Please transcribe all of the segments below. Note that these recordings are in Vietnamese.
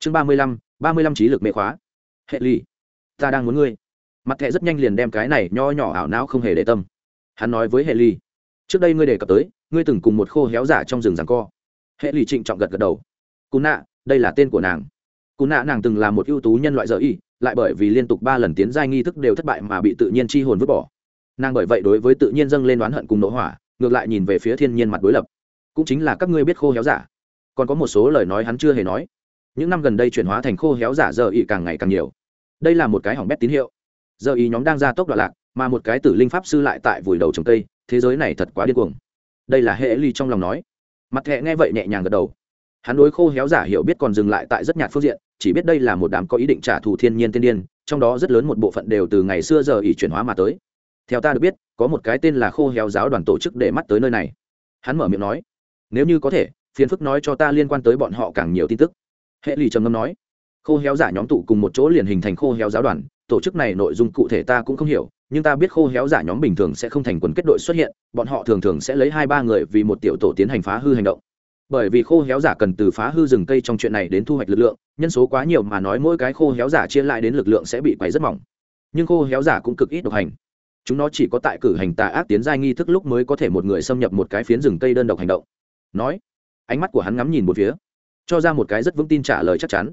chương ba mươi lăm, ba mươi lăm trí lực mê khóa. Hệ ly ta đang muốn ngươi. Mặt thẹ rất nhanh liền đem cái này nho nhỏ ảo não không hề để tâm. Hắn nói với hệ ly trước đây ngươi đề cập tới, ngươi từng cùng một khô héo giả trong rừng rằng co. Hệ ly trịnh trọng gật gật đầu. Cú nạ, đây là tên của nàng. Cú nạ nàng từng là một ưu tú nhân loại dở y, lại bởi vì liên tục ba lần tiến giai nghi thức đều thất bại mà bị tự nhiên chi hồn vứt bỏ. Nàng bởi vậy đối với tự nhiên dâng lên đoán hận cùng nỗ hỏa, ngược lại nhìn về phía thiên nhiên mặt đối lập. Cũng chính là các ngươi biết khô héo giả. Còn có một số lời nói hắn chưa hề nói những năm gần đây chuyển hóa thành khô héo giả giờ y càng ngày càng nhiều. Đây là một cái hỏng bét tín hiệu. Giờ y nhóm đang ra tốc đoạn lạc, mà một cái tử linh pháp sư lại tại vùi đầu trồng cây, thế giới này thật quá điên cuồng. Đây là hệ ly trong lòng nói. Mặt thẹ nghe vậy nhẹ nhàng gật đầu. Hắn đối khô héo giả hiểu biết còn dừng lại tại rất nhạt phương diện, chỉ biết đây là một đám có ý định trả thù thiên nhiên tiên điên, trong đó rất lớn một bộ phận đều từ ngày xưa giờ ỉ chuyển hóa mà tới. Theo ta được biết, có một cái tên là khô héo giáo đoàn tổ chức để mắt tới nơi này. Hắn mở miệng nói, nếu như có thể, phiền phức nói cho ta liên quan tới bọn họ càng nhiều tin tức hệ lì trầm ngâm nói, khô héo giả nhóm tụ cùng một chỗ liền hình thành khô héo giáo đoàn, tổ chức này nội dung cụ thể ta cũng không hiểu, nhưng ta biết khô héo giả nhóm bình thường sẽ không thành quần kết đội xuất hiện, bọn họ thường thường sẽ lấy hai ba người vì một tiểu tổ tiến hành phá hư hành động. Bởi vì khô héo giả cần từ phá hư rừng cây trong chuyện này đến thu hoạch lực lượng, nhân số quá nhiều mà nói mỗi cái khô héo giả chia lại đến lực lượng sẽ bị quấy rất mỏng. Nhưng khô héo giả cũng cực ít độc hành. Chúng nó chỉ có tại cử hành tà ác tiến giai nghi thức lúc mới có thể một người xâm nhập một cái phiến rừng cây đơn độc hành động. Nói, ánh mắt của hắn ngắm nhìn một phía cho ra một cái rất vững tin trả lời chắc chắn.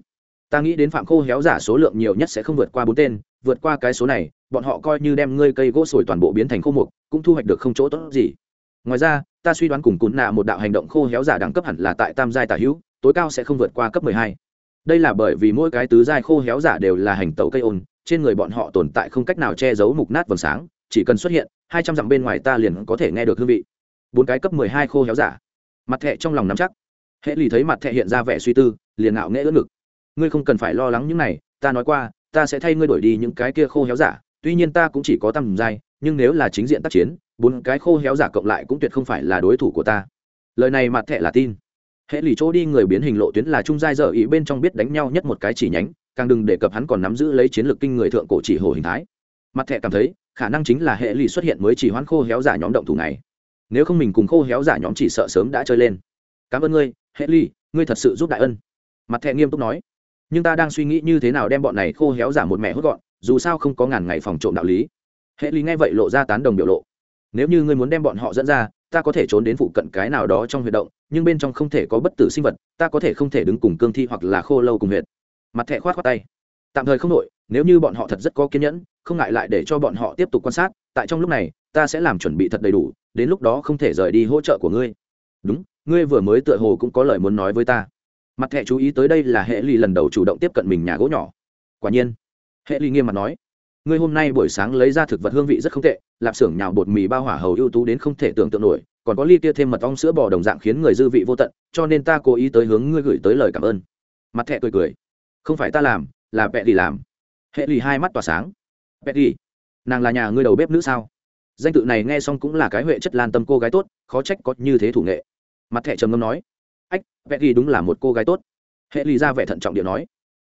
Ta nghĩ đến phạm khô héo giả số lượng nhiều nhất sẽ không vượt qua bốn tên, vượt qua cái số này, bọn họ coi như đem ngươi cây gỗ sồi toàn bộ biến thành khô mục, cũng thu hoạch được không chỗ tốt gì. Ngoài ra, ta suy đoán cùng cún nạ một đạo hành động khô héo giả đẳng cấp hẳn là tại tam giai tả hữu, tối cao sẽ không vượt qua cấp mười hai. Đây là bởi vì mỗi cái tứ giai khô héo giả đều là hành tẩu cây ôn, trên người bọn họ tồn tại không cách nào che giấu mục nát vầng sáng, chỉ cần xuất hiện, hai trăm dặm bên ngoài ta liền có thể nghe được hương vị. Bốn cái cấp mười hai khô héo giả. Mặt thẹ trong lòng nắm chắc hệ lì thấy mặt thẹ hiện ra vẻ suy tư, liền ngạo nghễ ớt ngực. Ngươi không cần phải lo lắng những này, ta nói qua, ta sẽ thay ngươi đổi đi những cái kia khô héo giả, tuy nhiên ta cũng chỉ có tầm dai nhưng nếu là chính diện tác chiến, bốn cái khô héo giả cộng lại cũng tuyệt không phải là đối thủ của ta. Lời này mặt thẹ là tin. Hệ lì chỗ đi người biến hình lộ tuyến là trung giai dở ý bên trong biết đánh nhau nhất một cái chỉ nhánh, càng đừng đề cập hắn còn nắm giữ lấy chiến lược kinh người thượng cổ chỉ hồ hình thái. Mặt thẹ cảm thấy, khả năng chính là hệ lì xuất hiện mới chỉ hoán khô héo giả nhóm động thủ này nếu không mình cùng khô héo giả nhóm chỉ sợ sớm đã chơi lên. Cảm ơn ngươi hệ ly, ngươi thật sự giúp đại ân. Mặt thẹ nghiêm túc nói. Nhưng ta đang suy nghĩ như thế nào đem bọn này khô héo giả một mẹ hút gọn, dù sao không có ngàn ngày phòng trộm đạo lý. Hệ ly nghe vậy lộ ra tán đồng biểu lộ. Nếu như ngươi muốn đem bọn họ dẫn ra, ta có thể trốn đến phụ cận cái nào đó trong huyệt động, nhưng bên trong không thể có bất tử sinh vật, ta có thể không thể đứng cùng cương thi hoặc là khô lâu cùng huyệt. Mặt thẹ khoát khoát tay. Tạm thời không đội nếu như bọn họ thật rất có kiên nhẫn, không ngại lại để cho bọn họ tiếp tục quan sát, tại trong lúc này, ta sẽ làm chuẩn bị thật đầy đủ, đến lúc đó không thể rời đi hỗ trợ của ngươi. Đúng ngươi vừa mới tựa hồ cũng có lời muốn nói với ta. Mặt thẹ chú ý tới đây là hệ ly lần đầu chủ động tiếp cận mình nhà gỗ nhỏ. Quả nhiên, hệ ly nghiêm mặt nói, ngươi hôm nay buổi sáng lấy ra thực vật hương vị rất không tệ, lạp xưởng nhào bột mì bao hỏa hầu ưu tú đến không thể tưởng tượng nổi, còn có ly kia thêm mật ong sữa bò đồng dạng khiến người dư vị vô tận, cho nên ta cố ý tới hướng ngươi gửi tới lời cảm ơn. Mặt thẹ cười cười, không phải ta làm, là vẹ đi làm. Hệ lì hai mắt tỏa sáng vẹ đi, nàng là nhà ngươi đầu bếp nữ sao? Danh tự này nghe xong cũng là cái huệ chất lan tâm cô gái tốt, khó trách có như thế thủ nghệ mặt thẻ trầm ngâm nói, ách, vẽ ghi đúng là một cô gái tốt. Hệ lì ra vẻ thận trọng điệu nói,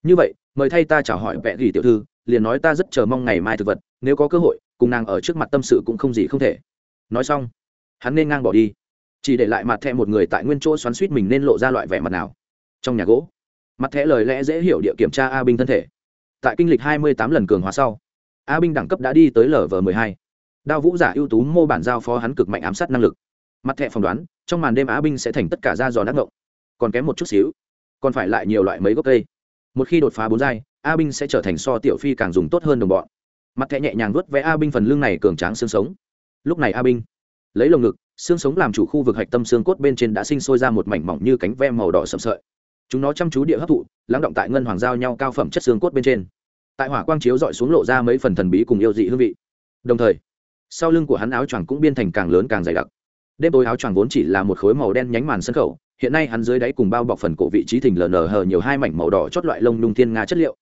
như vậy, mời thay ta chào hỏi vẽ ghi tiểu thư, liền nói ta rất chờ mong ngày mai thực vật, nếu có cơ hội, cùng nàng ở trước mặt tâm sự cũng không gì không thể. Nói xong, hắn nên ngang bỏ đi. Chỉ để lại mặt thẻ một người tại nguyên chỗ xoắn suýt mình nên lộ ra loại vẻ mặt nào. Trong nhà gỗ, mặt thẻ lời lẽ dễ hiểu địa kiểm tra a binh thân thể. Tại kinh lịch hai mươi tám lần cường hóa sau, a binh đẳng cấp đã đi tới lv m ộ ư ơ i hai. Đao vũ giả ưu tú mô bản giao phó hắn cực mạnh ám sát năng lực mặt thẹ phỏng đoán, trong màn đêm á binh sẽ thành tất cả ra giòn ác ngộng. Còn kém một chút xíu, còn phải lại nhiều loại mấy gốc cây. Một khi đột phá bốn giai a binh sẽ trở thành so tiểu phi càng dùng tốt hơn đồng bọn. Mặt thẹ nhẹ nhàng vớt vẽ a binh phần lưng này cường tráng xương sống. Lúc này a binh, lấy lồng ngực, xương sống làm chủ khu vực hạch tâm xương cốt bên trên đã sinh sôi ra một mảnh mỏng như cánh ve màu đỏ sậm sợi. Chúng nó chăm chú địa hấp thụ, lắng động tại ngân hoàng giao nhau cao phẩm chất xương cốt bên trên. Tại hỏa quang chiếu dọi xuống lộ ra mấy phần thần bí cùng yêu dị hương vị. Đồng thời, sau lưng của hắn áo choàng cũng biên thành càng lớn càng dày đặc đêm tối áo choàng vốn chỉ là một khối màu đen nhánh màn sân khẩu, hiện nay hắn dưới đáy cùng bao bọc phần cổ vị trí thình lờ nở hờ nhiều hai mảnh màu đỏ chót loại lông nung thiên nga chất liệu.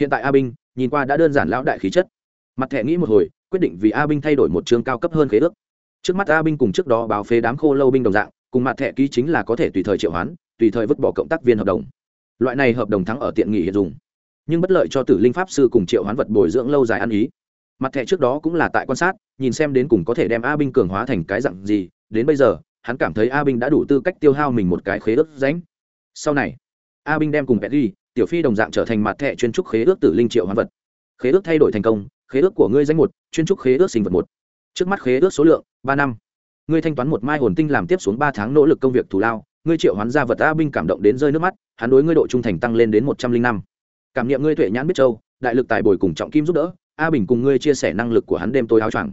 Hiện tại a binh, nhìn qua đã đơn giản lão đại khí chất. Mặt thẻ nghĩ một hồi, quyết định vì a binh thay đổi một chương cao cấp hơn khế ước. Trước mắt a binh cùng trước đó báo phế đám khô lâu binh đồng dạng, cùng mặt thẻ ký chính là có thể tùy thời triệu hoán, tùy thời vứt bỏ cộng tác viên hợp đồng. Loại này hợp đồng thắng ở tiện nghỉ hiện dùng. Nhưng bất lợi cho tử linh pháp sư cùng triệu hoán vật bồi dưỡng lâu dài ăn ý. Mặt thẻ trước đó cũng là tại quan sát, nhìn xem đến cùng có thể đem a binh cường hóa thành cái dặn gì đến bây giờ, hắn cảm thấy a binh đã đủ tư cách tiêu hao mình một cái khế ước ránh sau này, a binh đem cùng petri, tiểu phi đồng dạng trở thành mặt thẻ chuyên trúc khế ước tử linh triệu hoán vật. Khế ước thay đổi thành công, khế ước của ngươi danh một, chuyên trúc khế ước sinh vật một. Trước mắt khế ước số lượng, ba năm. Ngươi thanh toán một mai hồn tinh làm tiếp xuống ba tháng nỗ lực công việc thù lao, ngươi triệu hoán gia vật a binh cảm động đến rơi nước mắt, hắn đối ngươi độ trung thành tăng lên đến một trăm linh năm. Cảm nghiệm ngươi tuệ nhãn biết châu, đại lực tài bồi cùng trọng kim giúp đỡ, a bình cùng ngươi chia sẻ năng lực của hắn đêm tối áo choàng.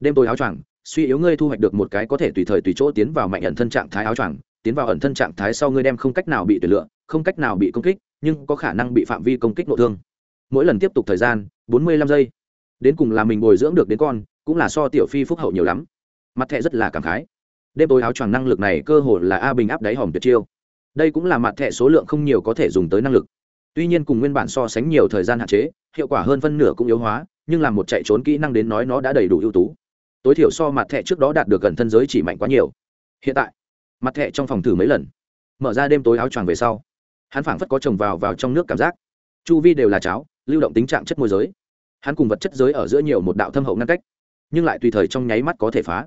Đêm tối áo choàng suy yếu ngươi thu hoạch được một cái có thể tùy thời tùy chỗ tiến vào mạnh ẩn thân trạng thái áo choàng, tiến vào ẩn thân trạng thái sau ngươi đem không cách nào bị tuyển lựa, không cách nào bị công kích, nhưng có khả năng bị phạm vi công kích nội thương. Mỗi lần tiếp tục thời gian, bốn mươi lăm giây. Đến cùng là mình bồi dưỡng được đến con, cũng là so tiểu phi phúc hậu nhiều lắm. Mặt thẹ rất là cảm khái. Đêm tối áo choàng năng lực này cơ hồ là a bình áp đáy hòm tuyệt chiêu. Đây cũng là mặt thẹ số lượng không nhiều có thể dùng tới năng lực. Tuy nhiên cùng nguyên bản so sánh nhiều thời gian hạn chế, hiệu quả hơn phân nửa cũng yếu hóa, nhưng làm một chạy trốn kỹ năng đến nói nó đã đầy đủ ưu tú tối thiểu so mặt thẻ trước đó đạt được gần thân giới chỉ mạnh quá nhiều. Hiện tại, mặt thẻ trong phòng thử mấy lần. Mở ra đêm tối áo choàng về sau, hắn phảng phất có trồng vào vào trong nước cảm giác. Chu vi đều là cháo, lưu động tính trạng chất môi giới. Hắn cùng vật chất giới ở giữa nhiều một đạo thâm hậu ngăn cách, nhưng lại tùy thời trong nháy mắt có thể phá.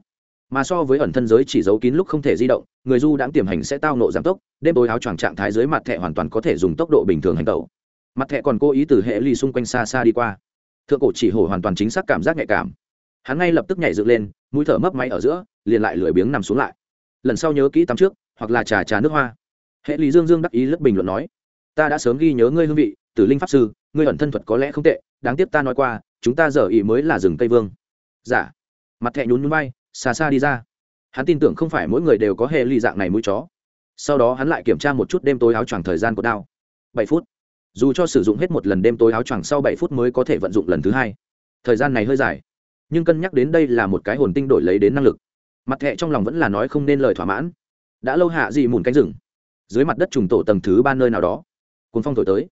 Mà so với ẩn thân giới chỉ giấu kín lúc không thể di động, người du đãng tiềm hành sẽ tao nộ giảm tốc, đêm tối áo choàng trạng thái dưới mặt thẻ hoàn toàn có thể dùng tốc độ bình thường hành tẩu mặt thẻ còn cố ý từ hệ ly xung quanh xa xa đi qua. Thượng cổ chỉ hổ hoàn toàn chính xác cảm giác nhạy cảm hắn ngay lập tức nhảy dựng lên, mũi thở mấp máy ở giữa, liền lại lười biếng nằm xuống lại. Lần sau nhớ kỹ tắm trước, hoặc là trà trà nước hoa. Hệ lý dương dương đắc ý lất bình luận nói, ta đã sớm ghi nhớ ngươi hương vị, tử linh pháp sư, ngươi ẩn thân thuật có lẽ không tệ, đáng tiếc ta nói qua, chúng ta giờ ý mới là rừng tây vương. Giả dạ. mặt thẹ nhún nhún bay xa xa đi ra. Hắn tin tưởng không phải mỗi người đều có hệ lý dạng này mũi chó. Sau đó hắn lại kiểm tra một chút đêm tối áo choàng thời gian của đao. Bảy phút. Dù cho sử dụng hết một lần đêm tối áo choàng sau bảy phút mới có thể vận dụng lần thứ hai. Thời gian này hơi dài nhưng cân nhắc đến đây là một cái hồn tinh đổi lấy đến năng lực. Mặt thẹ trong lòng vẫn là nói không nên lời thỏa mãn. Đã lâu hạ gì mùn cánh rừng. Dưới mặt đất trùng tổ tầng thứ ba nơi nào đó. Cuốn phong thổi tới.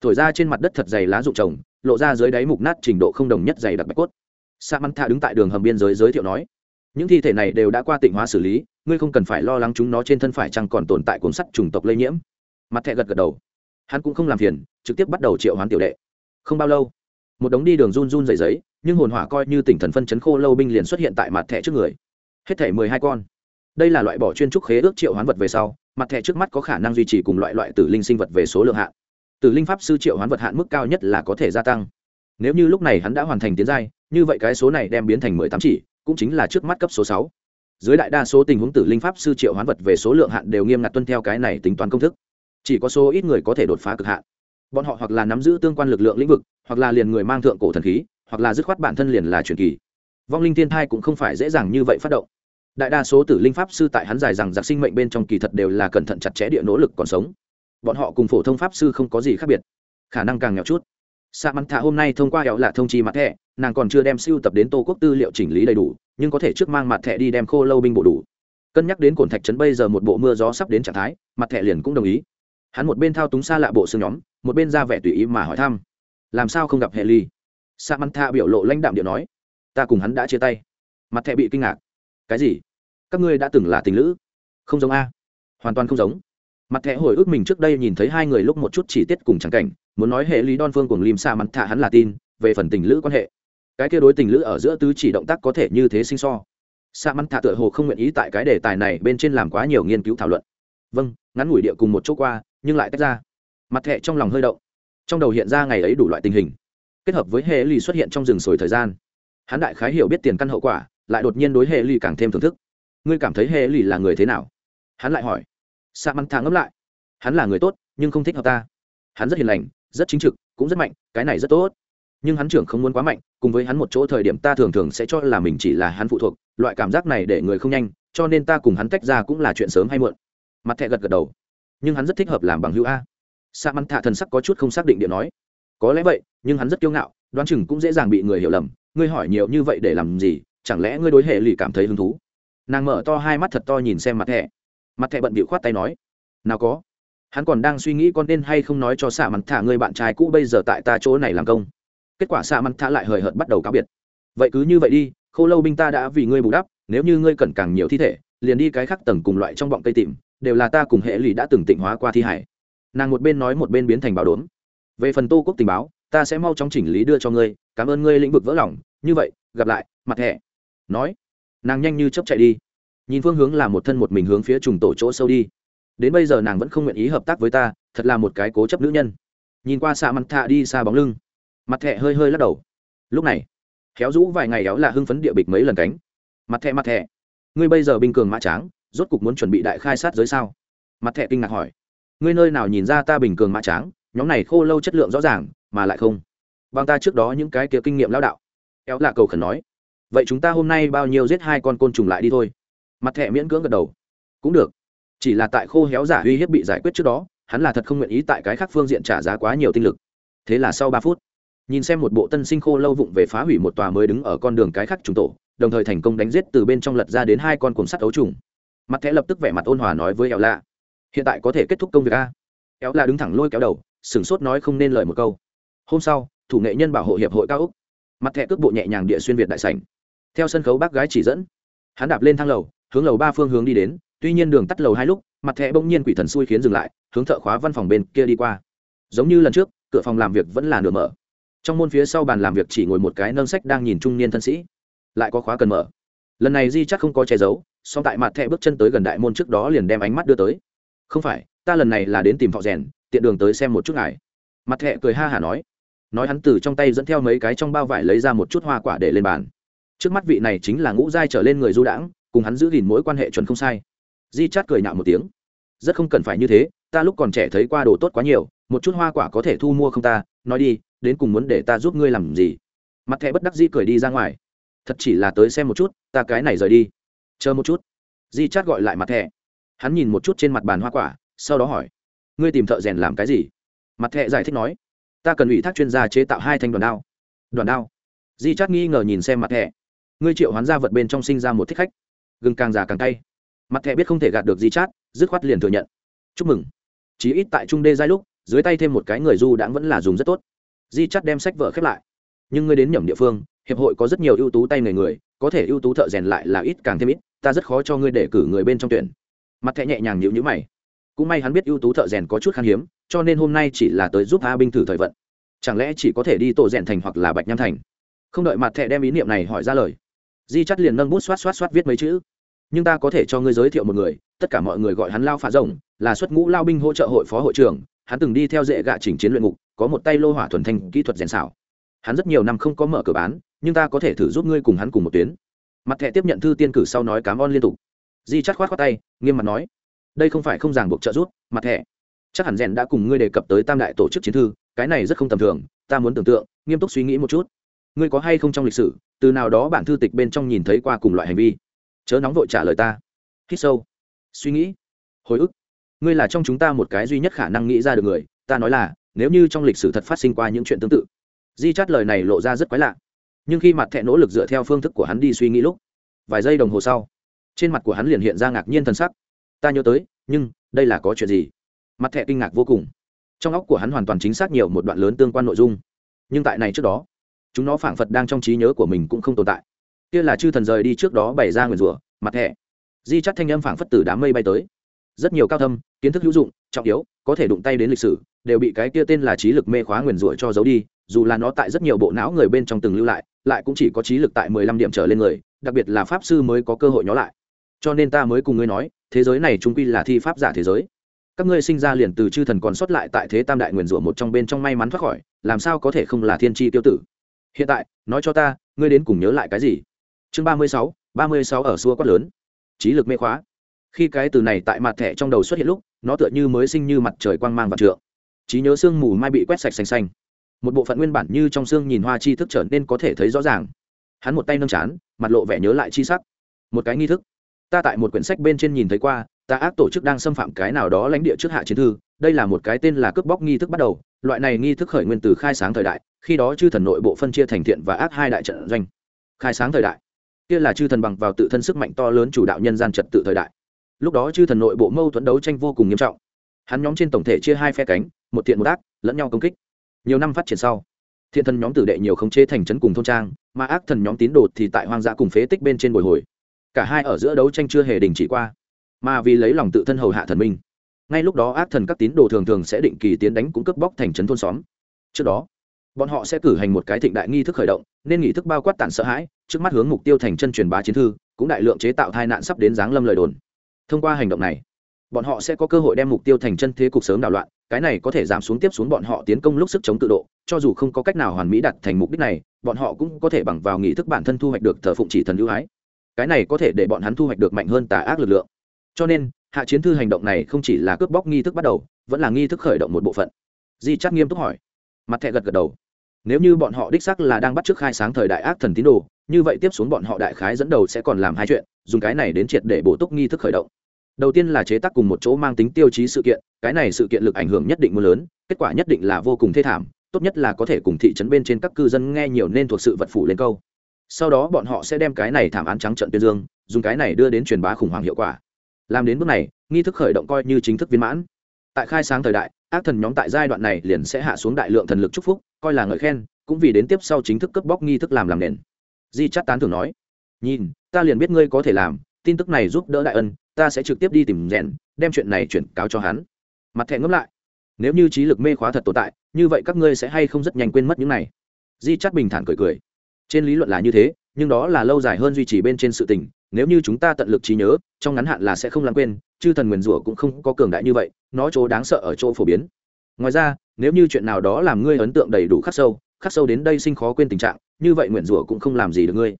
Thổi ra trên mặt đất thật dày lá rụng trồng, lộ ra dưới đáy mục nát trình độ không đồng nhất dày đặc bạch cốt. Sa mắn thạ đứng tại đường hầm biên giới giới thiệu nói, những thi thể này đều đã qua tịnh hóa xử lý, ngươi không cần phải lo lắng chúng nó trên thân phải chăng còn tồn tại cuốn sắt trùng tộc lây nhiễm. Mặt thẹ gật gật đầu. Hắn cũng không làm phiền, trực tiếp bắt đầu triệu hoán tiểu đệ. Không bao lâu, một đống đi đường run run dày giấy nhưng hồn hỏa coi như tỉnh thần phân chấn khô lâu binh liền xuất hiện tại mặt thẻ trước người. Hết thẻ mười hai con. Đây là loại bỏ chuyên trúc khế ước triệu hoán vật về sau, mặt thẻ trước mắt có khả năng duy trì cùng loại loại tử linh sinh vật về số lượng hạn. Tử linh pháp sư triệu hoán vật hạn mức cao nhất là có thể gia tăng. Nếu như lúc này hắn đã hoàn thành tiến giai, như vậy cái số này đem biến thành mười tám chỉ, cũng chính là trước mắt cấp số sáu. Dưới đại đa số tình huống tử linh pháp sư triệu hoán vật về số lượng hạn đều nghiêm ngặt tuân theo cái này tính toán công thức. Chỉ có số ít người có thể đột phá cực hạn. Bọn họ hoặc là nắm giữ tương quan lực lượng lĩnh vực, hoặc là liền người mang thượng cổ thần khí hoặc là dứt khoát bản thân liền là truyền kỳ. Vong linh thiên thai cũng không phải dễ dàng như vậy phát động. Đại đa số tử linh pháp sư tại hắn dài rằng giặc sinh mệnh bên trong kỳ thật đều là cẩn thận chặt chẽ địa nỗ lực còn sống. Bọn họ cùng phổ thông pháp sư không có gì khác biệt. Khả năng càng nhỏ chút. Sa mắn thạ hôm nay thông qua hẹo là thông chi mặt thẻ, nàng còn chưa đem siêu tập đến tô quốc tư liệu chỉnh lý đầy đủ, nhưng có thể trước mang mặt thẻ đi đem khô lâu binh bộ đủ. Cân nhắc đến cồn thạch trấn bây giờ một bộ mưa gió sắp đến trạng thái mặt thẻ liền cũng đồng ý. Hắn một bên thao túng xa lạ bộ xương nhóm, một bên ra vẻ tùy ý mà hỏi thăm, làm sao không gặp hệ ly? Sa mắn thạ biểu lộ lãnh đạm điệu nói, ta cùng hắn đã chia tay. Mặt thẻ bị kinh ngạc. Cái gì? Các ngươi đã từng là tình lữ? Không giống a. Hoàn toàn không giống. Mặt thẻ hồi ức mình trước đây nhìn thấy hai người lúc một chút chỉ tiết cùng chẳng cảnh, muốn nói hệ lý đon phương cùng lim sa mắn thạ hắn là tin, về phần tình lữ quan hệ. Cái kia đối tình lữ ở giữa tứ chỉ động tác có thể như thế sinh so. Sa mắn thạ tựa hồ không nguyện ý tại cái đề tài này bên trên làm quá nhiều nghiên cứu thảo luận. Vâng ngắn ngủi địa cùng một chỗ qua, nhưng lại tách ra. Mặt thẹ trong lòng hơi động. Trong đầu hiện ra ngày ấy đủ loại tình hình kết hợp với hệ lì xuất hiện trong rừng sồi thời gian. Hắn đại khái hiểu biết tiền căn hậu quả, lại đột nhiên đối hệ lì càng thêm thưởng thức. Ngươi cảm thấy hệ lì là người thế nào? Hắn lại hỏi. Sa mắn Thang ngẫm lại. Hắn là người tốt, nhưng không thích hợp ta. Hắn rất hiền lành, rất chính trực, cũng rất mạnh, cái này rất tốt. Nhưng hắn trưởng không muốn quá mạnh, cùng với hắn một chỗ thời điểm ta thường thường sẽ cho là mình chỉ là hắn phụ thuộc, loại cảm giác này để người không nhanh, cho nên ta cùng hắn tách ra cũng là chuyện sớm hay muộn. Mặt thẹ gật gật đầu. Nhưng hắn rất thích hợp làm bằng hữu a. Sa mắn thạ thần sắc có chút không xác định điện nói có lẽ vậy, nhưng hắn rất kiêu ngạo, đoán chừng cũng dễ dàng bị người hiểu lầm. Ngươi hỏi nhiều như vậy để làm gì? Chẳng lẽ ngươi đối hệ lì cảm thấy hứng thú? Nàng mở to hai mắt thật to nhìn xem mặt thẻ. Mặt thẻ bận bịu khoát tay nói, nào có. Hắn còn đang suy nghĩ con nên hay không nói cho xạ mặt thả người bạn trai cũ bây giờ tại ta chỗ này làm công. Kết quả xạ mặt thả lại hời hợt bắt đầu cáo biệt. Vậy cứ như vậy đi, khô lâu binh ta đã vì ngươi bù đắp, nếu như ngươi cần càng nhiều thi thể, liền đi cái khác tầng cùng loại trong bọng cây tìm, đều là ta cùng hệ lì đã từng tịnh hóa qua thi hải. Nàng một bên nói một bên biến thành bảo đốn về phần tô quốc tình báo, ta sẽ mau chóng chỉnh lý đưa cho ngươi, cảm ơn ngươi lĩnh vực vỡ lòng. Như vậy, gặp lại, mặt thẻ nói, nàng nhanh như chấp chạy đi. Nhìn phương hướng là một thân một mình hướng phía trùng tổ chỗ sâu đi. Đến bây giờ nàng vẫn không nguyện ý hợp tác với ta, thật là một cái cố chấp nữ nhân. Nhìn qua xạ mặt thạ đi xa bóng lưng, mặt thẹ hơi hơi lắc đầu. Lúc này, khéo rũ vài ngày éo là hưng phấn địa bịch mấy lần cánh. Mặt thẹ mặt thẹ ngươi bây giờ binh cường mã tráng, rốt cục muốn chuẩn bị đại khai sát giới sao? Mặt thẹ kinh ngạc hỏi. Ngươi nơi nào nhìn ra ta bình cường mã tráng? Nhóm này khô lâu chất lượng rõ ràng, mà lại không. Bằng ta trước đó những cái kia kinh nghiệm lão đạo. Éo là cầu khẩn nói. Vậy chúng ta hôm nay bao nhiêu giết hai con côn trùng lại đi thôi. Mặt thẹ miễn cưỡng gật đầu. Cũng được. Chỉ là tại khô héo giả uy hiếp bị giải quyết trước đó, hắn là thật không nguyện ý tại cái khác phương diện trả giá quá nhiều tinh lực. Thế là sau ba phút, nhìn xem một bộ tân sinh khô lâu vụng về phá hủy một tòa mới đứng ở con đường cái khác trùng tổ, đồng thời thành công đánh giết từ bên trong lật ra đến hai con cồn sắt ấu trùng. Mặt thẻ lập tức vẻ mặt ôn hòa nói với eo lạ. Hiện tại có thể kết thúc công việc a. Eo lạ đứng thẳng lôi kéo đầu sửng sốt nói không nên lời một câu. Hôm sau, thủ nghệ nhân bảo hộ hiệp hội cao úc. Mặt thẹ cước bộ nhẹ nhàng địa xuyên việt đại sảnh. Theo sân khấu bác gái chỉ dẫn, hắn đạp lên thang lầu, hướng lầu ba phương hướng đi đến, tuy nhiên đường tắt lầu hai lúc, mặt thẹ bỗng nhiên quỷ thần xui khiến dừng lại, hướng thợ khóa văn phòng bên kia đi qua. Giống như lần trước, cửa phòng làm việc vẫn là nửa mở. Trong môn phía sau bàn làm việc chỉ ngồi một cái nâng sách đang nhìn trung niên thân sĩ. Lại có khóa cần mở. Lần này di chắc không có che giấu, song tại mặt thẹ bước chân tới gần đại môn trước đó liền đem ánh mắt đưa tới. Không phải, ta lần này là đến tìm thọ rèn tiện đường tới xem một chút ngài. Mặt thẹ cười ha hả nói. Nói hắn từ trong tay dẫn theo mấy cái trong bao vải lấy ra một chút hoa quả để lên bàn. Trước mắt vị này chính là ngũ giai trở lên người du đãng, cùng hắn giữ gìn mối quan hệ chuẩn không sai. Di chát cười nhạo một tiếng. Rất không cần phải như thế, ta lúc còn trẻ thấy qua đồ tốt quá nhiều, một chút hoa quả có thể thu mua không ta, nói đi, đến cùng muốn để ta giúp ngươi làm gì? Mặt thẹ bất đắc di cười đi ra ngoài. Thật chỉ là tới xem một chút, ta cái này rời đi. Chờ một chút. Di chát gọi lại mặt thẹ hắn nhìn một chút trên mặt bàn hoa quả, sau đó hỏi ngươi tìm thợ rèn làm cái gì? Mặt thẹ giải thích nói, ta cần ủy thác chuyên gia chế tạo hai thanh đoàn đao. Đoàn đao? Di chát nghi ngờ nhìn xem mặt thẹ ngươi triệu hoán ra vật bên trong sinh ra một thích khách. Gừng càng già càng tay mặt thẹ biết không thể gạt được di chát, dứt khoát liền thừa nhận. Chúc mừng. Chí ít tại trung đê giai lúc, dưới tay thêm một cái người du đãng vẫn là dùng rất tốt. Di chắt đem sách vợ khép lại. Nhưng ngươi đến nhầm địa phương, hiệp hội có rất nhiều ưu tú tay người người, có thể ưu tú thợ rèn lại là ít càng thêm ít, ta rất khó cho ngươi để cử người bên trong tuyển. Mặt thẹ nhẹ nhàng nhịu nhữ mày cũng may hắn biết ưu tú thợ rèn có chút khan hiếm, cho nên hôm nay chỉ là tới giúp a binh thử thời vận. Chẳng lẽ chỉ có thể đi tổ rèn thành hoặc là bạch nham thành? Không đợi mặt thẹ đem ý niệm này hỏi ra lời, di chắt liền nâng bút xoát xoát xoát viết mấy chữ. Nhưng ta có thể cho ngươi giới thiệu một người, tất cả mọi người gọi hắn lao phá rồng, là xuất ngũ lao binh hỗ trợ hội phó hội trưởng, hắn từng đi theo dễ gạ chỉnh chiến luyện ngục, có một tay lô hỏa thuần thanh kỹ thuật rèn xảo. Hắn rất nhiều năm không có mở cửa bán, nhưng ta có thể thử giúp ngươi cùng hắn cùng một tuyến. Mặt thẹ tiếp nhận thư tiên cử sau nói cám ơn liên tục. Di chắt khoát khoát tay, nghiêm mặt nói đây không phải không ràng buộc trợ giúp, mặt thẻ chắc hẳn rèn đã cùng ngươi đề cập tới tam đại tổ chức chiến thư, cái này rất không tầm thường, ta muốn tưởng tượng, nghiêm túc suy nghĩ một chút. Ngươi có hay không trong lịch sử, từ nào đó bản thư tịch bên trong nhìn thấy qua cùng loại hành vi? Chớ nóng vội trả lời ta. Hít sâu. Suy nghĩ. Hồi ức. Ngươi là trong chúng ta một cái duy nhất khả năng nghĩ ra được người, ta nói là, nếu như trong lịch sử thật phát sinh qua những chuyện tương tự. Di chát lời này lộ ra rất quái lạ. Nhưng khi mặt thẹ nỗ lực dựa theo phương thức của hắn đi suy nghĩ lúc, vài giây đồng hồ sau, trên mặt của hắn liền hiện ra ngạc nhiên t sắc ta nhớ tới, nhưng, đây là có chuyện gì? Mặt thẹ kinh ngạc vô cùng. Trong óc của hắn hoàn toàn chính xác nhiều một đoạn lớn tương quan nội dung. Nhưng tại này trước đó, chúng nó phảng phật đang trong trí nhớ của mình cũng không tồn tại. Kia là chư thần rời đi trước đó bày ra nguyền rủa, mặt thẻ. Di chắc thanh âm phảng phất từ đám mây bay tới. Rất nhiều cao thâm, kiến thức hữu dụng, trọng yếu, có thể đụng tay đến lịch sử, đều bị cái kia tên là trí lực mê khóa nguyền rủa cho giấu đi, dù là nó tại rất nhiều bộ não người bên trong từng lưu lại lại cũng chỉ có trí lực tại mười lăm điểm trở lên người, đặc biệt là pháp sư mới có cơ hội nhó lại. Cho nên ta mới cùng ngươi nói thế giới này trung quy là thi pháp giả thế giới. Các ngươi sinh ra liền từ chư thần còn sót lại tại thế tam đại nguyền rủa một trong bên trong may mắn thoát khỏi, làm sao có thể không là thiên tri tiêu tử? Hiện tại, nói cho ta, ngươi đến cùng nhớ lại cái gì? Chương ba mươi sáu, ba mươi sáu ở xua quát lớn. Trí lực mê khóa. Khi cái từ này tại mặt thẻ trong đầu xuất hiện lúc, nó tựa như mới sinh như mặt trời quang mang và trượng. Trí nhớ sương mù mai bị quét sạch xanh xanh. Một bộ phận nguyên bản như trong xương nhìn hoa chi thức trở nên có thể thấy rõ ràng. Hắn một tay nâng chán, mặt lộ vẻ nhớ lại chi sắc. Một cái nghi thức ta tại một quyển sách bên trên nhìn thấy qua, ta ác tổ chức đang xâm phạm cái nào đó lãnh địa trước hạ chiến thư, đây là một cái tên là cướp bóc nghi thức bắt đầu, loại này nghi thức khởi nguyên từ khai sáng thời đại, khi đó chư thần nội bộ phân chia thành thiện và ác hai đại trận doanh. Khai sáng thời đại. Kia là chư thần bằng vào tự thân sức mạnh to lớn chủ đạo nhân gian trật tự thời đại. Lúc đó chư thần nội bộ mâu thuẫn đấu tranh vô cùng nghiêm trọng. Hắn nhóm trên tổng thể chia hai phe cánh, một thiện một ác, lẫn nhau công kích. Nhiều năm phát triển sau, thiện thần nhóm tử đệ nhiều khống chế thành trấn cùng thôn trang, mà ác thần nhóm tín đồ thì tại hoang dã cùng phế tích bên trên bồi hồi cả hai ở giữa đấu tranh chưa hề đình chỉ qua, mà vì lấy lòng tự thân hầu hạ thần minh, ngay lúc đó ác thần các tín đồ thường thường sẽ định kỳ tiến đánh cũng cướp bóc thành trấn thôn xóm. Trước đó, bọn họ sẽ cử hành một cái thịnh đại nghi thức khởi động, nên nghi thức bao quát tản sợ hãi, trước mắt hướng mục tiêu thành chân truyền bá chiến thư, cũng đại lượng chế tạo tai nạn sắp đến giáng lâm lời đồn. Thông qua hành động này, bọn họ sẽ có cơ hội đem mục tiêu thành chân thế cục sớm đảo loạn, cái này có thể giảm xuống tiếp xuống bọn họ tiến công lúc sức chống tự độ, cho dù không có cách nào hoàn mỹ đặt thành mục đích này, bọn họ cũng có thể bằng vào nghị thức bản thân thu hoạch được thờ phụng chỉ thần ưu ái cái này có thể để bọn hắn thu hoạch được mạnh hơn tà ác lực lượng. Cho nên, hạ chiến thư hành động này không chỉ là cướp bóc nghi thức bắt đầu, vẫn là nghi thức khởi động một bộ phận. Di chắc nghiêm túc hỏi. Mặt thẹ gật gật đầu. Nếu như bọn họ đích sắc là đang bắt t r ư ớ c khai sáng thời đại ác thần tín đồ, như vậy tiếp xuống bọn họ đại khái dẫn đầu sẽ còn làm hai chuyện, dùng cái này đến triệt để bổ túc nghi thức khởi động. Đầu tiên là chế tác cùng một chỗ mang tính tiêu chí sự kiện, cái này sự kiện lực ảnh hưởng nhất định mưa lớn, kết quả nhất định là vô cùng thê thảm, tốt nhất là có thể cùng thị trấn bên trên các cư dân nghe nhiều nên thuộc sự vật phủ lên câu sau đó bọn họ sẽ đem cái này thảm án trắng trận tuyên dương, dùng cái này đưa đến truyền bá khủng hoảng hiệu quả. Làm đến bước này, nghi thức khởi động coi như chính thức viên mãn. Tại khai sáng thời đại, ác thần nhóm tại giai đoạn này liền sẽ hạ xuống đại lượng thần lực chúc phúc, coi là ngợi khen, cũng vì đến tiếp sau chính thức cướp bóc nghi thức làm làm nền. Di chắt tán thường nói, nhìn, ta liền biết ngươi có thể làm, tin tức này giúp đỡ đại ân, ta sẽ trực tiếp đi tìm rèn, đem chuyện này chuyển cáo cho hắn. Mặt thẹn ngẫm lại, nếu như trí lực mê khóa thật tồn tại, như vậy các ngươi sẽ hay không rất nhanh quên mất những này. Di chắt bình thản cười cười trên lý luận là như thế, nhưng đó là lâu dài hơn duy trì bên trên sự tình, nếu như chúng ta tận lực trí nhớ, trong ngắn hạn là sẽ không lãng quên, chư thần nguyền rủa cũng không có cường đại như vậy, nó chỗ đáng sợ ở chỗ phổ biến. Ngoài ra, nếu như chuyện nào đó làm ngươi ấn tượng đầy đủ khắc sâu khắc sâu đến đây sinh khó quên tình trạng, như vậy nguyền rủa cũng không làm gì được ngươi.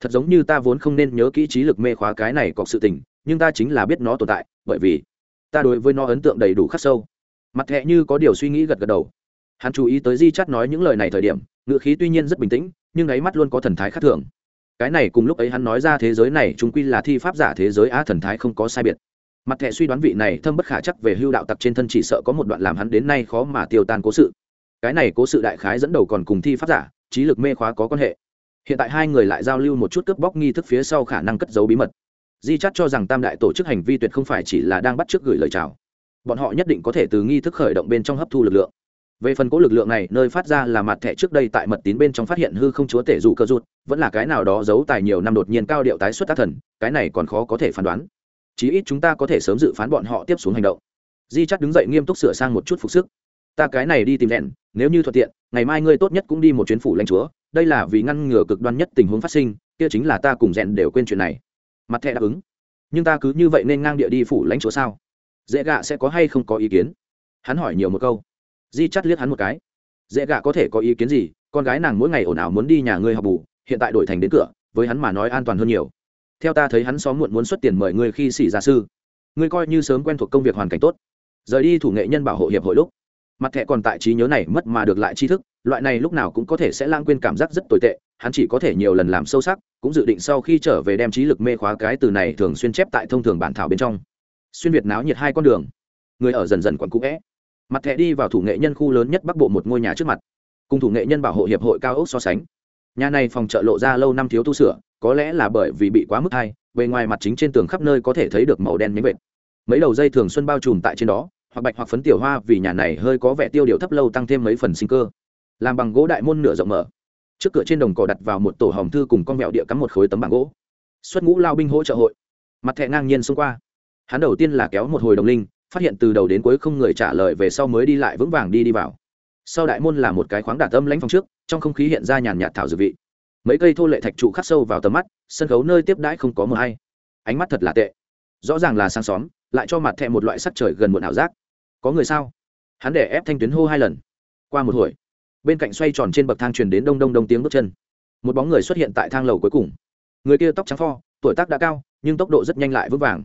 Thật giống như ta vốn không nên nhớ kỹ trí lực mê khóa cái này cọc sự tình, nhưng ta chính là biết nó tồn tại, bởi vì ta đối với nó ấn tượng đầy đủ khắc sâu. Mặt thẹ như có điều suy nghĩ gật gật đầu. Hắn chú ý tới di chắt nói những lời này thời điểm ngựa khí tuy nhiên rất bình tĩnh, nhưng ấy mắt luôn có thần thái khác thường. Cái này cùng lúc ấy hắn nói ra thế giới này, chúng quy là thi pháp giả thế giới á, thần thái không có sai biệt. Mặt thẻ suy đoán vị này thâm bất khả chắc về hưu đạo tặc trên thân chỉ sợ có một đoạn làm hắn đến nay khó mà tiêu tan cố sự. Cái này cố sự đại khái dẫn đầu còn cùng thi pháp giả, trí lực mê khóa có quan hệ. Hiện tại hai người lại giao lưu một chút cướp bóc nghi thức phía sau khả năng cất giấu bí mật. Di chắt cho rằng tam đại tổ chức hành vi tuyệt không phải chỉ là đang bắt trước gửi lời chào. Bọn họ nhất định có thể từ nghi thức khởi động bên trong hấp thu lực lượng về phần cố lực lượng này, nơi phát ra là mặt thẻ trước đây tại mật tín bên trong phát hiện hư không chúa tể rủ cơ rụt, vẫn là cái nào đó giấu tài nhiều năm đột nhiên cao điệu tái xuất tác thần, cái này còn khó có thể phán đoán. Chí ít chúng ta có thể sớm dự phán bọn họ tiếp xuống hành động. Di chắc đứng dậy nghiêm túc sửa sang một chút phục sức. Ta cái này đi tìm đèn nếu như thuận tiện, ngày mai ngươi tốt nhất cũng đi một chuyến phủ lãnh chúa. Đây là vì ngăn ngừa cực đoan nhất tình huống phát sinh, kia chính là ta cùng rèn đều quên chuyện này. Mặt thẻ đáp ứng. Nhưng ta cứ như vậy nên ngang địa đi phủ lãnh chúa sao? Dễ gạ sẽ có hay không có ý kiến? Hắn hỏi nhiều một câu di chắt liếc hắn một cái. Dễ gạ có thể có ý kiến gì, con gái nàng mỗi ngày ồn ào muốn đi nhà ngươi học bù, hiện tại đổi thành đến cửa, với hắn mà nói an toàn hơn nhiều. Theo ta thấy hắn xóm muộn muốn xuất tiền mời ngươi khi xỉ gia sư. Ngươi coi như sớm quen thuộc công việc hoàn cảnh tốt. Rời đi thủ nghệ nhân bảo hộ hiệp hội lúc. Mặt thẻ còn tại trí nhớ này mất mà được lại tri thức, loại này lúc nào cũng có thể sẽ lãng quên cảm giác rất tồi tệ, hắn chỉ có thể nhiều lần làm sâu sắc, cũng dự định sau khi trở về đem trí lực mê khóa cái từ này thường xuyên chép tại thông thường bản thảo bên trong. Xuyên việt náo nhiệt hai con đường. Người ở dần dần quặn cũ vẽ mặt thẻ đi vào thủ nghệ nhân khu lớn nhất bắc bộ một ngôi nhà trước mặt. Cùng thủ nghệ nhân bảo hộ hiệp hội cao ốc so sánh. Nhà này phòng chợ lộ ra lâu năm thiếu tu sửa, có lẽ là bởi vì bị quá mức hay bề ngoài mặt chính trên tường khắp nơi có thể thấy được màu đen nhánh vệt. Mấy đầu dây thường xuân bao trùm tại trên đó, hoặc bạch hoặc phấn tiểu hoa vì nhà này hơi có vẻ tiêu điều thấp lâu tăng thêm mấy phần sinh cơ. Làm bằng gỗ đại môn nửa rộng mở. Trước cửa trên đồng cỏ đặt vào một tổ hòm thư cùng con mẹo địa cắm một khối tấm bảng gỗ. Xuất ngũ lao binh hỗ trợ hội. Mặt thẹ ngang nhiên xông qua. Hắn đầu tiên là kéo một hồi đồng linh phát hiện từ đầu đến cuối không người trả lời về sau mới đi lại vững vàng đi đi vào. Sau đại môn là một cái khoáng đạt âm lãnh phòng trước, trong không khí hiện ra nhàn nhạt thảo dược vị. Mấy cây thô lệ thạch trụ khắc sâu vào tầm mắt, sân khấu nơi tiếp đãi không có mờ hay. Ánh mắt thật là tệ. Rõ ràng là sáng xóm lại cho mặt thẹ một loại sắc trời gần muộn ảo giác. Có người sao? Hắn để ép thanh tuyến hô hai lần. Qua một hồi, bên cạnh xoay tròn trên bậc thang truyền đến đông đông đông tiếng bước chân. Một bóng người xuất hiện tại thang lầu cuối cùng. Người kia tóc trắng pho, tuổi tác đã cao, nhưng tốc độ rất nhanh lại vững vàng.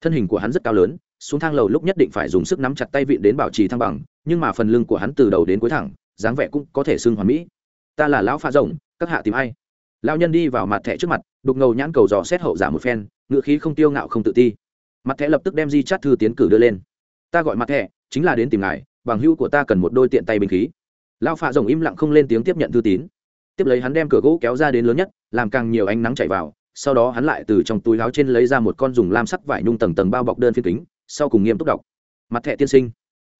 Thân hình của hắn rất cao lớn xuống thang lầu lúc nhất định phải dùng sức nắm chặt tay vịn đến bảo trì thăng bằng, nhưng mà phần lưng của hắn từ đầu đến cuối thẳng, dáng vẻ cũng có thể xưng hoàn mỹ. Ta là lão pha rồng, các hạ tìm ai? Lão nhân đi vào mặt thẻ trước mặt, đục ngầu nhãn cầu dò xét hậu giả một phen, ngựa khí không tiêu ngạo không tự ti. Mặt thẻ lập tức đem di chát thư tiến cử đưa lên. Ta gọi mặt thẻ, chính là đến tìm ngài, bằng hữu của ta cần một đôi tiện tay binh khí. Lão pha rồng im lặng không lên tiếng tiếp nhận thư tín. Tiếp lấy hắn đem cửa gỗ kéo ra đến lớn nhất, làm càng nhiều ánh nắng chảy vào, sau đó hắn lại từ trong túi áo trên lấy ra một con dùng lam sắc vải nhung tầng tầng bao bọc đơn phiên kính sau cùng nghiêm túc đọc. Mặt thẻ tiên sinh.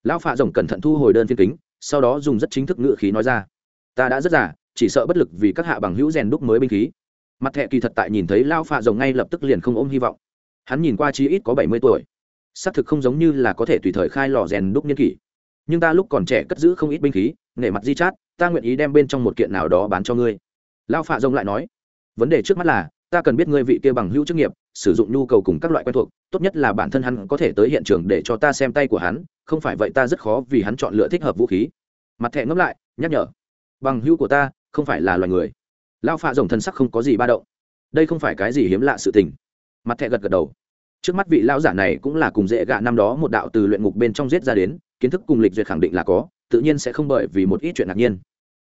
Lão phạ rồng cẩn thận thu hồi đơn phiên kính, sau đó dùng rất chính thức ngựa khí nói ra. Ta đã rất giả chỉ sợ bất lực vì các hạ bằng hữu rèn đúc mới binh khí. Mặt thẻ kỳ thật tại nhìn thấy lão phạ rồng ngay lập tức liền không ôm hy vọng. Hắn nhìn qua chi ít có bảy mươi tuổi. Xác thực không giống như là có thể tùy thời khai lò rèn đúc nhân kỷ. Nhưng ta lúc còn trẻ cất giữ không ít binh khí, nể mặt di chát, ta nguyện ý đem bên trong một kiện nào đó bán cho ngươi. Lão phạ rồng lại nói, vấn đề trước mắt là, ta cần biết ngươi vị kia bằng hữu chức nghiệp sử dụng nhu cầu cùng các loại quen thuộc, tốt nhất là bản thân hắn có thể tới hiện trường để cho ta xem tay của hắn, không phải vậy ta rất khó vì hắn chọn lựa thích hợp vũ khí. Mặt thẹ ngẫm lại, nhắc nhở. Bằng hữu của ta, không phải là loài người. Lao phạ rồng thân sắc không có gì ba động. Đây không phải cái gì hiếm lạ sự tình. Mặt thẹ gật gật đầu. Trước mắt vị lao giả này cũng là cùng dễ gạ năm đó một đạo từ luyện ngục bên trong giết ra đến, kiến thức cùng lịch duyệt khẳng định là có, tự nhiên sẽ không bởi vì một ít chuyện ngạc nhiên.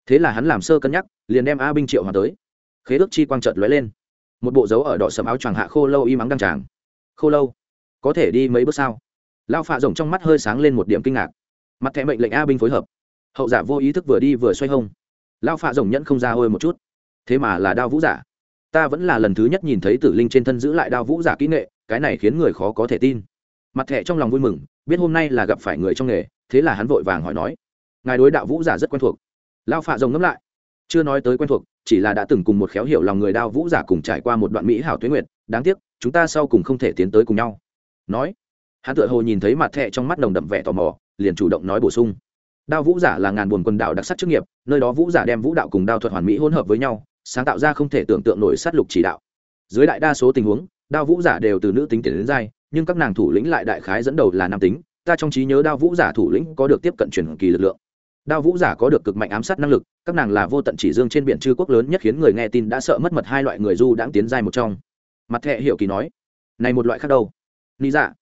Thế là hắn làm sơ cân nhắc, liền đem a binh triệu hòa tới. Khế ước chi quang trợt lóe lên một bộ dấu ở đỏ sầm áo choàng hạ khô lâu y mắng đăng tràng. Khô lâu? Có thể đi mấy bước sao? Lao phạ rồng trong mắt hơi sáng lên một điểm kinh ngạc. Mặt thẻ mệnh lệnh a binh phối hợp. Hậu giả vô ý thức vừa đi vừa xoay hông. Lao phạ rồng nhẫn không ra hơi một chút. Thế mà là đao vũ giả. Ta vẫn là lần thứ nhất nhìn thấy tử linh trên thân giữ lại đao vũ giả kỹ nghệ, cái này khiến người khó có thể tin. Mặt thẻ trong lòng vui mừng, biết hôm nay là gặp phải người trong nghề, thế là hắn vội vàng hỏi nói, ngài đối đạo vũ giả rất quen thuộc. Lao phạ rồng ngẫm lại chưa nói tới quen thuộc, chỉ là đã từng cùng một khéo hiểu lòng người đao vũ giả cùng trải qua một đoạn mỹ hảo tuyến nguyệt, đáng tiếc, chúng ta sau cùng không thể tiến tới cùng nhau. Nói, hắn tựa hồ nhìn thấy mặt thẹ trong mắt nồng đậm vẻ tò mò, liền chủ động nói bổ sung. Đao vũ giả là ngàn buồn quần đảo đặc sắc chức nghiệp, nơi đó vũ giả đem vũ đạo cùng đao thuật hoàn mỹ hỗn hợp với nhau, sáng tạo ra không thể tưởng tượng nổi sát lục chỉ đạo. Dưới đại đa số tình huống, đao vũ giả đều từ nữ tính tiền đến giai, nhưng các nàng thủ lĩnh lại đại khái dẫn đầu là nam tính, ta trong trí nhớ đao vũ giả thủ lĩnh có được tiếp cận truyền kỳ lực lượng đao vũ giả có được cực mạnh ám sát năng lực, các nàng là vô tận chỉ dương trên biển chư quốc lớn nhất khiến người nghe tin đã sợ mất mật hai loại người du đãng tiến giai một trong. Mặt thẹ hiểu kỳ nói, này một loại khác đâu? Ni dạ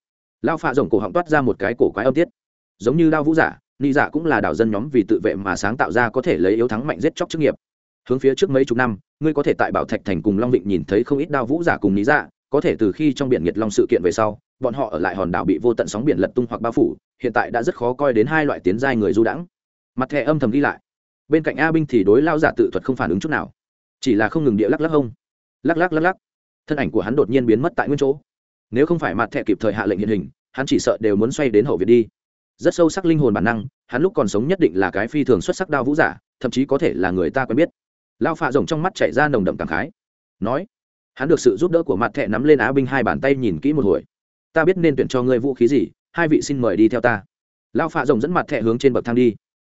lao phạ rồng cổ họng toát ra một cái cổ quái âm tiết. Giống như đao vũ giả ni dạ cũng là đảo dân nhóm vì tự vệ mà sáng tạo ra có thể lấy yếu thắng mạnh giết chóc chức nghiệp. Hướng phía trước mấy chục năm, ngươi có thể tại bảo thạch thành cùng long vịnh nhìn thấy không ít đao vũ giả cùng ni dạ có thể từ khi trong biển nhiệt long sự kiện về sau, bọn họ ở lại hòn đảo bị vô tận sóng biển lật tung hoặc bao phủ, hiện tại đã rất khó coi đến hai loại tiến giai người du đãng mặt thẻ âm thầm đi lại. Bên cạnh a binh thì đối lao giả tự thuật không phản ứng chút nào. Chỉ là không ngừng địa lắc lắc hông. Lắc lắc lắc lắc. Thân ảnh của hắn đột nhiên biến mất tại nguyên chỗ. Nếu không phải mặt thẻ kịp thời hạ lệnh hiện hình, hắn chỉ sợ đều muốn xoay đến hậu việt đi. Rất sâu sắc linh hồn bản năng, hắn lúc còn sống nhất định là cái phi thường xuất sắc đao vũ giả, thậm chí có thể là người ta quen biết. Lao phạ rồng trong mắt chảy ra nồng đậm cảm khái. Nói, hắn được sự giúp đỡ của mặt thẻ nắm lên á binh hai bàn tay nhìn kỹ một hồi. Ta biết nên tuyển cho ngươi vũ khí gì, hai vị xin mời đi theo ta. Lao phạ rồng dẫn mặt thẻ hướng trên bậc thang đi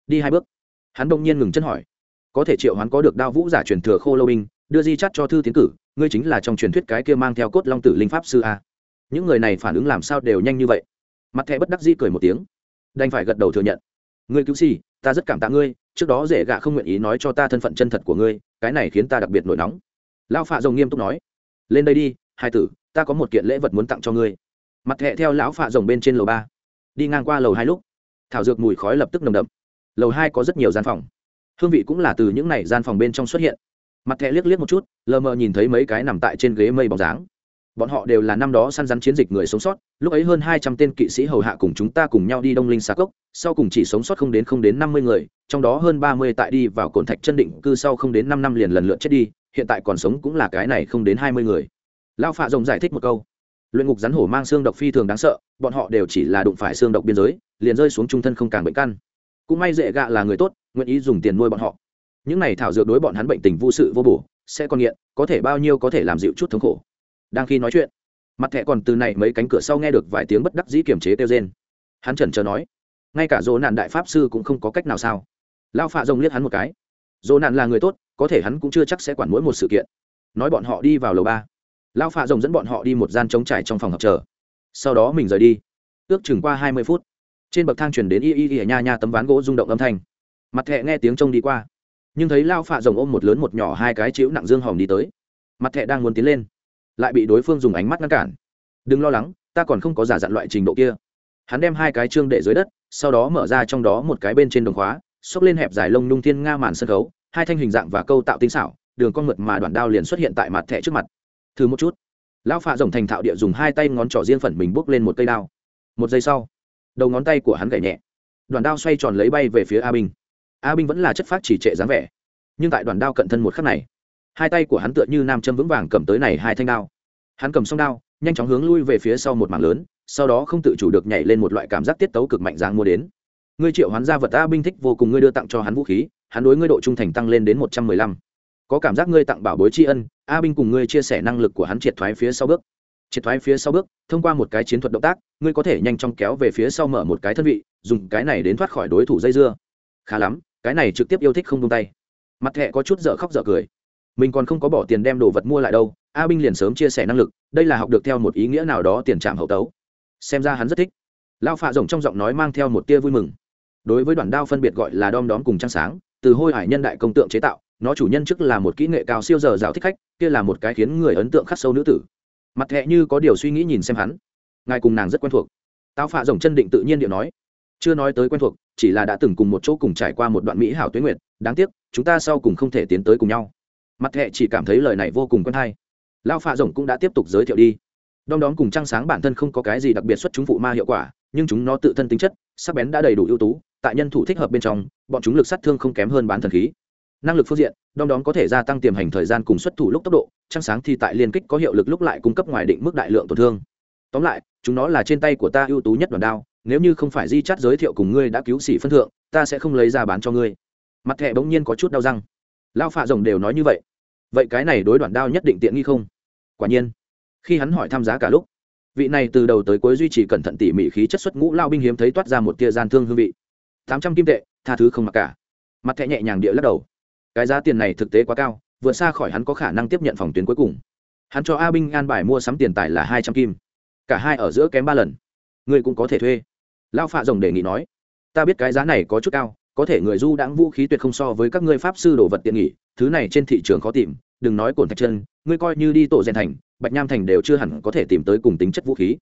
đi hai bước. Hắn đông nhiên ngừng chân hỏi, có thể triệu hắn có được đao vũ giả truyền thừa khô lâu binh, đưa di chắt cho thư tiến cử, ngươi chính là trong truyền thuyết cái kia mang theo cốt long tử linh pháp sư a? Những người này phản ứng làm sao đều nhanh như vậy. Mặt thẻ bất đắc di cười một tiếng, đành phải gật đầu thừa nhận. Ngươi cứu si ta rất cảm tạ ngươi, trước đó dễ gạ không nguyện ý nói cho ta thân phận chân thật của ngươi, cái này khiến ta đặc biệt nổi nóng. Lao phạ rồng nghiêm túc nói, lên đây đi, hai tử, ta có một kiện lễ vật muốn tặng cho ngươi. Mặt thẹ theo lão phạ rồng bên trên lầu ba, đi ngang qua lầu hai lúc, thảo dược mùi khói lập tức nồng đậm lầu hai có rất nhiều gian phòng. Hương vị cũng là từ những n à y gian phòng bên trong xuất hiện. Mặt thẹ liếc liếc một chút, lờ mờ nhìn thấy mấy cái nằm tại trên ghế mây bóng dáng. Bọn họ đều là năm đó săn rắn chiến dịch người sống sót, lúc ấy hơn hai trăm tên kỵ sĩ hầu hạ cùng chúng ta cùng nhau đi đông linh xa cốc, sau cùng chỉ sống sót không đến không đến năm mươi người, trong đó hơn ba mươi tại đi vào cồn thạch chân định cư sau không đến năm năm liền lần lượt chết đi, hiện tại còn sống cũng là cái này không đến hai mươi người. Lao phạ rồng giải thích một câu. Luyện ngục rắn hổ mang xương độc phi thường đáng sợ, bọn họ đều chỉ là đụng phải xương độc biên giới, liền rơi xuống trung thân không càng bệnh căn cũng may dễ gạ là người tốt, nguyện ý dùng tiền nuôi bọn họ. Những này thảo dược đối bọn hắn bệnh tình vô sự vô bổ, sẽ còn nghiện, có thể bao nhiêu có thể làm dịu chút thống khổ. Đang khi nói chuyện, mặt thẹ còn từ này mấy cánh cửa sau nghe được vài tiếng bất đắc dĩ kiềm chế kêu trên hắn chần chờ nói, ngay cả dỗ nạn đại pháp sư cũng không có cách nào sao? Lao phạ rồng liếc hắn một cái. Dỗ nạn là người tốt, có thể hắn cũng chưa chắc sẽ quản mỗi một sự kiện. Nói bọn họ đi vào lầu ba. Lao phạ rồng dẫn bọn họ đi một gian trống trải trong phòng học chờ. Sau đó mình rời đi. Ước chừng qua hai mươi phút trên bậc thang chuyển đến y y y nha nha tấm ván gỗ rung động âm thanh. Mặt thẹ nghe tiếng trông đi qua. Nhưng thấy lao phạ rồng ôm một lớn một nhỏ hai cái chiếu nặng dương hồng đi tới. Mặt thẹ đang muốn tiến lên, lại bị đối phương dùng ánh mắt ngăn cản. Đừng lo lắng, ta còn không có giả dặn loại trình độ kia. Hắn đem hai cái trương để dưới đất, sau đó mở ra trong đó một cái bên trên đồng khóa, xốc lên hẹp dài lông nhung thiên nga màn sân khấu, hai thanh hình dạng và câu tạo tinh xảo, đường con mượt mà đoạn đao liền xuất hiện tại mặt thẻ trước mặt. Thử một chút. Lão phạ rồng thành thạo địa dùng hai tay ngón trỏ riêng phần mình bốc lên một cây đao. Một giây sau đầu ngón tay của hắn gảy nhẹ. Đoàn đao xoay tròn lấy bay về phía a binh. A binh vẫn là chất phát chỉ trệ dáng vẻ, nhưng tại đoàn đao cận thân một khắc này, hai tay của hắn tựa như nam châm vững vàng cầm tới này hai thanh đao. Hắn cầm xong đao, nhanh chóng hướng lui về phía sau một mảng lớn, sau đó không tự chủ được nhảy lên một loại cảm giác tiết tấu cực mạnh dáng mua đến. Ngươi triệu hoán gia vật a binh thích vô cùng, ngươi đưa tặng cho hắn vũ khí, hắn đối ngươi độ trung thành tăng lên đến một trăm mười lăm. Có cảm giác ngươi tặng bảo bối tri ân, a binh cùng ngươi chia sẻ năng lực của hắn triệt thoái phía sau bước triệt thoái phía sau bước, thông qua một cái chiến thuật động tác, ngươi có thể nhanh chóng kéo về phía sau mở một cái thân vị, dùng cái này đến thoát khỏi đối thủ dây dưa. Khá lắm, cái này trực tiếp yêu thích không tung tay. Mặt thẹ có chút dở khóc dở cười. Mình còn không có bỏ tiền đem đồ vật mua lại đâu, a binh liền sớm chia sẻ năng lực, đây là học được theo một ý nghĩa nào đó tiền trạm hậu tấu. Xem ra hắn rất thích. Lao phạ rồng trong giọng nói mang theo một tia vui mừng. Đối với đoàn đao phân biệt gọi là đom đóm cùng trăng sáng, từ hôi hải nhân đại công tượng chế tạo, nó chủ nhân trước là một kỹ nghệ cao siêu giờ rào thích khách, kia là một cái khiến người ấn tượng khắc sâu nữ tử mặt thẹ như có điều suy nghĩ nhìn xem hắn. Ngài cùng nàng rất quen thuộc. Tao phạ rồng chân định tự nhiên điệu nói. Chưa nói tới quen thuộc, chỉ là đã từng cùng một chỗ cùng trải qua một đoạn mỹ hảo tuyến nguyệt, đáng tiếc, chúng ta sau cùng không thể tiến tới cùng nhau. Mặt thẹ chỉ cảm thấy lời này vô cùng quen hay. Lao phạ rồng cũng đã tiếp tục giới thiệu đi. Đom đóm cùng trăng sáng bản thân không có cái gì đặc biệt xuất chúng phụ ma hiệu quả, nhưng chúng nó tự thân tính chất, sắc bén đã đầy đủ ưu tú, tại nhân thủ thích hợp bên trong, bọn chúng lực sát thương không kém hơn bán thần khí năng lực phương diện, đom đóm có thể gia tăng tiềm hành thời gian cùng xuất thủ lúc tốc độ, trăng sáng thì tại liên kích có hiệu lực lúc lại cung cấp ngoài định mức đại lượng tổn thương. Tóm lại, chúng nó là trên tay của ta ưu tú nhất đoàn đao, nếu như không phải di chắt giới thiệu cùng ngươi đã cứu xỉ phân thượng, ta sẽ không lấy ra bán cho ngươi. Mặt thẻ bỗng nhiên có chút đau răng. Lao phạ rồng đều nói như vậy. Vậy cái này đối đoạn đao nhất định tiện nghi không? Quả nhiên. Khi hắn hỏi tham giá cả lúc, vị này từ đầu tới cuối duy trì cẩn thận tỉ mỉ khí chất xuất ngũ lao binh hiếm thấy toát ra một tia gian thương hương vị. Tám trăm kim tệ, tha thứ không mặc cả. Mặt thẻ nhẹ nhàng địa lắc đầu cái giá tiền này thực tế quá cao, vượt xa khỏi hắn có khả năng tiếp nhận phòng tuyến cuối cùng. Hắn cho a binh an bài mua sắm tiền tài là hai trăm kim. Cả hai ở giữa kém ba lần. Ngươi cũng có thể thuê. Lao phạ rồng đề nghị nói. Ta biết cái giá này có chút cao, có thể người du đãng vũ khí tuyệt không so với các ngươi pháp sư đồ vật tiện nghỉ thứ này trên thị trường khó tìm, đừng nói cồn thạch chân, ngươi coi như đi tổ rèn thành, bạch nham thành đều chưa hẳn có thể tìm tới cùng tính chất vũ khí.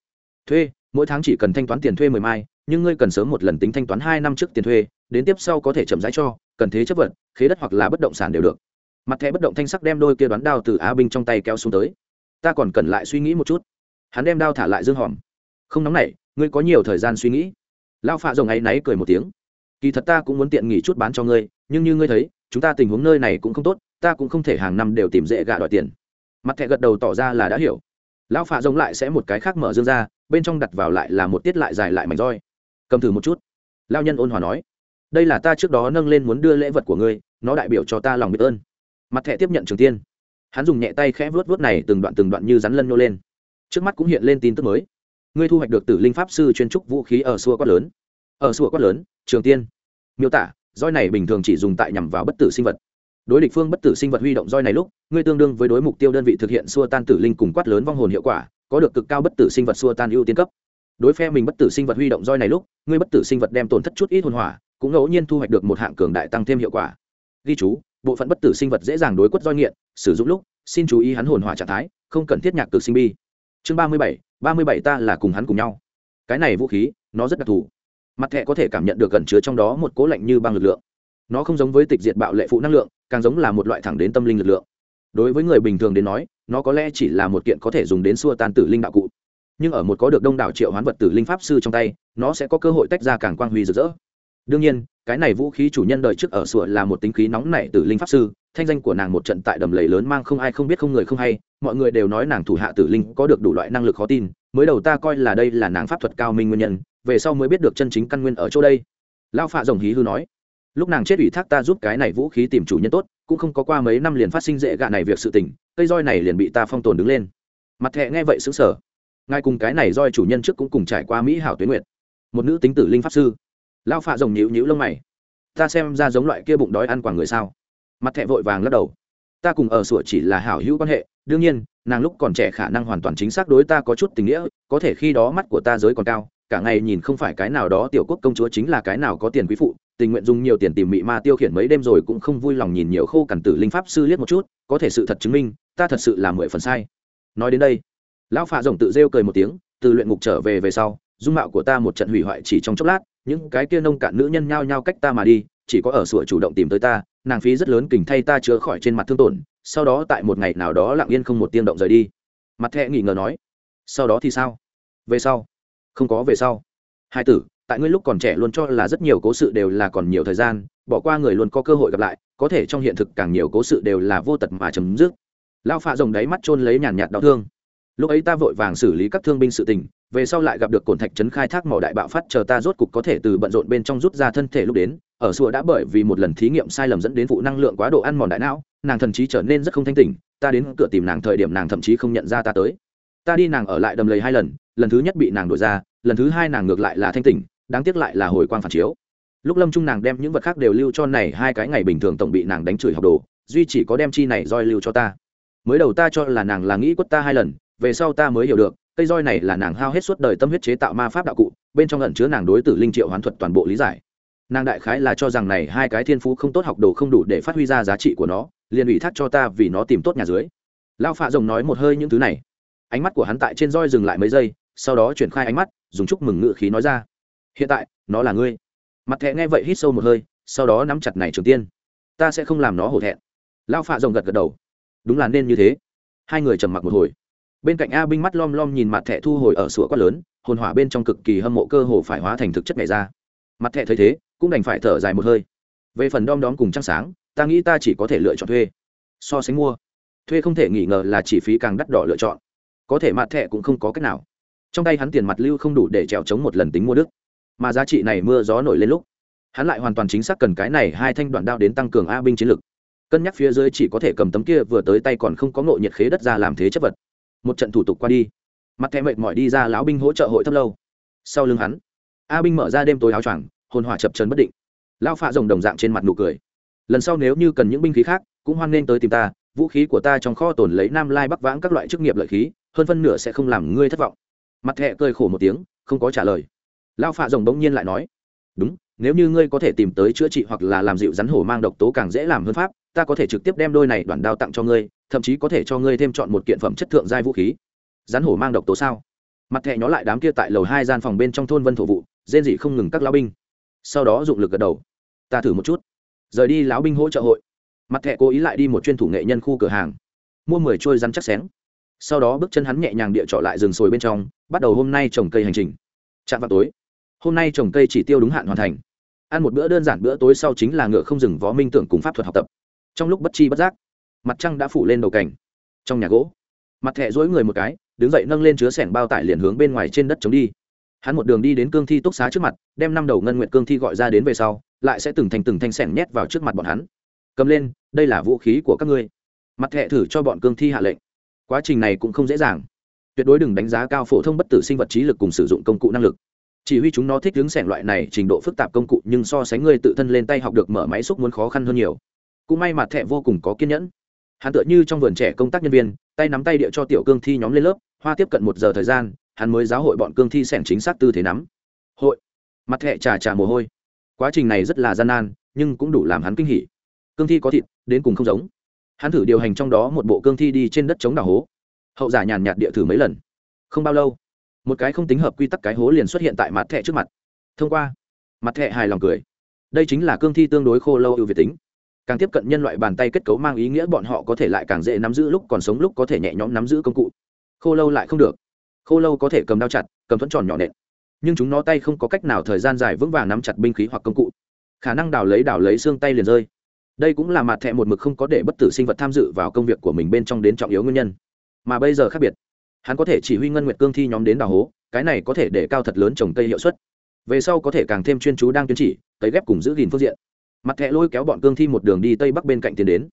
Thuê, mỗi tháng chỉ cần thanh toán tiền thuê mười mai, nhưng ngươi cần sớm một lần tính thanh toán hai năm trước tiền thuê, đến tiếp sau có thể chậm rãi cho cần thế chấp vật, khế đất hoặc là bất động sản đều được. Mặt thẻ bất động thanh sắc đem đôi kia đoán đao từ á binh trong tay kéo xuống tới. Ta còn cần lại suy nghĩ một chút. Hắn đem đao thả lại dương hòm. Không nóng nảy, ngươi có nhiều thời gian suy nghĩ. Lao phạ rồng ấy náy cười một tiếng. Kỳ thật ta cũng muốn tiện nghỉ chút bán cho ngươi, nhưng như ngươi thấy, chúng ta tình huống nơi này cũng không tốt, ta cũng không thể hàng năm đều tìm dễ gạ đòi tiền. Mặt thẻ gật đầu tỏ ra là đã hiểu. Lão phạ rồng lại sẽ một cái khác mở dương ra, bên trong đặt vào lại là một tiết lại dài lại mảnh roi. Cầm thử một chút. Lao nhân ôn hòa nói đây là ta trước đó nâng lên muốn đưa lễ vật của ngươi, nó đại biểu cho ta lòng biết ơn. Mặt thẻ tiếp nhận trường tiên. Hắn dùng nhẹ tay khẽ vuốt vuốt này từng đoạn từng đoạn như rắn lân nhô lên. Trước mắt cũng hiện lên tin tức mới. Ngươi thu hoạch được tử linh pháp sư chuyên trúc vũ khí ở xua quát lớn. Ở xua quát lớn, trường tiên. Miêu tả, roi này bình thường chỉ dùng tại nhằm vào bất tử sinh vật. Đối địch phương bất tử sinh vật huy động roi này lúc, ngươi tương đương với đối mục tiêu đơn vị thực hiện xua tan tử linh cùng quát lớn vong hồn hiệu quả, có được cực cao bất tử sinh vật xua tan ưu tiên cấp. Đối phe mình bất tử sinh vật huy động roi này lúc, ngươi bất tử sinh vật đem tổn thất chút ít hồn hỏa cũng ngẫu nhiên thu hoạch được một hạng cường đại tăng thêm hiệu quả. Ghi chú, bộ phận bất tử sinh vật dễ dàng đối quất roi nghiện, sử dụng lúc, xin chú ý hắn hồn hỏa trạng thái, không cần thiết nhạc cực sinh bi. Chương ba mươi bảy, ba mươi bảy ta là cùng hắn cùng nhau. Cái này vũ khí, nó rất đặc thù. Mặt thẻ có thể cảm nhận được gần chứa trong đó một cố lạnh như băng lực lượng. Nó không giống với tịch diệt bạo lệ phụ năng lượng, càng giống là một loại thẳng đến tâm linh lực lượng. Đối với người bình thường đến nói, nó có lẽ chỉ là một kiện có thể dùng đến xua tan tử linh đạo cụ. Nhưng ở một có được đông đảo triệu hoán vật tử linh pháp sư trong tay, nó sẽ có cơ hội tách ra càng quang huy rực rỡ đương nhiên, cái này vũ khí chủ nhân đời trước ở sủa là một tính khí nóng nảy tử linh pháp sư, thanh danh của nàng một trận tại đầm lầy lớn mang không ai không biết không người không hay, mọi người đều nói nàng thủ hạ tử linh có được đủ loại năng lực khó tin, mới đầu ta coi là đây là nàng pháp thuật cao minh nguyên nhân, về sau mới biết được chân chính căn nguyên ở chỗ đây. Lao phạ rồng hí hư nói, lúc nàng chết ủy thác ta giúp cái này vũ khí tìm chủ nhân tốt, cũng không có qua mấy năm liền phát sinh dễ gạ này việc sự tình, cây roi này liền bị ta phong tồn đứng lên. Mặt thẹ nghe vậy xứng sở ngay cùng cái này roi chủ nhân trước cũng cùng trải qua mỹ hảo tuyến nguyệt. Một nữ tính tử linh pháp sư lao phạ rồng nhịu nhịu lông mày. Ta xem ra giống loại kia bụng đói ăn quả người sao? Mặt thẹ vội vàng lắc đầu. Ta cùng ở sủa chỉ là hảo hữu quan hệ, đương nhiên, nàng lúc còn trẻ khả năng hoàn toàn chính xác đối ta có chút tình nghĩa, có thể khi đó mắt của ta giới còn cao, cả ngày nhìn không phải cái nào đó tiểu quốc công chúa chính là cái nào có tiền quý phụ, tình nguyện dùng nhiều tiền tìm mị ma tiêu khiển mấy đêm rồi cũng không vui lòng nhìn nhiều khô cằn tử linh pháp sư liếc một chút, có thể sự thật chứng minh, ta thật sự là mười phần sai. Nói đến đây, lão phạ rồng tự rêu cười một tiếng, từ luyện ngục trở về về sau, dung mạo của ta một trận hủy hoại chỉ trong chốc lát những cái kia nông cạn nữ nhân nhao nhao cách ta mà đi, chỉ có ở sủa chủ động tìm tới ta, nàng phí rất lớn kình thay ta chữa khỏi trên mặt thương tổn, sau đó tại một ngày nào đó lặng yên không một tiếng động rời đi. Mặt thẹ nghỉ ngờ nói, sau đó thì sao? Về sau? Không có, về sau. Hai tử, tại ngươi lúc còn trẻ luôn cho là rất nhiều cố sự đều là còn nhiều thời gian, bỏ qua người luôn có cơ hội gặp lại, có thể trong hiện thực càng nhiều cố sự đều là vô tật mà chấm dứt. Lao phạ rồng đáy mắt trôn lấy nhàn nhạt đau thương. Lúc ấy ta vội vàng xử lý các thương binh sự tình về sau lại gặp được cổn thạch trấn khai thác mỏ đại bạo phát, chờ ta rốt cục có thể từ bận rộn bên trong rút ra thân thể lúc đến. Ở sùa đã bởi vì một lần thí nghiệm sai lầm dẫn đến vụ năng lượng quá độ ăn mòn đại não, nàng thần chí trở nên rất không thanh tỉnh, ta đến cửa tìm nàng thời điểm nàng thậm chí không nhận ra ta tới. Ta đi nàng ở lại đầm lầy hai lần lần thứ nhất bị nàng đổi ra, lần thứ hai nàng ngược lại là thanh tỉnh, đáng tiếc lại là hồi quang phản chiếu. Lúc lâm trung nàng đem những vật khác đều lưu cho này, hai cái ngày bình thường tổng bị nàng đánh chửi học đồ, duy chỉ có đem chi này roi lưu cho ta. Mới đầu ta cho là nàng là nghĩ quất ta hai lần, về sau ta mới hiểu được cây roi này là nàng hao hết suốt đời tâm huyết chế tạo ma pháp đạo cụ, bên trong ẩn chứa nàng đối tử linh triệu hoán thuật toàn bộ lý giải. Nàng đại khái là cho rằng này hai cái thiên phú không tốt học đồ không đủ để phát huy ra giá trị của nó, liền ủy thác cho ta vì nó tìm tốt nhà dưới. Lao phạ rồng nói một hơi những thứ này. Ánh mắt của hắn tại trên roi dừng lại mấy giây, sau đó chuyển khai ánh mắt, dùng chúc mừng ngự khí nói ra. Hiện tại, nó là ngươi. Mặt thẹ nghe vậy hít sâu một hơi, sau đó nắm chặt này trường tiên. Ta sẽ không làm nó hổ thẹn. Lao phạ rồng gật gật đầu. Đúng là nên như thế. Hai người trầm mặc một hồi bên cạnh a binh mắt lom lom nhìn mặt thẻ thu hồi ở sủa quát lớn, hồn hỏa bên trong cực kỳ hâm mộ cơ hồ phải hóa thành thực chất này ra. Mặt thẻ thấy thế, cũng đành phải thở dài một hơi. Về phần đom đóm cùng trăng sáng, ta nghĩ ta chỉ có thể lựa chọn thuê. So sánh mua. Thuê không thể nghi ngờ là chi phí càng đắt đỏ lựa chọn. Có thể mặt thẻ cũng không có cách nào. Trong tay hắn tiền mặt lưu không đủ để trèo chống một lần tính mua đức mà giá trị này mưa gió nổi lên lúc, hắn lại hoàn toàn chính xác cần cái này hai thanh đoạn đao đến tăng cường a binh chiến lực. Cân nhắc phía dưới chỉ có thể cầm tấm kia vừa tới tay còn không có ngộ nhiệt khế đất ra làm thế chấp vật một trận thủ tục qua đi. Mặt thẹ mệt mỏi đi ra lão binh hỗ trợ hội thấp lâu. Sau lưng hắn, a binh mở ra đêm tối áo choàng, hồn hỏa chập trần bất định. Lao phạ rồng đồng dạng trên mặt nụ cười. Lần sau nếu như cần những binh khí khác, cũng hoan nghênh tới tìm ta, vũ khí của ta trong kho tồn lấy nam lai bắc vãng các loại chức nghiệp lợi khí, hơn phân nửa sẽ không làm ngươi thất vọng. Mặt thẹ cười khổ một tiếng, không có trả lời. Lao phạ rồng bỗng nhiên lại nói, đúng, nếu như ngươi có thể tìm tới chữa trị hoặc là làm dịu rắn hổ mang độc tố càng dễ làm hơn pháp, ta có thể trực tiếp đem đôi này đoàn đao tặng cho ngươi thậm chí có thể cho ngươi thêm chọn một kiện phẩm chất thượng giai vũ khí. Rắn hổ mang độc tố sao? Mặt thẹ nhó lại đám kia tại lầu hai gian phòng bên trong thôn vân thổ vụ, rên dị không ngừng các lão binh. Sau đó dụng lực gật đầu. Ta thử một chút. Rời đi, lão binh hỗ trợ hội. Mặt thẹ cố ý lại đi một chuyên thủ nghệ nhân khu cửa hàng. Mua mười trôi rắn chắc xén. Sau đó bước chân hắn nhẹ nhàng địa trọ lại rừng sồi bên trong, bắt đầu hôm nay trồng cây hành trình. Chạm vào tối. Hôm nay trồng cây chỉ tiêu đúng hạn hoàn thành. Ăn một bữa đơn giản bữa tối sau chính là ngựa không dừng vó minh tưởng cùng pháp thuật học tập. Trong lúc bất chi bất giác mặt trăng đã phủ lên đầu cảnh trong nhà gỗ, mặt thẹ dối người một cái, đứng dậy nâng lên chứa sẻng bao tải liền hướng bên ngoài trên đất chống đi. Hắn một đường đi đến cương thi túc xá trước mặt, đem năm đầu ngân nguyện cương thi gọi ra đến về sau, lại sẽ từng thành từng thanh sẻng nhét vào trước mặt bọn hắn. Cầm lên, đây là vũ khí của các ngươi. Mặt thẹ thử cho bọn cương thi hạ lệnh. Quá trình này cũng không dễ dàng. Tuyệt đối đừng đánh giá cao phổ thông bất tử sinh vật trí lực cùng sử dụng công cụ năng lực. Chỉ huy chúng nó thích hướng sẻng loại này trình độ phức tạp công cụ, nhưng so sánh ngươi tự thân lên tay học được mở máy xúc muốn khó khăn hơn nhiều. Cũng may mặt thẹ vô cùng có kiên nhẫn hắn tựa như trong vườn trẻ công tác nhân viên, tay nắm tay địa cho tiểu cương thi nhóm lên lớp, hoa tiếp cận một giờ thời gian, hắn mới giáo hội bọn cương thi sẻng chính xác tư thế nắm. Hội. Mặt thẹ trà trà mồ hôi. Quá trình này rất là gian nan, nhưng cũng đủ làm hắn kinh hỉ. Cương thi có thịt, đến cùng không giống. Hắn thử điều hành trong đó một bộ cương thi đi trên đất chống đào hố. Hậu giả nhàn nhạt địa thử mấy lần. Không bao lâu, một cái không tính hợp quy tắc cái hố liền xuất hiện tại mặt thẹ trước mặt. Thông qua, mặt thẹ hài lòng cười. Đây chính là cương thi tương đối khô lâu ưu việt tính càng tiếp cận nhân loại bàn tay kết cấu mang ý nghĩa bọn họ có thể lại càng dễ nắm giữ lúc còn sống lúc có thể nhẹ nhõm nắm giữ công cụ. Khô lâu lại không được. Khô lâu có thể cầm đao chặt, cầm thuẫn tròn nhỏ nện. Nhưng chúng nó tay không có cách nào thời gian dài vững vàng nắm chặt binh khí hoặc công cụ. Khả năng đào lấy đào lấy xương tay liền rơi. Đây cũng là mặt thẹ một mực không có để bất tử sinh vật tham dự vào công việc của mình bên trong đến trọng yếu nguyên nhân. Mà bây giờ khác biệt. Hắn có thể chỉ huy ngân nguyệt cương thi nhóm đến đào hố, cái này có thể để cao thật lớn trồng cây hiệu suất. Về sau có thể càng thêm chuyên chú đang tuyên chỉ, cấy ghép cùng giữ gìn phương diện mặt thẹ lôi kéo bọn cương thi một đường đi tây bắc bên cạnh tiến đến.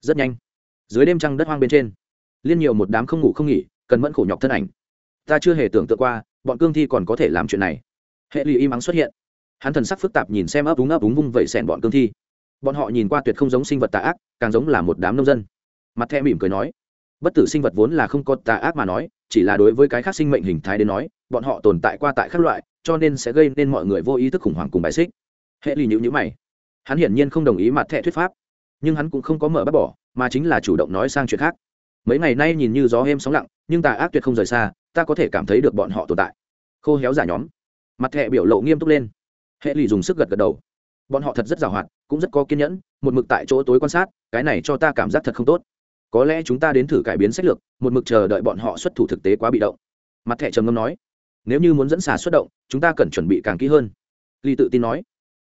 Rất nhanh. Dưới đêm trăng đất hoang bên trên, liên nhiều một đám không ngủ không nghỉ, cần mẫn khổ nhọc thân ảnh. Ta chưa hề tưởng tượng qua, bọn cương thi còn có thể làm chuyện này. Hệ lụy im ắng xuất hiện. Hắn thần sắc phức tạp nhìn xem ấp úng ấp úng vung vẩy xẻn bọn cương thi. Bọn họ nhìn qua tuyệt không giống sinh vật tà ác, càng giống là một đám nông dân. Mặt thẹ mỉm cười nói, bất tử sinh vật vốn là không có tà ác mà nói, chỉ là đối với cái khác sinh mệnh hình thái đến nói, bọn họ tồn tại qua tại các loại, cho nên sẽ gây nên mọi người vô ý thức khủng hoảng cùng bài xích. Hệ lụy nhữ nhữ mày hắn hiển nhiên không đồng ý mặt thẻ thuyết pháp, nhưng hắn cũng không có mở bắt bỏ, mà chính là chủ động nói sang chuyện khác. Mấy ngày nay nhìn như gió êm sóng lặng, nhưng tà ác tuyệt không rời xa, ta có thể cảm thấy được bọn họ tồn tại. Khô héo giả nhóm. Mặt thẻ biểu lộ nghiêm túc lên. Hệ lì dùng sức gật gật đầu. Bọn họ thật rất giàu hoạt, cũng rất có kiên nhẫn, một mực tại chỗ tối quan sát, cái này cho ta cảm giác thật không tốt. Có lẽ chúng ta đến thử cải biến sách lược, một mực chờ đợi bọn họ xuất thủ thực tế quá bị động. Mặt thẻ trầm ngâm nói, nếu như muốn dẫn xà xuất động, chúng ta cần chuẩn bị càng kỹ hơn. Ly tự tin nói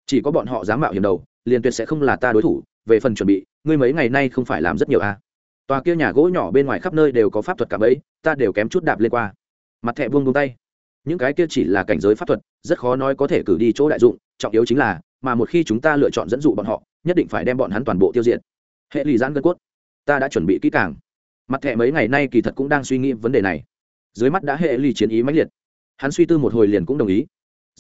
chỉ có bọn họ dám mạo hiểm đầu, liền tuyệt sẽ không là ta đối thủ, về phần chuẩn bị, ngươi mấy ngày nay không phải làm rất nhiều à. tòa kia nhà gỗ nhỏ bên ngoài khắp nơi đều có pháp thuật cả bấy ta đều kém chút đạp lên qua. Mặt thẹ buông buông tay. Những cái kia chỉ là cảnh giới pháp thuật, rất khó nói có thể cử đi chỗ đại dụng, trọng yếu chính là, mà một khi chúng ta lựa chọn dẫn dụ bọn họ, nhất định phải đem bọn hắn toàn bộ tiêu diệt. Hệ Lì giãn gân cốt. Ta đã chuẩn bị kỹ càng. Mặt thẹ mấy ngày nay kỳ thật cũng đang suy nghĩ vấn đề này. Dưới mắt đã hệ Lì chiến ý mãnh liệt. Hắn suy tư một hồi liền cũng đồng ý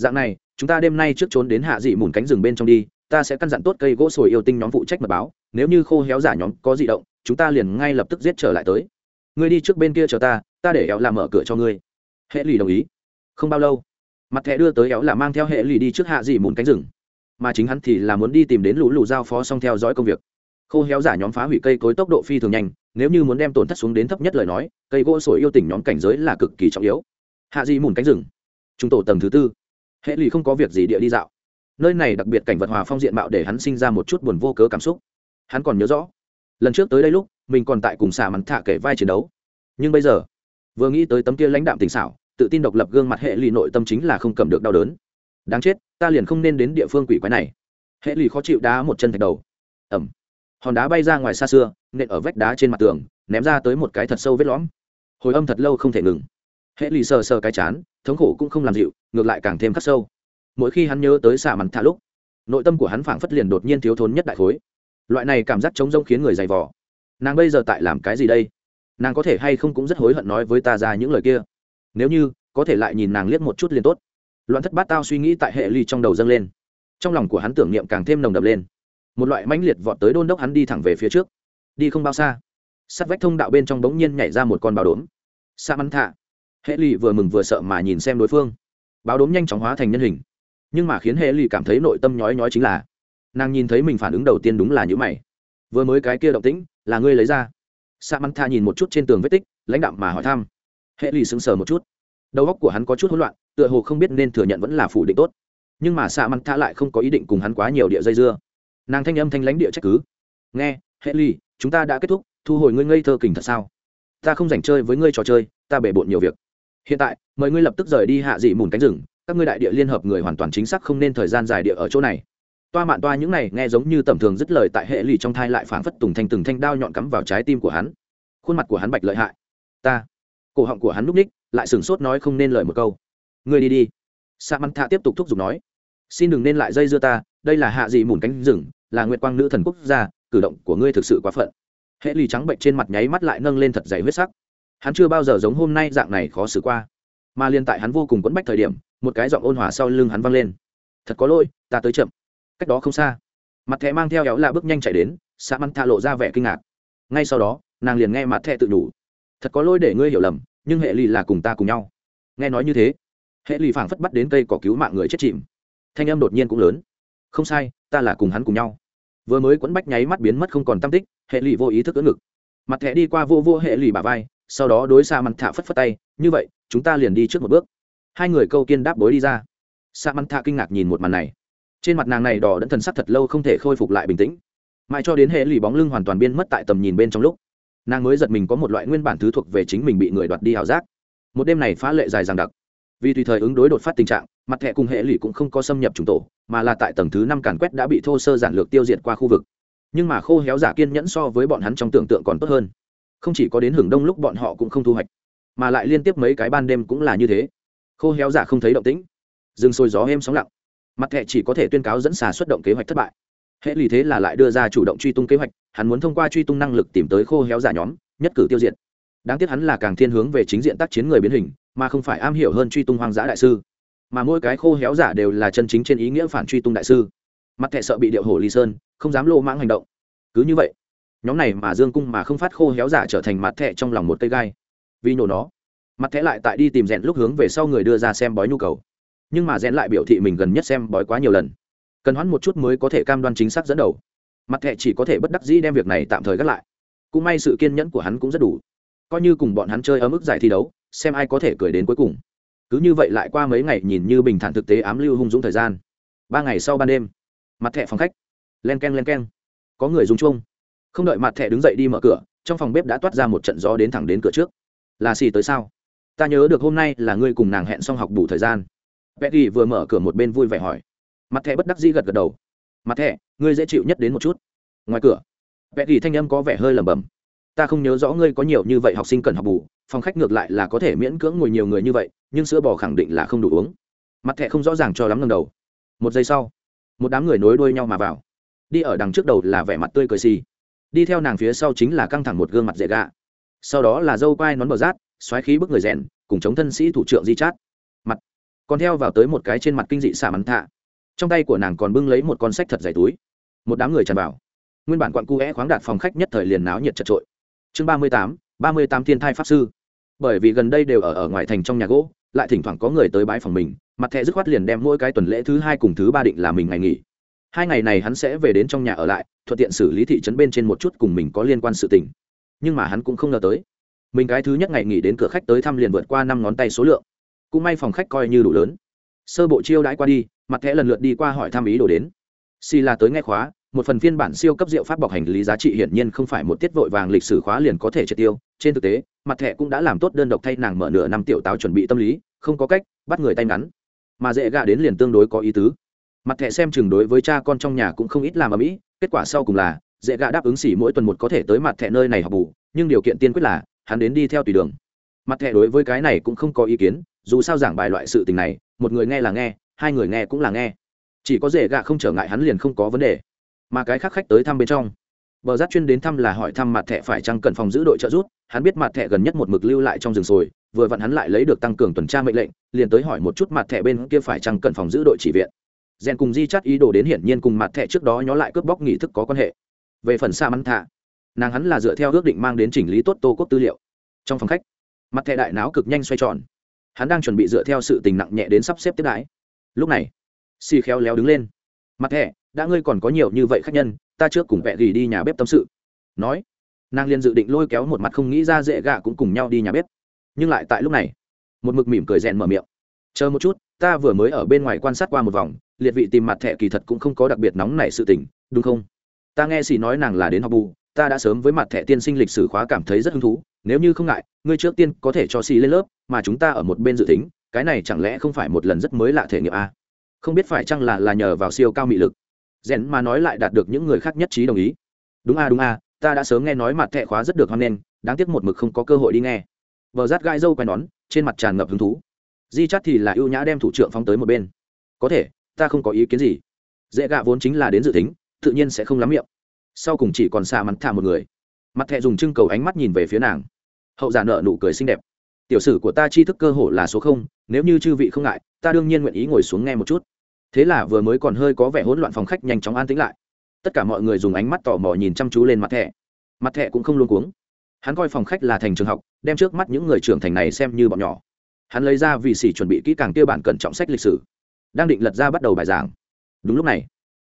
dạng này, chúng ta đêm nay trước trốn đến hạ dị mùn cánh rừng bên trong đi, ta sẽ căn dặn tốt cây gỗ sồi yêu tinh nhóm phụ trách mật báo, nếu như khô héo giả nhóm có dị động, chúng ta liền ngay lập tức giết trở lại tới. Ngươi đi trước bên kia chờ ta ta để éo là mở cửa cho ngươi. Hệ lì đồng ý. Không bao lâu, mặt thẻ đưa tới éo là mang theo hệ lì đi trước hạ dị mùn cánh rừng. Mà chính hắn thì là muốn đi tìm đến lũ lụ giao phó xong theo dõi công việc. Khô héo giả nhóm phá hủy cây cối tốc độ phi thường nhanh, nếu như muốn đem tổn thất xuống đến thấp nhất lời nói, cây gỗ sồi yêu tỉnh nhóm cảnh giới là cực kỳ trọng yếu. Hạ dị mùn cánh rừng, trung tổ tầng thứ tư hệ lì không có việc gì địa đi dạo. Nơi này đặc biệt cảnh vật hòa phong diện mạo để hắn sinh ra một chút buồn vô cớ cảm xúc. Hắn còn nhớ rõ, lần trước tới đây lúc, mình còn tại cùng xà mắn thạ kể vai chiến đấu. Nhưng bây giờ, vừa nghĩ tới tấm kia lãnh đạm tình xảo, tự tin độc lập gương mặt hệ lì nội tâm chính là không cầm được đau đớn. Đáng chết, ta liền không nên đến địa phương quỷ quái này. Hệ lì khó chịu đá một chân thạch đầu. Ẩm hòn đá bay ra ngoài xa xưa, nện ở vách đá trên mặt tường, ném ra tới một cái thật sâu vết lõm. Hồi âm thật lâu không thể ngừng hệ lì sờ sờ cái chán, thống khổ cũng không làm dịu, ngược lại càng thêm khắc sâu. Mỗi khi hắn nhớ tới xạ mắn thả lúc, nội tâm của hắn phảng phất liền đột nhiên thiếu thốn nhất đại khối. Loại này cảm giác trống rông khiến người dày vò. Nàng bây giờ tại làm cái gì đây? Nàng có thể hay không cũng rất hối hận nói với ta ra những lời kia. Nếu như, có thể lại nhìn nàng liếc một chút liền tốt. Loạn thất bát tao suy nghĩ tại hệ ly trong đầu dâng lên. Trong lòng của hắn tưởng niệm càng thêm nồng đập lên. Một loại mãnh liệt vọt tới đôn đốc hắn đi thẳng về phía trước. Đi không bao xa. Sát vách thông đạo bên trong bỗng nhiên nhảy ra một con bào đốm. Sa mắn thạ hệ Lì vừa mừng vừa sợ mà nhìn xem đối phương. Báo đốm nhanh chóng hóa thành nhân hình. Nhưng mà khiến hệ Lì cảm thấy nội tâm nhói nhói chính là nàng nhìn thấy mình phản ứng đầu tiên đúng là những mày. Vừa mới cái kia động tĩnh là ngươi lấy ra. Sa mắn Tha nhìn một chút trên tường vết tích lãnh đạm mà hỏi thăm. Hệ Lì sững sờ một chút. Đầu óc của hắn có chút hỗn loạn tựa hồ không biết nên thừa nhận vẫn là phủ định tốt. Nhưng mà sa mắn Tha lại không có ý định cùng hắn quá nhiều địa dây dưa. Nàng thanh âm thanh lãnh địa trách cứ. Nghe hệ Lì, chúng ta đã kết thúc thu hồi ngươi ngây thơ kình thật sao? Ta không dành chơi với ngươi trò chơi ta bể bộn nhiều việc hiện tại, mời ngươi lập tức rời đi hạ dị mùn cánh rừng, các ngươi đại địa liên hợp người hoàn toàn chính xác không nên thời gian dài địa ở chỗ này. Toa mạn toa những này nghe giống như tầm thường dứt lời tại hệ lụy trong thai lại phảng phất tùng thanh từng thanh đao nhọn cắm vào trái tim của hắn. Khuôn mặt của hắn bạch lợi hại. Ta. Cổ họng của hắn núp ních, lại sửng sốt nói không nên lời một câu. Ngươi đi đi. Sa mắn thạ tiếp tục thúc giục nói. Xin đừng nên lại dây dưa ta, đây là hạ dị mùn cánh rừng, là nguyệt quang nữ thần quốc gia, cử động của ngươi thực sự quá phận. Hệ lì trắng bệnh trên mặt nháy mắt lại nâng lên thật dày huyết sắc hắn chưa bao giờ giống hôm nay dạng này khó xử qua, mà liên tại hắn vô cùng quẫn bách thời điểm, một cái giọng ôn hòa sau lưng hắn văng lên. Thật có lỗi, ta tới chậm. Cách đó không xa, mặt thẹ mang theo éo lạ bước nhanh chạy đến, xã măn tha lộ ra vẻ kinh ngạc. Ngay sau đó, nàng liền nghe mặt thẹ tự đủ thật có lỗi để ngươi hiểu lầm, nhưng hệ lì là cùng ta cùng nhau. Nghe nói như thế, hệ lì phảng phất bắt đến cây cỏ cứu mạng người chết chìm. Thanh âm đột nhiên cũng lớn. Không sai, ta là cùng hắn cùng nhau. Vừa mới quẫn bách nháy mắt biến mất không còn tam tích, hệ lì vô ý thức ưỡn ngực. Mặt thẹ đi qua vô vô hệ lì bà vai sau đó đối xa mặt thạ phất phất tay, như vậy, chúng ta liền đi trước một bước. Hai người câu kiên đáp bối đi ra. Xa mặn thạ kinh ngạc nhìn một màn này. Trên mặt nàng này đỏ đẫn thần sắc thật lâu không thể khôi phục lại bình tĩnh. Mãi cho đến hệ lì bóng lưng hoàn toàn biên mất tại tầm nhìn bên trong lúc, nàng mới giật mình có một loại nguyên bản thứ thuộc về chính mình bị người đoạt đi ảo giác. Một đêm này phá lệ dài dằng đặc. Vì tùy thời ứng đối đột phát tình trạng, mặt thẻ cùng hệ lì cũng không có xâm nhập trùng tổ, mà là tại tầng thứ năm càn quét đã bị thô sơ giản lược tiêu diệt qua khu vực. Nhưng mà khô héo giả kiên nhẫn so với bọn hắn trong tưởng tượng còn tốt hơn không chỉ có đến hưởng đông lúc bọn họ cũng không thu hoạch, mà lại liên tiếp mấy cái ban đêm cũng là như thế. Khô héo giả không thấy động tĩnh, rừng sôi gió êm sóng lặng. Mặt thẹ chỉ có thể tuyên cáo dẫn xà xuất động kế hoạch thất bại. Hệ lì thế là lại đưa ra chủ động truy tung kế hoạch, hắn muốn thông qua truy tung năng lực tìm tới khô héo giả nhóm, nhất cử tiêu diệt. Đáng tiếc hắn là càng thiên hướng về chính diện tác chiến người biến hình, mà không phải am hiểu hơn truy tung hoang dã đại sư. Mà mỗi cái khô héo giả đều là chân chính trên ý nghĩa phản truy tung đại sư. Mặt thẹ sợ bị điệu hổ ly sơn, không dám lô mãng hành động. Cứ như vậy nhóm này mà dương cung mà không phát khô héo giả trở thành mặt thẹ trong lòng một cây gai. Vì nổ nó, mặt thẹ lại tại đi tìm rèn lúc hướng về sau người đưa ra xem bói nhu cầu. Nhưng mà rèn lại biểu thị mình gần nhất xem bói quá nhiều lần. Cần hoãn một chút mới có thể cam đoan chính xác dẫn đầu. Mặt thẹ chỉ có thể bất đắc dĩ đem việc này tạm thời gác lại. Cũng may sự kiên nhẫn của hắn cũng rất đủ. Coi như cùng bọn hắn chơi ở mức giải thi đấu, xem ai có thể cười đến cuối cùng. Cứ như vậy lại qua mấy ngày nhìn như bình thản thực tế ám lưu hung dũng thời gian. Ba ngày sau ban đêm, mặt thẹ phòng khách. Len k e n len k e n có người dùng chuông không đợi mặt thẻ đứng dậy đi mở cửa, trong phòng bếp đã toát ra một trận gió đến thẳng đến cửa trước. Là xì tới sao? Ta nhớ được hôm nay là ngươi cùng nàng hẹn xong học đủ thời gian. Petty vừa mở cửa một bên vui vẻ hỏi. Mặt thẻ bất đắc dĩ gật gật đầu. Mặt thẻ, ngươi dễ chịu nhất đến một chút. Ngoài cửa petty thanh âm có vẻ hơi lẩm bẩm. Ta không nhớ rõ ngươi có nhiều như vậy học sinh cần học bù, phòng khách ngược lại là có thể miễn cưỡng ngồi nhiều người như vậy, nhưng sữa bò khẳng định là không đủ uống. Mặt thẻ không rõ ràng cho lắm lần đầu. Một giây sau, một đám người nối đuôi nhau mà vào. Đi ở đằng trước đầu là vẻ mặt tươi cười xì đi theo nàng phía sau chính là căng thẳng một gương mặt dễ gạ. Sau đó là dâu quai nón bờ rát xoáy khí bức người rèn, cùng chống thân sĩ thủ trưởng di chát. Mặt. Còn theo vào tới một cái trên mặt kinh dị xả mắn thạ. Trong tay của nàng còn bưng lấy một con sách thật dày túi. Một đám người tràn vào. Nguyên bản quặn cu é khoáng đạt phòng khách nhất thời liền náo nhiệt chật trội. Chương ba mươi tám, ba mươi tám thiên thai pháp sư. Bởi vì gần đây đều ở ở ngoài thành trong nhà gỗ, lại thỉnh thoảng có người tới bãi phòng mình, mặt thẻ dứt khoát liền đem mỗi cái tuần lễ thứ hai cùng thứ ba định là mình ngày nghỉ hai ngày này hắn sẽ về đến trong nhà ở lại, thuận tiện xử lý thị trấn bên trên một chút cùng mình có liên quan sự tình. Nhưng mà hắn cũng không ngờ tới, mình cái thứ nhất ngày nghỉ đến cửa khách tới thăm liền vượt qua năm ngón tay số lượng. Cũng may phòng khách coi như đủ lớn. Sơ bộ chiêu đãi qua đi, mặt thẻ lần lượt đi qua hỏi thăm ý đồ đến. Xì là tới nghe khóa, một phần phiên bản siêu cấp rượu pháp bọc hành lý giá trị hiển nhiên không phải một tiết vội vàng lịch sử khóa liền có thể triệt tiêu. Trên thực tế, mặt thẻ cũng đã làm tốt đơn độc thay nàng mở nửa năm tiểu táo chuẩn bị tâm lý, không có cách, bắt người tay ngắn. Mà dễ gạ đến liền tương đối có ý tứ mặt thẻ xem chừng đối với cha con trong nhà cũng không ít làm ở mỹ kết quả sau cùng là, dễ gạ đáp ứng xỉ mỗi tuần một có thể tới mặt thẻ nơi này học bù, nhưng điều kiện tiên quyết là, hắn đến đi theo tùy đường. Mặt thẻ đối với cái này cũng không có ý kiến, dù sao giảng bài loại sự tình này, một người nghe là nghe, hai người nghe cũng là nghe. Chỉ có dễ gạ không trở ngại hắn liền không có vấn đề. Mà cái khác khách tới thăm bên trong. Bờ giác chuyên đến thăm là hỏi thăm mặt thẻ phải chăng cần phòng giữ đội trợ rút hắn biết mặt thẻ gần nhất một mực lưu lại trong rừng sồi, vừa vặn hắn lại lấy được tăng cường tuần tra mệnh lệnh, liền tới hỏi một chút mặt thẻ bên kia phải chăng cần phòng giữ đội chỉ viện rèn cùng di chắt ý đồ đến hiển nhiên cùng mặt thẻ trước đó nhó lại cướp bóc nghị thức có quan hệ. Về phần Sa mắn thạ, nàng hắn là dựa theo ước định mang đến chỉnh lý tốt tô quốc tư liệu. Trong phòng khách, mặt thẻ đại não cực nhanh xoay tròn. Hắn đang chuẩn bị dựa theo sự tình nặng nhẹ đến sắp xếp tiếp đái. Lúc này, xì khéo léo đứng lên. Mặt thẻ, đã ngươi còn có nhiều như vậy khách nhân, ta trước cùng vẹ gỉ đi nhà bếp tâm sự. Nói, nàng liền dự định lôi kéo một mặt không nghĩ ra dễ gạ cũng cùng nhau đi nhà bếp. Nhưng lại tại lúc này, một mực mỉm cười rèn mở miệng. Chờ một chút ta vừa mới ở bên ngoài quan sát qua một vòng, liệt vị tìm mặt thẻ kỳ thật cũng không có đặc biệt nóng nảy sự tình, đúng không? Ta nghe xì nói nàng là đến học bù, ta đã sớm với mặt thẻ tiên sinh lịch sử khóa cảm thấy rất hứng thú, nếu như không ngại, ngươi trước tiên có thể cho xì lên lớp, mà chúng ta ở một bên dự tính, cái này chẳng lẽ không phải một lần rất mới lạ thể nghiệm a à? không biết phải chăng là là nhờ vào siêu cao mị lực. Rèn mà nói lại đạt được những người khác nhất trí đồng ý. Đúng a đúng a ta đã sớm nghe nói mặt thẻ khóa rất được hoan nghênh, đáng tiếc một mực không có cơ hội đi nghe. Vờ rát gai dâu quai nón, trên mặt tràn ngập hứng thú di chắt thì là ưu nhã đem thủ trưởng phóng tới một bên. Có thể, ta không có ý kiến gì. Dễ gạ vốn chính là đến dự tính, tự nhiên sẽ không lắm miệng. Sau cùng chỉ còn xa mặt thả một người. Mặt thẹ dùng trưng cầu ánh mắt nhìn về phía nàng. Hậu giả nợ nụ cười xinh đẹp. Tiểu sử của ta tri thức cơ hồ là số không, nếu như chư vị không ngại, ta đương nhiên nguyện ý ngồi xuống nghe một chút. Thế là vừa mới còn hơi có vẻ hỗn loạn phòng khách nhanh chóng an tĩnh lại. Tất cả mọi người dùng ánh mắt tò mò nhìn chăm chú lên mặt thẹ mặt thẹ cũng không luôn cuống. Hắn coi phòng khách là thành trường học, đem trước mắt những người trưởng thành này xem như bọn nhỏ hắn lấy ra vị xỉ chuẩn bị kỹ càng tiêu bản cẩn trọng sách lịch sử, đang định lật ra bắt đầu bài giảng. Đúng lúc này,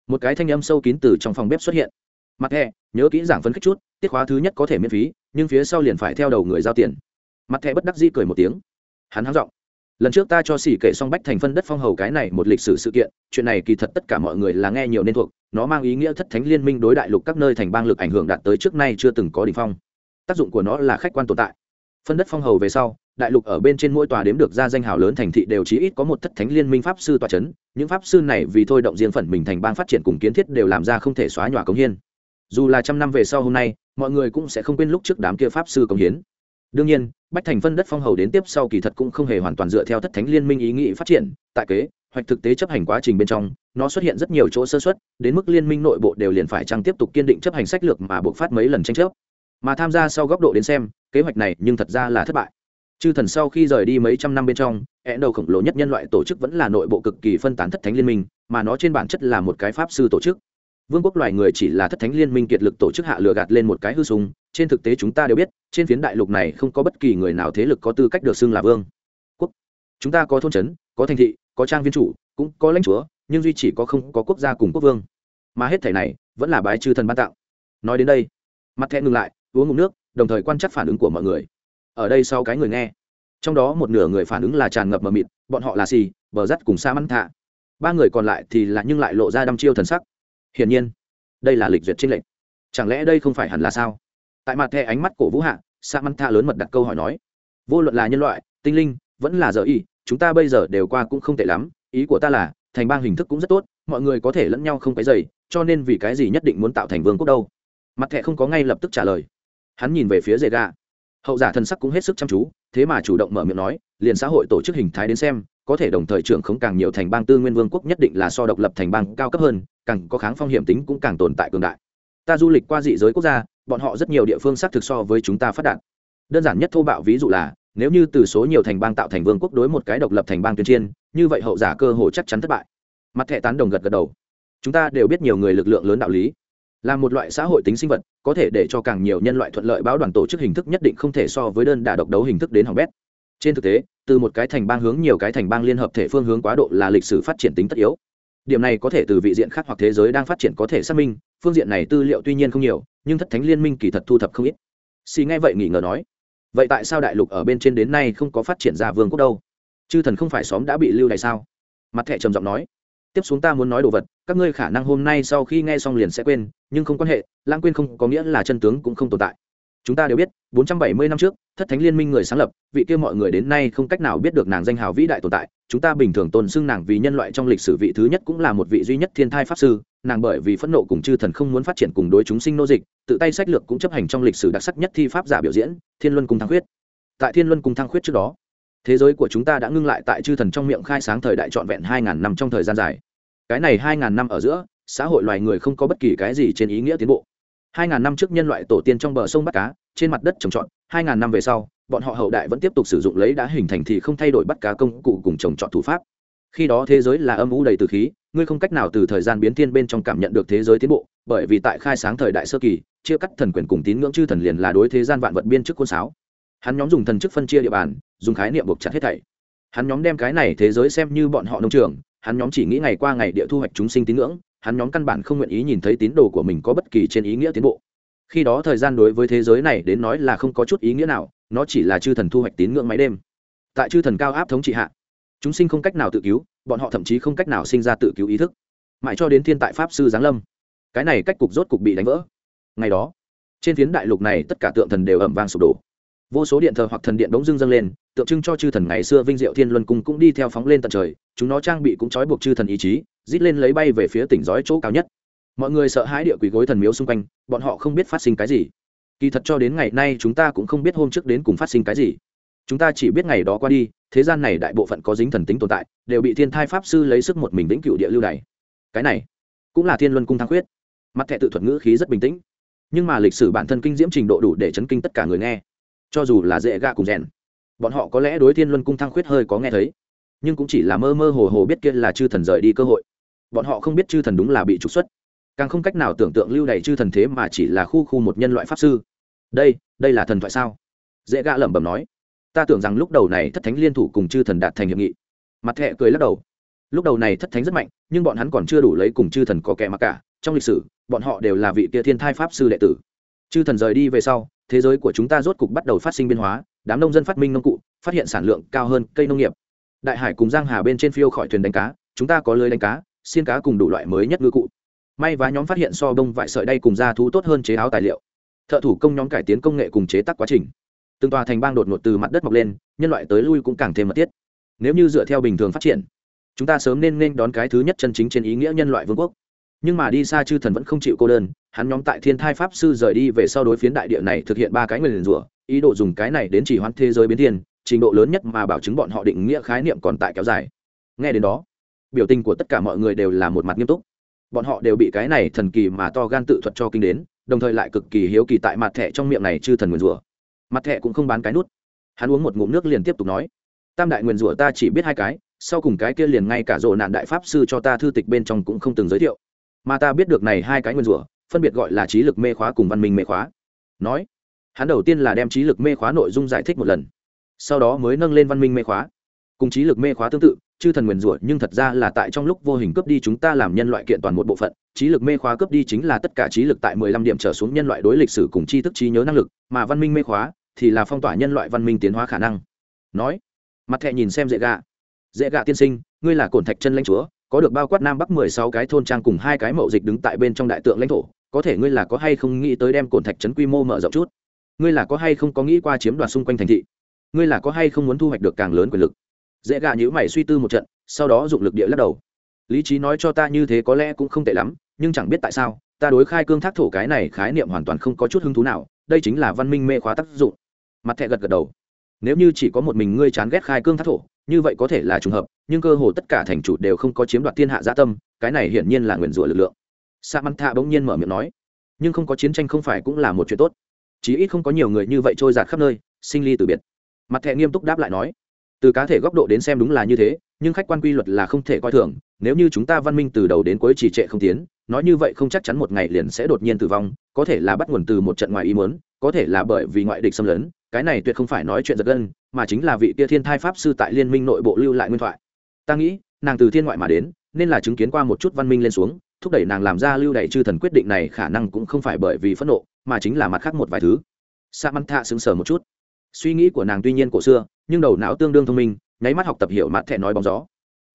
một cái thanh âm sâu kín từ trong phòng bếp xuất hiện. Mặt thẻ, nhớ kỹ giảng phấn khích chút, tiết khóa thứ nhất có thể miễn phí, nhưng phía sau liền phải theo đầu người giao tiền. Mặt thẻ bất đắc di cười một tiếng. Hắn hắng giọng, lần trước ta cho xỉ kể xong bách thành phân đất phong hầu cái này một lịch sử sự kiện, chuyện này kỳ thật tất cả mọi người là nghe nhiều nên thuộc, nó mang ý nghĩa thất thánh liên minh đối đại lục các nơi thành bang lực ảnh hưởng đạt tới trước nay chưa từng có đ ỉ n h phong. Tác dụng của nó là khách quan tồn tại. Phân đất phong hầu về sau đại lục ở bên trên mỗi tòa đếm được ra danh hào lớn thành thị đều chí ít có một thất thánh liên minh pháp sư tòa chấn, những pháp sư này vì thôi động riêng phần mình thành bang phát triển cùng kiến thiết đều làm ra không thể xóa nhòa cống hiến. dù là trăm năm về sau hôm nay mọi người cũng sẽ không quên lúc trước đám kia pháp sư cống hiến. Đương nhiên bách thành phân đất phong hầu đến tiếp sau kỳ thật cũng không hề hoàn toàn dựa theo thất thánh liên minh ý nghĩ phát triển tại kế hoạch thực tế chấp hành quá trình bên trong nó xuất hiện rất nhiều chỗ sơ xuất đến mức liên minh nội bộ đều liền phải chăng tiếp tục kiên định chấp hành sách lược mà buộc phát mấy lần tranh chấp. Mà tham gia sau góc độ đến xem kế hoạch này nhưng thật ra là thất bại chư thần sau khi rời đi mấy trăm năm bên trong é đầu khổng lồ nhất nhân loại tổ chức vẫn là nội bộ cực kỳ phân tán thất thánh liên minh, mà nó trên bản chất là một cái pháp sư tổ chức. Vương quốc loài người chỉ là thất thánh liên minh kiệt lực tổ chức hạ lừa gạt lên một cái hư sùng trên thực tế chúng ta đều biết, trên phiến đại lục này không có bất kỳ người nào thế lực có tư cách được xưng là vương. Quốc. Chúng ta có thôn trấn, có thành thị, có trang viên chủ, cũng có lãnh chúa, nhưng duy chỉ có không có quốc gia cùng quốc vương. Mà hết thể này, vẫn là bái chư thần ban tạo nói đến đây, mặt thẹn ngừng lại, uống ngụm nước, đồng thời quan trắc phản ứng của mọi người ở đây sau cái người nghe. Trong đó một nửa người phản ứng là tràn ngập mờ mịt, bọn họ là xì, bờ rắt cùng sa mắn thạ. Ba người còn lại thì là nhưng lại lộ ra đăm chiêu thần sắc. Hiển nhiên, đây là lịch duyệt trinh lệnh chẳng lẽ đây không phải hẳn là sao? Tại mặt thẻ ánh mắt cổ vũ hạ, sa mắn thạ lớn mật đặt câu hỏi nói. Vô luận là nhân loại, tinh linh, vẫn là giờ y, chúng ta bây giờ đều qua cũng không tệ lắm. Ý của ta là, thành bang hình thức cũng rất tốt, mọi người có thể lẫn nhau không cái dày cho nên vì cái gì nhất định muốn tạo thành vương quốc đâu? Mặt thẻ không có ngay lập tức trả lời. Hắn nhìn về phía dề gà hậu giả thần sắc cũng hết sức chăm chú, thế mà chủ động mở miệng nói, liền xã hội tổ chức hình thái đến xem, có thể đồng thời trưởng khống càng nhiều thành bang tư nguyên vương quốc nhất định là so độc lập thành bang cao cấp hơn, càng có kháng phong hiểm tính cũng càng tồn tại cường đại. Ta du lịch qua dị giới quốc gia, bọn họ rất nhiều địa phương xác thực so với chúng ta phát đạt. Đơn giản nhất thô bạo ví dụ là, nếu như từ số nhiều thành bang tạo thành vương quốc đối một cái độc lập thành bang tuyên chiên như vậy hậu giả cơ hồ chắc chắn thất bại. Mặt thẻ tán đồng gật gật đầu. Chúng ta đều biết nhiều người lực lượng lớn đạo lý là một loại xã hội tính sinh vật, có thể để cho càng nhiều nhân loại thuận lợi báo đoàn tổ chức hình thức nhất định không thể so với đơn đả độc đấu hình thức đến hỏng bét. Trên thực tế, từ một cái thành bang hướng nhiều cái thành bang liên hợp thể phương hướng quá độ là lịch sử phát triển tính tất yếu. Điểm này có thể từ vị diện khác hoặc thế giới đang phát triển có thể xác minh, phương diện này tư liệu tuy nhiên không nhiều, nhưng thất thánh liên minh kỳ thật thu thập không ít. Xì nghe vậy nghỉ ngờ nói, vậy tại sao đại lục ở bên trên đến nay không có phát triển ra vương quốc đâu? Chư thần không phải xóm đã bị lưu đày sao? Mặt thẻ trầm giọng nói tiếp xuống ta muốn nói đồ vật, các ngươi khả năng hôm nay sau khi nghe xong liền sẽ quên, nhưng không quan hệ, lãng quên không có nghĩa là chân tướng cũng không tồn tại. Chúng ta đều biết 470 năm trước, thất thánh liên minh người sáng lập, vị kia mọi người đến nay không cách nào biết được nàng danh hào vĩ đại tồn tại. Chúng ta bình thường tôn xưng nàng vì nhân loại trong lịch sử vị thứ nhất cũng là một vị duy nhất thiên thai pháp sư, nàng bởi vì phẫn nộ cùng chư thần không muốn phát triển cùng đối chúng sinh nô dịch, tự tay sách lược cũng chấp hành trong lịch sử đặc sắc nhất thi pháp giả biểu diễn, thiên luân cung thăng khuyết. Tại thiên luân cung thăng khuyết trước đó thế giới của chúng ta đã ngưng lại tại chư thần trong miệng khai sáng thời đại trọn vẹn hai ngàn năm trong thời gian dài. Cái này hai ngàn năm ở giữa, xã hội loài người không có bất kỳ cái gì trên ý nghĩa tiến bộ. Hai ngàn năm trước nhân loại tổ tiên trong bờ sông bắt cá, trên mặt đất trồng trọt, hai ngàn năm về sau, bọn họ hậu đại vẫn tiếp tục sử dụng lấy đã hình thành thì không thay đổi bắt cá công cụ cùng trồng trọt thủ pháp. Khi đó thế giới là âm u đầy từ khí, ngươi không cách nào từ thời gian biến thiên bên trong cảm nhận được thế giới tiến bộ, bởi vì tại khai sáng thời đại sơ kỳ, chia cắt thần quyền cùng tín ngưỡng chư thần liền là đối thế gian vạn vật biên chức quân sáo. Hắn nhóm dùng thần chức phân chia địa bàn dùng khái niệm buộc chặt hết thảy. Hắn nhóm đem cái này thế giới xem như bọn họ nông trường, hắn nhóm chỉ nghĩ ngày qua ngày địa thu hoạch chúng sinh tín ngưỡng, hắn nhóm căn bản không nguyện ý nhìn thấy tín đồ của mình có bất kỳ trên ý nghĩa tiến bộ. Khi đó thời gian đối với thế giới này đến nói là không có chút ý nghĩa nào, nó chỉ là chư thần thu hoạch tín ngưỡng máy đêm. Tại chư thần cao áp thống trị hạ, chúng sinh không cách nào tự cứu, bọn họ thậm chí không cách nào sinh ra tự cứu ý thức. Mãi cho đến thiên tại pháp sư giáng lâm, cái này cách cục rốt cục bị đánh vỡ. Ngày đó, trên phiến đại lục này tất cả tượng thần đều ẩm vang sụp đổ. Vô số điện thờ hoặc thần điện đống dưng dâng lên tượng trưng cho chư thần ngày xưa vinh diệu thiên luân cung cũng đi theo phóng lên tận trời, chúng nó trang bị cũng trói buộc chư thần ý chí, rít lên lấy bay về phía tỉnh giói chỗ cao nhất. Mọi người sợ hãi địa quỷ gối thần miếu xung quanh, bọn họ không biết phát sinh cái gì. Kỳ thật cho đến ngày nay chúng ta cũng không biết hôm trước đến cùng phát sinh cái gì. Chúng ta chỉ biết ngày đó qua đi, thế gian này đại bộ phận có dính thần tính tồn tại, đều bị thiên thai pháp sư lấy sức một mình vĩnh cựu địa lưu này cái này cũng là thiên luân cung thăng khuyết. Mặt thẹ tự thuật ngữ khí rất bình tĩnh. Nhưng mà lịch sử bản thân kinh diễm trình độ đủ để chấn kinh tất cả người nghe. Cho dù là dễ gạ cùng rèn bọn họ có lẽ đối thiên luân cung thăng khuyết hơi có nghe thấy, nhưng cũng chỉ là mơ mơ hồ hồ biết kia là chư thần rời đi cơ hội. Bọn họ không biết chư thần đúng là bị trục xuất, càng không cách nào tưởng tượng lưu đầy chư thần thế mà chỉ là khu khu một nhân loại pháp sư. Đây đây là thần thoại sao? Dễ gạ lẩm bẩm nói. Ta tưởng rằng lúc đầu này thất thánh liên thủ cùng chư thần đạt thành hiệp nghị. Mặt thẹ cười lắc đầu. Lúc đầu này thất thánh rất mạnh, nhưng bọn hắn còn chưa đủ lấy cùng chư thần có kẻ mặc cả. Trong lịch sử, bọn họ đều là vị kia thiên thai pháp sư đệ tử. Chư thần rời đi về sau, thế giới của chúng ta rốt cục bắt đầu phát sinh biến hóa đám nông dân phát minh nông cụ, phát hiện sản lượng cao hơn cây nông nghiệp. Đại hải cùng giang hà bên trên phiêu khỏi thuyền đánh cá, chúng ta có lưới đánh cá, xiên cá cùng đủ loại mới nhất ngư cụ. May và nhóm phát hiện so đông vải sợi đay cùng da thú tốt hơn chế áo tài liệu. Thợ thủ công nhóm cải tiến công nghệ cùng chế tác quá trình. Từng tòa thành bang đột ngột từ mặt đất mọc lên, nhân loại tới lui cũng càng thêm mật thiết. Nếu như dựa theo bình thường phát triển, chúng ta sớm nên nên đón cái thứ nhất chân chính trên ý nghĩa nhân loại vương quốc. Nhưng mà đi xa chư thần vẫn không chịu cô đơn, hắn nhóm tại thiên thai pháp sư rời đi về sau đối phiến đại địa này thực hiện ba cái nguyền rủa ý đồ dùng cái này đến chỉ hoãn thế giới biến thiên, trình độ lớn nhất mà bảo chứng bọn họ định nghĩa khái niệm còn tại kéo dài. Nghe đến đó, biểu tình của tất cả mọi người đều là một mặt nghiêm túc. Bọn họ đều bị cái này thần kỳ mà to gan tự thuật cho kinh đến, đồng thời lại cực kỳ hiếu kỳ tại mặt thẻ trong miệng này chư thần nguyền rủa. Mặt thẻ cũng không bán cái nút. Hắn uống một ngụm nước liền tiếp tục nói, tam đại nguyền rủa ta chỉ biết hai cái, sau cùng cái kia liền ngay cả rộ nạn đại pháp sư cho ta thư tịch bên trong cũng không từng giới thiệu. Mà ta biết được này hai cái nguyên rủa, phân biệt gọi là trí lực mê khóa cùng văn minh mê khóa. Nói hắn đầu tiên là đem trí lực mê khóa nội dung giải thích một lần, sau đó mới nâng lên văn minh mê khóa. Cùng trí lực mê khóa tương tự, chư thần nguyền rủa, nhưng thật ra là tại trong lúc vô hình cướp đi chúng ta làm nhân loại kiện toàn một bộ phận. Trí lực mê khóa cướp đi chính là tất cả trí lực tại mười lăm điểm trở xuống nhân loại đối lịch sử cùng tri thức trí nhớ năng lực, mà văn minh mê khóa thì là phong tỏa nhân loại văn minh tiến hóa khả năng. Nói, mặt thẹ nhìn xem dễ gạ dễ gạ tiên sinh, ngươi là cổn thạch chân lãnh chúa, có được bao quát nam bắc mười sáu cái thôn trang cùng hai cái mậu dịch đứng tại bên trong đại tượng lãnh thổ, có thể ngươi là có hay không nghĩ tới đem cổn thạch trấn quy mô mở rộng chút? Ngươi là có hay không có nghĩ qua chiếm đoạt xung quanh thành thị? Ngươi là có hay không muốn thu hoạch được càng lớn quyền lực? Dễ gạ nhữ mày suy tư một trận, sau đó dụng lực địa lắc đầu. Lý trí nói cho ta như thế có lẽ cũng không tệ lắm, nhưng chẳng biết tại sao, ta đối khai cương thác thổ cái này khái niệm hoàn toàn không có chút hứng thú nào, đây chính là văn minh mê khóa tác dụng. Mặt thẹ gật gật đầu. Nếu như chỉ có một mình ngươi chán ghét khai cương thác thổ, như vậy có thể là trùng hợp, nhưng cơ hồ tất cả thành chủ đều không có chiếm đoạt thiên hạ gia tâm, cái này hiển nhiên là nguyền rủa lực lượng. Sa manta thạ bỗng nhiên mở miệng nói, nhưng không có chiến tranh không phải cũng là một chuyện tốt chí ít không có nhiều người như vậy trôi giạt khắp nơi, sinh ly từ biệt. Mặt thẹ nghiêm túc đáp lại nói, từ cá thể góc độ đến xem đúng là như thế, nhưng khách quan quy luật là không thể coi thường, nếu như chúng ta văn minh từ đầu đến cuối trì trệ không tiến, nói như vậy không chắc chắn một ngày liền sẽ đột nhiên tử vong, có thể là bắt nguồn từ một trận ngoài ý muốn, có thể là bởi vì ngoại địch xâm lấn, cái này tuyệt không phải nói chuyện giật gân, mà chính là vị kia thiên thai pháp sư tại liên minh nội bộ lưu lại nguyên thoại. Ta nghĩ, nàng từ thiên ngoại mà đến, nên là chứng kiến qua một chút văn minh lên xuống, thúc đẩy nàng làm ra lưu đẩy chư thần quyết định này khả năng cũng không phải bởi vì phẫn nộ mà chính là mặt khác một vài thứ. Sa măng thạ sững sờ một chút. Suy nghĩ của nàng tuy nhiên cổ xưa, nhưng đầu não tương đương thông minh, nháy mắt học tập hiểu mặt thẻ nói bóng gió.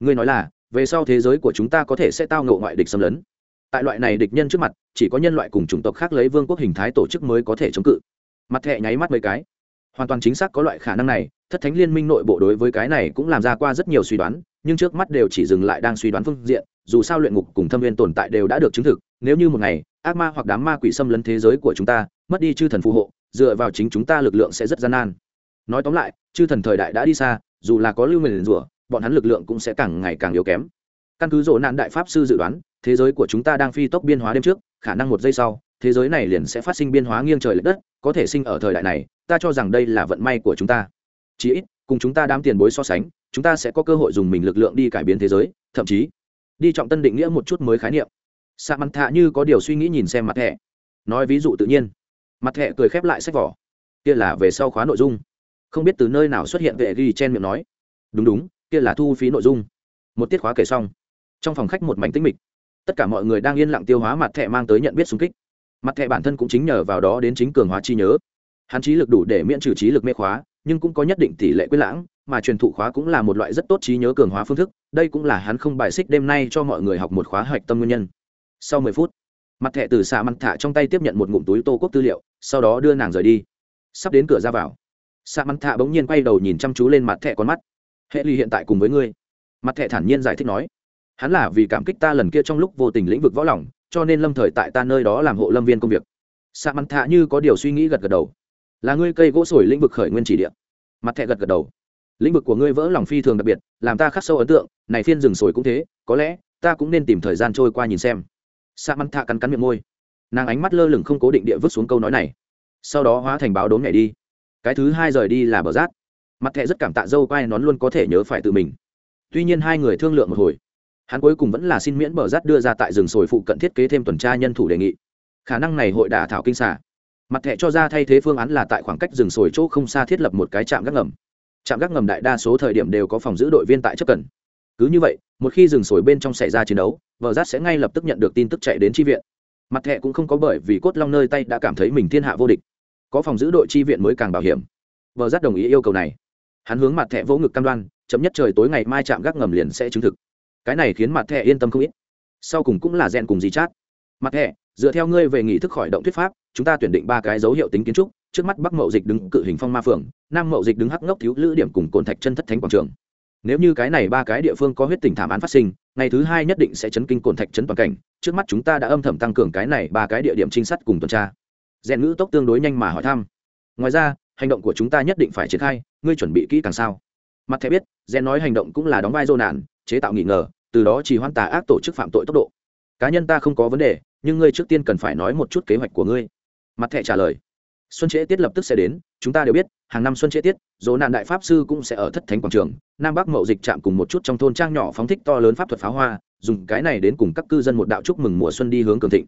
Ngươi nói là, về sau thế giới của chúng ta có thể sẽ tao ngộ ngoại địch xâm lấn. Tại loại này địch nhân trước mặt, chỉ có nhân loại cùng chủng tộc khác lấy vương quốc hình thái tổ chức mới có thể chống cự. Mặt thẹ nháy mắt mấy cái. Hoàn toàn chính xác có loại khả năng này, thất thánh liên minh nội bộ đối với cái này cũng làm ra qua rất nhiều suy đoán, nhưng trước mắt đều chỉ dừng lại đang suy đoán phương diện, dù sao luyện ngục cùng thâm viên tồn tại đều đã được chứng thực, nếu như một ngày ác ma hoặc đám ma quỷ xâm lấn thế giới của chúng ta, mất đi chư thần phù hộ, dựa vào chính chúng ta lực lượng sẽ rất gian nan. Nói tóm lại, chư thần thời đại đã đi xa, dù là có lưu mình rủa, bọn hắn lực lượng cũng sẽ càng ngày càng yếu kém. Căn cứ rộ nạn đại pháp sư dự đoán, thế giới của chúng ta đang phi tốc biên hóa đêm trước, khả năng một giây sau, thế giới này liền sẽ phát sinh biên hóa nghiêng trời l ệ đất, có thể sinh ở thời đại này, ta cho rằng đây là vận may của chúng ta. Chí ít, cùng chúng ta đám tiền bối so sánh, chúng ta sẽ có cơ hội dùng mình lực lượng đi cải biến thế giới, thậm chí, đi trọng tân định nghĩa một chút mới khái niệm sa mắn thạ như có điều suy nghĩ nhìn xem mặt thẻ. Nói ví dụ tự nhiên. Mặt thẻ cười khép lại sách vỏ. Kia là về sau khóa nội dung. Không biết từ nơi nào xuất hiện vệ ghi chen miệng nói. Đúng đúng, kia là thu phí nội dung. Một tiết khóa kể xong. Trong phòng khách một mảnh tĩnh mịch. Tất cả mọi người đang yên lặng tiêu hóa mặt thẻ mang tới nhận biết xung kích. Mặt thẻ bản thân cũng chính nhờ vào đó đến chính cường hóa chi nhớ. Hắn trí lực đủ để miễn trừ trí lực mê khóa, nhưng cũng có nhất định tỷ lệ quyết lãng, mà truyền thụ khóa cũng là một loại rất tốt trí nhớ cường hóa phương thức. Đây cũng là hắn không bài xích đêm nay cho mọi người học một khóa hạch tâm nguyên nhân sau mười phút, mặt thẻ từ xạ mặt thả trong tay tiếp nhận một ngụm túi tô quốc tư liệu, sau đó đưa nàng rời đi. Sắp đến cửa ra vào, xạ mặt thả bỗng nhiên quay đầu nhìn chăm chú lên mặt thẻ con mắt. Hệ ly hiện tại cùng với ngươi. Mặt thẻ thản nhiên giải thích nói. Hắn là vì cảm kích ta lần kia trong lúc vô tình lĩnh vực võ lòng, cho nên lâm thời tại ta nơi đó làm hộ lâm viên công việc. Xạ mặt thạ như có điều suy nghĩ gật gật đầu. Là ngươi cây gỗ sồi lĩnh vực khởi nguyên chỉ địa. Mặt thẻ gật gật đầu. Lĩnh vực của ngươi vỡ lòng phi thường đặc biệt, làm ta khắc sâu ấn tượng, này phiên rừng sồi cũng thế, có lẽ ta cũng nên tìm thời gian trôi qua nhìn xem sa mắn thạ cắn cắn miệng môi. Nàng ánh mắt lơ lửng không cố định địa vứt xuống câu nói này. Sau đó hóa thành báo đốn nhảy đi. Cái thứ hai rời đi là bờ rát mặt thẹ rất cảm tạ dâu quai nón luôn có thể nhớ phải tự mình. Tuy nhiên hai người thương lượng một hồi. Hắn cuối cùng vẫn là xin miễn bờ rát đưa ra tại rừng sồi phụ cận thiết kế thêm tuần tra nhân thủ đề nghị. Khả năng này hội đả thảo kinh xả mặt thẹ cho ra thay thế phương án là tại khoảng cách rừng sồi chỗ không xa thiết lập một cái trạm gác ngầm. Trạm gác ngầm đại đa số thời điểm đều có phòng giữ đội viên tại chấp cần cứ như vậy, một khi rừng sồi bên trong xảy ra chiến đấu, vợ rát sẽ ngay lập tức nhận được tin tức chạy đến tri viện. Mặt thẹ cũng không có bởi vì cốt long nơi tay đã cảm thấy mình thiên hạ vô địch. Có phòng giữ đội tri viện mới càng bảo hiểm. Vợ rát đồng ý yêu cầu này. Hắn hướng mặt thẹ vỗ ngực cam đoan chấm nhất trời tối ngày mai chạm gác ngầm liền sẽ chứng thực. Cái này khiến mặt thẹ yên tâm không ít. Sau cùng cũng là rèn cùng gì chát. Mặt thẹ dựa theo ngươi về nghị thức khỏi động thuyết pháp, chúng ta tuyển định ba cái dấu hiệu tính kiến trúc, trước mắt bắc mậu dịch đứng cự hình phong ma phường nam mậu dịch đứng hắc ngốc thiếu lữ điểm cùng cồn thạch chân thất thánh quảng trường nếu như cái này ba cái địa phương có huyết tình thảm án phát sinh, ngày thứ hai nhất định sẽ chấn kinh cồn thạch chấn toàn cảnh. Trước mắt chúng ta đã âm thầm tăng cường cái này ba cái địa điểm trinh sát cùng tuần tra. Rèn ngữ tốc tương đối nhanh mà hỏi thăm. Ngoài ra, hành động của chúng ta nhất định phải triển khai, ngươi chuẩn bị kỹ càng sao? Mặt thẻ biết, rèn nói hành động cũng là đóng vai dô nạn chế tạo nghỉ ngờ, từ đó chỉ hoan tà ác tổ chức phạm tội tốc độ. Cá nhân ta không có vấn đề, nhưng ngươi trước tiên cần phải nói một chút kế hoạch của ngươi. Mặt thẻ trả lời. Xuân trễ tiết lập tức sẽ đến chúng ta đều biết, hàng năm xuân trễ tiết, dỗ nạn đại pháp sư cũng sẽ ở thất thánh quảng trường, nam bắc mậu dịch chạm cùng một chút trong thôn trang nhỏ phóng thích to lớn pháp thuật pháo hoa, dùng cái này đến cùng các cư dân một đạo chúc mừng mùa xuân đi hướng cường thịnh.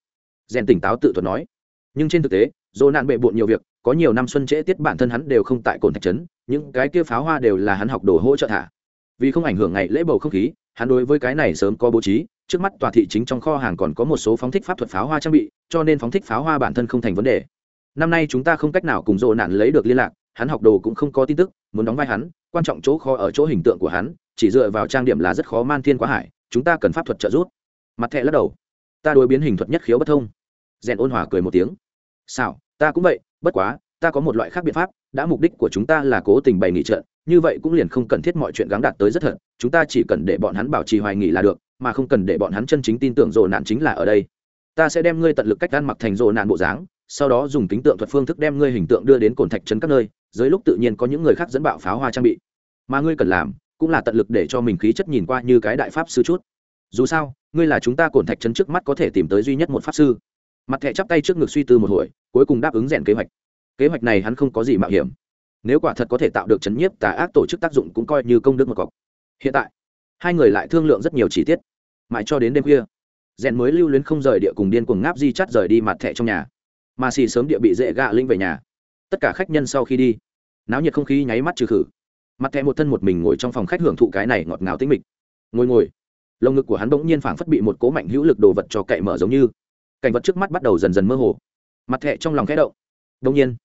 Rèn tỉnh táo tự thuật nói. Nhưng trên thực tế, dỗ nạn bệ bộn nhiều việc, có nhiều năm xuân trễ tiết bản thân hắn đều không tại cồn thạch trấn, những cái kia pháo hoa đều là hắn học đồ hỗ trợ thả. Vì không ảnh hưởng ngày lễ bầu không khí, hắn đối với cái này sớm có bố trí, trước mắt tòa thị chính trong kho hàng còn có một số phóng thích pháp thuật pháo hoa trang bị, cho nên phóng thích pháo hoa bản thân không thành vấn đề năm nay chúng ta không cách nào cùng dỗ nạn lấy được liên lạc hắn học đồ cũng không có tin tức muốn đóng vai hắn quan trọng chỗ khó ở chỗ hình tượng của hắn chỉ dựa vào trang điểm là rất khó man thiên quá hải chúng ta cần pháp thuật trợ giúp. Mặt thẹ lắc đầu. Ta đối biến hình thuật nhất khiếu bất thông. Rèn ôn hòa cười một tiếng. Sao ta cũng vậy bất quá ta có một loại khác biện pháp đã mục đích của chúng ta là cố tình bày nghị trợ, như vậy cũng liền không cần thiết mọi chuyện gắng đạt tới rất thật chúng ta chỉ cần để bọn hắn bảo trì hoài nghỉ là được mà không cần để bọn hắn chân chính tin tưởng rồ nạn chính là ở đây. Ta sẽ đem ngươi tận lực cách ăn mặc thành rồ nạn bộ dáng sau đó dùng kính tượng thuật phương thức đem ngươi hình tượng đưa đến cồn thạch trấn các nơi, dưới lúc tự nhiên có những người khác dẫn bạo pháo hoa trang bị. Mà ngươi cần làm, cũng là tận lực để cho mình khí chất nhìn qua như cái đại pháp sư chút. Dù sao, ngươi là chúng ta cồn thạch trấn trước mắt có thể tìm tới duy nhất một pháp sư. Mặt thẻ chắp tay trước ngực suy tư một hồi, cuối cùng đáp ứng rèn kế hoạch. Kế hoạch này hắn không có gì mạo hiểm. Nếu quả thật có thể tạo được chấn nhiếp tà ác tổ chức tác dụng cũng coi như công đức một cọc. Hiện tại, hai người lại thương lượng rất nhiều chi tiết. Mãi cho đến đêm khuya, rèn mới lưu luyến không rời địa cùng điên cuồng ngáp di chắt rời đi mặt thẻ trong nhà mà xì sớm địa bị dễ gạ linh về nhà. Tất cả khách nhân sau khi đi, náo nhiệt không khí nháy mắt trừ khử. Mặt thẹ một thân một mình ngồi trong phòng khách hưởng thụ cái này ngọt ngào tĩnh mịch. Ngồi ngồi, lồng ngực của hắn bỗng nhiên phảng phất bị một cố mạnh hữu lực đồ vật cho cậy mở giống như. Cảnh vật trước mắt bắt đầu dần dần mơ hồ. Mặt thẹ trong lòng khẽ động. Đông nhiên,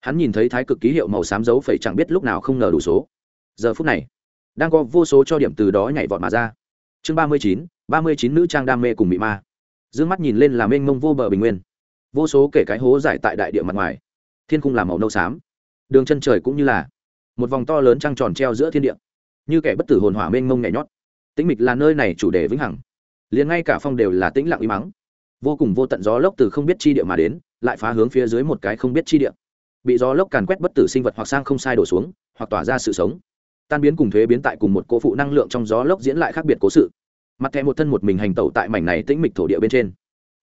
hắn nhìn thấy thái cực ký hiệu màu xám dấu phẩy chẳng biết lúc nào không ngờ đủ số. Giờ phút này, đang có vô số cho điểm từ đó nhảy vọt mà ra. Chương ba mươi chín, ba mươi chín nữ trang đam mê cùng bị ma. D ư ơ n g mắt nhìn lên là mênh mông vô bờ bình nguyên vô số kể cái hố giải tại đại địa mặt ngoài. Thiên cung làm màu nâu xám. Đường chân trời cũng như là một vòng to lớn trăng tròn treo giữa thiên địa. Như kẻ bất tử hồn hỏa mênh mông nhảy nhót. Tĩnh mịch là nơi này chủ đề vĩnh hằng. Liền ngay cả phong đều là tĩnh lặng uy mắng vô cùng vô tận gió lốc từ không biết chi địa mà đến, lại phá hướng phía dưới một cái không biết chi địa. Bị gió lốc càn quét bất tử sinh vật hoặc sang không sai đổ xuống, hoặc tỏa ra sự sống. Tan biến cùng thuế biến tại cùng một cỗ phụ năng lượng trong gió lốc diễn lại khác biệt cố sự. Mặt thẻ một thân một mình hành tẩu tại mảnh này tĩnh mịch thổ địa bên trên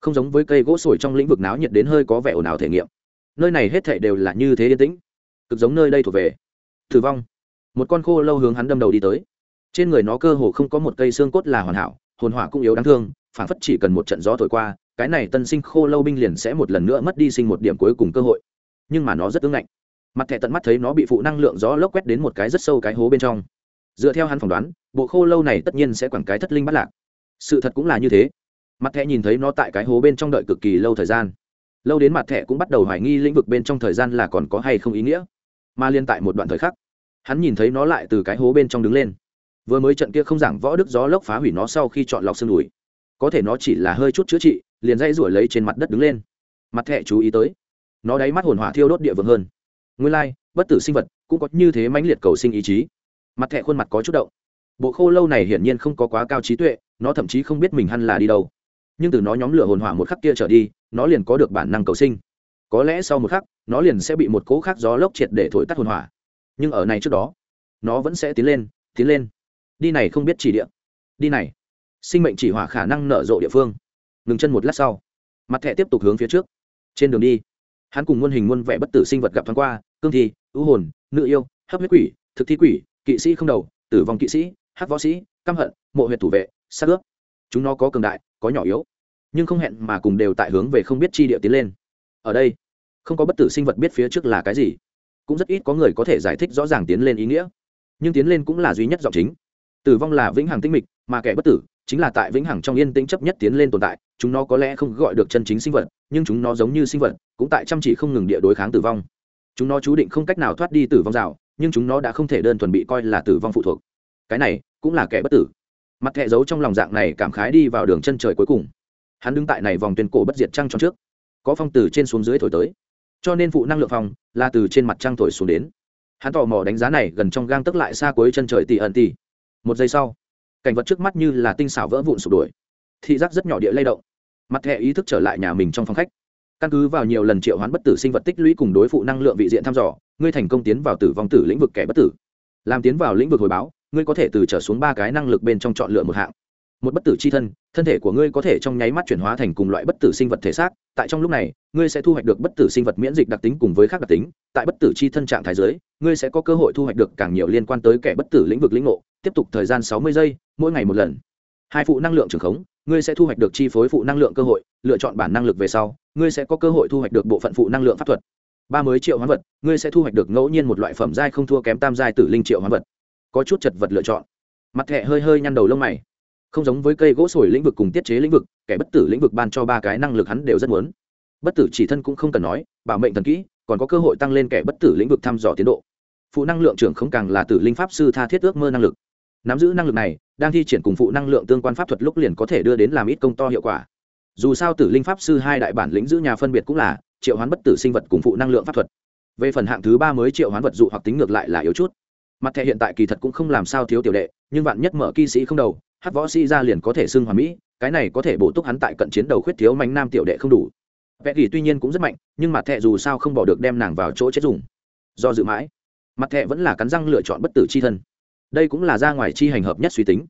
không giống với cây gỗ sồi trong lĩnh vực náo nhiệt đến hơi có vẻ ồn ào thể nghiệm. Nơi này hết thệ đều là như thế yên tĩnh, cực giống nơi đây thuộc về. Thử vong. Một con khô lâu hướng hắn đâm đầu đi tới. Trên người nó cơ hồ không có một cây xương cốt là hoàn hảo, hồn hỏa cũng yếu đáng thương phản phất chỉ cần một trận gió thổi qua, cái này tân sinh khô lâu binh liền sẽ một lần nữa mất đi sinh một điểm cuối cùng cơ hội. Nhưng mà nó rất ưng ngạnh. Mặt thẻ tận mắt thấy nó bị phụ năng lượng gió lốc quét đến một cái rất sâu cái hố bên trong. Dựa theo hắn phỏng đoán, bộ khô lâu này tất nhiên sẽ quẳng cái thất linh bắt lạc. Sự thật cũng là như thế mặt thẻ nhìn thấy nó tại cái hố bên trong đợi cực kỳ lâu thời gian. Lâu đến mặt thẻ cũng bắt đầu hoài nghi lĩnh vực bên trong thời gian là còn có hay không ý nghĩa. Mà liên tại một đoạn thời khắc, hắn nhìn thấy nó lại từ cái hố bên trong đứng lên. Vừa mới trận kia không giảng võ đức gió lốc phá hủy nó sau khi chọn lọc xương đùi. Có thể nó chỉ là hơi chút chữa trị, liền dây rủi lấy trên mặt đất đứng lên. Mặt thẻ chú ý tới, nó đáy mắt hồn hỏa thiêu đốt địa vương hơn. Nguyên lai, bất tử sinh vật cũng có như thế mãnh liệt cầu sinh ý chí. Mặt thẻ khuôn mặt có chút động. Bộ khô lâu này hiển nhiên không có quá cao trí tuệ, nó thậm chí không biết mình hăn là đi đâu nhưng từ nó nhóm lửa hồn hỏa một khắc kia trở đi, nó liền có được bản năng cầu sinh. Có lẽ sau một khắc, nó liền sẽ bị một cỗ khác gió lốc triệt để thổi tắt hồn hỏa. Nhưng ở này trước đó, nó vẫn sẽ tiến lên tiến lên. Đi này không biết chỉ địa. Đi này. Sinh mệnh chỉ hỏa khả năng nở rộ địa phương. Ngừng chân một lát sau, mặt thẻ tiếp tục hướng phía trước. Trên đường đi, hắn cùng muôn hình muôn vẻ bất tử sinh vật gặp thoáng qua, cương thi, ưu hồn, nữ yêu, hấp huyết quỷ, thực thi quỷ, kỵ sĩ không đầu, tử vong kỵ sĩ, hắc võ sĩ, căm hận, mộ huyệt thủ vệ, sát ướp. Chúng nó có cường đại có nhỏ yếu, nhưng không hẹn mà cùng đều tại hướng về không biết chi địa tiến lên. Ở đây, không có bất tử sinh vật biết phía trước là cái gì, cũng rất ít có người có thể giải thích rõ ràng tiến lên ý nghĩa. Nhưng tiến lên cũng là duy nhất giọng chính. Tử vong là vĩnh hằng tinh mịch, mà kẻ bất tử chính là tại vĩnh hằng trong yên tĩnh chấp nhất tiến lên tồn tại, chúng nó có lẽ không gọi được chân chính sinh vật, nhưng chúng nó giống như sinh vật, cũng tại chăm chỉ không ngừng địa đối kháng tử vong. Chúng nó chú định không cách nào thoát đi tử vong rào, nhưng chúng nó đã không thể đơn thuần bị coi là tử vong phụ thuộc. Cái này cũng là kẻ bất tử mặt thẹ giấu trong lòng dạng này cảm khái đi vào đường chân trời cuối cùng. Hắn đứng tại này vòng tuyên cổ bất diệt trăng trong trước. Có phong từ trên xuống dưới thổi tới. Cho nên phụ năng lượng phong là từ trên mặt trăng thổi xuống đến. Hắn tò mò đánh giá này gần trong gang tức lại xa cuối chân trời tỷ ẩn tỷ một giây sau, cảnh vật trước mắt như là tinh xảo vỡ vụn sụp đuổi thị giác rất nhỏ địa lay động. Mặt thẹ ý thức trở lại nhà mình trong phòng khách. Căn cứ vào nhiều lần triệu hoán bất tử sinh vật tích lũy cùng đối phụ năng lượng vị diện thăm dò, ngươi thành công tiến vào tử vong tử lĩnh vực kẻ bất tử. Làm tiến vào lĩnh vực hồi báo ngươi có thể từ trở xuống ba cái năng lực bên trong chọn lựa một hạng. Một bất tử c h i thân thân thể của ngươi có thể trong nháy mắt chuyển hóa thành cùng loại bất tử sinh vật thể xác. Tại trong lúc này, ngươi sẽ thu hoạch được bất tử sinh vật miễn dịch đặc tính cùng với khác đặc tính. Tại bất tử c h i thân trạng thái giới ngươi sẽ có cơ hội thu hoạch được càng nhiều liên quan tới kẻ bất tử lĩnh vực lĩnh ngộ. Tiếp tục thời gian sáu mươi giây, mỗi ngày một lần. Hai phụ năng lượng trường khống, ngươi sẽ thu hoạch được chi phối phụ năng lượng cơ hội. Lựa chọn bản năng lực về sau, ngươi sẽ có cơ hội thu hoạch được bộ phận phụ năng lượng pháp thuật. Ba mới triệu hoán vật, ngươi sẽ thu hoạch được ngẫu nhiên một loại phẩm giai không thua kém tam giai tử linh triệu hoán vật có chút chật vật lựa chọn. Mặt thẹ hơi hơi nhăn đầu lông mày. Không giống với cây gỗ sồi lĩnh vực cùng tiết chế lĩnh vực, kẻ bất tử lĩnh vực ban cho ba cái năng lực hắn đều rất muốn. Bất tử chỉ thân cũng không cần nói, bảo mệnh thần kỹ, còn có cơ hội tăng lên kẻ bất tử lĩnh vực thăm dò tiến độ. Phụ năng lượng trưởng không càng là tử linh pháp sư tha thiết ước mơ năng lực. Nắm giữ năng lực này, đang thi triển cùng phụ năng lượng tương quan pháp thuật lúc liền có thể đưa đến làm ít công to hiệu quả. Dù sao tử linh pháp sư hai đại bản lĩnh giữ nhà phân biệt cũng là, triệu hoán bất tử sinh vật cùng phụ năng lượng pháp thuật. Về phần hạng thứ ba mới triệu hoán vật dụ hoặc tính ngược lại là yếu chút mặt thẻ hiện tại kỳ thật cũng không làm sao thiếu tiểu đệ, nhưng vạn nhất mở kỵ sĩ không đầu, hát võ sĩ ra liền có thể xưng hòa mỹ, cái này có thể bổ túc hắn tại cận chiến đầu khuyết thiếu mánh nam tiểu đệ không đủ. Vẽ kỳ tuy nhiên cũng rất mạnh, nhưng mặt thẻ dù sao không bỏ được đem nàng vào chỗ chết dùng. Do dự mãi, mặt thẻ vẫn là cắn răng lựa chọn bất tử c h i thân. Đây cũng là ra ngoài chi hành hợp nhất suy tính.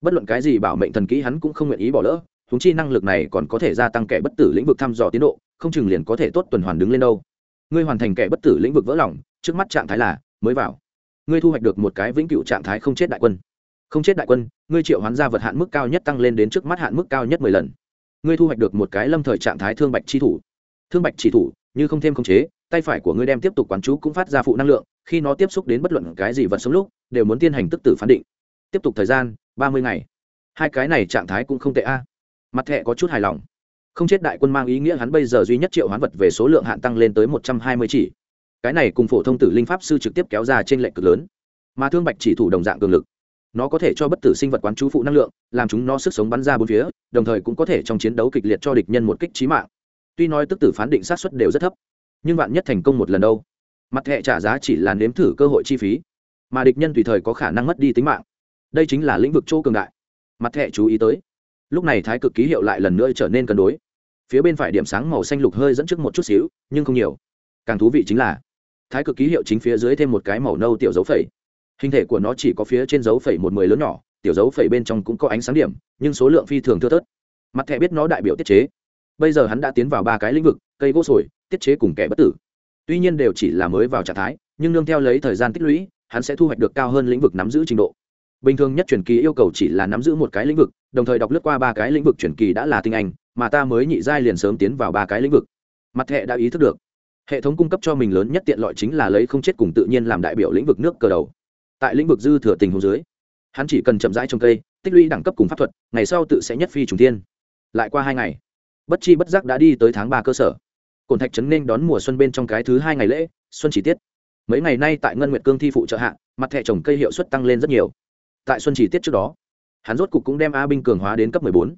Bất luận cái gì bảo mệnh thần kỹ hắn cũng không nguyện ý bỏ lỡ húng chi năng lực này còn có thể gia tăng kẻ bất tử lĩnh vực thăm dò tiến độ, không chừng liền có thể tốt tuần hoàn đứng lên đâu. Ngươi hoàn thành kẻ bất tử lĩnh vực vỡ lòng, trước mắt trạng thái là mới vào ngươi thu hoạch được một cái vĩnh cửu trạng thái không chết đại quân. Không chết đại quân, ngươi triệu hoán ra vật hạn mức cao nhất tăng lên đến trước mắt hạn mức cao nhất mười lần. Ngươi thu hoạch được một cái lâm thời trạng thái thương bạch chi thủ. Thương bạch chỉ thủ, như không thêm không chế, tay phải của ngươi đem tiếp tục quán chú cũng phát ra phụ năng lượng, khi nó tiếp xúc đến bất luận cái gì vật sống lúc, đều muốn tiến hành tức tử phán định. Tiếp tục thời gian, ba mươi ngày. Hai cái này trạng thái cũng không tệ a. Mặt thẹ có chút hài lòng. Không chết đại quân mang ý nghĩa hắn bây giờ duy nhất triệu hoán vật về số lượng hạn tăng lên tới một trăm hai mươi chỉ cái này cùng phổ thông tử linh pháp sư trực tiếp kéo ra trên lệnh cực lớn. Mà thương bạch chỉ thủ đồng dạng cường lực. Nó có thể cho bất tử sinh vật quán chú phụ năng lượng, làm chúng nó sức sống bắn ra bốn phía, đồng thời cũng có thể trong chiến đấu kịch liệt cho địch nhân một kích trí mạng. Tuy nói tức tử phán định sát xuất đều rất thấp, nhưng bạn nhất thành công một lần đâu? Mặt hệ trả giá chỉ là nếm thử cơ hội chi phí, mà địch nhân tùy thời có khả năng mất đi tính mạng. Đây chính là lĩnh vực chỗ cường đại. Mặt hệ chú ý tới, lúc này thái cực ký hiệu lại lần nữa trở nên cân đối. Phía bên phải điểm sáng màu xanh lục hơi dẫn trước một chút xíu, nhưng không nhiều. Càng thú vị chính là thái cực ký hiệu chính phía dưới thêm một cái màu nâu tiểu dấu phẩy. Hình thể của nó chỉ có phía trên dấu phẩy một mười lớn nhỏ, tiểu dấu phẩy bên trong cũng có ánh sáng điểm, nhưng số lượng phi thường thưa thớt. Mặt thẻ biết nó đại biểu tiết chế. Bây giờ hắn đã tiến vào ba cái lĩnh vực, cây gỗ sồi, tiết chế cùng kẻ bất tử. Tuy nhiên đều chỉ là mới vào trạng thái, nhưng nương theo lấy thời gian tích lũy, hắn sẽ thu hoạch được cao hơn lĩnh vực nắm giữ trình độ. Bình thường nhất truyền kỳ yêu cầu chỉ là nắm giữ một cái lĩnh vực, đồng thời đọc lướt qua ba cái lĩnh vực truyền kỳ đã là tinh anh, mà ta mới nhị giai liền sớm tiến vào ba cái lĩnh vực. Mặt hệ đã ý thức được hệ thống cung cấp cho mình lớn nhất tiện lợi chính là lấy không chết cùng tự nhiên làm đại biểu lĩnh vực nước cờ đầu. Tại lĩnh vực dư thừa tình hồ dưới, hắn chỉ cần chậm rãi trồng cây, tích lũy đẳng cấp cùng pháp thuật, ngày sau tự sẽ nhất phi trùng thiên. Lại qua hai ngày, bất chi bất giác đã đi tới tháng ba cơ sở. Cồn thạch trấn nên đón mùa xuân bên trong cái thứ hai ngày lễ, xuân chỉ tiết. Mấy ngày nay tại ngân nguyệt cương thi phụ trợ hạ, mặt thẻ trồng cây hiệu suất tăng lên rất nhiều. Tại xuân chỉ tiết trước đó, hắn rốt cục cũng đem a binh cường hóa đến cấp bốn.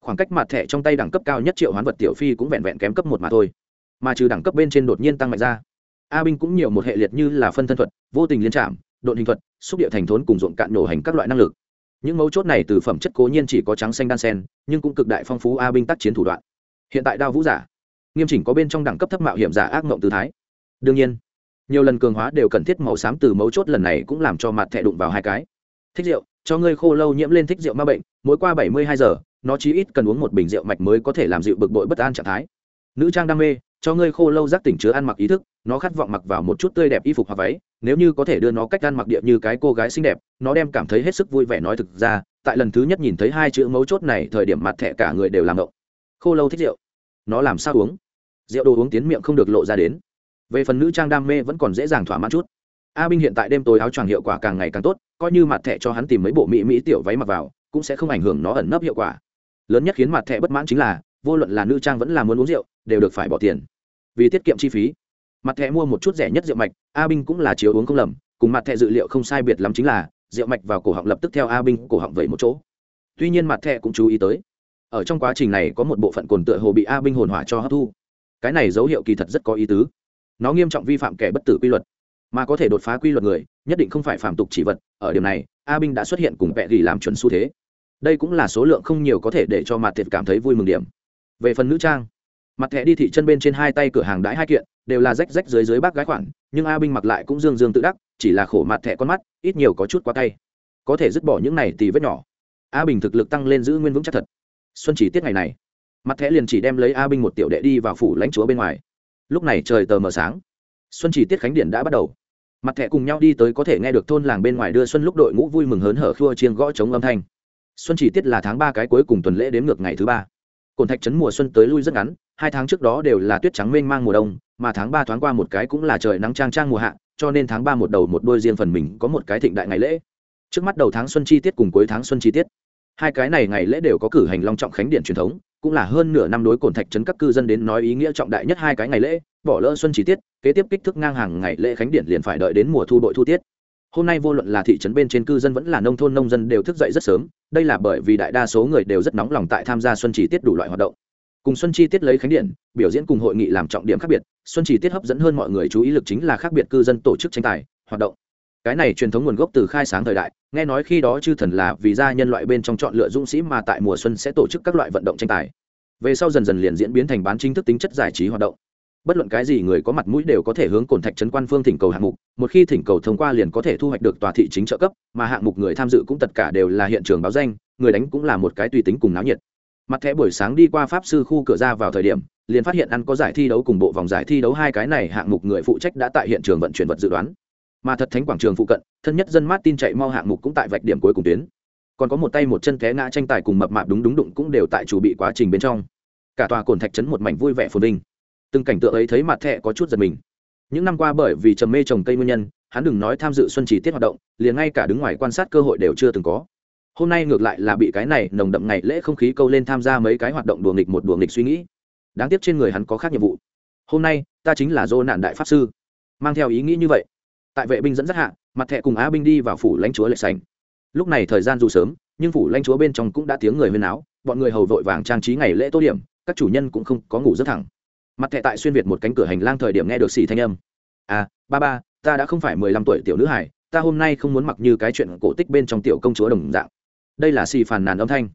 Khoảng cách mặt thẻ trong tay đẳng cấp cao nhất triệu hoán vật tiểu phi cũng vẹn vẹn kém cấp một mà thôi mà trừ đẳng cấp bên trên đột nhiên tăng mạnh ra. A binh cũng nhiều một hệ liệt như là phân thân thuật, vô tình liên trạm độn hình thuật, xúc địa thành thốn cùng ruộng cạn nổ hành các loại năng lực. Những mấu chốt này từ phẩm chất cố nhiên chỉ có trắng xanh đan sen, nhưng cũng cực đại phong phú a binh tác chiến thủ đoạn. Hiện tại đao vũ giả, nghiêm chỉnh có bên trong đẳng cấp thấp mạo hiểm giả ác mộng từ thái. Đương nhiên, nhiều lần cường hóa đều cần thiết màu xám từ mấu chốt lần này cũng làm cho mặt thẻ đụng vào hai cái. Thích rượu, cho ngươi khô lâu nhiễm lên thích rượu ma bệnh, mỗi qua bảy mươi hai giờ, nó chí ít cần uống một bình rượu mạch mới có thể làm dịu bực bội bất an trạng thái. Nữ trang đam mê cho ngươi khô lâu giác tỉnh chứa ăn mặc ý thức, nó khát vọng mặc vào một chút tươi đẹp y phục hoặc váy, nếu như có thể đưa nó cách ăn mặc địa như cái cô gái xinh đẹp, nó đem cảm thấy hết sức vui vẻ nói thực ra, tại lần thứ nhất nhìn thấy hai chữ mấu chốt này, thời điểm mặt thẻ cả người đều làm động khô lâu thích rượu. Nó làm sao uống? Rượu đồ uống tiến miệng không được lộ ra đến. Về phần nữ trang đam mê vẫn còn dễ dàng thỏa mãn chút. A binh hiện tại đêm tối áo choàng hiệu quả càng ngày càng tốt, coi như mặt thẻ cho hắn tìm mấy bộ mỹ mỹ tiểu váy mặc vào, cũng sẽ không ảnh hưởng nó ẩn nấp hiệu quả. Lớn nhất khiến mặt thẻ bất mãn chính là, vô luận là nữ trang vẫn là muốn uống rượu đều được phải bỏ tiền vì tiết kiệm chi phí. Mặt thẻ mua một chút rẻ nhất rượu mạch, a binh cũng là chiếu uống không lầm, cùng mặt thẻ dự liệu không sai biệt lắm chính là, rượu mạch vào cổ họng lập tức theo a binh cổ họng vẩy một chỗ. Tuy nhiên mặt thẻ cũng chú ý tới, ở trong quá trình này có một bộ phận cồn tựa hồ bị a binh hồn hỏa cho hấp thu. Cái này dấu hiệu kỳ thật rất có ý tứ. Nó nghiêm trọng vi phạm kẻ bất tử quy luật, mà có thể đột phá quy luật người, nhất định không phải phạm tục chỉ vật. Ở điểm này, a binh đã xuất hiện cùng vẹ gỉ làm chuẩn xu thế. Đây cũng là số lượng không nhiều có thể để cho mặt thiệt cảm thấy vui mừng điểm. Về phần nữ trang mặt thẻ đi thị chân bên trên hai tay cửa hàng đãi hai kiện, đều là rách rách dưới dưới bác gái khoản, nhưng a binh mặc lại cũng dương dương tự đắc, chỉ là khổ mặt thẻ con mắt, ít nhiều có chút quá tay có thể dứt bỏ những này thì vết nhỏ. A bình thực lực tăng lên giữ nguyên vững chắc thật. Xuân chỉ tiết ngày này. Mặt thẻ liền chỉ đem lấy a binh một tiểu đệ đi vào phủ lãnh chúa bên ngoài. Lúc này trời tờ mờ sáng. Xuân chỉ tiết khánh điển đã bắt đầu. Mặt thẻ cùng nhau đi tới có thể nghe được thôn làng bên ngoài đưa xuân lúc đội ngũ vui mừng hớn hở khua chiêng gõ chống âm thanh. Xuân chỉ tiết là tháng ba cái cuối cùng tuần lễ đến ngược ngày thứ ba. Cồn thạch trấn mùa xuân tới lui rất ngắn hai tháng trước đó đều là tuyết trắng mênh mang mùa đông, mà tháng ba thoáng qua một cái cũng là trời nắng trang trang mùa hạ, cho nên tháng ba một đầu một đôi riêng phần mình có một cái thịnh đại ngày lễ. Trước mắt đầu tháng xuân chi tiết cùng cuối tháng xuân chi tiết, hai cái này ngày lễ đều có cử hành long trọng khánh điện truyền thống, cũng là hơn nửa năm đối cồn thạch trấn các cư dân đến nói ý nghĩa trọng đại nhất hai cái ngày lễ, bỏ lỡ xuân chi tiết, kế tiếp kích thước ngang hàng ngày lễ khánh điện liền phải đợi đến mùa thu đội thu tiết. Hôm nay vô luận là thị trấn bên trên cư dân vẫn là nông thôn nông dân đều thức dậy rất sớm, đây là bởi vì đại đa số người đều rất nóng lòng tại tham gia xuân chi tiết đủ loại hoạt động cùng xuân chi tiết lấy khánh điện, biểu diễn cùng hội nghị làm trọng điểm khác biệt, xuân chi tiết hấp dẫn hơn mọi người chú ý lực chính là khác biệt cư dân tổ chức tranh tài, hoạt động. Cái này truyền thống nguồn gốc từ khai sáng thời đại, nghe nói khi đó chư thần là vì gia nhân loại bên trong chọn lựa dũng sĩ mà tại mùa xuân sẽ tổ chức các loại vận động tranh tài. Về sau dần dần liền diễn biến thành bán chính thức tính chất giải trí hoạt động. Bất luận cái gì người có mặt mũi đều có thể hướng cồn thạch trấn quan phương thỉnh cầu hạng mục, một khi thỉnh cầu thông qua liền có thể thu hoạch được tòa thị chính trợ cấp, mà hạng mục người tham dự cũng tất cả đều là hiện trường báo danh, người đánh cũng là một cái tùy tính cùng náo nhiệt mặt thẻ buổi sáng đi qua pháp sư khu cửa ra vào thời điểm, liền phát hiện ăn có giải thi đấu cùng bộ vòng giải thi đấu hai cái này hạng mục người phụ trách đã tại hiện trường vận chuyển vật dự đoán. Mà thật thánh quảng trường phụ cận, thân nhất dân mát tin chạy mau hạng mục cũng tại vạch điểm cuối cùng tuyến. Còn có một tay một chân té ngã tranh tài cùng mập mạp đúng đúng đụng cũng đều tại chủ bị quá trình bên trong. Cả tòa cồn thạch trấn một mảnh vui vẻ phồn vinh. Từng cảnh tượng ấy thấy mặt thẹ có chút giật mình. Những năm qua bởi vì trầm mê trồng cây nguyên nhân, hắn đừng nói tham dự xuân chỉ tiết hoạt động, liền ngay cả đứng ngoài quan sát cơ hội đều chưa từng có hôm nay ngược lại là bị cái này nồng đậm ngày lễ không khí câu lên tham gia mấy cái hoạt động đùa nghịch một đùa nghịch suy nghĩ. Đáng tiếc trên người hắn có khác nhiệm vụ. Hôm nay, ta chính là dô nạn đại pháp sư. Mang theo ý nghĩ như vậy, tại vệ binh dẫn dắt hạ, mặt thẹ cùng á binh đi vào phủ lãnh chúa lệ sành lúc này thời gian dù sớm, nhưng phủ lãnh chúa bên trong cũng đã tiếng người huyên áo bọn người hầu vội vàng trang trí ngày lễ tô điểm, các chủ nhân cũng không có ngủ rất thẳng. Mặt thẹ tại xuyên việt một cánh cửa hành lang thời điểm nghe được xì thanh âm. À ba ba, ta đã không phải mười lăm tuổi tiểu nữ hải, ta hôm nay không muốn mặc như cái chuyện cổ tích bên trong tiểu công chúa đồng dạng đây là xì phàn nàn âm thanh.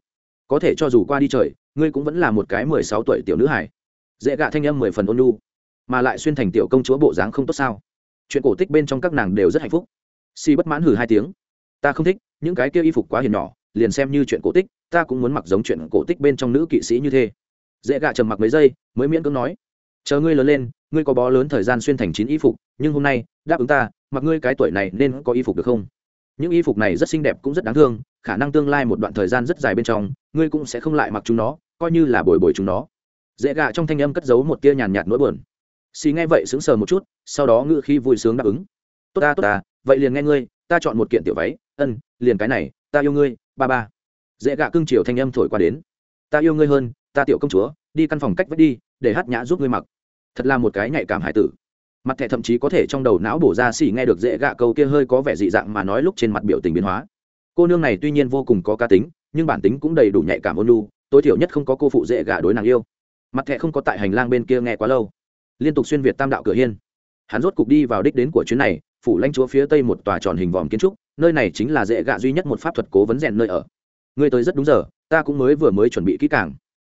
Có thể cho dù qua đi trời, ngươi cũng vẫn là một cái mười sáu tuổi tiểu nữ hải dễ gạ thanh âm mười phần ôn lu mà lại xuyên thành tiểu công chúa bộ dáng không tốt sao? Chuyện cổ tích bên trong các nàng đều rất hạnh phúc. Xì bất mãn hừ hai tiếng, ta không thích, những cái kia y phục quá hiền nhỏ, liền xem như chuyện cổ tích, ta cũng muốn mặc giống chuyện cổ tích bên trong nữ kỵ sĩ như thế. Dễ gạ trầm mặc mấy giây, mới miễn cưỡng nói, chờ ngươi lớn lên, ngươi có bó lớn thời gian xuyên thành chín y phục, nhưng hôm nay, đáp ứng ta, mặc ngươi cái tuổi này nên có y phục được không? Những y phục này rất xinh đẹp cũng rất đáng thương khả năng tương lai một đoạn thời gian rất dài bên trong, ngươi cũng sẽ không lại mặc chúng nó, coi như là bồi bồi chúng nó. Dễ gạ trong thanh âm cất giấu một tia nhàn nhạt nỗi buồn. Xì nghe vậy sững sờ một chút, sau đó ngự khi vui sướng đáp ứng. Tốt ta tốt ta, vậy liền nghe ngươi, ta chọn một kiện tiểu váy, ân, liền cái này, ta yêu ngươi, ba ba. Dễ gạ cưng chiều thanh âm thổi qua đến. Ta yêu ngươi hơn, ta tiểu công chúa, đi căn phòng cách vách đi, để hát nhã giúp ngươi mặc. Thật là một cái nhạy cảm hải tử. Mặt thẻ thậm chí có thể trong đầu não bổ ra xỉ nghe được dễ gạ câu kia hơi có vẻ dị dạng mà nói lúc trên mặt biểu tình biến hóa cô nương này tuy nhiên vô cùng có cá tính, nhưng bản tính cũng đầy đủ nhạy cảm ôn lu tối thiểu nhất không có cô phụ dễ gạ đối nàng yêu. Mặt thẻ không có tại hành lang bên kia nghe quá lâu. Liên tục xuyên việt tam đạo cửa hiên. Hắn rốt cục đi vào đích đến của chuyến này, phủ lãnh chúa phía tây một tòa tròn hình vòm kiến trúc, nơi này chính là dễ gạ duy nhất một pháp thuật cố vấn rèn nơi ở. Ngươi tới rất đúng giờ, ta cũng mới vừa mới chuẩn bị kỹ càng.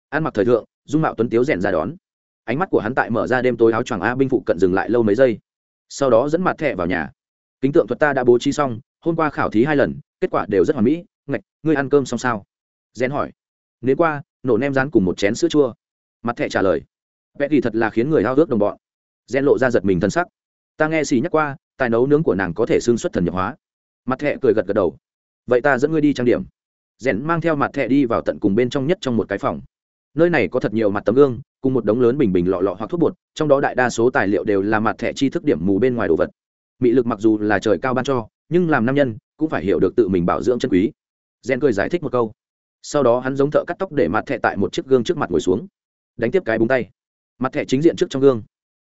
Ăn mặc thời thượng, dung mạo tuấn tiếu rèn ra đón. Ánh mắt của hắn tại mở ra đêm tối áo choàng a binh phụ cận dừng lại lâu mấy giây. Sau đó dẫn mặt thẻ vào nhà kính tượng thuật ta đã bố trí xong, hôm qua khảo thí hai lần, kết quả đều rất hoàn mỹ. Ngạch, ngươi ăn cơm xong sao? Rén hỏi. Nếu qua, nổ nem rán cùng một chén sữa chua. Mặt thẹ trả lời. Vẽ gì thật là khiến người hao ước đồng bọn. Rén lộ ra giật mình thân sắc. Ta nghe xì nhắc qua, tài nấu nướng của nàng có thể xương xuất thần nhập hóa. Mặt thẹ cười gật gật đầu. Vậy ta dẫn ngươi đi trang điểm. Rèn mang theo mặt thẹ đi vào tận cùng bên trong nhất trong một cái phòng. Nơi này có thật nhiều mặt tấm gương, cùng một đống lớn bình bình lọ lọ hoặc thuốc bột, trong đó đại đa số tài liệu đều là mặt thẻ chi thức điểm mù bên ngoài đồ vật mị lực mặc dù là trời cao ban cho, nhưng làm nam nhân cũng phải hiểu được tự mình bảo dưỡng chân quý. Gen cười giải thích một câu. Sau đó hắn giống thợ cắt tóc để mặt thẻ tại một chiếc gương trước mặt ngồi xuống. Đánh tiếp cái búng tay. Mặt thẻ chính diện trước trong gương.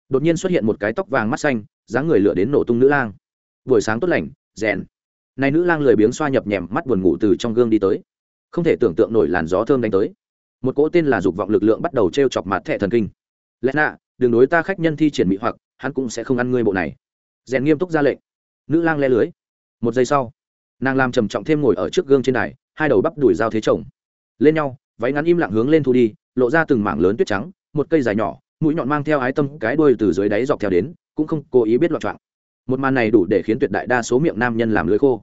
Đột nhiên xuất hiện một cái tóc vàng mắt xanh, dáng người lửa đến nổ tung nữ lang. Buổi sáng tốt lành, rèn. Này nữ lang lười biếng xoa nhập nhèm mắt buồn ngủ từ trong gương đi tới. Không thể tưởng tượng nổi làn gió thơm đánh tới. Một cỗ tên là dục vọng lực lượng bắt đầu t r e o chọc mặt thẻ thần kinh. Lẽ nạ đường đối ta khách nhân thi triển mỹ hoặc, hắn cũng sẽ không ăn ngươi bộ này rèn nghiêm túc ra lệnh. Nữ lang le lưới. Một giây sau, nàng làm trầm trọng thêm ngồi ở trước gương trên đài, hai đầu bắp đùi dao thế chồng. Lên nhau, váy ngắn im lặng hướng lên thu đi, lộ ra từng mảng lớn tuyết trắng, một cây dài nhỏ, mũi nhọn mang theo ái tâm cái đuôi từ dưới đáy dọc theo đến, cũng không cố ý biết loạn trọng một màn này đủ để khiến tuyệt đại đa số miệng nam nhân làm lưới khô.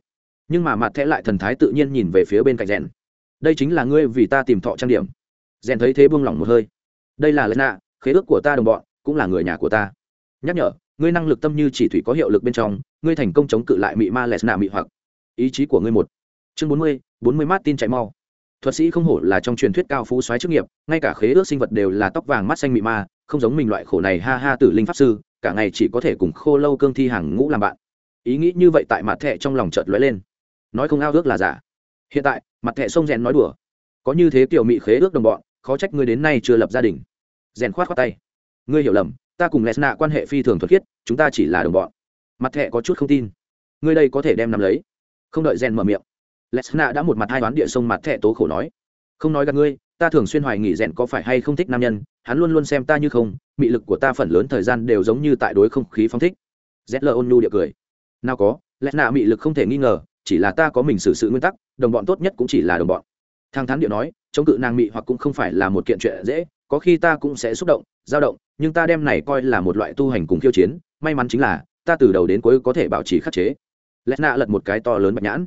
Nhưng mà mặt thẽ lại thần thái tự nhiên nhìn về phía bên cạnh rèn. Đây chính là ngươi vì ta tìm thọ trang điểm. Rèn thấy thế buông lỏng một hơi. Đây là lệ nạ khế ước của ta đồng bọn, cũng là người nhà của ta. Nhắc nhở ngươi năng lực tâm như chỉ thủy có hiệu lực bên trong, ngươi thành công chống cự lại mị ma lẹt nạ mị hoặc. Ý chí của ngươi một. Chương bốn mươi bốn mươi mát tin chạy mau. Thuật sĩ không hổ là trong truyền thuyết cao phú soái chức nghiệp, ngay cả khế ước sinh vật đều là tóc vàng mắt xanh mị ma, không giống mình loại khổ này ha ha tử linh pháp sư, cả ngày chỉ có thể cùng khô lâu cương thi hàng ngũ làm bạn. Ý nghĩ như vậy tại mặt thẹ trong lòng chợt lóe lên. Nói không ao ước là giả. Hiện tại, mặt thẹ sông rèn nói đùa. Có như thế kiểu mị khế ước đồng bọn, khó trách ngươi đến nay chưa lập gia đình. Rèn khoát khoát tay. Ngươi hiểu lầm ta cùng lesna quan hệ phi thường thuật khiết, chúng ta chỉ là đồng bọn. Mặt thẹ có chút không tin. Ngươi đây có thể đem nằm lấy. Không đợi rèn mở miệng lesna đã một mặt hai đoán địa sông mặt thẹ tố khổ nói. Không nói gặp ngươi, ta thường xuyên hoài nghỉ rèn có phải hay không thích nam nhân, hắn luôn luôn xem ta như không, mị lực của ta phần lớn thời gian đều giống như tại đối không khí phóng thích. Rét lờ ôn nhu địa cười. Nào có lẽ nạ mị lực không thể nghi ngờ, chỉ là ta có mình xử sự nguyên tắc, đồng bọn tốt nhất cũng chỉ là đồng bọn. Thang thắn điệu nói, chống cự nàng mị hoặc cũng không phải là một kiện chuyện dễ có khi ta cũng sẽ xúc động, dao động, nhưng ta đem này coi là một loại tu hành cùng khiêu chiến, may mắn chính là, ta từ đầu đến cuối có thể bảo trì khắc chế. Lẽ nạ lật một cái to lớn bạch nhãn.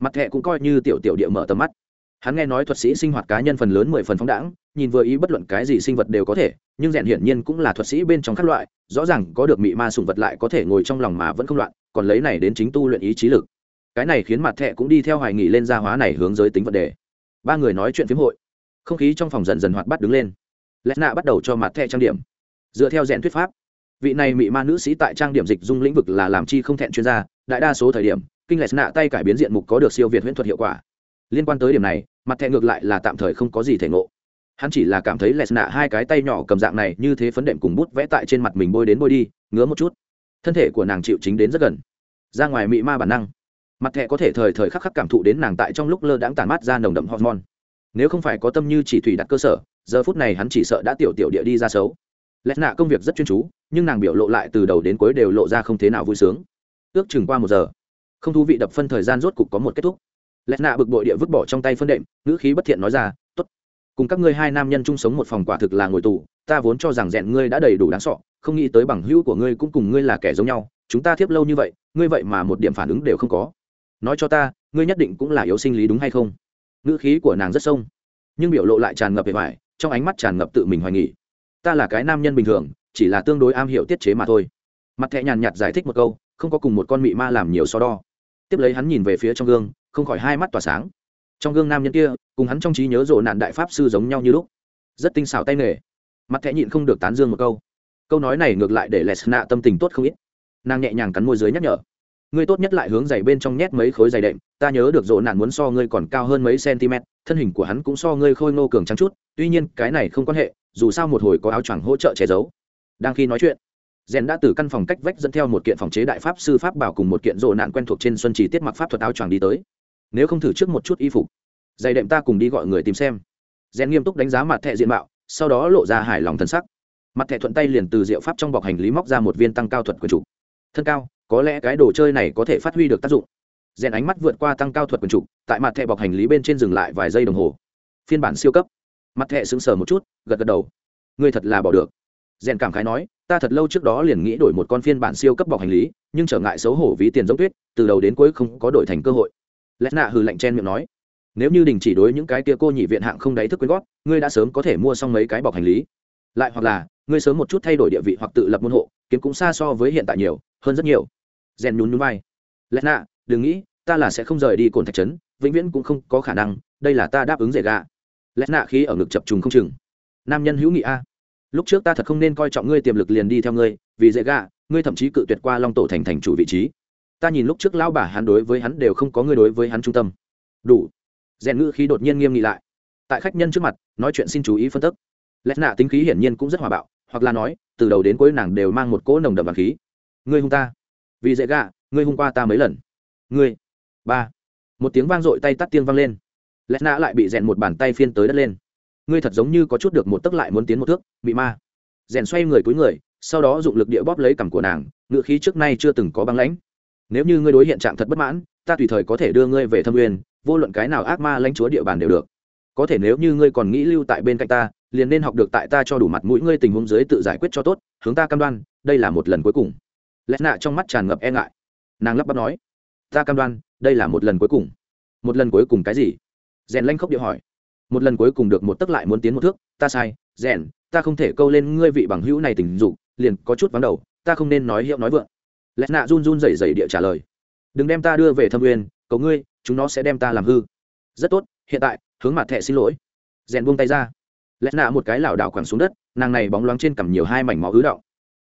Mặt thẹ cũng coi như tiểu tiểu địa mở tầm mắt. Hắn nghe nói thuật sĩ sinh hoạt cá nhân phần lớn mười phần phóng đãng, nhìn vừa ý bất luận cái gì sinh vật đều có thể, nhưng rèn hiển nhiên cũng là thuật sĩ bên trong các loại, rõ ràng có được mị ma sùng vật lại có thể ngồi trong lòng mà vẫn không loạn, còn lấy này đến chính tu luyện ý trí lực. Cái này khiến mặt thẹ cũng đi theo hoài nghỉ lên gia hóa này hướng giới tính vấn đề. Ba người nói chuyện phiếm hội. Không khí trong phòng dần dần hoạt bắt đứng lên lẽ nạ bắt đầu cho mặt thẻ trang điểm. Dựa theo rèn thuyết pháp, vị này mị ma nữ sĩ tại trang điểm dịch dung lĩnh vực là làm chi không thẹn chuyên gia, đại đa số thời điểm, kinh lệ nạ tay cải biến diện mục có được siêu việt huyễn thuật hiệu quả. Liên quan tới điểm này, mặt thẻ ngược lại là tạm thời không có gì thể ngộ. Hắn chỉ là cảm thấy lệ nạ hai cái tay nhỏ cầm dạng này như thế phấn đệm cùng bút vẽ tại trên mặt mình bôi đến bôi đi, ngứa một chút. Thân thể của nàng chịu chính đến rất gần. Ra ngoài mị ma bản năng, mặt thẻ có thể thời thời khắc khắc cảm thụ đến nàng tại trong lúc lơ đãng tàn mát ra nồng đậm hormone nếu không phải có tâm như chỉ thủy đặt cơ sở, giờ phút này hắn chỉ sợ đã tiểu tiểu địa đi ra xấu. Lẽ nạ công việc rất chuyên chú, nhưng nàng biểu lộ lại từ đầu đến cuối đều lộ ra không thế nào vui sướng. Ước chừng qua một giờ, không thú vị đập phân thời gian rốt cục có một kết thúc. Lẽ nạ bực bội địa vứt bỏ trong tay phân đệm, ngữ khí bất thiện nói ra t ố t cùng các ngươi hai nam nhân chung sống một phòng quả thực là ngồi tù, ta vốn cho rằng rèn ngươi đã đầy đủ đáng sọ, không nghĩ tới bằng hữu của ngươi cũng cùng ngươi là kẻ giống nhau, chúng ta thiếp lâu như vậy, ngươi vậy mà một điểm phản ứng đều không có. Nói cho ta, ngươi nhất định cũng là yếu sinh lý đúng hay không? Ngữ khí của nàng rất sông, nhưng biểu lộ lại tràn ngập về vải, trong ánh mắt tràn ngập tự mình hoài nghỉ ta là cái nam nhân bình thường, chỉ là tương đối am hiểu tiết chế mà thôi. Mặt thẹ nhàn nhạt giải thích một câu, không có cùng một con mị ma làm nhiều so đo. Tiếp lấy hắn nhìn về phía trong gương, không khỏi hai mắt tỏa sáng. Trong gương nam nhân kia, cùng hắn trong trí nhớ rộ nạn đại pháp sư giống nhau như lúc. Rất tinh xảo tay nghề. Mặt thẹ nhịn không được tán dương một câu. Câu nói này ngược lại để lệ nạ tâm tình tốt không ít. Nàng nhẹ nhàng cắn môi dưới nhắc nhở ngươi tốt nhất lại hướng giày bên trong nhét mấy khối giày đệm, ta nhớ được rộ nạn muốn so ngươi còn cao hơn mấy cm thân hình của hắn cũng so ngươi khôi ngô cường trắng chút, tuy nhiên cái này không quan hệ, dù sao một hồi có áo choàng hỗ trợ che giấu. Đang khi nói chuyện rèn đã từ căn phòng cách vách dẫn theo một kiện phòng chế đại pháp sư pháp bảo cùng một kiện rộ nạn quen thuộc trên xuân chỉ tiết mặc pháp thuật áo choàng đi tới. Nếu không thử trước một chút y phục, giày đệm ta cùng đi gọi người tìm xem. Rèn nghiêm túc đánh giá mặt thẹ diện mạo, sau đó lộ ra hài lòng thân sắc. Mặt thẹ thuận tay liền từ diệu pháp trong bọc hành lý móc ra một viên tăng cao thuật quyền chủ. Thân cao có lẽ cái đồ chơi này có thể phát huy được tác dụng. Rèn ánh mắt vượt qua tăng cao thuật quyền trục, tại mặt thẻ bọc hành lý bên trên dừng lại vài giây đồng hồ. Phiên bản siêu cấp. Mặt thẻ sững sờ một chút, gật gật đầu. Ngươi thật là bỏ được. Rèn cảm khái nói, ta thật lâu trước đó liền nghĩ đổi một con phiên bản siêu cấp bọc hành lý, nhưng trở ngại xấu hổ ví tiền giống tuyết, từ đầu đến cuối không có đổi thành cơ hội. Lẽ nạ hừ lạnh chen miệng nói, nếu như đình chỉ đối những cái kia cô nhị viện hạng không đáy thức quyên góp, ngươi đã sớm có thể mua xong mấy cái bọc hành lý. Lại hoặc là, ngươi sớm một chút thay đổi địa vị hoặc tự lập môn hộ, kiếm cũng xa so với hiện tại nhiều, hơn rất nhiều rèn nhún nhún vai. Lẽ nạ, đừng nghĩ, ta là sẽ không rời đi cồn thạch trấn, vĩnh viễn cũng không có khả năng, đây là ta đáp ứng dễ gà lẽ nạ khi ở ngực chập trùng không chừng. Nam nhân hữu nghị a. Lúc trước ta thật không nên coi trọng ngươi tiềm lực liền đi theo ngươi, vì dễ gà ngươi thậm chí cự tuyệt qua long tổ thành thành chủ vị trí. Ta nhìn lúc trước lão bà hắn đối với hắn đều không có ngươi đối với hắn trung tâm. Đủ. Rèn ngữ khí đột nhiên nghiêm nghị lại. Tại khách nhân trước mặt, nói chuyện xin chú ý phân tức lẽ nạ tính khí hiển nhiên cũng rất hòa bạo, hoặc là nói, từ đầu đến cuối nàng đều mang một cỗ nồng đậm vàng khí. Ngươi hung ta vì dễ gạ, ngươi hôm qua ta mấy lần. Ngươi. Ba. Một tiếng vang dội tay tắt tiên vang lên. Lẽ nã lại bị rèn một bàn tay phiên tới đất lên. Ngươi thật giống như có chút được một tấc lại muốn tiến một thước bị ma. Rèn xoay người cúi người, sau đó dụng lực địa bóp lấy cằm của nàng, ngựa khí trước nay chưa từng có băng lãnh. Nếu như ngươi đối hiện trạng thật bất mãn, ta tùy thời có thể đưa ngươi về thâm uyên, vô luận cái nào ác ma lãnh chúa địa bàn đều được. Có thể nếu như ngươi còn nghĩ lưu tại bên cạnh ta, liền nên học được tại ta cho đủ mặt mũi ngươi tình huống dưới tự giải quyết cho tốt, hướng ta cam đoan, đây là một lần cuối cùng lẽ nạ trong mắt tràn ngập e ngại. Nàng lắp bắp nói, ta cam đoan, đây là một lần cuối cùng. Một lần cuối cùng cái gì? Rèn lanh khóc điệu hỏi. Một lần cuối cùng được một tấc lại muốn tiến một thước, ta sai, rèn, ta không thể câu lên ngươi vị bằng hữu này tình dục, liền có chút vắng đầu, ta không nên nói hiệu nói vượng. Lẽ nạ run run rẩy rẩy địa trả lời. Đừng đem ta đưa về thâm uyên, cầu ngươi, chúng nó sẽ đem ta làm hư. Rất tốt, hiện tại, hướng mặt thẹ xin lỗi. Rèn buông tay ra. Lẽ nạ một cái lảo đảo quẳng xuống đất, nàng này bóng loáng trên cằm nhiều hai mảnh máu ứ động.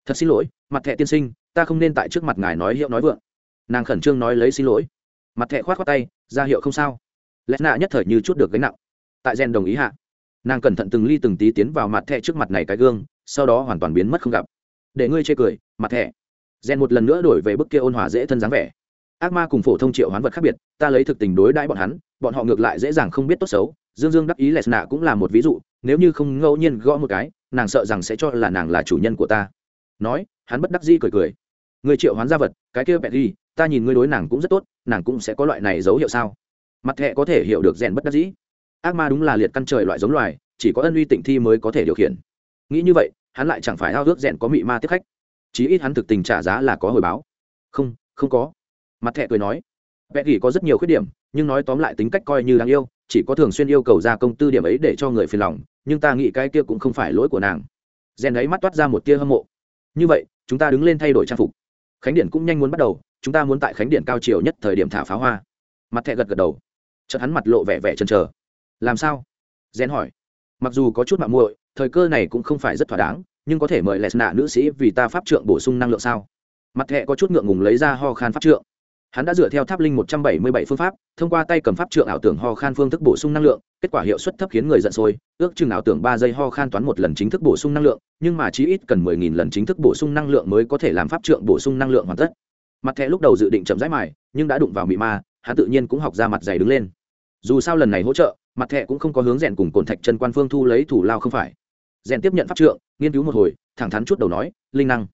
Thật xin lỗi, mặt thẹ tiên sinh ta không nên tại trước mặt ngài nói hiệu nói vượng. Nàng khẩn trương nói lấy xin lỗi. Mặt thẹ khoát khoát tay, ra hiệu không sao. Lẽ nạ nhất thời như chút được gánh nặng. Tại gen đồng ý hạ, nàng cẩn thận từng ly từng tí tiến vào mặt thẹ trước mặt này cái gương, sau đó hoàn toàn biến mất không gặp. Để ngươi chê cười, mặt thẹ. Gen một lần nữa đổi về bức kia ôn hòa dễ thân dáng vẻ. Ác ma cùng phổ thông triệu hoán vật khác biệt, ta lấy thực tình đối đãi bọn hắn, bọn họ ngược lại dễ dàng không biết tốt xấu. Dương dương đắc ý lẹt nạ cũng là một ví dụ, nếu như không ngẫu nhiên gõ một cái, nàng sợ rằng sẽ cho là nàng là chủ nhân của ta. Nói, hắn bất đắc dĩ cười cười người triệu hoán gia vật, cái kia bẹt đi ta nhìn ngươi đối nàng cũng rất tốt, nàng cũng sẽ có loại này dấu hiệu sao? Mặt thẹ có thể hiểu được rèn bất đắc dĩ. Ác ma đúng là liệt căn trời loại giống loài, chỉ có ân uy tịnh thi mới có thể điều khiển. Nghĩ như vậy, hắn lại chẳng phải ao ước rèn có mị ma tiếp khách. Chí ít hắn thực tình trả giá là có hồi báo. Không không có. Mặt thẹ cười nói. Vẽ gỉ có rất nhiều khuyết điểm, nhưng nói tóm lại tính cách coi như đáng yêu, chỉ có thường xuyên yêu cầu ra công tư điểm ấy để cho người phiền lòng, nhưng ta nghĩ cái kia cũng không phải lỗi của nàng. Rèn ấy mắt toát ra một tia hâm mộ. Như vậy, chúng ta đứng lên thay đổi trang phục khánh điện cũng nhanh muốn bắt đầu, chúng ta muốn tại khánh điện cao chiều nhất thời điểm thả pháo hoa. Mặt thẹ gật gật đầu. Chợt hắn mặt lộ vẻ vẻ chần chờ. Làm sao? Rèn hỏi. Mặc dù có chút mạng muội, thời cơ này cũng không phải rất thỏa đáng, nhưng có thể mời lẹt nạ nữ sĩ vì ta pháp trượng bổ sung năng lượng sao? Mặt thẹ có chút ngượng ngùng lấy ra ho khan pháp trượng hắn đã dựa theo tháp linh một trăm bảy mươi bảy phương pháp, thông qua tay cầm pháp trượng ảo tưởng ho khan phương thức bổ sung năng lượng, kết quả hiệu suất thấp khiến người giận sôi, ước chừng ảo tưởng ba giây ho khan toán một lần chính thức bổ sung năng lượng, nhưng mà chí ít cần mười nghìn lần chính thức bổ sung năng lượng mới có thể làm pháp trượng bổ sung năng lượng hoàn tất. Mặt thẻ lúc đầu dự định chậm rãi mài, nhưng đã đụng vào mị ma, hắn tự nhiên cũng học ra mặt dày đứng lên. Dù sao lần này hỗ trợ, mặt thẻ cũng không có hướng rèn cùng cồn thạch chân quan phương thu lấy thủ lao không phải. Rèn tiếp nhận pháp trượng, nghiên cứu một hồi, thẳng thắn chút đầu nói, linh năng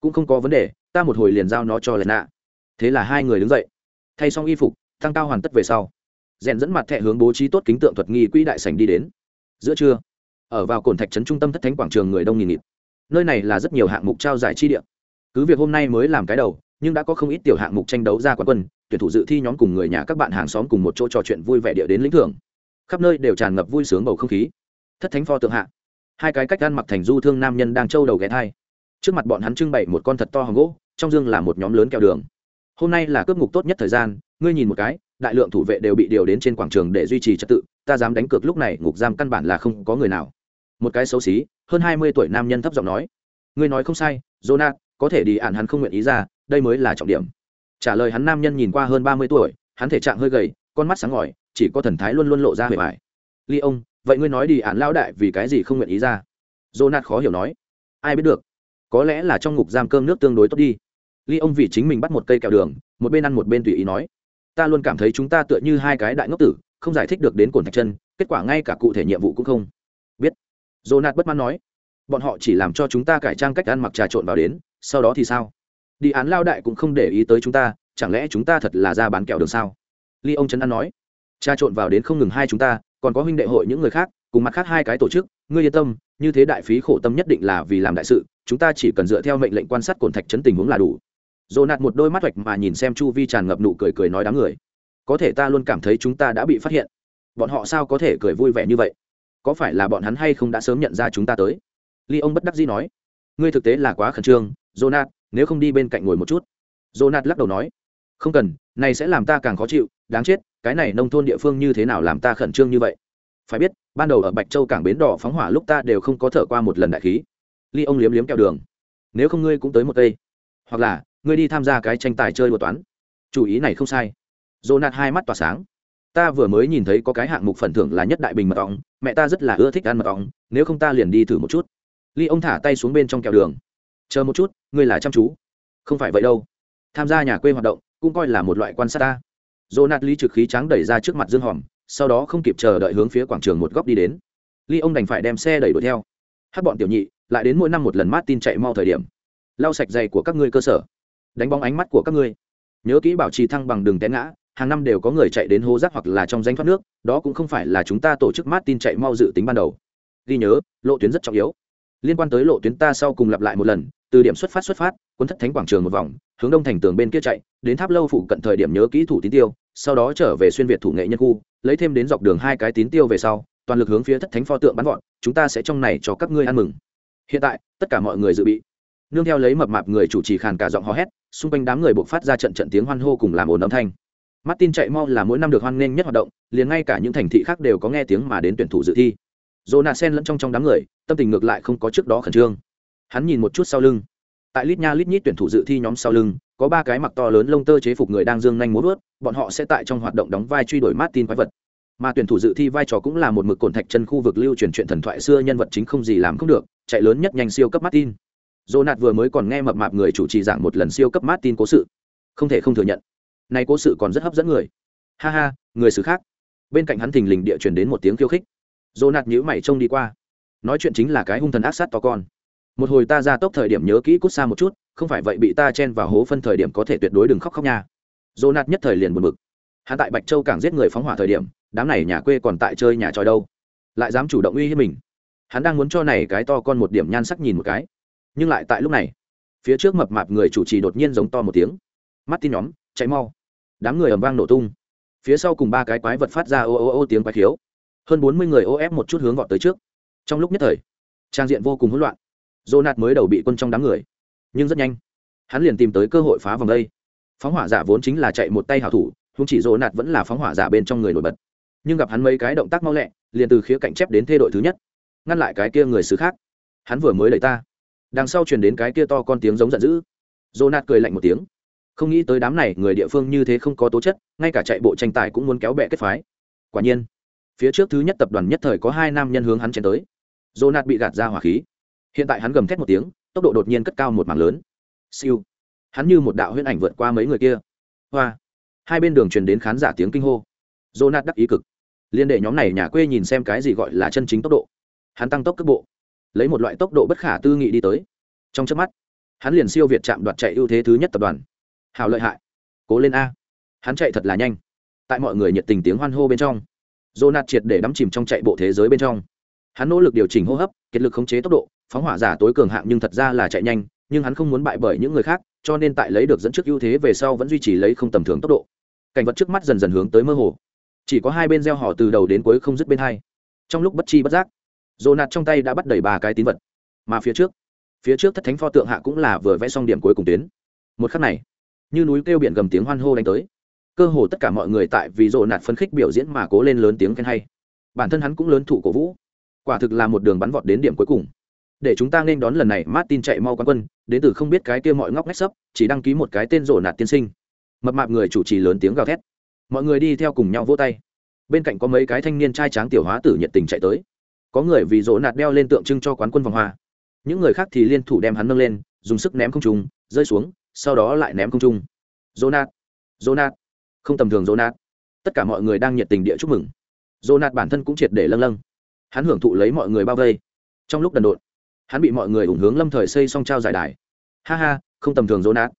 cũng không có vấn đề, ta một hồi liền giao nó cho lần nạ thế là hai người đứng dậy. Thay xong y phục tăng cao hoàn tất về sau. Rèn dẫn mặt thẻ hướng bố trí tốt kính tượng thuật nghi quỹ đại sảnh đi đến. Giữa trưa, ở vào cồn thạch trấn trung tâm thất thánh quảng trường người đông nghìn nghịt. Nơi này là rất nhiều hạng mục trao giải chi địa. Cứ việc hôm nay mới làm cái đầu, nhưng đã có không ít tiểu hạng mục tranh đấu ra quán quân, tuyển thủ dự thi nhóm cùng người nhà các bạn hàng xóm cùng một chỗ trò chuyện vui vẻ địa đến lĩnh thưởng. Khắp nơi đều tràn ngập vui sướng bầu không khí. Thất thánh pho tượng hạ, hai cái cách ăn mặc thành du thương nam nhân đang trâu đầu ghé thai. Trước mặt bọn hắn trưng bày một con thật to hòn gỗ, trong dương là một nhóm lớn kẹo đường hôm nay là cướp ngục tốt nhất thời gian, ngươi nhìn một cái, đại lượng thủ vệ đều bị điều đến trên quảng trường để duy trì trật tự, ta dám đánh cược lúc này, ngục giam căn bản là không có người nào. Một cái xấu xí, hơn hai mươi tuổi nam nhân thấp giọng nói. Ngươi nói không sai jonah có thể đi ạn hắn không nguyện ý ra, đây mới là trọng điểm. Trả lời hắn nam nhân nhìn qua hơn ba mươi tuổi, hắn thể trạng hơi gầy, con mắt sáng ngỏi chỉ có thần thái luôn luôn lộ ra hề bài ly ông vậy ngươi nói đi ạn lao đại vì cái gì không nguyện ý ra? Jonah khó hiểu nói. Ai biết được, có lẽ là trong ngục giam cơm nước tương đối tốt đi ly ông vì chính mình bắt một cây kẹo đường, một bên ăn một bên tùy ý nói, ta luôn cảm thấy chúng ta tựa như hai cái đại ngốc tử, không giải thích được đến cồn thạch chân, kết quả ngay cả cụ thể nhiệm vụ cũng không biết. Jonat bất mãn nói, bọn họ chỉ làm cho chúng ta cải trang cách ăn mặc trà trộn vào đến, sau đó thì sao? Đi án lao đại cũng không để ý tới chúng ta, chẳng lẽ chúng ta thật là ra bán kẹo đường sao? Ly ông trấn an nói, trà trộn vào đến không ngừng hai chúng ta, còn có huynh đệ hội những người khác, cùng mặt khác hai cái tổ chức, ngươi yên tâm, như thế đại phí khổ tâm nhất định là vì làm đại sự, chúng ta chỉ cần dựa theo mệnh lệnh quan sát cồn thạch chấn tình huống là đủ dồ nạt một đôi mắt hoạch mà nhìn xem chu vi tràn ngập nụ cười cười nói đám người. Có thể ta luôn cảm thấy chúng ta đã bị phát hiện. Bọn họ sao có thể cười vui vẻ như vậy? Có phải là bọn hắn hay không đã sớm nhận ra chúng ta tới? Ly ông bất đắc dĩ nói. Ngươi thực tế là quá khẩn trương jonat nếu không đi bên cạnh ngồi một chút. Jonat lắc đầu nói. Không cần, này sẽ làm ta càng khó chịu, đáng chết, cái này nông thôn địa phương như thế nào làm ta khẩn trương như vậy? Phải biết, ban đầu ở bạch châu cảng bến đỏ phóng hỏa lúc ta đều không có thở qua một lần đại khí. Ly ông liếm liếm kẹo đường. Nếu không ngươi cũng tới một cây. Hoặc là ngươi đi tham gia cái tranh tài chơi đùa toán. Chủ ý này không sai. Dồ nạt hai mắt tỏa sáng. Ta vừa mới nhìn thấy có cái hạng mục phần thưởng là nhất đại bình mật ong, mẹ ta rất là ưa thích ăn mật ong, nếu không ta liền đi thử một chút. Ly ông thả tay xuống bên trong kẹo đường. Chờ một chút, ngươi là chăm chú. Không phải vậy đâu. Tham gia nhà quê hoạt động, cũng coi là một loại quan sát ta. Dồ nạt ly trực khí trắng đẩy ra trước mặt dương hòm, sau đó không kịp chờ đợi hướng phía quảng trường một góc đi đến. Ly ông đành phải đem xe đẩy đuổi theo. Hát bọn tiểu nhị, lại đến mỗi năm một lần mát tin chạy mau thời điểm. Lau sạch giày của các ngươi cơ sở đánh bóng ánh mắt của các ngươi. Nhớ kỹ bảo trì thăng bằng đường té ngã, hàng năm đều có người chạy đến hố rác hoặc là trong danh thoát nước, đó cũng không phải là chúng ta tổ chức mát tin chạy mau dự tính ban đầu. Ghi nhớ, lộ tuyến rất trọng yếu. Liên quan tới lộ tuyến ta sau cùng lặp lại một lần, từ điểm xuất phát xuất phát, quân thất thánh quảng trường một vòng, hướng đông thành tường bên kia chạy, đến tháp lâu phụ cận thời điểm nhớ kỹ thủ tín tiêu, sau đó trở về xuyên việt thủ nghệ nhân khu, lấy thêm đến dọc đường hai cái tín tiêu về sau, toàn lực hướng phía thất thánh pho tượng bắn gọn chúng ta sẽ trong này cho các ngươi ăn mừng. Hiện tại, tất cả mọi người dự bị nương theo lấy mập mạp người chủ trì khàn cả giọng hò hét, xung quanh đám người buộc phát ra trận trận tiếng hoan hô cùng làm ồn âm thanh. Martin chạy mau là mỗi năm được hoan nghênh nhất hoạt động, liền ngay cả những thành thị khác đều có nghe tiếng mà đến tuyển thủ dự thi. Jonah sen lẫn trong trong đám người, tâm tình ngược lại không có trước đó khẩn trương. Hắn nhìn một chút sau lưng. Tại lít nha lít nhít tuyển thủ dự thi nhóm sau lưng, có ba cái mặc to lớn lông tơ chế phục người đang dương nhanh muốn vớt, bọn họ sẽ tại trong hoạt động đóng vai truy đuổi martin quái vật. Mà tuyển thủ dự thi vai trò cũng là một mực cồn thạch chân khu vực lưu truyền chuyện thần thoại xưa nhân vật chính không gì làm không được, chạy lớn nhất nhanh siêu cấp martin. Jonat vừa mới còn nghe mập mạp người chủ trì giảng một lần siêu cấp Martin cố sự, không thể không thừa nhận, này cố sự còn rất hấp dẫn người. Ha ha, người xứ khác. Bên cạnh hắn thình lình địa truyền đến một tiếng khiêu khích. Jonat nhíu mày trông đi qua. Nói chuyện chính là cái hung thần ác sát to con. Một hồi ta ra tốc thời điểm nhớ kỹ cút xa một chút, không phải vậy bị ta chen vào hố phân thời điểm có thể tuyệt đối đừng khóc khóc nha. Jonat nhất thời liền buồn bực. Hắn tại Bạch Châu cảng giết người phóng hỏa thời điểm, đám này nhà quê còn tại chơi nhà tròi đâu, lại dám chủ động uy hiếp mình. Hắn đang muốn cho này cái to con một điểm nhan sắc nhìn một cái nhưng lại tại lúc này, phía trước mập mạp người chủ trì đột nhiên giống to một tiếng. Mắt tin nhóm cháy mau. Đám người ầm vang nổ tung. Phía sau cùng ba cái quái vật phát ra ô ô ô tiếng quái khiếu. Hơn bốn mươi người ô ép một chút hướng vọt tới trước. Trong lúc nhất thời, trang diện vô cùng hỗn loạn. Dô nạt mới đầu bị quân trong đám người, nhưng rất nhanh, hắn liền tìm tới cơ hội phá vòng đây. Phóng hỏa giả vốn chính là chạy một tay hảo thủ húng chỉ dô nạt vẫn là phóng hỏa giả bên trong người nổi bật. Nhưng gặp hắn mấy cái động tác mau lẹ, liền từ khía cạnh chép đến thê đội thứ nhất, ngăn lại cái kia người xứ khác. Hắn vừa mới đẩy ta đằng sau truyền đến cái kia to con tiếng giống giận dữ. Dồ nạt cười lạnh một tiếng. Không nghĩ tới đám này người địa phương như thế không có tố chất, ngay cả chạy bộ tranh tài cũng muốn kéo bẹ kết phái. Quả nhiên, phía trước thứ nhất tập đoàn nhất thời có hai nam nhân hướng hắn chen tới. Dồ nạt bị gạt ra hỏa khí. Hiện tại hắn gầm thét một tiếng, tốc độ đột nhiên cất cao một mảng lớn. Siêu. Hắn như một đạo huyễn ảnh vượt qua mấy người kia. Hoa. Hai bên đường truyền đến khán giả tiếng kinh hô. Dồ nạt đắc ý cực. Liên đệ nhóm này nhà quê nhìn xem cái gì gọi là chân chính tốc độ. Hắn tăng tốc cước bộ lấy một loại tốc độ bất khả tư nghị đi tới. Trong trước mắt, hắn liền siêu việt chạm đoạt chạy ưu thế thứ nhất tập đoàn. Hào lợi hại. Cố lên a. Hắn chạy thật là nhanh. Tại mọi người nhiệt tình tiếng hoan hô bên trong Jonat triệt để đắm chìm trong chạy bộ thế giới bên trong. Hắn nỗ lực điều chỉnh hô hấp, kiệt lực khống chế tốc độ, phóng hỏa giả tối cường hạng nhưng thật ra là chạy nhanh, nhưng hắn không muốn bại bởi những người khác, cho nên tại lấy được dẫn trước ưu thế về sau vẫn duy trì lấy không tầm thường tốc độ. Cảnh vật trước mắt dần dần hướng tới mơ hồ. Chỉ có hai bên gieo họ từ đầu đến cuối không dứt bên hai. Trong lúc bất chi bất giác dồ nạt trong tay đã bắt đầy ba cái tín vật. Mà phía trước phía trước thất thánh pho tượng hạ cũng là vừa vẽ xong điểm cuối cùng tuyến. Một khắc này, như núi kêu biển gầm tiếng hoan hô đánh tới. Cơ hồ tất cả mọi người tại vì dồ nạt phân khích biểu diễn mà cố lên lớn tiếng khen hay. Bản thân hắn cũng lớn thủ cổ vũ. Quả thực là một đường bắn vọt đến điểm cuối cùng. Để chúng ta nên đón lần này, martin chạy mau quán quân, đến từ không biết cái kia mọi ngóc ngách sấp, chỉ đăng ký một cái tên rổ nạt tiên sinh. Mập mạp người chủ trì lớn tiếng gào thét. Mọi người đi theo cùng nhau vỗ tay. Bên cạnh có mấy cái thanh niên trai tráng tiểu hóa tử nhiệt tình chạy tới có người vì rỗ nạt đeo lên tượng trưng cho quán quân vòng hoa. Những người khác thì liên thủ đem hắn nâng lên, dùng sức ném không trung, rơi xuống, sau đó lại ném không trung. Rỗ nạt rỗ nạt. Không tầm thường rỗ nạt. Tất cả mọi người đang nhiệt tình địa chúc mừng. Rỗ nạt bản thân cũng triệt để lâng lâng. Hắn hưởng thụ lấy mọi người bao vây. Trong lúc đần độn, hắn bị mọi người ủng hướng lâm thời xây xong trao giải đài. Ha ha, không tầm thường rỗ nạt.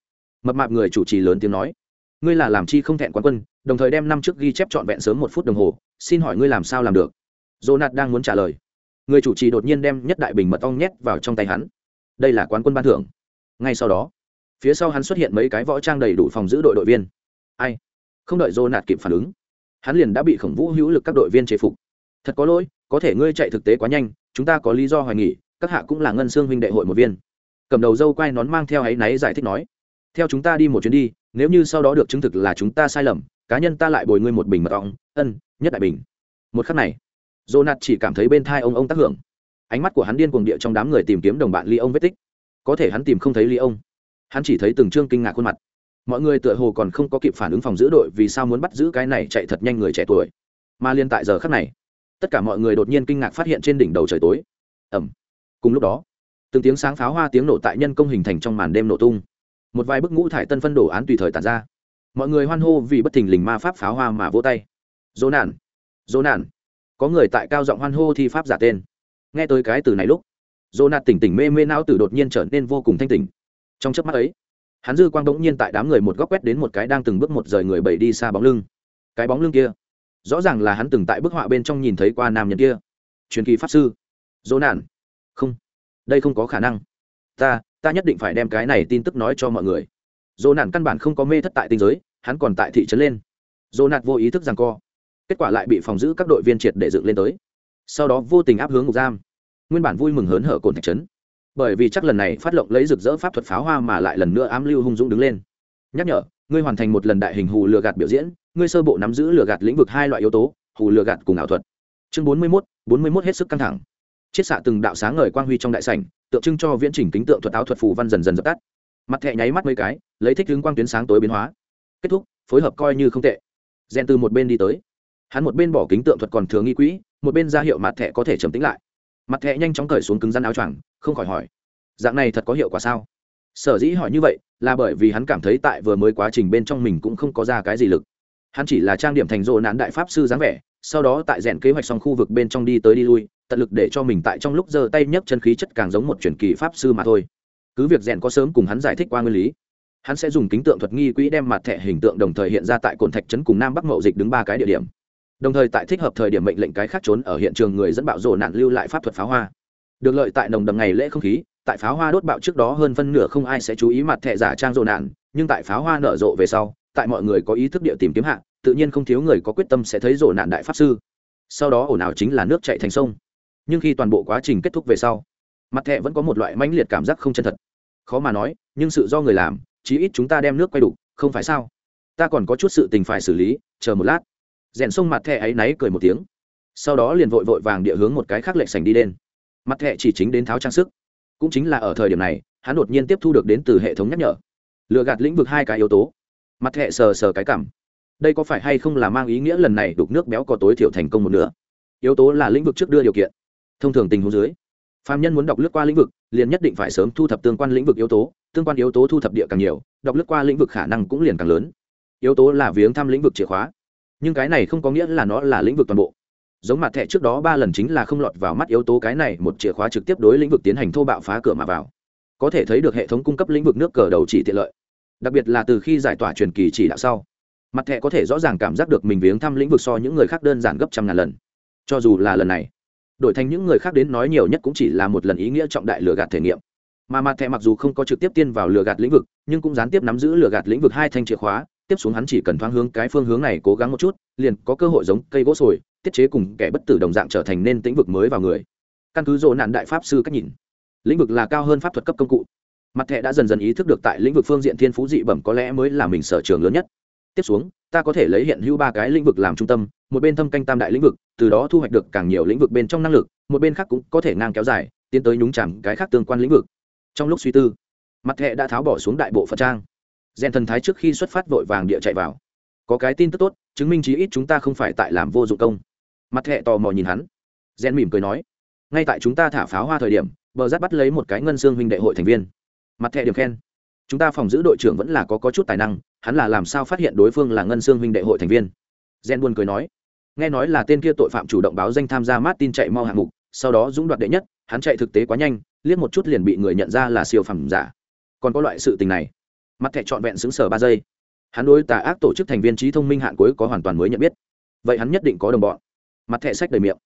Mập mạp người chủ trì lớn tiếng nói. Ngươi là làm chi không thẹn quán quân, đồng thời đem năm trước ghi chép trọn vẹn sớm một phút đồng hồ, xin hỏi ngươi làm sao làm được? Jonat đang muốn trả lời. Người chủ trì đột nhiên đem nhất đại bình mật ong nhét vào trong tay hắn. Đây là quán quân ban thưởng. Ngay sau đó phía sau hắn xuất hiện mấy cái võ trang đầy đủ phòng giữ đội đội viên. Ai? Không đợi jonat kịp phản ứng hắn liền đã bị khổng vũ hữu lực các đội viên chế phục. Thật có lỗi có thể ngươi chạy thực tế quá nhanh chúng ta có lý do hoài nghi, các hạ cũng là ngân xương huynh đệ hội một viên. Cầm đầu dâu quai nón mang theo ấy náy giải thích nói theo chúng ta đi một chuyến đi nếu như sau đó được chứng thực là chúng ta sai lầm cá nhân ta lại bồi ngươi một bình mật ong ân nhất đại bình. Một khắc này Jonat chỉ cảm thấy bên thai ông ông tác hưởng. Ánh mắt của hắn điên cuồng địa trong đám người tìm kiếm đồng bạn ly ông vết tích. Có thể hắn tìm không thấy ly ông. Hắn chỉ thấy từng trương kinh ngạc khuôn mặt. Mọi người tựa hồ còn không có kịp phản ứng phòng giữ đội vì sao muốn bắt giữ cái này chạy thật nhanh người trẻ tuổi. Mà liên tại giờ khắc này, tất cả mọi người đột nhiên kinh ngạc phát hiện trên đỉnh đầu trời tối. Ẩm cùng lúc đó, từng tiếng sáng pháo hoa tiếng nổ tại nhân công hình thành trong màn đêm nổ tung. Một vài bức ngũ thải tân phân đổ án tùy thời tản ra. Mọi người hoan hô vì bất thình lình ma pháp pháo hoa mà vỗ tay. Dỗ nạn dỗ nạn có người tại cao giọng hoan hô thi pháp giả tên. Nghe tới cái từ này lúc dỗ nạt tỉnh tỉnh mê mê não tử đột nhiên trở nên vô cùng thanh tỉnh. Trong chớp mắt ấy, hắn dư quang bỗng nhiên tại đám người một góc quét đến một cái đang từng bước một rời người bầy đi xa bóng lưng. Cái bóng lưng kia, rõ ràng là hắn từng tại bức họa bên trong nhìn thấy qua nam nhân kia. Truyền kỳ pháp sư. Dỗ nạn không, đây không có khả năng. Ta ta nhất định phải đem cái này tin tức nói cho mọi người. Dỗ nạn căn bản không có mê thất tại tinh giới, hắn còn tại thị trấn lên. Dỗ nạn vô ý thức rằng co kết quả lại bị phòng giữ các đội viên triệt để dựng lên tới. Sau đó vô tình áp hướng ngục giam. Nguyên bản vui mừng hớn hở cồn thạch trấn. Bởi vì chắc lần này phát lộng lấy rực rỡ pháp thuật pháo hoa mà lại lần nữa ám lưu hung dũng đứng lên. Nhắc nhở, ngươi hoàn thành một lần đại hình hù lừa gạt biểu diễn, ngươi sơ bộ nắm giữ lừa gạt lĩnh vực hai loại yếu tố, hù lừa gạt cùng ảo thuật. Chương bốn mươi mốt, bốn mươi mốt hết sức căng thẳng. Chiết xạ từng đạo sáng ngời quang huy trong đại sảnh, tượng trưng cho viễn trình kính tượng thuật áo thuật phù văn dần dần dập tắt. Mặt thẹ nháy mắt mấy cái, lấy thích hướng quang tuyến sáng tối biến hóa. Kết thúc, phối hợp coi như không tệ. Rèn từ một bên đi tới hắn một bên bỏ kính tượng thuật còn thừa nghi quỹ, một bên ra hiệu mặt thẻ có thể trầm tính lại. Mặt thẻ nhanh chóng cởi xuống cứng rắn áo choàng, không khỏi hỏi, dạng này thật có hiệu quả sao? Sở dĩ hỏi như vậy là bởi vì hắn cảm thấy tại vừa mới quá trình bên trong mình cũng không có ra cái gì lực. Hắn chỉ là trang điểm thành rộ nạn đại pháp sư dáng vẻ, sau đó tại rèn kế hoạch xong khu vực bên trong đi tới đi lui, tận lực để cho mình tại trong lúc giơ tay nhấc chân khí chất càng giống một truyền kỳ pháp sư mà thôi. Cứ việc rèn có sớm cùng hắn giải thích qua nguyên lý, hắn sẽ dùng kính tượng thuật nghi quỹ đem mặt thẻ hình tượng đồng thời hiện ra tại cồn thạch trấn cùng nam bắc mậu dịch đứng ba cái địa điểm đồng thời tại thích hợp thời điểm mệnh lệnh cái khác trốn ở hiện trường người dẫn bạo rổ nạn lưu lại pháp thuật pháo hoa. Được lợi tại nồng đầm ngày lễ không khí, tại pháo hoa đốt bạo trước đó hơn phân nửa không ai sẽ chú ý mặt thẻ giả trang rổ nạn, nhưng tại pháo hoa nở rộ về sau, tại mọi người có ý thức địa tìm kiếm hạ, tự nhiên không thiếu người có quyết tâm sẽ thấy rổ nạn đại pháp sư. Sau đó ồn ào chính là nước chạy thành sông. Nhưng khi toàn bộ quá trình kết thúc về sau, mặt thẻ vẫn có một loại mãnh liệt cảm giác không chân thật. Khó mà nói, nhưng sự do người làm, chí ít chúng ta đem nước quay đủ, không phải sao? Ta còn có chút sự tình phải xử lý, chờ một lát rèn sông mặt thẹ ấy náy cười một tiếng. Sau đó liền vội vội vàng địa hướng một cái khác lệch sành đi đen mặt thẹ chỉ chính đến tháo trang sức. Cũng chính là ở thời điểm này, hắn đột nhiên tiếp thu được đến từ hệ thống nhắc nhở. Lừa gạt lĩnh vực hai cái yếu tố. Mặt thẹ sờ sờ cái cảm. Đây có phải hay không là mang ý nghĩa lần này đục nước béo có tối thiểu thành công một nửa? Yếu tố là lĩnh vực trước đưa điều kiện. Thông thường tình huống dưới phạm nhân muốn đọc lướt qua lĩnh vực, liền nhất định phải sớm thu thập tương quan lĩnh vực yếu tố, tương quan yếu tố thu thập địa càng nhiều, đọc lướt qua lĩnh vực khả năng cũng liền càng lớn. Yếu tố là viếng thăm lĩnh vực chìa khóa nhưng cái này không có nghĩa là nó là lĩnh vực toàn bộ. Giống mặt thẻ trước đó ba lần chính là không lọt vào mắt yếu tố cái này, một chìa khóa trực tiếp đối lĩnh vực tiến hành thô bạo phá cửa mà vào. Có thể thấy được hệ thống cung cấp lĩnh vực nước cờ đầu chỉ tiện lợi. Đặc biệt là từ khi giải tỏa truyền kỳ chỉ đạo sau, mặt thẻ có thể rõ ràng cảm giác được mình viếng thăm lĩnh vực so những người khác đơn giản gấp trăm ngàn lần. Cho dù là lần này, đổi thành những người khác đến nói nhiều nhất cũng chỉ là một lần ý nghĩa trọng đại lừa gạt thể nghiệm. Mà mặt thẻ mặc dù không có trực tiếp tiên vào lừa gạt lĩnh vực, nhưng cũng gián tiếp nắm giữ lừa gạt lĩnh vực hai thanh chìa khóa tiếp xuống hắn chỉ cần thoáng hướng cái phương hướng này cố gắng một chút, liền có cơ hội giống cây gỗ sồi, tiết chế cùng kẻ bất tử đồng dạng trở thành nên tĩnh vực mới vào người. Căn cứ dỗ nạn đại pháp sư cách nhìn, lĩnh vực là cao hơn pháp thuật cấp công cụ. Mặt thẻ đã dần dần ý thức được tại lĩnh vực phương diện thiên phú dị bẩm có lẽ mới là mình sở trường lớn nhất. Tiếp xuống, ta có thể lấy hiện hữu ba cái lĩnh vực làm trung tâm, một bên thâm canh tam đại lĩnh vực, từ đó thu hoạch được càng nhiều lĩnh vực bên trong năng lực, một bên khác cũng có thể ngang kéo dài, tiến tới nhúng chạm cái khác tương quan lĩnh vực. Trong lúc suy tư, mặt thẻ đã tháo bỏ xuống đại bộ phận trang rèn thần thái trước khi xuất phát vội vàng địa chạy vào. Có cái tin tức tốt chứng minh chí ít chúng ta không phải tại làm vô dụng công. Mặt thẹ tò mò nhìn hắn. Rèn mỉm cười nói ngay tại chúng ta thả pháo hoa thời điểm bờ giáp bắt lấy một cái ngân xương huynh đệ hội thành viên. Mặt thẹ điểm khen chúng ta phòng giữ đội trưởng vẫn là có, có chút tài năng hắn là làm sao phát hiện đối phương là ngân xương huynh đệ hội thành viên? Rèn buồn cười nói nghe nói là tên kia tội phạm chủ động báo danh tham gia mát tin chạy mau hạng mục sau đó dũng đoạt đệ nhất hắn chạy thực tế quá nhanh liếc một chút liền bị người nhận ra là siêu phẩm giả. Còn có loại sự tình này mặt thẻ trọn vẹn xứng sở ba giây. Hắn đối tà ác tổ chức thành viên trí thông minh hạn cuối có hoàn toàn mới nhận biết. Vậy hắn nhất định có đồng bọn. Mặt thẻ sách đầy miệng.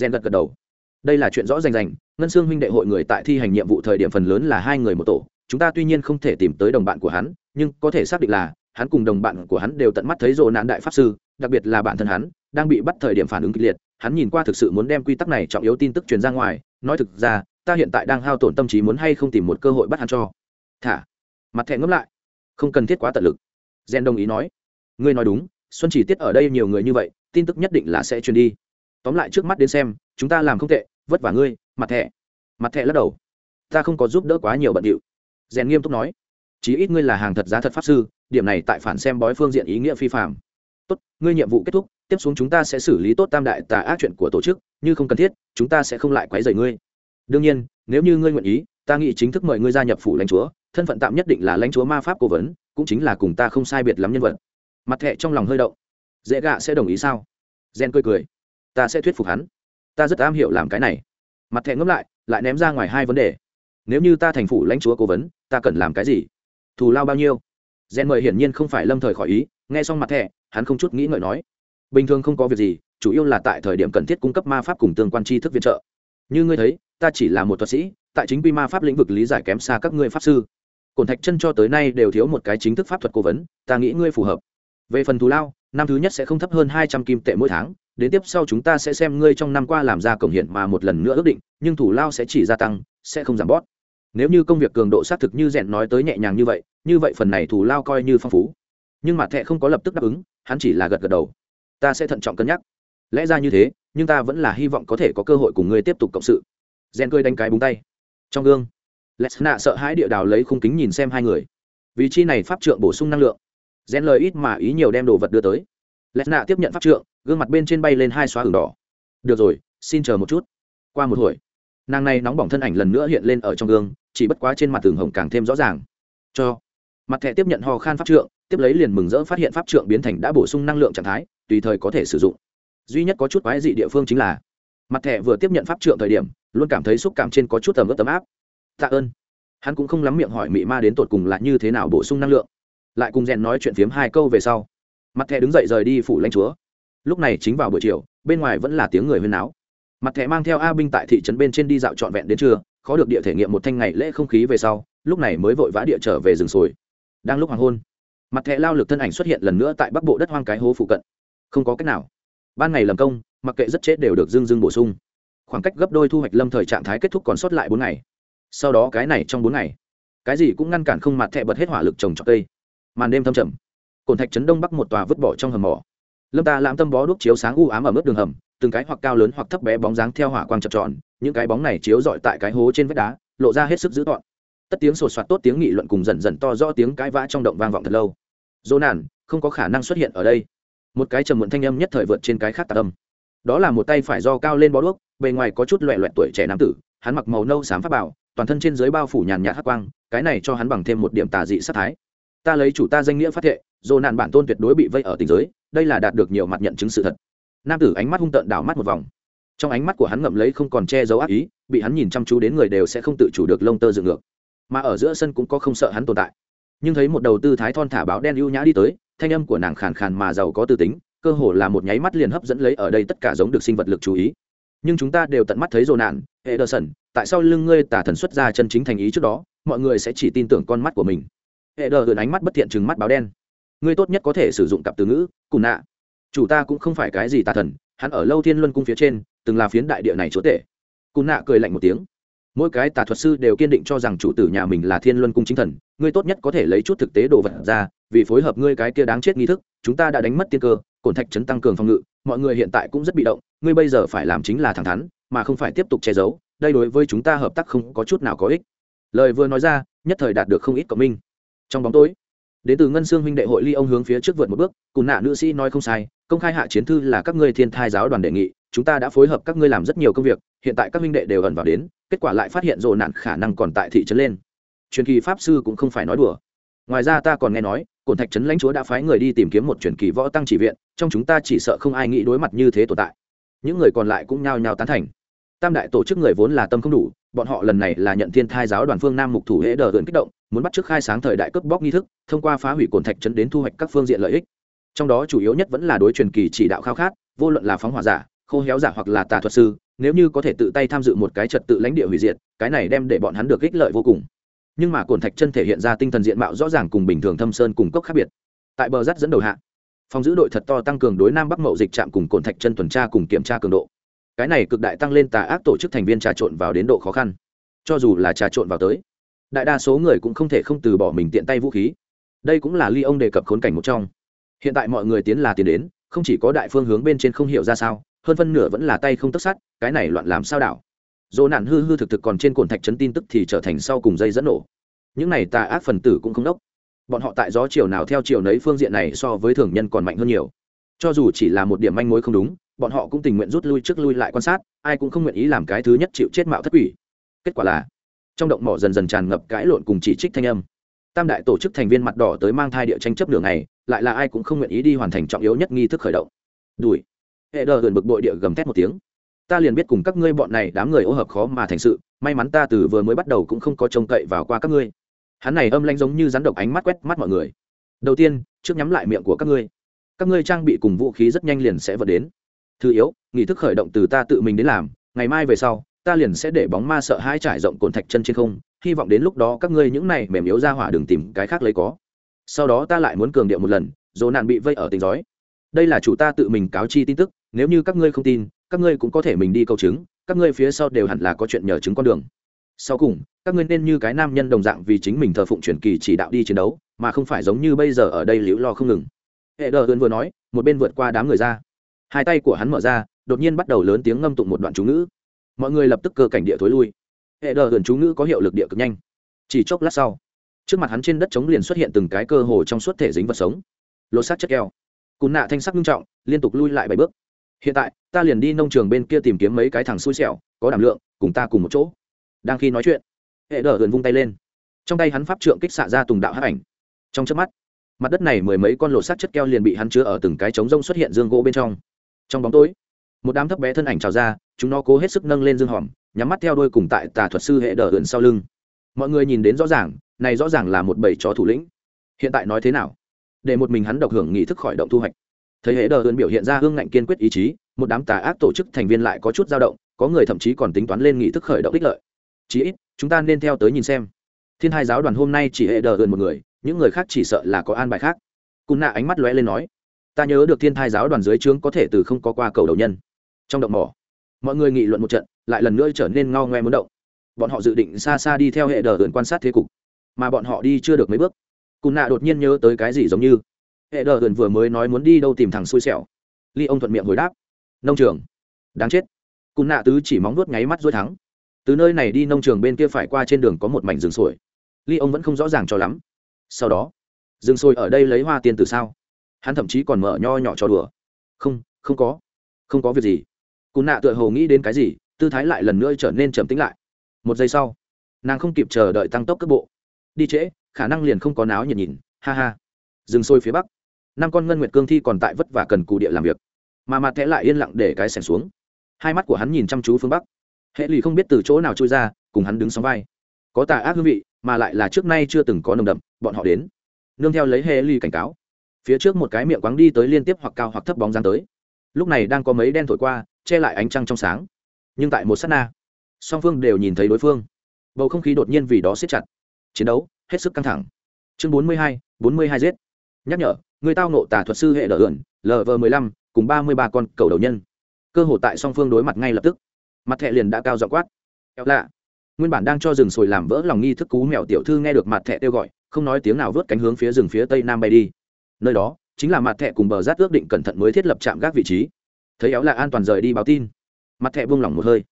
Gen gật gật đầu. Đây là chuyện rõ rành rành, ngân xương huynh đệ hội người tại thi hành nhiệm vụ thời điểm phần lớn là hai người một tổ, chúng ta tuy nhiên không thể tìm tới đồng bạn của hắn, nhưng có thể xác định là, hắn cùng đồng bạn của hắn đều tận mắt thấy rộ nạn đại pháp sư, đặc biệt là bản thân hắn, đang bị bắt thời điểm phản ứng kịch liệt, hắn nhìn qua thực sự muốn đem quy tắc này trọng yếu tin tức truyền ra ngoài, nói thực ra, ta hiện tại đang hao tổn tâm trí muốn hay không tìm một cơ hội bắt hắn cho. Thả. Mặt thẹn ngấp lại không cần thiết quá tận lực. Gen đồng ý nói. Ngươi nói đúng, xuân chỉ tiết ở đây nhiều người như vậy, tin tức nhất định là sẽ truyền đi. Tóm lại trước mắt đến xem, chúng ta làm không tệ, vất vả ngươi, mặt thẻ. Mặt thẻ lắc đầu. Ta không có giúp đỡ quá nhiều bận điệu. Rèn nghiêm túc nói. Chí ít ngươi là hàng thật giá thật pháp sư, điểm này tại phản xem bói phương diện ý nghĩa phi phạm tốt, ngươi nhiệm vụ kết thúc, tiếp xuống chúng ta sẽ xử lý tốt tam đại tà ác chuyện của tổ chức, như không cần thiết, chúng ta sẽ không lại quấy rầy ngươi. Đương nhiên, nếu như ngươi nguyện ý, ta nghĩ chính thức mời ngươi gia nhập phủ lãnh chúa thân phận tạm nhất định là lãnh chúa ma pháp cố vấn, cũng chính là cùng ta không sai biệt lắm nhân vật. Mặt thẹ trong lòng hơi động. Dễ gạ sẽ đồng ý sao? Gen cười cười. Ta sẽ thuyết phục hắn. Ta rất am hiểu làm cái này. Mặt thẹ ngẫm lại lại ném ra ngoài hai vấn đề. Nếu như ta thành phủ lãnh chúa cố vấn, ta cần làm cái gì? Thù lao bao nhiêu? Gen mời hiển nhiên không phải lâm thời khỏi ý, nghe xong mặt thẹ hắn không chút nghĩ ngợi nói. Bình thường không có việc gì, chủ yếu là tại thời điểm cần thiết cung cấp ma pháp cùng tương quan tri thức viện trợ. Như ngươi thấy, ta chỉ là một thuật sĩ, tại chính quy ma pháp lĩnh vực lý giải kém xa các ngươi pháp sư cổn thạch chân cho tới nay đều thiếu một cái chính thức pháp thuật cố vấn, ta nghĩ ngươi phù hợp. Về phần thù lao, năm thứ nhất sẽ không thấp hơn hai trăm kim tệ mỗi tháng, đến tiếp sau chúng ta sẽ xem ngươi trong năm qua làm ra cổng hiện mà một lần nữa ước định, nhưng thủ lao sẽ chỉ gia tăng, sẽ không giảm bót nếu như công việc cường độ xác thực như rèn nói tới nhẹ nhàng như vậy như vậy phần này thủ lao coi như phong phú. Nhưng mặt thẹ không có lập tức đáp ứng, hắn chỉ là gật gật đầu. Ta sẽ thận trọng cân nhắc. Lẽ ra như thế, nhưng ta vẫn là hy vọng có thể có cơ hội cùng ngươi tiếp tục cộng sự. Rèn cười đánh cái búng tay. Trong gương lesna sợ hãi địa đào lấy khung kính nhìn xem hai người. Vị trí này pháp trượng bổ sung năng lượng. Rèn lời ít mà ý nhiều đem đồ vật đưa tới. Lesna tiếp nhận pháp trượng, gương mặt bên trên bay lên hai xóa hừng đỏ. Được rồi, xin chờ một chút. Qua một hồi, nàng này nóng bỏng thân ảnh lần nữa hiện lên ở trong gương, chỉ bất quá trên mặt tường hồng càng thêm rõ ràng. Cho, mặt thẻ tiếp nhận ho khan pháp trượng, tiếp lấy liền mừng rỡ phát hiện pháp trượng biến thành đã bổ sung năng lượng trạng thái, tùy thời có thể sử dụng. Duy nhất có chút quái dị địa phương chính là, mặt thẻ vừa tiếp nhận pháp trượng thời điểm, luôn cảm thấy xúc cảm trên có chút tầm ướt tấm áp tạ ơn. Hắn cũng không lắm miệng hỏi mị ma đến tột cùng là như thế nào bổ sung năng lượng. Lại cùng rèn nói chuyện phiếm hai câu về sau, mặt thẻ đứng dậy rời đi phủ lãnh chúa. Lúc này chính vào buổi chiều, bên ngoài vẫn là tiếng người huyên náo. Mặt thẻ mang theo a binh tại thị trấn bên trên đi dạo trọn vẹn đến trưa, khó được địa thể nghiệm một thanh ngày lễ không khí về sau, lúc này mới vội vã địa trở về rừng sồi. Đang lúc hoàng hôn, mặt thẻ lao lực thân ảnh xuất hiện lần nữa tại bắc bộ đất hoang cái hố phụ cận. Không có cách nào. Ban ngày lầm công, mặc kệ rất chết đều được dưng dưng bổ sung. Khoảng cách gấp đôi thu hoạch lâm thời trạng thái kết thúc còn sót lại bốn ngày sau đó cái này trong bốn ngày, cái gì cũng ngăn cản không mặt thẹ bật hết hỏa lực trồng trọt cây. Màn đêm thâm trầm, cồn thạch trấn đông bắc một tòa vứt bỏ trong hầm mỏ. Lâm ta lãm tâm bó đuốc chiếu sáng u ám ở mức đường hầm, từng cái hoặc cao lớn hoặc thấp bé bóng dáng theo hỏa quang chập tròn, những cái bóng này chiếu rọi tại cái hố trên vách đá, lộ ra hết sức dữ tọn tất tiếng sột soạt tốt tiếng nghị luận cùng dần dần to rõ tiếng cãi vã trong động vang vọng thật lâu. Dỗ nản, không có khả năng xuất hiện ở đây. Một cái trầm muộn thanh âm nhất thời vượt trên cái khác tạc âm. Đó là một tay phải do cao lên bó đuốc, bề ngoài có chút loẹ loẹt tuổi trẻ nam tử, hắn mặc màu nâu xám pháp bảo toàn thân trên dưới bao phủ nhàn nhạt hắc quang, cái này cho hắn bằng thêm một điểm tà dị sát thái. Ta lấy chủ ta danh nghĩa phát thệ dồ nạn bản tôn tuyệt đối bị vây ở tình giới, đây là đạt được nhiều mặt nhận chứng sự thật. Nam tử ánh mắt hung tợn đảo mắt một vòng. Trong ánh mắt của hắn ngậm lấy không còn che giấu ác ý, bị hắn nhìn chăm chú đến người đều sẽ không tự chủ được lông tơ dựng ngược. Mà ở giữa sân cũng có không sợ hắn tồn tại. Nhưng thấy một đầu tư thái thon thả báo đen ưu nhã đi tới, thanh âm của nàng khàn khàn mà giàu có tư tính, cơ hồ là một nháy mắt liền hấp dẫn lấy ở đây tất cả giống được sinh vật lực chú ý. Nhưng chúng ta đều tận mắt thấy dồ nạn hệ đờ sẩn tại sao lưng ngươi tả thần xuất ra chân chính thành ý trước đó, mọi người sẽ chỉ tin tưởng con mắt của mình. Hệ đờ gần ánh mắt bất thiện chừng mắt báo đen. Ngươi tốt nhất có thể sử dụng cặp từ ngữ, cùng nạ. Chủ ta cũng không phải cái gì tà thần, hắn ở lâu thiên luân cung phía trên, từng là phiến đại địa này chúa tể. Cùng nạ cười lạnh một tiếng. Mỗi cái tà thuật sư đều kiên định cho rằng chủ tử nhà mình là thiên luân cung chính thần, ngươi tốt nhất có thể lấy chút thực tế đồ vật ra, vì phối hợp ngươi cái kia đáng chết nghi thức, chúng ta đã đánh mất tiên cơ, cổn thạch chấn tăng cường phòng ngự, mọi người hiện tại cũng rất bị động, ngươi bây giờ phải làm chính là thẳng thắn, mà không phải tiếp tục che giấu đây đối với chúng ta hợp tác không có chút nào có ích. Lời vừa nói ra, nhất thời đạt được không ít cộng minh. Trong bóng tối, đến từ ngân xương huynh đệ hội ly ông hướng phía trước vượt một bước, cùng nạ nữ sĩ nói không sai, công khai hạ chiến thư là các ngươi thiên thai giáo đoàn đề nghị, chúng ta đã phối hợp các ngươi làm rất nhiều công việc, hiện tại các huynh đệ đều ẩn vào đến, kết quả lại phát hiện rộ nạn khả năng còn tại thị trấn lên. Truyền kỳ pháp sư cũng không phải nói đùa. Ngoài ra ta còn nghe nói, cổn thạch trấn lãnh chúa đã phái người đi tìm kiếm một truyền kỳ võ tăng chỉ viện, trong chúng ta chỉ sợ không ai nghĩ đối mặt như thế tồn tại. Những người còn lại cũng nhao nhao tán thành tam đại tổ chức người vốn là tâm không đủ, bọn họ lần này là nhận thiên thai giáo đoàn phương nam mục thủ hễ đờ gần kích động, muốn bắt t khai sáng thời đại cướp bóc nghi thức, thông qua phá hủy cồn thạch trấn đến thu hoạch các phương diện lợi ích. Trong đó chủ yếu nhất vẫn là đối truyền kỳ chỉ đạo khao khát, vô luận là phóng hỏa giả, khô héo giả hoặc là tà thuật sư, nếu như có thể tự tay tham dự một cái trật tự lãnh địa hủy diệt, cái này đem để bọn hắn được ích lợi vô cùng. Nhưng mà cồn thạch chân thể hiện ra tinh thần diện mạo rõ ràng cùng bình thường thâm sơn cùng cốc khác biệt. Tại bờ rắt dẫn đầu hạ, phòng giữ đội thật to tăng cường đối nam bắc mậu dịch trạm cùng cồn thạch chân tuần tra cùng kiểm tra cường độ cái này cực đại tăng lên tà ác tổ chức thành viên trà trộn vào đến độ khó khăn. Cho dù là trà trộn vào tới, đại đa số người cũng không thể không từ bỏ mình tiện tay vũ khí. Đây cũng là ly ông đề cập khốn cảnh một trong. Hiện tại mọi người tiến là tiến đến, không chỉ có đại phương hướng bên trên không hiểu ra sao, hơn phân nửa vẫn là tay không tất sát, cái này loạn làm sao đảo. Dỗ nạn hư hư thực thực còn trên cồn thạch chấn tin tức thì trở thành sau cùng dây dẫn nổ. Những này tà ác phần tử cũng không đốc. Bọn họ tại gió chiều nào theo chiều nấy phương diện này so với thường nhân còn mạnh hơn nhiều. Cho dù chỉ là một điểm manh mối không đúng bọn họ cũng tình nguyện rút lui trước lui lại quan sát, ai cũng không nguyện ý làm cái thứ nhất chịu chết mạo thất quỷ. Kết quả là, trong động mỏ dần dần tràn ngập cãi lộn cùng chỉ trích thanh âm. Tam đại tổ chức thành viên mặt đỏ tới mang thai địa tranh chấp đường này lại là ai cũng không nguyện ý đi hoàn thành trọng yếu nhất nghi thức khởi động. Đùi. Hệ đờ gần bực bội địa gầm thét một tiếng. Ta liền biết cùng các ngươi bọn này đám người ô hợp khó mà thành sự, may mắn ta từ vừa mới bắt đầu cũng không có trông cậy vào qua các ngươi. Hắn này âm lanh giống như rắn độc ánh mắt quét mắt mọi người. Đầu tiên, trước nhắm lại miệng của các ngươi. Các ngươi trang bị cùng vũ khí rất nhanh liền sẽ vượt đến thứ yếu, nghi thức khởi động từ ta tự mình đến làm, ngày mai về sau, ta liền sẽ để bóng ma sợ hai trải rộng cồn thạch chân trên không, hy vọng đến lúc đó các ngươi những này mềm yếu ra hỏa đừng tìm cái khác lấy có. Sau đó ta lại muốn cường điệu một lần dồ nạn bị vây ở tình giói. Đây là chủ ta tự mình cáo chi tin tức, nếu như các ngươi không tin, các ngươi cũng có thể mình đi câu chứng, các ngươi phía sau đều hẳn là có chuyện nhờ chứng con đường. Sau cùng, các ngươi nên như cái nam nhân đồng dạng vì chính mình thờ phụng truyền kỳ chỉ đạo đi chiến đấu, mà không phải giống như bây giờ ở đây liễu lo không ngừng. Hệ đờ ươn vừa nói, một bên vượt qua đám người ra hai tay của hắn mở ra, đột nhiên bắt đầu lớn tiếng ngâm tụng một đoạn chú ngữ. Mọi người lập tức cơ cảnh địa thối lui. Hệ đờ ươn chú ngữ có hiệu lực địa cực nhanh. Chỉ chốc lát sau, trước mặt hắn trên đất trống liền xuất hiện từng cái cơ hồ trong suốt thể dính vật sống. Lột xác chất keo. Cùn nạ thanh sắc nghiêm trọng, liên tục lui lại bảy bước. Hiện tại, ta liền đi nông trường bên kia tìm kiếm mấy cái thằng xui xẻo, có đảm lượng, cùng ta cùng một chỗ. Đang khi nói chuyện, hệ đờ ườn vung tay lên. Trong tay hắn pháp trượng kích xạ ra tùng đạo hắc ảnh. Trong chớp mắt, mặt đất này mười mấy con lột xác chất keo liền bị hắn chứa ở từng cái trống rông xuất hiện dương gỗ bên trong trong bóng tối, một đám thấp bé thân ảnh trào ra, chúng nó cố hết sức nâng lên dương hòm, nhắm mắt theo đôi cùng tại tà thuật sư hệ đờ ườn sau lưng. Mọi người nhìn đến rõ ràng, này rõ ràng là một bầy chó thủ lĩnh. Hiện tại nói thế nào? Để một mình hắn độc hưởng nghị thức khỏi động thu hoạch. Thấy hệ đờ ườn biểu hiện ra hương ngạnh kiên quyết ý chí, một đám tà ác tổ chức thành viên lại có chút dao động, có người thậm chí còn tính toán lên nghị thức khởi động đích lợi. Chí ít, chúng ta nên theo tới nhìn xem. Thiên hai giáo đoàn hôm nay chỉ hệ đờ ườn một người, những người khác chỉ sợ là có an bài khác. Cùn nạ ánh mắt lóe lên nói ta nhớ được thiên thai giáo đoàn dưới trướng có thể từ không có qua cầu đầu nhân. Trong động mỏ, mọi người nghị luận một trận, lại lần nữa trở nên ngao ngoe muốn động. Bọn họ dự định xa xa đi theo hệ đờ ươn quan sát thế cục, mà bọn họ đi chưa được mấy bước. Cùn nạ đột nhiên nhớ tới cái gì giống như, hệ đờ hườn vừa mới nói muốn đi đâu tìm thằng xui xẻo. Ly ông thuận miệng hồi đáp, nông trường. Đáng chết. Cùn nạ tứ chỉ móng nuốt nháy mắt dối thắng từ nơi này đi nông trường bên kia phải qua trên đường có một mảnh rừng sồi. Ly ông vẫn không rõ ràng cho lắm. Sau đó, rừng sồi ở đây lấy hoa tiên từ sao? Hắn thậm chí còn mở nho nhỏ cho đùa. Không không có. Không có việc gì. Cùn nạ tựa hồ nghĩ đến cái gì, tư thái lại lần nữa trở nên trầm tính lại. Một giây sau, nàng không kịp chờ đợi tăng tốc cước bộ. Đi trễ, khả năng liền không có náo nhiệt nhìn. Ha ha. Rừng sôi phía bắc. Năm con ngân nguyệt cương thi còn tại vất vả cần cù địa làm việc. Mà mặt thẽ lại yên lặng để cái sẻng xuống. Hai mắt của hắn nhìn chăm chú phương bắc. Hệ lì không biết từ chỗ nào trôi ra, cùng hắn đứng sóng vai. Có tà ác hương vị, mà lại là trước nay chưa từng có nồng đậm, bọn họ đến. Nương theo lấy hệ lì cảnh cáo phía trước một cái miệng quáng đi tới liên tiếp hoặc cao hoặc thấp bóng dáng tới. Lúc này đang có mấy đen thổi qua, che lại ánh trăng trong sáng. Nhưng tại một s á t na, song phương đều nhìn thấy đối phương. Bầu không khí đột nhiên vì đó siết chặt. Chiến đấu, hết sức căng thẳng. Chương bốn mươi hai, bốn mươi hai giết. Nhắc nhở, người tao nộ tả thuật sư hệ đờ ẩn lv m ộ ư ơ i năm cùng ba mươi ba con cầu đầu nhân. Cơ hội tại song phương đối mặt ngay lập tức. Mặt thẹ liền đã cao dọ quát. Éo lạ. Nguyên bản đang cho rừng sồi làm vỡ lòng nghi thức cú mèo tiểu thư nghe được mặt thẹ kêu gọi, không nói tiếng nào vớt cánh hướng phía rừng phía tây nam bay đi nơi đó, chính là mặt thẹ cùng bờ rát ước định cẩn thận mới thiết lập trạm gác vị trí. Thấy éo là an toàn rời đi báo tin. Mặt thẹ buông lỏng một hơi.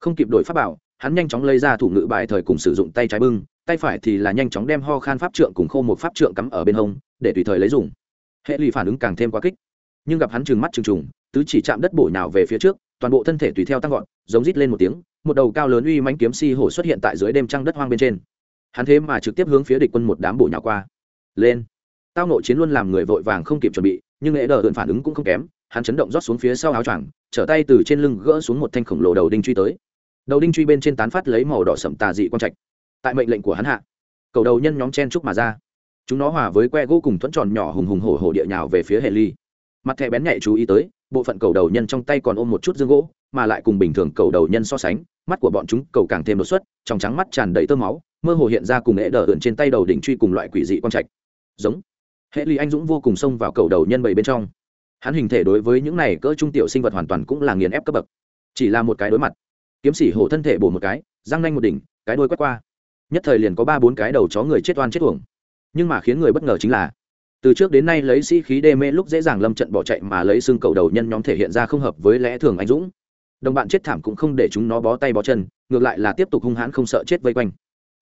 Không kịp đổi pháp bảo, hắn nhanh chóng lấy ra thủ ngữ bài thời cùng sử dụng tay trái bưng, tay phải thì là nhanh chóng đem ho khan pháp trượng cùng khô một pháp trượng cắm ở bên hông, để tùy thời lấy dùng. Hệ lụy phản ứng càng thêm quá kích. Nhưng gặp hắn trừng mắt trừng trùng, tứ chỉ chạm đất bổ nào về phía trước, toàn bộ thân thể tùy theo tăng gọn giống rít lên một tiếng, một đầu cao lớn uy mãnh kiếm si hổ xuất hiện tại dưới đêm trăng đất hoang bên trên. Hắn thế mà trực tiếp hướng phía địch quân một đám bổ nhào qua. Lên tao nội chiến luôn làm người vội vàng không kịp chuẩn bị, nhưng lễ đờ đợn phản ứng cũng không kém, hắn chấn động rót xuống phía sau áo choàng, trở tay từ trên lưng gỡ xuống một thanh khổng lồ đầu đinh truy tới. Đầu đinh truy bên trên tán phát lấy màu đỏ sậm tà dị quang trạch. Tại mệnh lệnh của hắn hạ, cầu đầu nhân nhóm chen trúc mà ra. Chúng nó hòa với que gỗ cùng thuẫn tròn nhỏ hùng hùng hổ hổ địa nhào về phía hệ ly. Mặt thẻ bén nhạy chú ý tới, bộ phận cầu đầu nhân trong tay còn ôm một chút dương gỗ, mà lại cùng bình thường cầu đầu nhân so sánh, mắt của bọn chúng cầu càng thêm đột xuất, trong trắng mắt tràn đầy tơ máu, mơ hồ hiện ra cùng hệ đờ ượn trên tay đầu đỉnh truy cùng loại quỷ dị quang trạch. Giống hệ ly anh dũng vô cùng xông vào cầu đầu nhân bảy bên trong. Hắn hình thể đối với những này cỡ trung tiểu sinh vật hoàn toàn cũng là nghiền ép cấp bậc. Chỉ là một cái đối mặt. Kiếm sĩ hổ thân thể bổ một cái, răng nanh một đỉnh, cái đuôi quét qua. Nhất thời liền có ba bốn cái đầu chó người chết oan chết tuồng nhưng mà khiến người bất ngờ chính là, từ trước đến nay lấy sĩ khí đê mê lúc dễ dàng lâm trận bỏ chạy mà lấy xương cầu đầu nhân nhóm thể hiện ra không hợp với lẽ thường anh dũng. Đồng bạn chết thảm cũng không để chúng nó bó tay bó chân, ngược lại là tiếp tục hung hãn không sợ chết vây quanh.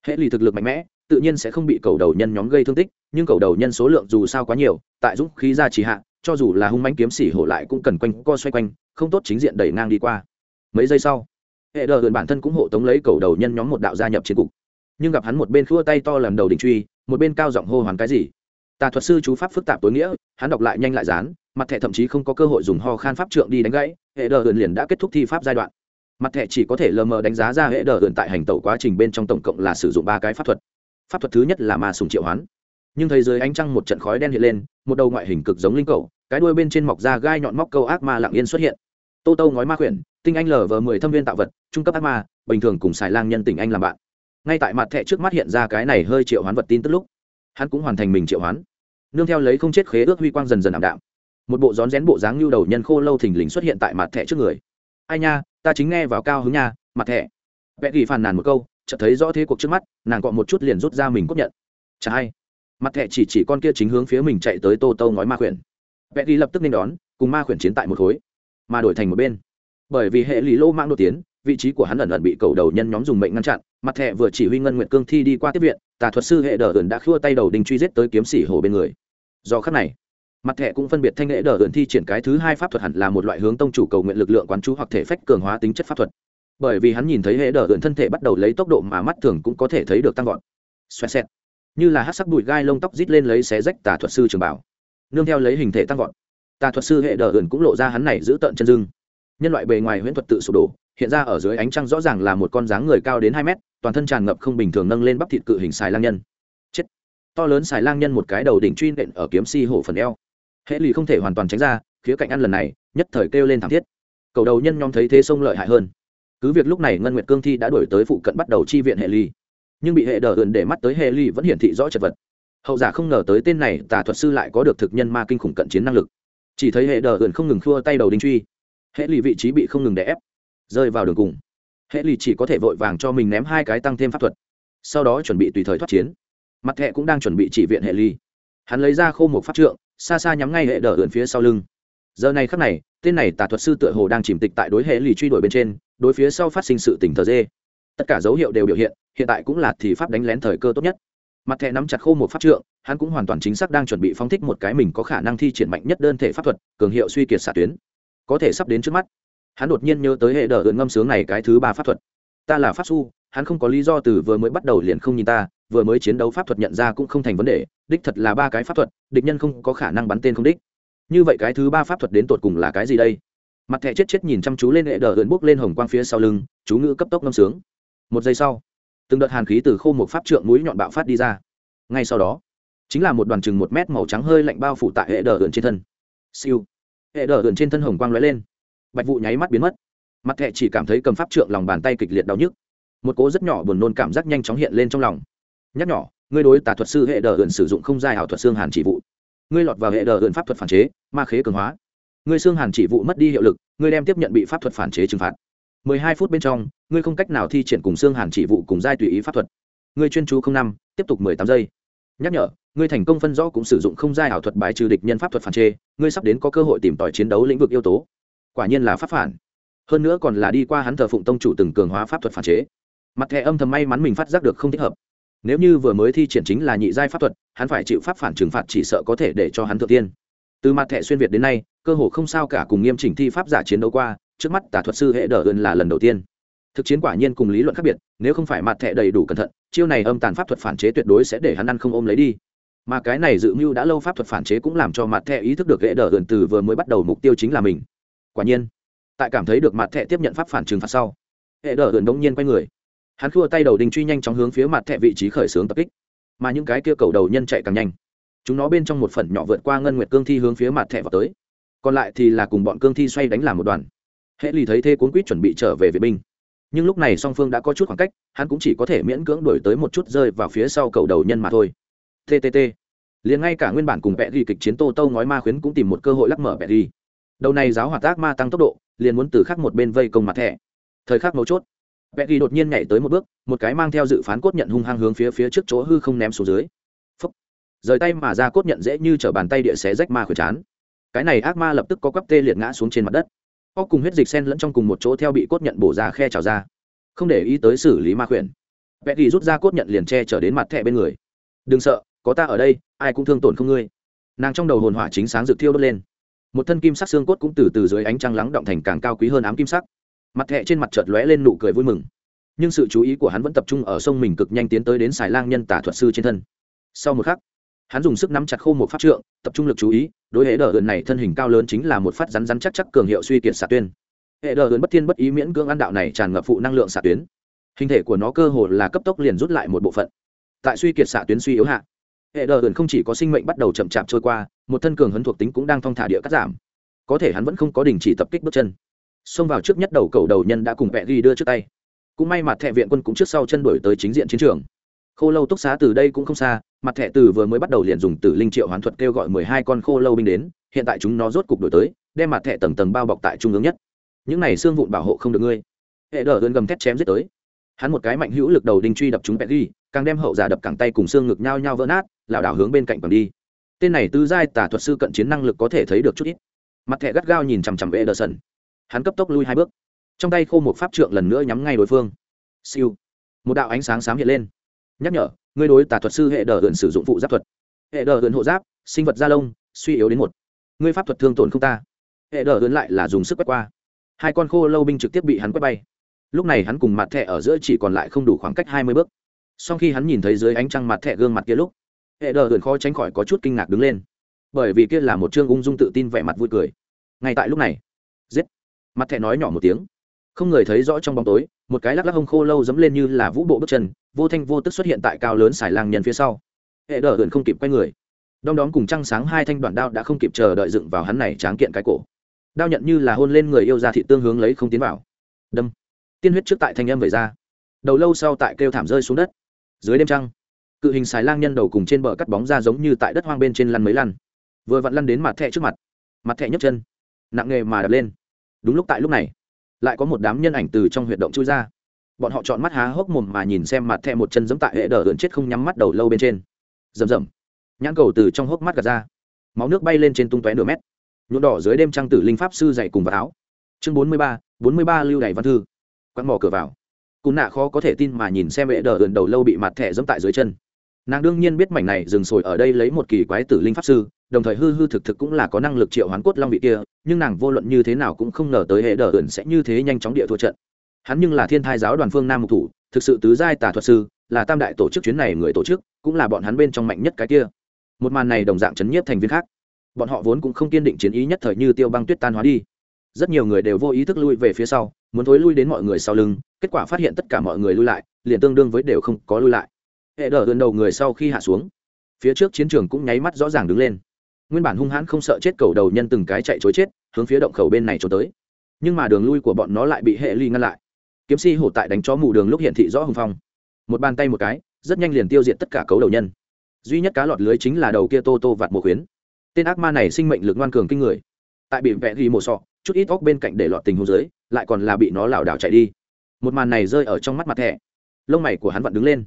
Hệ lì thực lực mạnh mẽ, tự nhiên sẽ không bị cầu đầu nhân nhóm gây thương tích nhưng cầu đầu nhân số lượng dù sao quá nhiều, tại dũng khí ra chỉ hạ, cho dù là hung manh kiếm xỉ hổ lại cũng cần quanh co xoay quanh, không tốt chính diện đẩy ngang đi qua. Mấy giây sau hệ đờ gần bản thân cũng hộ tống lấy cầu đầu nhân nhóm một đạo gia nhập chiến cục. Nhưng gặp hắn một bên khua tay to làm đầu đình truy, một bên cao giọng hô hoán cái gì. Tà thuật sư chú pháp phức tạp tối nghĩa, hắn đọc lại nhanh lại dán, mặt thẻ thậm chí không có cơ hội dùng ho khan pháp trượng đi đánh gãy hệ đờ gần liền đã kết thúc thi pháp giai đoạn. Mặt thẻ chỉ có thể lờ mờ đánh giá ra hệ đờ gần tại hành tẩu quá trình bên trong tổng cộng là sử dụng ba cái pháp thuật. Pháp thuật thứ nhất là ma sùng triệu hoán nhưng thấy dưới ánh trăng một trận khói đen hiện lên, một đầu ngoại hình cực giống linh cầu cái đuôi bên trên mọc ra gai nhọn móc câu ác ma lặng yên xuất hiện. Tô tô ngói ma khuyển tinh anh lờ vờ mười thâm viên tạo vật, trung cấp ác ma, bình thường cùng xài lang nhân tình anh làm bạn. Ngay tại mặt thẻ trước mắt hiện ra cái này hơi triệu hoán vật tin tức lúc, hắn cũng hoàn thành mình triệu hoán. Nương theo lấy không chết khế ước huy quang dần dần ảm đạm. Một bộ rón rén bộ dáng lưu đầu nhân khô lâu thình lình xuất hiện tại mặt thẻ trước người. Ai nha, ta chính nghe vào cao hứng nha, mặt thẻ. Vẽ ghi phàn nàn một câu, chợt thấy rõ thế cuộc trước mắt, nàng cọ một chút liền rút ra mình cốt nhận. Chả hay mặt thẹ chỉ chỉ con kia chính hướng phía mình chạy tới tô tô ngói ma khuyển. Vẽ đi lập tức nên đón, cùng ma khuyển chiến tại một khối, mà đổi thành một bên. Bởi vì hệ lý lô mang đột tiến, vị trí của hắn ẩn ẩn bị cầu đầu nhân nhóm dùng mệnh ngăn chặn, mặt thẹ vừa chỉ huy ngân nguyện cương thi đi qua tiếp viện, tà thuật sư hệ đờ ẩn đã khua tay đầu đình truy giết tới kiếm sĩ hồ bên người. Do khắc này, mặt thẻ cũng phân biệt thanh nghệ đờ ẩn thi triển cái thứ hai pháp thuật hẳn là một loại hướng tông chủ cầu nguyện lực lượng quán chú hoặc thể phách cường hóa tính chất pháp thuật. Bởi vì hắn nhìn thấy hệ đờ ẩn thân thể bắt đầu lấy tốc độ mà mắt thường cũng có thể thấy được tăng vọt. Xoẹt xẹt như là hát sắc bụi gai lông tóc rít lên lấy xé rách tà thuật sư trường bảo. Nương theo lấy hình thể tăng vọt, tà thuật sư hệ đờ ẩn cũng lộ ra hắn này giữ tợn chân dưng nhân loại bề ngoài huyễn thuật tự sụp đổ, hiện ra ở dưới ánh trăng rõ ràng là một con dáng người cao đến hai mét, toàn thân tràn ngập không bình thường nâng lên bắp thịt cự hình xài lang nhân. Chết! To lớn xài lang nhân một cái đầu đỉnh truy nện ở kiếm si hổ phần eo. Hệ lì không thể hoàn toàn tránh ra, khía cạnh ăn lần này, nhất thời kêu lên thảm thiết. Cầu đầu nhân nhóm thấy thế sông lợi hại hơn. Cứ việc lúc này ngân nguyệt cương thi đã đổi tới phụ cận bắt đầu chi viện hệ ly nhưng bị hệ đờ ườn để mắt tới hệ ly vẫn hiển thị rõ chật vật. Hậu giả không ngờ tới tên này tà thuật sư lại có được thực nhân ma kinh khủng cận chiến năng lực. Chỉ thấy hệ đờ ườn không ngừng khua tay đầu đinh truy. Hệ ly vị trí bị không ngừng đè ép, rơi vào đường cùng. Hệ ly chỉ có thể vội vàng cho mình ném hai cái tăng thêm pháp thuật, sau đó chuẩn bị tùy thời thoát chiến. Mặt hệ cũng đang chuẩn bị chỉ viện hệ ly hắn lấy ra khô một pháp trượng, xa xa nhắm ngay hệ đờ ườn phía sau lưng. Giờ này khắc này, tên này tà thuật sư tựa hồ đang chìm tịch tại đối hệ lì truy đuổi bên trên, đối phía sau phát sinh sự tỉnh thờ dê. Tất cả dấu hiệu đều biểu hiện hiện tại cũng là thì pháp đánh lén thời cơ tốt nhất. Mặt thẻ nắm chặt khô một pháp trượng, hắn cũng hoàn toàn chính xác đang chuẩn bị phóng thích một cái mình có khả năng thi triển mạnh nhất đơn thể pháp thuật, cường hiệu suy kiệt xạ tuyến. Có thể sắp đến trước mắt. Hắn đột nhiên nhớ tới hệ đờ ượn ngâm sướng này cái thứ ba pháp thuật. Ta là pháp su, hắn không có lý do từ vừa mới bắt đầu liền không nhìn ta, vừa mới chiến đấu pháp thuật nhận ra cũng không thành vấn đề, đích thật là ba cái pháp thuật, địch nhân không có khả năng bắn tên không đích. Như vậy cái thứ ba pháp thuật đến tột cùng là cái gì đây? Mặt thẻ chết chết nhìn chăm chú lên hệ đờ ượn bốc lên hồng quang phía sau lưng, chú ngữ cấp tốc ngâm sướng. Một giây sau từng đợt hàn khí từ khô một pháp trượng mũi nhọn bạo phát đi ra. Ngay sau đó, chính là một đoàn chừng một mét màu trắng hơi lạnh bao phủ tại hệ đờ ượn trên thân. Siêu. Hệ đờ ượn trên thân hồng quang lóe lên. Bạch vụ nháy mắt biến mất. Mặt thẹ chỉ cảm thấy cầm pháp trượng lòng bàn tay kịch liệt đau nhức. Một cố rất nhỏ buồn nôn cảm giác nhanh chóng hiện lên trong lòng. Nhắc nhỏ ngươi đối tà thuật sư hệ đờ ượn sử dụng không dài ảo thuật xương hàn chỉ vụ. Ngươi lọt vào hệ đờ ượn pháp thuật phản chế, ma khế cường hóa. Ngươi xương hàn chỉ vụ mất đi hiệu lực, ngươi đem tiếp nhận bị pháp thuật phản chế trừng phạt. Mười hai phút bên trong ngươi không cách nào thi triển cùng xương hàn chỉ vụ cùng giai tùy ý pháp thuật. Ngươi chuyên chú không năm, tiếp tục mười tám giây. Nhắc nhở, ngươi thành công phân rõ cũng sử dụng không giai ảo thuật bài trừ địch nhân pháp thuật phản chế ngươi sắp đến có cơ hội tìm tòi chiến đấu lĩnh vực yếu tố. Quả nhiên là pháp phản. Hơn nữa còn là đi qua hắn thờ phụng tông chủ từng cường hóa pháp thuật phản chế mặt thẻ âm thầm may mắn mình phát giác được không thích hợp. Nếu như vừa mới thi triển chính là nhị giai pháp thuật, hắn phải chịu pháp phản trừng phạt chỉ sợ có thể để cho hắn thượng tiên. Từ mặt thẻ xuyên việt đến nay, cơ hồ không sao cả cùng nghiêm chỉnh thi pháp giả chiến đấu qua, trước mắt tà thuật sư hệ đờ ơn là lần đầu tiên thực chiến quả nhiên cùng lý luận khác biệt, nếu không phải mặt thẻ đầy đủ cẩn thận, chiêu này âm tàn pháp thuật phản chế tuyệt đối sẽ để hắn ăn không ôm lấy đi. Mà cái này dự mưu đã lâu pháp thuật phản chế cũng làm cho mặt thẻ ý thức được ghệ đờ gần từ vừa mới bắt đầu mục tiêu chính là mình. Quả nhiên, tại cảm thấy được mặt thẻ tiếp nhận pháp phản trừng phạt sau ghệ đờ gần đông nhiên quay người. Hắn khua tay đầu đình truy nhanh chóng hướng phía mặt thẻ vị trí khởi xướng tập kích. Mà những cái kia cầu đầu nhân chạy càng nhanh. Chúng nó bên trong một phần nhỏ vượt qua ngân nguyệt cương thi hướng phía mặt thẻ vào tới. Còn lại thì là cùng bọn cương thi xoay đánh làm một đoàn. Hệ lì thấy thế cuốn quýt chuẩn bị trở về vệ binh nhưng lúc này song phương đã có chút khoảng cách, hắn cũng chỉ có thể miễn cưỡng đổi tới một chút rơi vào phía sau cầu đầu nhân mà thôi. Ttt liền ngay cả nguyên bản cùng vẽ ghi kịch chiến tô tâu ngói ma khuyến cũng tìm một cơ hội lắc mở vẽ ghi. Đầu này giáo hoạt tác ma tăng tốc độ, liền muốn từ khắc một bên vây công mặt thẻ. Thời khắc mấu chốt vẽ ghi đột nhiên nhảy tới một bước, một cái mang theo dự phán cốt nhận hung hăng hướng phía phía trước chỗ hư không ném xuống dưới. Phấp rời tay mà ra cốt nhận dễ như t bàn tay địa xé rách ma khuyến chán. Cái này ác ma lập tức có quắp tê liệt ngã xuống trên mặt đất óc cùng huyết dịch sen lẫn trong cùng một chỗ theo bị cốt nhận bổ ra khe trào ra. Không để ý tới xử lý ma khuyển. Vẽ thì rút ra cốt nhận liền che trở đến mặt thẹ bên người. Đừng sợ, có ta ở đây, ai cũng thương tổn không ngươi. Nàng trong đầu hồn hỏa chính sáng rực thiêu đốt lên. Một thân kim sắc xương cốt cũng từ từ dưới ánh trăng lắng động thành càng cao quý hơn ám kim sắc. Mặt thẹ trên mặt chợt lóe lên nụ cười vui mừng. Nhưng sự chú ý của hắn vẫn tập trung ở sông mình cực nhanh tiến tới đến xài lang nhân tả thuật sư trên thân. Sau một khắc hắn dùng sức nắm chặt khô một phát trượng, tập trung lực chú ý, đối hệ đờ ươn này thân hình cao lớn chính là một phát rắn rắn chắc chắc cường hiệu suy kiệt xạ tuyên. Hệ đờ ươn bất thiên bất ý miễn cưỡng ăn đạo này tràn ngập phụ năng lượng xạ tuyến. Hình thể của nó cơ hồ là cấp tốc liền rút lại một bộ phận. Tại suy kiệt xạ tuyến suy yếu hạ, hệ đờ ươn không chỉ có sinh mệnh bắt đầu chậm chạp trôi qua, một thân cường hấn thuộc tính cũng đang thong thả địa cắt giảm. Có thể hắn vẫn không có đình chỉ tập kích bước chân. Xông vào trước nhất đầu cầu đầu nhân đã cùng vẹ ghi đưa trước tay. Cũng may mặt thẹ viện quân cũng trước sau chân đổi tới chính diện chiến trường khô lâu túc xá từ đây cũng không xa, mặt thẻ từ vừa mới bắt đầu liền dùng tử linh triệu hoán thuật kêu gọi mười hai con khô lâu binh đến, hiện tại chúng nó rốt cục đổi tới, đem mặt thẻ tầng tầng bao bọc tại trung ương nhất. Những này xương vụn bảo hộ không được ngươi. Hệ đờ ơn gầm thét chém giết tới. Hắn một cái mạnh hữu lực đầu đinh truy đập chúng bẹt ghi, càng đem hậu giả đập cẳng tay cùng xương ngực nhau nhau vỡ nát, lảo đảo hướng bên cạnh bằng đi. Tên này tứ giai tả thuật sư cận chiến năng lực có thể thấy được chút ít. Mặt thẻ gắt gao nhìn chằm chằm vệ đờ sần hắn cấp tốc lui hai bước. Trong tay khô một pháp trượng lần nữa nhắm ngay đối phương. Siêu. Một đạo ánh sáng xám hiện lên nhắc nhở, ngươi đối tà thuật sư hệ đờ hượn sử dụng phụ giáp thuật. Hệ đờ hượn hộ giáp, sinh vật da lông, suy yếu đến một. Ngươi pháp thuật thương tổn không ta. Hệ đờ hượn lại là dùng sức quét qua. Hai con khô lâu binh trực tiếp bị hắn quét bay. Lúc này hắn cùng mặt thẹ ở giữa chỉ còn lại không đủ khoảng cách hai mươi bước. Sau khi hắn nhìn thấy dưới ánh trăng mặt thẹ gương mặt kia lúc, hệ đờ hượn khó tránh khỏi có chút kinh ngạc đứng lên. Bởi vì kia là một chương ung dung tự tin vẻ mặt vui cười. Ngay tại lúc này, giết. Mặt thẹ nói nhỏ một tiếng. Không người thấy rõ trong bóng tối, một cái lắc lắc hông khô lâu dẫm lên như là vũ bộ bước chân vô thanh vô tức xuất hiện tại cao lớn xài lang nhân phía sau. Hệ đờ hượn không kịp quay người. Đom đóm cùng trăng sáng hai thanh đoạn đao đã không kịp chờ đợi dựng vào hắn này tráng kiện cái cổ. Đao nhận như là hôn lên người yêu ra thị tương hướng lấy không tiến vào. Đâm. Tiên huyết trước tại thanh âm về ra. Đầu lâu sau tại kêu thảm rơi xuống đất. Dưới đêm trăng, cự hình xài lang nhân đầu cùng trên bờ cắt bóng ra giống như tại đất hoang bên trên lăn mấy lăn. Vừa vặn lăn đến mặt thẹ trước mặt. Mặt thẹ nhấc chân. Nặng nghề mà đập lên. Đúng lúc tại lúc này, lại có một đám nhân ảnh từ trong huyệt động chui ra bọn họ chọn mắt há hốc mồm mà nhìn xem mặt thẹ một chân giẫm tại hệ đờ ưỡn chết không nhắm mắt đầu lâu bên trên. Rầm rầm. Nhãn cầu từ trong hốc mắt gạt ra. Máu nước bay lên trên tung tóe nửa mét. Nhuộm đỏ dưới đêm trăng tử linh pháp sư dạy cùng vào áo. Chương bốn mươi ba, bốn mươi ba lưu đày văn thư. Quăng mò cửa vào. Cùn nạ khó có thể tin mà nhìn xem hệ đờ ưỡn đầu lâu bị mặt thẻ dẫm tại dưới chân. Nàng đương nhiên biết mảnh này dừng sồi ở đây lấy một kỳ quái tử linh pháp sư, đồng thời hư hư thực thực cũng là có năng lực triệu hoán cốt long vị kia, nhưng nàng vô luận như thế nào cũng không ngờ tới hệ đờ ườn sẽ như thế nhanh chóng địa thua trận hắn nhưng là thiên thai giáo đoàn phương nam mục thủ, thực sự tứ giai tà thuật sư, là tam đại tổ chức chuyến này người tổ chức, cũng là bọn hắn bên trong mạnh nhất cái kia. Một màn này đồng dạng chấn nhiếp thành viên khác. Bọn họ vốn cũng không kiên định chiến ý nhất thời như tiêu băng tuyết tan hóa đi. Rất nhiều người đều vô ý thức lui về phía sau, muốn thối lui đến mọi người sau lưng, kết quả phát hiện tất cả mọi người lui lại, liền tương đương với đều không có lui lại. Hệ đờ gần đầu người sau khi hạ xuống, phía trước chiến trường cũng nháy mắt rõ ràng đứng lên. Nguyên bản hung hãn không sợ chết cầu đầu nhân từng cái chạy chối chết, hướng phía động khẩu bên này trốn tới. Nhưng mà đường lui của bọn nó lại bị hệ ly ngăn lại kiếm si hổ tại đánh chó mù đường lúc hiện thị rõ hùng phong. Một bàn tay một cái, rất nhanh liền tiêu diệt tất cả cấu đầu nhân. Duy nhất cá lọt lưới chính là đầu kia tô tô vạt mùa khuyến. Tên ác ma này sinh mệnh lực ngoan cường kinh người. Tại bị vẽ ghi một sọ, chút ít óc bên cạnh để lọt tình hồ dưới, lại còn là bị nó lảo đảo chạy đi. Một màn này rơi ở trong mắt mặt thẻ. Lông mày của hắn vẫn đứng lên.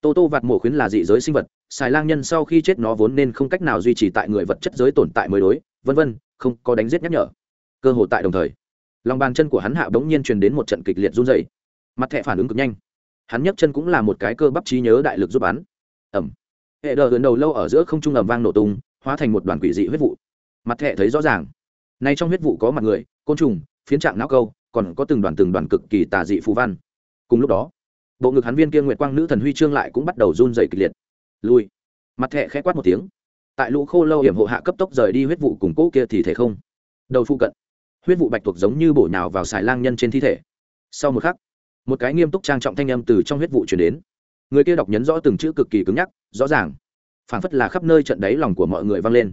Tô tô vạt mùa khuyến là dị giới sinh vật, xài lang nhân sau khi chết nó vốn nên không cách nào duy trì tại người vật chất giới tồn tại mới đối, vân vân, không có đánh giết nhắc nhở. Cơ hội tại đồng thời lòng bàn chân của hắn hạ bỗng nhiên truyền đến một trận kịch liệt run dày mặt thẹ phản ứng cực nhanh. Hắn nhấc chân cũng là một cái cơ bắp trí nhớ đại lực giúp bắn ẩm hệ đờ gần đầu lâu ở giữa không trung ầm vang nổ tung, hóa thành một đoàn quỷ dị huyết vụ. Mặt thẹ thấy rõ ràng. Nay trong huyết vụ có mặt người, côn trùng, phiến trạng não câu, còn có từng đoàn từng đoàn cực kỳ tà dị phù văn. Cùng lúc đó, bộ ngực hắn viên kia nguyệt quang nữ thần huy chương lại cũng bắt đầu run dày kịch liệt. Lui. Mặt thẹ khẽ quát một tiếng. Tại lũ khô lâu hiểm hộ hạ cấp tốc rời đi huyết vụ cùng cỗ kia thì thể không. Đầu phụ cận huyết vụ bạch tuộc giống như bổ nhào vào xài lang nhân trên thi thể. Sau một khắc, một cái nghiêm túc trang trọng thanh âm từ trong huyết vụ chuyển đến. Người kia đọc nhấn rõ từng chữ cực kỳ cứng nhắc, rõ ràng. Phảng phất là khắp nơi trận đáy lòng của mọi người vang lên.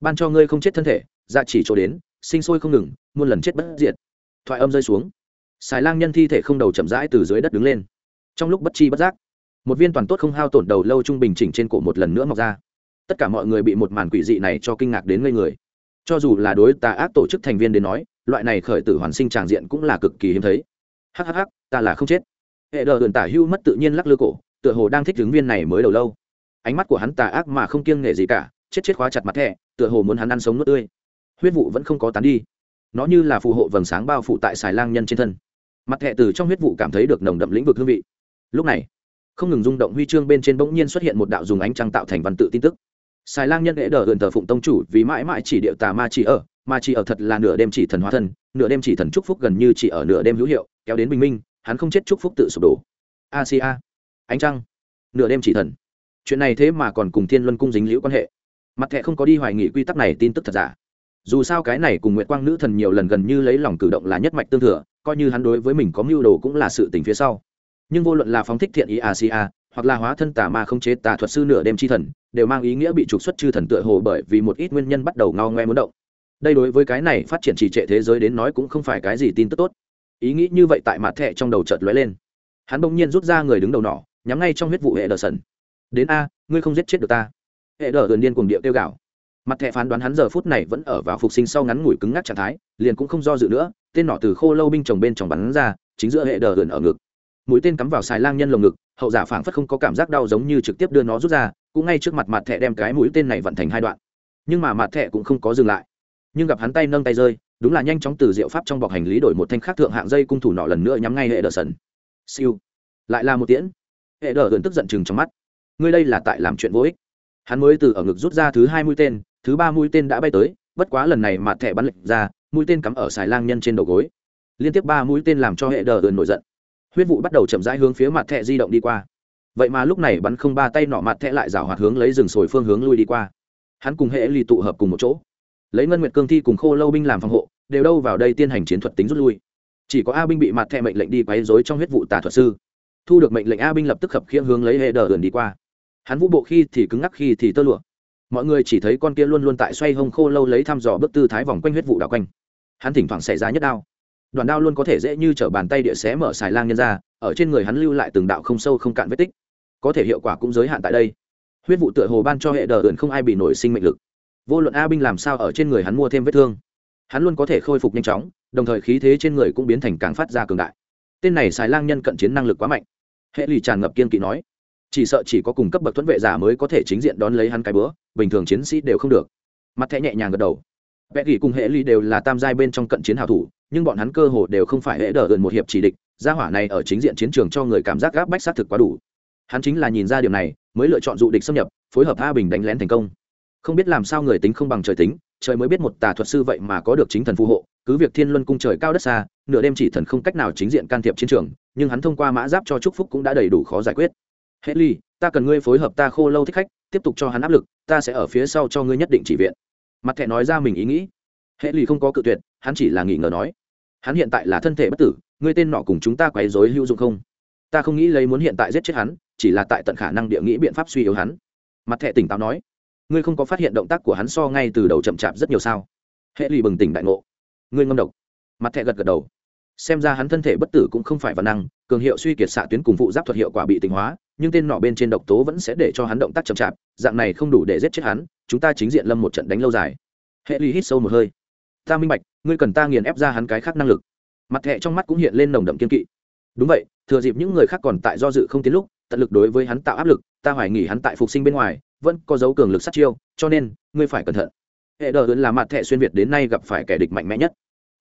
Ban cho ngươi không chết thân thể dạ chỉ chỗ đến, sinh sôi không ngừng, muôn lần chết bất diệt. Thoại âm rơi xuống. Xài lang nhân thi thể không đầu chậm rãi từ dưới đất đứng lên. Trong lúc bất chi bất giác, một viên toàn tốt không hao tổn đầu lâu trung bình chỉnh trên cổ một lần nữa mọc ra. Tất cả mọi người bị một màn quỷ dị này cho kinh ngạc đến ngây người. Cho dù là đối tà ác tổ chức thành viên đến nói loại này khởi tử hoàn sinh tràng diện cũng là cực kỳ hiếm thấy. Hhh ta là không chết. Hệ đờ ườn tả hưu mất tự nhiên lắc lư cổ, tựa hồ đang thích ứng viên này mới đầu lâu. Ánh mắt của hắn tà ác mà không kiêng nể gì cả, chết chết khóa chặt mặt thẻ, tựa hồ muốn hắn ăn sống nước tươi. Huyết vụ vẫn không có tán đi. Nó như là phù hộ vầng sáng bao phủ tại xài lang nhân trên thân. Mặt thẹ từ trong huyết vụ cảm thấy được nồng đậm lĩnh vực hương vị. Lúc này, không ngừng rung động huy chương bên trên bỗng nhiên xuất hiện một đạo dùng ánh trăng tạo thành văn tự tin tức. Xài lang nhân đệ đờ gần thờ phụng tông chủ vì mãi mãi chỉ điệu tà ma chỉ ở mà chỉ ở thật là nửa đêm chỉ thần hóa thân nửa đêm chỉ thần chúc phúc gần như chỉ ở nửa đêm hữu hiệu kéo đến bình minh hắn không chết chúc phúc tự sụp đổ. A sia, ánh trăng. Nửa đêm chỉ thần. Chuyện này thế mà còn cùng thiên luân cung dính liễu quan hệ. Mặt thẹ không có đi hoài nghị quy tắc này tin tức thật giả. Dù sao cái này cùng nguyệt quang nữ thần nhiều lần gần như lấy lòng cử động là nhất mạch tương thừa coi như hắn đối với mình có mưu đồ cũng là sự tình phía sau. Nhưng vô luận là phóng thích thiện ý a sia, hoặc là hóa thân tà ma không chế tà thuật sư nửa đêm chi thần đều mang ý nghĩa bị trục xuất chư thần tựa hồ bởi vì một ít nguyên nhân bắt đầu ngao ngoe muốn động đây đối với cái này phát triển trì trệ thế giới đến nói cũng không phải cái gì tin tức tốt. Ý nghĩ như vậy tại mặt thẹ trong đầu chợt lóe lên. Hắn bỗng nhiên rút ra người đứng đầu nỏ, nhắm ngay trong huyết vụ hệ đờ sần đến a ngươi không giết chết được ta. Hệ đờ gần điên cuồng điệu tiêu gạo mặt thẻ phán đoán hắn giờ phút này vẫn ở vào phục sinh sau ngắn ngủi cứng ngắc trạng thái liền cũng không do dự nữa tên nỏ từ khô lâu binh chồng bên trồng bắn ra chính giữa hệ đờ gần ở ngực. Mũi tên cắm vào xài lang nhân lồng ngực hậu giả phảng phất không có cảm giác đau giống như trực tiếp đưa nó rút ra cũng ngay trước mặt mặt thẻ đem cái mũi tên này vận thành hai đoạn. Nhưng mà mặt thẻ cũng không có dừng lại nhưng gặp hắn tay nâng tay rơi, đúng là nhanh chóng từ diệu pháp trong bọc hành lý đổi một thanh khác thượng hạng dây cung thủ nọ lần nữa nhắm ngay hệ đờ sần. Siêu. Lại là một tiễn. Hệ đờ gần tức giận chừng trong mắt. Ngươi đây là tại làm chuyện vô ích. Hắn mới từ ở ngực rút ra thứ hai mũi tên, thứ ba mũi tên đã bay tới, bất quá lần này mặt thẻ bắn lệch ra, mũi tên cắm ở xài lang nhân trên đầu gối. Liên tiếp ba mũi tên làm cho hệ đờ gần nổi giận. Huyết vụ bắt đầu chậm rãi hướng phía mặt thẻ di động đi qua. Vậy mà lúc này bắn không ba tay nọ mặt thẻ lại rào hoạt hướng lấy rừng sồi phương hướng lui đi qua. Hắn cùng hệ lì tụ hợp cùng một chỗ lấy ngân nguyệt cương thi cùng khô lâu binh làm phòng hộ, đều đâu vào đây tiến hành chiến thuật tính rút lui. Chỉ có a binh bị mặt thẹ mệnh lệnh đi quấy rối trong huyết vụ tà thuật sư. Thu được mệnh lệnh a binh lập tức khập khiễng hướng lấy hệ đờ ườn đi qua. Hắn vũ bộ khi thì cứng ngắc, khi thì tơ lụa. Mọi người chỉ thấy con kia luôn luôn tại xoay hông khô lâu lấy thăm dò bức tư thái vòng quanh huyết vụ đảo quanh. Hắn thỉnh thoảng xảy ra nhất đao. Đoàn đao luôn có thể dễ như t r ở bàn tay địa xé mở xài lang nhân ra, ở trên người hắn lưu lại từng đạo không sâu không cạn vết tích. Có thể hiệu quả cũng giới hạn tại đây. Huyết vụ tựa hồ ban cho hệ đờ ẩn không ai bị nổi sinh mệnh lực vô luận a binh làm sao ở trên người hắn mua thêm vết thương, hắn luôn có thể khôi phục nhanh chóng, đồng thời khí thế trên người cũng biến thành càng phát ra cường đại. Tên này xài lang nhân cận chiến năng lực quá mạnh. Hệ lì tràn ngập kiên kỵ nói, chỉ sợ chỉ có cùng cấp bậc thuẫn vệ giả mới có thể chính diện đón lấy hắn cái bữa, bình thường chiến sĩ đều không được. Mặt thẻ nhẹ nhàng gật đầu. Vẽ gỉ cùng hệ lì đều là tam giai bên trong cận chiến hào thủ, nhưng bọn hắn cơ hồ đều không phải hệ đỡ gần một hiệp chỉ địch, gia hỏa này ở chính diện chiến trường cho người cảm giác gáp bách sát thực quá đủ. Hắn chính là nhìn ra điều này, mới lựa chọn dụ địch xâm nhập, phối hợp a bình đánh lén thành công không biết làm sao người tính không bằng trời tính, trời mới biết một tà thuật sư vậy mà có được chính thần phù hộ, cứ việc thiên luân cung trời cao đất xa, nửa đêm chỉ thần không cách nào chính diện can thiệp chiến trường, nhưng hắn thông qua mã giáp cho chúc phúc cũng đã đầy đủ khó giải quyết. Hết ly, ta cần ngươi phối hợp ta khô lâu thích khách, tiếp tục cho hắn áp lực, ta sẽ ở phía sau cho ngươi nhất định chỉ viện. Mặt thẻ nói ra mình ý nghĩ. Hệ ly không có cự tuyệt, hắn chỉ là nghỉ ngờ nói. Hắn hiện tại là thân thể bất tử, ngươi tên nọ cùng chúng ta quấy dối hữu dụng không? Ta không nghĩ lấy muốn hiện tại giết chết hắn, chỉ là tại tận khả năng địa nghĩ biện pháp suy yếu hắn. Mặt thẻ tỉnh táo nói ngươi không có phát hiện động tác của hắn so ngay từ đầu chậm chạp rất nhiều sao? Hệ lụy bừng tỉnh đại ngộ. Ngươi ngâm độc. Mặt thẻ gật gật đầu. Xem ra hắn thân thể bất tử cũng không phải văn năng, cường hiệu suy kiệt xạ tuyến cùng phụ giáp thuật hiệu quả bị tình hóa, nhưng tên nọ bên trên độc tố vẫn sẽ để cho hắn động tác chậm chạp, dạng này không đủ để giết chết hắn, chúng ta chính diện lâm một trận đánh lâu dài. Hệ ly hít sâu một hơi. Ta minh bạch, ngươi cần ta nghiền ép ra hắn cái khác năng lực. Mặt thẹ trong mắt cũng hiện lên nồng đậm kiên kỵ. Đúng vậy, thừa dịp những người khác còn tại do dự không tiến lúc tận lực đối với hắn tạo áp lực, ta hoài nghỉ hắn tại phục sinh bên ngoài, vẫn có dấu cường lực sát chiêu, cho nên, ngươi phải cẩn thận. Hệ đờ là mặt thẹ xuyên việt đến nay gặp phải kẻ địch mạnh mẽ nhất.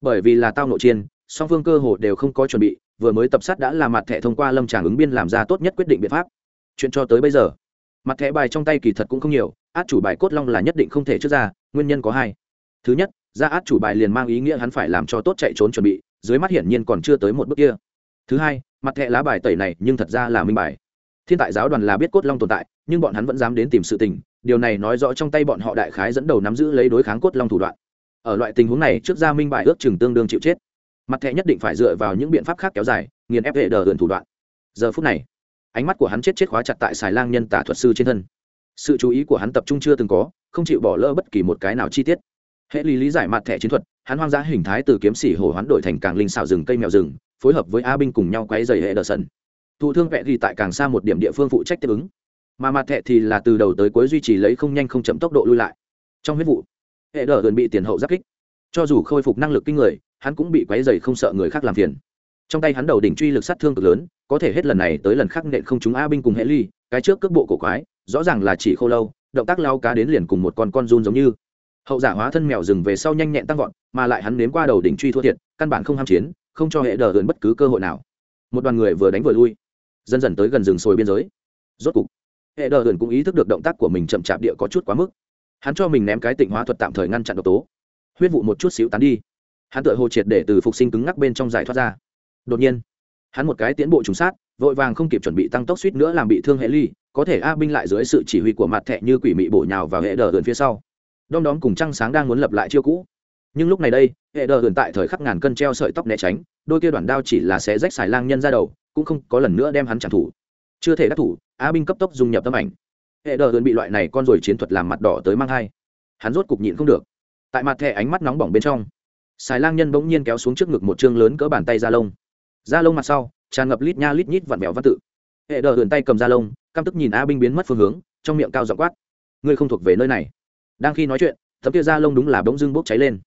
Bởi vì là tao nội chiên, song phương cơ hồ đều không có chuẩn bị, vừa mới tập sát đã là mặt thẻ thông qua lâm tràng ứng biên làm ra tốt nhất quyết định biện pháp. Chuyện cho tới bây giờ, mặt thẻ bài trong tay kỳ thật cũng không nhiều, át chủ bài cốt long là nhất định không thể trước ra, nguyên nhân có hai. Thứ nhất, ra át chủ bài liền mang ý nghĩa hắn phải làm cho tốt chạy trốn chuẩn bị, dưới mắt hiển nhiên còn chưa tới một bước kia. Thứ hai, mặt thẻ lá bài tẩy này nhưng thật ra là minh bài thiên tại giáo đoàn là biết cốt long tồn tại, nhưng bọn hắn vẫn dám đến tìm sự tình, điều này nói rõ trong tay bọn họ đại khái dẫn đầu nắm giữ lấy đối kháng cốt long thủ đoạn. Ở loại tình huống này, trước ra minh bại ước chừng tương đương chịu chết. Mặt thẻ nhất định phải dựa vào những biện pháp khác kéo dài, nghiền ép hệ đờ hưởng thủ đoạn. Giờ phút này, ánh mắt của hắn chết chết khóa chặt tại xài lang nhân tả thuật sư trên thân. Sự chú ý của hắn tập trung chưa từng có, không chịu bỏ lỡ bất kỳ một cái nào chi tiết. Hệ lý lý giải mặt thẻ chiến thuật, hắn hoang dã hình thái từ kiếm sĩ hồ hoán đổi thành càng linh xào rừng, cây mèo rừng, phối hợp với a binh cùng nhau quay dày hệ đờ sần thụ thương vẹ ghi tại càng xa một điểm địa phương phụ trách tiếp ứng. Mà mặt thẹ thì là từ đầu tới cuối duy trì lấy không nhanh không chậm tốc độ lui lại. Trong huyết vụ, hệ đờ gần bị tiền hậu giáp kích. Cho dù khôi phục năng lực kinh người, hắn cũng bị quấy dày không sợ người khác làm phiền. Trong tay hắn đầu đỉnh truy lực sát thương cực lớn, có thể hết lần này tới lần khác nện không chúng a binh cùng hệ ly, cái trước cước bộ cổ quái, rõ ràng là chỉ khô lâu, động tác lao cá đến liền cùng một con con run giống như. Hậu giả hóa thân mèo rừng về sau nhanh nhẹn tăng vọt, mà lại hắn nếm qua đầu đỉnh truy thua thiệt, căn bản không ham chiến, không cho hệ đờ gần bất cứ cơ hội nào. Một đoàn người vừa đánh vừa lui dần dần tới gần rừng sồi biên giới. Rốt cục hệ đờ gần cũng ý thức được động tác của mình chậm chạp địa có chút quá mức. Hắn cho mình ném cái tịnh hóa thuật tạm thời ngăn chặn độc tố. Huyết vụ một chút xíu tán đi. Hắn tự hồ triệt để từ phục sinh cứng ngắc bên trong giải thoát ra. Đột nhiên, hắn một cái tiến bộ trùng sát, vội vàng không kịp chuẩn bị tăng tốc suýt nữa làm bị thương hệ ly, có thể a binh lại dưới sự chỉ huy của mặt thẹ như quỷ mị bổ nhào vào hệ đờ hườn phía sau. Đom đóm cùng trăng sáng đang muốn lập lại chiêu cũ. Nhưng lúc này đây hệ đờ hườn tại thời khắc ngàn cân treo sợi tóc né tránh, đôi kia đoạn đao chỉ là sẽ rách xài lang nhân ra đầu cũng không có lần nữa đem hắn trả thủ chưa thể đắc thủ á binh cấp tốc dùng nhập tâm ảnh. Hệ đờ hườn bị loại này con rồi chiến thuật làm mặt đỏ tới mang hai hắn rốt cục nhịn không được. Tại mặt thẻ ánh mắt nóng bỏng bên trong xài lang nhân bỗng nhiên kéo xuống trước ngực một chương lớn cỡ bàn tay da lông. Da lông mặt sau, tràn ngập lít nha lít nhít vặn vẹo văn tự. Hệ đờ hườn tay cầm da lông, căm tức nhìn a binh biến mất phương hướng, trong miệng cao dọ quát, ngươi không thuộc về nơi này. Đang khi nói chuyện, tấm kia da lông đúng là bỗng dưng bốc cháy lên.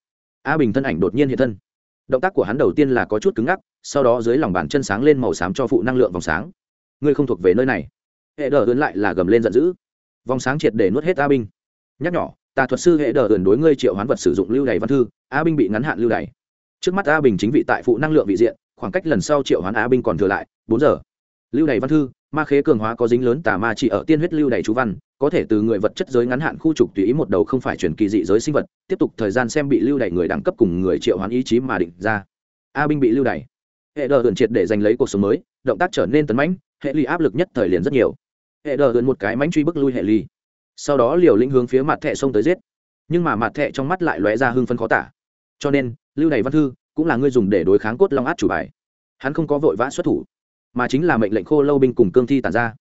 A bình thân ảnh đột nhiên hiện thân động tác của hắn đầu tiên là có chút cứng ngắc, sau đó dưới lòng bàn chân sáng lên màu xám cho phụ năng lượng vòng sáng. Ngươi không thuộc về nơi này. Hệ đờ ươn lại là gầm lên giận dữ. Vòng sáng triệt để nuốt hết a binh. Nhắc nhỏ tà thuật sư hệ đờ ươn đối ngươi triệu hoán vật sử dụng lưu đày văn thư, a binh bị ngắn hạn lưu đày. Trước mắt a bình chính vị tại phụ năng lượng vị diện, khoảng cách lần sau triệu hoán a binh còn thừa lại, bốn giờ. Lưu đày văn thư ma khế cường hóa có dính lớn tà ma chỉ ở tiên huyết lưu đầy chú văn, có thể từ người vật chất giới ngắn hạn khu trục tùy ý một đầu không phải chuyển kỳ dị giới sinh vật, tiếp tục thời gian xem bị lưu đày người đẳng cấp cùng người triệu hoán ý chí mà định ra. A binh bị lưu đày. Hệ đờ hưởng triệt để giành lấy cuộc sống mới, động tác trở nên tấn mãnh, hệ ly áp lực nhất thời liền rất nhiều. Hệ đờ hưởng một cái mãnh truy bức lui hệ ly sau đó liều lĩnh hướng phía mặt thẹ xông tới giết. Nhưng mà mặt thẹ trong mắt lại lóe ra hưng phân khó tả. Cho nên, lưu này văn thư cũng là người dùng để đối kháng cốt long át chủ bài. Hắn không có vội vã xuất thủ mà chính là mệnh lệnh khô lâu binh cùng cương thi tàn ra.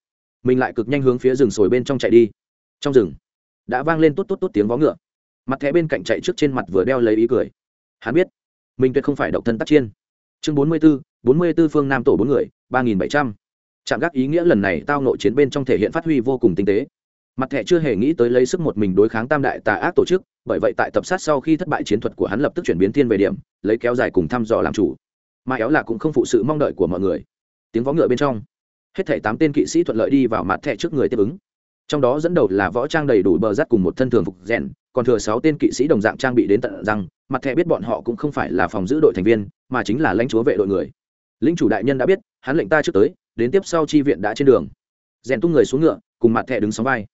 Mình lại cực nhanh hướng phía rừng sồi bên trong chạy đi. Trong rừng, đã vang lên tốt tốt tốt tiếng vó ngựa. Mặt thẻ bên cạnh chạy trước trên mặt vừa đeo lấy ý cười. Hắn biết, mình tuyệt không phải độc thân tác chiên chương bốn mươi b ố bốn mươi b ố phương nam tổ bốn người, ba nghìn bảy trăm. Trạm gác ý nghĩa lần này tao nội chiến bên trong thể hiện phát huy vô cùng tinh tế. Mặt thẻ chưa hề nghĩ tới lấy sức một mình đối kháng tam đại tà ác tổ chức, bởi vậy tại tập sát sau khi thất bại chiến thuật của hắn lập tức chuyển biến thiên về điểm, lấy kéo dài cùng thăm dò làm chủ. Mà éo là cũng không phụ sự mong đợi của mọi người tiếng vó ngựa bên trong. Hết thảy tám tên kỵ sĩ thuận lợi đi vào mặt thẻ trước người tiếp ứng. Trong đó dẫn đầu là võ trang đầy đủ bờ rắt cùng một thân thường phục rèn, còn thừa sáu tên kỵ sĩ đồng dạng trang bị đến tận rằng mặt thẻ biết bọn họ cũng không phải là phòng giữ đội thành viên, mà chính là lãnh chúa vệ đội người. Lính chủ đại nhân đã biết, hắn lệnh ta trước tới, đến tiếp sau chi viện đã trên đường. Rèn tung người xuống ngựa, cùng mặt thẻ đứng sóng vai.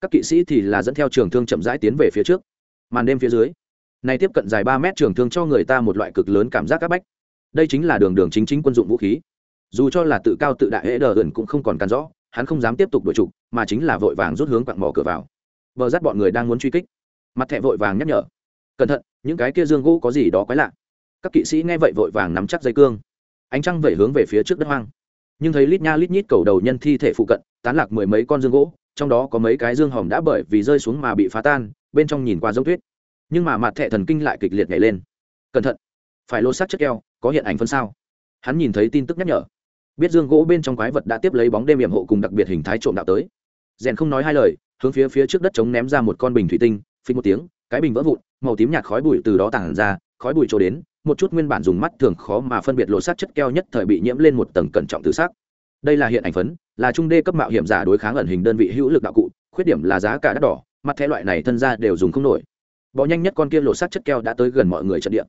Các kỵ sĩ thì là dẫn theo trường thương chậm rãi tiến về phía trước. Màn đêm phía dưới này tiếp cận dài ba mét trường thương cho người ta một loại cực lớn cảm giác áp bách. Đây chính là đường đường chính chính quân dụng vũ khí dù cho là tự cao tự đại hễ đờ ẩn cũng không còn càn rõ, hắn không dám tiếp tục đổi trục, mà chính là vội vàng rút hướng quặng mỏ cửa vào. Vợ dắt bọn người đang muốn truy kích. Mặt thẹ vội vàng nhắc nhở. Cẩn thận, những cái kia dương gỗ có gì đó quái lạ. Các kỵ sĩ nghe vậy vội vàng nắm chắc dây cương. Ánh trăng vẩy hướng về phía trước đất hoang. Nhưng thấy lít nha lít nhít cầu đầu nhân thi thể phụ cận, tán lạc mười mấy con dương gỗ, trong đó có mấy cái dương hòm đã bởi vì rơi xuống mà bị phá tan, bên trong nhìn qua giống tuyết. Nhưng mà mặt thẹ thần kinh lại kịch liệt nhảy lên. Cẩn thận, phải lô sát chất keo, có hiện ảnh phân sao. Hắn nhìn thấy tin tức nhắc nhở biết dương gỗ bên trong quái vật đã tiếp lấy bóng đêm hiểm hộ cùng đặc biệt hình thái trộm đạo tới. Rèn không nói hai lời, hướng phía phía trước đất chống ném ra một con bình thủy tinh, phình một tiếng, cái bình vỡ vụn, màu tím nhạt khói bụi từ đó tản ra, khói bụi trôi đến, một chút nguyên bản dùng mắt thường khó mà phân biệt lộ sát chất keo nhất thời bị nhiễm lên một tầng cẩn trọng tự xác. Đây là hiện ảnh phấn, là trung đê cấp mạo hiểm giả đối kháng ẩn hình đơn vị hữu lực đạo cụ, khuyết điểm là giá cả đắt đỏ, mặt thẻ loại này thân ra đều dùng không nổi. Bọ nhanh nhất con kia lộ sát chất keo đã tới gần mọi người trận địa.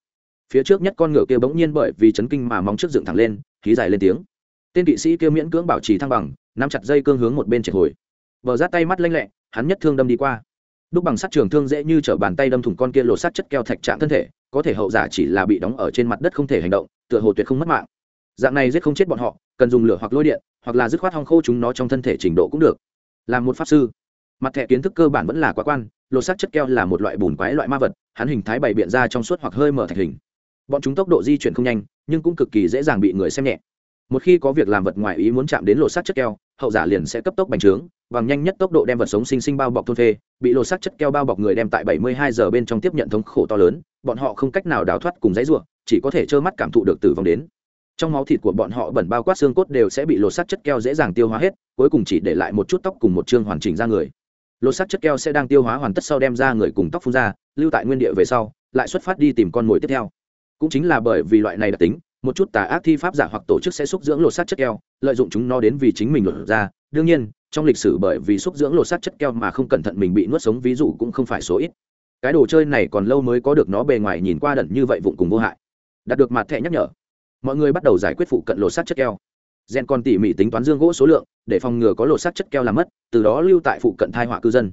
Phía trước nhất con ngựa kia bỗng nhiên bởi vì chấn kinh mà móng trước dựng thẳng lên, khí dài lên tiếng tên kỵ sĩ kia miễn cưỡng bảo trì thăng bằng, nắm chặt dây cương hướng một bên triệt hồi. Vờ rát tay mắt lanh lẹ, hắn nhất thương đâm đi qua. Đúc bằng sắt trường thương dễ như t bàn tay đâm thủng con kia lột sắt chất keo thạch trạng thân thể, có thể hậu giả chỉ là bị đóng ở trên mặt đất không thể hành động, tựa hồ tuyệt không mất mạng. Dạng này giết không chết bọn họ, cần dùng lửa hoặc lôi điện, hoặc là dứt khoát hong khô chúng nó trong thân thể trình độ cũng được. Làm một pháp sư. Mặt thẻ kiến thức cơ bản vẫn là quá quan, lột sắt chất keo là một loại bùn quái loại ma vật, hắn hình thái bày biện ra trong suốt hoặc hơi mở thạch hình. Bọn chúng tốc độ di chuyển không nhanh, nhưng cũng cực kỳ dễ dàng bị người xem nhẹ một khi có việc làm vật ngoài ý muốn chạm đến lột sắt chất keo, hậu giả liền sẽ cấp tốc bành trướng, bằng nhanh nhất tốc độ đem vật sống sinh sinh bao bọc thôn phê, bị lột sắt chất keo bao bọc người đem tại 72 giờ bên trong tiếp nhận thống khổ to lớn, bọn họ không cách nào đào thoát cùng dãy ruộng chỉ có thể trơ mắt cảm thụ được tử vong đến. Trong máu thịt của bọn họ bẩn bao quát xương cốt đều sẽ bị lột sắt chất keo dễ dàng tiêu hóa hết, cuối cùng chỉ để lại một chút tóc cùng một chương hoàn chỉnh ra người. Lột sắt chất keo sẽ đang tiêu hóa hoàn tất sau đem ra người cùng tóc phun ra, lưu tại nguyên địa về sau, lại xuất phát đi tìm con mồi tiếp theo. Cũng chính là bởi vì loại này đặc tính một chút tà ác thi pháp giả hoặc tổ chức sẽ xúc dưỡng lột sát chất keo, lợi dụng chúng nó đến vì chính mình lột ra. Đương nhiên, trong lịch sử bởi vì xúc dưỡng lột sát chất keo mà không cẩn thận mình bị nuốt sống ví dụ cũng không phải số ít. Cái đồ chơi này còn lâu mới có được nó bề ngoài nhìn qua đẩn như vậy vụng cùng vô hại. Đạt được mặt thẻ nhắc nhở. Mọi người bắt đầu giải quyết phụ cận lột sát chất keo. Gen còn tỉ mỉ tính toán dương gỗ số lượng, để phòng ngừa có lột sát chất keo làm mất, từ đó lưu tại phụ cận thai họa cư dân.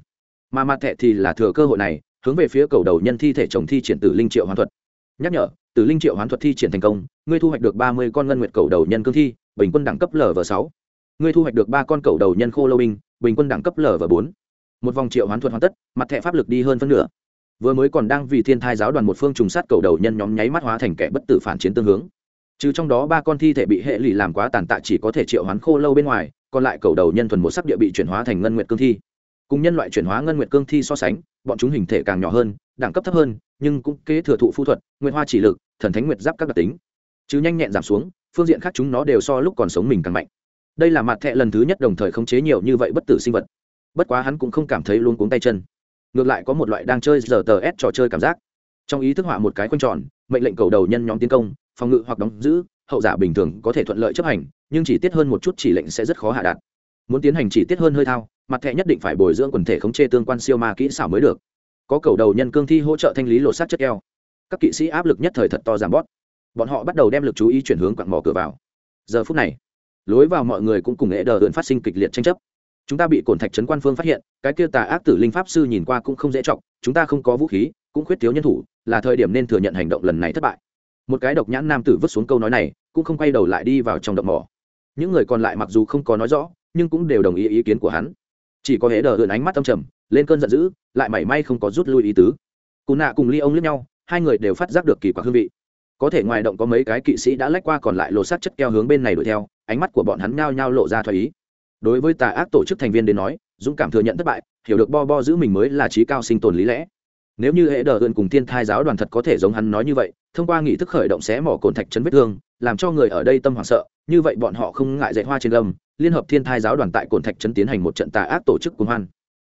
Mà mặt thẻ thì là thừa cơ hội này, hướng về phía cầu đầu nhân thi thể chồng thi triển tử linh triệu hoàn thuật. Nhắc nhở tử linh triệu hoán thuật thi triển thành công, ngươi thu hoạch được ba mươi con ngân nguyệt cầu đầu nhân cương thi, bình quân đẳng cấp lv sáu. Ngươi thu hoạch được ba con cầu đầu nhân khô lâu binh, bình quân đẳng cấp lv bốn. Một vòng triệu hoán thuật hoàn tất, mặt thẻ pháp lực đi hơn phân nửa. Vừa mới còn đang vì thiên thai giáo đoàn một phương trùng sát cầu đầu nhân nhóm nháy mắt hóa thành kẻ bất tử phản chiến tương hướng. Trừ trong đó ba con thi thể bị hệ lụy làm quá tàn tạ chỉ có thể triệu hoán khô lâu bên ngoài, còn lại cầu đầu nhân thuần một sắc địa bị chuyển hóa thành ngân nguyệt cương thi. Cùng nhân loại chuyển hóa ngân nguyệt cương thi so sánh, bọn chúng hình thể càng nhỏ hơn, đẳng cấp thấp hơn, nhưng cũng kế thừa thụ phu thuật, nguyệt hoa chỉ lực thần thánh nguyệt giáp các đặc tính. Chứ nhanh nhẹn giảm xuống, phương diện khác chúng nó đều so lúc còn sống mình càng mạnh. Đây là mặt thẹ lần thứ nhất đồng thời khống chế nhiều như vậy bất tử sinh vật. Bất quá hắn cũng không cảm thấy luôn cuống tay chân. Ngược lại có một loại đang chơi giờ tờ s trò chơi cảm giác. Trong ý thức họa một cái quanh tròn, mệnh lệnh cầu đầu nhân nhóm tiến công, phòng ngự hoặc đóng giữ, hậu giả bình thường có thể thuận lợi chấp hành, nhưng chỉ tiết hơn một chút chỉ lệnh sẽ rất khó hạ đạt. Muốn tiến hành chỉ tiết hơn hơi thao, mặt thẹ nhất định phải bồi dưỡng quần thể khống chế tương quan siêu ma kỹ xảo mới được. Có cầu đầu nhân cương thi hỗ trợ thanh lý lột sát chất keo các kỵ sĩ áp lực nhất thời thật to giảm bót. Bọn họ bắt đầu đem lực chú ý chuyển hướng quặng mỏ cửa vào. Giờ phút này, lối vào mọi người cũng cùng nghệ đờ ượn phát sinh kịch liệt tranh chấp. Chúng ta bị cổn thạch trấn quan phương phát hiện, cái kia tà ác tử linh pháp sư nhìn qua cũng không dễ trọng chúng ta không có vũ khí, cũng khuyết thiếu nhân thủ, là thời điểm nên thừa nhận hành động lần này thất bại. Một cái độc nhãn nam tử vứt xuống câu nói này, cũng không quay đầu lại đi vào trong động mỏ. Những người còn lại mặc dù không có nói rõ, nhưng cũng đều đồng ý ý kiến của hắn. Chỉ có hễ đờ ượn ánh mắt tâm trầm, lên cơn giận dữ, lại mảy may không có rút lui ý tứ. Cù nạ cùng ly ông lướt nhau hai người đều phát giác được kỳ quặc hương vị. Có thể ngoài động có mấy cái kỵ sĩ đã lách qua còn lại lộ sát chất keo hướng bên này đuổi theo ánh mắt của bọn hắn nhao nhao lộ ra thoái ý. Đối với tà ác tổ chức thành viên đến nói dũng cảm thừa nhận thất bại hiểu được bo bo giữ mình mới là trí cao sinh tồn lý lẽ. Nếu như hệ đờ ơn cùng thiên thai giáo đoàn thật có thể giống hắn nói như vậy thông qua nghị thức khởi động xé mỏ cồn thạch chấn vết thương làm cho người ở đây tâm hoảng sợ như vậy bọn họ không ngại dạy hoa trên lâm, liên hợp thiên thai giáo đoàn tại cồn thạch chấn tiến hành một trận tà ác tổ chức cuồng hoan.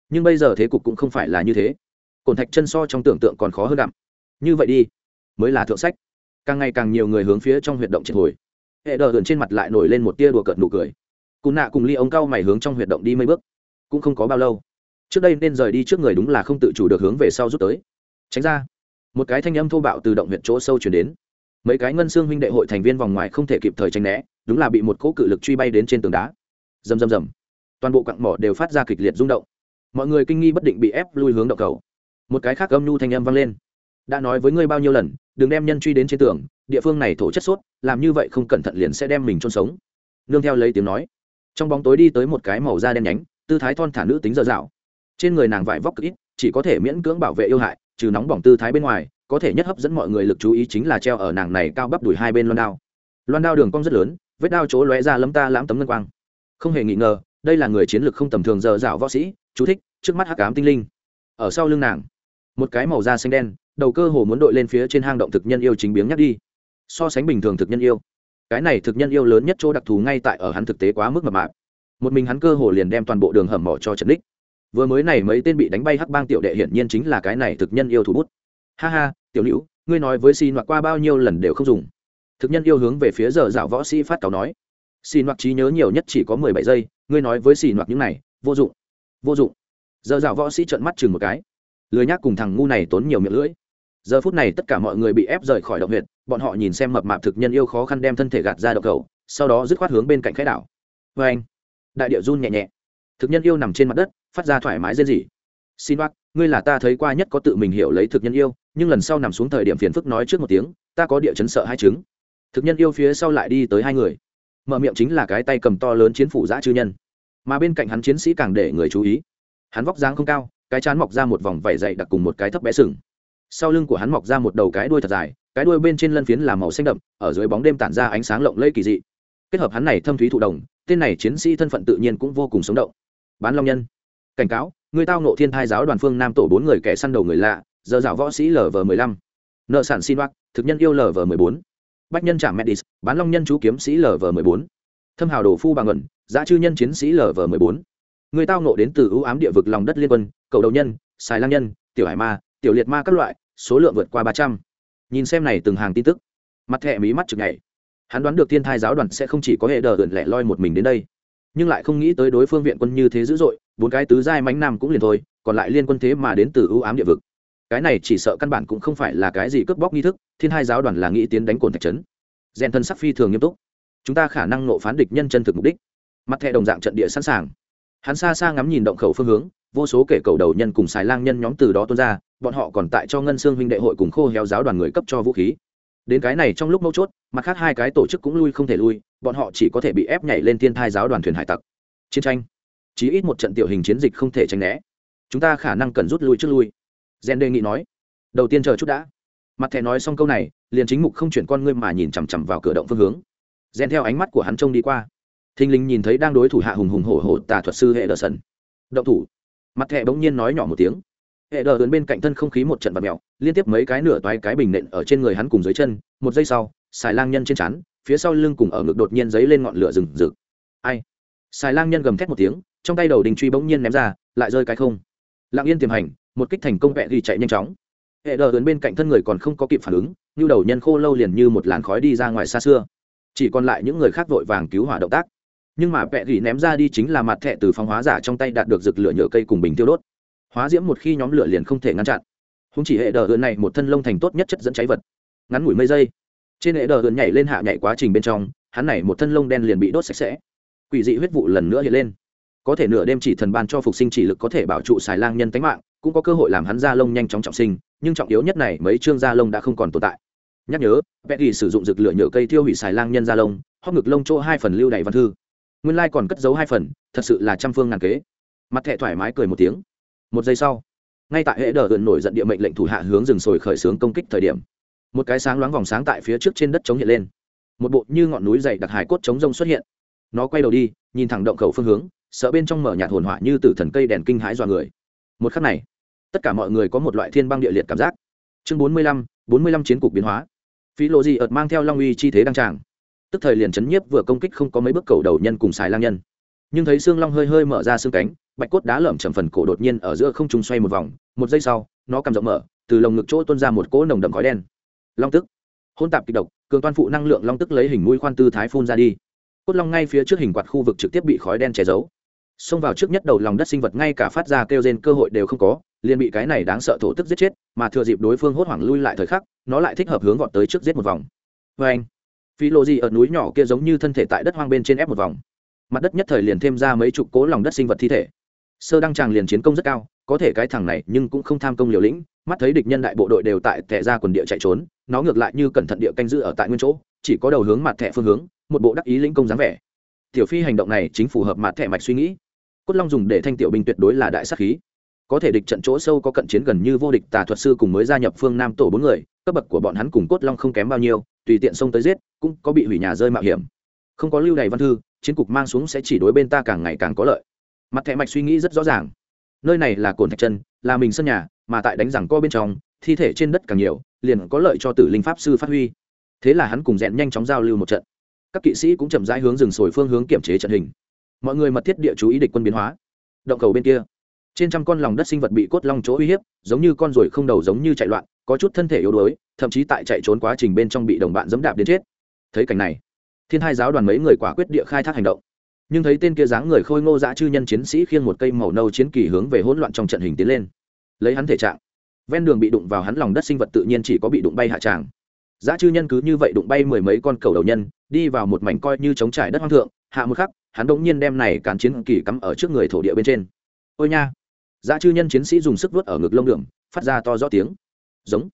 Nhưng bây giờ thế cục cũng không phải là như thế. Cồn thạch chân so trong tưởng tượng còn khó hơn đậm như vậy đi, mới là thượng sách. Càng ngày càng nhiều người hướng phía trong huyệt động triệt hồi. Hệ đờ gần trên mặt lại nổi lên một tia đùa cợt nụ cười. Cù nạ cùng ly ống cao mày hướng trong huyệt động đi mấy bước. Cũng không có bao lâu. Trước đây nên rời đi trước người đúng là không tự chủ được hướng về sau rút tới. Tránh ra. Một cái thanh âm thô bạo từ động huyệt chỗ sâu chuyển đến. Mấy cái ngân xương huynh đệ hội thành viên vòng ngoài không thể kịp thời tránh né, đúng là bị một cỗ cự lực truy bay đến trên tường đá. Rầm rầm rầm. Toàn bộ cặn mỏ đều phát ra kịch liệt rung động. Mọi người kinh nghi bất định bị ép lui hướng động cầu. Một cái khác âm nhu thanh âm vang lên đã nói với ngươi bao nhiêu lần, đừng đem nhân truy đến trên tường, địa phương này thổ chất sốt, làm như vậy không cẩn thận liền sẽ đem mình chôn sống. Nương theo lấy tiếng nói. Trong bóng tối đi tới một cái màu da đen nhánh, tư thái thon thả nữ tính dơ dạo. Trên người nàng vải vóc cực ít, chỉ có thể miễn cưỡng bảo vệ yêu hại, trừ nóng bỏng tư thái bên ngoài, có thể nhất hấp dẫn mọi người lực chú ý chính là treo ở nàng này cao bắp đùi hai bên loan đao. Loan đao đường cong rất lớn, vết đao chỗ lóe ra lấm ta lãm tấm ngân quang. Không hề nghi ngờ, đây là người chiến lược không tầm thường dơ dạo võ sĩ, chú thích, trước mắt hắc ám tinh linh. Ở sau lưng nàng, một cái màu da xanh đen đầu cơ hồ muốn đội lên phía trên hang động thực nhân yêu chính biếng nhắc đi. So sánh bình thường thực nhân yêu, cái này thực nhân yêu lớn nhất chỗ đặc thù ngay tại ở hắn thực tế quá mức mập mạp. Một mình hắn cơ hồ liền đem toàn bộ đường hầm mỏ cho trần đích. Vừa mới này mấy tên bị đánh bay hắc bang tiểu đệ hiển nhiên chính là cái này thực nhân yêu thủ bút. Ha ha, tiểu hữu ngươi nói với xin hoặc qua bao nhiêu lần đều không dùng. Thực nhân yêu hướng về phía giờ dạo võ sĩ phát cáo nói. Xin hoặc trí nhớ nhiều nhất chỉ có mười bảy giây, ngươi nói với xin hoặc những này, vô dụng vô dụng. Giờ dạo võ sĩ trợn mắt chừng một cái. Lười nhác cùng thằng ngu này tốn nhiều miệng lưỡi giờ phút này tất cả mọi người bị ép rời khỏi động huyệt, bọn họ nhìn xem mập mạp thực nhân yêu khó khăn đem thân thể gạt ra động cầu, sau đó dứt khoát hướng bên cạnh khái đảo. Vê anh, đại điệu run nhẹ nhẹ. Thực nhân yêu nằm trên mặt đất, phát ra thoải mái rên rỉ. Xin bác, ngươi là ta thấy qua nhất có tự mình hiểu lấy thực nhân yêu, nhưng lần sau nằm xuống thời điểm phiền phức nói trước một tiếng, ta có địa chấn sợ hai chứng. Thực nhân yêu phía sau lại đi tới hai người. Mở miệng chính là cái tay cầm to lớn chiến phủ giã chư nhân. Mà bên cạnh hắn chiến sĩ càng để người chú ý. Hắn vóc dáng không cao, cái chán mọc ra một vòng vảy dày đặc cùng một cái thấp bé sừng sau lưng của hắn mọc ra một đầu cái đuôi thật dài, cái đuôi bên trên lân phiến là màu xanh đậm, ở dưới bóng đêm tản ra ánh sáng lộng lẫy kỳ dị. Kết hợp hắn này thâm thúy thụ đồng, tên này chiến sĩ thân phận tự nhiên cũng vô cùng sống động. Bán long nhân. Cảnh cáo, người tao nộ thiên thai giáo đoàn phương nam tổ bốn người kẻ săn đầu người lạ, giờ dạo võ sĩ lv mười lăm. Nợ sản xin oác thực nhân yêu lv mười bốn. Bách nhân trả medis bán long nhân chú kiếm sĩ lv mười bốn. Thâm hào đồ phu bà ngẩn, giá chư nhân chiến sĩ lv mười bốn. Người tao nộ đến từ ưu ám địa vực lòng đất liên quân, cầu đầu nhân xài lang nhân, tiểu hải ma tiểu liệt ma các loại, số lượng vượt qua ba trăm. Nhìn xem này từng hàng tin tức, mặt thẹ mí mắt chực nhảy. Hắn đoán được thiên thai giáo đoàn sẽ không chỉ có hệ đờ ượn lẻ loi một mình đến đây, nhưng lại không nghĩ tới đối phương viện quân như thế dữ dội, bốn cái tứ giai mánh nam cũng liền thôi, còn lại liên quân thế mà đến từ ưu ám địa vực. Cái này chỉ sợ căn bản cũng không phải là cái gì cướp bóc nghi thức, thiên hai giáo đoàn là nghĩ tiến đánh cồn thạch trấn. Rèn thân sắc phi thường nghiêm túc. Chúng ta khả năng nộ phán địch nhân chân thực mục đích. Mặt thẻ đồng dạng trận địa sẵn sàng. Hắn xa xa ngắm nhìn động khẩu phương hướng vô số kể cầu đầu nhân cùng xài lang nhân nhóm từ đó tuôn ra, bọn họ còn tại cho ngân xương huynh đệ hội cùng khô héo giáo đoàn người cấp cho vũ khí. Đến cái này trong lúc mấu chốt, mặt khác hai cái tổ chức cũng lui không thể lui, bọn họ chỉ có thể bị ép nhảy lên thiên thai giáo đoàn thuyền hải tặc. Chiến tranh. Chí ít một trận tiểu hình chiến dịch không thể tránh né. Chúng ta khả năng cần rút lui trước lui. Gen đề nghị nói. Đầu tiên chờ chút đã. Mặt thẻ nói xong câu này, liền chính mục không chuyển con ngươi mà nhìn chằm chằm vào cửa động phương hướng. Gen theo ánh mắt của hắn trông đi qua. Thình lình nhìn thấy đang đối thủ hạ hùng hùng hổ hổ tà thuật sư hệ đờ sần động thủ mặt thẹ bỗng nhiên nói nhỏ một tiếng. Hệ đờ ướn bên cạnh thân không khí một trận vật mèo, liên tiếp mấy cái nửa toái cái bình nện ở trên người hắn cùng dưới chân, một giây sau, xài lang nhân trên chắn phía sau lưng cùng ở ngực đột nhiên giấy lên ngọn lửa rừng rực. Ai? Xài lang nhân gầm thét một tiếng, trong tay đầu đình truy bỗng nhiên ném ra, lại rơi cái không. Lặng yên tiềm hành, một kích thành công vẹ ghi chạy nhanh chóng. Hệ đờ ướn bên cạnh thân người còn không có kịp phản ứng, như đầu nhân khô lâu liền như một làn khói đi ra ngoài xa xưa. Chỉ còn lại những người khác vội vàng cứu hỏa động tác nhưng mà vẹ gỉ ném ra đi chính là mặt thẹ từ phóng hóa giả trong tay đạt được rực lửa nhựa cây cùng bình tiêu đốt. Hóa diễm một khi nhóm lửa liền không thể ngăn chặn. Không chỉ hệ đờ ơn này một thân lông thành tốt nhất chất dẫn cháy vật. Ngắn ngủi mấy giây, trên hệ đờ ơn nhảy lên hạ nhảy quá trình bên trong, hắn này một thân lông đen liền bị đốt sạch sẽ. Quỷ dị huyết vụ lần nữa hiện lên. Có thể nửa đêm chỉ thần ban cho phục sinh chỉ lực có thể bảo trụ xài lang nhân tánh mạng, cũng có cơ hội làm hắn da lông nhanh chóng trọng sinh, nhưng trọng yếu nhất này mấy chương da lông đã không còn tồn tại. Nhắc nhớ vẽ gỉ sử dụng dược lửa nhựa cây thiêu hủy xài lang nhân da lông, hóc ngực lông chỗ hai phần lưu đầy văn thư nguyên lai còn cất giấu hai phần, thật sự là trăm phương ngàn kế. Mặt thẹ thoải mái cười một tiếng. Một giây sau, ngay tại hệ đờ ượn nổi giận địa mệnh lệnh thủ hạ hướng rừng sồi khởi xướng công kích thời điểm, một cái sáng loáng vòng sáng tại phía trước trên đất chống hiện lên. Một bộ như ngọn núi dày đặc hải cốt chống rông xuất hiện. Nó quay đầu đi, nhìn thẳng động khẩu phương hướng, sợ bên trong mở nhạt hồn hỏa như tử thần cây đèn kinh hãi dọa người. Một khắc này, tất cả mọi người có một loại thiên băng địa liệt cảm giác. Chương bốn mươi lăm, bốn mươi lăm chiến cục biến hóa. Phí lộ gì ợt mang theo long uy chi thế đăng tràng tức thời liền chấn nhiếp vừa công kích không có mấy bước cầu đầu nhân cùng xài lang nhân. Nhưng thấy xương long hơi hơi mở ra xương cánh, bạch cốt đá lởm chầm phần cổ đột nhiên ở giữa không trung xoay một vòng, một giây sau, nó cầm rộng mở, từ lồng ngực chỗ tuôn ra một cỗ nồng đậm khói đen. Long tức. Hôn tạp kịch độc, cường toan phụ năng lượng long tức lấy hình mũi khoan tư thái phun ra đi. Cốt long ngay phía trước hình quạt khu vực trực tiếp bị khói đen che giấu. Xông vào trước nhất đầu lòng đất sinh vật ngay cả phát ra kêu rên cơ hội đều không có, liền bị cái này đáng sợ thổ tức giết chết, mà thừa dịp đối phương hốt hoảng lui lại thời khắc, nó lại thích hợp hướng gọn tới trước giết một vòng. Vê anh phi lộ gì ở núi nhỏ kia giống như thân thể tại đất hoang bên trên ép một vòng. Mặt đất nhất thời liền thêm ra mấy chục cố lòng đất sinh vật thi thể. Sơ đăng tràng liền chiến công rất cao, có thể cái thằng này nhưng cũng không tham công liều lĩnh, mắt thấy địch nhân đại bộ đội đều tại thẻ ra quần địa chạy trốn, nó ngược lại như cẩn thận địa canh giữ ở tại nguyên chỗ, chỉ có đầu hướng mặt thẻ phương hướng, một bộ đắc ý lĩnh công dáng vẻ. Tiểu phi hành động này chính phù hợp mặt thẻ mạch suy nghĩ. Cốt long dùng để thanh tiểu binh tuyệt đối là đại sắc khí. Có thể địch trận chỗ sâu có cận chiến gần như vô địch tà thuật sư cùng mới gia nhập phương nam tổ bốn người cấp bậc của bọn hắn cùng cốt long không kém bao nhiêu, tùy tiện xông tới giết, cũng có bị hủy nhà rơi mạo hiểm. Không có lưu đầy văn thư, chiến cục mang xuống sẽ chỉ đối bên ta càng ngày càng có lợi. Mặt thẻ mạch suy nghĩ rất rõ ràng. Nơi này là cồn thạch chân, là mình sân nhà, mà tại đánh rằng co bên trong, thi thể trên đất càng nhiều, liền có lợi cho tử linh pháp sư phát huy. Thế là hắn cùng rẽn nhanh chóng giao lưu một trận. Các kỵ sĩ cũng chậm rãi hướng rừng sồi phương hướng kiểm chế trận hình. Mọi người mật thiết địa chú ý địch quân biến hóa. Động cầu bên kia trên trăm con lòng đất sinh vật bị cốt long chỗ uy hiếp, giống như con ruồi không đầu giống như chạy loạn, có chút thân thể yếu đuối, thậm chí tại chạy trốn quá trình bên trong bị đồng bạn dẫm đạp đến chết. Thấy cảnh này, thiên hai giáo đoàn mấy người quả quyết địa khai thác hành động. Nhưng thấy tên kia dáng người khôi ngô dã chư nhân chiến sĩ khiêng một cây màu nâu chiến kỳ hướng về hỗn loạn trong trận hình tiến lên. Lấy hắn thể trạng, ven đường bị đụng vào hắn lòng đất sinh vật tự nhiên chỉ có bị đụng bay hạ tràng. Dã chư nhân cứ như vậy đụng bay mười mấy con cầu đầu nhân, đi vào một mảnh coi như chống trải đất hoang thượng, hạ một khắc, hắn đ ỗ n g nhiên đem này cán chiến kỳ cắm ở trước người thổ địa bên trên. Ôi nha! Dã chư nhân chiến sĩ dùng sức vớt ở ngực lông đường, phát ra to rõ tiếng. Giống.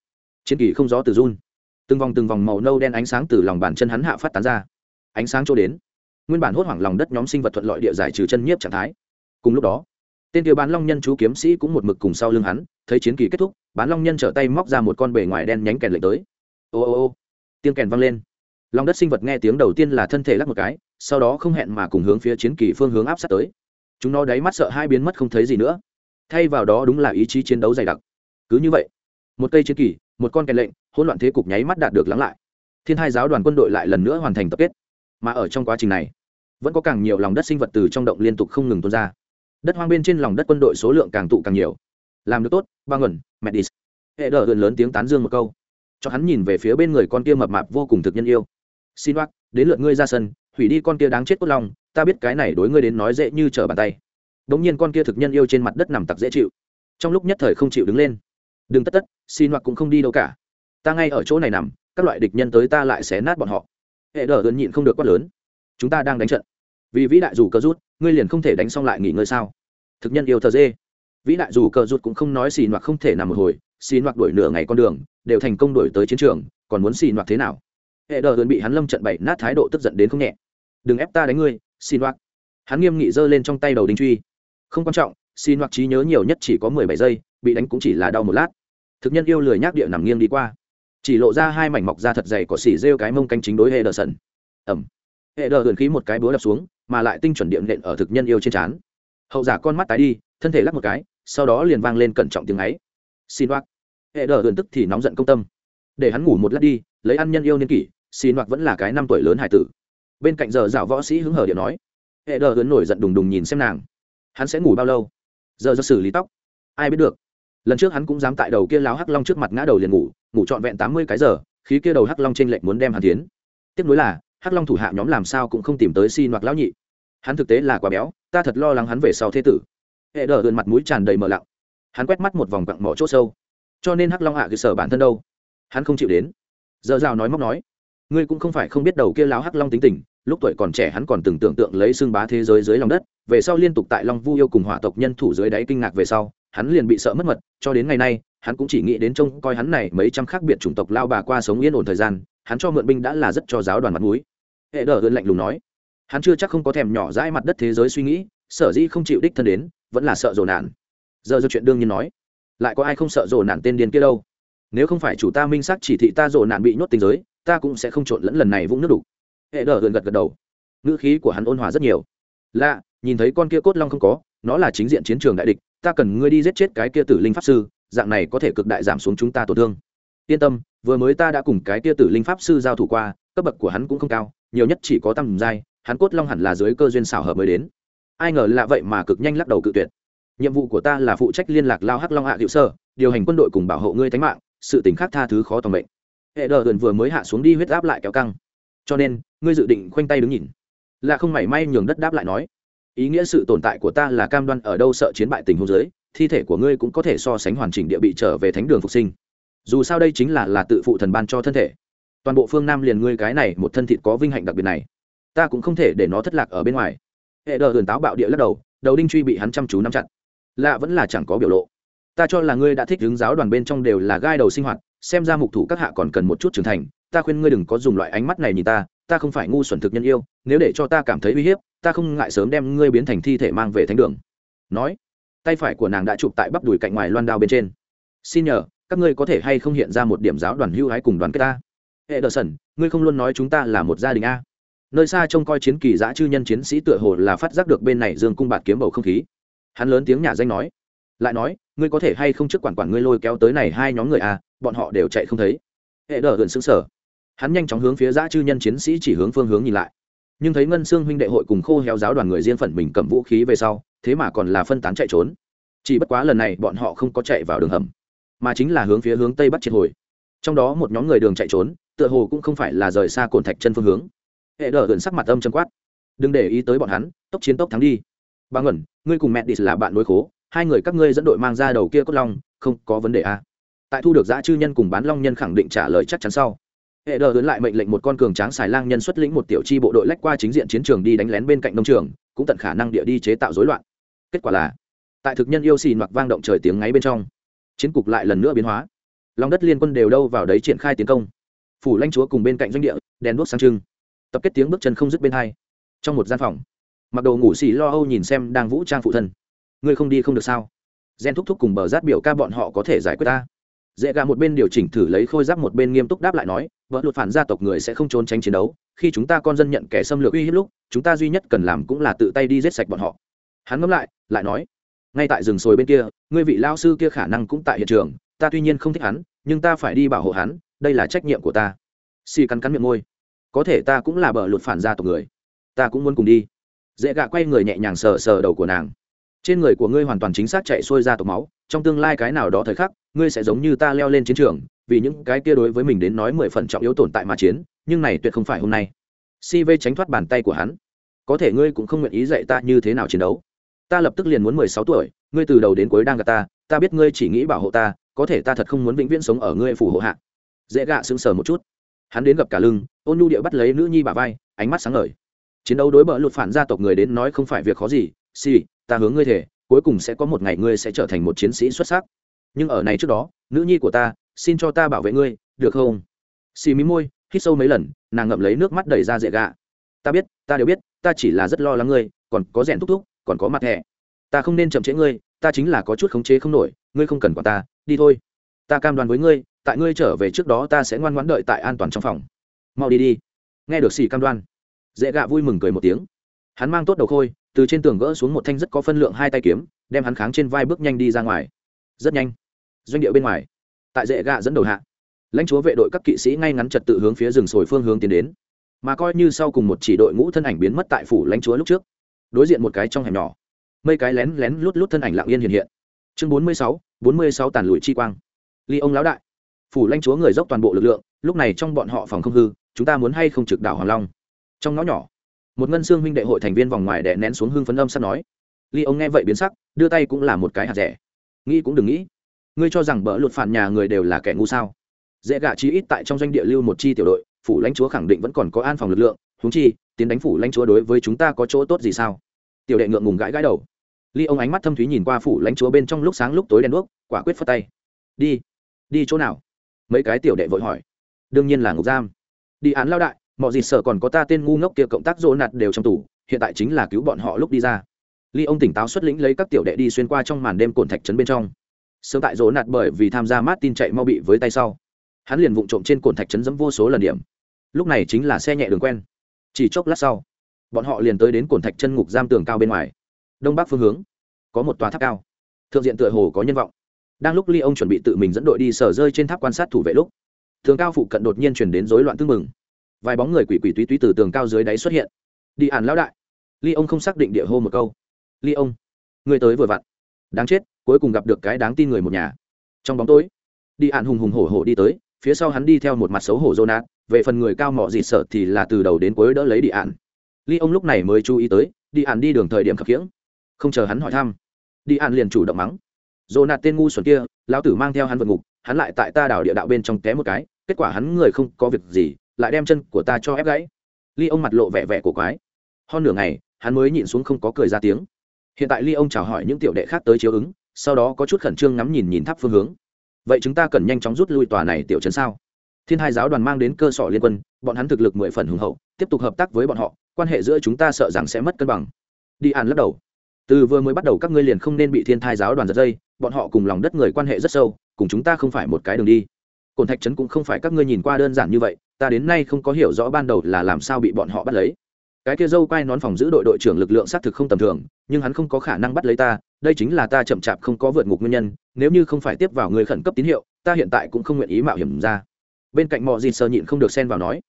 Chiến kỳ không gió từ run. Từng vòng từng vòng màu nâu đen ánh sáng từ lòng bàn chân hắn hạ phát tán ra. Ánh sáng chỗ đến. Nguyên bản hốt hoảng lòng đất nhóm sinh vật thuận lợi địa giải trừ chân nhiếp trạng thái. Cùng lúc đó, tên kia bán long nhân chú kiếm sĩ cũng một mực cùng sau lưng hắn, thấy chiến kỳ kết thúc, bán long nhân trở tay móc ra một con bể ngoài đen nhánh kèn lệnh tới. Ô ô ô. Tiếng kèn vang lên. Lòng đất sinh vật nghe tiếng đầu tiên là thân thể lắc một cái, sau đó không hẹn mà cùng hướng phía chiến kỳ phương hướng áp sát tới. Chúng nó đáy mắt sợ hai biến mất không thấy gì nữa thay vào đó đúng là ý chí chiến đấu dày đặc. Cứ như vậy, một cây chiến kỳ, một con kèn lệnh, hỗn loạn thế cục nháy mắt đạt được lắng lại. Thiên hai giáo đoàn quân đội lại lần nữa hoàn thành tập kết. Mà ở trong quá trình này, vẫn có càng nhiều lòng đất sinh vật từ trong động liên tục không ngừng tuôn ra. Đất hoang bên trên lòng đất quân đội số lượng càng tụ càng nhiều. Làm được tốt, ba ngẩn medis hệ đờ gần lớn tiếng tán dương một câu. Cho hắn nhìn về phía bên người con kia mập mạp vô cùng thực nhân yêu. Xin bác đến lượt ngươi ra sân, hủy đi con kia đáng chết cốt lòng ta biết cái này đối ngươi đến nói dễ như trở bàn tay đ ỗ n g nhiên con kia thực nhân yêu trên mặt đất nằm tặc dễ chịu. Trong lúc nhất thời không chịu đứng lên. Đừng tất tất xin hoặc cũng không đi đâu cả. Ta ngay ở chỗ này nằm, các loại địch nhân tới ta lại xé nát bọn họ. Hệ đờ ơn nhịn không được quát lớn. Chúng ta đang đánh trận. Vì vĩ đại dù cơ rút, ngươi liền không thể đánh xong lại nghỉ ngơi sao? Thực nhân yêu thờ dê. Vĩ đại dù cơ rút cũng không nói xì noạc không thể nằm một hồi xì noạc đuổi nửa ngày con đường, đều thành công đuổi tới chiến trường, còn muốn xì noạc thế nào? Hệ đờ ơn bị hắn lâm trận bậy nát thái độ tức giận đến không nhẹ. Đừng ép ta đánh ngươi xì noạc hắn nghiêm nghị giơ lên trong tay đầu đinh truy không quan trọng xin hoặc trí nhớ nhiều nhất chỉ có mười bảy giây, bị đánh cũng chỉ là đau một lát. Thực nhân yêu lười nhác địa nằm nghiêng đi qua. Chỉ lộ ra hai mảnh mọc da thật dày có xỉ rêu cái mông canh chính đối hệ đờ sần ẩm. Hệ đờ gần khí một cái búa đập xuống, mà lại tinh chuẩn điện nện ở thực nhân yêu trên trán. Hậu giả con mắt tái đi, thân thể lắc một cái, sau đó liền vang lên cẩn trọng tiếng ấy. Xin hoặc hệ đờ gần tức thì nóng giận công tâm. Để hắn ngủ một lát đi, lấy ăn nhân yêu niên kỷ xin hoặc vẫn là cái năm tuổi lớn hải tử. Bên cạnh giờ dạo võ sĩ hứng hở điện nói. Hệ đờ gần nổi giận đùng đùng nhìn xem nàng hắn sẽ ngủ bao lâu? Giờ do xử lý tóc. Ai biết được. Lần trước hắn cũng dám tại đầu kia láo hắc long trước mặt ngã đầu liền ngủ ngủ trọn vẹn tám mươi cái giờ, khí kia đầu hắc long trên lệnh muốn đem hàn tiến. Tiếp nối là, hắc long thủ hạ nhóm làm sao cũng không tìm tới si hoặc lão nhị. Hắn thực tế là quá béo, ta thật lo lắng hắn về sau thế tử. Hệ đờ ươn mặt mũi tràn đầy mờ lặng. Hắn quét mắt một vòng quặng mỏ c h ỗ sâu. Cho nên hắc long hạ cơ sở bản thân đâu? Hắn không chịu đến. Giờ rào nói móc nói. Ngươi cũng không phải không biết đầu kia láo hắc long tính tình lúc tuổi còn trẻ hắn còn từng tưởng tượng lấy xương bá thế giới dưới lòng đất, về sau liên tục tại long vu yêu cùng hỏa tộc nhân thủ dưới đáy kinh ngạc về sau, hắn liền bị sợ mất mật, cho đến ngày nay, hắn cũng chỉ nghĩ đến trông coi hắn này mấy trăm khác biệt chủng tộc lao bà qua sống yên ổn thời gian, hắn cho mượn binh đã là rất cho giáo đoàn mặt mũi. Hệ đờ ơn lạnh lùng nói, hắn chưa chắc không có thèm nhỏ dãi mặt đất thế giới suy nghĩ, sở dĩ không chịu đích thân đến, vẫn là sợ rồ nạn. Giờ giờ chuyện đương nhiên nói, lại có ai không sợ rồ nạn tên điên kia đâu? Nếu không phải chủ ta minh xác chỉ thị ta rồ nạn bị nhốt tình giới, ta cũng sẽ không trộn lẫn lần này vũng nước đủ hệ đờ gần gật gật đầu. Ngữ khí của hắn ôn hòa rất nhiều. Lạ, nhìn thấy con kia cốt long không có, nó là chính diện chiến trường đại địch, ta cần ngươi đi giết chết cái kia tử linh pháp sư, dạng này có thể cực đại giảm xuống chúng ta tổn thương. Yên tâm, vừa mới ta đã cùng cái kia tử linh pháp sư giao thủ qua, cấp bậc của hắn cũng không cao, nhiều nhất chỉ có tầm giai, hắn cốt long hẳn là dưới cơ duyên xảo hợp mới đến. Ai ngờ lạ vậy mà cực nhanh lắc đầu cự tuyệt. Nhiệm vụ của ta là phụ trách liên lạc lao hắc long hạ hiệu sơ, điều hành quân đội cùng bảo hộ ngươi tánh mạng, sự tỉnh khác tha thứ khó tầm bệnh hệ đờ gần vừa mới hạ xuống đi huyết áp lại kéo căng cho nên, ngươi dự định khoanh tay đứng nhìn. Là không mảy may nhường đất đáp lại nói. Ý nghĩa sự tồn tại của ta là cam đoan ở đâu sợ chiến bại tình huống giới thi thể của ngươi cũng có thể so sánh hoàn chỉnh địa bị trở về thánh đường phục sinh. Dù sao đây chính là là tự phụ thần ban cho thân thể. Toàn bộ phương nam liền ngươi cái này một thân thịt có vinh hạnh đặc biệt này. Ta cũng không thể để nó thất lạc ở bên ngoài. Hệ đờ hườn táo bạo địa lắc đầu đầu đinh truy bị hắn chăm chú nắm chặt. Lạ vẫn là chẳng có biểu lộ. Ta cho là ngươi đã thích hướng giáo đoàn bên trong đều là gai đầu sinh hoạt, xem ra mục thủ các hạ còn cần một chút trưởng thành ta khuyên ngươi đừng có dùng loại ánh mắt này nhìn ta ta không phải ngu xuẩn thực nhân yêu, nếu để cho ta cảm thấy uy hiếp, ta không ngại sớm đem ngươi biến thành thi thể mang về thánh đường. Nói, tay phải của nàng đã chụp tại bắp đùi cạnh ngoài loan đao bên trên. Xin nhờ, các ngươi có thể hay không hiện ra một điểm giáo đoàn hưu hái cùng đoàn kết ta? Hệ đờ sẩn ngươi không luôn nói chúng ta là một gia đình a. Nơi xa trông coi chiến kỳ giã chư nhân chiến sĩ tựa hồ là phát giác được bên này dương cung bạt kiếm bầu không khí. Hắn lớn tiếng nhà danh nói, lại nói, ngươi có thể hay không trước quản quản ngươi lôi kéo tới này hai nhóm người a, bọn họ đều chạy không thấy. Hệ đờ gần xứng sở hắn nhanh chóng hướng phía giã chư nhân chiến sĩ chỉ hướng phương hướng nhìn lại. Nhưng thấy ngân xương huynh đệ hội cùng khô héo giáo đoàn người riêng phần mình cầm vũ khí về sau, thế mà còn là phân tán chạy trốn. Chỉ bất quá lần này bọn họ không có chạy vào đường hầm, mà chính là hướng phía hướng tây bắc triệt hồi. Trong đó một nhóm người đường chạy trốn, tựa hồ cũng không phải là rời xa cồn thạch chân phương hướng. Hệ đờ gần sắc mặt âm chân quát. Đừng để ý tới bọn hắn, tốc chiến tốc thắng đi. Bà ngẩn, ngươi cùng mẹ đi là bạn đối khố, hai người các ngươi dẫn đội mang ra đầu kia cốt long, không có vấn đề à. tại thu được giã chư nhân cùng bán long nhân khẳng định trả lời chắc chắn sau hệ đờ hướng lại mệnh lệnh một con cường tráng xài lang nhân xuất lĩnh một tiểu chi bộ đội lách qua chính diện chiến trường đi đánh lén bên cạnh nông trường, cũng tận khả năng địa đi chế tạo rối loạn. Kết quả là, tại thực nhân yêu xì mặc vang động trời tiếng ngáy bên trong, chiến cục lại lần nữa biến hóa. Lòng đất liên quân đều đâu vào đấy triển khai tiến công. Phủ lãnh chúa cùng bên cạnh doanh địa, đèn đuốc sang trưng. Tập kết tiếng bước chân không dứt bên hai. Trong một gian phòng, mặc đồ ngủ xì lo âu nhìn xem đang vũ trang phụ thân. Ngươi không đi không được sao? Gen thúc thúc cùng bờ rát biểu ca bọn họ có thể giải quyết ta dễ gà một bên điều chỉnh thử lấy khôi giáp một bên nghiêm túc đáp lại nói, vợ luật phản gia tộc người sẽ không trốn tránh chiến đấu, khi chúng ta con dân nhận kẻ xâm lược uy hiếp lúc, chúng ta duy nhất cần làm cũng là tự tay đi giết sạch bọn họ. Hắn ngẫm lại lại nói, ngay tại rừng sồi bên kia, ngươi vị lao sư kia khả năng cũng tại hiện trường, ta tuy nhiên không thích hắn, nhưng ta phải đi bảo hộ hắn, đây là trách nhiệm của ta. Xì cắn cắn miệng môi, có thể ta cũng là bờ luật phản gia tộc người, ta cũng muốn cùng đi. Dễ gạ quay người nhẹ nhàng sờ sờ đầu của nàng. Trên người của ngươi hoàn toàn chính xác chạy xuôi ra tộc máu trong tương lai cái nào đó thời khắc, ngươi sẽ giống như ta leo lên chiến trường, vì những cái kia đối với mình đến nói mười phần trọng yếu tồn tại mà chiến, nhưng này tuyệt không phải hôm nay. Si vê tránh thoát bàn tay của hắn. Có thể ngươi cũng không nguyện ý dạy ta như thế nào chiến đấu. Ta lập tức liền muốn mười sáu tuổi, ngươi từ đầu đến cuối đang gặp ta ta biết ngươi chỉ nghĩ bảo hộ ta, có thể ta thật không muốn vĩnh viễn sống ở ngươi phủ hộ hạ. Dễ gạ sững sờ một chút. Hắn đến gặp cả lưng, ôn nhu địa bắt lấy nữ nhi bà vai, ánh mắt sáng ngời. Chiến đấu đối bỡ lụt phản gia tộc người đến nói không phải việc khó gì, si, ta hướng ngươi thể cuối cùng sẽ có một ngày ngươi sẽ trở thành một chiến sĩ xuất sắc. Nhưng ở này trước đó, nữ nhi của ta, xin cho ta bảo vệ ngươi, được không? Xì mí môi, hít sâu mấy lần, nàng ngậm lấy nước mắt đẩy ra dễ gạ. Ta biết, ta đều biết, ta chỉ là rất lo lắng ngươi, còn có rèn thúc thúc, còn có mặt thẻ ta không nên chậm trễ ngươi, ta chính là có chút khống chế không nổi, ngươi không cần quả ta, đi thôi. Ta cam đoan với ngươi, tại ngươi trở về trước đó ta sẽ ngoan ngoãn đợi tại an toàn trong phòng. Mau đi đi. Nghe được xì cam đoan, dễ gạ vui mừng cười một tiếng hắn mang tốt đầu khôi, từ trên tường gỡ xuống một thanh rất có phân lượng hai tay kiếm, đem hắn kháng trên vai bước nhanh đi ra ngoài. Rất nhanh, doanh địa bên ngoài, tại dễ gạ dẫn đầu hạ, lãnh chúa vệ đội các kỵ sĩ ngay ngắn trật tự hướng phía rừng sồi phương hướng tiến đến. Mà coi như sau cùng một chỉ đội ngũ thân ảnh biến mất tại phủ lãnh chúa lúc trước, đối diện một cái trong hẻm nhỏ, mây cái lén lén lút lút thân ảnh lặng yên hiện hiện. Chương bốn mươi sáu, bốn mươi sáu tàn lụi chi quang. Ly ông lão đại, phủ lãnh chúa người dốc toàn bộ lực lượng, lúc này trong bọn họ phòng không hư, chúng ta muốn hay không trực đảo hoàng long? Trong ngõ nhỏ một ngân xương huynh đệ hội thành viên vòng ngoài đè nén xuống hương phấn âm sắp nói ly ông nghe vậy biến sắc, đưa tay cũng là một cái hạt rẻ. Nghĩ cũng đừng nghĩ. Ngươi cho rằng bỡ lụt phản nhà người đều là kẻ ngu sao? Dễ gạ chí ít tại trong doanh địa lưu một chi tiểu đội, phủ lãnh chúa khẳng định vẫn còn có an phòng lực lượng húng chi, tiến đánh phủ lãnh chúa đối với chúng ta có chỗ tốt gì sao? Tiểu đệ ngượng ngùng gãi gãi đầu. Ly ông ánh mắt thâm thúy nhìn qua phủ lãnh chúa bên trong lúc sáng lúc tối đèn đuốc, quả quyết phất tay. Đi đi chỗ nào? Mấy cái tiểu đệ vội hỏi. Đương nhiên là ngục giam. Đi án lao đại mọi gì sợ còn có ta tên ngu ngốc kia cộng tác dỗ nạt đều trong tủ, hiện tại chính là cứu bọn họ lúc đi ra. Ly ông tỉnh táo xuất lĩnh lấy các tiểu đệ đi xuyên qua trong màn đêm cồn thạch trấn bên trong. Sớm tại dỗ nạt bởi vì tham gia mát tin chạy mau bị với tay sau, hắn liền vụng trộm trên cồn thạch trấn dẫm vô số lần điểm. Lúc này chính là xe nhẹ đường quen. Chỉ chốc lát sau, bọn họ liền tới đến cồn thạch chân ngục giam tường cao bên ngoài. Đông bắc phương hướng, có một tòa tháp cao. Thượng diện tựa hồ có nhân vọng. Đang lúc ly ông chuẩn bị tự mình dẫn đội đi sở rơi trên tháp quan sát thủ vệ lúc thường cao phụ cận đột nhiên chuyển đến rối loạn tương mừng vài bóng người quỷ quỷ túy túy từ tường cao dưới đáy xuất hiện. Đi ản lão đại. Ly ông không xác định địa hô một câu. Ly ông, người tới vừa vặn. Đáng chết, cuối cùng gặp được cái đáng tin người một nhà. Trong bóng tối, đi ản hùng hùng hổ hổ đi tới, phía sau hắn đi theo một mặt xấu hổ jona. về phần người cao mỏ dịt sợ thì là từ đầu đến cuối đỡ lấy đi ản. Ly ông lúc này mới chú ý tới, đi ản đi đường thời điểm khập khiễng. Không chờ hắn hỏi thăm, đi ản liền chủ động mắng. Jona tên ngu xuẩn kia, lão tử mang theo hắn vượt ngục, hắn lại tại ta đảo địa đạo bên trong té một cái, kết quả hắn người không có việc gì lại đem chân của ta cho ép gãy. Ly ông mặt lộ vẻ vẻ của quái. Hơn nửa ngày, hắn mới nhịn xuống không có cười ra tiếng. Hiện tại ly ông chào hỏi những tiểu đệ khác tới chiếu ứng, sau đó có chút khẩn trương ngắm nhìn nhìn tháp phương hướng. Vậy chúng ta cần nhanh chóng rút lui tòa này tiểu trấn sao? Thiên hai giáo đoàn mang đến cơ sở liên quân, bọn hắn thực lực mười phần hùng hậu, tiếp tục hợp tác với bọn họ, quan hệ giữa chúng ta sợ rằng sẽ mất cân bằng. Đi an lắc đầu. Từ vừa mới bắt đầu các ngươi liền không nên bị thiên thai giáo đoàn giật dây, bọn họ cùng lòng đất người quan hệ rất sâu, cùng chúng ta không phải một cái đường đi cồn thạch trấn cũng không phải các ngươi nhìn qua đơn giản như vậy, ta đến nay không có hiểu rõ ban đầu là làm sao bị bọn họ bắt lấy. Cái kia dâu quai nón phòng giữ đội đội trưởng lực lượng xác thực không tầm thường, nhưng hắn không có khả năng bắt lấy ta, đây chính là ta chậm chạp không có vượt ngục nguyên nhân, nếu như không phải tiếp vào người khẩn cấp tín hiệu, ta hiện tại cũng không nguyện ý mạo hiểm ra. Bên cạnh mọi gì sơ nhịn không được xen vào nói,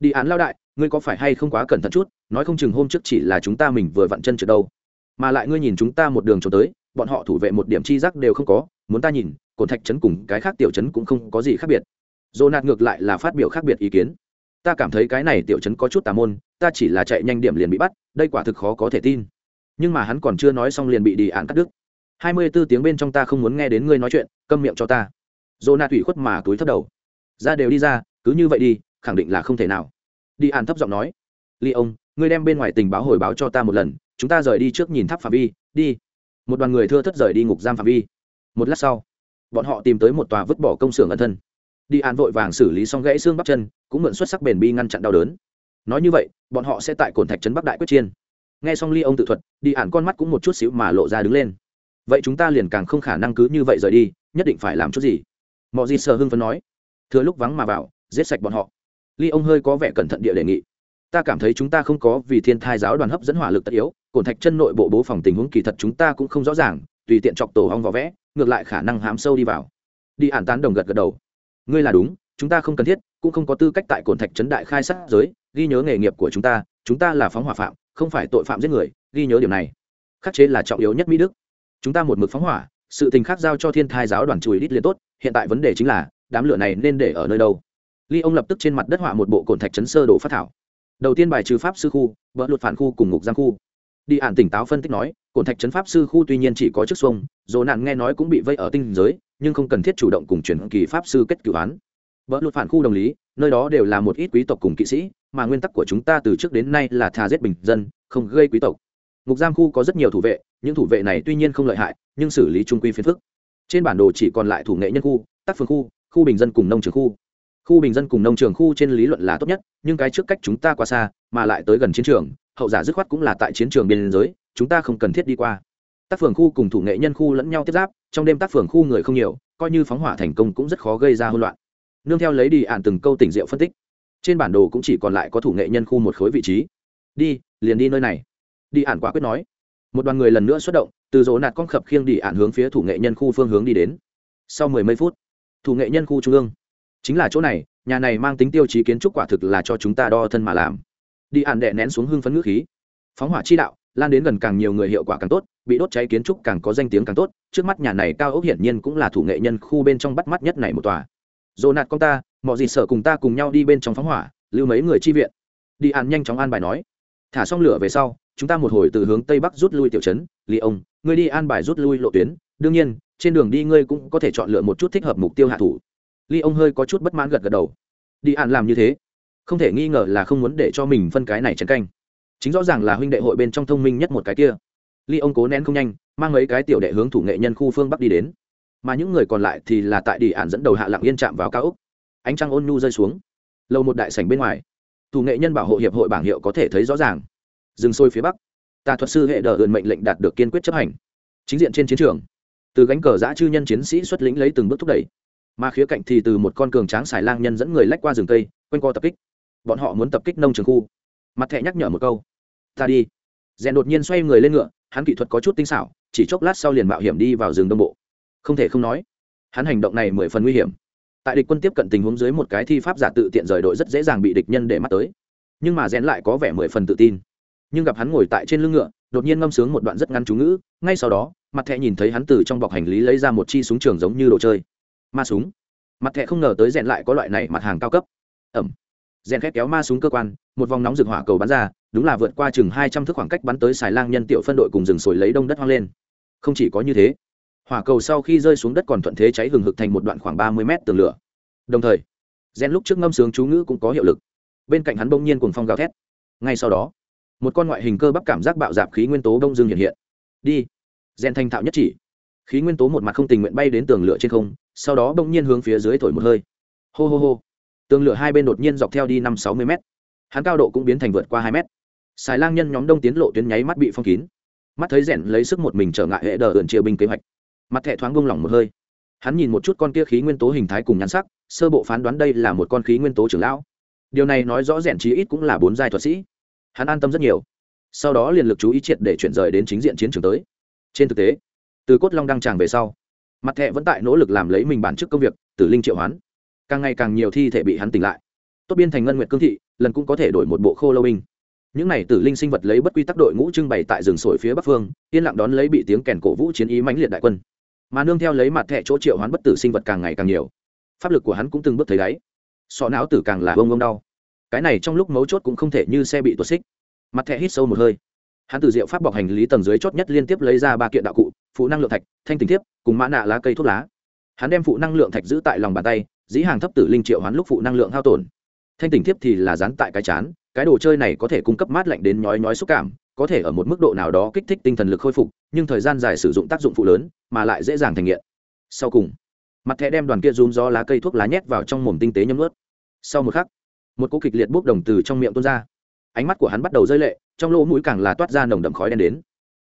đi án lao đại, ngươi có phải hay không quá cẩn thận chút, nói không chừng hôm trước chỉ là chúng ta mình vừa vặn chân trượt đâu. Mà lại ngươi nhìn chúng ta một đường trốn tới, bọn họ thủ vệ một điểm chi giác đều không có, muốn ta nhìn cồn thạch trấn cùng cái khác tiểu trấn cũng không có gì khác biệt. Dồ nạt ngược lại là phát biểu khác biệt ý kiến. Ta cảm thấy cái này tiểu trấn có chút tà môn, ta chỉ là chạy nhanh điểm liền bị bắt, đây quả thực khó có thể tin. Nhưng mà hắn còn chưa nói xong liền bị đi án cắt đứt. Hai mươi b ố tiếng bên trong ta không muốn nghe đến ngươi nói chuyện, câm miệng cho ta. Dồ nạt ủy khuất mà túi thất đầu. Ra đều đi ra, cứ như vậy đi, khẳng định là không thể nào. Đi án thấp giọng nói. Ly ông, ngươi đem bên ngoài tình báo hồi báo cho ta một lần, chúng ta rời đi trước nhìn tháp phạm vi, đi. Một đoàn người thưa thất rời đi ngục giam phạm vi. Một lát sau bọn họ tìm tới một tòa vứt bỏ công xưởng ẩn thân. Đi an vội vàng xử lý xong gãy xương bắp chân, cũng mượn xuất sắc bền bi ngăn chặn đau đớn. Nói như vậy, bọn họ sẽ tại cồn thạch trấn bắc đại quyết chiên. Nghe xong ly ông tự thuật, đi ạn con mắt cũng một chút xíu mà lộ ra đứng lên. Vậy chúng ta liền càng không khả năng cứ như vậy rời đi, nhất định phải làm chút gì? Mọi gì sờ hưng phấn nói. Thừa lúc vắng mà vào, giết sạch bọn họ. Ly ông hơi có vẻ cẩn thận địa đề nghị. Ta cảm thấy chúng ta không có vì thiên thai giáo đoàn hấp dẫn hỏa lực tất yếu cổn thạch chân nội bộ bố phòng tình huống kỳ thật chúng ta cũng không rõ ràng tùy tiện chọc tổ hong vỏ vẽ, ngược lại khả năng hám sâu đi vào. Đi ản tán đồng gật gật đầu. Ngươi là đúng, chúng ta không cần thiết, cũng không có tư cách tại cồn thạch trấn đại khai sát giới, ghi nhớ nghề nghiệp của chúng ta chúng ta là phóng hỏa phạm, không phải tội phạm giết người, ghi nhớ điểm này. Khắc chế là trọng yếu nhất mỹ đức. Chúng ta một mực phóng hỏa, sự tình khác giao cho thiên thai giáo đoàn chùi đít liền tốt, hiện tại vấn đề chính là, đám lửa này nên để ở nơi đâu? Ly ông lập tức trên mặt đất họa một bộ cồn thạch trấn sơ đồ phát thảo. Đầu tiên bài trừ pháp sư khu vợ luật phản khu cùng ngục giam khu đi ạn tỉnh táo phân tích nói, cổn thạch trấn pháp sư khu tuy nhiên chỉ có chức xuông, dồ nạn nghe nói cũng bị vây ở tinh giới, nhưng không cần thiết chủ động cùng chuyển kỳ pháp sư kết cựu án. Vỡ luật phản khu đồng lý, nơi đó đều là một ít quý tộc cùng kỵ sĩ, mà nguyên tắc của chúng ta từ trước đến nay là thà giết bình dân, không gây quý tộc. Ngục giam khu có rất nhiều thủ vệ, những thủ vệ này tuy nhiên không lợi hại, nhưng xử lý trung quy phiền phức. Trên bản đồ chỉ còn lại thủ nghệ nhân khu tác phường khu khu bình dân cùng nông trường khu. Khu bình dân cùng nông trường khu trên lý luận là tốt nhất, nhưng cái trước cách chúng ta qua xa, mà lại tới gần chiến trường hậu giả dứt khoát cũng là tại chiến trường biên giới, chúng ta không cần thiết đi qua. Tác phường khu cùng thủ nghệ nhân khu lẫn nhau tiếp giáp, trong đêm tác phường khu người không nhiều, coi như phóng hỏa thành công cũng rất khó gây ra hỗn loạn. Nương theo lấy đi ạn từng câu tỉnh rượu phân tích. Trên bản đồ cũng chỉ còn lại có thủ nghệ nhân khu một khối vị trí. Đi, liền đi nơi này. Đi ạn quả quyết nói. Một đoàn người lần nữa xuất động, từ rỗ nạt con khập khiêng đi ạn hướng phía thủ nghệ nhân khu phương hướng đi đến. Sau mười mấy phút, thủ nghệ nhân khu trung ương. Chính là chỗ này, nhà này mang tính tiêu chí kiến trúc quả thực là cho chúng ta đo thân mà làm đi ạn đệ nén xuống hưng phấn ngữ khí. Phóng hỏa chi đạo, lan đến gần càng nhiều người hiệu quả càng tốt, bị đốt cháy kiến trúc càng có danh tiếng càng tốt, trước mắt nhà này cao ốc hiển nhiên cũng là thủ nghệ nhân khu bên trong bắt mắt nhất này một tòa. Dồ nạt con ta mọi gì sợ cùng ta cùng nhau đi bên trong phóng hỏa, lưu mấy người chi viện. Đi ạn nhanh chóng an bài nói. Thả xong lửa về sau, chúng ta một hồi từ hướng tây bắc rút lui tiểu trấn lý ông, ngươi đi an bài rút lui lộ tuyến. Đương nhiên, trên đường đi ngươi cũng có thể chọn lựa một chút thích hợp mục tiêu hạ thủ. Ly ông hơi có chút bất mãn gật gật đầu. Đi ạn làm như thế không thể nghi ngờ là không muốn để cho mình phân cái này chấn canh. Chính rõ ràng là huynh đệ hội bên trong thông minh nhất một cái kia. Ly ông cố nén không nhanh, mang mấy cái tiểu đệ hướng thủ nghệ nhân khu phương bắc đi đến. Mà những người còn lại thì là tại đi ạn dẫn đầu hạ lặng yên chạm vào cao úc ánh trăng ôn nhu rơi xuống. Lâu một đại sảnh bên ngoài. Thủ nghệ nhân bảo hộ hiệp hội bảng hiệu có thể thấy rõ ràng. Dừng sôi phía bắc. Tà thuật sư hệ đờ ườn mệnh lệnh đạt được kiên quyết chấp hành. Chính diện trên chiến trường. Từ gánh cờ giã chư nhân chiến sĩ xuất lĩnh lấy từng bước thúc đẩy. Mà khía cạnh thì từ một con cường tráng xài lang nhân dẫn người lách qua rừng cây, quanh co tập kích bọn họ muốn tập kích nông trường khu. Mặt thẹ nhắc nhở một câu. Ta đi. Rèn đột nhiên xoay người lên ngựa, hắn kỹ thuật có chút tinh xảo, chỉ chốc lát sau liền mạo hiểm đi vào rừng đông bộ. Không thể không nói, hắn hành động này mười phần nguy hiểm. Tại địch quân tiếp cận tình huống dưới một cái thi pháp giả tự tiện rời đội rất dễ dàng bị địch nhân để mắt tới. Nhưng mà rèn lại có vẻ mười phần tự tin. Nhưng gặp hắn ngồi tại trên lưng ngựa, đột nhiên ngâm sướng một đoạn rất ngắn chú ngữ, ngay sau đó, mặt thẹ nhìn thấy hắn từ trong bọc hành lý lấy ra một chi súng trường giống như đồ chơi. Ma súng. Mặt thẹ không ngờ tới rèn lại có loại này mặt hàng cao cấp. Ẩm rèn khét kéo ma súng cơ quan, một vòng nóng rực hỏa cầu bắn ra, đúng là vượt qua chừng hai trăm thước khoảng cách bắn tới xài lang nhân tiểu phân đội cùng rừng sồi lấy đông đất hoang lên. Không chỉ có như thế, hỏa cầu sau khi rơi xuống đất còn thuận thế cháy hừng hực thành một đoạn khoảng ba mươi mét tường lửa. Đồng thời, gen lúc trước ngâm sướng chú ngữ cũng có hiệu lực. Bên cạnh hắn bỗng nhiên cùng phong gào thét. Ngay sau đó, một con ngoại hình cơ bắp cảm giác bạo dạp khí nguyên tố đông dương hiện hiện. Đi. Gen thanh thạo nhất chỉ. Khí nguyên tố một mặt không tình nguyện bay đến tường lửa trên không, sau đó bỗng nhiên hướng phía dưới thổi một hơi. Hô hô hô tường lửa hai bên đột nhiên dọc theo đi năm sáu mươi m hắn cao độ cũng biến thành vượt qua hai m xài lang nhân nhóm đông tiến lộ tuyến nháy mắt bị phong kín. Mắt thấy rẽn lấy sức một mình trở ngại hệ đờ ẩn chia binh kế hoạch. Mặt thẹ thoáng buông lỏng một hơi. Hắn nhìn một chút con kia khí nguyên tố hình thái cùng nhắn sắc, sơ bộ phán đoán đây là một con khí nguyên tố trưởng lão. Điều này nói rõ rẽn chí ít cũng là bốn giai thuật sĩ. Hắn an tâm rất nhiều. Sau đó liền lực chú ý triệt để chuyển rời đến chính diện chiến trường tới. Trên thực tế, từ cốt long đăng tràng về sau, mặt thẹ vẫn tại nỗ lực làm lấy mình bản chức công việc tử linh triệu hoán càng ngày càng nhiều thi thể bị hắn tỉnh lại. Tốt biên thành ngân nguyện cương thị, lần cũng có thể đổi một bộ khô lâu binh. Những này tử linh sinh vật lấy bất quy tắc đội ngũ trưng bày tại rừng sổi phía bắc phương, yên lặng đón lấy bị tiếng kèn cổ vũ chiến ý mãnh liệt đại quân. Mà nương theo lấy mặt thẹ chỗ triệu hoán bất tử sinh vật càng ngày càng nhiều. Pháp lực của hắn cũng từng bước thấy đáy. Sọ não tử càng là bông bông đau. Cái này trong lúc mấu chốt cũng không thể như xe bị tuột xích. Mặt thẹ hít sâu một hơi. Hắn từ diệu pháp bọc hành lý tầng dưới chót nhất liên tiếp lấy ra ba kiện đạo cụ, phụ năng lượng thạch, thanh tình thiếp, cùng mã nạ lá cây thuốc lá. Hắn đem phụ năng lượng thạch giữ tại lòng bàn tay dĩ hàng thấp tử linh triệu hoán lúc phụ năng lượng hao tổn. Thanh tỉnh thiếp thì là dán tại cái chán, cái đồ chơi này có thể cung cấp mát lạnh đến nhói nhói xúc cảm, có thể ở một mức độ nào đó kích thích tinh thần lực khôi phục, nhưng thời gian dài sử dụng tác dụng phụ lớn, mà lại dễ dàng thành nghiện. Sau cùng, mặt thẻ đem đoàn kia rúm gió lá cây thuốc lá nhét vào trong mồm tinh tế nhấm ướt sau một khắc, một cỗ kịch liệt bốc đồng từ trong miệng tuôn ra. Ánh mắt của hắn bắt đầu rơi lệ, trong lỗ mũi càng là toát ra nồng đậm khói đen đến.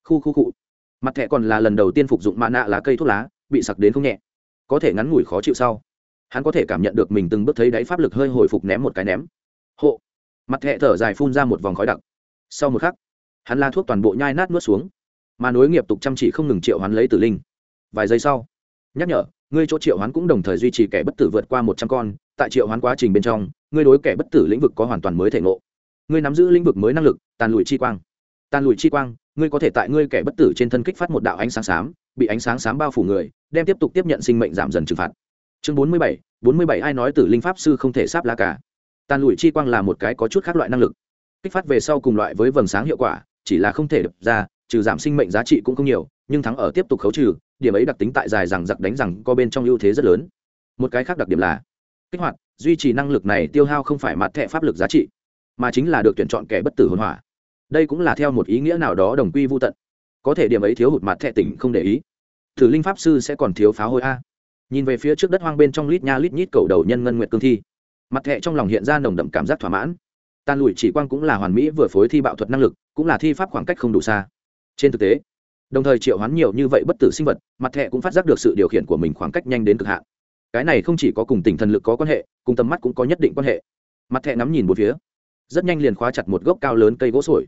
Khu khu cụ mặt thẻ còn là lần đầu tiên phục dụng mạ nạ lá cây thuốc lá, bị sặc đến không nhẹ. Có thể ngắn ngủi khó chịu sau hắn có thể cảm nhận được mình từng bước thấy đáy pháp lực hơi hồi phục ném một cái ném. Hộ. Mặt hệ thở dài phun ra một vòng khói đặc. Sau một khắc, hắn la thuốc toàn bộ nhai nát nuốt xuống. Mà nối nghiệp tục chăm chỉ không ngừng triệu hắn lấy tử linh. Vài giây sau, nhắc nhở, ngươi chỗ triệu hoán cũng đồng thời duy trì kẻ bất tử vượt qua một trăm con. Tại triệu hoán quá trình bên trong, ngươi đối kẻ bất tử lĩnh vực có hoàn toàn mới thể ngộ. Ngươi nắm giữ lĩnh vực mới năng lực, tàn lùi chi quang. Tàn lùi chi quang, ngươi có thể tại ngươi kẻ bất tử trên thân kích phát một đạo ánh sáng xám, bị ánh sáng xám bao phủ người, đem tiếp tục tiếp nhận sinh mệnh giảm dần trừng phạt chương bốn mươi bảy, bốn mươi bảy ai nói tử linh pháp sư không thể sáp lá cả. Tàn lùi chi quang là một cái có chút khác loại năng lực. Kích phát về sau cùng loại với vầng sáng hiệu quả, chỉ là không thể đập ra, trừ giảm sinh mệnh giá trị cũng không nhiều, nhưng thắng ở tiếp tục khấu trừ, điểm ấy đặc tính tại dài rằng giặc đánh rằng có bên trong ưu thế rất lớn. Một cái khác đặc điểm là, kích hoạt, duy trì năng lực này tiêu hao không phải mặt thẻ pháp lực giá trị, mà chính là được tuyển chọn kẻ bất tử hồn hỏa. Đây cũng là theo một ý nghĩa nào đó đồng quy vô tận. Có thể điểm ấy thiếu hụt mặt thẻ tỉnh không để ý. Thử linh pháp sư sẽ còn thiếu phá hôi a nhìn về phía trước đất hoang bên trong lít nha lít nhít cầu đầu nhân ngân nguyện cương thi, mặt thẹ trong lòng hiện ra nồng đậm cảm giác thỏa mãn. Tan lùi chỉ quang cũng là hoàn mỹ vừa phối thi bạo thuật năng lực, cũng là thi pháp khoảng cách không đủ xa. Trên thực tế, đồng thời triệu hoán nhiều như vậy bất tử sinh vật, mặt thẹ cũng phát giác được sự điều khiển của mình khoảng cách nhanh đến cực hạn. Cái này không chỉ có cùng tỉnh thần lực có quan hệ, cùng tầm mắt cũng có nhất định quan hệ. Mặt thẹ ngắm nhìn một phía, rất nhanh liền khóa chặt một gốc cao lớn cây gỗ sồi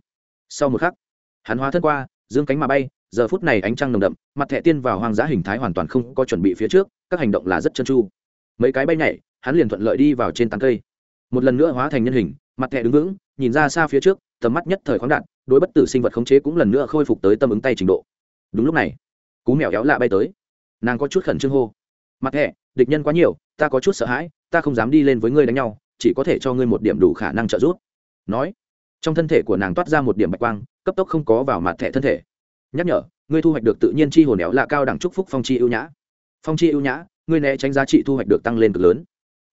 sau một khắc, hắn hóa thân qua, dương cánh mà bay giờ phút này ánh trăng nồng đậm, mặt thẻ tiên vào hoang dã hình thái hoàn toàn không có chuẩn bị phía trước, các hành động là rất chân chu. Mấy cái bay nhảy, hắn liền thuận lợi đi vào trên tán cây. Một lần nữa hóa thành nhân hình, mặt thẻ đứng vững, nhìn ra xa phía trước, tầm mắt nhất thời khoáng đạn đối bất tử sinh vật khống chế cũng lần nữa khôi phục tới tâm ứng tay trình độ. Đúng lúc này, cú mèo éo lạ bay tới. Nàng có chút khẩn trương hô. Mặt thẻ, địch nhân quá nhiều, ta có chút sợ hãi, ta không dám đi lên với ngươi đánh nhau, chỉ có thể cho ngươi một điểm đủ khả năng trợ giúp. Nói, trong thân thể của nàng toát ra một điểm bạch quang, cấp tốc không có vào mặt thẻ thân thể nhắc nhở, ngươi thu hoạch được tự nhiên chi hồn éo lạ cao đẳng trúc phúc phong chi ưu nhã. Phong chi ưu nhã, ngươi né tránh giá trị thu hoạch được tăng lên cực lớn.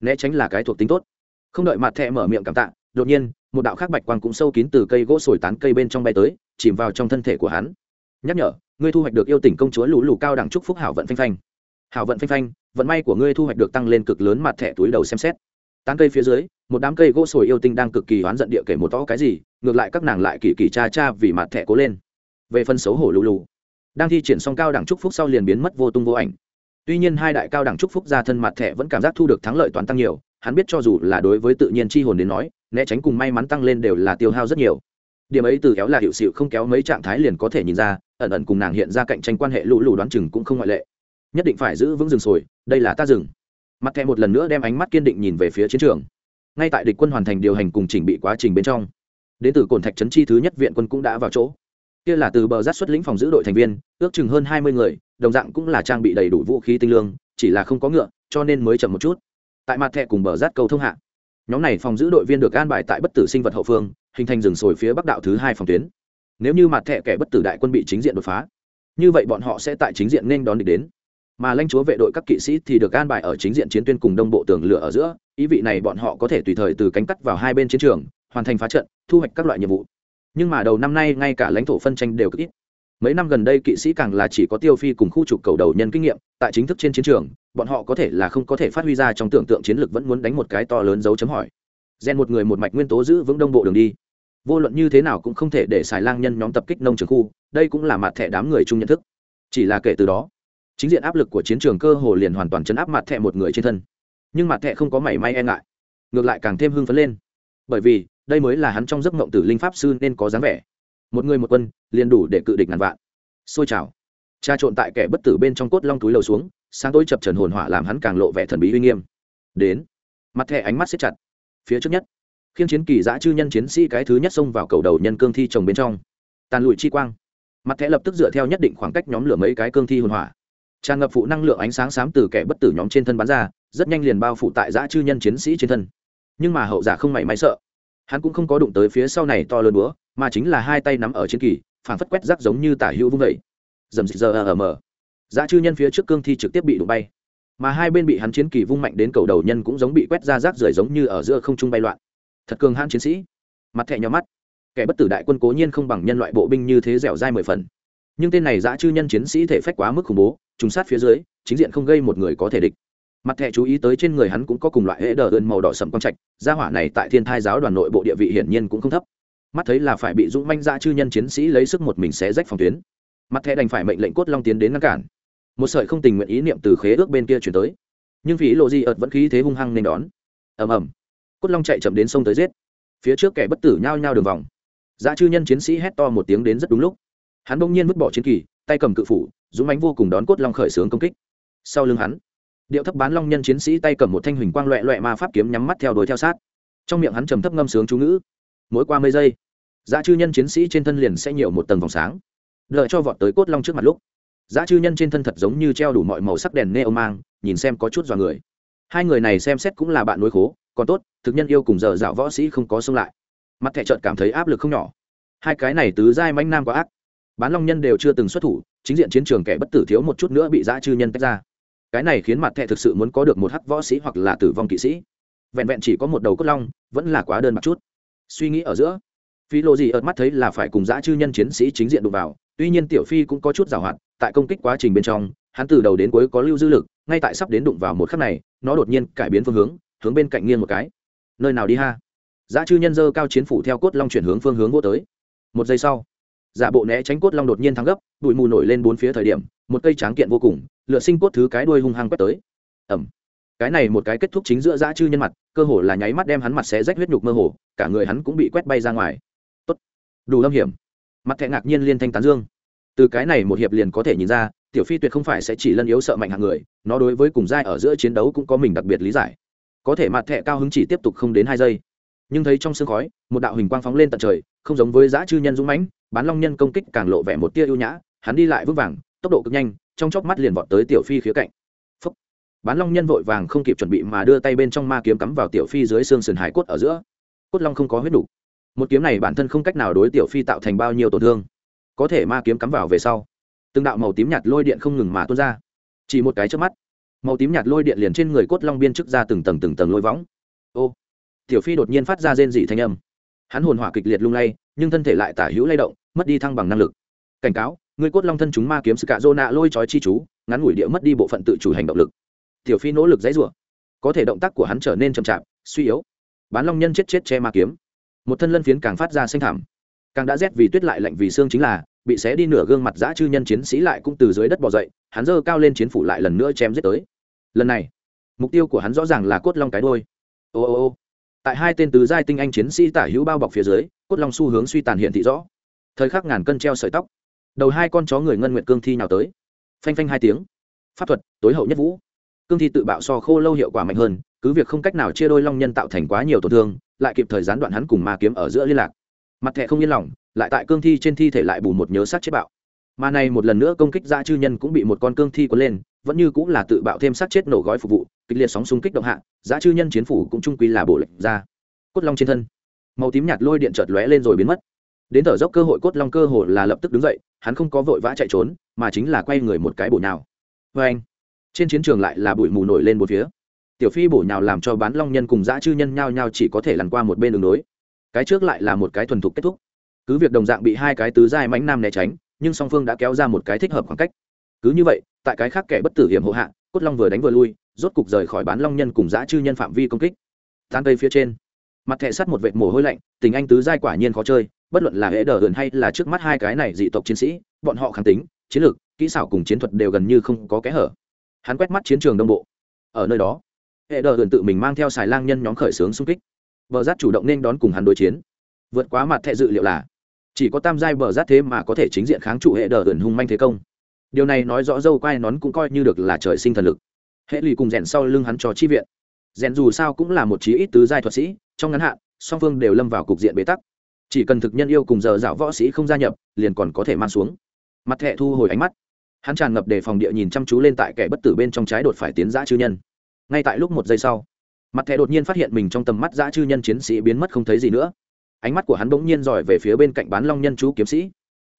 Né tránh là cái thuộc tính tốt. Không đợi mặt thẻ mở miệng cảm tạ, đột nhiên, một đạo khác bạch quang cũng sâu kín từ cây gỗ sồi tán cây bên trong bay tới, chìm vào trong thân thể của hắn. Nhắc nhở, ngươi thu hoạch được yêu tỉnh công chúa lũ lù cao đẳng trúc phúc hảo vận phanh phanh. Hảo vận phanh phanh, vận may của ngươi thu hoạch được tăng lên cực lớn mặt thẻ túi đầu xem xét. Tán cây phía dưới, một đám cây gỗ sồi yêu tinh đang cực kỳ oán giận địa kể một to cái gì, ngược lại các nàng lại kỳ kỳ cha cha vì mặt thẻ cố lên về phần xấu hổ lù lù. Đang thi triển xong cao đẳng trúc phúc sau liền biến mất vô tung vô ảnh. Tuy nhiên hai đại cao đẳng trúc phúc ra thân mặt thẻ vẫn cảm giác thu được thắng lợi toán tăng nhiều, hắn biết cho dù là đối với tự nhiên chi hồn đến nói, né tránh cùng may mắn tăng lên đều là tiêu hao rất nhiều. Điểm ấy từ kéo là hiệu sự không kéo mấy trạng thái liền có thể nhìn ra, ẩn ẩn cùng nàng hiện ra cạnh tranh quan hệ lũ lù đoán chừng cũng không ngoại lệ. Nhất định phải giữ vững rừng sồi, đây là ta rừng. Mặt thẻ một lần nữa đem ánh mắt kiên định nhìn về phía chiến trường. Ngay tại địch quân hoàn thành điều hành cùng chỉnh bị quá trình bên trong, đến từ cồn thạch trấn chi thứ nhất viện quân cũng đã vào chỗ kia là từ bờ rát xuất lĩnh phòng giữ đội thành viên, ước chừng hơn hai mươi người, đồng dạng cũng là trang bị đầy đủ vũ khí tinh lương, chỉ là không có ngựa, cho nên mới chậm một chút. Tại mặt thẹ cùng bờ rát cầu thông hạ, nhóm này phòng giữ đội viên được an bài tại bất tử sinh vật hậu phương, hình thành rừng sồi phía bắc đạo thứ hai phòng tuyến. Nếu như mặt thẹ kẻ bất tử đại quân bị chính diện đột phá, như vậy bọn họ sẽ tại chính diện nên đón địch đến. Mà lãnh chúa vệ đội các kỵ sĩ thì được an bài ở chính diện chiến tuyên cùng đông bộ tường lửa ở giữa, ý vị này bọn họ có thể tùy thời từ cánh cắt vào hai bên chiến trường, hoàn thành phá trận, thu hoạch các loại nhiệm vụ nhưng mà đầu năm nay ngay cả lãnh thổ phân tranh đều cực ít. Mấy năm gần đây kỵ sĩ càng là chỉ có tiêu phi cùng khu trục cầu đầu nhân kinh nghiệm, tại chính thức trên chiến trường, bọn họ có thể là không có thể phát huy ra trong tưởng tượng chiến lược vẫn muốn đánh một cái to lớn dấu chấm hỏi. Gen một người một mạch nguyên tố giữ vững đông bộ đường đi. Vô luận như thế nào cũng không thể để xài lang nhân nhóm tập kích nông trường khu, đây cũng là mặt thẻ đám người chung nhận thức. Chỉ là kể từ đó, chính diện áp lực của chiến trường cơ hồ liền hoàn toàn chấn áp mặt thẻ một người trên thân. Nhưng mặt thẻ không có mảy may e ngại, ngược lại càng thêm hưng phấn lên. Bởi vì đây mới là hắn trong giấc mộng tử linh pháp sư nên có dáng vẻ. Một người một quân, liền đủ để cự địch ngàn vạn. Xôi trào cha trộn tại kẻ bất tử bên trong cốt long túi lầu xuống, sáng tối chập trần hồn hỏa làm hắn càng lộ vẻ thần bí uy nghiêm. Đến. Mặt thẻ ánh mắt xếp chặt. Phía trước nhất. Khiến chiến kỳ giã chư nhân chiến sĩ cái thứ nhất xông vào cầu đầu nhân cương thi trồng bên trong. Tàn lụi chi quang. Mặt thẻ lập tức dựa theo nhất định khoảng cách nhóm lửa mấy cái cương thi hồn hỏa. Tràn ngập phụ năng lượng ánh sáng xám từ kẻ bất tử nhóm trên thân bắn ra, rất nhanh liền bao phủ tại giã chư nhân chiến sĩ trên thân. Nhưng mà hậu giả không mảy may sợ hắn cũng không có đụng tới phía sau này to lớn búa, mà chính là hai tay nắm ở chiến kỳ phản phất quét rác giống như tả hữu vung vẩy dầm dịt giờ ở mờ. Giá chư nhân phía trước cương thi trực tiếp bị đụng bay. Mà hai bên bị hắn chiến kỳ vung mạnh đến cầu đầu nhân cũng giống bị quét ra rác rưởi giống như ở giữa không trung bay loạn. Thật cường hãn chiến sĩ. Mặt thẹ nhỏ mắt. Kẻ bất tử đại quân cố nhiên không bằng nhân loại bộ binh như thế dẻo dai mười phần. Nhưng tên này giã chư nhân chiến sĩ thể phách quá mức khủng bố, trùng sát phía dưới, chính diện không gây một người có thể địch mặt thẻ chú ý tới trên người hắn cũng có cùng loại hễ đờ ơn màu đỏ sầm quang trạch, gia hỏa này tại thiên thai giáo đoàn nội bộ địa vị hiển nhiên cũng không thấp. Mắt thấy là phải bị dũng manh ra chư nhân chiến sĩ lấy sức một mình xé rách phòng tuyến. Mặt thẻ đành phải mệnh lệnh cốt long tiến đến ngăn cản. Một sợi không tình nguyện ý niệm từ khế ước bên kia chuyển tới. Nhưng phí lộ di ợt vẫn khí thế hung hăng nên đón. Ầm ầm. Cốt long chạy chậm đến sông tới giết. Phía trước kẻ bất tử nhao nhao đường vòng. Giá chư nhân chiến sĩ hét to một tiếng đến rất đúng lúc. Hắn bỗng nhiên vứt bỏ chiến kỳ, tay cầm cự phủ, dũng manh vô cùng đón cốt long khởi sướng công kích. Sau lưng hắn điệu thấp bán long nhân chiến sĩ tay cầm một thanh huỳnh quang loẹ loẹ ma pháp kiếm nhắm mắt theo đuổi theo sát. Trong miệng hắn trầm thấp ngâm sướng chú ngữ. Mỗi qua mấy giây, giá chư nhân chiến sĩ trên thân liền sẽ nhiều một tầng vòng sáng. Đợi cho vọt tới cốt long trước mặt lúc, giá chư nhân trên thân thật giống như treo đủ mọi màu sắc đèn nê ô mang, nhìn xem có chút dọa người. Hai người này xem xét cũng là bạn nối khố, còn tốt, thực nhân yêu cùng giờ dạo võ sĩ không có xông lại. Mặt thẻ trợn cảm thấy áp lực không nhỏ. Hai cái này tứ giai manh nam quá ác. Bán long nhân đều chưa từng xuất thủ, chính diện chiến trường kẻ bất tử thiếu một chút nữa bị dã chư nhân tách ra cái này khiến mặt thẻ thực sự muốn có được một hắc võ sĩ hoặc là tử vong kỵ sĩ. Vẹn vẹn chỉ có một đầu cốt long, vẫn là quá đơn mặt chút. Suy nghĩ ở giữa, phi lộ gì ợt mắt thấy là phải cùng dã chư nhân chiến sĩ chính diện đụng vào, tuy nhiên tiểu phi cũng có chút giảo hoạt, tại công kích quá trình bên trong, hắn từ đầu đến cuối có lưu dư lực, ngay tại sắp đến đụng vào một khắc này, nó đột nhiên cải biến phương hướng hướng bên cạnh nghiêng một cái. Nơi nào đi ha? Dã chư nhân dơ cao chiến phủ theo cốt long chuyển hướng phương hướng vô tới. Một giây sau, giả bộ né tránh cốt long đột nhiên thắng gấp, bụi mù nổi lên bốn phía thời điểm, một cây tráng kiện vô cùng lựa sinh cốt thứ cái đuôi hung hăng quét tới. Ẩm cái này một cái kết thúc chính giữa dã chư nhân mặt, cơ hồ là nháy mắt đem hắn mặt xé rách huyết nhục mơ hồ, cả người hắn cũng bị quét bay ra ngoài. Tốt. Đủ lâm hiểm. Mặt thẹ ngạc nhiên liên thanh tán dương. Từ cái này một hiệp liền có thể nhìn ra, tiểu phi tuyệt không phải sẽ chỉ lân yếu sợ mạnh hạng người, nó đối với cùng giai ở giữa chiến đấu cũng có mình đặc biệt lý giải. Có thể mặt thẹ cao hứng chỉ tiếp tục không đến hai giây. Nhưng thấy trong sương khói, một đạo hình quang phóng lên tận trời, không giống với dã chư nhân dũng mãnh, bán long nhân công kích càng lộ vẻ một tia ưu nhã, hắn đi lại vững vàng, tốc độ cực nhanh trong chốc mắt liền vọt tới tiểu phi khía cạnh. Phúc. bán long nhân vội vàng không kịp chuẩn bị mà đưa tay bên trong ma kiếm cắm vào tiểu phi dưới xương sườn hải cốt ở giữa. Cốt long không có huyết đủ một kiếm này bản thân không cách nào đối tiểu phi tạo thành bao nhiêu tổn thương. Có thể ma kiếm cắm vào về sau, từng đạo màu tím nhạt lôi điện không ngừng mà tuôn ra. Chỉ một cái trước mắt, màu tím nhạt lôi điện liền trên người cốt long biên chức ra từng tầng từng tầng lôi võng. Ô, tiểu phi đột nhiên phát ra rên dị thanh âm. Hắn hồn hỏa kịch liệt lung lay, nhưng thân thể lại tả hữu lay động, mất đi thăng bằng năng lực. Cảnh cáo người cốt long thân chúng ma kiếm sự cạ dô nạ lôi trói chi chú, ngắn ngủi địa mất đi bộ phận tự chủ hành động lực. Tiểu phi nỗ lực dãy rủa. Có thể động tác của hắn trở nên chậm chạp, suy yếu. Bán long nhân chết chết che ma kiếm. Một thân lân phiến càng phát ra xanh thảm càng đã rét vì tuyết lại lạnh vì xương chính là, bị xé đi nửa gương mặt dã chư nhân chiến sĩ lại cũng từ dưới đất bò dậy, hắn giơ cao lên chiến phủ lại lần nữa chém giết tới. Lần này, mục tiêu của hắn rõ ràng là cốt long cái đôi ô ô ô. Tại hai tên tứ giai tinh anh chiến sĩ tả hữu bao bọc phía dưới, cốt long xu hướng suy tàn hiện thị rõ. Thời khắc ngàn cân treo sợi tóc đầu hai con chó người ngân nguyện cương thi nào tới. Phanh phanh hai tiếng. Pháp thuật, tối hậu nhất vũ. Cương thi tự bạo so khô lâu hiệu quả mạnh hơn, cứ việc không cách nào chia đôi long nhân tạo thành quá nhiều tổn thương, lại kịp thời gián đoạn hắn cùng ma kiếm ở giữa liên lạc. Mặt thẻ không yên lòng, lại tại cương thi trên thi thể lại bù một nhớ sát chết bạo. Mà này một lần nữa công kích ra chư nhân cũng bị một con cương thi quấn lên, vẫn như cũng là tự bạo thêm sát chết nổ gói phục vụ, kịch liệt sóng xung kích động hạ giá chư nhân chiến phủ cũng trung quy là bổ lệnh ra. Cốt long trên thân. Màu tím nhạt lôi điện chợt lóe lên rồi biến mất đến thở dốc cơ hội cốt long cơ hồ là lập tức đứng dậy, hắn không có vội vã chạy trốn, mà chính là quay người một cái bổ nhào. Vê anh, trên chiến trường lại là bụi mù nổi lên một phía. Tiểu phi bổ nhào làm cho bán long nhân cùng dã chư nhân nhao nhao chỉ có thể lằn qua một bên đường đối cái trước lại là một cái thuần thục kết thúc. Cứ việc đồng dạng bị hai cái tứ giai mãnh nam né tránh, nhưng song phương đã kéo ra một cái thích hợp khoảng cách. Cứ như vậy, tại cái khác kẻ bất tử hiểm hộ hạ, cốt long vừa đánh vừa lui, rốt cục rời khỏi bán long nhân cùng dã chư nhân phạm vi công kích. Tán cây phía trên, mặt thẻ sắt một vệt mồ hôi lạnh, tình anh tứ giai quả nhiên khó chơi bất luận là hệ đờ gần hay là trước mắt hai cái này dị tộc chiến sĩ, bọn họ kháng tính, chiến lược, kỹ xảo cùng chiến thuật đều gần như không có kẽ hở. Hắn quét mắt chiến trường đông bộ. Ở nơi đó, hệ đờ gần tự mình mang theo xài lang nhân nhóm khởi xướng xung kích. Bờ rát chủ động nên đón cùng hắn đối chiến. Vượt quá mặt thẻ dự liệu là, chỉ có tam giai bờ rát thế mà có thể chính diện kháng trụ hệ đờ gần hung manh thế công. Điều này nói rõ dâu quai nón cũng coi như được là trời sinh thần lực. Hệ lì cùng rèn sau lưng hắn cho chi viện. Rèn dù sao cũng là một chí ít tứ giai thuật sĩ, trong ngắn hạn, song phương đều lâm vào cục diện bế tắc chỉ cần thực nhân yêu cùng giờ dạo võ sĩ không gia nhập, liền còn có thể mang xuống. Mặt thẹ thu hồi ánh mắt. Hắn tràn ngập đề phòng địa nhìn chăm chú lên tại kẻ bất tử bên trong trái đột phải tiến giã chư nhân. Ngay tại lúc một giây sau, mặt thẹ đột nhiên phát hiện mình trong tầm mắt giã chư nhân chiến sĩ biến mất không thấy gì nữa. Ánh mắt của hắn bỗng nhiên dòi về phía bên cạnh bán long nhân chú kiếm sĩ.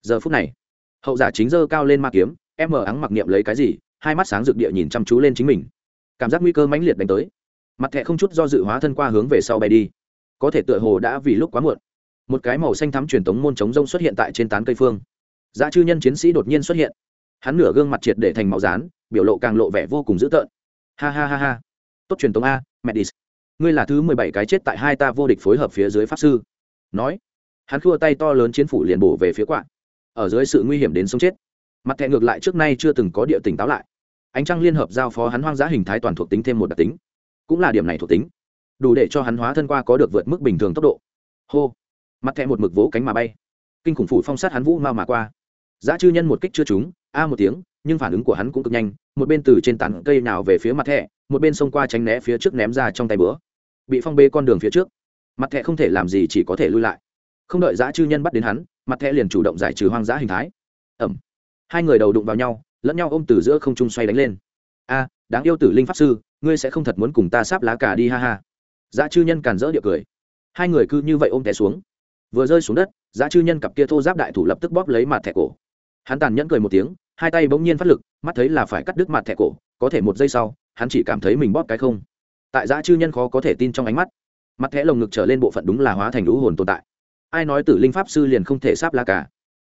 Giờ phút này, hậu giả chính dơ cao lên ma kiếm, em mờ ắng mặc niệm lấy cái gì, hai mắt sáng rực địa nhìn chăm chú lên chính mình. Cảm giác nguy cơ mãnh liệt đánh tới. Mặt thẹ không chút do dự hóa thân qua hướng về sau bay đi. Có thể tựa hồ đã vì lúc quá muộn một cái màu xanh thắm truyền thống môn chống rông xuất hiện tại trên tán cây phương. Giá chư nhân chiến sĩ đột nhiên xuất hiện. Hắn nửa gương mặt triệt để thành màu rán biểu lộ càng lộ vẻ vô cùng dữ tợn. Ha ha ha ha. Tốt truyền thống a medis ngươi là thứ mười bảy cái chết tại hai ta vô địch phối hợp phía dưới pháp sư. Nói. Hắn khua tay to lớn chiến phủ liền bổ về phía quạ. Ở dưới sự nguy hiểm đến sống chết. Mặt thẹ ngược lại trước nay chưa từng có địa tỉnh táo lại. Ánh trăng liên hợp giao phó hắn hoang dã hình thái toàn thuộc tính thêm một đặc tính. Cũng là điểm này thuộc tính. Đủ để cho hắn hóa thân qua có được vượt mức bình thường tốc độ. Hô mặt thẹ một mực vỗ cánh mà bay. Kinh khủng phủ phong sát hắn vũ mau mà qua. Giá chư nhân một kích chưa trúng, a một tiếng, nhưng phản ứng của hắn cũng cực nhanh, một bên từ trên tảng cây nào về phía mặt thẹ một bên xông qua tránh né phía trước ném ra trong tay bữa. Bị phong bê con đường phía trước. Mặt thẹ không thể làm gì chỉ có thể lui lại. Không đợi giá chư nhân bắt đến hắn, mặt thẹ liền chủ động giải trừ hoang dã hình thái. Ẩm. Hai người đầu đụng vào nhau, lẫn nhau ôm từ giữa không trung xoay đánh lên. A, đáng yêu tử linh pháp sư, ngươi sẽ không thật muốn cùng ta sáp lá cả đi ha ha. Giá chư nhân càn rỡ địa cười. Hai người cứ như vậy ôm té xuống vừa rơi xuống đất, giá chư nhân cặp kia thô giáp đại thủ lập tức bóp lấy mặt thẻ cổ. Hắn tàn nhẫn cười một tiếng, hai tay bỗng nhiên phát lực, mắt thấy là phải cắt đứt mặt thẻ cổ, có thể một giây sau, hắn chỉ cảm thấy mình bóp cái không. Tại giá chư nhân khó có thể tin trong ánh mắt, mặt thẻ lồng ngực trở lên bộ phận đúng là hóa thành lũ hồn tồn tại. Ai nói tử linh pháp sư liền không thể sáp la cả.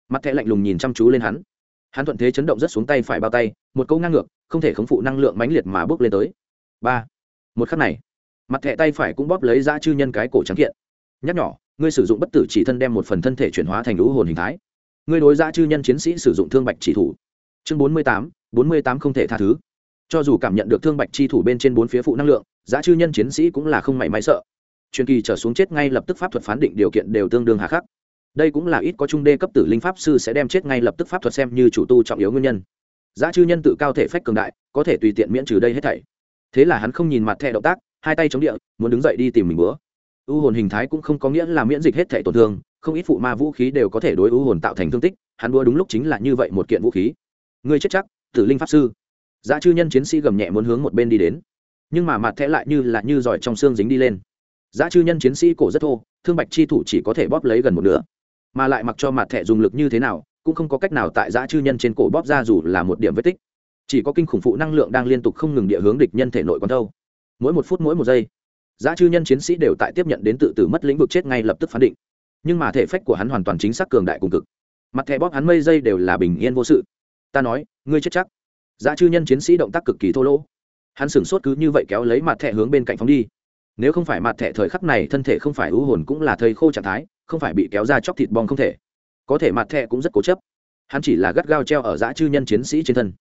Mặt thẻ lạnh lùng nhìn chăm chú lên hắn. Hắn thuận thế chấn động rất xuống tay phải bao tay, một câu ngang ngược, không thể khống phụ năng lượng mãnh liệt mà bước lên tới. Ba. Một khắc này, mặt thẻ tay phải cũng bóp lấy giá chư nhân cái cổ trắng kiện. Nhắc nhỏ ngươi sử dụng bất tử chỉ thân đem một phần thân thể chuyển hóa thành lũ hồn hình thái. Ngươi đối ra chư nhân chiến sĩ sử dụng thương bạch chỉ thủ. Chương bốn mươi tám, bốn mươi tám không thể tha thứ. Cho dù cảm nhận được thương bạch chi thủ bên trên bốn phía phụ năng lượng giá chư nhân chiến sĩ cũng là không mảy may sợ. Truyền kỳ trở xuống chết ngay lập tức pháp thuật phán định điều kiện đều tương đương hà khắc. Đây cũng là ít có trung đê cấp tử linh pháp sư sẽ đem chết ngay lập tức pháp thuật xem như chủ tu trọng yếu nguyên nhân. Giá chư nhân tự cao thể phách cường đại, có thể tùy tiện miễn trừ đây hết thảy. Thế là hắn không nhìn mặt thẻ động tác, hai tay chống địa, muốn đứng dậy đi tìm mình bữa u hồn hình thái cũng không có nghĩa là miễn dịch hết thảy tổn thương, không ít phụ ma vũ khí đều có thể đối u hồn tạo thành thương tích, hắn đua đúng lúc chính là như vậy một kiện vũ khí. Ngươi chết chắc, tử linh pháp sư. Giá chư nhân chiến sĩ gầm nhẹ muốn hướng một bên đi đến. Nhưng mà mặt thẽ lại như là như giỏi trong xương dính đi lên. Giá chư nhân chiến sĩ cổ rất thô, thương bạch chi thủ chỉ có thể bóp lấy gần một nửa. Mà lại mặc cho mặt thẻ dùng lực như thế nào, cũng không có cách nào tại giá chư nhân trên cổ bóp ra dù là một điểm vết tích. Chỉ có kinh khủng phụ năng lượng đang liên tục không ngừng địa hướng địch nhân thể nội quán thâu. Mỗi một phút mỗi một giây giá chư nhân chiến sĩ đều tại tiếp nhận đến tự tử mất lĩnh vực chết ngay lập tức phán định. Nhưng mà thể phách của hắn hoàn toàn chính xác cường đại cùng cực. Mặt thẻ bóp hắn mây dây đều là bình yên vô sự. Ta nói, ngươi chết chắc. Giá chư nhân chiến sĩ động tác cực kỳ thô lỗ. Hắn sửng sốt cứ như vậy kéo lấy mặt thẻ hướng bên cạnh phóng đi. Nếu không phải mặt thẻ thời khắc này thân thể không phải ưu hồn cũng là thầy khô trạng thái, không phải bị kéo ra chóc thịt bong không thể. Có thể mặt thẻ cũng rất cố chấp. Hắn chỉ là gắt gao treo ở dã chư nhân chiến sĩ trên thân.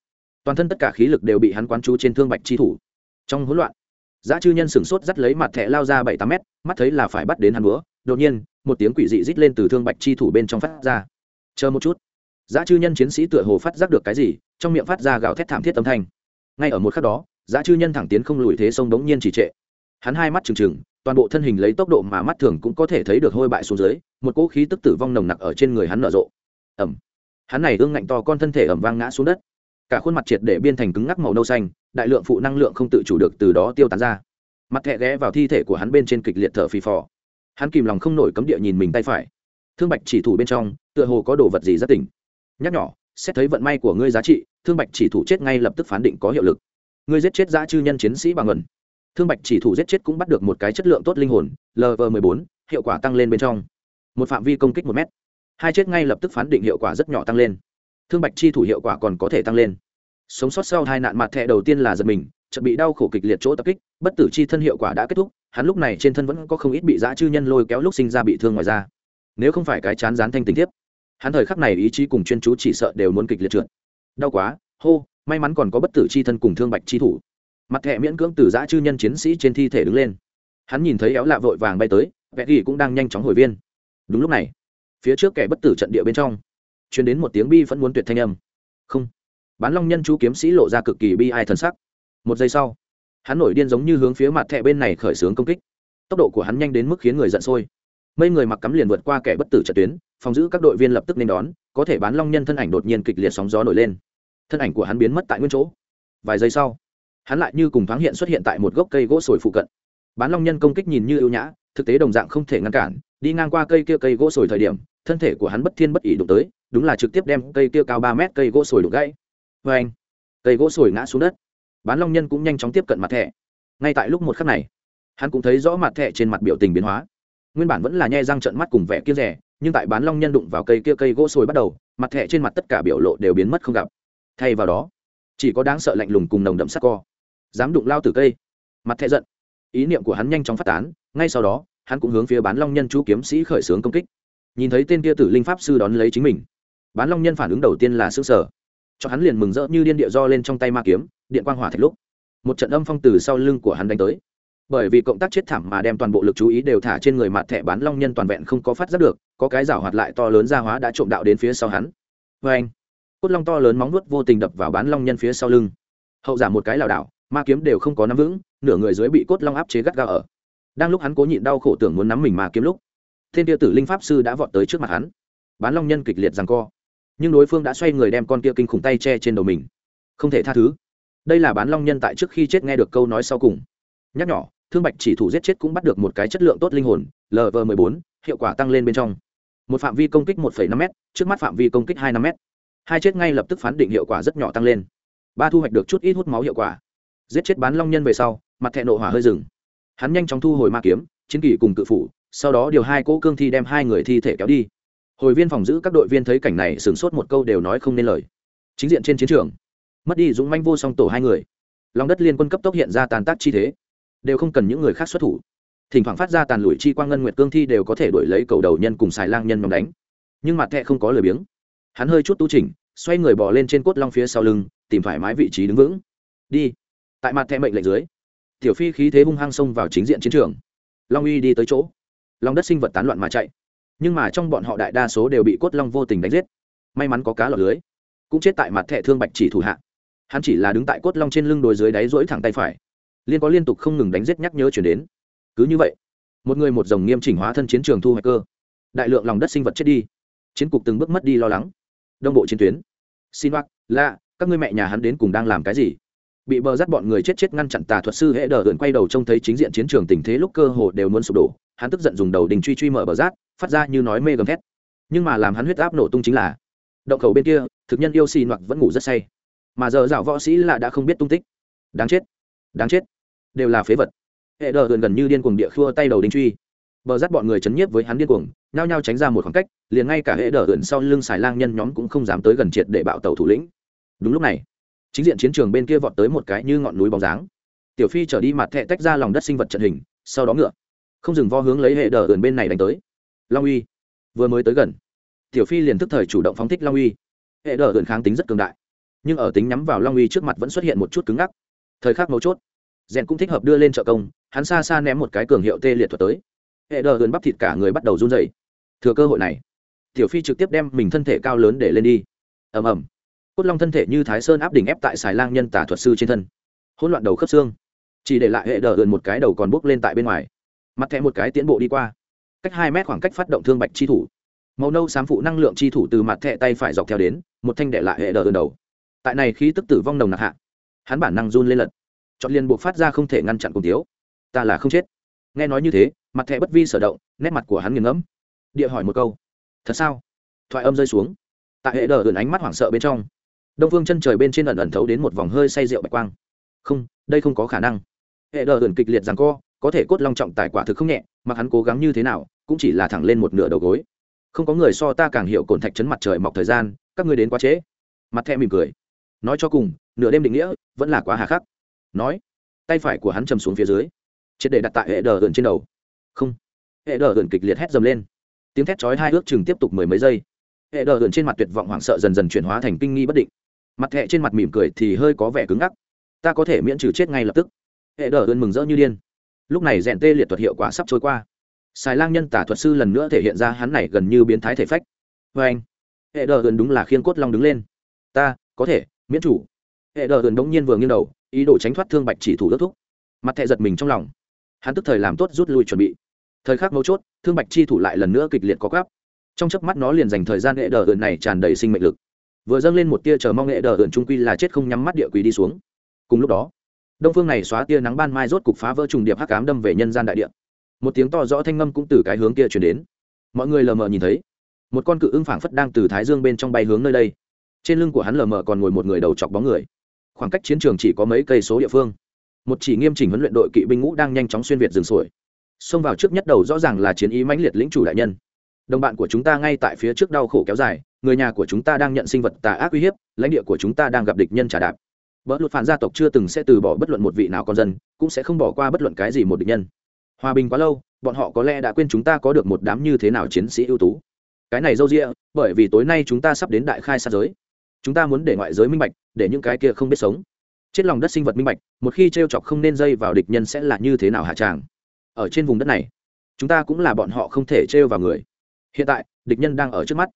Toàn thân tất cả khí lực đều bị hắn quán chú trên thương bạch chi thủ. Trong hỗn loạn Giá chư nhân sửng sốt dắt lấy mặt thẻ lao ra bảy tám mét, mắt thấy là phải bắt đến hắn búa đột nhiên, một tiếng quỷ dị rít lên từ thương bạch chi thủ bên trong phát ra. Chờ một chút. Giá chư nhân chiến sĩ tựa hồ phát giác được cái gì, trong miệng phát ra gào thét thảm thiết âm thanh. Ngay ở một khắc đó giá chư nhân thẳng tiến không lùi thế sông đống nhiên chỉ trệ. Hắn hai mắt trừng trừng, toàn bộ thân hình lấy tốc độ mà mắt thường cũng có thể thấy được hôi bại xuống dưới, một cỗ khí tức tử vong nồng nặc ở trên người hắn nở rộ. Ẩm hắn này ương ngạnh to con thân thể ẩm vang ngã xuống đất. Cả khuôn mặt triệt để biên thành cứng ngắc màu nâu xanh đại lượng phụ năng lượng không tự chủ được từ đó tiêu tán ra. Mặt thẹ ghé vào thi thể của hắn bên trên kịch liệt thở phì phò. Hắn kìm lòng không nổi cấm địa nhìn mình tay phải. Thương bạch chỉ thủ bên trong, tựa hồ có đồ vật gì rất tỉnh. Nhắc nhỏ, xét thấy vận may của ngươi giá trị, thương bạch chỉ thủ chết ngay lập tức phán định có hiệu lực. Ngươi giết chết giã chư nhân chiến sĩ bằng ngần thương bạch chỉ thủ giết chết cũng bắt được một cái chất lượng tốt linh hồn lv m bốn, hiệu quả tăng lên bên trong. Một phạm vi công kích một m hai chết ngay lập tức phán định hiệu quả rất nhỏ tăng lên. Thương bạch chi thủ hiệu quả còn có thể tăng lên sống sót sau hai nạn mặt thẻ đầu tiên là giật mình, chợt bị đau khổ kịch liệt chỗ tập kích, bất tử chi thân hiệu quả đã kết thúc, hắn lúc này trên thân vẫn có không ít bị dã chư nhân lôi kéo lúc sinh ra bị thương ngoài ra nếu không phải cái chán rán thanh tình tiếp, hắn thời khắc này ý chí cùng chuyên chú chỉ sợ đều muốn kịch liệt trượt. Đau quá, hô, may mắn còn có bất tử chi thân cùng thương bạch chi thủ. Mặt thẻ miễn cưỡng từ dã chư nhân chiến sĩ trên thi thể đứng lên. Hắn nhìn thấy éo lạ vội vàng bay tới vẽ ghi cũng đang nhanh chóng hồi viên. Đúng lúc này, phía trước kẻ bất tử trận địa bên trong chuyển đến một tiếng bi vẫn muốn tuyệt thanh âm. Không bán long nhân chú kiếm sĩ lộ ra cực kỳ bi ai thần sắc. Một giây sau, hắn nổi điên giống như hướng phía mặt thẻ bên này khởi xướng công kích. Tốc độ của hắn nhanh đến mức khiến người giận sôi. Mấy người mặc cắm liền vượt qua kẻ bất tử trận tuyến, phòng giữ các đội viên lập tức nên đón, có thể bán long nhân thân ảnh đột nhiên kịch liệt sóng gió nổi lên. Thân ảnh của hắn biến mất tại nguyên chỗ. Vài giây sau, hắn lại như cùng thoáng hiện xuất hiện tại một gốc cây gỗ sồi phụ cận. Bán long nhân công kích nhìn như ưu nhã, thực tế đồng dạng không thể ngăn cản, đi ngang qua cây kia cây gỗ sồi thời điểm, thân thể của hắn bất thiên bất ỉ đụng tới, đúng là trực tiếp đem cây kia cao ba mét cây gỗ sồi đụng gãy vê anh, cây gỗ sồi ngã xuống đất. Bán long nhân cũng nhanh chóng tiếp cận mặt thẻ. Ngay tại lúc một khắc này, hắn cũng thấy rõ mặt thẻ trên mặt biểu tình biến hóa. Nguyên bản vẫn là nhe răng trận mắt cùng vẻ kia rẻ, nhưng tại bán long nhân đụng vào cây kia cây gỗ sồi bắt đầu, mặt thẻ trên mặt tất cả biểu lộ đều biến mất không gặp. Thay vào đó, chỉ có đáng sợ lạnh lùng cùng nồng đậm sắc co. Dám đụng lao từ cây. Mặt thẻ giận. Ý niệm của hắn nhanh chóng phát tán, ngay sau đó, hắn cũng hướng phía bán long nhân chú kiếm sĩ khởi xướng công kích. Nhìn thấy tên kia tử linh pháp sư đón lấy chính mình, bán long nhân phản ứng đầu tiên là xương sở cho hắn liền mừng rỡ như điên địa do lên trong tay ma kiếm, điện quang hỏa thạch lúc. Một trận âm phong từ sau lưng của hắn đánh tới. Bởi vì cộng tác chết thảm mà đem toàn bộ lực chú ý đều thả trên người mặt thẻ bán long nhân toàn vẹn không có phát giác được, có cái rảo hoạt lại to lớn ra hóa đã trộm đạo đến phía sau hắn. Vê anh, cốt long to lớn móng nuốt vô tình đập vào bán long nhân phía sau lưng. Hậu giả một cái lảo đảo, ma kiếm đều không có nắm vững, nửa người dưới bị cốt long áp chế gắt gao ở. Đang lúc hắn cố nhịn đau khổ tưởng muốn nắm mình ma kiếm lúc, thiên tiêu tử linh pháp sư đã vọt tới trước mặt hắn. Bán long nhân kịch liệt rằng co nhưng đối phương đã xoay người đem con kia kinh khủng tay che trên đầu mình. Không thể tha thứ. Đây là bán long nhân tại trước khi chết nghe được câu nói sau cùng. Nhắc nhỏ thương bạch chỉ thủ giết chết cũng bắt được một cái chất lượng tốt linh hồn lv m bốn, hiệu quả tăng lên bên trong. Một phạm vi công kích một năm m trước mắt phạm vi công kích hai năm m hai chết ngay lập tức phán định hiệu quả rất nhỏ tăng lên. Ba thu hoạch được chút ít hút máu hiệu quả. Giết chết bán long nhân về sau, mặt thẹn nộ hỏa hơi rừng hắn nhanh chóng thu hồi ma kiếm, chiến kỳ cùng cự phủ, sau đó điều hai cỗ cương thi đem hai người thi thể kéo đi hồi viên phòng giữ các đội viên thấy cảnh này sửng sốt một câu đều nói không nên lời. Chính diện trên chiến trường, mất đi dũng manh vô song tổ hai người. Lòng đất liên quân cấp tốc hiện ra tàn tác chi thế, đều không cần những người khác xuất thủ. Thỉnh thoảng phát ra tàn lụi chi quang ngân nguyệt cương thi đều có thể đổi lấy cầu đầu nhân cùng xài lang nhân nhóm đánh. Nhưng mặt thẹ không có lời biếng. Hắn hơi chút tu trình xoay người bỏ lên trên cốt long phía sau lưng, tìm thoải mái vị trí đứng vững. Đi. Tại mặt thẹ mệnh lệnh dưới, tiểu phi khí thế hung hăng xông vào chính diện chiến trường. Long uy đi tới chỗ. Long đất sinh vật tán loạn mà chạy nhưng mà trong bọn họ đại đa số đều bị cốt long vô tình đánh giết. May mắn có cá lọt lưới, cũng chết tại mặt thẻ thương bạch chỉ thủ hạ. Hắn chỉ là đứng tại cốt long trên lưng đồi dưới đáy rỗi thẳng tay phải. Liên có liên tục không ngừng đánh giết nhắc nhớ chuyển đến. Cứ như vậy, một người một dòng nghiêm chỉnh hóa thân chiến trường thu hoạch cơ. Đại lượng lòng đất sinh vật chết đi. Chiến cục từng bước mất đi lo lắng. Đông bộ chiến tuyến. Xin bác lạ các ngươi mẹ nhà hắn đến cùng đang làm cái gì? Bị bờ rắt bọn người chết chết ngăn chặn tà thuật sư hễ đờ ượn quay đầu trông thấy chính diện chiến trường tình thế lúc cơ hồ đều muốn sụp đổ. Hắn tức giận dùng đầu đình truy truy mở bờ rác phát ra như nói mê gầm thét. Nhưng mà làm hắn huyết áp nổ tung chính là, động khẩu bên kia, thực nhân yêu xì hoặc vẫn ngủ rất say. Mà giờ dạo võ sĩ là đã không biết tung tích. Đáng chết đáng chết. Đều là phế vật. Hệ đờ gần gần như điên cuồng địa khua tay đầu đinh truy. Bờ rát bọn người chấn nhiếp với hắn điên cuồng, nhao nhao tránh ra một khoảng cách, liền ngay cả hệ đờ gần sau lưng xài lang nhân nhóm cũng không dám tới gần triệt để bạo tàu thủ lĩnh. Đúng lúc này, chính diện chiến trường bên kia vọt tới một cái như ngọn núi bóng dáng. Tiểu phi trở đi mặt thẹ tách ra lòng đất sinh vật trận hình, sau đó ngựa. Không dừng vo hướng lấy hệ đờ gần bên này đánh tới long uy. Vừa mới tới gần, tiểu phi liền thức thời chủ động phóng thích long uy. Hệ đờ gần kháng tính rất cường đại, nhưng ở tính nhắm vào long uy trước mặt vẫn xuất hiện một chút cứng ngắc. Thời khắc mấu chốt rèn cũng thích hợp đưa lên trợ công, hắn xa xa ném một cái cường hiệu tê liệt thuật tới. Hệ đờ gần bắp thịt cả người bắt đầu run dày thừa cơ hội này, tiểu phi trực tiếp đem mình thân thể cao lớn để lên đi. Ầm ầm. Cốt long thân thể như thái sơn áp đỉnh ép tại xài lang nhân tả thuật sư trên thân. Hỗn loạn đầu khớp xương. Chỉ để lại hệ đờ gần một cái đầu còn bốc lên tại bên ngoài. Mặt thẻ một cái tiến bộ đi qua cách hai mét khoảng cách phát động thương bạch chi thủ. Màu nâu xám phụ năng lượng chi thủ từ mặt thẻ tay phải dọc theo đến, một thanh đệ lại hệ đờ ườn đầu. Tại này khi tức tử vong nồng nặc hạ, hắn bản năng run lên lật. Chọn liền buộc phát ra không thể ngăn chặn cùng tiếu ta là không chết. Nghe nói như thế, mặt thẹ bất vi sở động, nét mặt của hắn nghiền ngẫm. Địa hỏi một câu. Thật sao? Thoại âm rơi xuống. Tại hệ đờ ẩn ánh mắt hoảng sợ bên trong, đông phương chân trời bên trên ẩn ẩn thấu đến một vòng hơi say rượu bạch quang. Không, đây không có khả năng. Hệ đờ ẩn kịch liệt rằng co có thể cốt long trọng tài quả thực không nhẹ mà hắn cố gắng như thế nào, cũng chỉ là thẳng lên một nửa đầu gối. Không có người so ta càng hiểu cồn thạch chấn mặt trời mọc thời gian, các ngươi đến quá trễ. Mặt thẹ mỉm cười. Nói cho cùng, nửa đêm định nghĩa vẫn là quá hà khắc. Nói, tay phải của hắn chầm xuống phía dưới. Triệt để đặt tại hệ đờ ẩn trên đầu. Không. Hệ đờ ẩn kịch liệt hét dầm lên. Tiếng thét chói hai ước chừng tiếp tục mười mấy giây. Hệ đờ ẩn trên mặt tuyệt vọng hoảng sợ dần dần chuyển hóa thành kinh nghi bất định. Mặt thẹ trên mặt mỉm cười thì hơi có vẻ cứng ngắc. Ta có thể miễn trừ chết ngay lập tức. Hệ đờ ẩn mừng rỡ như điên lúc này rèn tê liệt thuật hiệu quả sắp trôi qua. Xài lang nhân tả thuật sư lần nữa thể hiện ra hắn này gần như biến thái thể phách. Vê anh hệ đờ gần đúng là khiên cốt long đứng lên. Ta, có thể, miễn chủ. Hệ đờ gần đống nhiên vừa nghiêng đầu, ý đồ tránh thoát thương bạch chỉ thủ đất thúc. Mặt thẹ giật mình trong lòng. Hắn tức thời làm tốt rút lui chuẩn bị. Thời khắc mấu chốt, thương bạch chi thủ lại lần nữa kịch liệt có gáp trong chớp mắt nó liền dành thời gian hệ đờ ẩn này tràn đầy sinh mệnh lực. Vừa dâng lên một tia chờ mong hệ đờ ẩn trung quy là chết không nhắm mắt địa quỷ đi xuống. Cùng lúc đó đông phương này xóa tia nắng ban mai rốt cục phá vỡ trùng điệp hắc cám đâm về nhân gian đại địa. Một tiếng to rõ thanh ngâm cũng từ cái hướng kia chuyển đến. Mọi người lờ mờ nhìn thấy, một con cự ưng phảng phất đang từ thái dương bên trong bay hướng nơi đây. Trên lưng của hắn lờ mờ còn ngồi một người đầu chọc bóng người. Khoảng cách chiến trường chỉ có mấy cây số địa phương. Một chỉ nghiêm chỉnh huấn luyện đội kỵ binh ngũ đang nhanh chóng xuyên việt rừng sổi xông vào trước nhất đầu rõ ràng là chiến ý mãnh liệt lĩnh chủ đại nhân. Đồng bạn của chúng ta ngay tại phía trước đau khổ kéo dài, người nhà của chúng ta đang nhận sinh vật tà ác uy hiếp, lãnh địa của chúng ta đang gặp địch nhân trả đạp. Bỡ luật phản gia tộc chưa từng sẽ từ bỏ bất luận một vị nào con dân cũng sẽ không bỏ qua bất luận cái gì một địch nhân. Hòa bình quá lâu bọn họ có lẽ đã quên chúng ta có được một đám như thế nào chiến sĩ ưu tú. Cái này dâu dịa, bởi vì tối nay chúng ta sắp đến đại khai xa giới. Chúng ta muốn để ngoại giới minh bạch để những cái kia không biết sống. Chết lòng đất sinh vật minh bạch một khi trêu chọc không nên dây vào địch nhân sẽ là như thế nào hạ tràng. Ở trên vùng đất này chúng ta cũng là bọn họ không thể trêu vào người. Hiện tại địch nhân đang ở trước mắt.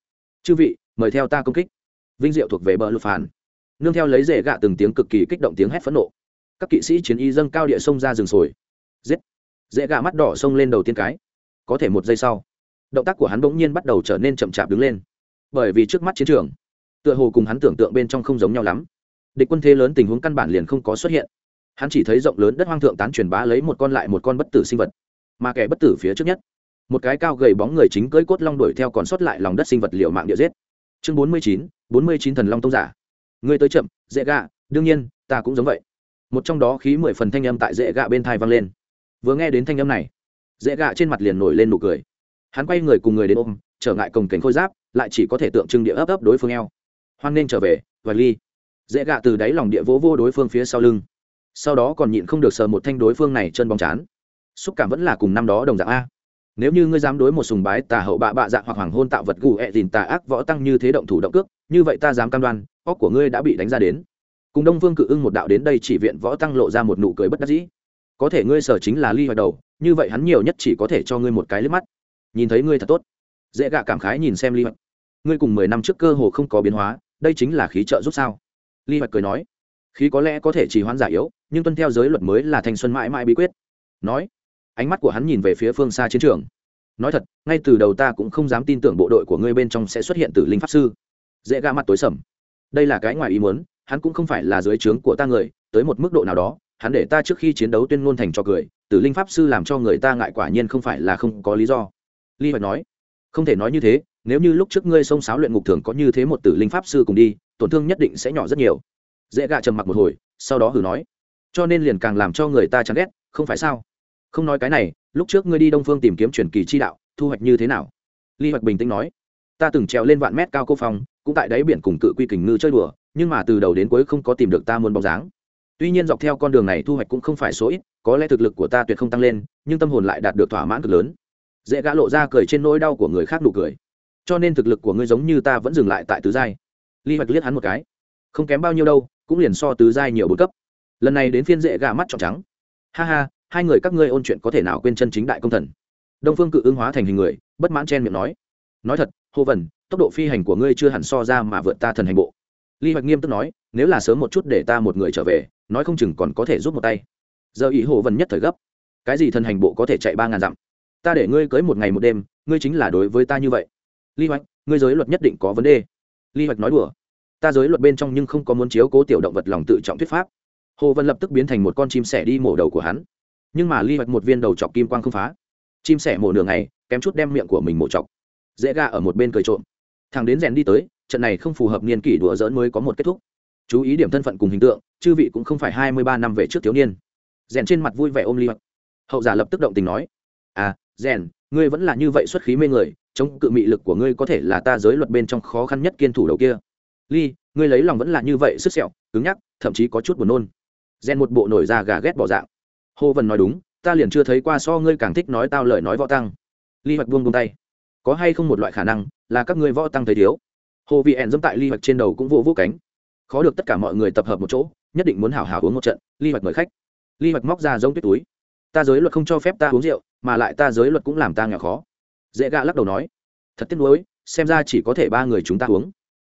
Chư vị mời theo ta công kích. Vinh diệu thuộc về bờ lục phản nương theo lấy rễ gạ từng tiếng cực kỳ kích động tiếng hét phẫn nộ. Các kỵ sĩ chiến y dâng cao địa sông ra rừng sồi. Giết! Rễ gạ mắt đỏ sông lên đầu tiên cái. Có thể một giây sau, động tác của hắn bỗng nhiên bắt đầu trở nên chậm chạp đứng lên. Bởi vì trước mắt chiến trường, tựa hồ cùng hắn tưởng tượng bên trong không giống nhau lắm. Địch quân thế lớn tình huống căn bản liền không có xuất hiện. Hắn chỉ thấy rộng lớn đất hoang thượng tán truyền bá lấy một con lại một con bất tử sinh vật. Mà kẻ bất tử phía trước nhất, một cái cao gầy bóng người chính cưỡi cốt long đuổi theo còn sót lại lòng đất sinh vật liệu mạng địa giết. Chương bốn mươi chín, bốn mươi chín thần long tông giả người tới chậm, dễ gạ, đương nhiên, ta cũng giống vậy. Một trong đó khí mười phần thanh âm tại dễ gạ bên thai vang lên. Vừa nghe đến thanh âm này, dễ gạ trên mặt liền nổi lên nụ cười. Hắn quay người cùng người đến ôm, trở ngại cồng cảnh khôi giáp, lại chỉ có thể tượng trưng địa ấp ấp đối phương eo. Hoan nên trở về và ly. Dễ gạ từ đáy lòng địa vỗ vô đối phương phía sau lưng. Sau đó còn nhịn không được sờ một thanh đối phương này chân bóng chán. Xúc cảm vẫn là cùng năm đó đồng dạng a nếu như ngươi dám đối một sùng bái tà hậu bạ bạ dạ hoặc hoàng hôn tạo vật gù ẹ dìn tà ác võ tăng như thế động thủ động cước, như vậy ta dám cam đoan, óc của ngươi đã bị đánh ra đến. Cùng đông vương cự ưng một đạo đến đây chỉ viện võ tăng lộ ra một nụ cười bất đắc dĩ. Có thể ngươi sở chính là ly hoạch đầu, như vậy hắn nhiều nhất chỉ có thể cho ngươi một cái liếc mắt. Nhìn thấy ngươi thật tốt. Dễ gạ cảm khái nhìn xem ly hoạch. Ngươi cùng mười năm trước cơ hồ không có biến hóa, đây chính là khí trợ giúp sao? Ly hoạch cười nói. Khí có lẽ có thể chỉ hoãn giả yếu, nhưng tuân theo giới luật mới là thanh xuân mãi mãi bí quyết. Nói ánh mắt của hắn nhìn về phía phương xa chiến trường. Nói thật, ngay từ đầu ta cũng không dám tin tưởng bộ đội của ngươi bên trong sẽ xuất hiện tử linh pháp sư. Dễ gạ mặt tối sầm. Đây là cái ngoài ý muốn, hắn cũng không phải là dưới trướng của ta người, tới một mức độ nào đó, hắn để ta trước khi chiến đấu tuyên ngôn thành cho cười, tử linh pháp sư làm cho người ta ngại quả nhiên không phải là không có lý do. Ly hoạch nói, không thể nói như thế, nếu như lúc trước ngươi xông sáo luyện ngục thường có như thế một tử linh pháp sư cùng đi, tổn thương nhất định sẽ nhỏ rất nhiều. Dễ gạ trầm mặc một hồi, sau đó hử nói, cho nên liền càng làm cho người ta chán ghét, không phải sao? Không nói cái này, lúc trước ngươi đi đông phương tìm kiếm truyền kỳ chi đạo, thu hoạch như thế nào? Ly hoạch bình tĩnh nói. Ta từng trèo lên vạn mét cao cô phong, cũng tại đáy biển cùng cự quy kình ngư chơi đùa, nhưng mà từ đầu đến cuối không có tìm được ta muốn bóng dáng. Tuy nhiên dọc theo con đường này thu hoạch cũng không phải số ít, có lẽ thực lực của ta tuyệt không tăng lên, nhưng tâm hồn lại đạt được thỏa mãn cực lớn. Dễ gã lộ ra cười trên nỗi đau của người khác nụ cười. Cho nên thực lực của ngươi giống như ta vẫn dừng lại tại tứ giai. Ly hoạch liếc hắn một cái. Không kém bao nhiêu đâu, cũng liền so tứ giai nhiều bốn cấp. Lần này đến phiên dễ gã mắt trọn trắng. Ha ha hai người các ngươi ôn chuyện có thể nào quên chân chính đại công thần? Đông phương cự ứng hóa thành hình người, bất mãn chen miệng nói. Nói thật hô vần tốc độ phi hành của ngươi chưa hẳn so ra mà vượt ta thần hành bộ. Ly hoạch nghiêm túc nói, nếu là sớm một chút để ta một người trở về, nói không chừng còn có thể giúp một tay. Giờ ý hồ vần nhất thời gấp. Cái gì thần hành bộ có thể chạy ba ngàn dặm? Ta để ngươi cưới một ngày một đêm, ngươi chính là đối với ta như vậy. Ly hoạch, ngươi giới luật nhất định có vấn đề. Ly hoạch nói đùa. Ta giới luật bên trong nhưng không có muốn chiếu cố tiểu động vật lòng tự trọng thuyết pháp. Hồ vân lập tức biến thành một con chim sẻ đi mổ đầu của hắn nhưng mà ly hoạch một viên đầu chọc kim quang không phá. Chim sẻ mổ nửa ngày, kém chút đem miệng của mình mổ chọc. Dễ ga ở một bên cười trộm. Thằng đến rèn đi tới, trận này không phù hợp niên kỷ đùa dỡn mới có một kết thúc. Chú ý điểm thân phận cùng hình tượng, chư vị cũng không phải hai mươi ba năm về trước thiếu niên. Rèn trên mặt vui vẻ ôm ly hoạch. Hậu giả lập tức động tình nói à rèn, ngươi vẫn là như vậy xuất khí mê người, chống cự mị lực của ngươi có thể là ta giới luật bên trong khó khăn nhất kiên thủ đầu kia. Ly ngươi lấy lòng vẫn là như vậy, sức sẹo, cứng nhắc, thậm chí có chút buồn nôn. Rèn một bộ nổi da gà ghét bỏ dạng. Hồ Vân nói đúng, ta liền chưa thấy qua so ngươi càng thích nói tao lời nói võ tăng. Ly hoạch buông buông tay. Có hay không một loại khả năng là các ngươi võ tăng thấy thiếu? Hồ vị ẹn dẫm tại ly hoạch trên đầu cũng vô vô cánh. Khó được tất cả mọi người tập hợp một chỗ, nhất định muốn hảo hảo uống một trận ly hoạch mời khách. Ly hoạch móc ra giống tuyết túi. Ta giới luật không cho phép ta uống rượu, mà lại ta giới luật cũng làm ta nghèo khó. Dễ gạ lắc đầu nói. Thật tiếc nuối, xem ra chỉ có thể ba người chúng ta uống.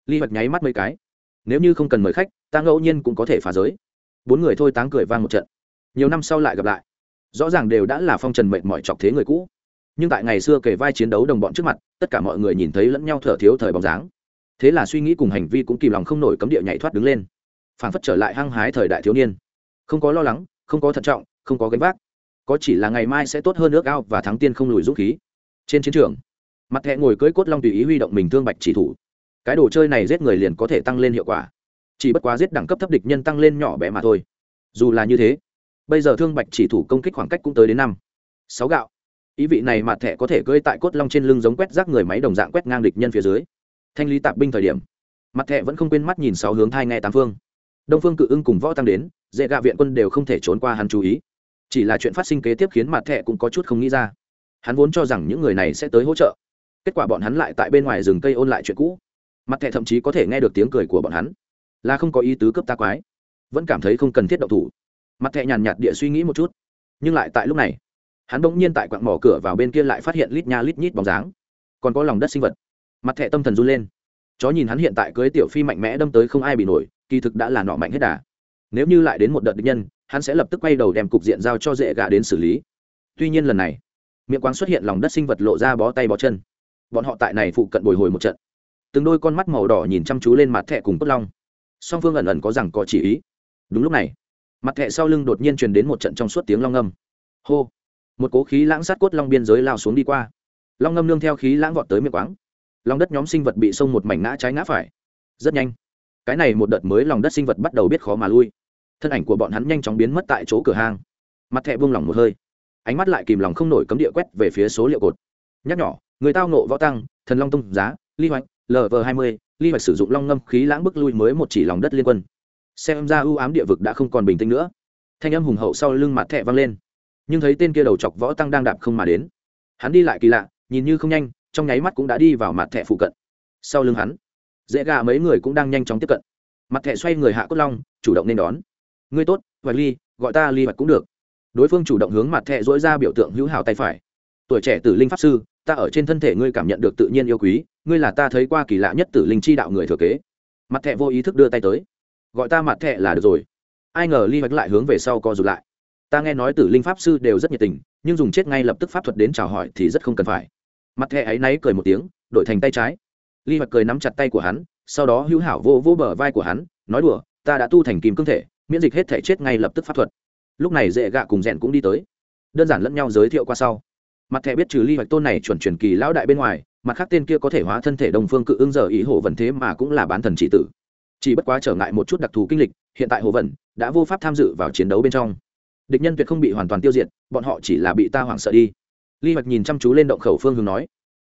Ly hoạch nháy mắt mấy cái. Nếu như không cần mời khách, ta ngẫu nhiên cũng có thể phá giới. Bốn người thôi táng cười vang một trận nhiều năm sau lại gặp lại. Rõ ràng đều đã là phong trần mệnh mọi chọc thế người cũ. Nhưng tại ngày xưa kể vai chiến đấu đồng bọn trước mặt, tất cả mọi người nhìn thấy lẫn nhau thở thiếu thời bóng dáng. Thế là suy nghĩ cùng hành vi cũng kìm lòng không nổi cấm địa nhảy thoát đứng lên. Phản phất trở lại hăng hái thời đại thiếu niên. Không có lo lắng, không có thận trọng, không có gánh vác. Có chỉ là ngày mai sẽ tốt hơn nước ao và thắng tiên không lùi dũng khí. Trên chiến trường, mặt thẹ ngồi cưỡi cốt long tùy ý huy động mình thương bạch chỉ thủ. Cái đồ chơi này giết người liền có thể tăng lên hiệu quả. Chỉ bất quá giết đẳng cấp thấp địch nhân tăng lên nhỏ bé mà thôi. Dù là như thế bây giờ thương bạch chỉ thủ công kích khoảng cách cũng tới đến năm, sáu gạo. Ý vị này mặt thẻ có thể cưỡi tại cốt long trên lưng giống quét rác người máy đồng dạng quét ngang địch nhân phía dưới. Thanh lý tạp binh thời điểm, mặt thẻ vẫn không quên mắt nhìn sáu hướng thai nghe tám phương. Đông phương cự ưng cùng võ tăng đến, dễ gạ viện quân đều không thể trốn qua hắn chú ý. Chỉ là chuyện phát sinh kế tiếp khiến mặt thẻ cũng có chút không nghĩ ra. Hắn vốn cho rằng những người này sẽ tới hỗ trợ. Kết quả bọn hắn lại tại bên ngoài rừng cây ôn lại chuyện cũ. Mặt thẻ thậm chí có thể nghe được tiếng cười của bọn hắn. Là không có ý tứ cấp ta quái. Vẫn cảm thấy không cần thiết động thủ mặt thẹ nhàn nhạt địa suy nghĩ một chút. Nhưng lại tại lúc này, hắn bỗng nhiên tại quặng mỏ cửa vào bên kia lại phát hiện lít nha lít nhít bóng dáng. Còn có lòng đất sinh vật. Mặt thẹ tâm thần run lên. Chó nhìn hắn hiện tại cưới tiểu phi mạnh mẽ đâm tới không ai bị nổi, kỳ thực đã là nọ mạnh hết đà. Nếu như lại đến một đợt địch nhân, hắn sẽ lập tức quay đầu đem cục diện giao cho dễ gà đến xử lý. Tuy nhiên lần này, miệng quáng xuất hiện lòng đất sinh vật lộ ra bó tay bó chân. Bọn họ tại này phụ cận bồi hồi một trận. Từng đôi con mắt màu đỏ nhìn chăm chú lên mặt thẹ cùng cốt long. Song phương ẩn ẩn có rằng có chỉ ý. Đúng lúc này mặt thẹ sau lưng đột nhiên truyền đến một trận trong suốt tiếng long ngâm hô! Một cố khí lãng sát cốt long biên giới lao xuống đi qua. Long ngâm nương theo khí lãng vọt tới miệng quáng. Lòng đất nhóm sinh vật bị sông một mảnh ngã trái ngã phải. Rất nhanh, cái này một đợt mới lòng đất sinh vật bắt đầu biết khó mà lui. Thân ảnh của bọn hắn nhanh chóng biến mất tại chỗ cửa hang. Mặt thẹ buông lỏng một hơi. Ánh mắt lại kìm lòng không nổi cấm địa quét về phía số liệu cột. Nhắc nhỏ người tao nộ võ tăng, thần long tung giá, ly hoạch lv hai mươi, ly hoạch sử dụng long ngâm khí lãng bức lui mới một chỉ lòng đất liên quân xem ra ưu ám địa vực đã không còn bình tĩnh nữa. Thanh âm hùng hậu sau lưng mặt thẹ văng lên. Nhưng thấy tên kia đầu chọc võ tăng đang đạp không mà đến. Hắn đi lại kỳ lạ, nhìn như không nhanh, trong nháy mắt cũng đã đi vào mặt thẹ phụ cận. Sau lưng hắn, dễ gà mấy người cũng đang nhanh chóng tiếp cận. Mặt thẹ xoay người hạ cốt long, chủ động nên đón. Ngươi tốt và ly, gọi ta ly hoạch cũng được. Đối phương chủ động hướng mặt thẹ dỗi ra biểu tượng hữu hảo tay phải. Tuổi trẻ tử linh pháp sư, ta ở trên thân thể ngươi cảm nhận được tự nhiên yêu quý, ngươi là ta thấy qua kỳ lạ nhất tử linh chi đạo người thừa kế. Mặt thẹ vô ý thức đưa tay tới gọi ta mặt thẹ là được rồi. Ai ngờ ly hoạch lại hướng về sau co rụt lại. Ta nghe nói tử linh pháp sư đều rất nhiệt tình, nhưng dùng chết ngay lập tức pháp thuật đến chào hỏi thì rất không cần phải. Mặt thẹ ấy náy cười một tiếng, đổi thành tay trái. Ly hoạch cười nắm chặt tay của hắn, sau đó hữu hảo vô vô bờ vai của hắn, nói đùa, ta đã tu thành kìm cương thể, miễn dịch hết thể chết ngay lập tức pháp thuật. Lúc này dễ gạ cùng rèn cũng đi tới. Đơn giản lẫn nhau giới thiệu qua sau. Mặt thẻ biết trừ ly hoạch tôn này chuẩn truyền kỳ lão đại bên ngoài, mặt khác tên kia có thể hóa thân thể đồng phương cự ưng giờ ý hồ vần thế mà cũng là bán thần trị tử chỉ bất quá trở ngại một chút đặc thù kinh lịch, hiện tại hồ vẩn đã vô pháp tham dự vào chiến đấu bên trong. Địch nhân tuyệt không bị hoàn toàn tiêu diệt, bọn họ chỉ là bị ta hoảng sợ đi. Ly hoạch nhìn chăm chú lên động khẩu phương hướng nói,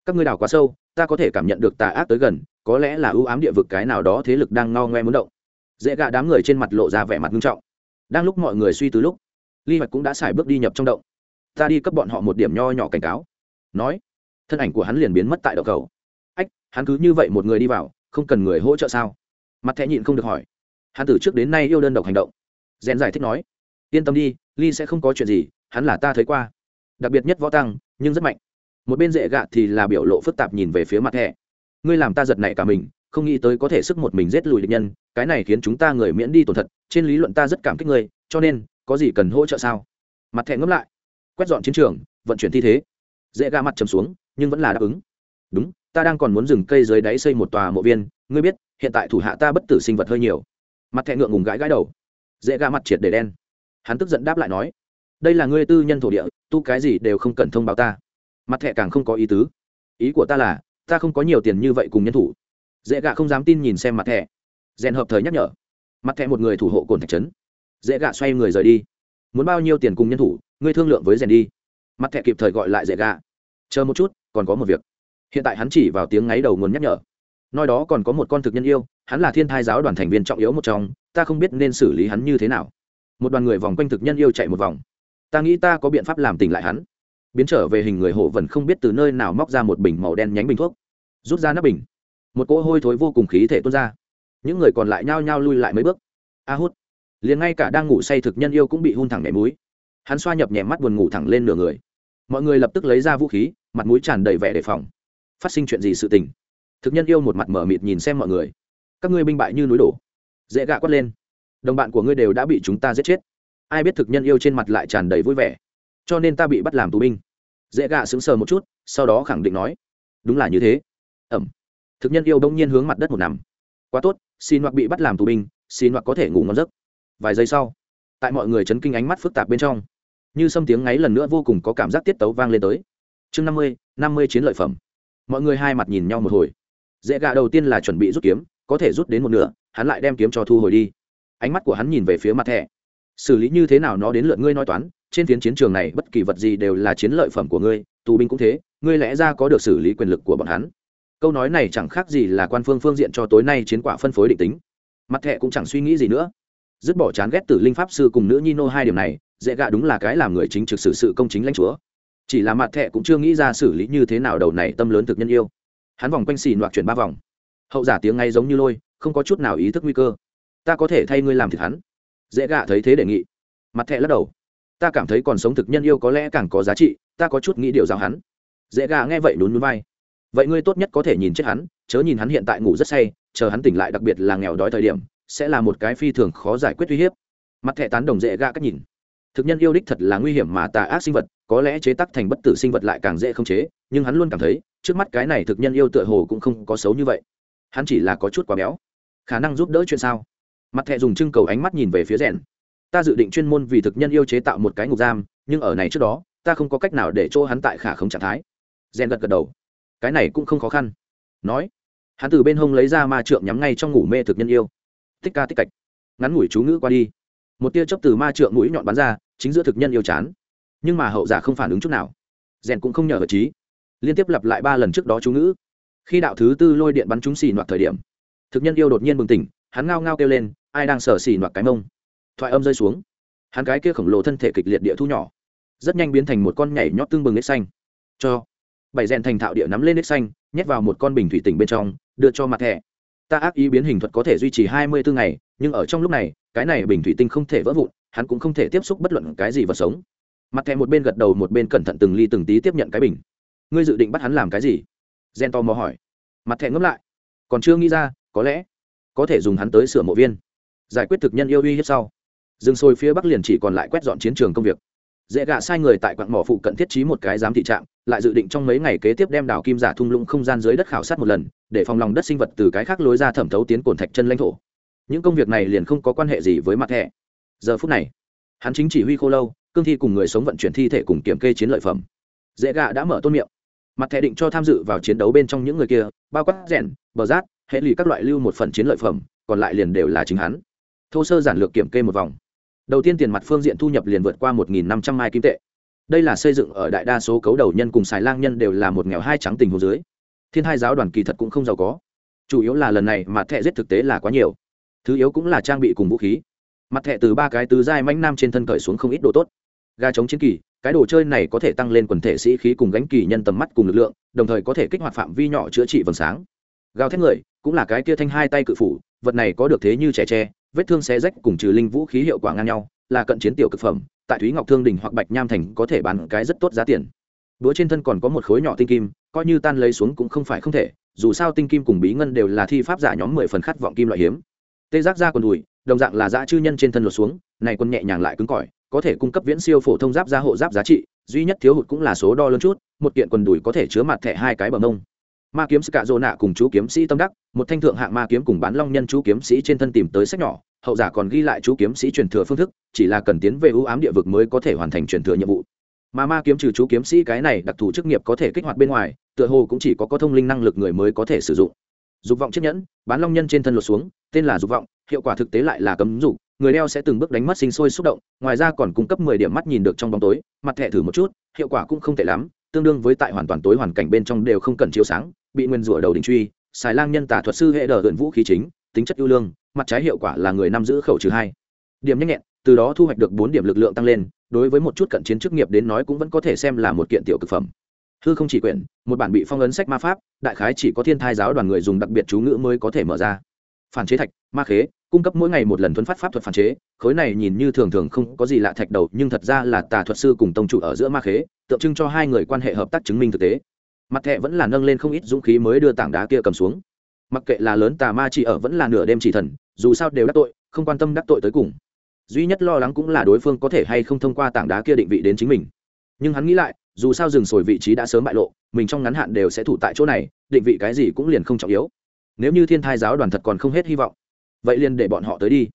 các ngươi đào quá sâu, ta có thể cảm nhận được tà ác tới gần, có lẽ là ưu ám địa vực cái nào đó thế lực đang ngao ngoe muốn động. Dễ gạ đám người trên mặt lộ ra vẻ mặt nghiêm trọng. Đang lúc mọi người suy từ lúc ly hoạch cũng đã xài bước đi nhập trong động. Ta đi cấp bọn họ một điểm nho nhỏ cảnh cáo. Nói, thân ảnh của hắn liền biến mất tại động khẩu. Ách, hắn cứ như vậy một người đi vào, không cần người hỗ trợ sao? Mặt Thẹ nhịn không được hỏi. Hắn từ trước đến nay yêu đơn độc hành động. Rèn giải thích nói, yên tâm đi, ly sẽ không có chuyện gì, hắn là ta thấy qua. Đặc biệt nhất võ tăng, nhưng rất mạnh. Một bên dễ gạ thì là biểu lộ phức tạp nhìn về phía mặt Thẹ. ngươi làm ta giật nảy cả mình, không nghĩ tới có thể sức một mình giết lùi địch nhân, cái này khiến chúng ta người miễn đi tổn thật trên lý luận ta rất cảm kích ngươi, cho nên, có gì cần hỗ trợ sao? Mặt thẹ ngẫm lại, quét dọn chiến trường, vận chuyển thi thế. Dễ gạ mặt trầm xuống, nhưng vẫn là đáp ứng. Đúng, ta đang còn muốn dừng cây dưới đáy xây một tòa mộ viên ngươi biết, hiện tại thủ hạ ta bất tử sinh vật hơi nhiều. Mặt thẹn ngượng ngùng gãi gãi đầu. Dễ ga mặt triệt để đen. Hắn tức giận đáp lại nói, đây là ngươi tư nhân thổ địa, tu cái gì đều không cần thông báo ta. Mặt thẹ càng không có ý tứ. Ý của ta là, ta không có nhiều tiền như vậy cùng nhân thủ. Dễ gạ không dám tin nhìn xem mặt thẻ. Rèn hợp thời nhắc nhở. Mặt thẻ một người thủ hộ cồn thạch trấn. Dễ gạ xoay người rời đi. Muốn bao nhiêu tiền cùng nhân thủ, ngươi thương lượng với rèn đi. Mặt thẻ kịp thời gọi lại dễ gạ. Chờ một chút, còn có một việc. Hiện tại hắn chỉ vào tiếng ngáy đầu nguồn nhắc nhở nói đó còn có một con thực nhân yêu, hắn là thiên thai giáo đoàn thành viên trọng yếu một trong, ta không biết nên xử lý hắn như thế nào. Một đoàn người vòng quanh thực nhân yêu chạy một vòng. Ta nghĩ ta có biện pháp làm tỉnh lại hắn. Biến trở về hình người hổ vẫn không biết từ nơi nào móc ra một bình màu đen nhánh bình thuốc. Rút ra nắp bình. Một cỗ hôi thối vô cùng khí thể tuôn ra. Những người còn lại nhao nhao lui lại mấy bước. A hút. Liền ngay cả đang ngủ say thực nhân yêu cũng bị hun thẳng nhảy mũi. Hắn xoa nhập nhẹ mắt buồn ngủ thẳng lên nửa người. Mọi người lập tức lấy ra vũ khí, mặt mũi tràn đầy vẻ đề phòng. Phát sinh chuyện gì sự tình? Thực nhân yêu một mặt mở mịt nhìn xem mọi người. Các ngươi binh bại như núi đổ. Dễ gạ quất lên. Đồng bạn của ngươi đều đã bị chúng ta giết chết. Ai biết thực nhân yêu trên mặt lại tràn đầy vui vẻ. Cho nên ta bị bắt làm tù binh. Dễ gạ sững sờ một chút, sau đó khẳng định nói. Đúng là như thế. Ẩm. Thực nhân yêu đông nhiên hướng mặt đất một nằm. Quá tốt, xin hoặc bị bắt làm tù binh, xin hoặc có thể ngủ ngon giấc. Vài giây sau, tại mọi người chấn kinh ánh mắt phức tạp bên trong, như xâm tiếng ngáy lần nữa vô cùng có cảm giác tiết tấu vang lên tới. Chương năm mươi năm mươi chiến lợi phẩm. Mọi người hai mặt nhìn nhau một hồi dễ gạ đầu tiên là chuẩn bị rút kiếm, có thể rút đến một nửa, hắn lại đem kiếm cho thu hồi đi. Ánh mắt của hắn nhìn về phía mặt thẻ. Xử lý như thế nào nó đến lượt ngươi nói toán, trên phiến chiến trường này bất kỳ vật gì đều là chiến lợi phẩm của ngươi, tù binh cũng thế, ngươi lẽ ra có được xử lý quyền lực của bọn hắn? Câu nói này chẳng khác gì là quan phương phương diện cho tối nay chiến quả phân phối định tính. Mặt thẹ cũng chẳng suy nghĩ gì nữa. Dứt bỏ chán ghét tử linh pháp sư cùng nữ nhi nô hai điểm này, dễ gạ đúng là cái làm người chính trực xử sự công chính lãnh chúa. Chỉ là mặt thẹ cũng chưa nghĩ ra xử lý như thế nào đầu này tâm lớn thực nhân yêu hắn vòng quanh xì loạt chuyển ba vòng. Hậu giả tiếng ngay giống như lôi, không có chút nào ý thức nguy cơ. Ta có thể thay ngươi làm thịt hắn. Dễ gạ thấy thế đề nghị. Mặt thẹ lắc đầu. Ta cảm thấy còn sống thực nhân yêu có lẽ càng có giá trị, ta có chút nghĩ điều giáo hắn. Dễ gạ nghe vậy lún núi vai. Vậy ngươi tốt nhất có thể nhìn chết hắn, chớ nhìn hắn hiện tại ngủ rất say, chờ hắn tỉnh lại đặc biệt là nghèo đói thời điểm, sẽ là một cái phi thường khó giải quyết uy hiếp. Mặt thẹ tán đồng dễ gạ cách nhìn thực nhân yêu đích thật là nguy hiểm mà tà ác sinh vật, có lẽ chế tắc thành bất tử sinh vật lại càng dễ không chế, nhưng hắn luôn cảm thấy, trước mắt cái này thực nhân yêu tựa hồ cũng không có xấu như vậy. Hắn chỉ là có chút quá béo. Khả năng giúp đỡ chuyện sao? Mặt thẹ dùng trưng cầu ánh mắt nhìn về phía rèn. Ta dự định chuyên môn vì thực nhân yêu chế tạo một cái ngục giam, nhưng ở này trước đó, ta không có cách nào để chỗ hắn tại khả không trạng thái. Rèn gật gật đầu. Cái này cũng không khó khăn. Nói. Hắn từ bên hông lấy ra ma trượng nhắm ngay trong ngủ mê thực nhân yêu. Tích ca tích cạch. Ngắn ngủi chú ngữ qua đi. Một tia chớp từ ma trượng mũi nhọn bắn ra chính giữa thực nhân yêu chán. Nhưng mà hậu giả không phản ứng chút nào. Rèn cũng không nhờ hợp trí. Liên tiếp lặp lại ba lần trước đó chú ngữ. Khi đạo thứ tư lôi điện bắn chúng xì noạt thời điểm, thực nhân yêu đột nhiên bừng tỉnh, hắn ngao ngao kêu lên, ai đang sờ xì noạt cái mông? Thoại âm rơi xuống. Hắn cái kia khổng lồ thân thể kịch liệt địa thu nhỏ, rất nhanh biến thành một con nhảy nhót tương bừng nếp xanh. Cho, bảy rèn thành thạo địa nắm lên nếp xanh, nhét vào một con bình thủy tỉnh bên trong, đưa cho mặt thẻ. Ta ác ý biến hình thuật có thể duy trì hai mươi bốn ngày, nhưng ở trong lúc này, cái này bình thủy tinh không thể vỡ vụn hắn cũng không thể tiếp xúc bất luận cái gì vật sống. Mặt thẻ một bên gật đầu, một bên cẩn thận từng ly từng tí tiếp nhận cái bình. Ngươi dự định bắt hắn làm cái gì? Gen to mò hỏi. Mặt thẻ ngẫm lại. Còn chưa nghĩ ra, có lẽ có thể dùng hắn tới sửa mộ viên. Giải quyết thực nhân yêu uy hiếp sau. Rừng sôi phía bắc liền chỉ còn lại quét dọn chiến trường công việc. Dễ gạ sai người tại quặng mỏ phụ cận thiết trí một cái giám thị trạm, lại dự định trong mấy ngày kế tiếp đem đảo kim giả thung lũng không gian dưới đất khảo sát một lần, để phòng lòng đất sinh vật từ cái khác lối ra thẩm thấu tiến cồn thạch chân lãnh thổ. Những công việc này liền không có quan hệ gì với mặt thẻ giờ phút này, hắn chính chỉ huy khô lâu, cương thi cùng người sống vận chuyển thi thể cùng kiểm kê chiến lợi phẩm. Dễ gạ đã mở tôn miệng. Mặt thẻ định cho tham dự vào chiến đấu bên trong những người kia, bao quát rèn, bờ rát, hệ lụy các loại lưu một phần chiến lợi phẩm, còn lại liền đều là chính hắn. Thô sơ giản lược kiểm kê một vòng. Đầu tiên tiền mặt phương diện thu nhập liền vượt qua một năm trăm mai kim tệ. Đây là xây dựng ở đại đa số cấu đầu nhân cùng xài lang nhân đều là một nghèo hai trắng tình hồ dưới. Thiên hai giáo đoàn kỳ thật cũng không giàu có. Chủ yếu là lần này mà thẹ giết thực tế là quá nhiều. Thứ yếu cũng là trang bị cùng vũ khí mặt thẻ từ ba cái tứ giai mãnh nam trên thân cởi xuống không ít đồ tốt. Ga chống chiến kỳ, cái đồ chơi này có thể tăng lên quần thể sĩ khí cùng gánh kỳ nhân tầm mắt cùng lực lượng, đồng thời có thể kích hoạt phạm vi nhỏ chữa trị vầng sáng. Gào thét người, cũng là cái kia thanh hai tay cự phủ, vật này có được thế như trẻ tre, vết thương xé rách cùng trừ linh vũ khí hiệu quả ngang nhau, là cận chiến tiểu cực phẩm, tại thúy ngọc thương đình hoặc bạch nham thành có thể bán cái rất tốt giá tiền. Đũa trên thân còn có một khối nhỏ tinh kim, coi như tan lấy xuống cũng không phải không thể, dù sao tinh kim cùng bí ngân đều là thi pháp giả nhóm mười phần khát vọng kim loại hiếm. Tê giác ra còn đùi đồng dạng là dã chư nhân trên thân lột xuống, này quân nhẹ nhàng lại cứng cỏi, có thể cung cấp viễn siêu phổ thông giáp gia hộ giáp giá trị, duy nhất thiếu hụt cũng là số đo lớn chút, một kiện quần đùi có thể chứa mặt thẻ hai cái bờ mông. Ma kiếm sự cạ dô nạ cùng chú kiếm sĩ tâm đắc, một thanh thượng hạng ma kiếm cùng bán long nhân chú kiếm sĩ trên thân tìm tới sách nhỏ, hậu giả còn ghi lại chú kiếm sĩ truyền thừa phương thức, chỉ là cần tiến về ưu ám địa vực mới có thể hoàn thành truyền thừa nhiệm vụ. Mà ma kiếm trừ chú kiếm sĩ cái này đặc thù chức nghiệp có thể kích hoạt bên ngoài, tựa hồ cũng chỉ có có thông linh năng lực người mới có thể sử dụng dục vọng chiếc nhẫn, bán long nhân trên thân lột xuống, tên là dục vọng, hiệu quả thực tế lại là cấm dục, người đeo sẽ từng bước đánh mất sinh sôi xúc động, ngoài ra còn cung cấp mười điểm mắt nhìn được trong bóng tối, mặt thẻ thử một chút, hiệu quả cũng không tệ lắm, tương đương với tại hoàn toàn tối hoàn cảnh bên trong đều không cần chiếu sáng, bị nguyên rủa đầu đình truy, xài lang nhân tả thuật sư hệ đờ gần vũ khí chính, tính chất ưu lương, mặt trái hiệu quả là người nắm giữ khẩu trừ hai. Điểm nhanh nhẹn, từ đó thu hoạch được bốn điểm lực lượng tăng lên, đối với một chút cận chiến chức nghiệp đến nói cũng vẫn có thể xem là một kiện tiểu cực phẩm hư không chỉ quyển, một bản bị phong ấn sách ma pháp, đại khái chỉ có thiên thai giáo đoàn người dùng đặc biệt chú ngữ mới có thể mở ra. Phản chế thạch, ma khế, cung cấp mỗi ngày một lần thuấn phát pháp thuật phản chế, khối này nhìn như thường thường không có gì lạ thạch đầu, nhưng thật ra là tà thuật sư cùng tông chủ ở giữa ma khế, tượng trưng cho hai người quan hệ hợp tác chứng minh thực tế. Mặt thẹ vẫn là nâng lên không ít dũng khí mới đưa tảng đá kia cầm xuống. Mặc kệ là lớn tà ma chỉ ở vẫn là nửa đêm chỉ thần, dù sao đều đắc tội, không quan tâm đắc tội tới cùng. Duy nhất lo lắng cũng là đối phương có thể hay không thông qua tảng đá kia định vị đến chính mình. Nhưng hắn nghĩ lại dù sao rừng sồi vị trí đã sớm bại lộ, mình trong ngắn hạn đều sẽ thủ tại chỗ này, định vị cái gì cũng liền không trọng yếu. Nếu như thiên thai giáo đoàn thật còn không hết hy vọng, vậy liền để bọn họ tới đi.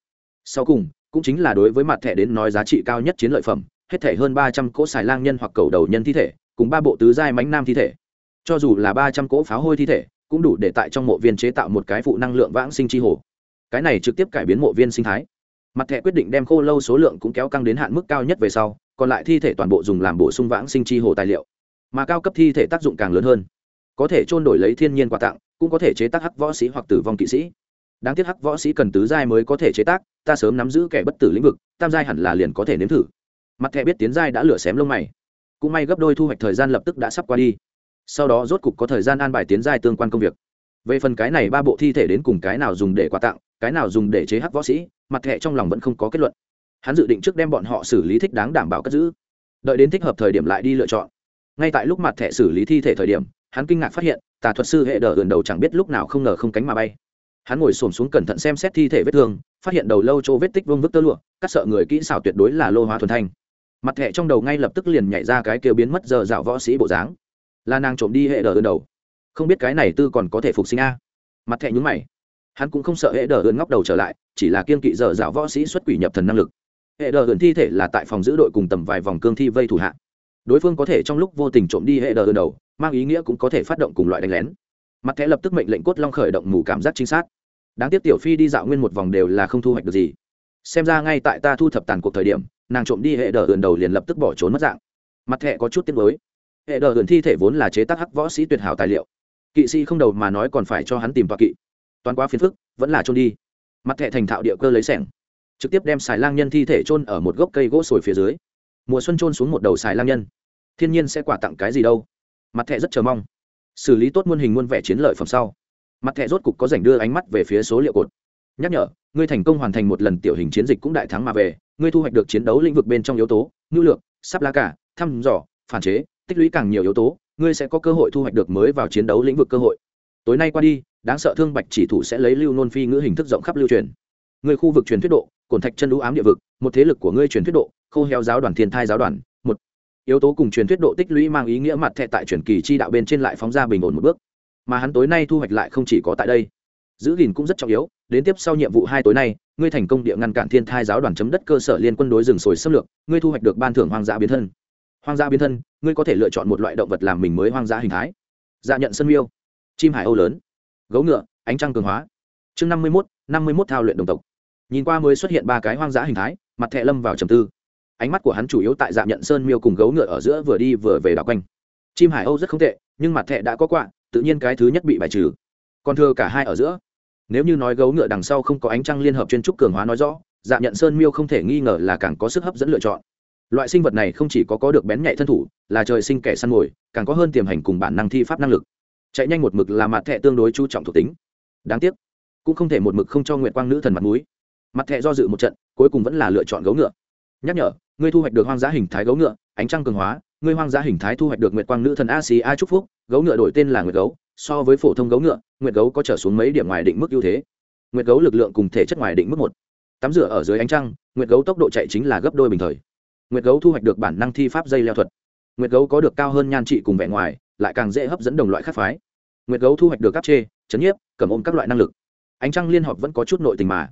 Sau cùng, cũng chính là đối với mặt thẻ đến nói giá trị cao nhất chiến lợi phẩm, hết thể hơn ba trăm cỗ xài lang nhân hoặc cầu đầu nhân thi thể, cùng ba bộ tứ giai mánh nam thi thể. Cho dù là ba trăm cỗ pháo hôi thi thể, cũng đủ để tại trong mộ viên chế tạo một cái phụ năng lượng vãng sinh chi hồ. Cái này trực tiếp cải biến mộ viên sinh thái. Mặt thẻ quyết định đem khô lâu số lượng cũng kéo căng đến hạn mức cao nhất về sau còn lại thi thể toàn bộ dùng làm bổ sung vãng sinh chi hồ tài liệu. Mà cao cấp thi thể tác dụng càng lớn hơn. Có thể trôn đổi lấy thiên nhiên quà tặng, cũng có thể chế tác hắc võ sĩ hoặc tử vong kỵ sĩ. Đáng tiếc hắc võ sĩ cần tứ giai mới có thể chế tác, ta sớm nắm giữ kẻ bất tử lĩnh vực, tam giai hẳn là liền có thể nếm thử. Mặt thẻ biết tiến giai đã lửa xém lông mày. Cũng may gấp đôi thu hoạch thời gian lập tức đã sắp qua đi. Sau đó rốt cục có thời gian an bài tiến giai tương quan công việc. Về phần cái này ba bộ thi thể đến cùng cái nào dùng để quà tặng, cái nào dùng để chế hắc võ sĩ, mặt thẻ trong lòng vẫn không có kết luận hắn dự định trước đem bọn họ xử lý thích đáng đảm bảo cất giữ. Đợi đến thích hợp thời điểm lại đi lựa chọn. Ngay tại lúc mặt thẻ xử lý thi thể thời điểm, hắn kinh ngạc phát hiện, tà thuật sư hệ đờ gần đầu chẳng biết lúc nào không ngờ không cánh mà bay. Hắn ngồi xổm xuống cẩn thận xem xét thi thể vết thương, phát hiện đầu lâu chỗ vết tích vương vức tơ lụa cắt sợ người kỹ xảo tuyệt đối là lô hóa thuần thanh. Mặt thẻ trong đầu ngay lập tức liền nhảy ra cái kêu biến mất giờ dạo võ sĩ bộ dáng. Là nàng trộm đi hệ đờ ườn đầu. Không biết cái này tư còn có thể phục sinh a. Mặt thẻ nhúng mày. Hắn cũng không sợ hệ đờ ườn ngóc đầu trở lại, chỉ là kiên kỵ giờ dạo võ sĩ xuất quỷ nhập thần năng lực hệ đờ ườn thi thể là tại phòng giữ đội cùng tầm vài vòng cương thi vây thủ hạ. Đối phương có thể trong lúc vô tình trộm đi hệ đờ ườn đầu, mang ý nghĩa cũng có thể phát động cùng loại đánh lén. Mặt thẻ lập tức mệnh lệnh cốt long khởi động mù cảm giác chính xác đáng tiếc tiểu phi đi dạo nguyên một vòng đều là không thu hoạch được gì. Xem ra ngay tại ta thu thập tàn cuộc thời điểm, nàng trộm đi hệ đờ ườn đầu liền lập tức bỏ trốn mất dạng. Mặt thẻ có chút tiếc mới hệ đờ ườn thi thể vốn là chế tác hắc võ sĩ tuyệt hảo tài liệu. Kỵ sĩ không đầu mà nói còn phải cho hắn tìm toa kỵ. Toàn quá phiền phức, vẫn là trôn đi. Mặt thẻ thành thạo địa cơ lấy sẻng trực tiếp đem xài lang nhân thi thể chôn ở một gốc cây gỗ sồi phía dưới. Mùa xuân chôn xuống một đầu xài lang nhân. Thiên nhiên sẽ quả tặng cái gì đâu? Mặt thẻ rất chờ mong. Xử lý tốt muôn hình muôn vẻ chiến lợi phẩm sau. Mặt thẻ rốt cục có dành đưa ánh mắt về phía số liệu cột. Nhắc nhở, ngươi thành công hoàn thành một lần tiểu hình chiến dịch cũng đại thắng mà về, ngươi thu hoạch được chiến đấu lĩnh vực bên trong yếu tố ngữ lượng sắp lá cả, thăm dò, phản chế, tích lũy càng nhiều yếu tố, ngươi sẽ có cơ hội thu hoạch được mới vào chiến đấu lĩnh vực cơ hội. Tối nay qua đi, đáng sợ thương bạch chỉ thủ sẽ lấy lưu nôn phi ngữ hình thức rộng khắp lưu truyền ngươi khu vực truyền thuyết độ, cổn thạch chân lũ ám địa vực, một thế lực của ngươi truyền thuyết độ, khô heo giáo đoàn thiên thai giáo đoàn, một. Yếu tố cùng truyền thuyết độ tích lũy mang ý nghĩa mặt thẹ tại truyền kỳ chi đạo bên trên lại phóng ra bình ổn một bước. Mà hắn tối nay thu hoạch lại không chỉ có tại đây. Giữ gìn cũng rất trọng yếu, đến tiếp sau nhiệm vụ hai tối nay, ngươi thành công địa ngăn cản thiên thai giáo đoàn chấm đất cơ sở liên quân đối rừng sồi xâm lược, ngươi thu hoạch được ban thưởng hoang dã biến thân. Hoang dã biến thân, ngươi có thể lựa chọn một loại động vật làm mình mới hoang dã hình thái. Dạ nhận sân miêu. Chim hải âu lớn. Gấu ngựa, ánh trăng cường hóa. Chương năm mươi mốt, năm mươi mốt thao luyện đồng tộc nhìn qua mới xuất hiện ba cái hoang dã hình thái, mặt thẹ lâm vào trầm tư. Ánh mắt của hắn chủ yếu tại dạng nhận sơn miêu cùng gấu ngựa ở giữa vừa đi vừa về đảo quanh. Chim hải âu rất không tệ, nhưng mặt thẹ đã có quạ, tự nhiên cái thứ nhất bị bài trừ. Còn thừa cả hai ở giữa. Nếu như nói gấu ngựa đằng sau không có ánh trăng liên hợp chuyên trúc cường hóa nói rõ dạng nhận sơn miêu không thể nghi ngờ là càng có sức hấp dẫn lựa chọn. Loại sinh vật này không chỉ có có được bén nhạy thân thủ, là trời sinh kẻ săn mồi, càng có hơn tiềm hành cùng bản năng thi pháp năng lực. Chạy nhanh một mực là mặt thẹ tương đối chú trọng thuộc tính. Đáng tiếc, cũng không thể một mực không cho nguyện quang nữ thần mặt mũi mặt thẹ do dự một trận, cuối cùng vẫn là lựa chọn gấu ngựa. Nhắc nhở, ngươi thu hoạch được hoang dã hình thái gấu ngựa, ánh trăng cường hóa, ngươi hoang dã hình thái thu hoạch được nguyệt quang nữ thần a xì a trúc phúc, gấu ngựa đổi tên là nguyệt gấu, so với phổ thông gấu ngựa, nguyệt gấu có trở xuống mấy điểm ngoài định mức ưu thế. Nguyệt gấu lực lượng cùng thể chất ngoài định mức một. Tắm rửa ở dưới ánh trăng, nguyệt gấu tốc độ chạy chính là gấp đôi bình thời. Nguyệt gấu thu hoạch được bản năng thi pháp dây leo thuật. Nguyệt gấu có được cao hơn nhan trị cùng vẻ ngoài, lại càng dễ hấp dẫn đồng loại khác phái. Nguyệt gấu thu hoạch được các chê chấn nhiếp, cầm ôm các loại năng lực. Ánh trăng liên hợp vẫn có chút nội tình mà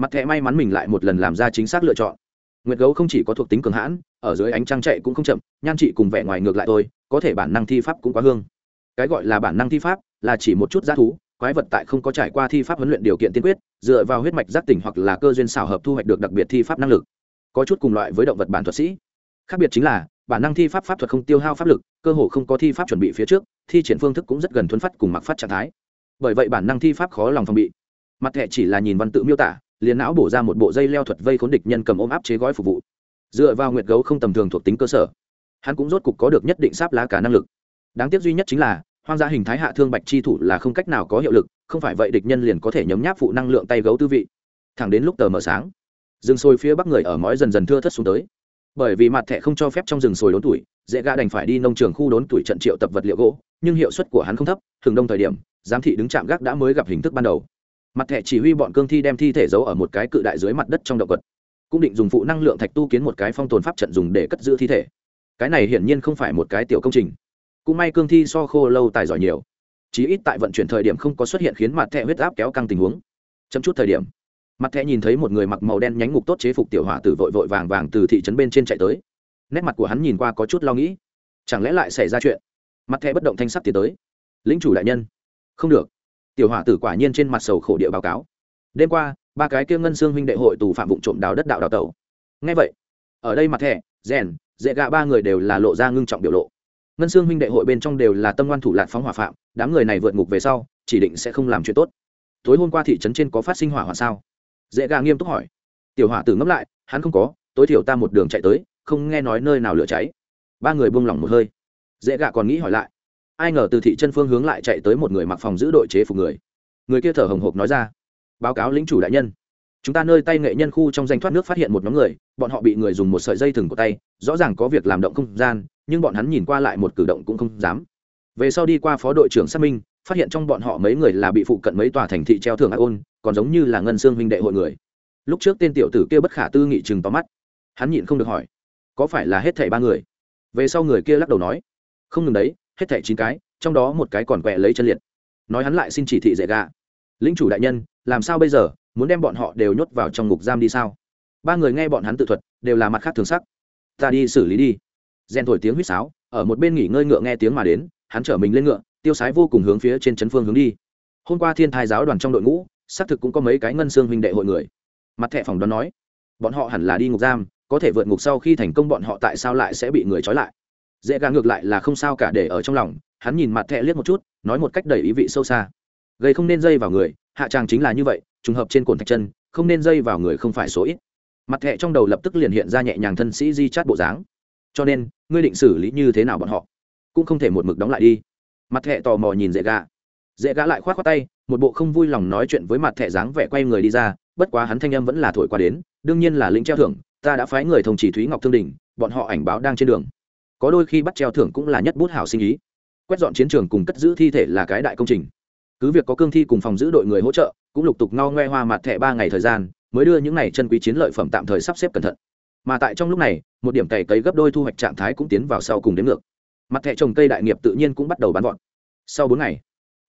mặt thẹ may mắn mình lại một lần làm ra chính xác lựa chọn. Nguyệt gấu không chỉ có thuộc tính cường hãn, ở dưới ánh trăng chạy cũng không chậm, nhan chị cùng vẻ ngoài ngược lại thôi, có thể bản năng thi pháp cũng quá hương. Cái gọi là bản năng thi pháp là chỉ một chút g thú, quái vật tại không có trải qua thi pháp huấn luyện điều kiện tiên quyết, dựa vào huyết mạch giác tỉnh hoặc là cơ duyên xảo hợp thu hoạch được đặc biệt thi pháp năng lực. Có chút cùng loại với động vật bản thuật sĩ. Khác biệt chính là, bản năng thi pháp pháp thuật không tiêu hao pháp lực, cơ hồ không có thi pháp chuẩn bị phía trước, thi triển phương thức cũng rất gần thuấn phát cùng mặc phát trạng thái. Bởi vậy bản năng thi pháp khó lòng phòng bị. Mặt thẻ chỉ là nhìn văn tự miêu tả liền não bổ ra một bộ dây leo thuật vây khốn địch nhân cầm ôm áp chế gói phục vụ. Dựa vào nguyệt gấu không tầm thường thuộc tính cơ sở, hắn cũng rốt cục có được nhất định sáp lá cả năng lực. Đáng tiếc duy nhất chính là, hoang gia hình thái hạ thương bạch chi thủ là không cách nào có hiệu lực, không phải vậy địch nhân liền có thể nhấm nháp phụ năng lượng tay gấu tư vị. Thẳng đến lúc tờ mờ sáng, rừng sôi phía bắc người ở mói dần dần thưa thất xuống tới. Bởi vì mặt thẻ không cho phép trong rừng sồi đốn tuổi, dễ gã đành phải đi nông trường khu đốn tuổi trận triệu tập vật liệu gỗ, nhưng hiệu suất của hắn không thấp, thường đông thời điểm, giám thị đứng chạm gác đã mới gặp hình thức ban đầu mặt thẻ chỉ huy bọn cương thi đem thi thể giấu ở một cái cự đại dưới mặt đất trong động vật. Cũng định dùng phụ năng lượng thạch tu kiến một cái phong tồn pháp trận dùng để cất giữ thi thể. Cái này hiển nhiên không phải một cái tiểu công trình. Cũng may cương thi so khô lâu tài giỏi nhiều. Chí ít tại vận chuyển thời điểm không có xuất hiện khiến mặt thẻ huyết áp kéo căng tình huống. Chấm chút thời điểm, mặt thẻ nhìn thấy một người mặc màu đen nhánh ngục tốt chế phục tiểu hỏa tử vội vội vàng vàng từ thị trấn bên trên chạy tới. Nét mặt của hắn nhìn qua có chút lo nghĩ. Chẳng lẽ lại xảy ra chuyện? Mặt thẻ bất động thanh sắc tiến tới. Lính chủ đại nhân. Không được tiểu hỏa tử quả nhiên trên mặt sầu khổ địa báo cáo. Đêm qua, ba cái kia ngân xương huynh đệ hội tù phạm vụ trộm đào đất đạo đào tẩu. Ngay vậy, ở đây mặt thẻ, rèn, dễ gạ ba người đều là lộ ra ngưng trọng biểu lộ. Ngân xương huynh đệ hội bên trong đều là tâm ngoan thủ lạc phóng hỏa phạm, đám người này vượt ngục về sau, chỉ định sẽ không làm chuyện tốt. Tối hôm qua thị trấn trên có phát sinh hỏa hoạn sao? Dễ gà nghiêm túc hỏi. Tiểu hỏa tử ngẫm lại, hắn không có, tối thiểu ta một đường chạy tới, không nghe nói nơi nào lửa cháy. Ba người buông lỏng một hơi. Dễ gà còn nghĩ hỏi lại ai ngờ từ thị chân phương hướng lại chạy tới một người mặc phòng giữ đội chế phục người. Người kia thở hồng hộc nói ra, báo cáo lính chủ đại nhân. Chúng ta nơi tay nghệ nhân khu trong danh thoát nước phát hiện một nhóm người, bọn họ bị người dùng một sợi dây thừng của tay, rõ ràng có việc làm động không gian, nhưng bọn hắn nhìn qua lại một cử động cũng không dám. Về sau đi qua phó đội trưởng xác minh, phát hiện trong bọn họ mấy người là bị phụ cận mấy tòa thành thị treo thưởng ác ôn còn giống như là ngân xương huynh đệ hội người. Lúc trước tên tiểu tử kia bất khả tư nghị chừng tóm mắt. Hắn nhịn không được hỏi, có phải là hết thảy ba người? Về sau người kia lắc đầu nói, không ngừng đấy hết thảy chín cái, trong đó một cái còn quẹ lấy chân liệt. Nói hắn lại xin chỉ thị dễ gạ lính chủ đại nhân, làm sao bây giờ? Muốn đem bọn họ đều nhốt vào trong ngục giam đi sao? Ba người nghe bọn hắn tự thuật, đều là mặt khác thường sắc. Ta đi xử lý đi. Rèn thổi tiếng huýt sáo, ở một bên nghỉ ngơi ngựa nghe tiếng mà đến, hắn chở mình lên ngựa, tiêu sái vô cùng hướng phía trên trấn phương hướng đi. Hôm qua thiên thai giáo đoàn trong đội ngũ, xác thực cũng có mấy cái ngân xương huynh đệ hội người. Mặt thẻ phòng đoán nói, bọn họ hẳn là đi ngục giam, có thể vượt ngục sau khi thành công bọn họ tại sao lại sẽ bị người trói lại? Dễ gà ngược lại là không sao cả để ở trong lòng, hắn nhìn mặt thẹ liếc một chút, nói một cách đầy ý vị sâu xa. Gây không nên dây vào người, hạ tràng chính là như vậy, trùng hợp trên cồn thạch chân, không nên dây vào người không phải số ít. Mặt thẹ trong đầu lập tức liền hiện ra nhẹ nhàng thân sĩ di chát bộ dáng. Cho nên, ngươi định xử lý như thế nào bọn họ? Cũng không thể một mực đóng lại đi. Mặt thẹ tò mò nhìn dễ gà dễ gã lại k h o á t tay, một bộ không vui lòng nói chuyện với mặt thẻ dáng vẻ quay người đi ra, bất quá hắn thanh âm vẫn là thổi qua đến, đương nhiên là lĩnh treo thưởng, ta đã phái người thông chỉ thúy ngọc thương đình, bọn họ ảnh báo đang trên đường có đôi khi bắt treo thưởng cũng là nhất bút hảo sinh ý. Quét dọn chiến trường cùng cất giữ thi thể là cái đại công trình. Cứ việc có cương thi cùng phòng giữ đội người hỗ trợ, cũng lục tục ngao ngoe hoa mặt thẻ ba ngày thời gian, mới đưa những này chân quý chiến lợi phẩm tạm thời sắp xếp cẩn thận. Mà tại trong lúc này, một điểm cày cấy gấp đôi thu hoạch trạng thái cũng tiến vào sau cùng đến ngược. Mặt thẻ trồng cây đại nghiệp tự nhiên cũng bắt đầu bán gọn sau bốn ngày,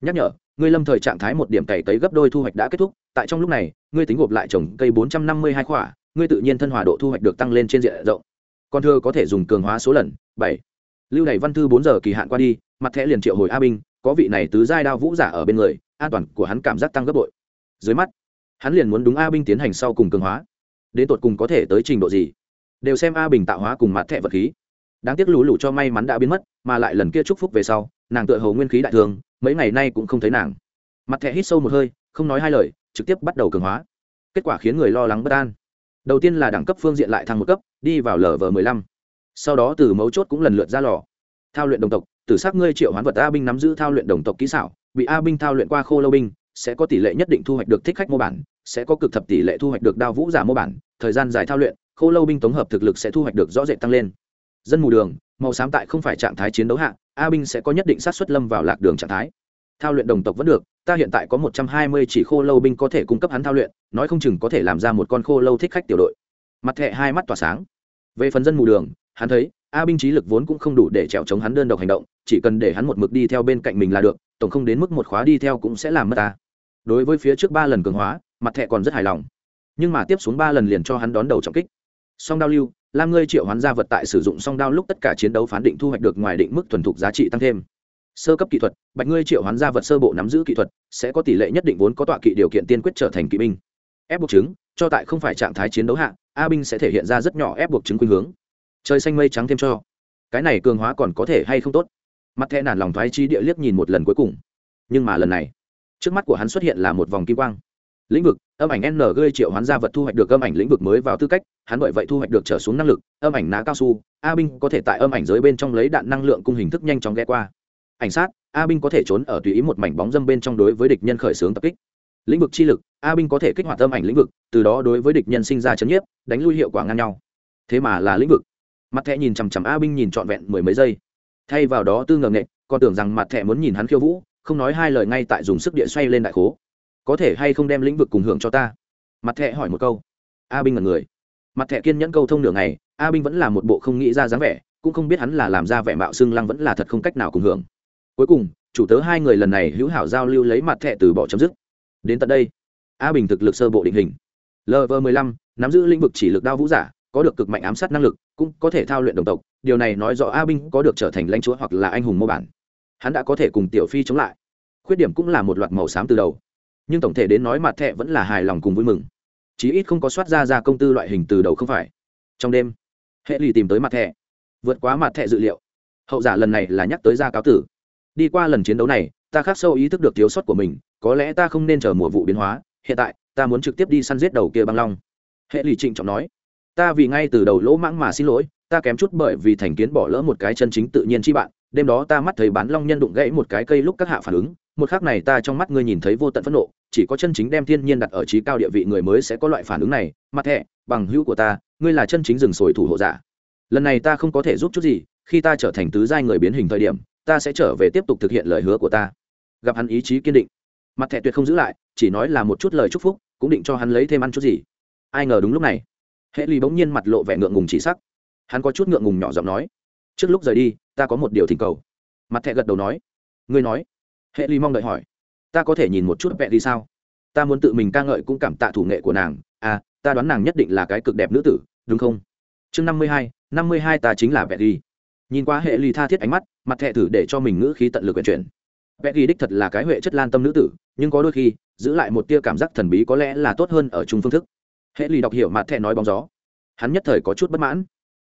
nhắc nhở ngươi lâm thời trạng thái một điểm cày cấy gấp đôi thu hoạch đã kết thúc, tại trong lúc này ngươi tính gộp lại trồng cây bốn trăm năm mươi hai quả ngươi tự nhiên thân hòa độ thu hoạch được tăng lên trên diện rộng còn thưa có thể dùng cường hóa số lần, bảy. Lưu này văn thư bốn giờ kỳ hạn qua đi, mặt thẻ liền triệu hồi a binh, có vị này tứ giai đao vũ giả ở bên người, an toàn của hắn cảm giác tăng gấp bội. Dưới mắt, hắn liền muốn đúng a binh tiến hành sau cùng cường hóa. Đến tột cùng có thể tới trình độ gì? Đều xem a bình tạo hóa cùng mặt thẻ vật khí. Đáng tiếc lũ lũ cho may mắn đã biến mất, mà lại lần kia chúc phúc về sau, nàng tựa hầu nguyên khí đại thường, mấy ngày nay cũng không thấy nàng. Mặt thẻ hít sâu một hơi, không nói hai lời, trực tiếp bắt đầu cường hóa. Kết quả khiến người lo lắng bất an đầu tiên là đẳng cấp phương diện lại thăng một cấp, đi vào lv m mười lăm. sau đó từ mấu chốt cũng lần lượt ra lò. Thao luyện đồng tộc, tử s ắ c ngươi triệu hoán vật a binh nắm giữ thao luyện đồng tộc kỹ xảo, bị a binh thao luyện qua khô lâu binh, sẽ có tỷ lệ nhất định thu hoạch được thích khách mô bản, sẽ có cực thập tỷ lệ thu hoạch được đao vũ giả mô bản, thời gian dài thao luyện, khô lâu binh tổng hợp thực lực sẽ thu hoạch được rõ rệt tăng lên. Dân mù đường, màu xám tại không phải trạng thái chiến đấu hạ, a binh sẽ có nhất định sát xuất lâm vào lạc đường trạng thái thao luyện đồng tộc vẫn được, ta hiện tại có một trăm hai mươi chỉ khô lâu binh có thể cung cấp hắn thao luyện, nói không chừng có thể làm ra một con khô lâu thích khách tiểu đội. Mặt thẹ hai mắt tỏa sáng. Về phần dân mù đường, hắn thấy, a binh trí lực vốn cũng không đủ để trèo chống hắn đơn độc hành động, chỉ cần để hắn một mực đi theo bên cạnh mình là được, tổng không đến mức một khóa đi theo cũng sẽ làm mất ta. Đối với phía trước ba lần cường hóa, mặt thẹ còn rất hài lòng. Nhưng mà tiếp xuống ba lần liền cho hắn đón đầu trọng kích. Song đao lưu, lam ngươi triệu hoán gia vật tại sử dụng song đao lúc tất cả chiến đấu phán định thu hoạch được ngoài định mức thuần thục giá trị tăng thêm sơ cấp kỹ thuật, bạch ngươi triệu hoán gia vật sơ bộ nắm giữ kỹ thuật, sẽ có tỷ lệ nhất định vốn có tọa kỵ điều kiện tiên quyết trở thành kỵ binh. Ép buộc chứng cho tại không phải trạng thái chiến đấu hạ, a binh sẽ thể hiện ra rất nhỏ ép buộc chứng khuynh hướng. Trời xanh mây trắng thêm cho. Cái này cường hóa còn có thể hay không tốt? Mặt thẹ nản lòng thoái chi địa liếc nhìn một lần cuối cùng. Nhưng mà lần này, trước mắt của hắn xuất hiện là một vòng kim quang. Lĩnh vực, âm ảnh n gây triệu hoán gia vật thu hoạch được âm ảnh lĩnh vực mới vào tư cách, hắn bởi vậy thu hoạch được trở xuống năng lực, âm ảnh ná cao su, a binh có thể tại âm ảnh giới bên trong lấy đạn năng lượng cung hình thức nhanh chóng ghé qua ảnh sát, a binh có thể trốn ở tùy ý một mảnh bóng dâm bên trong đối với địch nhân khởi xướng tập kích. Lĩnh vực chi lực, a binh có thể kích hoạt âm ảnh lĩnh vực, từ đó đối với địch nhân sinh ra chấn nhiếp, đánh lui hiệu quả ngang nhau. Thế mà là lĩnh vực. Mặt thẹ nhìn chằm chằm a binh nhìn trọn vẹn mười mấy giây. Thay vào đó tư ngờ nghệ còn tưởng rằng mặt thẹ muốn nhìn hắn khiêu vũ, không nói hai lời ngay tại dùng sức địa xoay lên đại khố. Có thể hay không đem lĩnh vực cùng hưởng cho ta? Mặt thẹ hỏi một câu. A binh là người. Mặt thẹ kiên nhẫn câu thông nửa ngày, a binh vẫn là một bộ không nghĩ ra dáng vẻ, cũng không biết hắn là làm ra vẻ mạo xưng lăng vẫn là thật không cách nào cùng hưởng cuối cùng chủ tớ hai người lần này hữu hảo giao lưu lấy mặt thẻ từ bỏ chấm dứt. Đến tận đây a bình thực lực sơ bộ định hình. Lv 15, nắm giữ lĩnh vực chỉ lực đao vũ giả có được cực mạnh ám sát năng lực cũng có thể thao luyện đồng tộc. Điều này nói rõ a binh có được trở thành lãnh chúa hoặc là anh hùng mô bản. Hắn đã có thể cùng tiểu phi chống lại. Khuyết điểm cũng là một loạt màu xám từ đầu. Nhưng tổng thể đến nói mặt thẹ vẫn là hài lòng cùng vui mừng. Chí ít không có soát ra ra công tư loại hình từ đầu không phải. Trong đêm hệ lì tìm tới mặt thẹ vượt quá mặt thẹ dự liệu. Hậu giả lần này là nhắc tới ra cáo tử đi qua lần chiến đấu này, ta khắc sâu ý thức được thiếu sót của mình, có lẽ ta không nên chờ mùa vụ biến hóa, hiện tại, ta muốn trực tiếp đi săn giết đầu kia băng long. Hệ lì trịnh trọng nói. Ta vì ngay từ đầu lỗ mãng mà xin lỗi, ta kém chút bởi vì thành kiến bỏ lỡ một cái chân chính tự nhiên chi bạn, đêm đó ta mắt thấy bán long nhân đụng gãy một cái cây lúc các hạ phản ứng, một khác này ta trong mắt ngươi nhìn thấy vô tận phẫn nộ, chỉ có chân chính đem thiên nhiên đặt ở trí cao địa vị người mới sẽ có loại phản ứng này, mặt thẻ bằng hữu của ta, ngươi là chân chính rừng sồi thủ hộ giả. Lần này ta không có thể giúp chút gì, khi ta trở thành tứ giai người biến hình thời điểm ta sẽ trở về tiếp tục thực hiện lời hứa của ta. Gặp hắn ý chí kiên định. Mặt thẻ tuyệt không giữ lại, chỉ nói là một chút lời chúc phúc, cũng định cho hắn lấy thêm ăn chút gì. Ai ngờ đúng lúc này, hệ ly bỗng nhiên mặt lộ vẻ ngượng ngùng chỉ sắc. Hắn có chút ngượng ngùng nhỏ giọng nói, trước lúc rời đi, ta có một điều thỉnh cầu. Mặt thẻ gật đầu nói, ngươi nói. Hệ ly mong đợi hỏi, ta có thể nhìn một chút vẹ đi sao? Ta muốn tự mình ca ngợi cũng cảm tạ thủ nghệ của nàng. À ta đoán nàng nhất định là cái cực đẹp nữ tử, đúng không? Chương năm mươi hai, năm mươi hai ta chính là vẹ đi. Nhìn qua hệ ly tha thiết ánh mắt mặt thẹ thử để cho mình ngữ khí tận lực vận chuyển. Vẽ ghi đích thật là cái huệ chất lan tâm nữ tử, nhưng có đôi khi, giữ lại một tia cảm giác thần bí có lẽ là tốt hơn ở chung phương thức. Hệ lì đọc hiểu mặt thẹ nói bóng gió. Hắn nhất thời có chút bất mãn.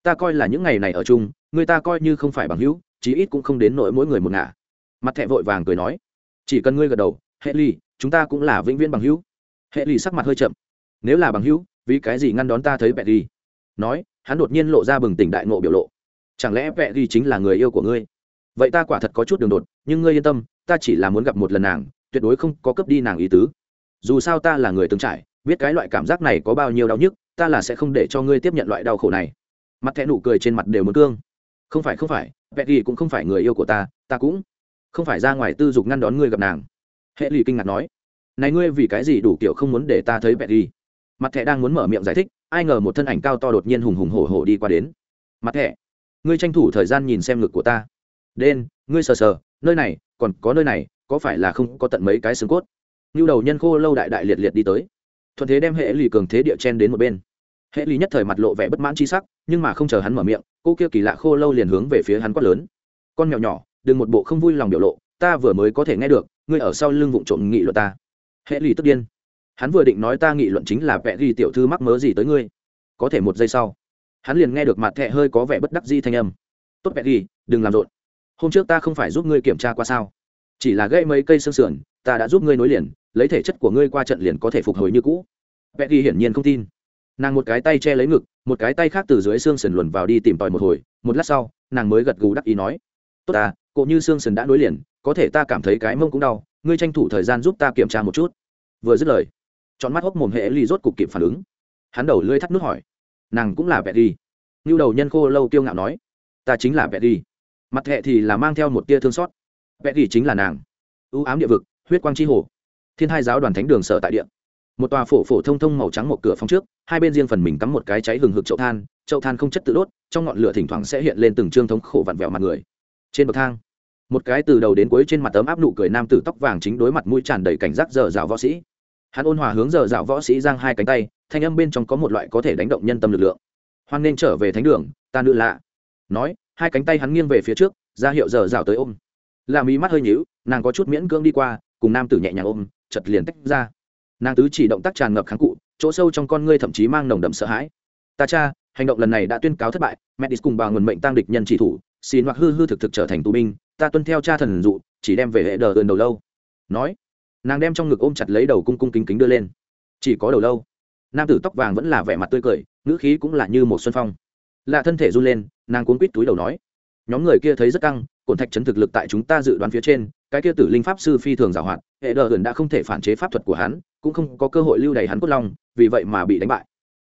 Ta coi là những ngày này ở chung, người ta coi như không phải bằng hữu, chí ít cũng không đến nỗi mỗi người một ngả. Mặt thẹ vội vàng cười nói. Chỉ cần ngươi gật đầu, hệ Lì, chúng ta cũng là vĩnh viễn bằng hữu. Hệ Lì sắc mặt hơi chậm. Nếu là bằng hữu, vì cái gì ngăn đón ta thấy vẹ ghi? Nói, hắn đột nhiên lộ ra bừng tỉnh đại ngộ biểu lộ. Chẳng lẽ vẹ ghi chính là người yêu của ngươi? Vậy ta quả thật có chút đường đột, nhưng ngươi yên tâm, ta chỉ là muốn gặp một lần nàng, tuyệt đối không có cấp đi nàng ý tứ. Dù sao ta là người từng trải, biết cái loại cảm giác này có bao nhiêu đau nhức, ta là sẽ không để cho ngươi tiếp nhận loại đau khổ này. Mặt thẹn nụ cười trên mặt đều muốn cương. Không phải không phải vẹn ghi cũng không phải người yêu của ta ta cũng không phải ra ngoài tư dục ngăn đón ngươi gặp nàng. Hệ lì kinh ngạc nói, này ngươi vì cái gì đủ kiểu không muốn để ta thấy vẹn ghi mặt thẹ đang muốn mở miệng giải thích, ai ngờ một thân ảnh cao to đột nhiên hùng hùng hổ hổ đi qua đến. Mặt thẹ ngươi tranh thủ thời gian nhìn xem ngực của ta đen, ngươi sờ sờ, nơi này, còn có nơi này, có phải là không có tận mấy cái xương cốt? Như đầu nhân khô lâu đại đại liệt liệt đi tới. Thuận thế đem hệ lì cường thế địa chen đến một bên. Hệ lì nhất thời mặt lộ vẻ bất mãn chi sắc, nhưng mà không chờ hắn mở miệng, cô kia kỳ lạ khô lâu liền hướng về phía hắn quát lớn. Con mèo nhỏ, đừng một bộ không vui lòng biểu lộ, ta vừa mới có thể nghe được, ngươi ở sau lưng vụng trộm nghị luận ta. Hệ lì tức điên. Hắn vừa định nói ta nghị luận chính là vẽ ghi tiểu thư mắc mớ gì tới ngươi. Có thể một giây sau, hắn liền nghe được mặt thẹ hơi có vẻ bất đắc di thanh âm. Tốt vẽ ghi, đừng làm rộn hôm trước ta không phải giúp ngươi kiểm tra qua sao? Chỉ là gây mấy cây xương sườn, ta đã giúp ngươi nối liền, lấy thể chất của ngươi qua trận liền có thể phục hồi như cũ. Vẽ ghi hiển nhiên không tin. Nàng một cái tay che lấy ngực, một cái tay khác từ dưới xương sườn luồn vào đi tìm tòi một hồi, một lát sau, nàng mới gật gù đắc ý nói, tốt ta cộ như xương sườn đã nối liền, có thể ta cảm thấy cái mông cũng đau, ngươi tranh thủ thời gian giúp ta kiểm tra một chút. Vừa dứt lời chọn mắt hốc mồm hệ ly rốt cục kịp phản ứng. Hắn đầu lưỡi thắt nút hỏi, nàng cũng là vẹt đi như đầu nhân khô lâu tiêu ngạo nói, ta chính là vẹt đi mặt hệ thì là mang theo một tia thương xót. Vẹt tỷ chính là nàng. Ưu ám địa vực, huyết quang chi hồ. Thiên hai giáo đoàn thánh đường sở tại địa. Một tòa phổ phổ thông thông màu trắng một cửa phòng trước, hai bên riêng phần mình cắm một cái cháy hừng hực chậu than. Chậu than không chất tự đốt, trong ngọn lửa thỉnh thoảng sẽ hiện lên từng trương thống khổ vặn vẹo mặt người. Trên bậc thang, một cái từ đầu đến cuối trên mặt tấm áp nụ cười nam tử tóc vàng chính đối mặt mũi tràn đầy cảnh giác dở dạo võ sĩ. Hắn ôn hòa hướng dở dạo võ sĩ giang hai cánh tay, thanh âm bên trong có một loại có thể đánh động nhân tâm lực lượng. Hoan nên trở về thánh đường, ta nữ lạ. Nói hai cánh tay hắn nghiêng về phía trước, ra hiệu giờ rào tới ôm. Là mí mắt hơi nhíu, nàng có chút miễn cưỡng đi qua, cùng nam tử nhẹ nhàng ôm, chật liền tách ra. Nàng tứ chỉ động tác tràn ngập kháng cụ, chỗ sâu trong con ngươi thậm chí mang nồng đậm sợ hãi. Ta cha, hành động lần này đã tuyên cáo thất bại, mẹ đi cùng bà nguồn mệnh tăng địch nhân chỉ thủ, xin hoặc hư hư thực thực trở thành tù binh, ta tuân theo cha thần dụ, chỉ đem về hệ đờ ườn đầu lâu. Nói, nàng đem trong ngực ôm chặt lấy đầu cung cung kính kính đưa lên. Chỉ có đầu lâu. Nam tử tóc vàng vẫn là vẻ mặt tươi cười, ngữ khí cũng là như một xuân phong lạ thân thể run lên, nàng cuốn quít túi đầu nói. Nhóm người kia thấy rất căng cổn thạch chấn thực lực tại chúng ta dự đoán phía trên, cái kia tử linh pháp sư phi thường giảo hoạt hệ đờ hưởng đã không thể phản chế pháp thuật của hắn, cũng không có cơ hội lưu đày hắn cốt long, vì vậy mà bị đánh bại.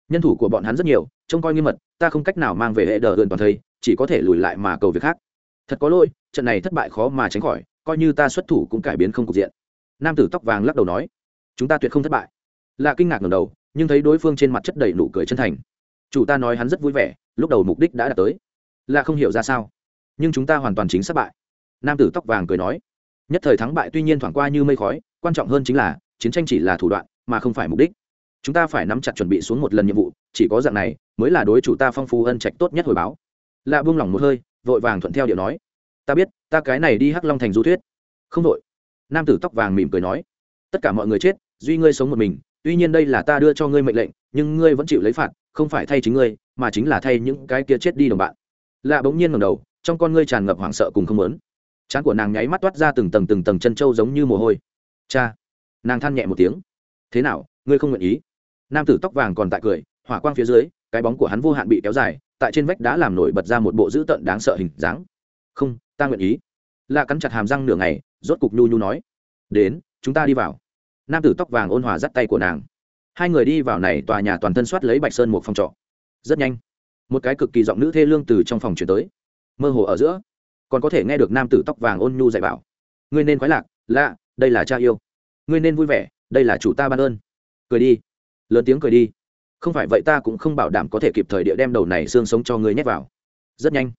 Nhân thủ của bọn hắn rất nhiều, trông coi nghiêm mật, ta không cách nào mang về hệ đờ hưởng toàn thây, chỉ có thể lùi lại mà cầu việc khác. Thật có lỗi, trận này thất bại khó mà tránh khỏi, coi như ta xuất thủ cũng cải biến không cục diện. Nam tử tóc vàng lắc đầu nói, chúng ta tuyệt không thất bại. Là kinh ngạc ngầm đầu, nhưng thấy đối phương trên mặt chất đầy nụ cười chân thành chủ ta nói hắn rất vui vẻ, lúc đầu mục đích đã đạt tới. Là không hiểu ra sao. Nhưng chúng ta hoàn toàn chính xác bại. Nam tử tóc vàng cười nói. Nhất thời thắng bại tuy nhiên thoảng qua như mây khói, quan trọng hơn chính là, chiến tranh chỉ là thủ đoạn, mà không phải mục đích. Chúng ta phải nắm chặt chuẩn bị xuống một lần nhiệm vụ, chỉ có dạng này, mới là đối chủ ta phong phú ân trạch tốt nhất hồi báo. Lạ buông lỏng một hơi, vội vàng thuận theo điệu nói. Ta biết, ta cái này đi hắc long thành du thuyết. Không đội nam tử tóc vàng mỉm cười nói. Tất cả mọi người chết, duy ngươi sống một mình, tuy nhiên đây là ta đưa cho ngươi mệnh lệnh, nhưng ngươi vẫn chịu lấy phạt không phải thay chính ngươi, mà chính là thay những cái kia chết đi đồng bạn. Lạ bỗng nhiên ngầm đầu, trong con ngươi tràn ngập hoảng sợ cùng không lớn trán của nàng nháy mắt toát ra từng tầng từng tầng chân trâu giống như mồ hôi. Cha! Nàng than nhẹ một tiếng. Thế nào, ngươi không nguyện ý? Nam tử tóc vàng còn tại cười, hỏa quang phía dưới, cái bóng của hắn vô hạn bị kéo dài, tại trên vách đã làm nổi bật ra một bộ dữ tợn đáng sợ hình dáng. Không, ta nguyện ý. Lạ cắn chặt hàm răng nửa ngày, rốt cục nhu nhu nói. Đến, chúng ta đi vào. Nam tử tóc vàng ôn hòa dắt tay của nàng hai người đi vào này tòa nhà toàn thân soát lấy bạch sơn một phòng trọ. Rất nhanh, một cái cực kỳ giọng nữ thê lương từ trong phòng chuyển tới. Mơ hồ ở giữa, còn có thể nghe được nam tử tóc vàng ôn nhu dạy bảo. Ngươi nên khoái lạc, lạ, đây là cha yêu. Ngươi nên vui vẻ, đây là chủ ta ban ơn. Cười đi. Lớn tiếng cười đi. Không phải vậy ta cũng không bảo đảm có thể kịp thời địa đem đầu này xương sống cho ngươi nhét vào. Rất nhanh,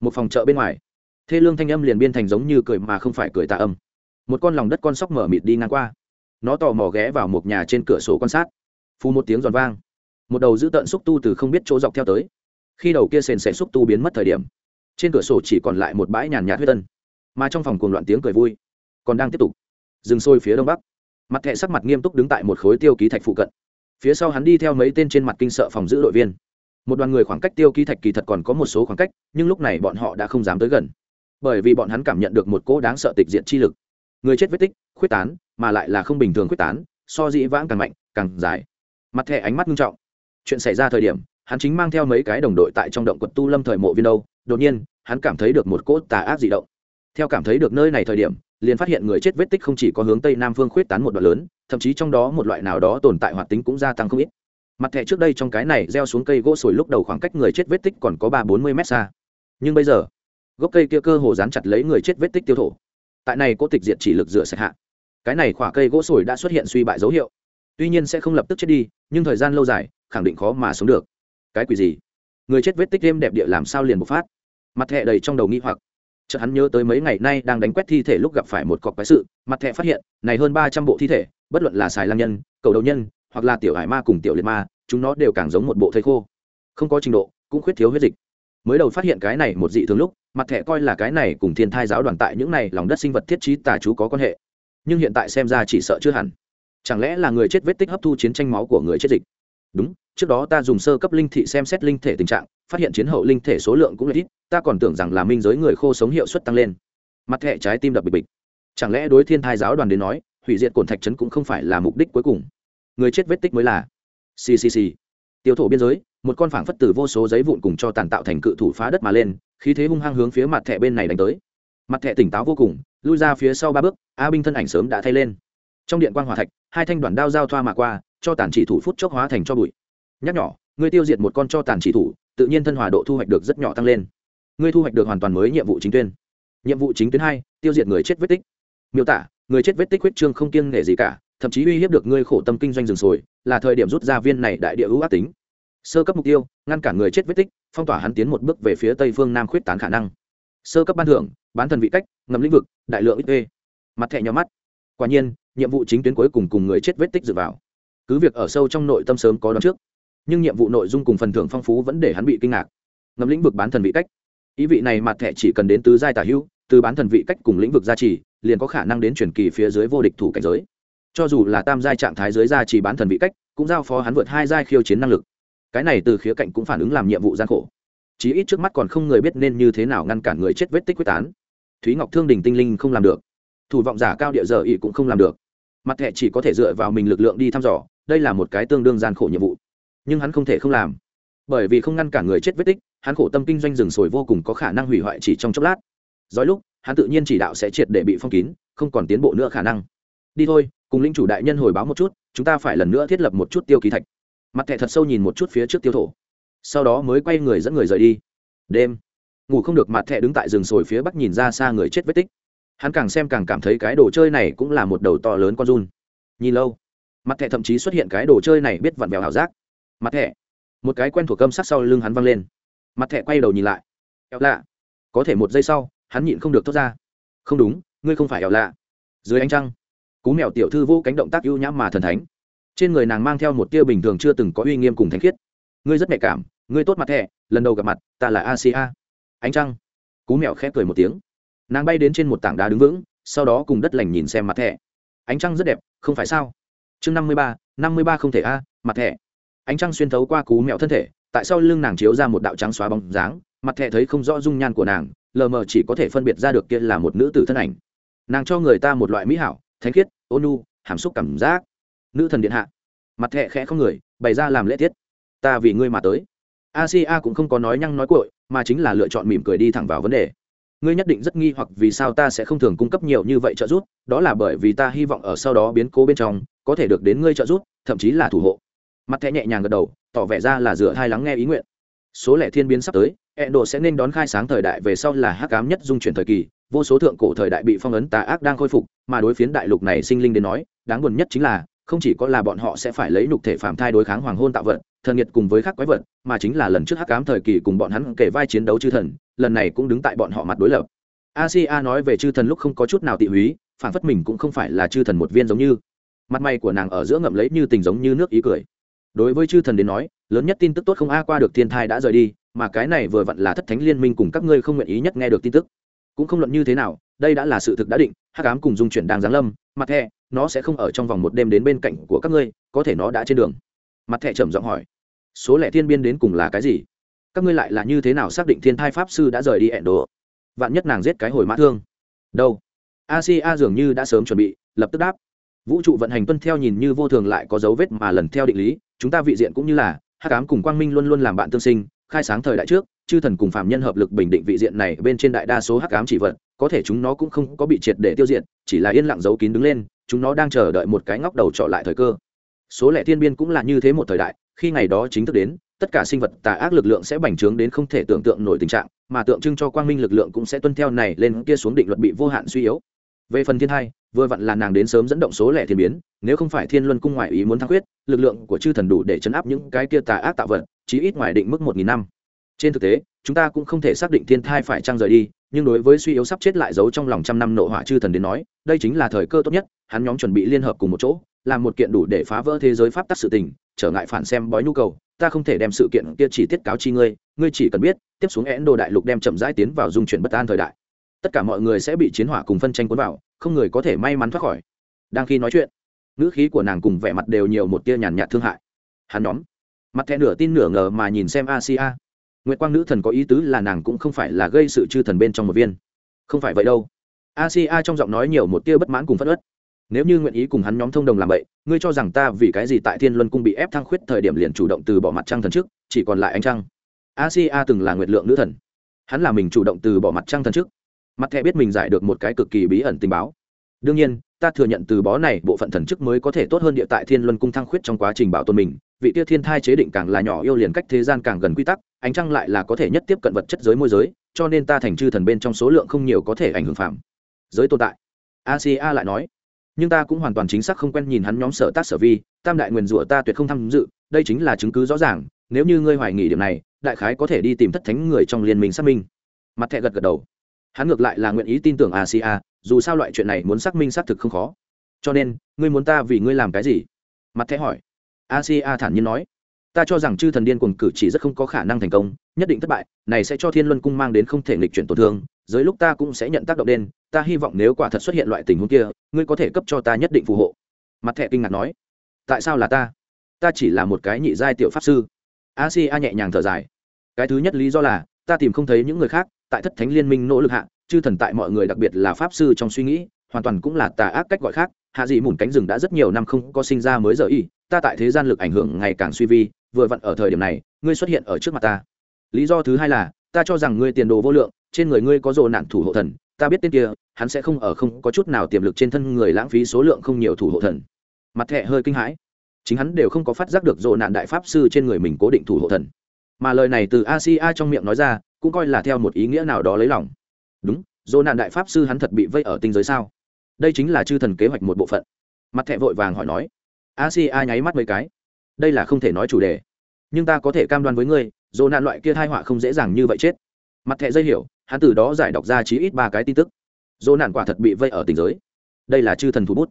một phòng chợ bên ngoài, thê lương thanh âm liền biên thành giống như cười mà không phải cười tạ âm. Một con lòng đất con sóc mở mịt đi ngang qua. Nó tò mò ghé vào một nhà trên cửa sổ quan sát. Phù một tiếng giòn vang. Một đầu giữ tận xúc tu từ không biết chỗ dọc theo tới. Khi đầu kia sền sẻ xúc tu biến mất thời điểm, trên cửa sổ chỉ còn lại một bãi nhàn nhạt huyết tân mà trong phòng cuồng loạn tiếng cười vui, còn đang tiếp tục. Dừng sôi phía đông bắc, mặt thẹ sắc mặt nghiêm túc đứng tại một khối tiêu ký thạch phụ cận. Phía sau hắn đi theo mấy tên trên mặt kinh sợ phòng giữ đội viên. Một đoàn người khoảng cách tiêu ký thạch kỳ thật còn có một số khoảng cách, nhưng lúc này bọn họ đã không dám tới gần. Bởi vì bọn hắn cảm nhận được một cỗ đáng sợ tịch diện chi lực. Người chết vết tích, khuyết tán, mà lại là không bình thường khuyết tán, so dĩ vãng càng mạnh, càng dài mặt thẻ ánh mắt nghiêm trọng. Chuyện xảy ra thời điểm, hắn chính mang theo mấy cái đồng đội tại trong động quật tu lâm thời mộ viên đâu. Đột nhiên, hắn cảm thấy được một cỗ tà ác dị động. Theo cảm thấy được nơi này thời điểm, liền phát hiện người chết vết tích không chỉ có hướng tây nam phương khuyết tán một đoạn lớn, thậm chí trong đó một loại nào đó tồn tại hoạt tính cũng gia tăng không ít. Mặt thẻ trước đây trong cái này gieo xuống cây gỗ sồi lúc đầu khoảng cách người chết vết tích còn có ba bốn mươi mét xa. Nhưng bây giờ, gốc cây kia cơ hồ dán chặt lấy người chết vết tích tiêu thổ tại này cố tịch diệt chỉ lực rửa sạch hạ. Cái này khỏa cây gỗ sồi đã xuất hiện suy bại dấu hiệu tuy nhiên sẽ không lập tức chết đi, nhưng thời gian lâu dài, khẳng định khó mà sống được. Cái quỷ gì? Người chết vết tích đêm đẹp địa làm sao liền bộc phát? Mặt thẹ đầy trong đầu nghi hoặc. Chợt hắn nhớ tới mấy ngày nay đang đánh quét thi thể lúc gặp phải một cọc quái sự, mặt thẹ phát hiện, này hơn ba trăm bộ thi thể, bất luận là xài lang nhân, cầu đầu nhân, hoặc là tiểu hải ma cùng tiểu liệt ma, chúng nó đều càng giống một bộ thây khô. Không có trình độ, cũng khuyết thiếu huyết dịch. Mới đầu phát hiện cái này một dị thường lúc, mặt thẻ coi là cái này cùng thiên thai giáo đoàn tại những này lòng đất sinh vật thiết trí tà chú có quan hệ. Nhưng hiện tại xem ra chỉ sợ chưa hẳn chẳng lẽ là người chết vết tích hấp thu chiến tranh máu của người chết dịch? Đúng, trước đó ta dùng sơ cấp linh thị xem xét linh thể tình trạng, phát hiện chiến hậu linh thể số lượng cũng là ít, ta còn tưởng rằng là minh giới người khô sống hiệu suất tăng lên. Mặt hệ trái tim đập bịch bịch. Chẳng lẽ đối thiên thai giáo đoàn đến nói, hủy diệt cồn thạch trấn cũng không phải là mục đích cuối cùng? Người chết vết tích mới là. Ccc tiêu thổ biên giới, một con phảng phất từ vô số giấy vụn cùng cho tàn tạo thành cự thủ phá đất mà lên, khí thế hung hăng hướng phía mặt thẻ bên này đánh tới. Mặt thẻ tỉnh táo vô cùng, lui ra phía sau ba bước, a binh thân ảnh sớm đã thay lên. Trong điện quan hòa thạch hai thanh đoàn đao giao thoa mà qua, cho tàn chỉ thủ phút chốc hóa thành cho bụi. Nhắc nhỏ, ngươi tiêu diệt một con cho tàn chỉ thủ, tự nhiên thân hòa độ thu hoạch được rất nhỏ tăng lên. Ngươi thu hoạch được hoàn toàn mới nhiệm vụ chính tuyên nhiệm vụ chính tuyến hai, tiêu diệt người chết vết tích. Miêu tả, người chết vết tích huyết trương không kiêng nể gì cả, thậm chí uy hiếp được ngươi khổ tâm kinh doanh rừng sồi, là thời điểm rút ra viên này đại địa ưu ác tính. Sơ cấp mục tiêu, ngăn cản người chết vết tích, phong tỏa hắn tiến một bước về phía tây phương nam khuyết tán khả năng. Sơ cấp ban thưởng, bán thần vị cách, ngầm lĩnh vực, đại lượng ít ê mặt thẻ nhỏ mắt. Quả nhiên nhiệm vụ chính tuyến cuối cùng cùng người chết vết tích dựa vào. Cứ việc ở sâu trong nội tâm sớm có đón trước, nhưng nhiệm vụ nội dung cùng phần thưởng phong phú vẫn để hắn bị kinh ngạc. Ngầm lĩnh vực bán thần vị cách. Ý vị này mặt thẻ chỉ cần đến tứ giai tả hữu, từ bán thần vị cách cùng lĩnh vực gia trì, liền có khả năng đến chuyển kỳ phía dưới vô địch thủ cảnh giới. Cho dù là tam giai trạng thái dưới gia trì bán thần vị cách, cũng giao phó hắn vượt hai giai khiêu chiến năng lực. Cái này từ khía cạnh cũng phản ứng làm nhiệm vụ gian khổ. Chí ít trước mắt còn không người biết nên như thế nào ngăn cản người chết vết tích quyết tán. Thúy ngọc thương đình tinh linh không làm được. Thủ vọng giả cao địa giờ ỵ cũng không làm được mặt thẻ chỉ có thể dựa vào mình lực lượng đi thăm dò, đây là một cái tương đương gian khổ nhiệm vụ. Nhưng hắn không thể không làm. Bởi vì không ngăn cản người chết vết tích, hắn khổ tâm kinh doanh rừng sồi vô cùng có khả năng hủy hoại chỉ trong chốc lát. Dối lúc, hắn tự nhiên chỉ đạo sẽ triệt để bị phong kín, không còn tiến bộ nữa khả năng. Đi thôi, cùng linh chủ đại nhân hồi báo một chút, chúng ta phải lần nữa thiết lập một chút tiêu ký thạch. Mặt thẻ thật sâu nhìn một chút phía trước tiêu thổ. Sau đó mới quay người dẫn người rời đi. Đêm, ngủ không được mặt thẻ đứng tại rừng sồi phía bắc nhìn ra xa người chết vết tích hắn càng xem càng cảm thấy cái đồ chơi này cũng là một đầu to lớn con run. Nhìn lâu, mặt thẻ thậm chí xuất hiện cái đồ chơi này biết vặn vẹo ảo giác. Mặt thẻ. Một cái quen thuộc cơm sắc sau lưng hắn văng lên. Mặt thẻ quay đầu nhìn lại. Eo lạ. Có thể một giây sau, hắn nhịn không được thốt ra. Không đúng, ngươi không phải eo lạ. Dưới ánh trăng, cú mèo tiểu thư vô cánh động tác ưu nhãm mà thần thánh. Trên người nàng mang theo một tia bình thường chưa từng có uy nghiêm cùng thánh khiết. Ngươi rất nhạy cảm, ngươi tốt mặt thẻ, lần đầu gặp mặt, ta là asia ánh trăng, cú mèo khép cười một tiếng nàng bay đến trên một tảng đá đứng vững, sau đó cùng đất lành nhìn xem mặt thẻ. Ánh trăng rất đẹp, không phải sao? Chương năm mươi ba, năm mươi ba không thể a, mặt thẻ. Ánh trăng xuyên thấu qua cú mẹo thân thể, tại sao lưng nàng chiếu ra một đạo trắng xóa bóng dáng, mặt thẻ thấy không rõ dung nhan của nàng, lờ mờ chỉ có thể phân biệt ra được kia là một nữ tử thân ảnh. Nàng cho người ta một loại mỹ hảo, thánh khiết, ôn nu hàm xúc cảm giác. Nữ thần điện hạ. Mặt thẹ khẽ không người, bày ra làm lễ tiết. Ta vì ngươi mà tới. Asia cũng không có nói nhăng nói cội mà chính là lựa chọn mỉm cười đi thẳng vào vấn đề ngươi nhất định rất nghi hoặc vì sao ta sẽ không thường cung cấp nhiều như vậy trợ giúp, đó là bởi vì ta hy vọng ở sau đó biến cố bên trong, có thể được đến ngươi trợ giúp, thậm chí là thủ hộ. Mặt thẻ nhẹ nhàng gật đầu, tỏ vẻ ra là dựa hai lắng nghe ý nguyện. Số lẻ thiên biến sắp tới, ẹ độ sẽ nên đón khai sáng thời đại về sau là hắc ám nhất dung chuyển thời kỳ, vô số thượng cổ thời đại bị phong ấn tà ác đang khôi phục, mà đối phiến đại lục này sinh linh đến nói, đáng buồn nhất chính là không chỉ có là bọn họ sẽ phải lấy nhục thể phạm thai đối kháng hoàng hôn tạo vật, thần nhiệt cùng với khắc quái vật, mà chính là lần trước hắc ám thời kỳ cùng bọn hắn kể vai chiến đấu chư thần, lần này cũng đứng tại bọn họ mặt đối lập. Asia nói về chư thần lúc không có chút nào tị húy phản phất mình cũng không phải là chư thần một viên giống như. Mặt mày của nàng ở giữa ngậm lấy như tình giống như nước ý cười. Đối với chư thần đến nói, lớn nhất tin tức tốt không a qua được thiên thai đã rời đi, mà cái này vừa vặn là thất thánh liên minh cùng các ngươi không nguyện ý nhất nghe được tin tức. Cũng không luận như thế nào đây đã là sự thực đã định, hắc ám cùng dung chuyển đang giáng lâm, mặt thẹ nó sẽ không ở trong vòng một đêm đến bên cạnh của các ngươi, có thể nó đã trên đường. Mặt thẹ trầm giọng hỏi, số lẻ thiên biên đến cùng là cái gì? Các ngươi lại là như thế nào xác định thiên thai pháp sư đã rời đi ẹn đồ vạn nhất nàng giết cái hồi mã thương. Đâu? A si a dường như đã sớm chuẩn bị, lập tức đáp. Vũ trụ vận hành tuân theo nhìn như vô thường lại có dấu vết mà lần theo định lý, chúng ta vị diện cũng như là hát cám cùng quang minh luôn luôn làm bạn tương sinh, khai sáng thời đại trước chư thần cùng phạm nhân hợp lực bình định vị diện này bên trên đại đa số hắc ám chỉ vật, có thể chúng nó cũng không có bị triệt để tiêu diệt, chỉ là yên lặng giấu kín đứng lên, chúng nó đang chờ đợi một cái ngóc đầu trọ lại thời cơ. Số lẻ thiên biên cũng là như thế một thời đại, khi ngày đó chính thức đến, tất cả sinh vật tà ác lực lượng sẽ bành trướng đến không thể tưởng tượng nổi tình trạng, mà tượng trưng cho quang minh lực lượng cũng sẽ tuân theo này lên kia xuống định luật bị vô hạn suy yếu. Về phần thiên hai vừa vặn là nàng đến sớm dẫn động số lẻ thiên biến, nếu không phải thiên luân cung ngoại ý muốn thăng huyết lực lượng của chư thần đủ để chấn áp những cái kia tà ác tạo vật, chí ít ngoài định mức một nghìn năm trên thực tế, chúng ta cũng không thể xác định thiên thai phải trăng rời đi, nhưng đối với suy yếu sắp chết lại giấu trong lòng trăm năm nộ hỏa chư thần đến nói, đây chính là thời cơ tốt nhất, hắn nhóm chuẩn bị liên hợp cùng một chỗ, làm một kiện đủ để phá vỡ thế giới pháp tắc sự tình, trở ngại phản xem bói nhu cầu, ta không thể đem sự kiện kia chỉ tiết cáo chi ngươi ngươi chỉ cần biết, tiếp xuống én đồ đại lục đem chậm rãi tiến vào dung chuyển bất an thời đại. Tất cả mọi người sẽ bị chiến hỏa cùng phân tranh cuốn vào, không người có thể may mắn thoát khỏi. Đang khi nói chuyện, ngữ khí của nàng cùng vẻ mặt đều nhiều một tia nhàn nhạt thương hại. Hắn nhóm, mặt thẹn nửa tin nửa ngờ mà nhìn xem A C A nguyệt quang nữ thần có ý tứ là nàng cũng không phải là gây sự chư thần bên trong một viên. Không phải vậy đâu. Asia trong giọng nói nhiều một tia bất mãn cùng phất ớt nếu như nguyện ý cùng hắn nhóm thông đồng làm vậy ngươi cho rằng ta vì cái gì tại thiên luân cung bị ép thăng khuyết thời điểm liền chủ động từ bỏ mặt trăng thần trước, chỉ còn lại anh trăng? Asia từng là nguyệt lượng nữ thần. Hắn là mình chủ động từ bỏ mặt trăng thần trước. Mặt thẹ biết mình giải được một cái cực kỳ bí ẩn tình báo đương nhiên, ta thừa nhận từ bó này bộ phận thần chức mới có thể tốt hơn địa tại thiên luân cung thăng khuyết trong quá trình bảo tồn mình, vị tiêu thiên thai chế định càng là nhỏ yêu liền cách thế gian càng gần quy tắc, ánh trăng lại là có thể nhất tiếp cận vật chất giới môi giới, cho nên ta thành chư thần bên trong số lượng không nhiều có thể ảnh hưởng phạm. Giới tồn tại. Aca lại nói. Nhưng ta cũng hoàn toàn chính xác không quen nhìn hắn nhóm sở tác sở vi, tam đại nguyền rủa ta tuyệt không tham dự, đây chính là chứng cứ rõ ràng, nếu như ngươi hoài nghỉ điểm này, đại khái có thể đi tìm thất thánh người trong liên minh xác minh. Mặt thẹ gật gật đầu hắn ngược lại là nguyện ý tin tưởng asia, dù sao loại chuyện này muốn xác minh xác thực không khó. Cho nên, ngươi muốn ta vì ngươi làm cái gì? Mặt thẻ hỏi. Asia thản nhiên nói. Ta cho rằng chư thần điên cuồng cử chỉ rất không có khả năng thành công, nhất định thất bại, này sẽ cho thiên luân cung mang đến không thể nghịch chuyển tổn thương, dưới lúc ta cũng sẽ nhận tác động đen, ta hy vọng nếu quả thật xuất hiện loại tình huống kia, ngươi có thể cấp cho ta nhất định phù hộ. Mặt thẻ kinh ngạc nói. Tại sao là ta? Ta chỉ là một cái nhị giai tiểu pháp sư. A si a nhẹ nhàng thở dài. Cái thứ nhất lý do là, ta tìm không thấy những người khác tại thất thánh liên minh nỗ lực hạ, chư thần tại mọi người đặc biệt là pháp sư trong suy nghĩ, hoàn toàn cũng là tà ác cách gọi khác. Hạ dị mùn cánh rừng đã rất nhiều năm không có sinh ra mới giờ y, ta tại thế gian lực ảnh hưởng ngày càng suy vi, vừa vặn ở thời điểm này, ngươi xuất hiện ở trước mặt ta. Lý do thứ hai là, ta cho rằng ngươi tiền đồ vô lượng, trên người ngươi có rồ nạn thủ hộ thần, ta biết tên kia, hắn sẽ không ở không có chút nào tiềm lực trên thân người lãng phí số lượng không nhiều thủ hộ thần. Mặt thẹ hơi kinh hãi. Chính hắn đều không có phát giác được rồ nạn đại pháp sư trên người mình cố định thủ hộ thần. Mà lời này từ asia trong miệng nói ra cũng coi là theo một ý nghĩa nào đó lấy lòng. Đúng, dỗ nạn đại pháp sư hắn thật bị vây ở tinh giới sao? Đây chính là chư thần kế hoạch một bộ phận. Mặt thẹ vội vàng hỏi nói. Asia nháy mắt mấy cái. Đây là không thể nói chủ đề. Nhưng ta có thể cam đoan với ngươi, dỗ nạn loại kia thai họa không dễ dàng như vậy chết. Mặt thẹ dây hiểu, hắn từ đó giải đọc ra chí ít ba cái tin tức. Dỗ nạn quả thật bị vây ở tình giới. Đây là chư thần thủ bút.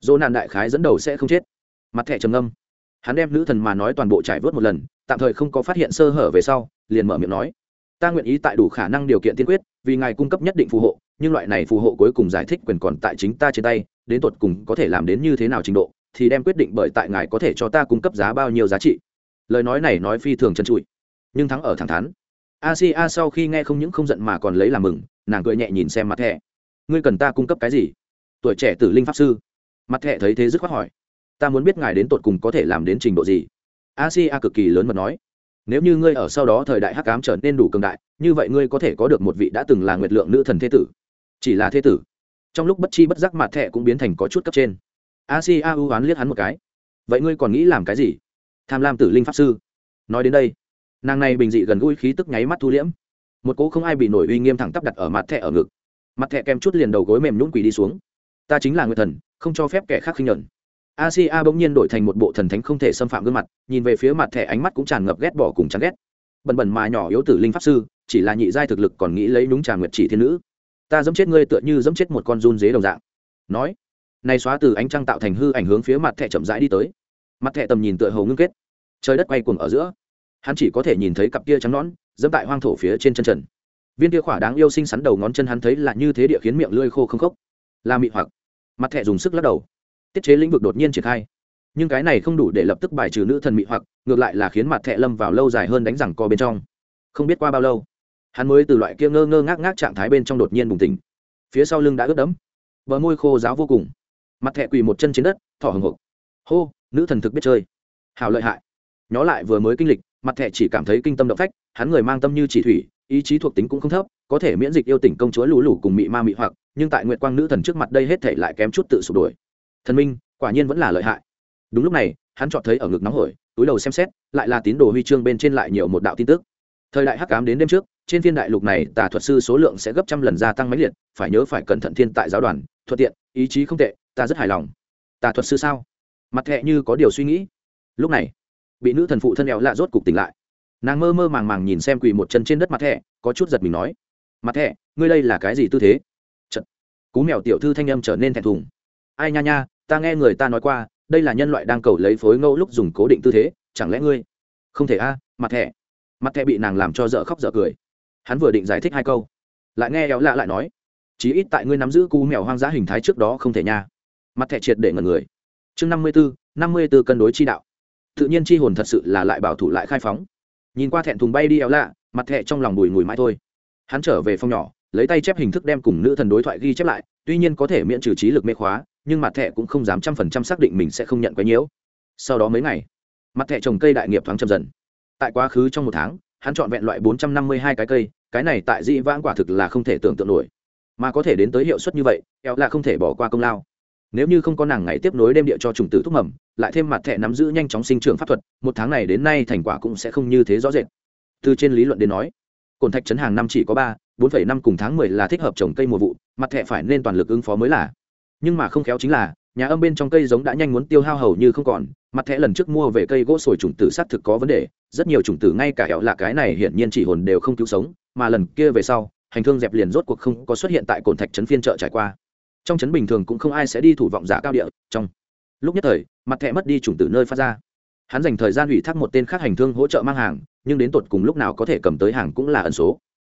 Dỗ nạn đại khái dẫn đầu sẽ không chết. Mặt thẹ trầm ngâm. Hắn đem nữ thần mà nói toàn bộ trải vớt một lần, tạm thời không có phát hiện sơ hở về sau, liền mở miệng nói ta nguyện ý tại đủ khả năng điều kiện tiên quyết, vì ngài cung cấp nhất định phù hộ, nhưng loại này phù hộ cuối cùng giải thích quyền còn tại chính ta trên tay, đến tột cùng có thể làm đến như thế nào trình độ, thì đem quyết định bởi tại ngài có thể cho ta cung cấp giá bao nhiêu giá trị. Lời nói này nói phi thường chân trụi, nhưng thắng ở thẳng thắn. Asia sau khi nghe không những không giận mà còn lấy làm mừng, nàng cười nhẹ nhìn xem mặt thẻ. Ngươi cần ta cung cấp cái gì? Tuổi trẻ tử linh pháp sư. Mặt thẻ thấy thế dứt khoát hỏi. Ta muốn biết ngài đến tột cùng có thể làm đến trình độ gì? Asia cực kỳ lớn mật nói nếu như ngươi ở sau đó thời đại hắc ám trở nên đủ cường đại, như vậy ngươi có thể có được một vị đã từng là nguyệt lượng nữ thần thế tử. Chỉ là thế tử. Trong lúc bất chi bất giác mặt thẹ cũng biến thành có chút cấp trên. Asia u oán liếc hắn một cái. Vậy ngươi còn nghĩ làm cái gì? Tham lam tử linh pháp sư. Nói đến đây, nàng này bình dị gần gũi khí tức nháy mắt thu liễm. Một cỗ không ai bị nổi uy nghiêm thẳng tắp đặt ở mặt thẹ ở ngực. Mặt thẹ kèm chút liền đầu gối mềm nhún quỳ đi xuống. Ta chính là nguyệt thần, không cho phép kẻ khác khinh nhẫn asia bỗng nhiên đổi thành một bộ thần thánh không thể xâm phạm gương mặt, nhìn về phía mặt thẻ ánh mắt cũng tràn ngập ghét bỏ cùng chán ghét. Bần bần mà nhỏ yếu tử linh pháp sư, chỉ là nhị giai thực lực còn nghĩ lấy đúng trà nguyệt chỉ thiên nữ. Ta dẫm chết ngươi tựa như dẫm chết một con run dế đồng dạng. Nói, này xóa từ ánh trăng tạo thành hư ảnh hướng phía mặt thẻ chậm rãi đi tới. Mặt thẻ tầm nhìn tựa hồ ngưng kết. Trời đất quay cuồng ở giữa. Hắn chỉ có thể nhìn thấy cặp kia trắng nón dẫm tại hoang thổ phía trên chân trần. Viên kia khỏa đáng yêu xinh xắn đầu ngón chân hắn thấy là như thế địa khiến miệng lưỡi khô không khốc. Là mị hoặc. Mặt thẻ dùng sức lắc đầu tiết chế lĩnh vực đột nhiên triển khai. Nhưng cái này không đủ để lập tức bài trừ nữ thần mị hoặc, ngược lại là khiến mặt thẹ lâm vào lâu dài hơn đánh rằng co bên trong. Không biết qua bao lâu, hắn mới từ loại kia ngơ ngơ ngác ngác trạng thái bên trong đột nhiên bùng tỉnh. Phía sau lưng đã ướt đẫm, bờ môi khô giáo vô cùng. Mặt thẹ quỳ một chân trên đất, thỏ hồng hộc hô, nữ thần thực biết chơi. Hào lợi hại. Nhó lại vừa mới kinh lịch, mặt thẹ chỉ cảm thấy kinh tâm động phách, hắn người mang tâm như chỉ thủy, ý chí thuộc tính cũng không thấp, có thể miễn dịch yêu tỉnh công chúa lũ lủ cùng mị ma mị hoặc, nhưng tại nguyệt quang nữ thần trước mặt đây hết thể lại kém chút tự sụp đuổi thần minh, quả nhiên vẫn là lợi hại. Đúng lúc này, hắn chọn thấy ở ngực nóng hổi, túi đầu xem xét, lại là tín đồ huy chương bên trên lại nhiều một đạo tin tức. Thời đại hắc cám đến đêm trước, trên thiên đại lục này, tà thuật sư số lượng sẽ gấp trăm lần gia tăng mấy liệt, phải nhớ phải cẩn thận thiên tại giáo đoàn, thuận tiện, ý chí không tệ, ta rất hài lòng. Tà thuật sư sao? Mặt thẹ như có điều suy nghĩ. Lúc này, bị nữ thần phụ thân éo lạ rốt cục tỉnh lại. Nàng mơ mơ màng màng nhìn xem quỳ một chân trên đất mặt thẹ có chút giật mình nói, mặt thẹ ngươi đây là cái gì tư thế? Chật. cú mèo tiểu thư thanh âm trở nên thẹn thùng. Ai nha nha ta nghe người ta nói qua đây là nhân loại đang cầu lấy phối ngẫu lúc dùng cố định tư thế chẳng lẽ ngươi không thể a? Mặt thẻ, mặt thẻ bị nàng làm cho dở khóc dở cười. Hắn vừa định giải thích hai câu lại nghe éo lạ lại nói chí ít tại ngươi nắm giữ cú mèo hoang dã hình thái trước đó không thể nha. Mặt thẻ triệt để ngần người. Chương năm mươi bốn năm mươi b ố cân đối chi đạo. Tự nhiên chi hồn thật sự là lại bảo thủ lại khai phóng. Nhìn qua thẹn thùng bay đi éo lạ mặt thẻ trong lòng bùi ngùi mãi thôi. Hắn trở về phòng nhỏ lấy tay chép hình thức đem cùng nữ thần đối thoại ghi chép lại tuy nhiên có thể miễn trừ trí lực mê khóa nhưng mặt thẻ cũng không dám trăm phần trăm xác định mình sẽ không nhận quấy nhiễu. Sau đó mấy ngày, mặt thẻ trồng cây đại nghiệp thoáng chậm dần. Tại quá khứ trong một tháng, hắn chọn vẹn loại bốn trăm năm mươi hai cái cây, cái này tại dĩ vãng quả thực là không thể tưởng tượng nổi. Mà có thể đến tới hiệu suất như vậy, eo là không thể bỏ qua công lao. Nếu như không có nàng ngày tiếp nối đêm địa cho trùng tử thuốc mầm, lại thêm mặt thẻ nắm giữ nhanh chóng sinh trưởng pháp thuật, một tháng này đến nay thành quả cũng sẽ không như thế rõ rệt. Từ trên lý luận đến nói, cồn thạch trấn hàng năm chỉ có ba, bốn phẩy năm cùng tháng mười là thích hợp trồng cây mùa vụ, mặt thẻ phải nên toàn lực ứng phó mới là nhưng mà không khéo chính là, nhà âm bên trong cây giống đã nhanh muốn tiêu hao hầu như không còn, mặt thẻ lần trước mua về cây gỗ sồi trùng tử xác thực có vấn đề, rất nhiều trùng tử ngay cả hẹo là cái này hiển nhiên chỉ hồn đều không cứu sống, mà lần kia về sau, hành thương dẹp liền rốt cuộc không có xuất hiện tại cồn thạch trấn phiên chợ trải qua. Trong trấn bình thường cũng không ai sẽ đi thủ vọng giả cao địa, trong lúc nhất thời, mặt thẻ mất đi chủng tử nơi phát ra. Hắn dành thời gian ủy thác một tên khác hành thương hỗ trợ mang hàng, nhưng đến tột cùng lúc nào có thể cầm tới hàng cũng là ẩn số.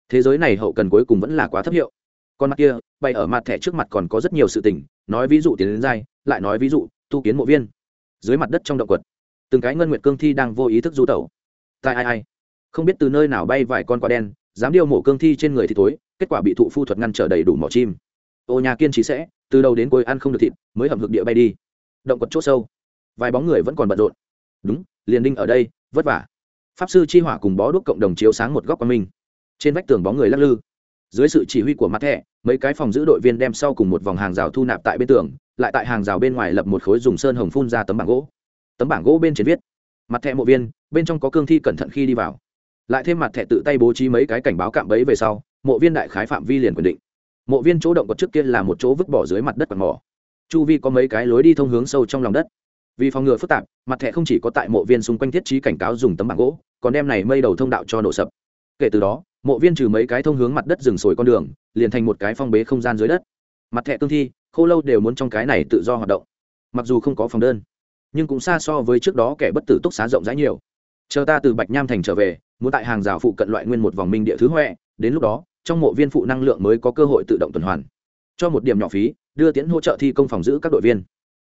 Thế giới này hậu cần cuối cùng vẫn là quá thấp hiệu. Con mặt kia bay ở mặt thẻ trước mặt còn có rất nhiều sự tình nói ví dụ tiến đến dai lại nói ví dụ, tu kiến mộ viên. Dưới mặt đất trong động quật, từng cái ngân nguyệt cương thi đang vô ý thức du tẩu. Tại ai ai. Không biết từ nơi nào bay vài con quả đen, dám điêu mổ cương thi trên người thì tối kết quả bị thụ phu thuật ngăn trở đầy đủ mỏ chim. Ô nhà kiên trí sẽ, từ đầu đến cuối ăn không được thịt, mới hầm hực địa bay đi. Động quật c h ỗ sâu. Vài bóng người vẫn còn bận rộn. Đúng, liền đinh ở đây, vất vả. Pháp sư chi hỏa cùng bó đuốc cộng đồng chiếu sáng một góc qua mình trên vách tường bóng người lắc lư dưới sự chỉ huy của mặt thẻ, mấy cái phòng giữ đội viên đem sau cùng một vòng hàng rào thu nạp tại bên tường, lại tại hàng rào bên ngoài lập một khối dùng sơn hồng phun ra tấm bảng gỗ. Tấm bảng gỗ bên trên viết mặt thẻ mộ viên, bên trong có cương thi cẩn thận khi đi vào. Lại thêm mặt thẻ tự tay bố trí mấy cái cảnh báo cạm bẫy về sau, mộ viên đại khái phạm vi liền quyền định. Mộ viên chỗ động có trước kia là một chỗ vứt bỏ dưới mặt đất quạt mỏ. Chu vi có mấy cái lối đi thông hướng sâu trong lòng đất. Vì phòng ngừa phức tạp mặt thẻ không chỉ có tại mộ viên xung quanh thiết trí cảnh cáo dùng tấm bảng gỗ, còn đem này mây đầu thông đạo cho nổ sập. Kể từ đó mộ viên trừ mấy cái thông hướng mặt đất rừng sồi con đường, liền thành một cái phong bế không gian dưới đất. Mặt thẻ cương thi, khô lâu đều muốn trong cái này tự do hoạt động. Mặc dù không có phòng đơn, nhưng cũng xa so với trước đó kẻ bất tử túc xá rộng rãi nhiều. Chờ ta từ bạch nham thành trở về, muốn tại hàng rào phụ cận loại nguyên một vòng minh địa thứ huệ, đến lúc đó, trong mộ viên phụ năng lượng mới có cơ hội tự động tuần hoàn. Cho một điểm nhỏ phí, đưa tiến hỗ trợ thi công phòng giữ các đội viên.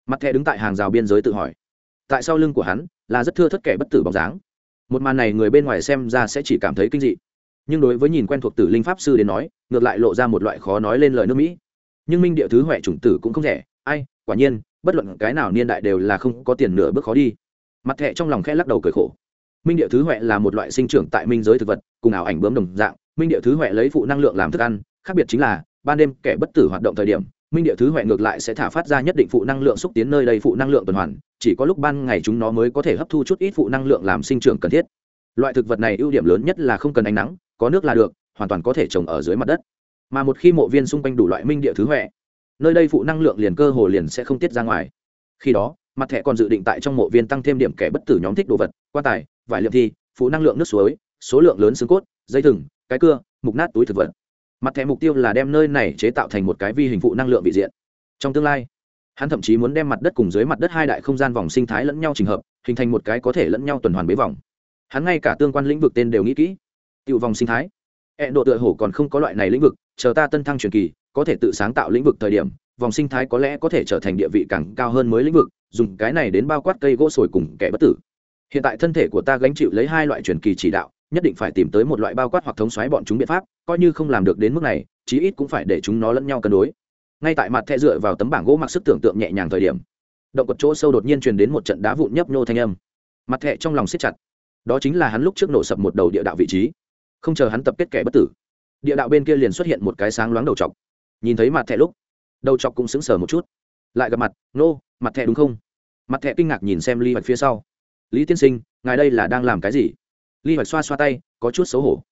Mặt thẻ đứng tại hàng rào biên giới tự hỏi, tại sau lưng của hắn là rất thưa thất kẻ bất tử bóng dáng. Một màn này người bên ngoài xem ra sẽ chỉ cảm thấy kinh dị nhưng đối với nhìn quen thuộc tử linh pháp sư đến nói, ngược lại lộ ra một loại khó nói lên lời nước mỹ. Nhưng minh địa thứ huệ chủng tử cũng không rẻ, ai, quả nhiên, bất luận cái nào niên đại đều là không có tiền nửa bước khó đi. Mặt thẹ trong lòng khẽ lắc đầu cười khổ. Minh địa thứ huệ là một loại sinh trưởng tại minh giới thực vật, cùng ảo ảnh bướm đồng dạng, minh địa thứ huệ lấy phụ năng lượng làm thức ăn, khác biệt chính là, ban đêm kẻ bất tử hoạt động thời điểm, minh địa thứ huệ ngược lại sẽ thả phát ra nhất định phụ năng lượng xúc tiến nơi đây phụ năng lượng tuần hoàn, chỉ có lúc ban ngày chúng nó mới có thể hấp thu chút ít phụ năng lượng làm sinh trưởng cần thiết. Loại thực vật này ưu điểm lớn nhất là không cần ánh nắng có nước là được, hoàn toàn có thể trồng ở dưới mặt đất. Mà một khi mộ viên xung quanh đủ loại minh địa thứ huệ, nơi đây phụ năng lượng liền cơ hồ liền sẽ không tiết ra ngoài. Khi đó, mặt thẻ còn dự định tại trong mộ viên tăng thêm điểm kẻ bất tử nhóm thích đồ vật, quan tài, vải liệm thi, phụ năng lượng nước suối, số lượng lớn xương cốt, dây thừng, cái cưa, mục nát túi thực vật. Mặt thẻ mục tiêu là đem nơi này chế tạo thành một cái vi hình phụ năng lượng vị diện. Trong tương lai, hắn thậm chí muốn đem mặt đất cùng dưới mặt đất hai đại không gian vòng sinh thái lẫn nhau trình hợp, hình thành một cái có thể lẫn nhau tuần hoàn bế vòng. Hắn ngay cả tương quan lĩnh vực tên đều nghĩ kỹ tiêu vòng sinh thái. Hẹn độ tựa hổ còn không có loại này lĩnh vực, chờ ta tân thăng truyền kỳ, có thể tự sáng tạo lĩnh vực thời điểm, vòng sinh thái có lẽ có thể trở thành địa vị càng cao hơn mới lĩnh vực, dùng cái này đến bao quát cây gỗ sồi cùng kẻ bất tử. Hiện tại thân thể của ta gánh chịu lấy hai loại truyền kỳ chỉ đạo, nhất định phải tìm tới một loại bao quát hoặc thống xoáy bọn chúng biện pháp, coi như không làm được đến mức này, chí ít cũng phải để chúng nó lẫn nhau cân đối. Ngay tại mặt thẹ dựa vào tấm bảng gỗ mặc sức tưởng tượng nhẹ nhàng thời điểm, động cột chỗ sâu đột nhiên truyền đến một trận đá vụn nhấp nhô thanh âm. Mặt thẹ trong lòng siết chặt. Đó chính là hắn lúc trước nổ sập một đầu địa đạo vị trí không chờ hắn tập kết kẻ bất tử. Địa đạo bên kia liền xuất hiện một cái sáng loáng đầu chọc. Nhìn thấy mặt thẹ lúc, đầu chọc cũng sững sờ một chút. Lại gặp mặt, nô, mặt thẹ đúng không? Mặt thẹ kinh ngạc nhìn xem ly hoạch phía sau. Lý tiên sinh, ngài đây là đang làm cái gì? Ly hoạch xoa xoa tay, có chút xấu hổ.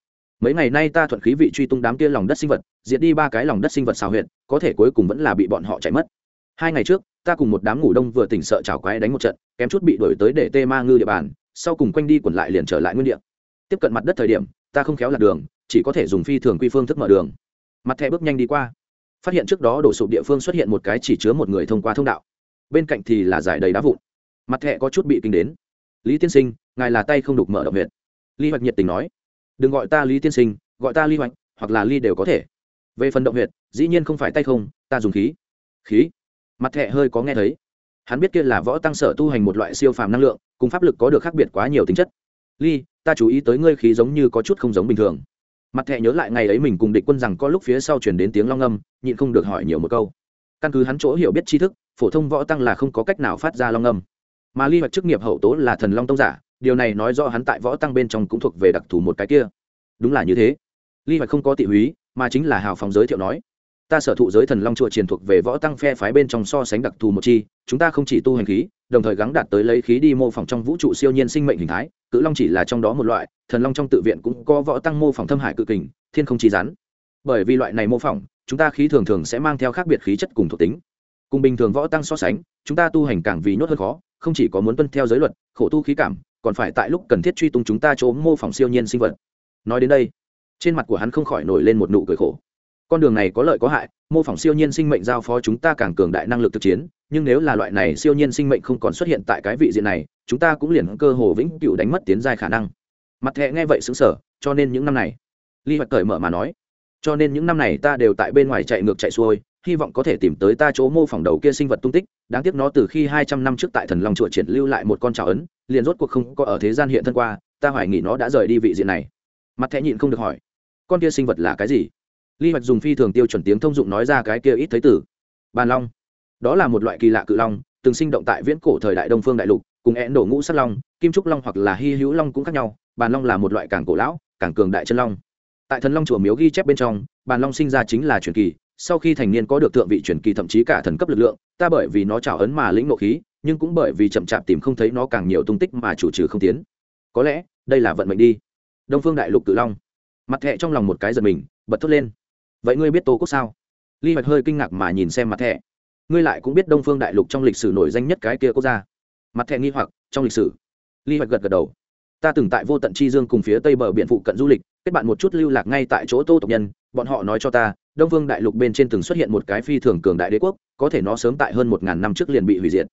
Mấy ngày nay ta thuận khí vị truy tung đám kia lòng đất sinh vật, diệt đi ba cái lòng đất sinh vật xào huyện có thể cuối cùng vẫn là bị bọn họ chạy mất. Hai ngày trước, ta cùng một đám ngủ đông vừa tỉnh sợ chảo quái đánh một trận, kém chút bị đổi tới để tê ma ngư địa bàn, sau cùng quanh đi quẩn lại liền trở lại nguyên địa tiếp cận mặt đất thời điểm, ta không khéo lạc đường, chỉ có thể dùng phi thường quy phương thức mở đường. Mặt thẻ bước nhanh đi qua. Phát hiện trước đó đổ sụp địa phương xuất hiện một cái chỉ chứa một người thông qua thông đạo. Bên cạnh thì là giải đầy đá vụn. Mặt thẻ có chút bị kinh đến. Lý tiên sinh, ngài là tay không đục mở động huyện ly hoạch nhiệt tình nói. Đừng gọi ta lý tiên sinh, gọi ta ly hoạch, hoặc là ly đều có thể. Về phần động huyện dĩ nhiên không phải tay không, ta dùng khí. Khí? Mặt thẹ hơi có nghe thấy. Hắn biết kia là võ tăng sở tu hành một loại siêu phàm năng lượng, cùng pháp lực có được khác biệt quá nhiều tính chất ly, ta chú ý tới ngươi khí giống như có chút không giống bình thường. Mặt thẹ nhớ lại ngày ấy mình cùng địch quân rằng có lúc phía sau chuyển đến tiếng long âm, nhịn không được hỏi nhiều một câu. Căn cứ hắn chỗ hiểu biết tri thức, phổ thông võ tăng là không có cách nào phát ra long âm. Mà ly hoạch chức nghiệp hậu tố là thần long tông giả, điều này nói rõ hắn tại võ tăng bên trong cũng thuộc về đặc thù một cái kia. Đúng là như thế. Ly hoạch không có tị húy, mà chính là hào phóng giới thiệu nói ta sở thụ giới thần long chùa truyền thuộc về võ tăng phe phái bên trong so sánh đặc thù một chi, chúng ta không chỉ tu hành khí, đồng thời gắng đạt tới lấy khí đi mô phỏng trong vũ trụ siêu nhiên sinh mệnh hình thái, cự long chỉ là trong đó một loại, thần long trong tự viện cũng có võ tăng mô phỏng thâm hải cự kình, thiên không chi rắn. Bởi vì loại này mô phỏng, chúng ta khí thường thường sẽ mang theo khác biệt khí chất cùng thuộc tính. Cùng bình thường võ tăng so sánh, chúng ta tu hành càng vì nhốt hơn khó, không chỉ có muốn tuân theo giới luật, khổ tu khí cảm, còn phải tại lúc cần thiết truy tung chúng ta chỗ mô phỏng siêu nhiên sinh vật. Nói đến đây, trên mặt của hắn không khỏi nổi lên một nụ cười khổ con đường này có lợi có hại, mô phỏng siêu nhiên sinh mệnh giao phó chúng ta càng cường đại năng lực thực chiến, nhưng nếu là loại này siêu nhiên sinh mệnh không còn xuất hiện tại cái vị diện này, chúng ta cũng liền cơ hồ vĩnh cựu đánh mất tiến giai khả năng. Mặt thẹ nghe vậy xứng sở cho nên những năm này ly hoạch cởi mở mà nói, cho nên những năm này ta đều tại bên ngoài chạy ngược chạy xuôi, hy vọng có thể tìm tới ta chỗ mô phỏng đầu kia sinh vật tung tích, đáng tiếc nó từ khi hai trăm năm trước tại thần long chùa triển lưu lại một con trào ấn, liền rốt cuộc không có ở thế gian hiện thân qua, ta hoài nghỉ nó đã rời đi vị diện này. Mặt thẹ nhịn không được hỏi, con kia sinh vật là cái gì? Ly hoạch dùng phi thường tiêu chuẩn tiếng thông dụng nói ra cái kia ít thấy tử bàn long. Đó là một loại kỳ lạ cự long, từng sinh động tại viễn cổ thời đại đông phương đại lục, cùng én đổ ngũ sắt long, kim trúc long hoặc là hy hữu long cũng khác nhau. Bàn long là một loại càng cổ lão, càng cường đại chân long. Tại thần long chùa miếu ghi chép bên trong, bàn long sinh ra chính là truyền kỳ. Sau khi thành niên có được thượng vị truyền kỳ thậm chí cả thần cấp lực lượng, ta bởi vì nó trào ấn mà lĩnh nộ khí, nhưng cũng bởi vì chậm chạp tìm không thấy nó càng nhiều tung tích mà chủ trừ không tiến. Có lẽ, đây là vận mệnh đi. Đông phương đại lục cự long. Mặt thẹ trong lòng một cái giật mình, bật thốt lên vậy ngươi biết tô quốc sao? Ly hoạch hơi kinh ngạc mà nhìn xem mặt thẹ ngươi lại cũng biết đông phương đại lục trong lịch sử nổi danh nhất cái kia quốc gia. Mặt thẹ nghi hoặc, trong lịch sử. Ly hoạch gật gật đầu. Ta từng tại vô tận chi dương cùng phía tây bờ biển phụ cận du lịch, kết bạn một chút lưu lạc ngay tại chỗ tô tộc nhân, bọn họ nói cho ta, đông phương đại lục bên trên từng xuất hiện một cái phi thường cường đại đế quốc, có thể nó sớm tại hơn một ngàn năm trước liền bị hủy diệt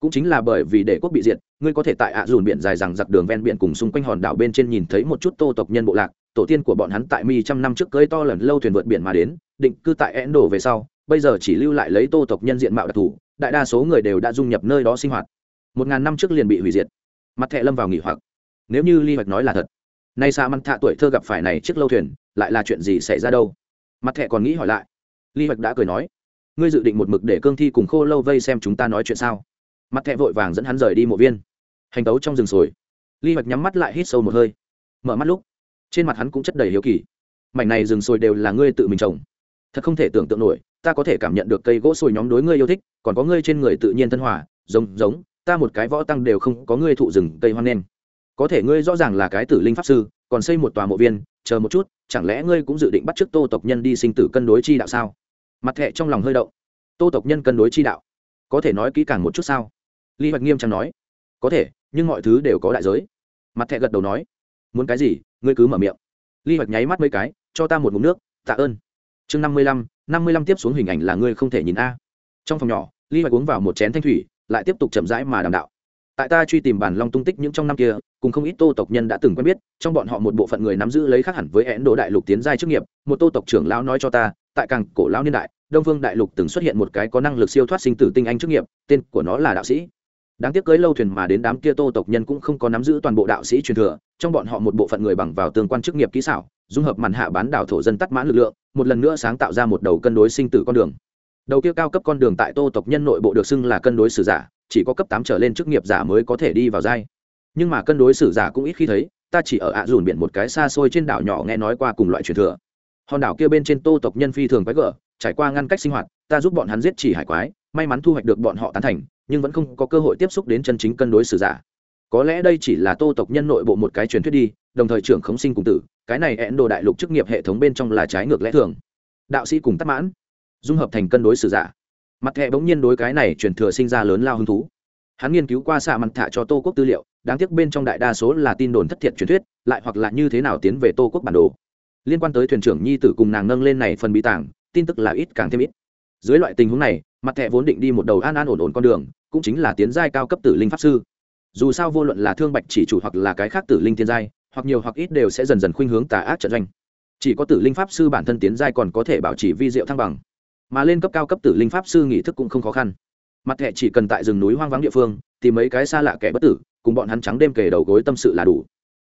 cũng chính là bởi vì đế quốc bị diệt, ngươi có thể tại ạ dùn biển dài rằng giặc đường ven biển cùng xung quanh hòn đảo bên trên nhìn thấy một chút tô tộc nhân bộ lạc, tổ tiên của bọn hắn tại mi trăm năm trước cưới to lần lâu thuyền vượt biển mà đến, định cư tại ấn độ về sau, bây giờ chỉ lưu lại lấy tô tộc nhân diện mạo đặc thù, đại đa số người đều đã dung nhập nơi đó sinh hoạt. Một ngàn năm trước liền bị hủy diệt. Mặt thẹ lâm vào nghỉ hoặc. Nếu như ly hoạch nói là thật, nay xa măn thạ tuổi thơ gặp phải này chiếc lâu thuyền, lại là chuyện gì xảy ra đâu? Mặt thẹ còn nghĩ hỏi lại. Ly hoạch đã cười nói, ngươi dự định một mực để cương thi cùng khô lâu vây xem chúng ta nói chuyện sao? Mặt thẹ vội vàng dẫn hắn rời đi mộ viên. Hành tấu trong rừng sồi. Ly hoạch nhắm mắt lại hít sâu một hơi. Mở mắt lúc, trên mặt hắn cũng chất đầy hiếu kỳ. Mảnh này rừng sồi đều là ngươi tự mình trồng. Thật không thể tưởng tượng nổi, ta có thể cảm nhận được cây gỗ sồi nhóm đối ngươi yêu thích, còn có ngươi trên người tự nhiên thân hòa, giống giống, ta một cái võ tăng đều không có ngươi thụ rừng cây hoang nen có thể ngươi rõ ràng là cái tử linh pháp sư, còn xây một tòa mộ viên, chờ một chút, chẳng lẽ ngươi cũng dự định bắt t tô tộc nhân đi sinh tử cân đối chi đạo sao? Mặt thẹ trong lòng hơi động. Tô tộc nhân cân đối chi đạo, có thể nói kỹ càng một chút sao? Lý hoạch nghiêm trang nói, có thể, nhưng mọi thứ đều có đại giới. Mặt thẹ gật đầu nói, muốn cái gì, ngươi cứ mở miệng. Lý hoạch nháy mắt mấy cái, cho ta một mụn nước, tạ ơn. Chương năm mươi lăm, năm mươi lăm tiếp xuống hình ảnh là ngươi không thể nhìn a. Trong phòng nhỏ, Lý hoạch uống vào một chén thanh thủy, lại tiếp tục chậm rãi mà đàm đạo. Tại ta truy tìm bản long tung tích những trong năm kia, cùng không ít tô tộc nhân đã từng quen biết, trong bọn họ một bộ phận người nắm giữ lấy khác hẳn với én đồ đại lục tiến giai chức nghiệp, một tô tộc trưởng lão nói cho ta, tại càng cổ lão niên đại, đông vương đại lục từng xuất hiện một cái có năng lực siêu thoát sinh tử tinh anh chức nghiệp, tên của nó là đạo sĩ đáng tiếc cưới lâu thuyền mà đến đám kia tô tộc nhân cũng không có nắm giữ toàn bộ đạo sĩ truyền thừa, trong bọn họ một bộ phận người bằng vào tương quan chức nghiệp kỹ xảo, dung hợp màn hạ bán đảo thổ dân tắt mãn lực lượng, một lần nữa sáng tạo ra một đầu cân đối sinh tử con đường. Đầu kia cao cấp con đường tại tô tộc nhân nội bộ được xưng là cân đối sử giả, chỉ có cấp tám trở lên chức nghiệp giả mới có thể đi vào giai. Nhưng mà cân đối sử giả cũng ít khi thấy, ta chỉ ở ạ dùn biển một cái xa xôi trên đảo nhỏ nghe nói qua cùng loại truyền thừa. Hòn đảo kia bên trên tô tộc nhân phi thường quái gở, trải qua ngăn cách sinh hoạt, ta giúp bọn hắn giết chỉ hải quái, may mắn thu hoạch được bọn họ tán thành nhưng vẫn không có cơ hội tiếp xúc đến chân chính cân đối sử giả. Có lẽ đây chỉ là tô tộc nhân nội bộ một cái truyền thuyết đi, đồng thời trưởng khống sinh cùng tử, cái này ẹn đồ đại lục chức nghiệp hệ thống bên trong là trái ngược lẽ thường. Đạo sĩ cùng tắc mãn, dung hợp thành cân đối sử giả. Mặt thẹ bỗng nhiên đối cái này truyền thừa sinh ra lớn lao hứng thú. Hắn nghiên cứu qua xạ mặt thạ cho tô quốc tư liệu, đáng tiếc bên trong đại đa số là tin đồn thất thiệt truyền thuyết, lại hoặc là như thế nào tiến về tô quốc bản đồ. Liên quan tới thuyền trưởng nhi tử cùng nàng nâng lên này phần bí tảng, tin tức là ít càng thêm ít. Dưới loại tình huống này mặt thẻ vốn định đi một đầu an an ổn ổn con đường, cũng chính là tiến giai cao cấp tử linh pháp sư. Dù sao vô luận là thương bạch chỉ chủ hoặc là cái khác tử linh thiên giai, hoặc nhiều hoặc ít đều sẽ dần dần khuynh hướng tà ác trận doanh. Chỉ có tử linh pháp sư bản thân tiến giai còn có thể bảo trì vi diệu thăng bằng. Mà lên cấp cao cấp tử linh pháp sư nghị thức cũng không khó khăn. Mặt thẻ chỉ cần tại rừng núi hoang vắng địa phương, tìm mấy cái xa lạ kẻ bất tử, cùng bọn hắn trắng đêm kề đầu gối tâm sự là đủ.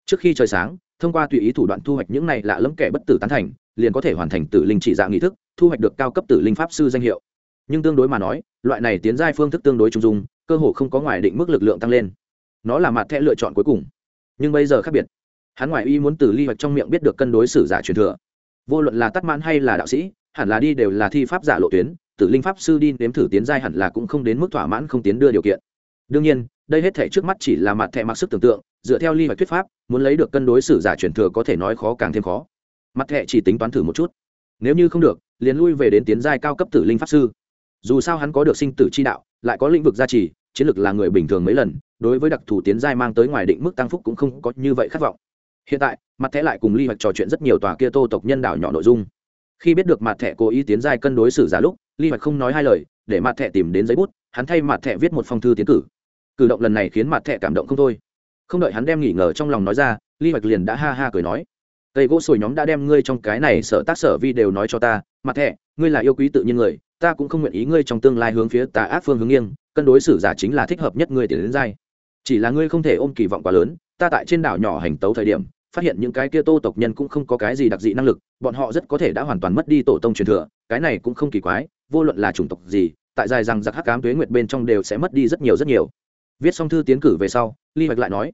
Trước khi trời sáng, thông qua tùy ý thủ đoạn thu hoạch những này lạ lẫm kẻ bất tử tán thành, liền có thể hoàn thành tử linh chỉ dạng nghị thức, thu hoạch được cao cấp tử linh pháp sư danh hiệu nhưng tương đối mà nói, loại này tiến giai phương thức tương đối trung dung, cơ hồ không có ngoài định mức lực lượng tăng lên. Nó là mặt thẻ lựa chọn cuối cùng. Nhưng bây giờ khác biệt. Hắn ngoại y muốn từ ly hoạch trong miệng biết được cân đối sử giả truyền thừa. Vô luận là tắt mãn hay là đạo sĩ, hẳn là đi đều là thi pháp giả lộ tuyến, tử linh pháp sư đi nếm thử tiến giai hẳn là cũng không đến mức thỏa mãn không tiến đưa điều kiện. Đương nhiên, đây hết thể trước mắt chỉ là mặt thẻ mặc sức tưởng tượng, dựa theo ly hoạch thuyết pháp, muốn lấy được cân đối sử giả truyền thừa có thể nói khó càng thêm khó. Mặt thẻ chỉ tính toán thử một chút. Nếu như không được, liền lui về đến tiến giai cao cấp tử linh pháp sư dù sao hắn có được sinh tử chi đạo lại có lĩnh vực gia trì chiến lược là người bình thường mấy lần đối với đặc thù tiến giai mang tới ngoài định mức tăng phúc cũng không có như vậy khát vọng. Hiện tại mặt thẻ lại cùng ly hoạch trò chuyện rất nhiều tòa kia tô tộc nhân đảo nhỏ nội dung. Khi biết được mặt thẻ cố ý tiến giai cân đối xử giả lúc ly hoạch không nói hai lời để mặt thẻ tìm đến giấy bút hắn thay mặt thẻ viết một phong thư tiến cử. Cử động lần này khiến mặt thẻ cảm động không thôi. Không đợi hắn đem nghỉ ngờ trong lòng nói ra ly hoạch liền đã ha ha cười nói cây gỗ sồi nhóm đã đem ngươi trong cái này sở tác sở vi đều nói cho ta mặt thẻ, ngươi là yêu quý tự nhiên người ta cũng không nguyện ý ngươi trong tương lai hướng phía tà ác phương hướng nghiêng, cân đối xử giả chính là thích hợp nhất ngươi tiền đến dai. Chỉ là ngươi không thể ôm kỳ vọng quá lớn, ta tại trên đảo nhỏ hành tấu thời điểm, phát hiện những cái kia tô tộc nhân cũng không có cái gì đặc dị năng lực, bọn họ rất có thể đã hoàn toàn mất đi tổ tông truyền thừa, cái này cũng không kỳ quái, vô luận là chủng tộc gì, tại dài rằng giặc hắc cám tuế nguyệt bên trong đều sẽ mất đi rất nhiều rất nhiều. Viết xong thư tiến cử về sau, ly hoạch lại nói,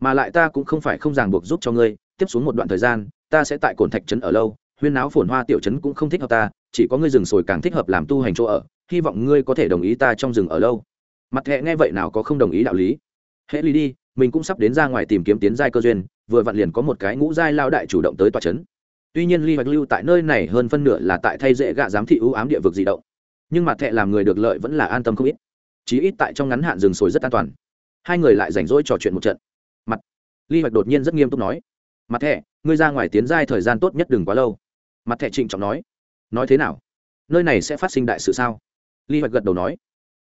mà lại ta cũng không phải không ràng buộc giúp cho ngươi, tiếp xuống một đoạn thời gian, ta sẽ tại cồn thạch trấn ở lâu, huyên náo phồn hoa tiểu trấn cũng không thích hợp ta chỉ có ngươi rừng sồi càng thích hợp làm tu hành chỗ ở, hy vọng ngươi có thể đồng ý ta trong rừng ở lâu. Mặt thẹ nghe vậy nào có không đồng ý đạo lý. Hễ ly đi, mình cũng sắp đến ra ngoài tìm kiếm tiến giai cơ duyên, vừa vặn liền có một cái ngũ giai lao đại chủ động tới tòa trấn tuy nhiên ly hoạch lưu tại nơi này hơn phân nửa là tại thay dễ gạ giám thị ưu ám địa vực di động, nhưng mặt thẹ làm người được lợi vẫn là an tâm không ít. Chí ít tại trong ngắn hạn rừng sồi rất an toàn. Hai người lại rảnh rỗi trò chuyện một trận. Mặt, ly hoạch đột nhiên rất nghiêm túc nói, mặt thẹ ngươi ra ngoài tiến giai thời gian tốt nhất đừng quá lâu. Mặt thẹ trịnh trọng nói nói thế nào? Nơi này sẽ phát sinh đại sự sao? Ly hoạch gật đầu nói.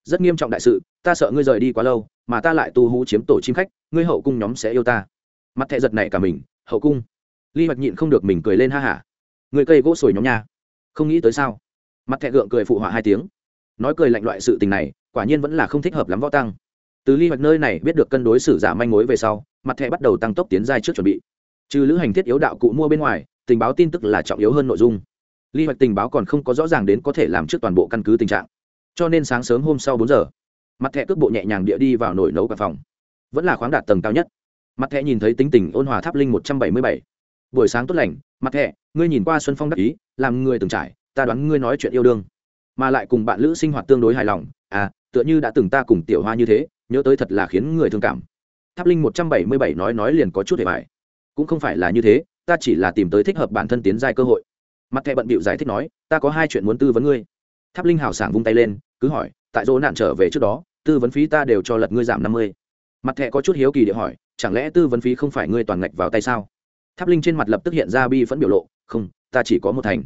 Rất nghiêm trọng đại sự, ta sợ ngươi rời đi quá lâu, mà ta lại tu hú chiếm tổ chim khách, ngươi hậu cung nhóm sẽ yêu ta. Mặt thẹ giật này cả mình, hậu cung. Ly hoạch nhịn không được mình cười lên ha hả. Người cây gỗ sồi nhóm nha. Không nghĩ tới sao? Mặt thẹ gượng cười phụ họa hai tiếng. Nói cười lạnh loại sự tình này, quả nhiên vẫn là không thích hợp lắm võ tăng. Từ ly hoạch nơi này biết được cân đối xử giả manh mối về sau, mặt thẹ bắt đầu tăng tốc tiến giai trước chuẩn bị. Trừ lữ hành thiết yếu đạo cụ mua bên ngoài, tình báo tin tức là trọng yếu hơn nội dung ly hoạch tình báo còn không có rõ ràng đến có thể làm trước toàn bộ căn cứ tình trạng. Cho nên sáng sớm hôm sau bốn giờ, mặt thẹ cước bộ nhẹ nhàng địa đi vào nồi nấu cả phòng. Vẫn là khoáng đạt tầng cao nhất. Mặt thẹ nhìn thấy tính tình ôn hòa tháp linh một trăm bảy mươi bảy. Buổi sáng tốt lành, mặt thẹ ngươi nhìn qua xuân phong đắc ý, làm người từng trải, ta đoán ngươi nói chuyện yêu đương. Mà lại cùng bạn lữ sinh hoạt tương đối hài lòng à tựa như đã từng ta cùng tiểu hoa như thế, nhớ tới thật là khiến người thương cảm. Tháp linh một trăm bảy mươi bảy nói nói liền có chút hề bài cũng không phải là như thế, ta chỉ là tìm tới thích hợp bản thân tiến giai cơ hội mặt thẻ bận bịu giải thích nói, ta có hai chuyện muốn tư vấn ngươi. Tháp linh hào sảng vung tay lên, cứ hỏi, tại dỗ nạn trở về trước đó, tư vấn phí ta đều cho lật ngươi giảm năm mươi. Mặt thẻ có chút hiếu kỳ để hỏi, chẳng lẽ tư vấn phí không phải ngươi toàn ngạch vào tay sao? Tháp linh trên mặt lập tức hiện ra bi phẫn biểu lộ, không, ta chỉ có một thành.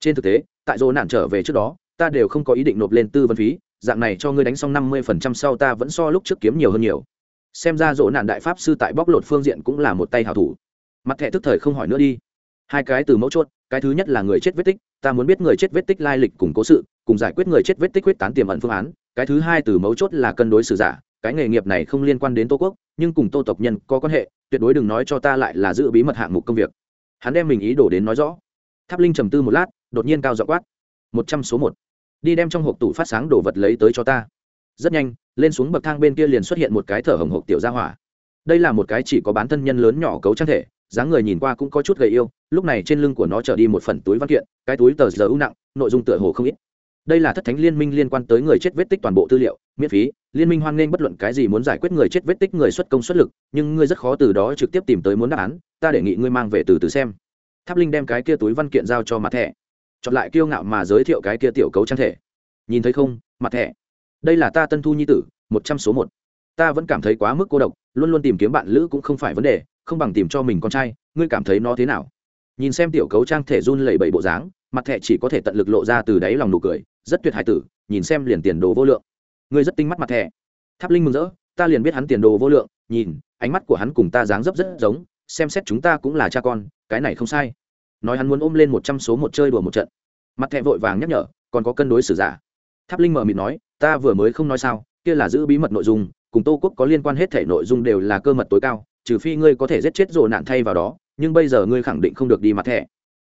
Trên thực tế, tại dỗ nạn trở về trước đó, ta đều không có ý định nộp lên tư vấn phí, dạng này cho ngươi đánh xong năm mươi phần trăm sau ta vẫn so lúc trước kiếm nhiều hơn nhiều. Xem ra dỗ nạn đại pháp sư tại bóc lột phương diện cũng là một tay hào thủ. Mặt thẻ tức thời không hỏi nữa đi. Hai cái từ mấu chốt cái thứ nhất là người chết vết tích, ta muốn biết người chết vết tích lai lịch cùng cố sự, cùng giải quyết người chết vết tích quyết tán tiềm ẩn phương án. Cái thứ hai từ mấu chốt là cân đối xử giả, cái nghề nghiệp này không liên quan đến tô quốc, nhưng cùng tô tộc nhân có quan hệ, tuyệt đối đừng nói cho ta lại là giữ bí mật hạng mục công việc. Hắn đem mình ý đổ đến nói rõ. Tháp linh trầm tư một lát, đột nhiên cao dọ quát. Một trăm số một. Đi đem trong hộp tủ phát sáng đồ vật lấy tới cho ta. Rất nhanh, lên xuống bậc thang bên kia liền xuất hiện một cái thở hồng hộp tiểu gia hỏa. Đây là một cái chỉ có bán thân nhân lớn nhỏ cấu trang thể dáng người nhìn qua cũng có chút gầy yêu, lúc này trên lưng của nó trở đi một phần túi văn kiện, cái túi tờ giờ ưu nặng, nội dung tựa hồ không ít. Đây là thất thánh liên minh liên quan tới người chết vết tích toàn bộ tư liệu, miễn phí, liên minh hoan nghênh bất luận cái gì muốn giải quyết người chết vết tích người xuất công xuất lực, nhưng ngươi rất khó từ đó trực tiếp tìm tới muốn đáp án, ta đề nghị ngươi mang về từ từ xem. Tháp linh đem cái kia túi văn kiện giao cho mặt thẻ. Chọn lại kiêu ngạo mà giới thiệu cái kia tiểu cấu trang thể nhìn thấy không, mặt thẻ. Đây là ta tân thu nhi tử, một trăm số một. Ta vẫn cảm thấy quá mức cô độc, luôn luôn tìm kiếm bạn lữ cũng không phải vấn đề không bằng tìm cho mình con trai, ngươi cảm thấy nó thế nào? Nhìn xem tiểu cấu trang thể run lẩy bẩy bộ dáng, mặt thẹ chỉ có thể tận lực lộ ra từ đáy lòng nụ cười, rất tuyệt hải tử, nhìn xem liền tiền đồ vô lượng. Ngươi rất tinh mắt mặt thẹ tháp linh mừng rỡ, ta liền biết hắn tiền đồ vô lượng, nhìn, ánh mắt của hắn cùng ta dáng dấp rất giống, xem xét chúng ta cũng là cha con, cái này không sai. Nói hắn muốn ôm lên một trăm số một chơi đùa một trận. Mặt thẹ vội vàng nhắc nhở, còn có cân đối xử giả. Tháp linh mờ mịt nói, ta vừa mới không nói sao, kia là giữ bí mật nội dung, cùng tô quốc có liên quan hết thể nội dung đều là cơ mật tối cao trừ phi ngươi có thể giết chết rồ nạn thay vào đó, nhưng bây giờ ngươi khẳng định không được đi mặt thẻ.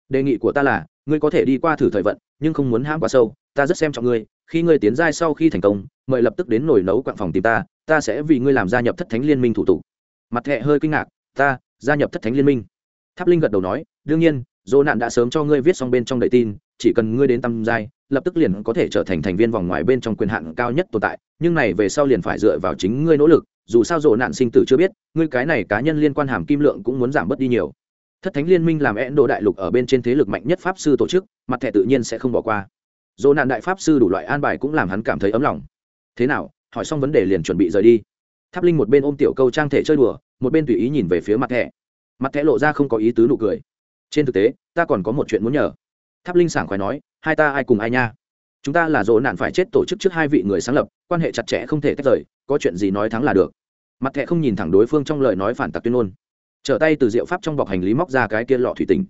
Đề nghị của ta là, ngươi có thể đi qua thử thời vận, nhưng không muốn hãm quá sâu, ta rất xem trọng ngươi, khi ngươi tiến giai sau khi thành công, mời lập tức đến nồi nấu quặng phòng tìm ta ta sẽ vì ngươi làm gia nhập thất thánh liên minh thủ tục. Mặt thẻ hơi kinh ngạc, ta, gia nhập thất thánh liên minh. Tháp linh gật đầu nói, đương nhiên dỗ nạn đã sớm cho ngươi viết xong bên trong đầy tin, chỉ cần ngươi đến tăm giai, lập tức liền có thể trở thành thành viên vòng ngoài bên trong quyền hạn cao nhất tồn tại, nhưng này về sau liền phải dựa vào chính ngươi nỗ lực dù sao rộ nạn sinh tử chưa biết, ngươi cái này cá nhân liên quan hàm kim lượng cũng muốn giảm bớt đi nhiều. Thất thánh liên minh làm én độ đại lục ở bên trên thế lực mạnh nhất pháp sư tổ chức, mặt thẻ tự nhiên sẽ không bỏ qua. Dỗ nạn đại pháp sư đủ loại an bài cũng làm hắn cảm thấy ấm lòng. Thế nào, hỏi xong vấn đề liền chuẩn bị rời đi. Tháp linh một bên ôm tiểu câu trang thể chơi đùa, một bên tùy ý nhìn về phía mặt thẻ. Mặt thẻ lộ ra không có ý tứ nụ cười. Trên thực tế, ta còn có một chuyện muốn nhờ. Tháp linh sảng khoái nói, hai ta ai cùng ai nha? Chúng ta là dỗ nạn phải chết tổ chức trước hai vị người sáng lập, quan hệ chặt chẽ không thể tách rời, có chuyện gì nói thắng là được. Mặt thẹ không nhìn thẳng đối phương trong lời nói phản tặc tuyên ngôn. Trở tay từ diệu pháp trong bọc hành lý móc ra cái kia lọ thủy tình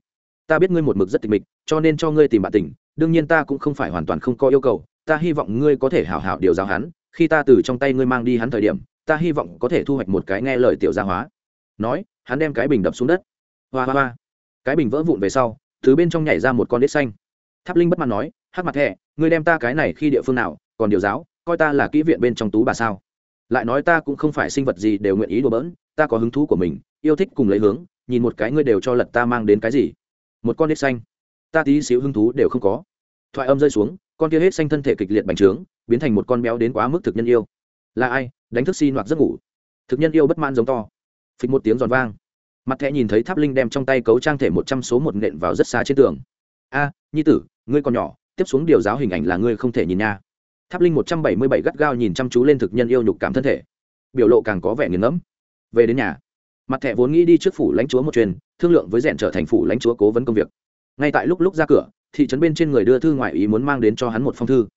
ta biết ngươi một mực rất tịch mịch, cho nên cho ngươi tìm bạn tình, đương nhiên ta cũng không phải hoàn toàn không có yêu cầu, ta hy vọng ngươi có thể hảo hảo điều giáo hắn, khi ta từ trong tay ngươi mang đi hắn thời điểm, ta hy vọng có thể thu hoạch một cái nghe lời tiểu gia hóa. Nói, hắn đem cái bình đập xuống đất. Hoa hoa hoa. Cái bình vỡ vụn về sau thứ bên trong nhảy ra một con đít xanh. Tháp linh bất mãn nói hắc mặt thẻ, ngươi đem ta cái này khi địa phương nào, còn điều giáo, coi ta là kỹ viện bên trong tú bà sao. Lại nói ta cũng không phải sinh vật gì đều nguyện ý đùa bỡn, ta có hứng thú của mình, yêu thích cùng lấy hướng, nhìn một cái ngươi đều cho lật ta mang đến cái gì. Một con đít xanh. Ta tí xíu hứng thú đều không có. Thoại âm rơi xuống, con kia hết xanh thân thể kịch liệt bành trướng, biến thành một con béo đến quá mức thực nhân yêu. Là ai? Đánh thức xin hoặc giấc ngủ. Thực nhân yêu bất mãn giống to. Phịch một tiếng giòn vang. Mặt thẹ nhìn thấy tháp linh đem trong tay cấu trang thể một trăm số một nện vào rất xa trên tường. A, nhi tử, ngươi còn nhỏ tiếp xuống điều giáo hình ảnh là ngươi không thể nhìn nha. Tháp linh một trăm bảy mươi bảy gắt gao nhìn chăm chú lên thực nhân yêu nhục cảm thân thể. Biểu lộ càng có vẻ nghiền ngẫm. Về đến nhà, mặt thẻ vốn nghĩ đi trước phủ lãnh chúa một truyền thương lượng với rèn trở thành phủ lãnh chúa cố vấn công việc. Ngay tại lúc lúc ra cửa, thị trấn bên trên người đưa thư ngoại ý muốn mang đến cho hắn một phong thư.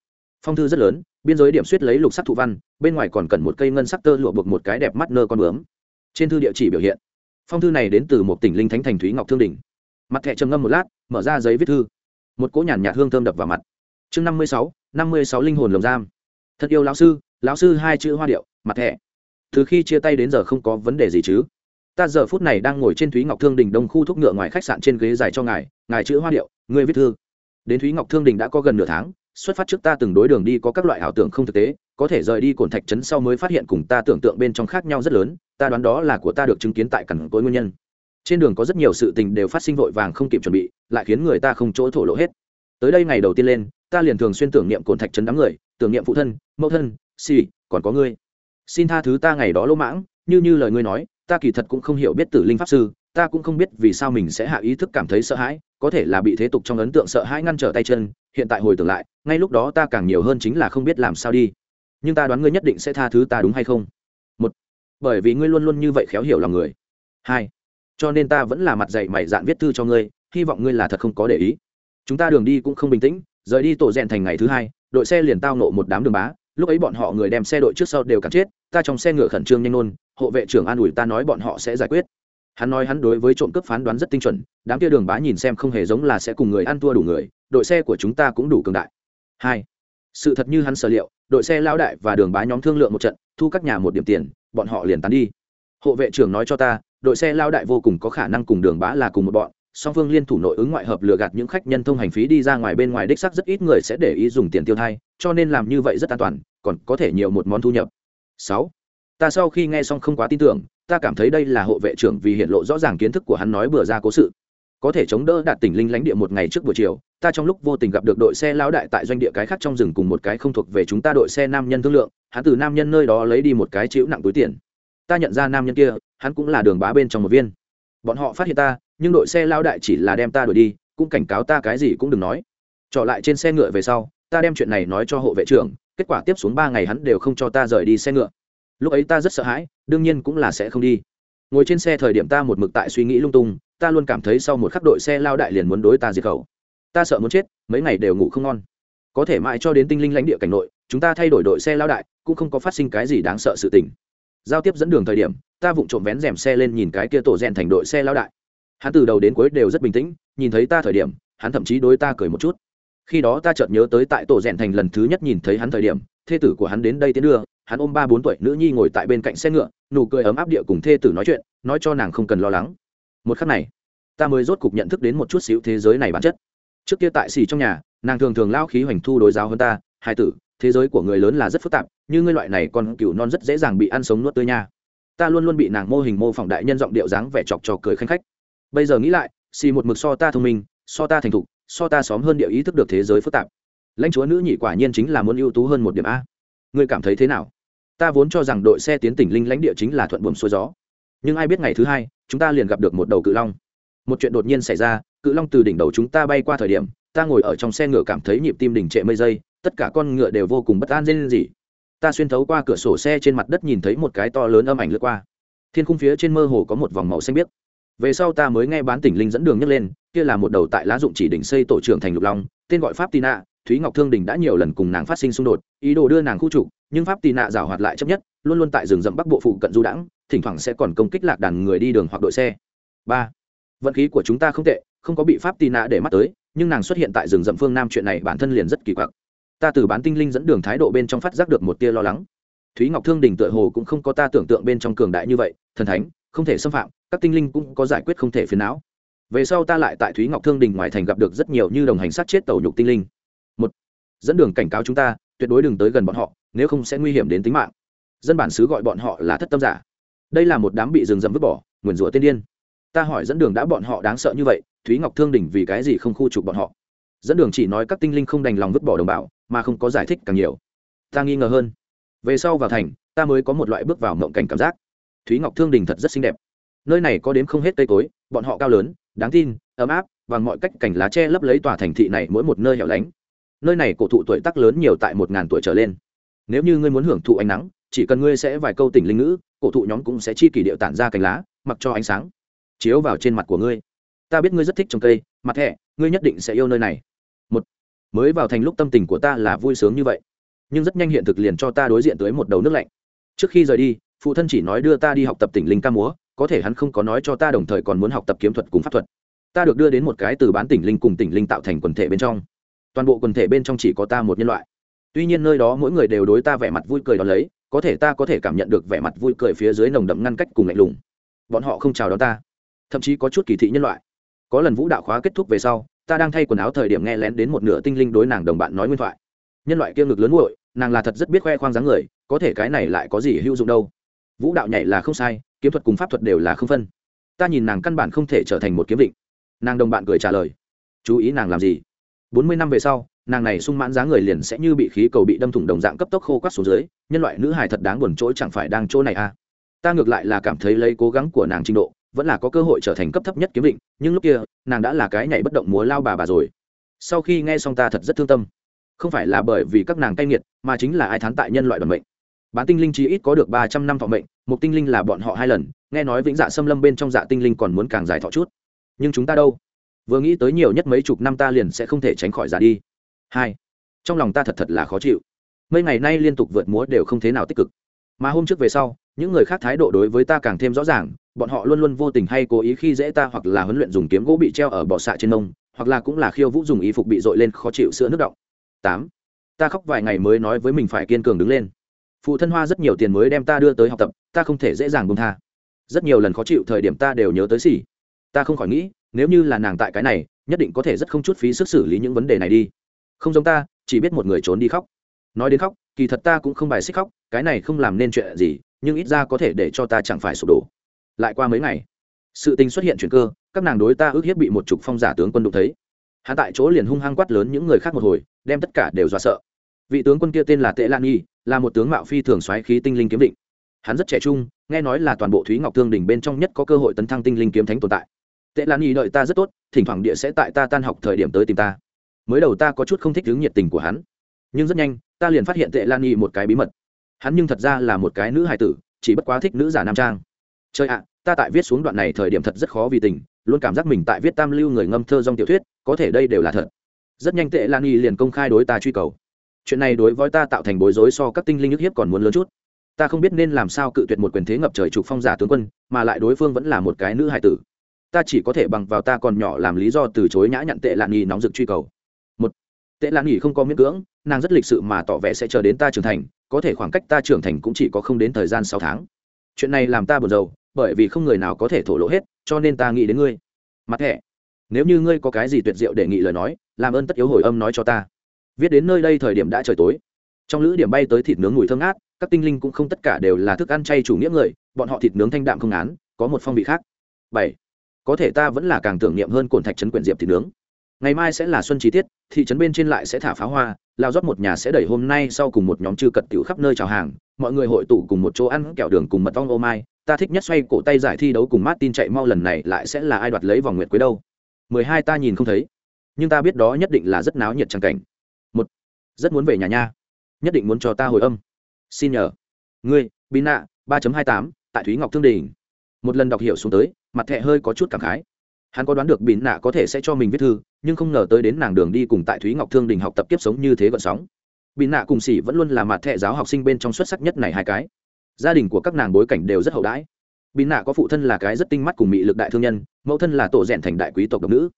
Phong thư rất lớn, biên giới điểm suýt lấy lục sắc thụ văn, bên ngoài còn cần một cây ngân sắc tơ lụa buộc một cái đẹp mắt nơ con bướm. Trên thư địa chỉ biểu hiện, phong thư này đến từ một tỉnh linh thánh thành thúy ngọc thương đình. Mặt thẻ trầm ngâm một lát, mở ra giấy viết thư một cỗ nhàn nhạt hương thơm đập vào mặt. Chương năm mươi sáu, năm mươi sáu linh hồn lồng giam. Thật yêu lão sư lão sư hai chữ hoa điệu, mặt thẻ từ khi chia tay đến giờ không có vấn đề gì chứ. Ta giờ phút này đang ngồi trên thúy ngọc thương đình đông khu thuốc ngựa ngoài khách sạn trên ghế dài cho ngài ngài chữ hoa điệu, người viết thư. Đến thúy ngọc thương đình đã có gần nửa tháng, xuất phát trước ta từng đối đường đi có các loại ảo tưởng không thực tế, có thể rời đi cồn thạch trấn sau mới phát hiện cùng ta tưởng tượng bên trong khác nhau rất lớn, ta đoán đó là của ta được chứng kiến tại cẳng tối nguyên nhân trên đường có rất nhiều sự tình đều phát sinh vội vàng không kịp chuẩn bị, lại khiến người ta không chỗ thổ lộ hết. Tới đây ngày đầu tiên lên, ta liền thường xuyên tưởng niệm cồn thạch trấn đám người, tưởng niệm phụ thân, mẫu thân, xì, còn có ngươi. Xin tha thứ ta ngày đó lỗ mãng, như như lời ngươi nói, ta kỳ thật cũng không hiểu biết tử linh pháp sư, ta cũng không biết vì sao mình sẽ hạ ý thức cảm thấy sợ hãi, có thể là bị thế tục trong ấn tượng sợ hãi ngăn trở tay chân, hiện tại hồi tưởng lại, ngay lúc đó ta càng nhiều hơn chính là không biết làm sao đi. Nhưng ta đoán ngươi nhất định sẽ tha thứ ta đúng hay không? Một, bởi vì ngươi luôn luôn như vậy khéo hiểu lòng người. Hai cho nên ta vẫn là mặt dạy mày dạn viết thư cho ngươi, hy vọng ngươi là thật không có để ý. Chúng ta đường đi cũng không bình tĩnh, rời đi tổ rèn thành ngày thứ hai, đội xe liền tao nộ một đám đường bá, lúc ấy bọn họ người đem xe đội trước sau đều cắn chết, ta trong xe ngựa khẩn trương nhanh nôn, hộ vệ trưởng an ủi ta nói bọn họ sẽ giải quyết. Hắn nói hắn đối với trộm cướp phán đoán rất tinh chuẩn, đám kia đường bá nhìn xem không hề giống là sẽ cùng người ăn thua đủ người, đội xe của chúng ta cũng đủ cường đại. Hai, sự thật như hắn sở liệu, đội xe lao đại và đường bá nhóm thương lượng một trận, thu các nhà một điểm tiền, bọn họ liền tán đi. Hộ vệ trưởng nói cho ta đội xe lao đại vô cùng có khả năng cùng đường bá là cùng một bọn, song phương liên thủ nội ứng ngoại hợp lừa gạt những khách nhân thông hành phí đi ra ngoài bên ngoài đích sắc rất ít người sẽ để ý dùng tiền tiêu thai, cho nên làm như vậy rất an toàn, còn có thể nhiều một món thu nhập. Sáu, ta sau khi nghe xong không quá tin tưởng, ta cảm thấy đây là hộ vệ trưởng vì hiện lộ rõ ràng kiến thức của hắn nói bừa ra cố sự. Có thể chống đỡ đạt tỉnh linh lãnh địa một ngày trước buổi chiều, ta trong lúc vô tình gặp được đội xe lão đại tại doanh địa cái khác trong rừng cùng một cái không thuộc về chúng ta đội xe nam nhân thương lượng, hắn từ nam nhân nơi đó lấy đi một cái chịu nặng túi tiền. Ta nhận ra nam nhân kia hắn cũng là đường bá bên trong một viên. Bọn họ phát hiện ta, nhưng đội xe lao đại chỉ là đem ta đuổi đi, cũng cảnh cáo ta cái gì cũng đừng nói. Trở lại trên xe ngựa về sau, ta đem chuyện này nói cho hộ vệ trưởng, kết quả tiếp xuống ba ngày hắn đều không cho ta rời đi xe ngựa. Lúc ấy ta rất sợ hãi, đương nhiên cũng là sẽ không đi. Ngồi trên xe thời điểm ta một mực tại suy nghĩ lung tung, ta luôn cảm thấy sau một khắc đội xe lao đại liền muốn đối ta diệt khẩu. Ta sợ muốn chết, mấy ngày đều ngủ không ngon. Có thể mãi cho đến tinh linh lãnh địa cảnh nội, chúng ta thay đổi đội xe lao đại, cũng không có phát sinh cái gì đáng sợ sự tình. Giao tiếp dẫn đường thời điểm ta vụng trộm vén rèm xe lên nhìn cái kia tổ rèn thành đội xe lao đại. Hắn từ đầu đến cuối đều rất bình tĩnh, nhìn thấy ta thời điểm, hắn thậm chí đối ta cười một chút. Khi đó ta chợt nhớ tới tại tổ rèn thành lần thứ nhất nhìn thấy hắn thời điểm, thê tử của hắn đến đây tiến đưa, hắn ôm ba bốn tuổi nữ nhi ngồi tại bên cạnh xe ngựa, nụ cười ấm áp địa cùng thê tử nói chuyện, nói cho nàng không cần lo lắng. Một khắc này, ta mới rốt cục nhận thức đến một chút xíu thế giới này bản chất. Trước kia tại xì trong nhà, nàng thường thường lao khí hoành thu đối giáo hơn ta, hai tử, thế giới của người lớn là rất phức tạp, như ngươi loại này con cừu non rất dễ dàng bị ăn sống nuốt tươi nha ta luôn luôn bị nàng mô hình mô phỏng đại nhân giọng điệu dáng vẻ chọc trò cười khanh khách. Bây giờ nghĩ lại, xì một mực so ta thông minh, so ta thành thục, so ta xóm hơn điệu ý thức được thế giới phức tạp. Lãnh chúa nữ nhị quả nhiên chính là muốn ưu tú hơn một điểm a. Ngươi cảm thấy thế nào? Ta vốn cho rằng đội xe tiến tỉnh linh lãnh địa chính là thuận buồm xuôi gió. Nhưng ai biết ngày thứ hai, chúng ta liền gặp được một đầu cự long. Một chuyện đột nhiên xảy ra, cự long từ đỉnh đầu chúng ta bay qua thời điểm, ta ngồi ở trong xe ngựa cảm thấy nhịp tim đỉnh trệ mây giây tất cả con ngựa đều vô cùng bất an dên gì ta xuyên thấu qua cửa sổ xe trên mặt đất nhìn thấy một cái to lớn âm ảnh lướt qua. Thiên khung phía trên mơ hồ có một vòng màu xanh biếc. Về sau ta mới nghe bán tỉnh linh dẫn đường nhấc lên, kia là một đầu tại lá dụng chỉ đỉnh xây tổ trưởng thành lục long, tên gọi pháp tina thúy ngọc thương đình đã nhiều lần cùng nàng phát sinh xung đột, ý đồ đưa nàng khu trục, nhưng pháp tì nạ rào hoạt lại chấp nhất, luôn luôn tại rừng rậm bắc bộ phụ cận du đãng, thỉnh thoảng sẽ còn công kích lạc đàn người đi đường hoặc đội xe. Ba, vận khí của chúng ta không tệ, không có bị pháp tì nạ để mắt tới, nhưng nàng xuất hiện tại rừng rậm phương nam chuyện này bản thân liền rất kỳ quặc ta từ bán tinh linh dẫn đường thái độ bên trong phát giác được một tia lo lắng. Thúy ngọc thương đình tựa hồ cũng không có ta tưởng tượng bên trong cường đại như vậy, thần thánh, không thể xâm phạm, các tinh linh cũng có giải quyết không thể phiền não. Về sau ta lại tại thúy ngọc thương đình ngoài thành gặp được rất nhiều như đồng hành sát chết tàu nhục tinh linh. Một, dẫn đường cảnh cáo chúng ta, tuyệt đối đừng tới gần bọn họ, nếu không sẽ nguy hiểm đến tính mạng. Dân bản xứ gọi bọn họ là thất tâm giả. Đây là một đám bị rừng rậm vứt bỏ, nguyền rủa tiên điên. Ta hỏi dẫn đường đã bọn họ đáng sợ như vậy, thúy ngọc thương đình vì cái gì không khu trục bọn họ? Dẫn đường chỉ nói các tinh linh không đành lòng vứt bỏ đồng bào mà không có giải thích càng nhiều. Ta nghi ngờ hơn. Về sau vào thành, ta mới có một loại bước vào mộng cảnh cảm giác. Thúy ngọc thương đình thật rất xinh đẹp. Nơi này có đến không hết cây cối, bọn họ cao lớn, đáng tin, ấm áp và mọi cách cảnh lá tre lấp lấy tòa thành thị này mỗi một nơi hẻo lánh. Nơi này cổ thụ tuổi tác lớn nhiều tại một ngàn tuổi trở lên. Nếu như ngươi muốn hưởng thụ ánh nắng, chỉ cần ngươi sẽ vài câu tỉnh linh ngữ, cổ thụ nhóm cũng sẽ chi kỷ điệu tản ra cành lá, mặc cho ánh sáng chiếu vào trên mặt của ngươi. Ta biết ngươi rất thích trồng cây, mặt thẻ ngươi nhất định sẽ yêu nơi này mới vào thành lúc tâm tình của ta là vui sướng như vậy. Nhưng rất nhanh hiện thực liền cho ta đối diện tới một đầu nước lạnh. Trước khi rời đi, phụ thân chỉ nói đưa ta đi học tập tỉnh linh ca múa, có thể hắn không có nói cho ta đồng thời còn muốn học tập kiếm thuật cùng pháp thuật. Ta được đưa đến một cái từ bán tỉnh linh cùng tỉnh linh tạo thành quần thể bên trong. Toàn bộ quần thể bên trong chỉ có ta một nhân loại. Tuy nhiên nơi đó mỗi người đều đối ta vẻ mặt vui cười đón lấy, có thể ta có thể cảm nhận được vẻ mặt vui cười phía dưới nồng đậm ngăn cách cùng lạnh lùng. Bọn họ không chào đón ta. Thậm chí có chút kỳ thị nhân loại. Có lần vũ đạo khóa kết thúc về sau ta đang thay quần áo thời điểm nghe lén đến một nửa tinh linh đối nàng đồng bạn nói nguyên thoại. Nhân loại kia ngực lớn nguội nàng là thật rất biết khoe khoang dáng người, có thể cái này lại có gì hữu dụng đâu. Vũ đạo nhảy là không sai, kiếm thuật cùng pháp thuật đều là không phân. Ta nhìn nàng căn bản không thể trở thành một kiếm định nàng đồng bạn cười trả lời. Chú ý nàng làm gì? Bốn mươi năm về sau, nàng này sung mãn dáng người liền sẽ như bị khí cầu bị đâm thủng đồng dạng cấp tốc khô quắt xuống dưới, nhân loại nữ hài thật đáng buồn chỗ chẳng phải đang chỗ này à? Ta ngược lại là cảm thấy lấy cố gắng của nàng trình độ vẫn là có cơ hội trở thành cấp thấp nhất kiếm định, nhưng lúc kia, nàng đã là cái nhảy bất động múa lao bà bà rồi. Sau khi nghe xong ta thật rất thương tâm. Không phải là bởi vì các nàng cay nghiệt, mà chính là ai thán tại nhân loại đoàn mệnh. Bán tinh linh chí ít có được ba trăm năm thọ mệnh một tinh linh là bọn họ hai lần, nghe nói vĩnh dạ xâm lâm bên trong dạ tinh linh còn muốn càng dài thọ chút. Nhưng chúng ta đâu? Vừa nghĩ tới nhiều nhất mấy chục năm ta liền sẽ không thể tránh khỏi già đi. Hai, trong lòng ta thật thật là khó chịu. Mấy ngày nay liên tục vượt múa đều không thế nào tích cực. Mà hôm trước về sau những người khác thái độ đối với ta càng thêm rõ ràng, bọn họ luôn luôn vô tình hay cố ý khi dễ ta hoặc là huấn luyện dùng kiếm gỗ bị treo ở bọ xạ trên nông, hoặc là cũng là khiêu vũ dùng y phục bị dội lên khó chịu sữa nước động. Tám, ta khóc vài ngày mới nói với mình phải kiên cường đứng lên. Phụ thân hoa rất nhiều tiền mới đem ta đưa tới học tập, ta không thể dễ dàng buông tha. Rất nhiều lần khó chịu thời điểm ta đều nhớ tới xỉ. Ta không khỏi nghĩ, nếu như là nàng tại cái này, nhất định có thể rất không chút phí sức xử lý những vấn đề này đi. Không giống ta, chỉ biết một người trốn đi khóc. Nói đến khóc, kỳ thật ta cũng không bài xích khóc, cái này không làm nên chuyện gì nhưng ít ra có thể để cho ta chẳng phải sụp đổ. Lại qua mấy ngày, sự tình xuất hiện chuyển cơ, các nàng đối ta ước hiếp bị một chục phong giả tướng quân đụng thấy. Hắn tại chỗ liền hung hăng quát lớn những người khác một hồi, đem tất cả đều dọa sợ. Vị tướng quân kia tên là tệ lan nhi là một tướng mạo phi thường xoáy khí tinh linh kiếm định. Hắn rất trẻ trung, nghe nói là toàn bộ thúy ngọc thương đỉnh bên trong nhất có cơ hội tấn thăng tinh linh kiếm thánh tồn tại. Tệ lan nhi đợi ta rất tốt, thỉnh thoảng địa sẽ tại ta tan học thời điểm tới tìm ta. Mới đầu ta có chút không thích hướng nhiệt tình của hắn, nhưng rất nhanh, ta liền phát hiện tệ lan nhi một cái bí mật hắn nhưng thật ra là một cái nữ hài tử, chỉ bất quá thích nữ giả nam trang. Chơi ạ, ta tại viết xuống đoạn này thời điểm thật rất khó vì tình, luôn cảm giác mình tại viết tam lưu người ngâm thơ dòng tiểu thuyết, có thể đây đều là thật. Rất nhanh tệ lan nhi liền công khai đối ta truy cầu. Chuyện này đối với ta tạo thành bối rối so các tinh linh ức hiếp còn muốn lớn chút. Ta không biết nên làm sao cự tuyệt một quyền thế ngập trời trục phong giả tướng quân, mà lại đối phương vẫn là một cái nữ hải tử. Ta chỉ có thể bằng vào ta còn nhỏ làm lý do từ chối nhã nhận tệ lạn nhì nóng rực truy cầu. Một, tệ lạn nhì không có miễn cưỡng nàng rất lịch sự mà tỏ vẻ sẽ chờ đến ta trưởng thành, có thể khoảng cách ta trưởng thành cũng chỉ có không đến thời gian sáu tháng. Chuyện này làm ta buồn rầu, bởi vì không người nào có thể thổ lộ hết, cho nên ta nghĩ đến ngươi. Mặt thẻ nếu như ngươi có cái gì tuyệt diệu để nghị lời nói, làm ơn tất yếu hồi âm nói cho ta. Viết đến nơi đây thời điểm đã trời tối. Trong lữ điểm bay tới thịt nướng mùi thơm ngát, các tinh linh cũng không tất cả đều là thức ăn chay chủ nghĩa người, bọn họ thịt nướng thanh đạm không án có một phong vị khác. Bảy, có thể ta vẫn là càng tưởng niệm hơn cồn thạch trấn quyển diệp thịt nướng ngày mai sẽ là xuân chi tiết, thị trấn bên trên lại sẽ thả pháo hoa, lao rót một nhà sẽ đẩy hôm nay sau cùng một nhóm chư cật tiểu khắp nơi chào hàng, mọi người hội tụ cùng một chỗ ăn kẹo đường cùng mật ong ô mai, ta thích nhất xoay cổ tay giải thi đấu cùng Martin chạy mau lần này lại sẽ là ai đoạt lấy vòng nguyệt quế đâu. Mười hai ta nhìn không thấy, nhưng ta biết đó nhất định là rất náo nhiệt trang cảnh. Một, rất muốn về nhà nha, nhất định muốn cho ta hồi âm. Xin nhờ. Ngươi, Bina nạ ba hai tám, tại thúy ngọc thương đình. Một lần đọc hiểu xuống tới, mặt thẹ hơi có chút cảm khái hắn có đoán được bịn nạ có thể sẽ cho mình viết thư, nhưng không ngờ tới đến nàng đường đi cùng tại thúy ngọc thương đình học tập kiếp sống như thế gợn sóng. Bịn nạ cùng xỉ vẫn luôn là mặt thẹ giáo học sinh bên trong xuất sắc nhất này hai cái. Gia đình của các nàng bối cảnh đều rất hậu đãi. Bịn nạ có phụ thân là cái rất tinh mắt cùng mị lực đại thương nhân, mẫu thân là tổ rèn thành đại quý tộc độc nữ.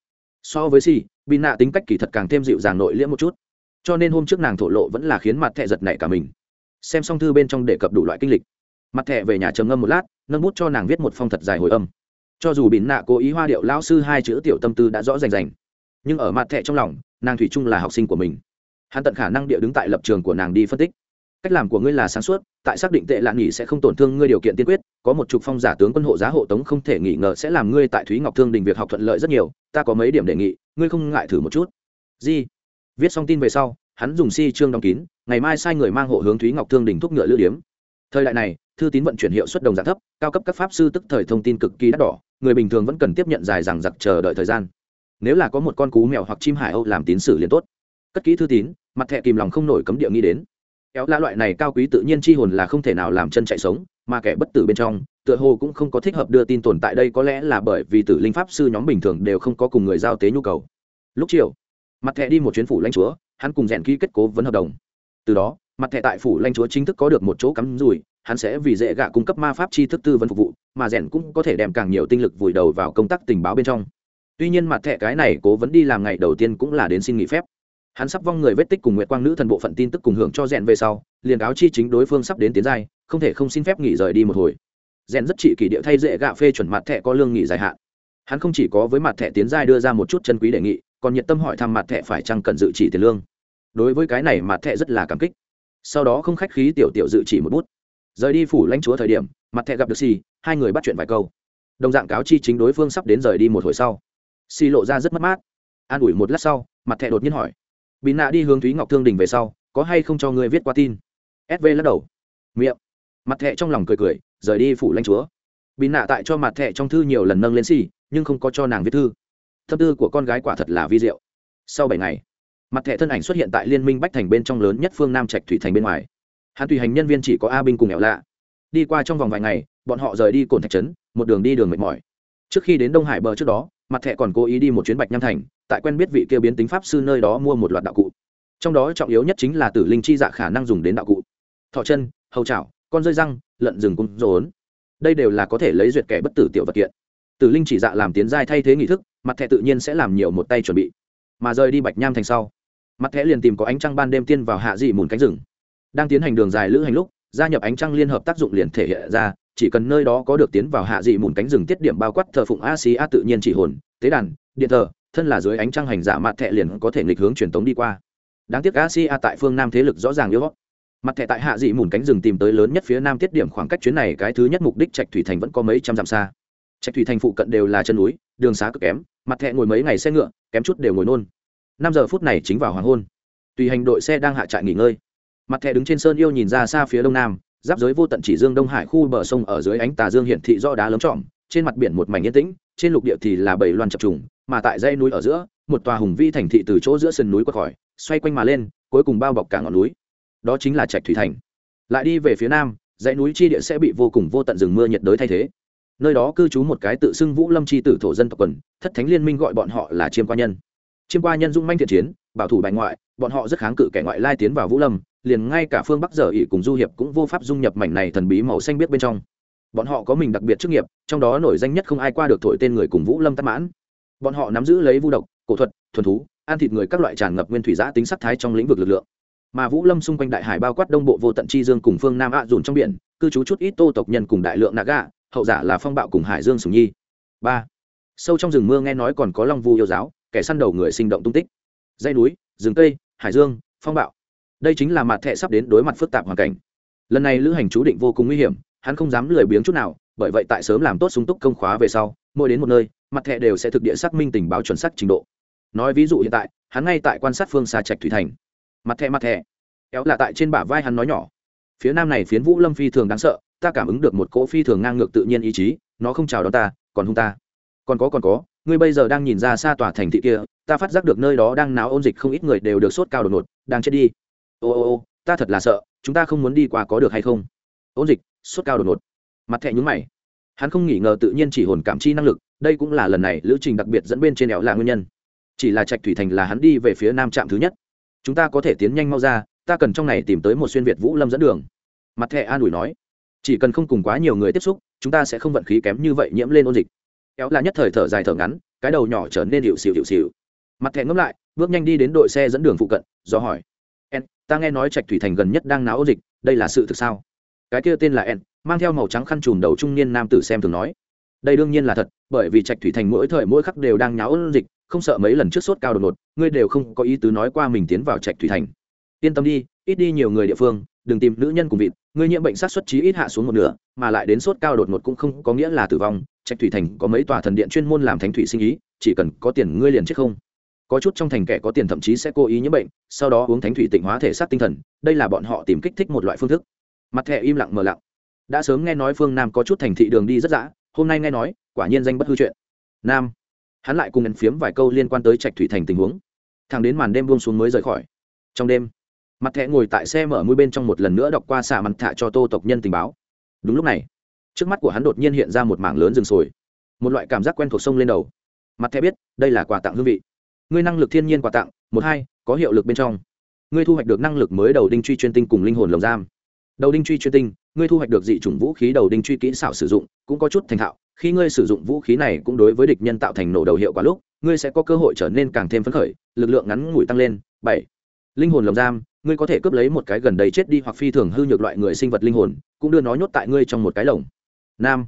So với xỉ bịn nạ tính cách kỳ thật càng thêm dịu dàng nội liễm một chút. Cho nên hôm trước nàng thổ lộ vẫn là khiến mặt thẹ giật này cả mình. Xem xong thư bên trong đề cập đủ loại kinh lịch. Mặt thẹ về nhà trầm ngâm một lát, nâng bút cho nàng viết một phong thật dài hồi âm cho dù bịn nạ cố ý hoa điệu lão sư hai chữ tiểu tâm tư đã rõ rành rành, nhưng ở mặt thẹ trong lòng, nàng thủy chung là học sinh của mình. Hắn tận khả năng địa đứng tại lập trường của nàng đi phân tích. Cách làm của ngươi là sáng suốt, tại xác định tệ lạ nghỉ sẽ không tổn thương ngươi điều kiện tiên quyết, có một trục phong giả tướng quân hộ giá hộ tống không thể nghỉ ngờ sẽ làm ngươi tại thúy ngọc thương đình việc học thuận lợi rất nhiều, ta có mấy điểm đề nghị, ngươi không ngại thử một chút. Di. Viết xong tin về sau, hắn dùng si trương đóng kín, ngày mai sai người mang hộ hướng thúy ngọc thương đình thúc ngựa lữ điếm. Thời đại này thư tín vận chuyển hiệu suất đồng dạng thấp, cao cấp các pháp sư tức thời thông tin cực kỳ đắt đỏ, người bình thường vẫn cần tiếp nhận dài dằng dặc chờ đợi thời gian. Nếu là có một con cú mèo hoặc chim hải âu làm tín sử liền tốt. Cất kỹ thư tín, mặt thẹ kìm lòng không nổi cấm địa nghĩ đến. Kéo la loại này cao quý tự nhiên chi hồn là không thể nào làm chân chạy sống, mà kẻ bất tử bên trong, tựa hồ cũng không có thích hợp đưa tin tồn tại đây có lẽ là bởi vì tử linh pháp sư nhóm bình thường đều không có cùng người giao tế nhu cầu. Lúc chiều, mặt thẹ đi một chuyến phủ lãnh chúa, hắn cùng rèn ký kết cố vấn hợp đồng. Từ đó, mặt thẻ tại phủ lãnh chúa chính thức có được một chỗ cắm rủi hắn sẽ vì dễ gạ cung cấp ma pháp chi thức tư vấn phục vụ, mà rèn cũng có thể đem càng nhiều tinh lực vùi đầu vào công tác tình báo bên trong. Tuy nhiên mặt thẻ cái này cố vấn đi làm ngày đầu tiên cũng là đến xin nghỉ phép. Hắn sắp vong người vết tích cùng nguyệt quang nữ thần bộ phận tin tức cùng hưởng cho rèn về sau, liền cáo chi chính đối phương sắp đến tiến giai, không thể không xin phép nghỉ rời đi một hồi. Rèn rất trị kỷ địa thay dễ gạ phê chuẩn mặt thẻ có lương nghỉ dài hạn. Hắn không chỉ có với mặt thẻ tiến giai đưa ra một chút chân quý đề nghị, còn nhiệt tâm hỏi thăm mặt thẻ phải chăng cần dự chỉ tiền lương. Đối với cái này mặt thẻ rất là cảm kích. Sau đó không khách khí tiểu tiểu dự chỉ một bút rời đi phủ lãnh chúa thời điểm, mặt thẹ gặp được xì, hai người bắt chuyện vài câu. Đồng dạng cáo chi chính đối phương sắp đến rời đi một hồi sau. Xì lộ ra rất mất mát. An ủi một lát sau, mặt thẹ đột nhiên hỏi. Bị nạ đi hướng thúy ngọc thương đình về sau, có hay không cho người viết qua tin? Sv lắc đầu. Miệng. Mặt thẹ trong lòng cười cười, rời đi phủ lãnh chúa. Bị nạ tại cho mặt thẹ trong thư nhiều lần nâng lên xì, nhưng không có cho nàng viết thư. Tâm tư của con gái quả thật là vi diệu. Sau bảy ngày, mặt thẻ thân ảnh xuất hiện tại liên minh bách thành bên trong lớn nhất phương nam trạch thủy thành bên ngoài hắn tùy hành nhân viên chỉ có a binh cùng nghèo lạ. Đi qua trong vòng vài ngày, bọn họ rời đi cồn thạch trấn, một đường đi đường mệt mỏi. Trước khi đến đông hải bờ trước đó, mặt thẻ còn cố ý đi một chuyến bạch nham thành, tại quen biết vị kia biến tính pháp sư nơi đó mua một loạt đạo cụ. Trong đó trọng yếu nhất chính là tử linh chi dạ khả năng dùng đến đạo cụ. Thọ chân, hầu chảo con rơi răng lợn rừng cung rốn đây đều là có thể lấy duyệt kẻ bất tử tiểu vật kiện. Tử linh chỉ dạ làm tiến giai thay thế nghị thức, mặt thẻ tự nhiên sẽ làm nhiều một tay chuẩn bị. Mà rời đi bạch nham thành sau, mặt thẻ liền tìm có ánh trăng ban đêm tiên vào hạ dị mùn cánh rừng đang tiến hành đường dài lữ hành lúc, gia nhập ánh trăng liên hợp tác dụng liền thể hiện ra, chỉ cần nơi đó có được tiến vào hạ dị mùn cánh rừng tiết điểm bao quát thờ phụng a xí a tự nhiên chỉ hồn, tế đàn, điện thờ, thân là dưới ánh trăng hành giả mặt thẻ liền có thể nghịch hướng truyền tống đi qua. Đáng tiếc a xí a tại phương nam thế lực rõ ràng yếu hót mặt thẻ tại hạ dị mùn cánh rừng tìm tới lớn nhất phía nam tiết điểm khoảng cách chuyến này cái thứ nhất mục đích trạch thủy thành vẫn có mấy trăm dặm xa. Trạch thủy thành phụ cận đều là chân núi, đường xá cực kém, mặt thẹ ngồi mấy ngày xe ngựa, kém chút đều ngồi nôn. Năm giờ phút này chính vào hoàng hôn. Tùy hành đội xe đang hạ trại nghỉ ngơi mặt thẻ đứng trên sơn yêu nhìn ra xa phía đông nam, giáp giới vô tận chỉ dương đông hải khu bờ sông ở dưới ánh tà dương hiển thị do đá lớn trọn. trên mặt biển một mảnh yên tĩnh, trên lục địa thì là bảy loan chập trùng, mà tại dãy núi ở giữa, một tòa hùng vi thành thị từ chỗ giữa sườn núi qua khỏi, xoay quanh mà lên, cuối cùng bao bọc cả ngọn núi. Đó chính là trạch thủy thành. Lại đi về phía nam, dãy núi chi địa sẽ bị vô cùng vô tận rừng mưa nhiệt đới thay thế. Nơi đó cư trú một cái tự xưng vũ lâm c h i tử thổ dân tộc quần, thất thánh liên minh gọi bọn họ là chiêm qua nhân. Chiêm qua nhân dung manh thiện chiến, bảo thủ bài ngoại, bọn họ rất kháng cự kẻ ngoại lai tiến vào vũ lâm liền ngay cả phương bắc giờ ỉ cùng du hiệp cũng vô pháp dung nhập mảnh này thần bí màu xanh biết bên trong. Bọn họ có mình đặc biệt chức nghiệp, trong đó nổi danh nhất không ai qua được thổi tên người cùng vũ lâm tắc mãn. Bọn họ nắm giữ lấy vu độc, cổ thuật, thuần thú, ăn thịt người các loại tràn ngập nguyên thủy giã tính sắc thái trong lĩnh vực lực lượng. Mà vũ lâm xung quanh đại hải bao quát đông bộ vô tận chi dương cùng phương nam ạ dùn trong biển, cư trú chút ít tô tộc nhân cùng đại lượng naga hậu giả là phong bạo cùng hải dương sùng nhi. Ba. Sâu trong rừng mưa nghe nói còn có long vu yêu giáo, kẻ săn đầu người sinh động tung tích. Dây núi, rừng cây, hải dương, phong bạo đây chính là mặt thẹ sắp đến đối mặt phức tạp hoàn cảnh. Lần này lữ hành chú định vô cùng nguy hiểm, hắn không dám lười biếng chút nào, bởi vậy tại sớm làm tốt súng túc công khóa về sau, mỗi đến một nơi, mặt thẹ đều sẽ thực địa xác minh tình báo chuẩn xác trình độ. Nói ví dụ hiện tại, hắn ngay tại quan sát phương xa trạch thủy thành. Mặt thẹ mặt thẹ éo là tại trên bả vai hắn nói nhỏ. Phía nam này phiến vũ lâm phi thường đáng sợ, ta cảm ứng được một cỗ phi thường ngang ngược tự nhiên ý chí, nó không chào đón ta, còn hung ta. Còn có còn có, ngươi bây giờ đang nhìn ra xa tòa thành thị kia, ta phát giác được nơi đó đang náo ôn dịch không ít người đều được sốt cao đột ngột, đang chết đi ô ô ô, ta thật là sợ, chúng ta không muốn đi qua có được hay không? Ôn dịch, sốt cao đột ngột. Mặt thẹ nhúng mày. Hắn không nghĩ ngờ tự nhiên chỉ hồn cảm chi năng lực, đây cũng là lần này lữ trình đặc biệt dẫn bên trên đèo là nguyên nhân. Chỉ là trạch thủy thành là hắn đi về phía nam trạm thứ nhất. Chúng ta có thể tiến nhanh mau ra, ta cần trong này tìm tới một xuyên việt vũ lâm dẫn đường. Mặt thẹ an ủi nói. Chỉ cần không cùng quá nhiều người tiếp xúc, chúng ta sẽ không vận khí kém như vậy nhiễm lên ôn dịch. Kéo là nhất thời thở dài thở ngắn, cái đầu nhỏ trở nên hiệu xịu hiệu xịu mặt thẹ ngẫm lại, bước nhanh đi đến đội xe dẫn đường phụ cận, do hỏi en ta nghe nói trạch thủy thành gần nhất đang náo dịch, đây là sự thực sao? Cái kia tên là en mang theo màu trắng khăn trùm đầu trung niên nam tử xem thường nói. Đây đương nhiên là thật, bởi vì trạch thủy thành mỗi thời mỗi khắc đều đang nháo dịch, không sợ mấy lần trước sốt cao đột ngột, ngươi đều không có ý tứ nói qua mình tiến vào trạch thủy thành. Yên tâm đi, ít đi nhiều người địa phương, đừng tìm nữ nhân cùng vịt, ngươi nhiễm bệnh sát xuất trí ít hạ xuống một nửa, mà lại đến sốt cao đột ngột cũng không có nghĩa là tử vong. Trạch thủy thành có mấy tòa thần điện chuyên môn làm thánh thủy sinh ý, chỉ cần có tiền ngươi liền chết không? Có chút trong thành kẻ có tiền thậm chí sẽ cố ý nhiễm bệnh, sau đó uống thánh thủy tịnh hóa thể xác tinh thần, đây là bọn họ tìm kích thích một loại phương thức. Mặt thẻ im lặng mờ lặng. Đã sớm nghe nói phương nam có chút thành thị đường đi rất dã, hôm nay nghe nói, quả nhiên danh bất hư chuyện. Nam. Hắn lại cùng ngân phiếm vài câu liên quan tới trạch thủy thành tình huống. Thằng đến màn đêm buông xuống mới rời khỏi. Trong đêm, mặt thẻ ngồi tại xe mở mũi bên trong một lần nữa đọc qua xả mặt thạ cho tô tộc nhân tình báo. Đúng lúc này, trước mắt của hắn đột nhiên hiện ra một mảng lớn rừng sồi, một loại cảm giác quen thuộc sông lên đầu. Mặt thẻ biết, đây là quà tặng hương vị ngươi năng lực thiên nhiên quà tặng, một hai, có hiệu lực bên trong. Ngươi thu hoạch được năng lực mới đầu đinh truy chuyên tinh cùng linh hồn lồng giam. Đầu đinh truy chuyên tinh, ngươi thu hoạch được dị chủng vũ khí đầu đinh truy kỹ xảo sử dụng, cũng có chút thành thạo. Khi ngươi sử dụng vũ khí này cũng đối với địch nhân tạo thành nổ đầu hiệu quả lúc, ngươi sẽ có cơ hội trở nên càng thêm phấn khởi, lực lượng ngắn ngủi tăng lên. Bảy, linh hồn lồng giam, ngươi có thể cướp lấy một cái gần đầy chết đi hoặc phi thường hư nhược loại người sinh vật linh hồn, cũng đưa nó nhốt tại ngươi trong một cái lồng. Nam,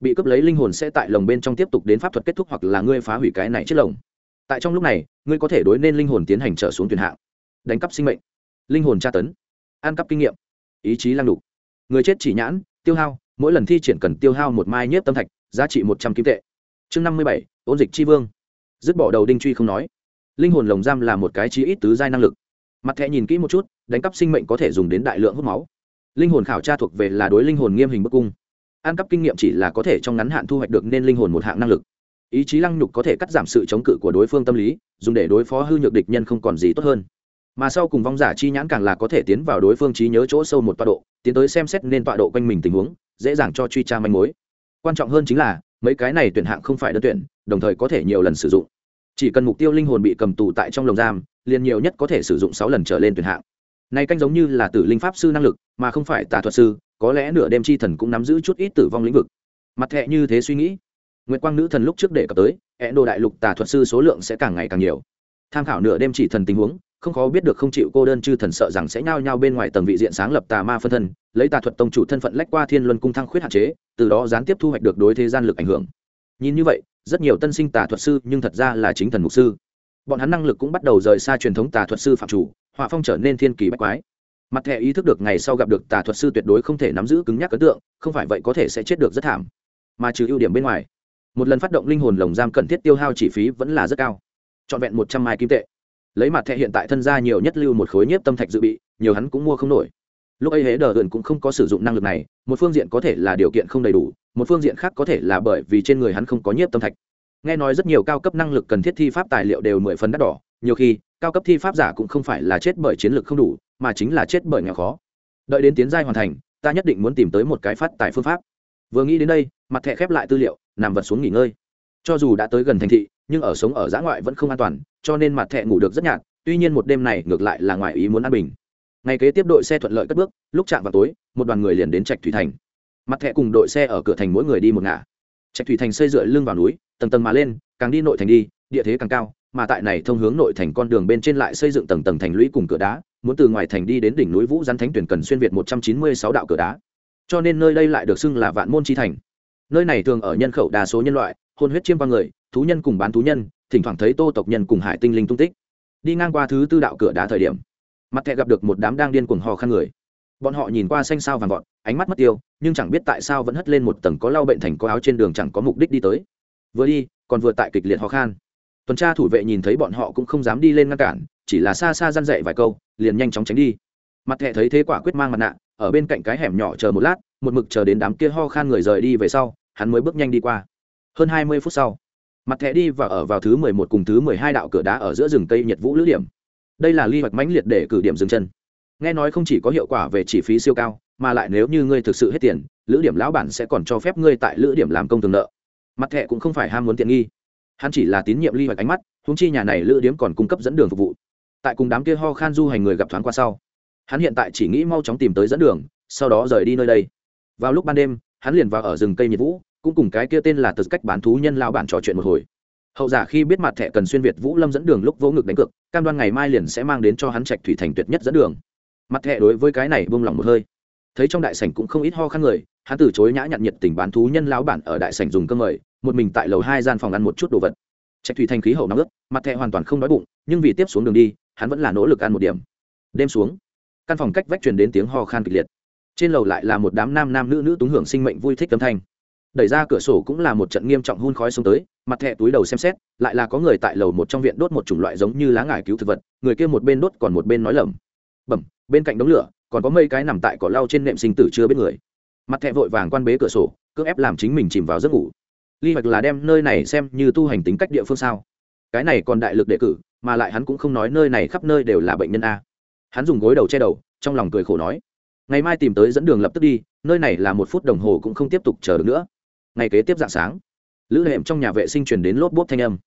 bị cướp lấy linh hồn sẽ tại lồng bên trong tiếp tục đến pháp thuật kết thúc hoặc là ngươi phá hủy cái này chiếc lồng tại trong lúc này, ngươi có thể đối nên linh hồn tiến hành trở xuống tuyển hạng. Đánh cắp sinh mệnh. Linh hồn tra tấn. Ăn cắp kinh nghiệm. Ý chí lăng đục. Người chết chỉ nhãn, tiêu hao, mỗi lần thi triển cần tiêu hao một mai nhiếp tâm thạch, giá trị một trăm kim tệ. Chương năm mươi bảy, ôn dịch tri vương. Dứt bỏ đầu đinh truy không nói. Linh hồn lồng giam là một cái chí ít tứ giai năng lực. Mặt thẻ nhìn kỹ một chút, đánh cắp sinh mệnh có thể dùng đến đại lượng hút máu. Linh hồn khảo tra thuộc về là đối linh hồn nghiêm hình bức cung. Ăn cắp kinh nghiệm chỉ là có thể trong ngắn hạn thu hoạch được nên linh hồn một hạng năng lực ý chí lăng nhục có thể cắt giảm sự chống cự của đối phương tâm lý, dùng để đối phó hư nhược địch nhân không còn gì tốt hơn. Mà sau cùng vong giả chi nhãn càng là có thể tiến vào đối phương trí nhớ chỗ sâu một tọa độ, tiến tới xem xét nên tọa độ quanh mình tình huống, dễ dàng cho truy tra manh mối. Quan trọng hơn chính là, mấy cái này tuyển hạng không phải đơn tuyển, đồng thời có thể nhiều lần sử dụng. Chỉ cần mục tiêu linh hồn bị cầm tù tại trong lồng giam, liền nhiều nhất có thể sử dụng sáu lần trở lên tuyển hạng. Này canh giống như là tử linh pháp sư năng lực, mà không phải tà thuật sư, có lẽ nửa đêm chi thần cũng nắm giữ chút ít tử vong lĩnh vực. Mặt thẹ như thế suy nghĩ nguyệt quang nữ thần lúc trước để cập tới hẹn đồ đại lục tà thuật sư số lượng sẽ càng ngày càng nhiều. Tham khảo nửa đêm chỉ thần tình huống, không khó biết được không chịu cô đơn chư thần sợ rằng sẽ nhao nhao bên ngoài tầng vị diện sáng lập tà ma phân thân, lấy tà thuật tông chủ thân phận lách qua thiên luân cung thăng khuyết hạn chế, từ đó gián tiếp thu hoạch được đối thế gian lực ảnh hưởng. Nhìn như vậy, rất nhiều tân sinh tà thuật sư nhưng thật ra là chính thần mục sư. Bọn hắn năng lực cũng bắt đầu rời xa truyền thống tà thuật sư phạm chủ, họa phong trở nên thiên kỳ bách quái. Mặt thẻ ý thức được ngày sau gặp được tà thuật sư tuyệt đối không thể nắm giữ cứng nhắc ấn tượng, không phải vậy có thể sẽ chết được rất thảm. Mà trừ ưu điểm bên ngoài một lần phát động linh hồn lồng giam cần thiết tiêu hao chi phí vẫn là rất cao. Trọn vẹn một trăm mai kim tệ. Lấy mặt thẻ hiện tại thân gia nhiều nhất lưu một khối nhiếp tâm thạch dự bị, nhiều hắn cũng mua không nổi. Lúc ấy hễ đờ gần cũng không có sử dụng năng lực này, một phương diện có thể là điều kiện không đầy đủ, một phương diện khác có thể là bởi vì trên người hắn không có nhiếp tâm thạch. Nghe nói rất nhiều cao cấp năng lực cần thiết thi pháp tài liệu đều mười phần đắt đỏ, nhiều khi, cao cấp thi pháp giả cũng không phải là chết bởi chiến lược không đủ, mà chính là chết bởi nghèo khó. Đợi đến tiến giai hoàn thành, ta nhất định muốn tìm tới một cái phát tài phương pháp. Vừa nghĩ đến đây mặt thẻ khép lại tư liệu, nằm vật xuống nghỉ ngơi. Cho dù đã tới gần thành thị, nhưng ở sống ở giã ngoại vẫn không an toàn, cho nên mặt thẻ ngủ được rất nhạt, tuy nhiên một đêm này ngược lại là ngoài ý muốn an bình. Ngày kế tiếp đội xe thuận lợi cất bước, lúc chạm vào tối, một đoàn người liền đến trạch thủy thành. Mặt thẻ cùng đội xe ở cửa thành mỗi người đi một ngả. Trạch thủy thành xây dựa lưng vào núi, tầng tầng mà lên, càng đi nội thành đi, địa thế càng cao, mà tại này thông hướng nội thành con đường bên trên lại xây dựng tầng tầng thành lũy cùng cửa đá, muốn từ ngoài thành đi đến đỉnh núi vũ gián thánh tuyển cần xuyên việt một trăm chín mươi sáu đạo cửa đá. Cho nên nơi đây lại được xưng là vạn môn chi thành nơi này thường ở nhân khẩu đa số nhân loại, hôn huyết chiêm qua người, thú nhân cùng bán thú nhân, thỉnh thoảng thấy tô tộc nhân cùng hải tinh linh tung tích. Đi ngang qua thứ tư đạo cửa đá thời điểm, mặt thẹ gặp được một đám đang điên cuồng hò khăn người. Bọn họ nhìn qua xanh sao vàng vọt, ánh mắt mất tiêu, nhưng chẳng biết tại sao vẫn hất lên một tầng có lau bệnh thành có áo trên đường chẳng có mục đích đi tới. Vừa đi, còn vừa tại kịch liệt ho khan. Tuần tra thủ vệ nhìn thấy bọn họ cũng không dám đi lên ngăn cản, chỉ là xa xa răn dậy vài câu, liền nhanh chóng tránh đi. Mặt thẹ thấy thế quả quyết mang mặt nạ ở bên cạnh cái hẻm nhỏ chờ một lát, một mực chờ đến đám kia ho khan người rời đi về sau, hắn mới bước nhanh đi qua. Hơn hai mươi phút sau, mặt thẻ đi và ở vào thứ mười một cùng thứ mười hai đạo cửa đá ở giữa rừng cây nhật vũ lữ điểm. Đây là ly hoạch mãnh liệt để cử điểm dừng chân. Nghe nói không chỉ có hiệu quả về chi phí siêu cao, mà lại nếu như ngươi thực sự hết tiền, lữ điểm lão bản sẽ còn cho phép ngươi tại lữ điểm làm công thường nợ. Mặt thẻ cũng không phải ham muốn tiện nghi. Hắn chỉ là tín nhiệm ly hoạch ánh mắt húng chi nhà này lữ điếm còn cung cấp dẫn đường phục vụ. Tại cùng đám kia ho khan du hành người gặp thoáng qua sau hắn hiện tại chỉ nghĩ mau chóng tìm tới dẫn đường, sau đó rời đi nơi đây. Vào lúc ban đêm, hắn liền vào ở rừng cây nhiệt vũ, cũng cùng cái kia tên là tật cách bán thú nhân lao bản trò chuyện một hồi. Hậu giả khi biết mặt thẻ cần xuyên việt vũ lâm dẫn đường lúc vỗ ngực đánh cực cam đoan ngày mai liền sẽ mang đến cho hắn trạch thủy thành tuyệt nhất dẫn đường. Mặt thẻ đối với cái này buông lỏng một hơi. Thấy trong đại sảnh cũng không ít ho khăn người, hắn từ chối nhã nhặn nhiệt tình bán thú nhân lão bản ở đại sảnh dùng cơm mời, một mình tại lầu hai gian phòng ăn một chút đồ vật. Trạch thủy thành khí hậu nóng ướt, mặt thẻ hoàn toàn không đói bụng, nhưng vì tiếp xuống đường đi, hắn vẫn là nỗ lực ăn một điểm. Đêm xuống căn phòng cách vách truyền đến tiếng ho khan kịch liệt. Trên lầu lại là một đám nam nam nữ nữ túng hưởng sinh mệnh vui thích âm thanh. Đẩy ra cửa sổ cũng là một trận nghiêm trọng hun khói xông tới, mặt thẹ túi đầu xem xét, lại là có người tại lầu một trong viện đốt một chủng loại giống như lá ngải cứu thực vật, người kia một bên đốt còn một bên nói lầm bẩm, bên cạnh đống lửa, còn có mấy cái nằm tại cỏ lau trên nệm sinh tử chưa biết người. Mặt thẹ vội vàng quan bế cửa sổ, cưỡng ép làm chính mình chìm vào giấc ngủ. Ly hoạch là đem nơi này xem như tu hành tính cách địa phương sao? Cái này còn đại lực đề cử, mà lại hắn cũng không nói nơi này khắp nơi đều là bệnh nhân a hắn dùng gối đầu che đầu, trong lòng cười khổ nói, ngày mai tìm tới dẫn đường lập tức đi, nơi này là một phút đồng hồ cũng không tiếp tục chờ được nữa. Ngày kế tiếp dạng sáng, lữ hệm trong nhà vệ sinh chuyển đến lốp bốp thanh âm.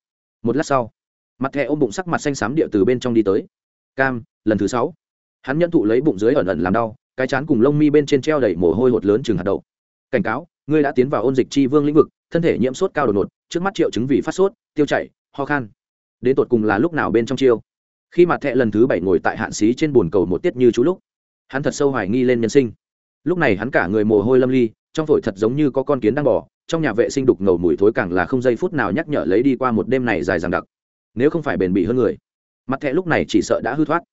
Một lát sau, mặt thẹ ôm bụng sắc mặt xanh xám địa từ bên trong đi tới. Cam, lần thứ sáu. Hắn nhận thụ lấy bụng dưới ẩn ẩn làm đau, cái chán cùng lông mi bên trên treo đầy mồ hôi hột lớn chừng hạt đậu. Cảnh cáo, ngươi đã tiến vào ôn dịch chi vương lĩnh vực, thân thể nhiễm sốt cao đột ngột, trước mắt triệu chứng vì phát sốt, tiêu chảy, ho khan. Đến tột cùng là lúc nào bên trong chiêu? Khi mặt thẹ lần thứ bảy ngồi tại hạn xí trên bồn cầu một tiết như chú lúc, hắn thật sâu hoài nghi lên nhân sinh. Lúc này hắn cả người mồ hôi lâm ly, trong phổi thật giống như có con kiến đang bỏ trong nhà vệ sinh đục ngầu mùi thối càng là không giây phút nào nhắc nhở lấy đi qua một đêm này dài dằng đặc. Nếu không phải bền bỉ hơn người, mặt thẹ lúc này chỉ sợ đã hư thoát.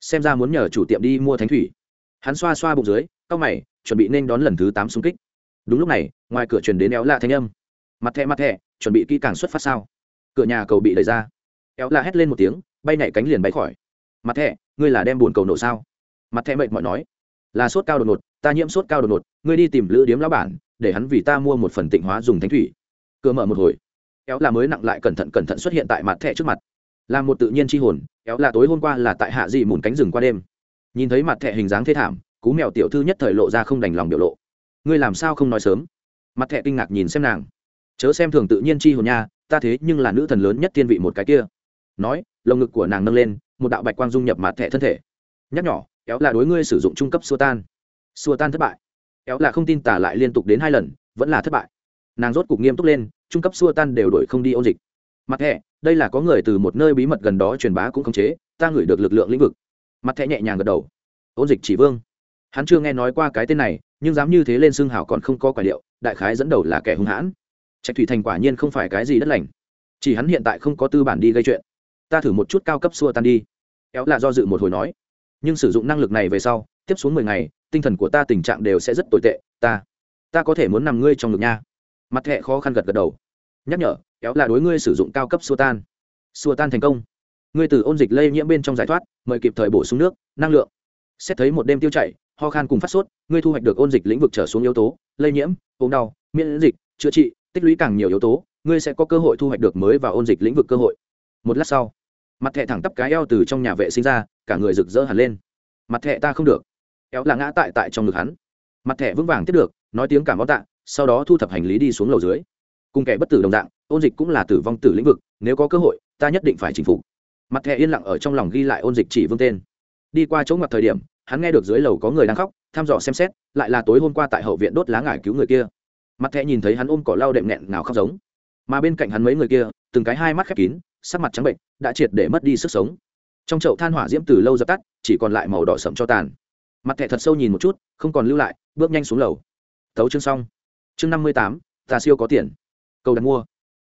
Xem ra muốn nhờ chủ tiệm đi mua thánh thủy. Hắn xoa xoa bụng dưới, cau mày, chuẩn bị nên đón lần thứ tám xung kích. Đúng lúc này, ngoài cửa truyền đến éo lạ thanh âm. Mặt thẹ mặt thẹ, chuẩn bị kỹ càng xuất phát sao? Cửa nhà cầu bị đẩy ra. Éo lạ hét lên một tiếng bay nhảy cánh liền bay khỏi. Mặt thẹ ngươi là đem buồn cầu nổ sao? Mặt thẹ mệt mỏi nói, là sốt cao đột ngột, ta nhiễm sốt cao đột ngột, ngươi đi tìm lữ điếm lão bản, để hắn vì ta mua một phần tịnh hóa dùng thánh thủy. Cửa mở một hồi, éo là mới nặng lại cẩn thận cẩn thận xuất hiện tại mặt thẹ trước mặt. Là một tự nhiên c h i hồn, éo là tối hôm qua là tại hạ dị mùn cánh rừng qua đêm. Nhìn thấy mặt thẹ hình dáng thê thảm, cú mèo tiểu thư nhất thời lộ ra không đành lòng biểu lộ. Ngươi làm sao không nói sớm? Mặt thẹ kinh ngạc nhìn xem nàng. Chớ xem thường tự nhiên c h i hồn nha, ta thế nhưng là nữ thần lớn nhất tiên vị một cái kia nói, lồng ngực của nàng nâng lên, một đạo bạch quang dung nhập mặt thẻ thân thể. Nhắc nhỏ, éo là đối ngươi sử dụng trung cấp xua tan. Xua tan thất bại. Éo là không tin tả lại liên tục đến hai lần, vẫn là thất bại. Nàng rốt cục nghiêm túc lên, trung cấp xua tan đều đổi không đi ôn dịch. Mặt thẻ, đây là có người từ một nơi bí mật gần đó truyền bá cũng không chế, ta ngửi được lực lượng lĩnh vực. Mặt thẻ nhẹ nhàng gật đầu. Ôn dịch chỉ vương. Hắn chưa nghe nói qua cái tên này, nhưng dám như thế lên xương hảo còn không có quả liệu đại khái dẫn đầu là kẻ hung hãn. Trạch thủy thành quả nhiên không phải cái gì đất lành. Chỉ hắn hiện tại không có tư bản đi gây chuyện ta thử một chút cao cấp xua tan đi. Éo là do dự một hồi nói. Nhưng sử dụng năng lực này về sau, tiếp xuống mười ngày, tinh thần của ta tình trạng đều sẽ rất tồi tệ. Ta ta có thể muốn nằm ngươi trong ngực nha. Mặt thẹ khó khăn gật gật đầu. Nhắc nhở Éo là đối ngươi sử dụng cao cấp xua tan. Xua tan thành công. Ngươi từ ôn dịch lây nhiễm bên trong giải thoát, mời kịp thời bổ sung nước, năng lượng. Xét thấy một đêm tiêu chảy, ho khan cùng phát sốt, ngươi thu hoạch được ôn dịch lĩnh vực trở xuống yếu tố, lây nhiễm, ốm đau, miễn dịch, chữa trị, tích lũy càng nhiều yếu tố, ngươi sẽ có cơ hội thu hoạch được mới vào ôn dịch lĩnh vực cơ hội. Một lát sau mặt thẹ thẳng tắp cái eo từ trong nhà vệ sinh ra, cả người rực rỡ hẳn lên. Mặt thẹ ta không được. Éo là ngã tại tại trong ngực hắn. Mặt thẹ vững vàng tiếp được, nói tiếng cảm ơn tạ, sau đó thu thập hành lý đi xuống lầu dưới. Cùng kẻ bất tử đồng dạng, ôn dịch cũng là tử vong tử lĩnh vực, nếu có cơ hội, ta nhất định phải chinh phục. Mặt thẹ yên lặng ở trong lòng ghi lại ôn dịch chỉ vương tên. Đi qua chỗ ngoặt thời điểm, hắn nghe được dưới lầu có người đang khóc, thăm dò xem xét, lại là tối hôm qua tại hậu viện đốt lá ngải cứu người kia. Mặt thẹ nhìn thấy hắn ôm cỏ lau đệm nghẹn nào khóc giống. Mà bên cạnh hắn mấy người kia, từng cái hai mắt khép kín sắc mặt trắng bệnh, đã triệt để mất đi sức sống. Trong chậu than hỏa diễm từ lâu dập tắt, chỉ còn lại màu đỏ sậm cho tàn. Mặt thẻ thật sâu nhìn một chút, không còn lưu lại, bước nhanh xuống lầu. Tấu chương xong. Chương năm mươi tám, ta siêu có tiền. Cầu đặt mua.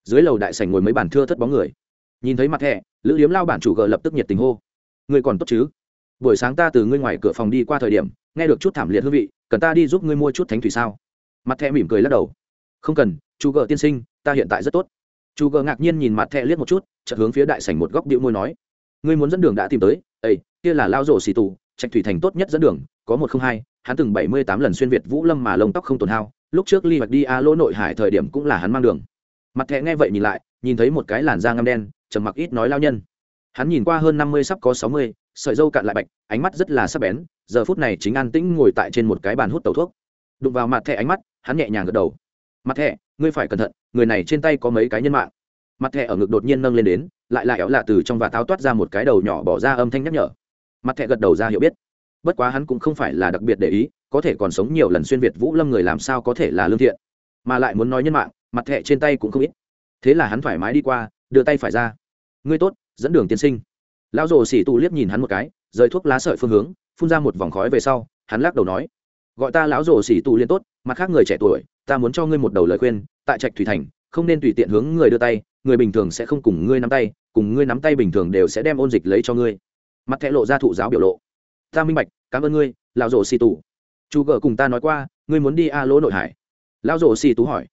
Dưới lầu đại sảnh ngồi mấy bản thưa thất bóng người. Nhìn thấy mặt thẻ, lữ điếm lao bản chủ gờ lập tức nhiệt tình hô. Người còn tốt chứ? Buổi sáng ta từ ngươi ngoài cửa phòng đi qua thời điểm, nghe được chút thảm liệt hương vị, cần ta đi giúp ngươi mua chút thánh thủy sao? Mặt thẻ mỉm cười lắc đầu. Không cần, chủ gờ tiên sinh, ta hiện tại rất tốt chu gờ ngạc nhiên nhìn mặt thẹ liếc một chút, chợt hướng phía đại sảnh một góc điệu môi nói, ngươi muốn dẫn đường đã tìm tới ây kia là lao rổ xì tù, trạch thủy thành tốt nhất dẫn đường, có một không hai, hắn từng bảy mươi tám lần xuyên việt vũ lâm mà lông tóc không tồn hao, lúc trước ly hoạch đi a lỗ nội hải thời điểm cũng là hắn mang đường. Mặt thẹ nghe vậy nhìn lại, nhìn thấy một cái làn da ngâm đen, trầm mặc ít nói lao nhân. Hắn nhìn qua hơn năm mươi sắp có sáu mươi, sợi dâu cạn lại bạch, ánh mắt rất là sắc bén, giờ phút này chính an tĩnh ngồi tại trên một cái bàn hút tẩu thuốc. Đụng vào mặt thẹ ánh mắt, hắn nhẹ nhàng gật đầu mặt thẻ, ngươi phải cẩn thận, người này trên tay có mấy cái nhân mạng. Mặt thẻ ở ngực đột nhiên nâng lên đến, lại lại éo lạ từ trong và táo toát ra một cái đầu nhỏ bỏ ra âm thanh nhắc nhở. Mặt thẻ gật đầu ra hiểu biết. Bất quá hắn cũng không phải là đặc biệt để ý, có thể còn sống nhiều lần xuyên việt vũ lâm người làm sao có thể là lương thiện. Mà lại muốn nói nhân mạng, mặt thẻ trên tay cũng không ít. Thế là hắn thoải mái đi qua, đưa tay phải ra. Ngươi tốt, dẫn đường tiên sinh. Lão rồ xỉ tù liếc nhìn hắn một cái, rời thuốc lá sợi phương hướng, phun ra một vòng khói về sau, hắn lắc đầu nói. Gọi ta lão rồ xỉ tù liên tốt mặt khác người trẻ tuổi, ta muốn cho ngươi một đầu lời khuyên, tại trạch thủy thành, không nên tùy tiện hướng người đưa tay, người bình thường sẽ không cùng ngươi nắm tay, cùng ngươi nắm tay bình thường đều sẽ đem ôn dịch lấy cho ngươi. Mặt thẹ lộ ra thụ giáo biểu lộ. Ta minh bạch, cảm ơn ngươi, lão rổ xì tù. Chú gờ cùng ta nói qua, ngươi muốn đi a lỗ nội hải. Lão rổ xì tú hỏi.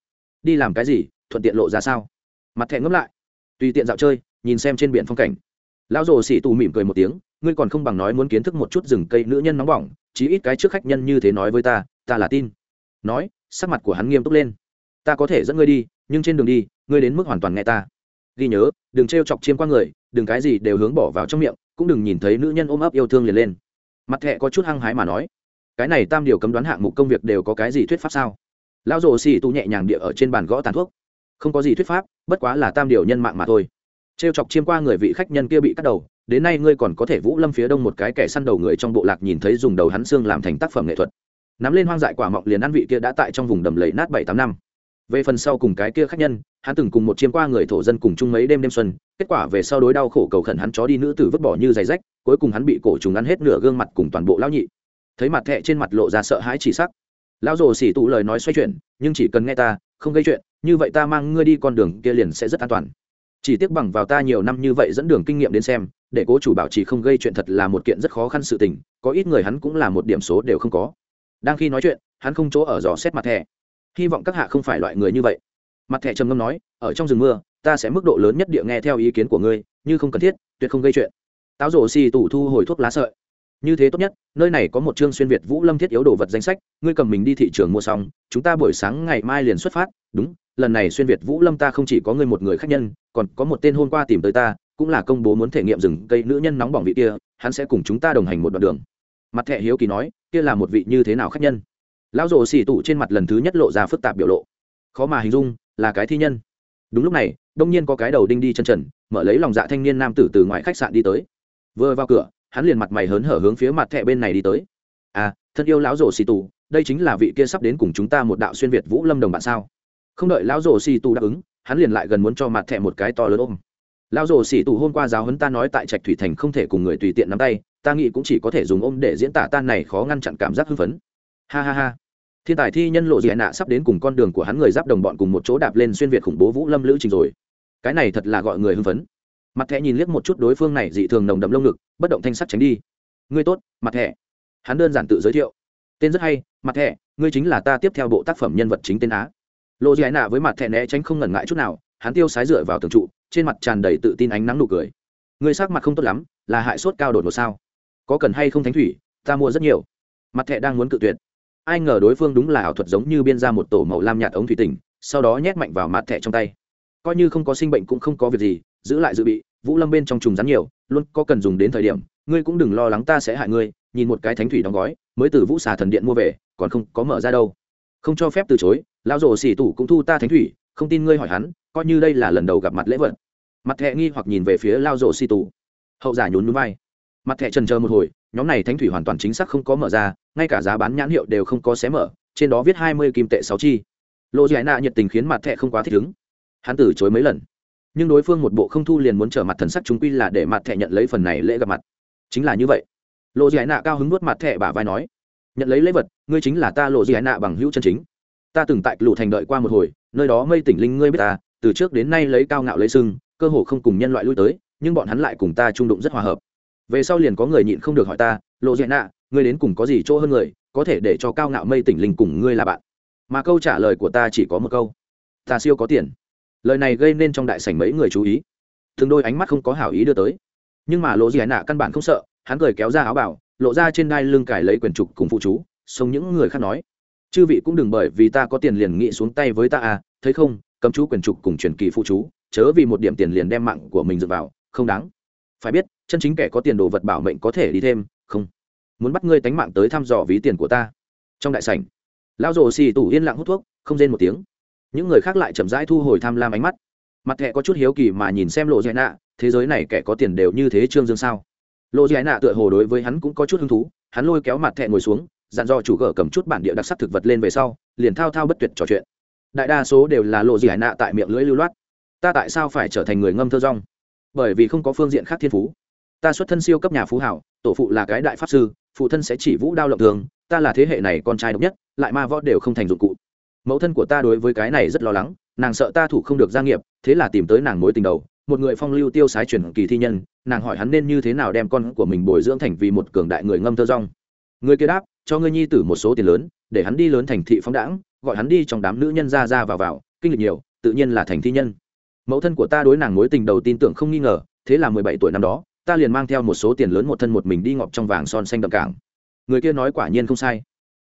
Đi làm cái gì, thuận tiện lộ ra sao? Mặt thẹ ngấm lại. Tùy tiện dạo chơi, nhìn xem trên biển phong cảnh. Lão rổ xì tù mỉm cười một tiếng, ngươi còn không bằng nói muốn kiến thức một chút rừng cây nữ nhân nóng bỏng, chí ít cái trước khách nhân như thế nói với ta ta là tin nói, sắc mặt của hắn nghiêm túc lên. Ta có thể dẫn ngươi đi, nhưng trên đường đi, ngươi đến mức hoàn toàn nghe ta. Ghi nhớ, đừng t r e o chọc chiêm qua người, đừng cái gì đều hướng bỏ vào trong miệng, cũng đừng nhìn thấy nữ nhân ôm ấp yêu thương liền lên. Mặt thẹ có chút hăng hái mà nói, cái này tam điều cấm đoán hạng mục công việc đều có cái gì thuyết pháp sao? Lão rồ xì tu nhẹ nhàng địa ở trên bàn gõ tàn thuốc. Không có gì thuyết pháp, bất quá là tam điều nhân mạng mà thôi. T r e o chọc chiêm qua người vị khách nhân kia bị cắt đầu, đến nay ngươi còn có thể vũ lâm phía đông một cái kẻ săn đầu người trong bộ lạc nhìn thấy dùng đầu hắn xương làm thành tác phẩm nghệ thuật nắm lên hoang dại quả mọng liền ăn vị kia đã tại trong vùng đầm lầy nát bảy tám năm. Về phần sau cùng cái kia khách nhân, hắn từng cùng một chiêm qua người thổ dân cùng chung mấy đêm đêm xuân, kết quả về sau đối đau khổ cầu khẩn hắn chó đi nữ tử vứt bỏ như giày rách, cuối cùng hắn bị cổ trùng ăn hết nửa gương mặt cùng toàn bộ lão nhị. Thấy mặt thẹ trên mặt lộ ra sợ hãi chỉ sắc. Lão rồ xỉ tụ lời nói xoay chuyển, nhưng chỉ cần nghe ta, không gây chuyện, như vậy ta mang ngươi đi con đường kia liền sẽ rất an toàn. Chỉ tiếc bằng vào ta nhiều năm như vậy dẫn đường kinh nghiệm đến xem, để cố chủ bảo trì không gây chuyện thật là một kiện rất khó khăn sự tình, có ít người hắn cũng là một điểm số đều không có đang khi nói chuyện, hắn không chỗ ở dò xét mặt thẻ. Hy vọng các hạ không phải loại người như vậy. Mặt thẻ trầm ngâm nói, ở trong rừng mưa, ta sẽ mức độ lớn nhất địa nghe theo ý kiến của ngươi, như không cần thiết, tuyệt không gây chuyện. Táo rổ xì tủ thu hồi thuốc lá sợi. Như thế tốt nhất, nơi này có một chương xuyên việt vũ lâm thiết yếu đồ vật danh sách, ngươi cầm mình đi thị trường mua xong, chúng ta buổi sáng ngày mai liền xuất phát. Đúng, lần này xuyên việt vũ lâm ta không chỉ có ngươi một người khách nhân, còn có một tên hôm qua tìm tới ta, cũng là công bố muốn thể nghiệm rừng cây nữ nhân nóng bỏng vị kia, hắn sẽ cùng chúng ta đồng hành một đoạn đường mặt thẹ hiếu kỳ nói, kia là một vị như thế nào khách nhân? Lão rồ xì tụ trên mặt lần thứ nhất lộ ra phức tạp biểu lộ. Khó mà hình dung, là cái thi nhân. Đúng lúc này, đông nhiên có cái đầu đinh đi chân trần, mở lấy lòng dạ thanh niên nam tử từ ngoài khách sạn đi tới. Vừa vào cửa, hắn liền mặt mày hớn hở hướng phía mặt thẹ bên này đi tới. À thân yêu lão rồ xì tù đây chính là vị kia sắp đến cùng chúng ta một đạo xuyên việt vũ lâm đồng bạn sao? Không đợi lão rồ xì tù đáp ứng, hắn liền lại gần muốn cho mặt thẹ một cái to lớn ôm. Lão rồ xì tù hôm qua giáo huấn ta nói tại trạch thủy thành không thể cùng người tùy tiện nắm tay ta nghĩ cũng chỉ có thể dùng ôm để diễn tả tan này khó ngăn chặn cảm giác hưng phấn. Ha ha ha. Thiên tài thi nhân lộ dị nạ sắp đến cùng con đường của hắn người giáp đồng bọn cùng một chỗ đạp lên xuyên việt khủng bố vũ lâm lữ trình rồi. Cái này thật là gọi người hưng phấn. Mặt thẻ nhìn liếc một chút đối phương này dị thường nồng đậm lông ngực, bất động thanh sắt tránh đi. Ngươi tốt, mặt thẻ. Hắn đơn giản tự giới thiệu. Tên rất hay, mặt thẻ, ngươi chính là ta tiếp theo bộ tác phẩm nhân vật chính tên á. Lộ dị nạ với mặt thẻ né tránh không ngần ngại chút nào, hắn tiêu sái dựa vào tường trụ, trên mặt tràn đầy tự tin ánh nắng nụ cười. Ngươi sắc mặt không tốt lắm, là hại sốt cao đột một sao? Có cần hay không thánh thủy, ta mua rất nhiều. Mặt thẹ đang muốn cự tuyệt. Ai ngờ đối phương đúng là ảo thuật giống như biên ra một tổ màu lam nhạt ống thủy tinh, sau đó nhét mạnh vào mặt thẹ trong tay. Coi như không có sinh bệnh cũng không có việc gì, giữ lại dự bị, vũ lâm bên trong trùng rắn nhiều, luôn có cần dùng đến thời điểm, ngươi cũng đừng lo lắng ta sẽ hại ngươi, nhìn một cái thánh thủy đóng gói, mới từ vũ xà thần điện mua về, còn không có mở ra đâu. Không cho phép từ chối, lão rổ xỉ tủ cũng thu ta thánh thủy, không tin ngươi hỏi hắn, coi như đây là lần đầu gặp mặt lễ vật. Mặt thẹ nghi hoặc nhìn về phía lao rổ xỉ tủ. Hậu giả nhún núi vai mặt thẻ trần chờ một hồi, nhóm này thánh thủy hoàn toàn chính xác không có mở ra, ngay cả giá bán nhãn hiệu đều không có xé mở, trên đó viết hai mươi kim tệ sáu chi. Lộ giải nạ nhiệt tình khiến mặt thẻ không quá thích ứng. Hắn từ chối mấy lần. Nhưng đối phương một bộ không thu liền muốn trở mặt thần sắc chúng quy là để mặt thẻ nhận lấy phần này lễ gặp mặt. Chính là như vậy. Lộ giải nạ cao hứng nuốt mặt thẻ bả vai nói, nhận lấy lễ vật, ngươi chính là ta lộ giải nạ bằng hữu chân chính. Ta từng tại lụ thành đợi qua một hồi, nơi đó mây tỉnh linh ngươi biết ta, từ trước đến nay lấy cao ngạo lấy sưng, cơ hồ không cùng nhân loại lui tới, nhưng bọn hắn lại cùng ta trung đụng rất hòa hợp về sau liền có người nhịn không được hỏi ta, lộ dạy nạ ngươi đến cùng có gì chỗ hơn người, có thể để cho cao ngạo mây tỉnh linh cùng ngươi là bạn? Mà câu trả lời của ta chỉ có một câu, ta siêu có tiền. Lời này gây nên trong đại sảnh mấy người chú ý. Thường đôi ánh mắt không có hảo ý đưa tới. Nhưng mà lộ dạy nạ căn bản không sợ, hắn cười kéo ra áo bảo, lộ ra trên đai lưng cải lấy quyển trục cùng phụ chú sống những người khác nói, chư vị cũng đừng bởi vì ta có tiền liền nghĩ xuống tay với ta à thấy không, cầm chú quyển trục cùng truyền kỳ phụ chú, chớ vì một điểm tiền liền đem mạng của mình dựa vào, không đáng phải biết, chân chính kẻ có tiền đồ vật bảo mệnh có thể đi thêm, không. Muốn bắt ngươi tánh mạng tới thăm dò ví tiền của ta. Trong đại sảnh, lão rồ xì tủ yên lặng hút thuốc, không rên một tiếng. Những người khác lại chậm rãi thu hồi tham lam ánh mắt. Mặt thẹ có chút hiếu kỳ mà nhìn xem lộ dạy nạ, thế giới này kẻ có tiền đều như thế trương dương sao? Lộ dạy nạ tựa hồ đối với hắn cũng có chút hứng thú, hắn lôi kéo mặt thẹ ngồi xuống, dặn dò chủ gở cầm chút bản địa đặc sắc thực vật lên về sau, liền thao thao bất tuyệt trò chuyện. Đại đa số đều là lộ dạy nạ tại miệng lưỡi lưu loát. Ta tại sao phải trở thành người ngâm thơ rong? Bởi vì không có phương diện khác thiên phú. Ta xuất thân siêu cấp nhà phú hảo, tổ phụ là cái đại pháp sư, phụ thân sẽ chỉ vũ đao lộng thường, ta là thế hệ này con trai độc nhất, lại ma võ đều không thành dụng cụ. Mẫu thân của ta đối với cái này rất lo lắng, nàng sợ ta thủ không được gia nghiệp, thế là tìm tới nàng mối tình đầu, một người phong lưu tiêu sái truyền kỳ thi nhân, nàng hỏi hắn nên như thế nào đem con của mình bồi dưỡng thành vì một cường đại người ngâm thơ rong. Người kia đáp, cho ngươi nhi tử một số tiền lớn, để hắn đi lớn thành thị phóng đãng, gọi hắn đi trong đám nữ nhân ra ra vào vào, kinh lịch nhiều, tự nhiên là thành thi nhân mẫu thân của ta đối nàng mối tình đầu tin tưởng không nghi ngờ, thế là mười bảy tuổi năm đó, ta liền mang theo một số tiền lớn một thân một mình đi ngọc trong vàng son xanh đậm cảng. Người kia nói quả nhiên không sai.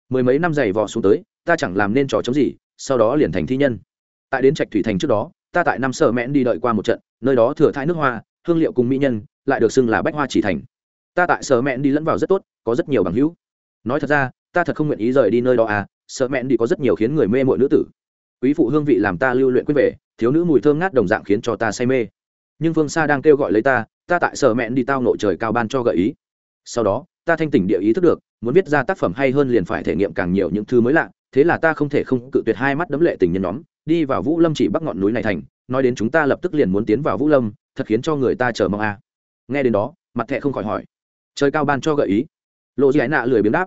Mười mấy năm giày vò xuống tới, ta chẳng làm nên trò chống gì, sau đó liền thành thi nhân. Tại đến trạch thủy thành trước đó, ta tại năm sở mẽn đi đợi qua một trận, nơi đó thừa thai nước hoa, hương liệu cùng mỹ nhân, lại được xưng là bách hoa chỉ thành. Ta tại sở mẹn đi lẫn vào rất tốt, có rất nhiều bằng hữu. Nói thật ra, ta thật không nguyện ý rời đi nơi đó à sở mẹn đi có rất nhiều khiến người mê mội nữ tử. Quý phụ hương vị làm ta lưu luyện quyết về thiếu nữ mùi thơm ngát đồng dạng khiến cho ta say mê. Nhưng phương xa đang kêu gọi lấy ta ta tại sở mẹn đi tao nội trời cao ban cho gợi ý. Sau đó, ta thanh tỉnh địa ý thức được, muốn viết ra tác phẩm hay hơn liền phải thể nghiệm càng nhiều những thứ mới lạ, thế là ta không thể không cự tuyệt hai mắt đấm lệ tình nhân nhóm, đi vào vũ lâm chỉ bắc ngọn núi này thành, nói đến chúng ta lập tức liền muốn tiến vào vũ lâm, thật khiến cho người ta chờ mong a. À. nghe đến đó, mặt thẹ không khỏi hỏi. Trời cao ban cho gợi ý. Lộ giải nạ lười biếng đáp.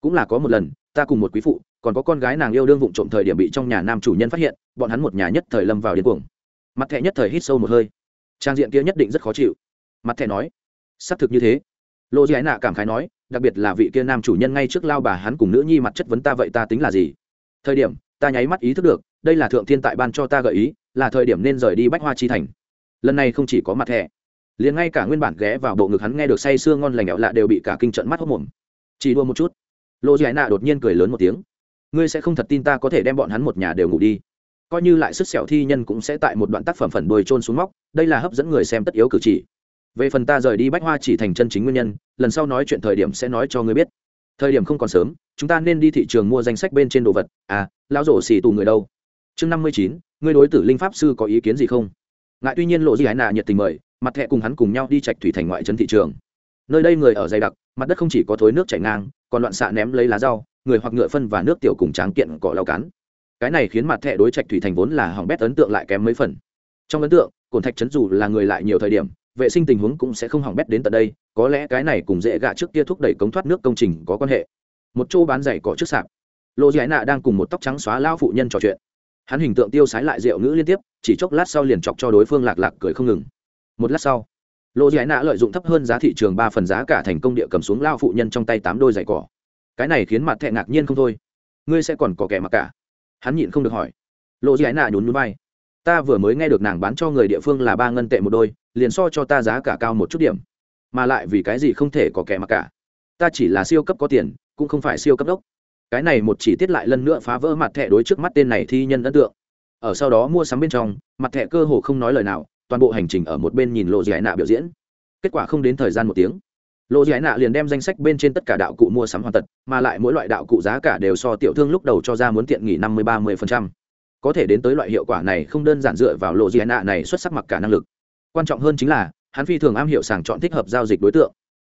Cũng là có một lần, ta cùng một quý phụ còn có con gái nàng yêu đương vụng trộm thời điểm bị trong nhà nam chủ nhân phát hiện, bọn hắn một nhà nhất thời lâm vào điên cuồng. Mặt thẻ nhất thời hít sâu một hơi. Trang diện kia nhất định rất khó chịu. Mặt thẻ nói, xác thực như thế. Lô giải ái nạ cảm khái nói, đặc biệt là vị kia nam chủ nhân ngay trước lao bà hắn cùng nữ nhi mặt chất vấn ta vậy ta tính là gì? Thời điểm, ta nháy mắt ý thức được, đây là thượng thiên tại ban cho ta gợi ý, là thời điểm nên rời đi bách hoa chi thành. Lần này không chỉ có mặt thẻ, liền ngay cả nguyên bản ghé vào bộ ngực hắn nghe được say sưa ngon lành ẹo lạ đều bị cả kinh trận mắt hốc mồm. Chỉ đua một chút, lô giải nạ đột nhiên cười lớn một tiếng ngươi sẽ không thật tin ta có thể đem bọn hắn một nhà đều ngủ đi. Coi như lại sức sẹo thi nhân cũng sẽ tại một đoạn tác phẩm phần đuôi trôn xuống móc, đây là hấp dẫn người xem tất yếu cử chỉ. Về phần ta rời đi bách hoa chỉ thành chân chính nguyên nhân, lần sau nói chuyện thời điểm sẽ nói cho ngươi biết. Thời điểm không còn sớm, chúng ta nên đi thị trường mua danh sách bên trên đồ vật. À lão rổ xì tù người đâu? Chương năm mươi chín, ngươi đối tử linh pháp sư có ý kiến gì không? Ngại tuy nhiên lộ di hải nạ nhiệt tình mời, mặt thẹ cùng hắn cùng nhau đi trạch thủy thành ngoại trấn thị trường. Nơi đây người ở dày đặc, mặt đất không chỉ có thối nước chảy ngang, còn loạn xạ ném lấy lá rau người hoặc ngựa phân và nước tiểu cùng tráng kiện cỏ lau cắn cái này khiến mặt thẹ đối trạch thủy thành vốn là hỏng bét ấn tượng lại kém mấy phần. Trong ấn tượng cồn thạch trấn dù là người lại nhiều thời điểm, vệ sinh tình huống cũng sẽ không hỏng bét đến tận đây, có lẽ cái này cùng dễ gạ trước kia thúc đẩy cống thoát nước công trình có quan hệ. Một chỗ bán giày cỏ trước sạp. Lộ giải nạ đang cùng một tóc trắng xóa lao phụ nhân trò chuyện. Hắn hình tượng tiêu sái lại rượu ngữ liên tiếp, chỉ chốc lát sau liền chọc cho đối phương lạc lạc cười không ngừng. Một lát sau lộ giải nạ lợi dụng thấp hơn giá thị trường ba phần giá cả thành công địa cầm xuống lao phụ nhân trong tay tám đôi giày cỏ cái này khiến mặt thẹ ngạc nhiên không thôi. Ngươi sẽ còn có kẻ mặc cả. Hắn nhịn không được hỏi. Lộ giải nạ nhún núi bay ta vừa mới nghe được nàng bán cho người địa phương là ba ngân tệ một đôi, liền so cho ta giá cả cao một chút điểm. Mà lại vì cái gì không thể có kẻ mặc cả? Ta chỉ là siêu cấp có tiền, cũng không phải siêu cấp đốc. Cái này một chỉ tiết lại lần nữa phá vỡ mặt thẻ đối trước mắt tên này thi nhân ấn tượng. Ở sau đó mua sắm bên trong, mặt thẻ cơ hồ không nói lời nào, toàn bộ hành trình ở một bên nhìn lộ giải nạ biểu diễn. Kết quả không đến thời gian một tiếng lộ giải nạ liền đem danh sách bên trên tất cả đạo cụ mua sắm hoàn tật mà lại mỗi loại đạo cụ giá cả đều so tiểu thương lúc đầu cho ra muốn tiện nghỉ năm mươi ba mươi có thể đến tới loại hiệu quả này không đơn giản dựa vào lộ giải nạ này xuất sắc mặc cả năng lực. Quan trọng hơn chính là, hắn phi thường am hiểu sàng chọn thích hợp giao dịch đối tượng.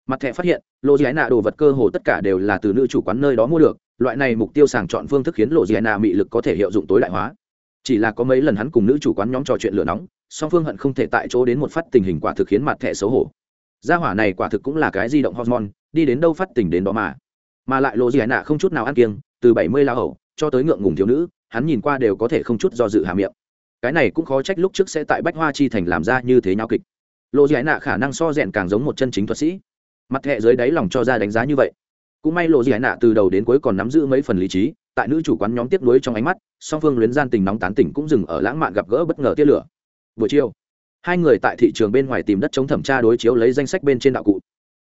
Mặt thẻ phát hiện lộ giải nạ đồ vật cơ hồ tất cả đều là từ nữ chủ quán nơi đó mua được, loại này mục tiêu sàng chọn phương thức khiến lộ giải nạ mị lực có thể hiệu dụng tối đại hóa. Chỉ là có mấy lần hắn cùng nữ chủ quán nhóm trò chuyện lửa nóng, song phương hận không thể tại chỗ đến một phát tình hình quả thực khiến mặt thẻ xấu hổ gia hỏa này quả thực cũng là cái di động hormone, đi đến đâu phát tình đến đó mà. Mà lại lộ giải nạ không chút nào ăn kiêng, từ bảy mươi la hậu cho tới ngượng ngùng thiếu nữ, hắn nhìn qua đều có thể không chút do dự hà miệng. Cái này cũng khó trách lúc trước sẽ tại bách hoa chi thành làm ra như thế nhau kịch. Lộ giải nạ khả năng so rèn càng giống một chân chính thuật sĩ. Mặt hệ dưới đáy lòng cho ra đánh giá như vậy. Cũng may lộ giải nạ từ đầu đến cuối còn nắm giữ mấy phần lý trí, tại nữ chủ quán nhóm tiếp nối trong ánh mắt, song phương luyến gian tình nóng tán tỉnh cũng dừng ở lãng mạn gặp gỡ bất ngờ tia lửa. Buổi chiều hai người tại thị trường bên ngoài tìm đất chống thẩm tra đối chiếu lấy danh sách bên trên đạo cụ.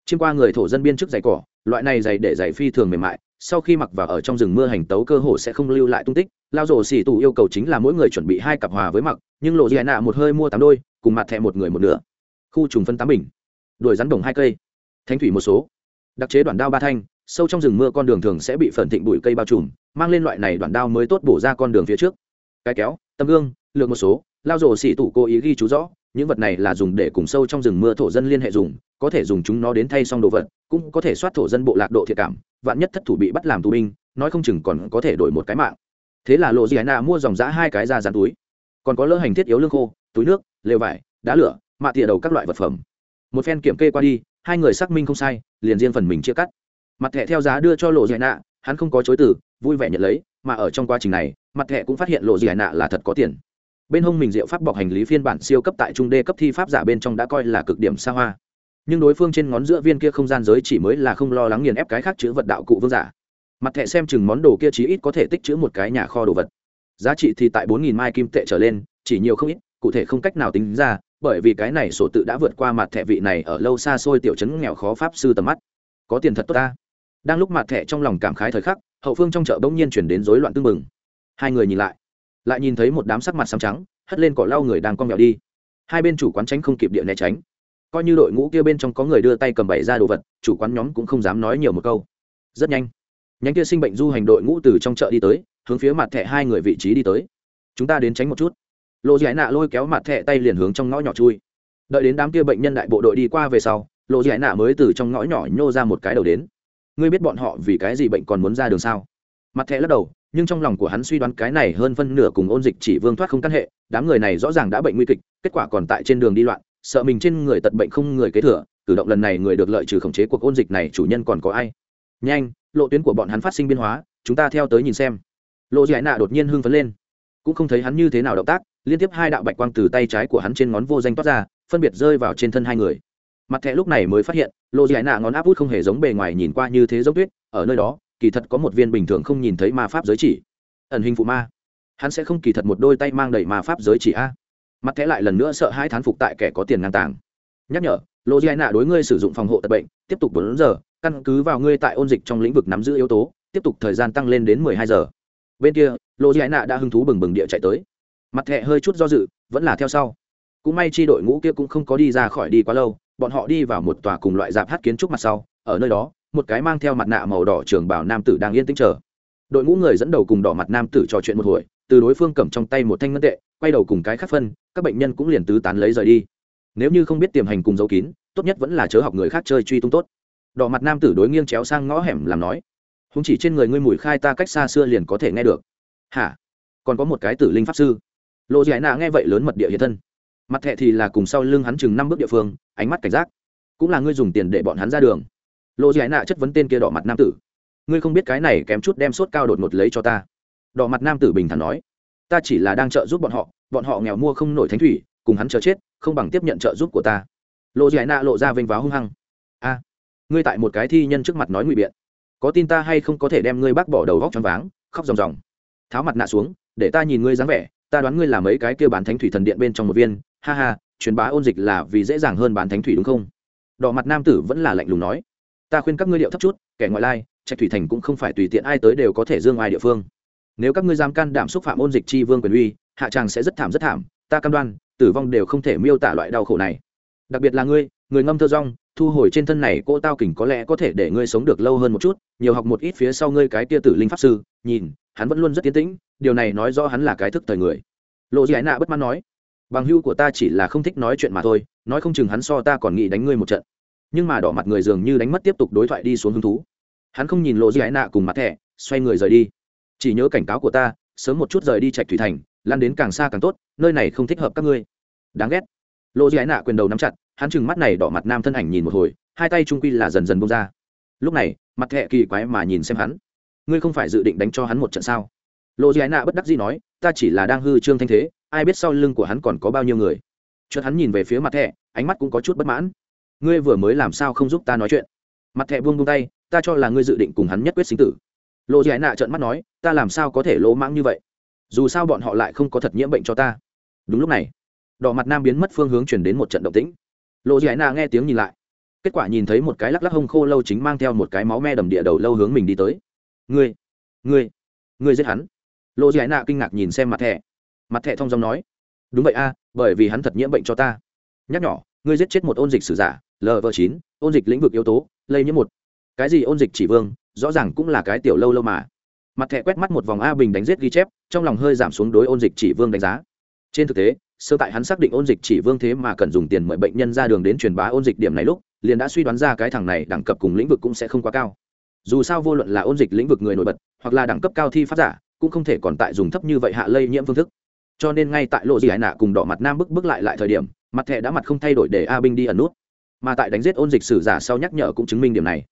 Chiêm qua người thổ dân biên chức giày cỏ, loại này giày để giày phi thường mềm mại, sau khi mặc vào ở trong rừng mưa hành tấu cơ hồ sẽ không lưu lại tung tích. Lao rổ xỉ tù yêu cầu chính là mỗi người chuẩn bị hai cặp hòa với mặc, nhưng lộ dị nạ một hơi mua tám đôi, cùng mặt thẹ một người một nửa. Khu trùng phân tám bình. Đuổi rắn đồng hai cây. Thanh thủy một số. Đặc chế đoạn đao ba thanh, sâu trong rừng mưa con đường thường sẽ bị phần thịnh bụi cây bao trùm, mang lên loại này đoạn đao mới tốt bổ ra con đường phía trước. Cái kéo, tấm gương, lược một số. Lao rổ xỉ tủ cố ý ghi chú rõ những vật này là dùng để cùng sâu trong rừng mưa thổ dân liên hệ dùng, có thể dùng chúng nó đến thay xong đồ vật, cũng có thể soát thổ dân bộ lạc độ thiệt cảm, vạn nhất thất thủ bị bắt làm tù binh, nói không chừng còn có thể đổi một cái mạng. Thế là lộ dị nạ mua dòng giã hai cái ra dán túi, còn có lỡ hành thiết yếu lương khô, túi nước, lều vải, đá lửa, mạ tịa đầu các loại vật phẩm. Một phen kiểm kê qua đi, hai người xác minh không sai, liền riêng phần mình chia cắt. Mặt thẻ theo giá đưa cho lộ dị nạ hắn không có chối từ, vui vẻ nhận lấy, mà ở trong quá trình này, mặt thẻ cũng phát hiện lộ dị nạ là thật có tiền bên hông mình diệu pháp bọc hành lý phiên bản siêu cấp tại trung đê cấp thi pháp giả bên trong đã coi là cực điểm xa hoa. Nhưng đối phương trên ngón giữa viên kia không gian giới chỉ mới là không lo lắng nghiền ép cái khác chữ vật đạo cụ vương giả. Mặt thẻ xem chừng món đồ kia chí ít có thể tích chữ một cái nhà kho đồ vật. Giá trị thì tại bốn nghìn mai kim tệ trở lên, chỉ nhiều không ít, cụ thể không cách nào tính ra, bởi vì cái này sổ tự đã vượt qua mặt thẻ vị này ở lâu xa xôi tiểu chấn nghèo khó pháp sư tầm mắt. Có tiền thật tốt ta. Đang lúc mặt thẻ trong lòng cảm khái thời khắc, hậu phương trong chợ bỗng nhiên chuyển đến rối loạn tưng mừng hai người nhìn lại lại nhìn thấy một đám sắc mặt xám trắng, hất lên cỏ lau người đang con mèo đi. Hai bên chủ quán tránh không kịp địa né tránh. Coi như đội ngũ kia bên trong có người đưa tay cầm bậy ra đồ vật, chủ quán nhóm cũng không dám nói nhiều một câu. Rất nhanh, nhánh kia sinh bệnh du hành đội ngũ từ trong chợ đi tới, hướng phía mặt thẻ hai người vị trí đi tới. Chúng ta đến tránh một chút. Lộ giải nạ lôi kéo mặt thẻ tay liền hướng trong ngõ nhỏ chui. Đợi đến đám kia bệnh nhân đại bộ đội đi qua về sau lộ giải nạ mới từ trong ngõ nhỏ nhô ra một cái đầu đến. Ngươi biết bọn họ vì cái gì bệnh còn muốn ra đường sao? Mặt thẻ lắc đầu nhưng trong lòng của hắn suy đoán cái này hơn phân nửa cùng ôn dịch chỉ vương thoát không căn hệ, đám người này rõ ràng đã bệnh nguy kịch, kết quả còn tại trên đường đi loạn, sợ mình trên người tật bệnh không người kế thừa, cử động lần này người được lợi trừ khống chế cuộc ôn dịch này chủ nhân còn có ai? Nhanh, lộ tuyến của bọn hắn phát sinh biên hóa, chúng ta theo tới nhìn xem. Lộ giải nạ đột nhiên hưng phấn lên. Cũng không thấy hắn như thế nào động tác, liên tiếp hai đạo bạch quang từ tay trái của hắn trên ngón vô danh toát ra, phân biệt rơi vào trên thân hai người. Mặt thẻ lúc này mới phát hiện, lộ giải nạ ngón áp út không hề giống bề ngoài nhìn qua như thế giống tuyết, ở nơi đó kỳ thật có một viên bình thường không nhìn thấy ma pháp giới chỉ. Ẩn hình phụ ma. Hắn sẽ không kỳ thật một đôi tay mang đầy ma pháp giới chỉ a. Mặt thẻ lại lần nữa sợ hai thán phục tại kẻ có tiền ngang tàng. Nhắc nhở, lô giải nạ đối ngươi sử dụng phòng hộ tật bệnh, tiếp tục bốn giờ, căn cứ vào ngươi tại ôn dịch trong lĩnh vực nắm giữ yếu tố, tiếp tục thời gian tăng lên đến mười hai giờ. Bên kia, lô giải nạ đã hứng thú bừng bừng địa chạy tới. Mặt thẻ hơi chút do dự, vẫn là theo sau. Cũng may chi đội ngũ kia cũng không có đi ra khỏi đi quá lâu, bọn họ đi vào một tòa cùng loại dạp hát kiến trúc mặt sau, ở nơi đó một cái mang theo mặt nạ màu đỏ trường bảo nam tử đang yên tĩnh chờ. Đội ngũ người dẫn đầu cùng đỏ mặt nam tử trò chuyện một hồi, từ đối phương cầm trong tay một thanh ngân tệ, quay đầu cùng cái khác phân, các bệnh nhân cũng liền tứ tán lấy rời đi. Nếu như không biết tiềm hành cùng dấu kín, tốt nhất vẫn là chớ học người khác chơi truy tung tốt. Đỏ mặt nam tử đối nghiêng chéo sang ngõ hẻm làm nói không chỉ trên người ngươi mùi khai ta cách xa xưa liền có thể nghe được. Hả? Còn có một cái tử linh pháp sư. Lộ giải nạ nghe vậy lớn mật địa hiện thân. Mặt thẹ thì là cùng sau lưng hắn chừng năm bước địa phương, ánh mắt cảnh giác. Cũng là ngươi dùng tiền để bọn hắn ra đường lộ giải nạ chất vấn tên kia đỏ mặt nam tử. Ngươi không biết cái này kém chút đem sốt cao đột ngột lấy cho ta. Đỏ mặt nam tử bình thản nói. Ta chỉ là đang trợ giúp bọn họ bọn họ nghèo mua không nổi thánh thủy, cùng hắn chờ chết, không bằng tiếp nhận trợ giúp của ta. Lộ giải nạ lộ ra vênh váo hung hăng. A, ngươi tại một cái thi nhân trước mặt nói ngụy biện. Có tin ta hay không có thể đem ngươi bác bỏ đầu góc cho váng, khóc ròng ròng. Tháo mặt nạ xuống, để ta nhìn ngươi dáng vẻ, ta đoán ngươi là mấy cái kêu bán thánh thủy thần điện bên trong một viên. Ha ha, truyền bá ôn dịch là vì dễ dàng hơn bán thánh thủy đúng không? Đỏ mặt nam tử vẫn là lạnh lùng nói ta khuyên các ngươi liệu thấp chút, kẻ ngoại lai, trạch thủy thành cũng không phải tùy tiện ai tới đều có thể dương ai địa phương. Nếu các ngươi dám can đảm xúc phạm ôn dịch chi vương quyền uy, hạ tràng sẽ rất thảm rất thảm, ta cam đoan, tử vong đều không thể miêu tả loại đau khổ này. Đặc biệt là ngươi, người ngâm thơ rong, thu hồi trên thân này cô tao kỉnh có lẽ có thể để ngươi sống được lâu hơn một chút, nhiều học một ít phía sau ngươi cái tia tử linh pháp sư, nhìn, hắn vẫn luôn rất tiến tĩnh, điều này nói rõ hắn là cái thức thời người. Lộ giải nạ bất mãn nói, bằng hưu của ta chỉ là không thích nói chuyện mà thôi, nói không chừng hắn so ta còn nghĩ đánh ngươi một trận nhưng mà đỏ mặt người dường như đánh mất tiếp tục đối thoại đi xuống hứng thú. Hắn không nhìn lộ dị ái nạ cùng mặt thẻ, xoay người rời đi. Chỉ nhớ cảnh cáo của ta, sớm một chút rời đi trạch thủy thành lan đến càng xa càng tốt, nơi này không thích hợp các ngươi. Đáng ghét. Lộ dị ái nạ quyền đầu nắm chặt, hắn chừng mắt này đỏ mặt nam thân ảnh nhìn một hồi, hai tay trung quy là dần dần bông ra. Lúc này, mặt thẹ kỳ quái mà nhìn xem hắn. Ngươi không phải dự định đánh cho hắn một trận sao? Lộ dị ái nạ bất đắc dĩ nói, ta chỉ là đang hư trương thanh thế, ai biết sau lưng của hắn còn có bao nhiêu người. Chợt hắn nhìn về phía mặt thẹ ánh mắt cũng có chút bất mãn ngươi vừa mới làm sao không giúp ta nói chuyện? Mặt thẹ buông buông tay, ta cho là ngươi dự định cùng hắn nhất quyết sinh tử. Lộ Giải nạ trợn mắt nói, ta làm sao có thể lỗ mãng như vậy? Dù sao bọn họ lại không có thật nhiễm bệnh cho ta. Đúng lúc này, đỏ mặt nam biến mất phương hướng chuyển đến một trận động tĩnh. Lộ Giải nạ nghe tiếng nhìn lại. Kết quả nhìn thấy một cái lắc lắc hông khô lâu chính mang theo một cái máu me đầm địa đầu lâu hướng mình đi tới. Ngươi ngươi ngươi giết hắn. Lộ Giải nạ kinh ngạc nhìn xem mặt thẻ. Mặt thẻ thông dòng nói, đúng vậy a, bởi vì hắn thật nhiễm bệnh cho ta. Nhắc nhỏ ngươi giết chết một ôn dịch sử giả lv chín, ôn dịch lĩnh vực yếu tố, lây nhiễm một. Cái gì ôn dịch chỉ vương, rõ ràng cũng là cái tiểu lâu lâu mà. Mặt thẻ quét mắt một vòng a bình đánh giết ghi chép, trong lòng hơi giảm xuống đối ôn dịch chỉ vương đánh giá. Trên thực tế, sơ tại hắn xác định ôn dịch chỉ vương thế mà cần dùng tiền mời bệnh nhân ra đường đến truyền bá ôn dịch điểm này lúc, liền đã suy đoán ra cái thằng này đẳng cấp cùng lĩnh vực cũng sẽ không quá cao. Dù sao vô luận là ôn dịch lĩnh vực người nổi bật, hoặc là đẳng cấp cao thi pháp giả, cũng không thể còn tại dùng thấp như vậy hạ lây nhiễm phương thức. Cho nên ngay tại lộ dị hải nạ cùng đỏ mặt nam bức bức lại lại thời điểm, mặt thẻ đã mặt không thay đổi để a binh đi ẩn nút mà tại đánh giết ôn dịch sử giả sau nhắc nhở cũng chứng minh điểm này.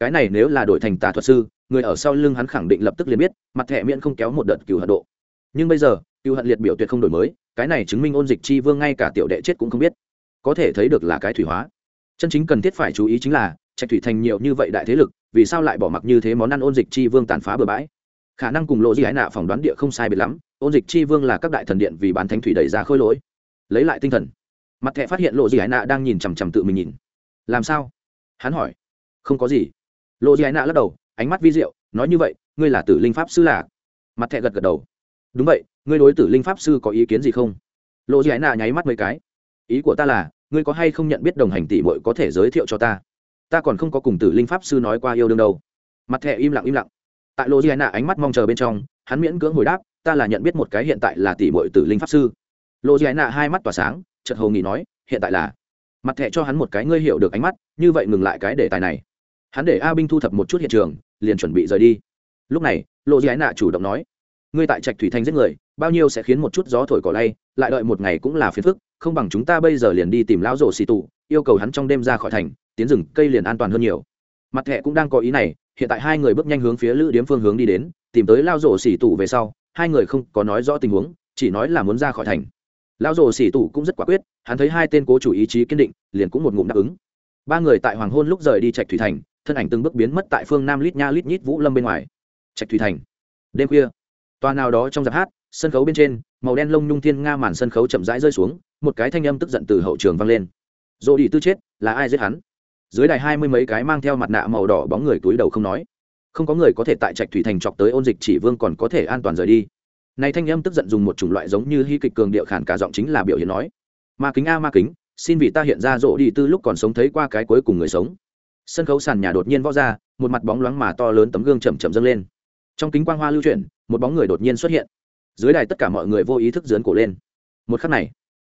Cái này nếu là đổi thành tà thuật sư, người ở sau lưng hắn khẳng định lập tức liền biết, mặt thẻ miễn không kéo một đợt cựu hận độ. Nhưng bây giờ cựu hận liệt biểu tuyệt không đổi mới, cái này chứng minh ôn dịch chi vương ngay cả tiểu đệ chết cũng không biết. Có thể thấy được là cái thủy hóa. Chân chính cần thiết phải chú ý chính là, trạch thủy thành nhiều như vậy đại thế lực, vì sao lại bỏ mặc như thế món ăn ôn dịch chi vương tàn phá bừa bãi? Khả năng cùng lộ di ái nạ phỏng đoán địa không sai biệt lắm, ôn dịch chi vương là các đại thần điện vì bán thánh thủy đẩy ra khôi lỗi. Lấy lại tinh thần mặt thẹ phát hiện lộ gì ái nạ đang nhìn chằm chằm tự mình nhìn. Làm sao? Hắn hỏi. Không có gì. Lộ di ái nạ lắc đầu, ánh mắt vi diệu, nói như vậy, ngươi là tử linh pháp sư là? Mặt thẹ gật gật đầu. Đúng vậy, ngươi đối tử linh pháp sư có ý kiến gì không? Lộ di ái nạ nháy mắt mấy cái. Ý của ta là, ngươi có hay không nhận biết đồng hành tỷ mội có thể giới thiệu cho ta? Ta còn không có cùng tử linh pháp sư nói qua yêu đương đâu. Mặt thẹ im lặng im lặng. Tại lộ di ái nạ ánh mắt mong chờ bên trong, hắn miễn cưỡng hồi đáp, ta là nhận biết một cái hiện tại là tỷ mội tử linh pháp sư. Lộ di ái nạ hai mắt tỏa sáng chợt hầu nghỉ nói, hiện tại là. Mặt thẻ cho hắn một cái ngươi hiểu được ánh mắt, như vậy ngừng lại cái đề tài này. Hắn để a binh thu thập một chút hiện trường, liền chuẩn bị rời đi. Lúc này lộ di ái nạ chủ động nói, ngươi tại trạch thủy thanh giết người, bao nhiêu sẽ khiến một chút gió thổi cỏ lay, lại đợi một ngày cũng là phiền phức, không bằng chúng ta bây giờ liền đi tìm lão rổ xì tụ yêu cầu hắn trong đêm ra khỏi thành, tiến rừng, cây liền an toàn hơn nhiều. Mặt thẻ cũng đang có ý này, hiện tại hai người bước nhanh hướng phía lữ điếm phương hướng đi đến, tìm tới lao rổ xỉ tụ về sau, hai người không có nói rõ tình huống, chỉ nói là muốn ra khỏi thành lao rồ xỉ tủ cũng rất quả quyết, hắn thấy hai tên cố chủ ý chí kiên định, liền cũng một ngụm đáp ứng. Ba người tại hoàng hôn lúc rời đi trạch thủy thành, thân ảnh từng bước biến mất tại phương nam lít nha lít nhít vũ lâm bên ngoài. Trạch thủy thành. Đêm khuya toa nào đó trong giáp hát, sân khấu bên trên, màu đen lông nhung thiên nga màn sân khấu chậm rãi rơi xuống, một cái thanh âm tức giận từ hậu trường vang lên. Dỗ đi tư chết, là ai giết hắn? Dưới đài hai mươi mấy cái mang theo mặt nạ màu đỏ bóng người túi đầu không nói. Không có người có thể tại trạch thủy thành chọc tới ôn dịch chỉ vương còn có thể an toàn rời đi này thanh âm tức giận dùng một chủng loại giống như hy kịch cường điệu khản cả giọng chính là biểu hiện nói, ma kính a, ma kính, xin vì ta hiện ra rộ đi tư lúc còn sống thấy qua cái cuối cùng người sống. Sân khấu sàn nhà đột nhiên võ ra, một mặt bóng loáng mà to lớn tấm gương chậm chậm dâng lên. Trong kính quang hoa lưu chuyển, một bóng người đột nhiên xuất hiện. Dưới đài tất cả mọi người vô ý thức dướn cổ lên. Một khắc này,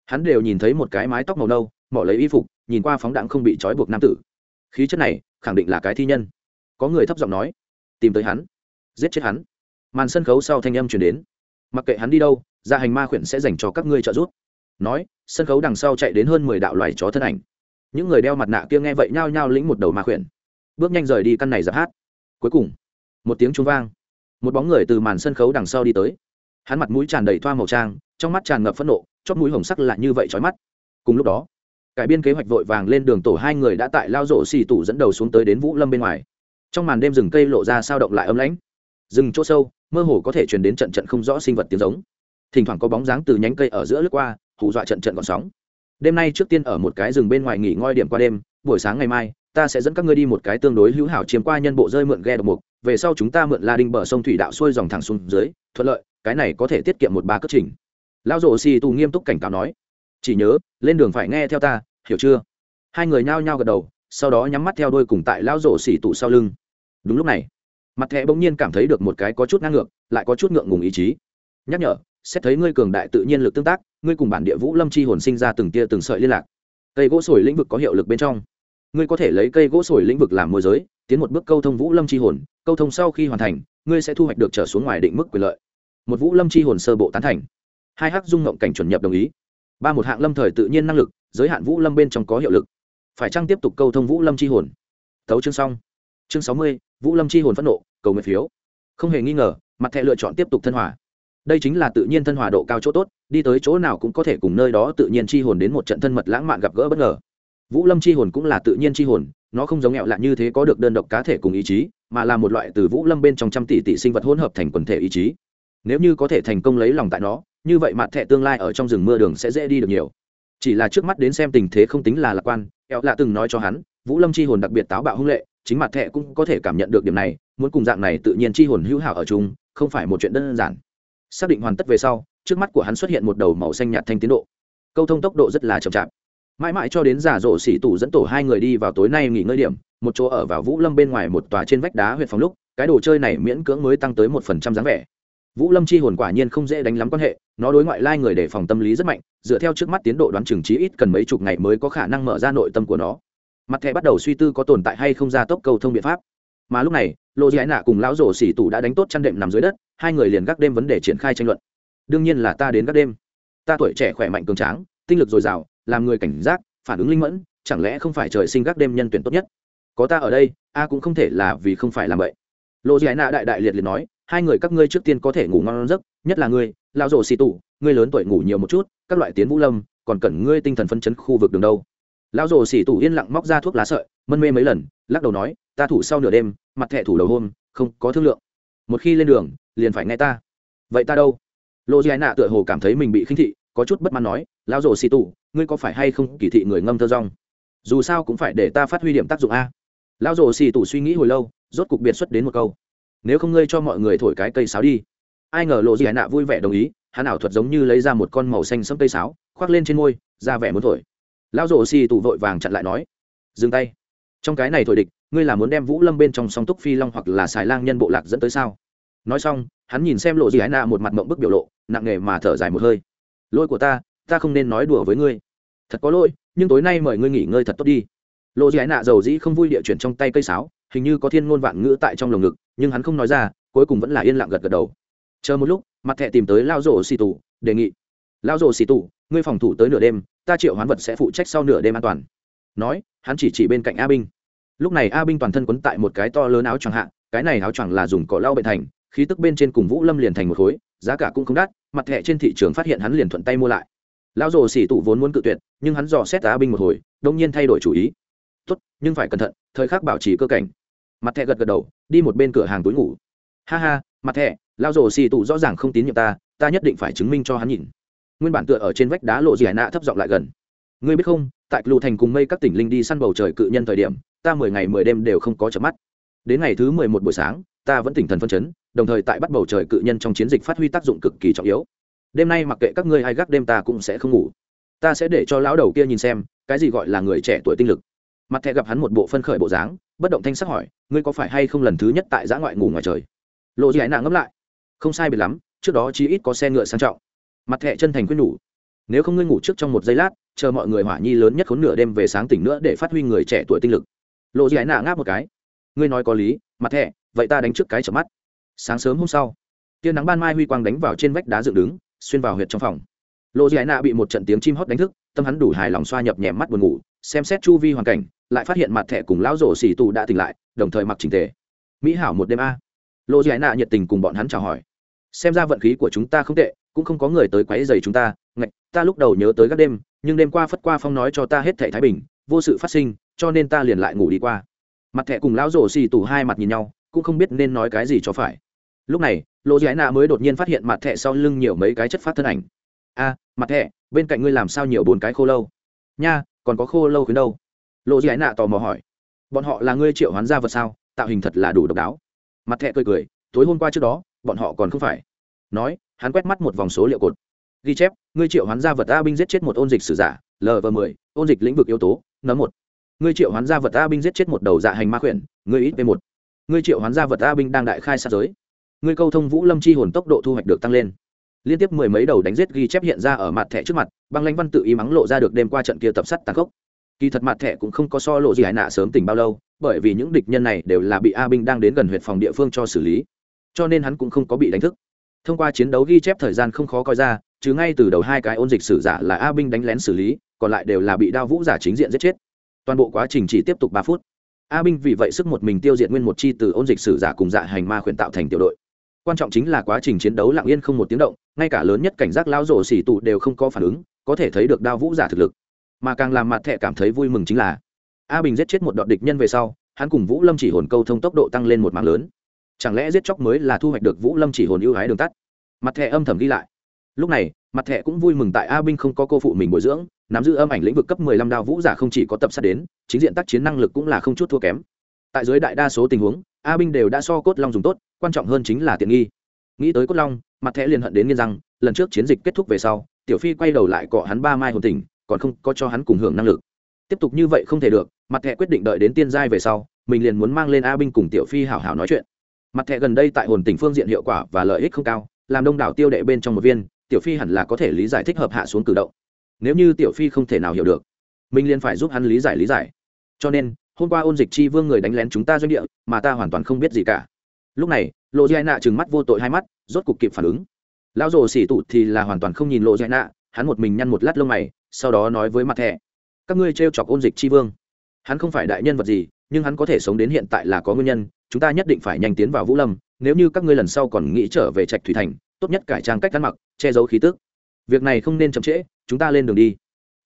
hắn đều nhìn thấy một cái mái tóc màu nâu, mỏ lấy y phục, nhìn qua phóng đạn không bị trói buộc nam tử. Khí chất này, khẳng định là cái thi nhân. Có người thấp giọng nói, tìm tới hắn, giết chết hắn. Màn sân khấu sau thanh âm chuyển đến mặc kệ hắn đi đâu, gia hành ma khuyển sẽ dành cho các ngươi trợ giúp. Nói, sân khấu đằng sau chạy đến hơn mười đạo loài chó thân ảnh. Những người đeo mặt nạ kia nghe vậy nhao nhao lĩnh một đầu ma khuyển. Bước nhanh rời đi căn này giáp hát. Cuối cùng, một tiếng trung vang. Một bóng người từ màn sân khấu đằng sau đi tới. Hắn mặt mũi tràn đầy thoa màu trang, trong mắt tràn ngập phẫn nộ, chót mũi hồng sắc lại như vậy trói mắt. Cùng lúc đó, cải biên kế hoạch vội vàng lên đường tổ hai người đã tại lao rộ xì tủ dẫn đầu xuống tới đến vũ lâm bên ngoài. Trong màn đêm rừng cây lộ ra sao động lại ấm lãnh. Rừng chỗ sâu mơ hồ có thể truyền đến trận trận không rõ sinh vật tiếng giống. Thỉnh thoảng có bóng dáng từ nhánh cây ở giữa lướt qua, hù dọa trận trận còn sóng. Đêm nay trước tiên ở một cái rừng bên ngoài nghỉ ngơi điểm qua đêm, buổi sáng ngày mai, ta sẽ dẫn các ngươi đi một cái tương đối hữu hảo chiếm qua nhân bộ rơi mượn ghe độc mục, về sau chúng ta mượn la đinh bờ sông thủy đạo xuôi dòng thẳng xuống dưới, thuận lợi, cái này có thể tiết kiệm một ba cất trình. Lão rổ xì tù nghiêm túc cảnh cáo nói. Chỉ nhớ, lên đường phải nghe theo ta, hiểu chưa? Hai người nhao nhao gật đầu, sau đó nhắm mắt theo đôi cùng tại lão rổ xì tù sau lưng. Đúng lúc này mặt thẻ bỗng nhiên cảm thấy được một cái có chút ngang ngược, lại có chút ngượng ngùng ý chí. Nhắc nhở, xét thấy ngươi cường đại tự nhiên lực tương tác, ngươi cùng bản địa vũ lâm chi hồn sinh ra từng tia từng sợi liên lạc. Cây gỗ sồi lĩnh vực có hiệu lực bên trong. Ngươi có thể lấy cây gỗ sồi lĩnh vực làm môi giới, tiến một bước câu thông vũ lâm chi hồn, câu thông sau khi hoàn thành, ngươi sẽ thu hoạch được trở xuống ngoài định mức quyền lợi. Một vũ lâm chi hồn sơ bộ tán thành. Hai hắc dung ngộng cảnh chuẩn nhập đồng ý. Ba một hạng lâm thời tự nhiên năng lực, giới hạn vũ lâm bên trong có hiệu lực. Phải chăng tiếp tục câu thông vũ lâm chi hồn? Thấu chương xong. Chương sáu mươi, vũ lâm chi hồn phẫn nộ cầu nguyện phiếu. Không hề nghi ngờ, mặt thẻ lựa chọn tiếp tục thân hòa. Đây chính là tự nhiên thân hòa độ cao chỗ tốt, đi tới chỗ nào cũng có thể cùng nơi đó tự nhiên chi hồn đến một trận thân mật lãng mạn gặp gỡ bất ngờ. Vũ lâm chi hồn cũng là tự nhiên chi hồn, nó không giống nghẹo lạ như thế có được đơn độc cá thể cùng ý chí, mà là một loại từ vũ lâm bên trong trăm tỷ tỷ sinh vật hỗn hợp thành quần thể ý chí. Nếu như có thể thành công lấy lòng tại nó, như vậy mặt thẻ tương lai ở trong rừng mưa đường sẽ dễ đi được nhiều. Chỉ là trước mắt đến xem tình thế không tính là lạc quan, eo lạ từng nói cho hắn, vũ lâm chi hồn đặc biệt táo bạo hung lệ chính mặt thẻ cũng có thể cảm nhận được điểm này, muốn cùng dạng này tự nhiên chi hồn hữu hảo ở chung, không phải một chuyện đơn giản. Xác định hoàn tất về sau, trước mắt của hắn xuất hiện một đầu màu xanh nhạt thanh tiến độ. Câu thông tốc độ rất là chậm chạp. Mãi mãi cho đến giả rộ xỉ tủ dẫn tổ hai người đi vào tối nay nghỉ ngơi điểm, một chỗ ở vào vũ lâm bên ngoài một tòa trên vách đá huyện phòng lúc, cái đồ chơi này miễn cưỡng mới tăng tới một phần trăm dáng vẻ. Vũ lâm chi hồn quả nhiên không dễ đánh lắm quan hệ, nó đối ngoại lai người để phòng tâm lý rất mạnh, dựa theo trước mắt tiến độ đoán chừng trí ít cần mấy chục ngày mới có khả năng mở ra nội tâm của nó mặt thẻ bắt đầu suy tư có tồn tại hay không ra tốc cầu thông biện pháp. Mà lúc này lộ dĩ ái nạ cùng lão rổ xỉ tủ đã đánh tốt chăn đệm nằm dưới đất, hai người liền gác đêm vấn đề triển khai tranh luận. Đương nhiên là ta đến gác đêm. Ta tuổi trẻ khỏe mạnh cường tráng, tinh lực dồi dào, làm người cảnh giác, phản ứng linh mẫn, chẳng lẽ không phải trời sinh gác đêm nhân tuyển tốt nhất? Có ta ở đây, a cũng không thể là vì không phải làm vậy. Lộ dĩ ái nạ đại đại liệt liệt nói, hai người các ngươi trước tiên có thể ngủ ngon giấc, nhất là ngươi, lão rổ xỉ tủ, ngươi lớn tuổi ngủ nhiều một chút, các loại tiến vũ lâm, còn cần ngươi tinh thần phân chấn khu vực đường đâu lão rồ xỉ tủ yên lặng móc ra thuốc lá sợi, mân mê mấy lần, lắc đầu nói, ta thủ sau nửa đêm, mặt thẻ thủ đầu hôm, không có thương lượng. Một khi lên đường, liền phải nghe ta. Vậy ta đâu? Lộ dị nạ tựa hồ cảm thấy mình bị khinh thị, có chút bất mãn nói, lão rồ xỉ tủ, ngươi có phải hay không kỳ thị người ngâm thơ rong? Dù sao cũng phải để ta phát huy điểm tác dụng a. Lão rồ xỉ tủ suy nghĩ hồi lâu, rốt cục biệt xuất đến một câu, nếu không ngươi cho mọi người thổi cái cây sáo đi. Ai ngờ lộ dị nạ vui vẻ đồng ý, hắn ảo thuật giống như lấy ra một con màu xanh sẫm cây sáo, khoác lên trên môi, ra vẻ muốn thổi lão rổ xì tủ vội vàng chặn lại nói, dừng tay. Trong cái này thổi địch, ngươi là muốn đem vũ lâm bên trong song túc phi long hoặc là xài lang nhân bộ lạc dẫn tới sao? Nói xong, hắn nhìn xem lộ gì ái nạ một mặt mộng bức biểu lộ, nặng nề mà thở dài một hơi. Lỗi của ta ta không nên nói đùa với ngươi. Thật có lỗi, nhưng tối nay mời ngươi nghỉ ngơi thật tốt đi. Lộ gì ái nạ dầu dĩ không vui địa chuyển trong tay cây sáo, hình như có thiên ngôn vạn ngữ tại trong lồng ngực, nhưng hắn không nói ra, cuối cùng vẫn là yên lặng gật gật đầu. Chờ một lúc, mặt thẹ tìm tới lao rổ xì tù, đề nghị. Lao rổ xì tù, ngươi phòng thủ tới nửa đêm ta triệu hoán vật sẽ phụ trách sau nửa đêm an toàn. Nói, hắn chỉ chỉ bên cạnh a binh. Lúc này a binh toàn thân quấn tại một cái to lớn áo choàng hạ, cái này áo choàng là dùng cỏ lau bệnh thành, khí tức bên trên cùng vũ lâm liền thành một khối, giá cả cũng không đắt, mặt thẻ trên thị trường phát hiện hắn liền thuận tay mua lại. Lão rồ xỉ tụ vốn muốn cự tuyệt, nhưng hắn dò xét a binh một hồi, đông nhiên thay đổi chủ ý. Tốt, nhưng phải cẩn thận, thời khắc bảo trì cơ cảnh. Mặt thẻ gật gật đầu, đi một bên cửa hàng túi ngủ. Ha ha, mặt thẻ, lão rồ xỉ tụ rõ ràng không tín nhiệm ta ta nhất định phải chứng minh cho hắn nhìn nguyên bản tựa ở trên vách đá lộ dị hải nạ thấp giọng lại gần. Ngươi biết không, tại lù thành cùng mây các tỉnh linh đi săn bầu trời cự nhân thời điểm, ta mười ngày mười đêm đều không có chợp mắt. Đến ngày thứ mười một buổi sáng, ta vẫn tỉnh thần phân chấn, đồng thời tại bắt bầu trời cự nhân trong chiến dịch phát huy tác dụng cực kỳ trọng yếu. Đêm nay mặc kệ các ngươi hay gác đêm ta cũng sẽ không ngủ. Ta sẽ để cho lão đầu kia nhìn xem, cái gì gọi là người trẻ tuổi tinh lực. Mặt thẹ gặp hắn một bộ phân khởi bộ dáng, bất động thanh sắc hỏi, ngươi có phải hay không lần thứ nhất tại giã ngoại ngủ ngoài trời? Lộ dị hải nạ ngẫm lại, không sai biệt lắm, trước đó chí ít có xe ngựa sang trọng mặt thẹ chân thành quyết nhủ. Nếu không ngươi ngủ trước trong một giây lát, chờ mọi người hỏa nhi lớn nhất khốn nửa đêm về sáng tỉnh nữa để phát huy người trẻ tuổi tinh lực. Lộ gì nạ ngáp một cái. Ngươi nói có lý, mặt thẹ vậy ta đánh trước cái chợp mắt. Sáng sớm hôm sau, tia nắng ban mai huy quang đánh vào trên vách đá dựng đứng, xuyên vào huyệt trong phòng. Lộ gì nạ bị một trận tiếng chim hót đánh thức, tâm hắn đủ hài lòng xoa nhập nhèm mắt buồn ngủ, xem xét chu vi hoàn cảnh, lại phát hiện mặt thẻ cùng lão rổ xì tù đã tỉnh lại, đồng thời mặc trình tề. Mỹ hảo một đêm a. Lộ gì nạ nhiệt tình cùng bọn hắn chào hỏi. Xem ra vận khí của chúng ta không tệ cũng không có người tới quấy rầy chúng ta, ngạch, ta lúc đầu nhớ tới các đêm, nhưng đêm qua phất qua phong nói cho ta hết thảy thái bình, vô sự phát sinh, cho nên ta liền lại ngủ đi qua. Mặt thẻ cùng lão rổ xì tủ hai mặt nhìn nhau, cũng không biết nên nói cái gì cho phải. Lúc này, lô giải nạ mới đột nhiên phát hiện mặt thẻ sau lưng nhiều mấy cái chất phát thân ảnh. A, mặt thẻ, bên cạnh ngươi làm sao nhiều bốn cái khô lâu? Nha, còn có khô lâu khuyến đâu. Lô giải nạ tò mò hỏi. Bọn họ là ngươi triệu hoán gia vật sao? Tạo hình thật là đủ độc đáo. Mặt thẻ cười cười, tối hôm qua trước đó, bọn họ còn không phải nói, hắn quét mắt một vòng số liệu cột. Ghi chép, ngươi triệu hoán gia vật a binh giết chết một ôn dịch sử giả lv mười, ôn dịch lĩnh vực yếu tố n một. Ngươi triệu hoán gia vật a binh giết chết một đầu dạ hành ma khuyển, ngươi ít v một. Ngươi triệu hoán gia vật a binh đang đại khai sát giới. Ngươi câu thông vũ lâm chi hồn tốc độ thu hoạch được tăng lên. Liên tiếp mười mấy đầu đánh giết ghi chép hiện ra ở mặt thẻ trước mặt, băng lãnh văn tự ý mắng lộ ra được đêm qua trận kia tập sắt tàn khốc. Kỳ thật mặt thẻ cũng không có so lộ gì hải nạ sớm tỉnh bao lâu, bởi vì những địch nhân này đều là bị a binh đang đến gần huyện phòng địa phương cho xử lý. Cho nên hắn cũng không có bị đánh thức thông qua chiến đấu ghi chép thời gian không khó coi ra, chứ ngay từ đầu hai cái ôn dịch sử giả là a binh đánh lén xử lý, còn lại đều là bị đao vũ giả chính diện giết chết. Toàn bộ quá trình chỉ tiếp tục ba phút. A binh vì vậy sức một mình tiêu diệt nguyên một chi từ ôn dịch sử giả cùng dạ hành ma khuyển tạo thành tiểu đội. Quan trọng chính là quá trình chiến đấu lặng yên không một tiếng động, ngay cả lớn nhất cảnh giác lao rổ xỉ tụ đều không có phản ứng, có thể thấy được đao vũ giả thực lực. Mà càng làm mặt thẹ cảm thấy vui mừng chính là, a bình giết chết một đoạn địch nhân về sau, hắn cùng vũ lâm chỉ hồn câu thông tốc độ tăng lên một mạng lớn chẳng lẽ giết chóc mới là thu hoạch được vũ lâm chỉ hồn ưu hái đường tắt? Mặt thẻ âm thầm ghi lại. Lúc này, mặt thẻ cũng vui mừng tại a binh không có cô phụ mình bồi dưỡng, nắm giữ âm ảnh lĩnh vực cấp mười lăm đao vũ giả không chỉ có tập sát đến, chính diện tác chiến năng lực cũng là không chút thua kém. Tại dưới đại đa số tình huống, a binh đều đã so cốt long dùng tốt, quan trọng hơn chính là tiện nghi. Nghĩ tới cốt long, mặt thẻ liền hận đến nghiên rằng lần trước chiến dịch kết thúc về sau, tiểu phi quay đầu lại cọ hắn ba mai hồn tình, còn không có cho hắn cùng hưởng năng lực. Tiếp tục như vậy không thể được, mặt thẻ quyết định đợi đến tiên giai về sau, mình liền muốn mang lên a binh cùng tiểu phi hảo hảo nói chuyện mặt thẻ gần đây tại hồn tỉnh phương diện hiệu quả và lợi ích không cao, làm đông đảo tiêu đệ bên trong một viên, tiểu phi hẳn là có thể lý giải thích hợp hạ xuống cử động. Nếu như tiểu phi không thể nào hiểu được, mình liền phải giúp hắn lý giải lý giải. Cho nên, hôm qua ôn dịch chi vương người đánh lén chúng ta doanh địa, mà ta hoàn toàn không biết gì cả. Lúc này lộ dai nạ trừng mắt vô tội hai mắt, rốt cục kịp phản ứng. Lão rồ xỉ tụ thì là hoàn toàn không nhìn lộ dai nạ hắn một mình nhăn một lát lông mày, sau đó nói với mặt thẻ, các ngươi t chọc ôn dịch chi vương. Hắn không phải đại nhân vật gì, nhưng hắn có thể sống đến hiện tại là có nguyên nhân chúng ta nhất định phải nhanh tiến vào vũ lâm, nếu như các ngươi lần sau còn nghĩ trở về trạch thủy thành, tốt nhất cải trang cách ăn mặc, che giấu khí tức. Việc này không nên chậm trễ, chúng ta lên đường đi.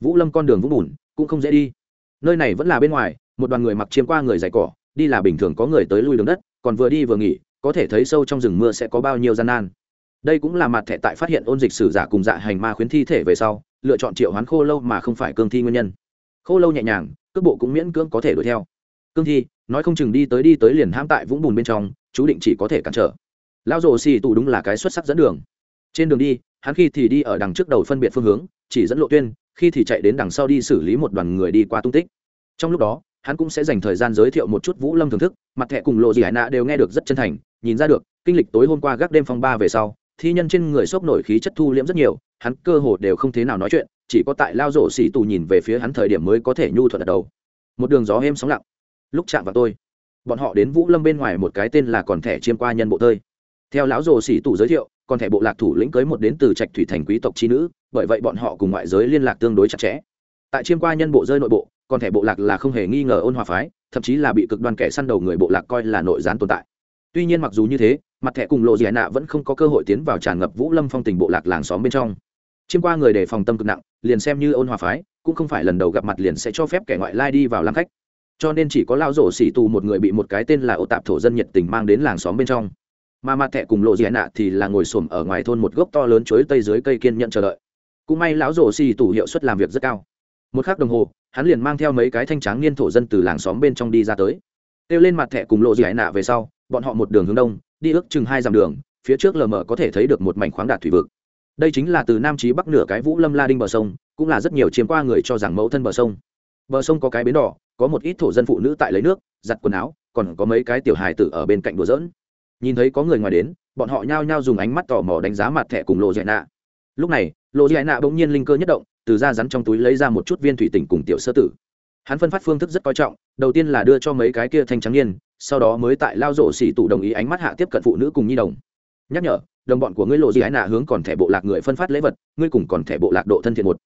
Vũ lâm con đường vũng bùn, cũng không dễ đi. Nơi này vẫn là bên ngoài, một đoàn người mặc chiêm qua người dày cỏ, đi là bình thường có người tới lui đường đất, còn vừa đi vừa nghỉ, có thể thấy sâu trong rừng mưa sẽ có bao nhiêu gian nan. Đây cũng là mặt thẻ tại phát hiện ôn dịch sử giả cùng dạ hành ma khuyến thi thể về sau, lựa chọn triệu hoán khô lâu mà không phải cương thi nguyên nhân. Khô lâu nhẹ nhàng, cước bộ cũng miễn cưỡng có thể đuổi theo cương thi, nói không chừng đi tới đi tới liền hãm tại vũng bùn bên trong, chú định chỉ có thể cản trở. Lao rồ xì tù đúng là cái xuất sắc dẫn đường. Trên đường đi, hắn khi thì đi ở đằng trước đầu phân biệt phương hướng, chỉ dẫn lộ tuyên, khi thì chạy đến đằng sau đi xử lý một đoàn người đi qua tung tích. Trong lúc đó, hắn cũng sẽ dành thời gian giới thiệu một chút vũ lâm thưởng thức, mặt thẻ cùng lộ gì hải nạ đều nghe được rất chân thành, nhìn ra được, kinh lịch tối hôm qua gác đêm phong ba về sau, thi nhân trên người sốc nổi khí chất thu liễm rất nhiều, hắn cơ hồ đều không thế nào nói chuyện, chỉ có tại lao rổ xỉ tù nhìn về phía hắn thời điểm mới có thể nhu thuận đầu. Một đường gió êm sóng lặng lúc chạm vào tôi. Bọn họ đến vũ lâm bên ngoài một cái tên là còn thẻ chiêm qua nhân bộ tơi theo lão rồ sĩ tù giới thiệu, còn thẻ bộ lạc thủ lĩnh cưới một đến từ trạch thủy thành quý tộc chi nữ, bởi vậy bọn họ cùng ngoại giới liên lạc tương đối chặt chẽ. Tại chiêm qua nhân bộ rơi nội bộ, còn thẻ bộ lạc là không hề nghi ngờ ôn hòa phái, thậm chí là bị cực đoan kẻ săn đầu người bộ lạc coi là nội gián tồn tại. Tuy nhiên mặc dù như thế, mặt thẻ cùng lộ dị nạ vẫn không có cơ hội tiến vào tràn ngập vũ lâm phong tình bộ lạc làng xóm bên trong. Chiêm qua người đề phòng tâm cực nặng, liền xem như ôn hòa phái, cũng không phải lần đầu gặp mặt liền sẽ cho phép kẻ ngoại lai đi vào làm khách cho nên chỉ có lao rổ xỉ tù một người bị một cái tên là ô tạp thổ dân nhiệt tình mang đến làng xóm bên trong. Mà mặt thẻ cùng lộ dị nạ thì là ngồi xổm ở ngoài thôn một gốc to lớn chuối tây dưới cây kiên nhận chờ đợi. Cũng may lão rổ xỉ tù hiệu suất làm việc rất cao. Một k h ắ c đồng hồ, hắn liền mang theo mấy cái thanh tráng niên thổ dân từ làng xóm bên trong đi ra tới. Kêu lên mặt thẻ cùng lộ dị nạ về sau, bọn họ một đường hướng đông, đi ước chừng hai dặm đường, phía trước lờ mờ có thể thấy được một mảnh khoáng đạt thủy vực. Đây chính là từ nam chí bắc nửa cái vũ lâm la đinh bờ sông, cũng là rất nhiều chiếm qua người cho rằng mẫu thân bờ sông. Bờ sông có cái bến đỏ có một ít thổ dân phụ nữ tại lấy nước, giặt quần áo, còn có mấy cái tiểu hài tử ở bên cạnh đùa dỡn nhìn thấy có người ngoài đến, bọn họ nhao nhao dùng ánh mắt tò mò đánh giá mặt thẻ cùng lộ dạy nạ. Lúc này lộ dạy nạ bỗng nhiên linh cơ nhất động, từ da rắn trong túi lấy ra một chút viên thủy tỉnh cùng tiểu sơ tử. Hắn phân phát phương thức rất coi trọng, đầu tiên là đưa cho mấy cái kia thanh trắng niên, sau đó mới tại lao rổ xỉ tụ đồng ý ánh mắt hạ tiếp cận phụ nữ cùng nhi đồng. Nhắc nhở, đồng bọn của ngươi lộ gì ái nạ hướng còn thẻ bộ lạc người phân phát lễ vật, ngươi cùng còn thẻ bộ lạc độ thân thiện một.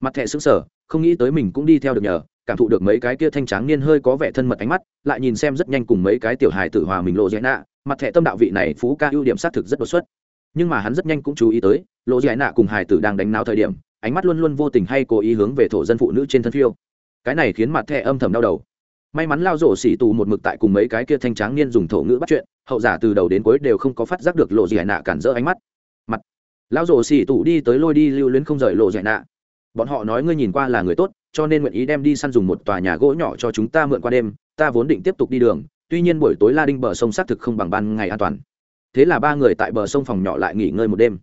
Mặt thẻ xứng sở không nghĩ tới mình cũng đi theo được nhờ cảm thụ được mấy cái kia thanh tráng niên hơi có vẻ thân mật ánh mắt, lại nhìn xem rất nhanh cùng mấy cái tiểu hài tử hòa mình lộ dạy nạ mặt thẻ tâm đạo vị này phú ca ưu điểm xác thực rất đột xuất. Nhưng mà hắn rất nhanh cũng chú ý tới lộ dạy nạ cùng hài tử đang đánh náo thời điểm, ánh mắt luôn luôn vô tình hay cố ý hướng về thổ dân phụ nữ trên thân phiêu. Cái này khiến mặt thẻ âm thầm đau đầu. May mắn lao rổ xỉ tù một mực tại cùng mấy cái kia thanh tráng niên dùng thổ ngữ bắt chuyện, hậu giả từ đầu đến cuối đều không có phát giác được lộ dạy nạ cản rỡ ánh mắt. Mặt lao rổ xỉ tù đi tới lôi đi lưu luyến không rời lộ dạy nạ bọn họ nói ngươi nhìn qua là người tốt, cho nên nguyện ý đem đi săn dùng một tòa nhà gỗ nhỏ cho chúng ta mượn qua đêm, ta vốn định tiếp tục đi đường, tuy nhiên buổi tối la đinh bờ sông xác thực không bằng ban ngày an toàn. Thế là ba người tại bờ sông phòng nhỏ lại nghỉ ngơi một đêm.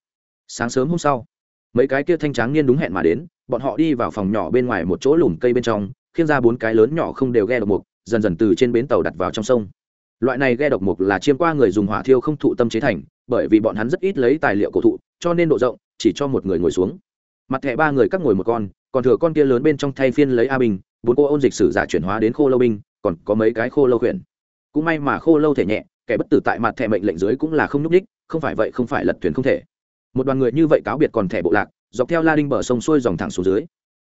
Sáng sớm hôm sau, mấy cái kia thanh tráng niên đúng hẹn mà đến, bọn họ đi vào phòng nhỏ bên ngoài một chỗ lùm cây bên trong khiến ra bốn cái lớn nhỏ không đều ghe độc mục, dần dần từ trên bến tàu đặt vào trong sông. Loại này ghe độc mục là chiêm qua người dùng hỏa thiêu không thụ tâm chế thành, bởi vì bọn hắn rất ít lấy tài liệu cổ thụ, cho nên độ rộng, chỉ cho một người ngồi xuống mặt thẻ ba người các ngồi một con còn thừa con kia lớn bên trong thay phiên lấy a bình, bốn cô ôn dịch sử giả chuyển hóa đến khô lâu binh còn có mấy cái khô lâu khuyển. Cũng may mà khô lâu thể nhẹ kẻ bất tử tại mặt thẻ mệnh lệnh dưới cũng là không nhúc ních không phải vậy không phải lật thuyền không thể. Một đoàn người như vậy cáo biệt còn thẻ bộ lạc dọc theo la đinh bờ sông xuôi dòng thẳng xuống dưới.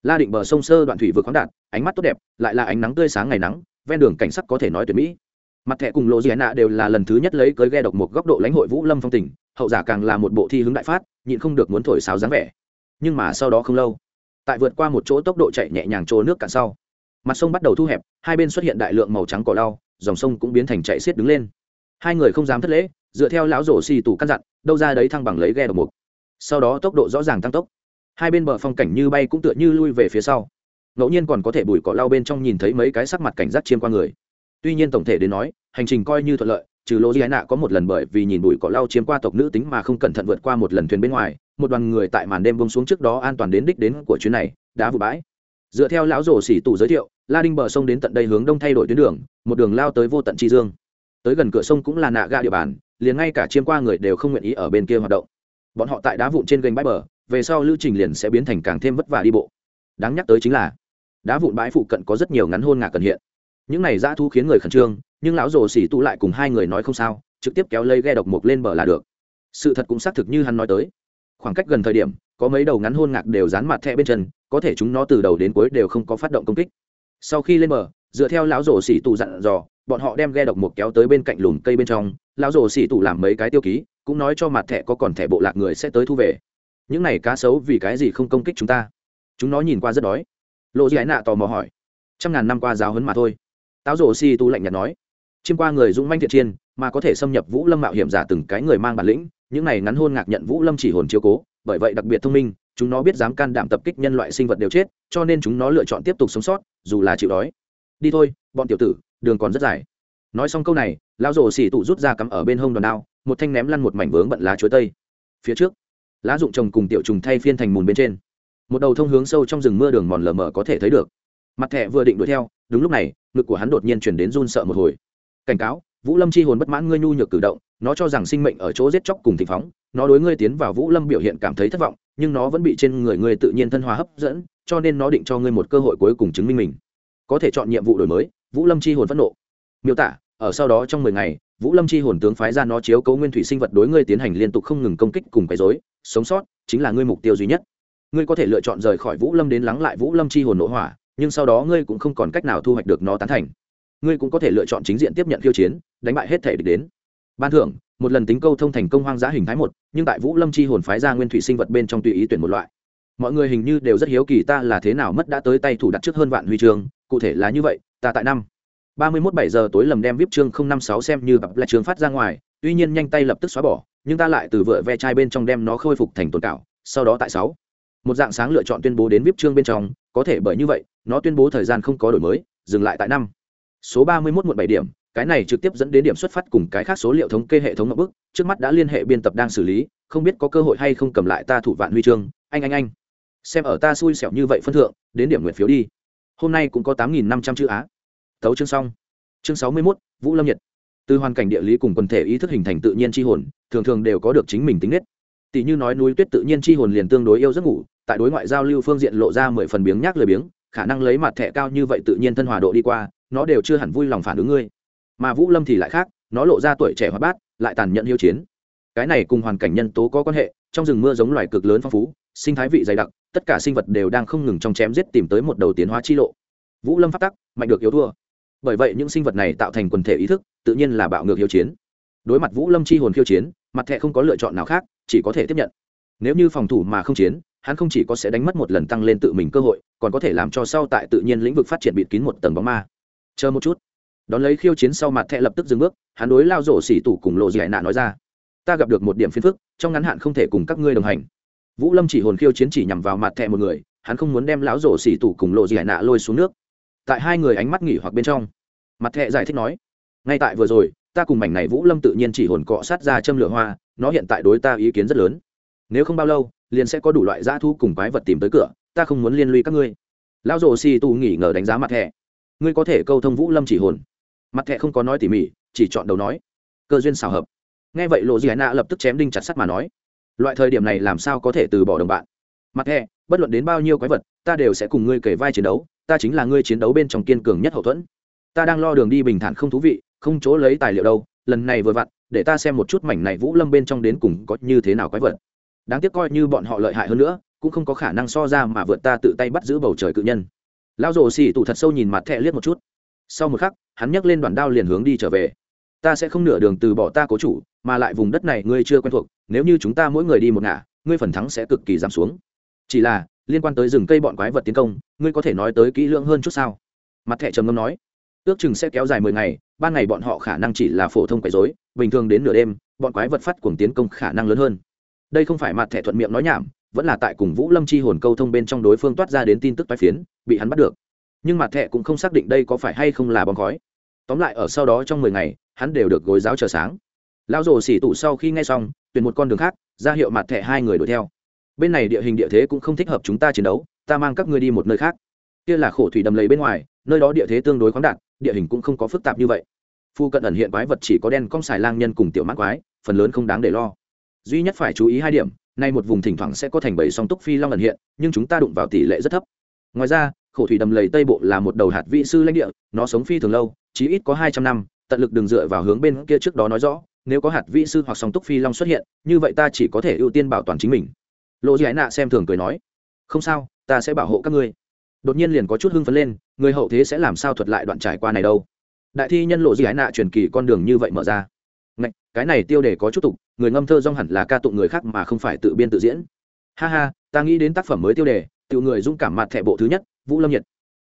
La định bờ sông sơ đoạn thủy vừa khoáng đạt ánh mắt tốt đẹp lại là ánh nắng tươi sáng ngày nắng ven đường cảnh sắc có thể nói tuyệt mỹ. Mặt thẻ cùng lộ dị nạ đều là lần thứ nhất lấy cới ghe độc một góc độ lãnh hội vũ lâm phong tỉnh hậu giả càng là một bộ thi hướng đại phát nhịn không được muốn thổi sáo dáng vẻ nhưng mà sau đó không lâu, tại vượt qua một chỗ tốc độ chạy nhẹ nhàng trôi nước cạn sau, mặt sông bắt đầu thu hẹp, hai bên xuất hiện đại lượng màu trắng cỏ lau, dòng sông cũng biến thành chạy xiết đứng lên. Hai người không dám thất lễ, dựa theo lão rổ xì tủ căn dặn, đâu ra đấy thăng bằng lấy ghe đầu mục. Sau đó tốc độ rõ ràng tăng tốc. Hai bên bờ phong cảnh như bay cũng tựa như lui về phía sau. Ngẫu nhiên còn có thể bụi cỏ lau bên trong nhìn thấy mấy cái sắc mặt cảnh giác chiêm qua người. Tuy nhiên tổng thể đến nói, hành trình coi như thuận lợi, trừ lô di nạ có một lần bởi vì nhìn bụi cỏ lau chiếm qua tộc nữ tính mà không cẩn thận vượt qua một lần thuyền bên ngoài một đoàn người tại màn đêm bông xuống trước đó an toàn đến đích đến của chuyến này đã vụ bãi. Dựa theo lão rổ xỉ tủ giới thiệu, la đinh bờ sông đến tận đây hướng đông thay đổi tuyến đường, một đường lao tới vô tận tri dương. Tới gần cửa sông cũng là nạ ga địa bàn, liền ngay cả chiêm qua người đều không nguyện ý ở bên kia hoạt động. Bọn họ tại đá vụn trên gành bãi bờ, về sau lưu trình liền sẽ biến thành càng thêm vất vả đi bộ. Đáng nhắc tới chính là, đá vụn bãi phụ cận có rất nhiều ngắn hôn ngạc cần hiện. Những này dã thu khiến người khẩn trương, nhưng lão rồ xỉ tụ lại cùng hai người nói không sao, trực tiếp kéo lây ghe độc mục lên bờ là được. Sự thật cũng xác thực như hắn nói tới khoảng cách gần thời điểm, có mấy đầu ngắn hôn ngạc đều dán mặt thẹ bên chân, có thể chúng nó từ đầu đến cuối đều không có phát động công kích. Sau khi lên bờ, dựa theo lão rồ xỉ tụ dặn dò, bọn họ đem ghe độc mục kéo tới bên cạnh lùm cây bên trong, lão rồ xỉ tụ làm mấy cái tiêu ký, cũng nói cho mặt thẹ có còn thẻ bộ lạc người sẽ tới thu về. Những này cá sấu vì cái gì không công kích chúng ta? Chúng nó nhìn qua rất đói. Lộ dị ái nạ tò mò hỏi. Trăm ngàn năm qua giáo hấn mà thôi. Táo rồ xỉ tụ lạnh nhạt nói. Chiêm qua người dũng manh thiện chiên, mà có thể xâm nhập vũ lâm mạo hiểm giả từng cái người mang bản lĩnh những này ngắn hôn ngạc nhận vũ lâm chỉ hồn chiếu cố, bởi vậy đặc biệt thông minh, chúng nó biết dám can đảm tập kích nhân loại sinh vật đều chết, cho nên chúng nó lựa chọn tiếp tục sống sót, dù là chịu đói. Đi thôi, bọn tiểu tử, đường còn rất dài. Nói xong câu này, lão rồ xỉ tụ rút ra cắm ở bên hông đòn đao, một thanh ném lăn một mảnh vướng bận lá chuối tây. Phía trước, lá dụng trồng cùng tiểu trùng thay phiên thành mùn bên trên. Một đầu thông hướng sâu trong rừng mưa đường mòn lờ mờ có thể thấy được. Mặt thẻ vừa định đuổi theo, đúng lúc này, ngực của hắn đột nhiên chuyển đến run sợ một hồi. Cảnh cáo vũ lâm chi hồn bất mãn ngươi nhu nhược cử động, nó cho rằng sinh mệnh ở chỗ giết chóc cùng thịnh phóng, nó đối ngươi tiến vào vũ lâm biểu hiện cảm thấy thất vọng, nhưng nó vẫn bị trên người ngươi tự nhiên thân hòa hấp dẫn, cho nên nó định cho ngươi một cơ hội cuối cùng chứng minh mình. Có thể chọn nhiệm vụ đổi mới, vũ lâm chi hồn phẫn nộ. Miêu tả, ở sau đó trong mười ngày, vũ lâm chi hồn tướng phái ra nó chiếu cấu nguyên thủy sinh vật đối ngươi tiến hành liên tục không ngừng công kích cùng quấy dối sống sót chính là ngươi mục tiêu duy nhất. Ngươi có thể lựa chọn rời khỏi vũ lâm đến lắng lại vũ lâm chi hồn nội hỏa, nhưng sau đó ngươi cũng không còn cách nào thu hoạch được nó tán thành ngươi cũng có thể lựa chọn chính diện tiếp nhận khiêu chiến, đánh bại hết thể địch đến. Ban thưởng, một lần tính câu thông thành công hoang dã hình thái một, nhưng tại vũ lâm chi hồn phái ra nguyên thủy sinh vật bên trong tùy ý tuyển một loại. Mọi người hình như đều rất hiếu kỳ ta là thế nào mất đã tới tay thủ đặt trước hơn vạn huy chương, cụ thể là như vậy, ta tại năm. Ba mươi mốt bảy giờ tối lầm đem vip chương không năm sáu xem như bập lại trường phát ra ngoài, tuy nhiên nhanh tay lập tức xóa bỏ, nhưng ta lại từ vựa ve chai bên trong đem nó khôi phục thành tồn cảo, sau đó tại sáu. Một dạng sáng lựa chọn tuyên bố đến vip chương bên trong, có thể bởi như vậy, nó tuyên bố thời gian không có đổi mới, dừng lại tại năm số ba mươi mốt muộn bảy điểm, cái này trực tiếp dẫn đến điểm xuất phát cùng cái khác số liệu thống kê hệ thống ngập bức, trước mắt đã liên hệ biên tập đang xử lý, không biết có cơ hội hay không cầm lại ta thủ vạn huy chương. Anh anh anh. Xem ở ta xui xẻo như vậy phân thượng, đến điểm nguyện phiếu đi. Hôm nay cũng có tám nghìn năm trăm chữ á. Thấu chương xong. Chương sáu mươi mốt, vũ lâm nhật. Từ hoàn cảnh địa lý cùng quần thể ý thức hình thành tự nhiên tri hồn, thường thường đều có được chính mình tính nết. Tỷ như nói núi tuyết tự nhiên tri hồn liền tương đối yêu giấc ngủ, tại đối ngoại giao lưu phương diện lộ ra mười phần biếng nhác lời biếng, khả năng lấy mặt thẻ cao như vậy tự nhiên thân hòa độ đi qua nó đều chưa hẳn vui lòng phản ứng ngươi. Mà vũ lâm thì lại khác, nó lộ ra tuổi trẻ hoạt bát, lại tàn nhẫn hiếu chiến. Cái này cùng hoàn cảnh nhân tố có quan hệ, trong rừng mưa giống loài cực lớn phong phú, sinh thái vị dày đặc, tất cả sinh vật đều đang không ngừng trong chém giết tìm tới một đầu tiến hóa chi lộ. Vũ lâm phát tắc, mạnh được yếu thua. Bởi vậy những sinh vật này tạo thành quần thể ý thức, tự nhiên là bạo ngược hiếu chiến. Đối mặt vũ lâm chi hồn khiêu chiến, mặt thẹ không có lựa chọn nào khác, chỉ có thể tiếp nhận. Nếu như phòng thủ mà không chiến, hắn không chỉ có sẽ đánh mất một lần tăng lên tự mình cơ hội, còn có thể làm cho sau tại tự nhiên lĩnh vực phát triển bịt kín một tầng bóng ma chờ một chút. Đón lấy khiêu chiến sau mặt thẹ lập tức dừng bước, hắn đối lao rổ xỉ tủ cùng lộ dị nạ nói ra, ta gặp được một điểm phiền phức, trong ngắn hạn không thể cùng các ngươi đồng hành. Vũ lâm chỉ hồn khiêu chiến chỉ nhằm vào mặt thẹ một người, hắn không muốn đem lão rổ xỉ tủ cùng lộ dị nạ lôi xuống nước. Tại hai người ánh mắt nghỉ hoặc bên trong, mặt thẹ giải thích nói, ngay tại vừa rồi, ta cùng mảnh này vũ lâm tự nhiên chỉ hồn cọ sát ra châm lửa hoa, nó hiện tại đối ta ý kiến rất lớn. Nếu không bao lâu, liền sẽ có đủ loại dã thu cùng quái vật tìm tới cửa, ta không muốn liên lụy các ngươi. Lão rổ xỉ tù nghỉ ngờ đánh giá mặt thẹ ngươi có thể câu thông vũ lâm chỉ hồn. Mặt thẹ không có nói tỉ mỉ, chỉ chọn đầu nói. Cơ duyên xào hợp. Nghe vậy lộ dị hải nạ lập tức chém đinh chặt sắt mà nói. Loại thời điểm này làm sao có thể từ bỏ đồng bạn? Mặt thẹ bất luận đến bao nhiêu quái vật, ta đều sẽ cùng ngươi kể vai chiến đấu, ta chính là ngươi chiến đấu bên trong kiên cường nhất hậu thuẫn. Ta đang lo đường đi bình thản không thú vị, không chỗ lấy tài liệu đâu, lần này vừa vặn, để ta xem một chút mảnh này vũ lâm bên trong đến cùng có như thế nào quái vật. Đáng tiếc coi như bọn họ lợi hại hơn nữa, cũng không có khả năng so ra mà vượt ta tự tay bắt giữ bầu trời cự nhân lao rồ xì tụ thật sâu nhìn mặt thẹ liếc một chút. Sau một khắc, hắn nhấc lên đoàn đao liền hướng đi trở về. Ta sẽ không nửa đường từ bỏ ta cố chủ, mà lại vùng đất này ngươi chưa quen thuộc, nếu như chúng ta mỗi người đi một ngả, ngươi phần thắng sẽ cực kỳ giảm xuống. Chỉ là, liên quan tới rừng cây bọn quái vật tiến công, ngươi có thể nói tới kỹ lưỡng hơn chút sao? Mặt thẹ trầm ngâm nói. Ước chừng sẽ kéo dài mười ngày, ban ngày bọn họ khả năng chỉ là phổ thông quấy dối bình thường đến nửa đêm, bọn quái vật phát cuồng tiến công khả năng lớn hơn. Đây không phải mặt thẻ thuận miệng nói nhảm vẫn là tại cùng vũ lâm chi hồn câu thông bên trong đối phương toát ra đến tin tức toái phiến, bị hắn bắt được. Nhưng mặt thẹ cũng không xác định đây có phải hay không là bóng khói. Tóm lại ở sau đó trong mười ngày, hắn đều được gối giáo chờ sáng. Lão rồ xỉ tủ sau khi nghe xong, tuyển một con đường khác, ra hiệu mặt thẹ hai người đuổi theo. Bên này địa hình địa thế cũng không thích hợp chúng ta chiến đấu, ta mang các ngươi đi một nơi khác. Kia là khổ thủy đầm lầy bên ngoài, nơi đó địa thế tương đối khoáng đạt, địa hình cũng không có phức tạp như vậy. Phu cận ẩn hiện quái vật chỉ có đen cong xài lang nhân cùng tiểu mắt quái, phần lớn không đáng để lo. Duy nhất phải chú ý hai điểm nay một vùng thỉnh thoảng sẽ có thành bầy song túc phi long ẩn hiện, nhưng chúng ta đụng vào tỷ lệ rất thấp. Ngoài ra, khổ thủy đầm lầy tây bộ là một đầu hạt vị sư lãnh địa, nó sống phi thường lâu, chí ít có hai trăm năm, tận lực đừng dựa vào hướng bên kia trước đó nói rõ, nếu có hạt vị sư hoặc song túc phi long xuất hiện, như vậy ta chỉ có thể ưu tiên bảo toàn chính mình. Lộ dị ái nạ xem thường cười nói. Không sao, ta sẽ bảo hộ các ngươi. Đột nhiên liền có chút hưng phấn lên, người hậu thế sẽ làm sao thuật lại đoạn trải qua này đâu? Đại thi nhân lộ dị ái nạ truyền kỳ con đường như vậy mở ra. Ngạch, cái này tiêu đề có chút tục người ngâm thơ rong hẳn là ca tụng người khác mà không phải tự biên tự diễn. Ha ha ta nghĩ đến tác phẩm mới tiêu đề tiểu người dũng cảm mặt thẻ bộ thứ nhất vũ lâm nhiệt.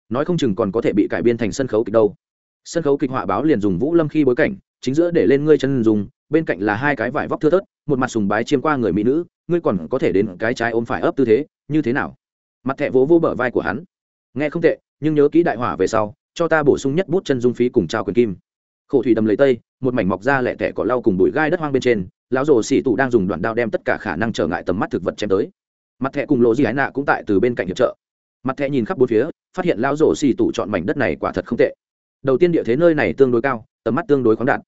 Nói không chừng còn có thể bị cải biên thành sân khấu kịch đâu. Sân khấu kịch họa báo liền dùng vũ lâm khi bối cảnh chính giữa để lên ngươi chân dùng bên cạnh là hai cái vải vóc thưa thớt một mặt sùng bái chiêm qua người mỹ nữ ngươi còn có thể đến cái trái ôm phải ấp tư thế như thế nào? Mặt thẻ vỗ vỗ bờ vai của hắn. Nghe không tệ nhưng nhớ kỹ đại hỏa về sau cho ta bổ sung nhất bút chân dung phí cùng trao quyền kim. Khổ thủy đầm lấy tây một mảnh mọc ra lẻ tẻ cỏ lau cùng bụi gai đất hoang bên trên, lão rồ xỉ tụ đang dùng đoạn đao đem tất cả khả năng trở ngại tầm mắt thực vật chém tới. Mặt thẹ cùng lộ di ái nạ cũng tại từ bên cạnh hiệp trợ. Mặt thẹ nhìn khắp bốn phía, phát hiện lão rồ xỉ tụ chọn mảnh đất này quả thật không tệ. Đầu tiên địa thế nơi này tương đối cao, tầm mắt tương đối khoáng đạt.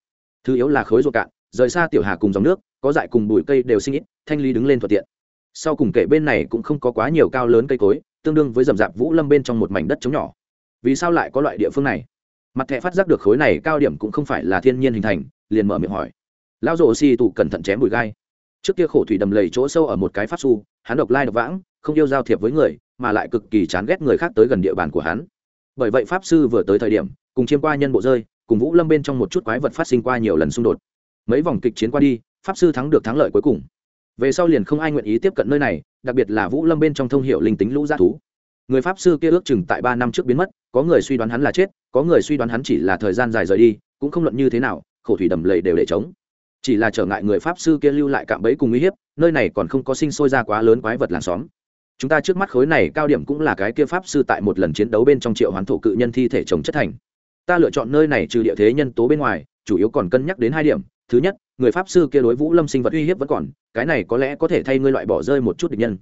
Thứ yếu là khối ruột cạn, rời xa tiểu hà cùng dòng nước, có dại cùng bụi cây đều sinh ít, thanh lý đứng lên thuận tiện. Sau cùng kể bên này cũng không có quá nhiều cao lớn cây cối, tương đương với rậm rạp vũ lâm bên trong một mảnh đất trống nhỏ. Vì sao lại có loại địa phương này? Mặt thẻ phát giác được khối này cao điểm cũng không phải là thiên nhiên hình thành, liền mở miệng hỏi. Lão rổ xì tụ cẩn thận chém bụi gai. Trước kia khổ thủy đầm lầy chỗ sâu ở một cái pháp su, hắn độc lai độc vãng, không yêu giao thiệp với người, mà lại cực kỳ chán ghét người khác tới gần địa bàn của hắn. Bởi vậy pháp sư vừa tới thời điểm, cùng chiêm qua nhân bộ rơi, cùng vũ lâm bên trong một chút quái vật phát sinh qua nhiều lần xung đột. Mấy vòng kịch chiến qua đi, pháp sư thắng được thắng lợi cuối cùng. Về sau liền không ai nguyện ý tiếp cận nơi này, đặc biệt là vũ lâm bên trong thông hiệu linh tính lũ g thú người pháp sư kia ước chừng tại ba năm trước biến mất, có người suy đoán hắn là chết, có người suy đoán hắn chỉ là thời gian dài rời đi, cũng không luận như thế nào, khổ thủy đầm lầy đều để chống chỉ là trở ngại người pháp sư kia lưu lại cạm bẫy cùng uy hiếp, nơi này còn không có sinh sôi ra quá lớn quái vật làng xóm. Chúng ta trước mắt khối này cao điểm cũng là cái kia pháp sư tại một lần chiến đấu bên trong triệu hoán thổ cự nhân thi thể trồng chất thành. Ta lựa chọn nơi này trừ địa thế nhân tố bên ngoài, chủ yếu còn cân nhắc đến hai điểm. Thứ nhất, người pháp sư kia đối vũ lâm sinh vật uy hiếp vẫn còn, cái này có lẽ có thể thay ngươi loại bỏ rơi một chút địch nhân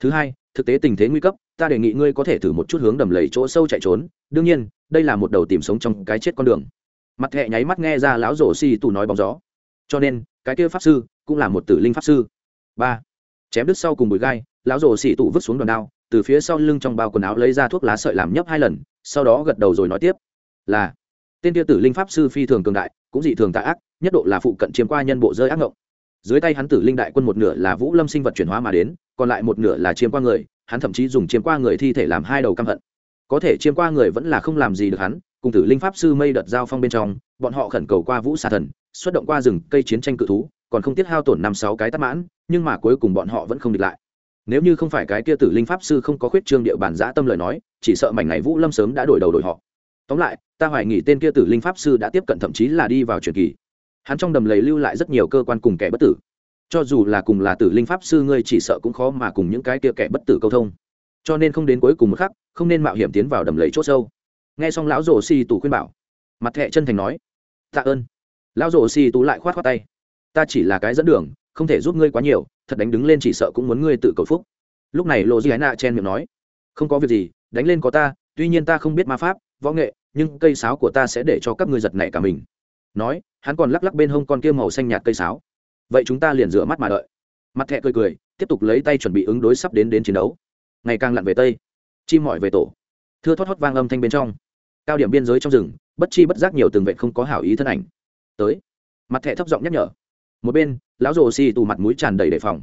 thứ hai, thực tế tình thế nguy cấp, ta đề nghị ngươi có thể thử một chút hướng đầm lầy chỗ sâu chạy trốn. Đương nhiên, đây là một đầu tìm sống trong cái chết con đường. Mặt thẹ nháy mắt nghe ra lão rổ xì tù nói bóng gió. Cho nên, cái kia pháp sư cũng là một tử linh pháp sư. Ba, chém đứt sau cùng bụi gai, lão rổ xì tù vứt xuống đòn đao, từ phía sau lưng trong bao quần áo lấy ra thuốc lá sợi làm nhấp hai lần, sau đó gật đầu rồi nói tiếp. Là, tên kia tử linh pháp sư phi thường cường đại, cũng dị thường tạ ác, nhất độ là phụ cận chiếm qua nhân bộ rơi ác ngộng. Dưới tay hắn tử linh đại quân một nửa là vũ lâm sinh vật chuyển hóa mà đến còn lại một nửa là chiếm qua người, hắn thậm chí dùng chiếm qua người thi thể làm hai đầu căm hận. Có thể chiếm qua người vẫn là không làm gì được hắn, cùng tử linh pháp sư mây đợt giao phong bên trong, bọn họ khẩn cầu qua vũ xà thần, xuất động qua rừng cây chiến tranh cự thú, còn không tiết hao tổn năm sáu cái tắc mãn, nhưng mà cuối cùng bọn họ vẫn không địch lại. Nếu như không phải cái kia tử linh pháp sư không có khuyết trương địa bàn giã tâm lời nói, chỉ sợ mảnh này vũ lâm sớm đã đổi đầu đổi họ. Tóm lại, ta hoài nghỉ tên kia tử linh pháp sư đã tiếp cận thậm chí là đi vào truyền kỳ. Hắn trong đầm lầy lưu lại rất nhiều cơ quan cùng kẻ bất tử cho dù là cùng là tử linh pháp sư, ngươi chỉ sợ cũng khó mà cùng những cái kia kẻ bất tử câu thông. Cho nên không đến cuối cùng một khắc, không nên mạo hiểm tiến vào đầm lầy chốt sâu. Nghe xong lão rổ xì tù khuyên bảo, mặt thẹ chân thành nói, tạ ơn. Lão rổ xì tù lại khoát khoát tay, ta chỉ là cái dẫn đường, không thể giúp ngươi quá nhiều, thật đánh đứng lên chỉ sợ cũng muốn ngươi tự cầu phúc. Lúc này lộ di ái nạ chen miệng nói, không có việc gì, đánh lên có ta, tuy nhiên ta không biết ma pháp, võ nghệ, nhưng cây sáo của ta sẽ để cho các ngươi giật nảy cả mình. Nói, hắn còn lắc lắc bên hông con kia màu xanh nhạt cây sáo vậy chúng ta liền rửa mắt mà đợi mặt thẹ cười cười tiếp tục lấy tay chuẩn bị ứng đối sắp đến đến chiến đấu ngày càng lặn về tây chim mỏi về tổ thưa thoát thoát vang âm thanh bên trong cao điểm biên giới trong rừng bất chi bất giác nhiều từng vệ không có hảo ý thân ảnh tới mặt thẹ thấp giọng nhắc nhở một bên lão rồ xì tù mặt mũi tràn đầy đề phòng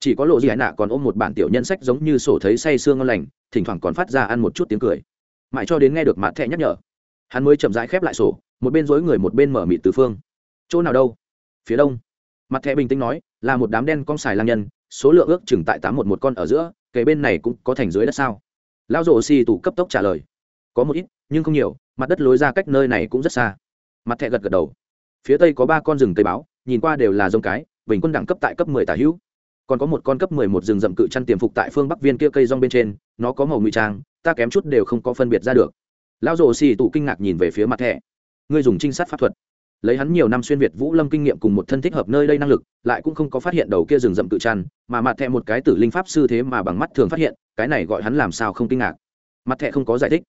chỉ có lộ gì hải nạ còn ôm một bản tiểu nhân sách giống như sổ thấy say sương ngon lành thỉnh thoảng còn phát ra ăn một chút tiếng cười mãi cho đến nghe được mặt thẹ nhắc nhở hắn mới chậm rãi khép lại sổ một bên dối người một bên mở mịt từ phương chỗ nào đâu phía đông mặt thẻ bình tĩnh nói, là một đám đen con xài lang nhân, số lượng ước chừng tại tám một một con ở giữa, kề bên này cũng có thành dưới đất sao? Lão rổ xì tủ cấp tốc trả lời. Có một ít, nhưng không nhiều, mặt đất lối ra cách nơi này cũng rất xa. Mặt thẻ gật gật đầu. Phía tây có ba con rừng tây báo, nhìn qua đều là dông cái, bình quân đẳng cấp tại cấp mười tả hữu. Còn có một con cấp mười một rừng rậm cự chăn tiềm phục tại phương bắc viên kia cây rong bên trên, nó có màu ngụy trang, ta kém chút đều không có phân biệt ra được. Lão rổ xì tụ kinh ngạc nhìn về phía mặt thẻ. Ngươi dùng trinh sát pháp thuật lấy hắn nhiều năm xuyên việt vũ lâm kinh nghiệm cùng một thân thích hợp nơi đây năng lực, lại cũng không có phát hiện đầu kia rừng rậm tự tràn mà mặt thẹ một cái tử linh pháp sư thế mà bằng mắt thường phát hiện, cái này gọi hắn làm sao không kinh ngạc. Mặt thẹ không có giải thích.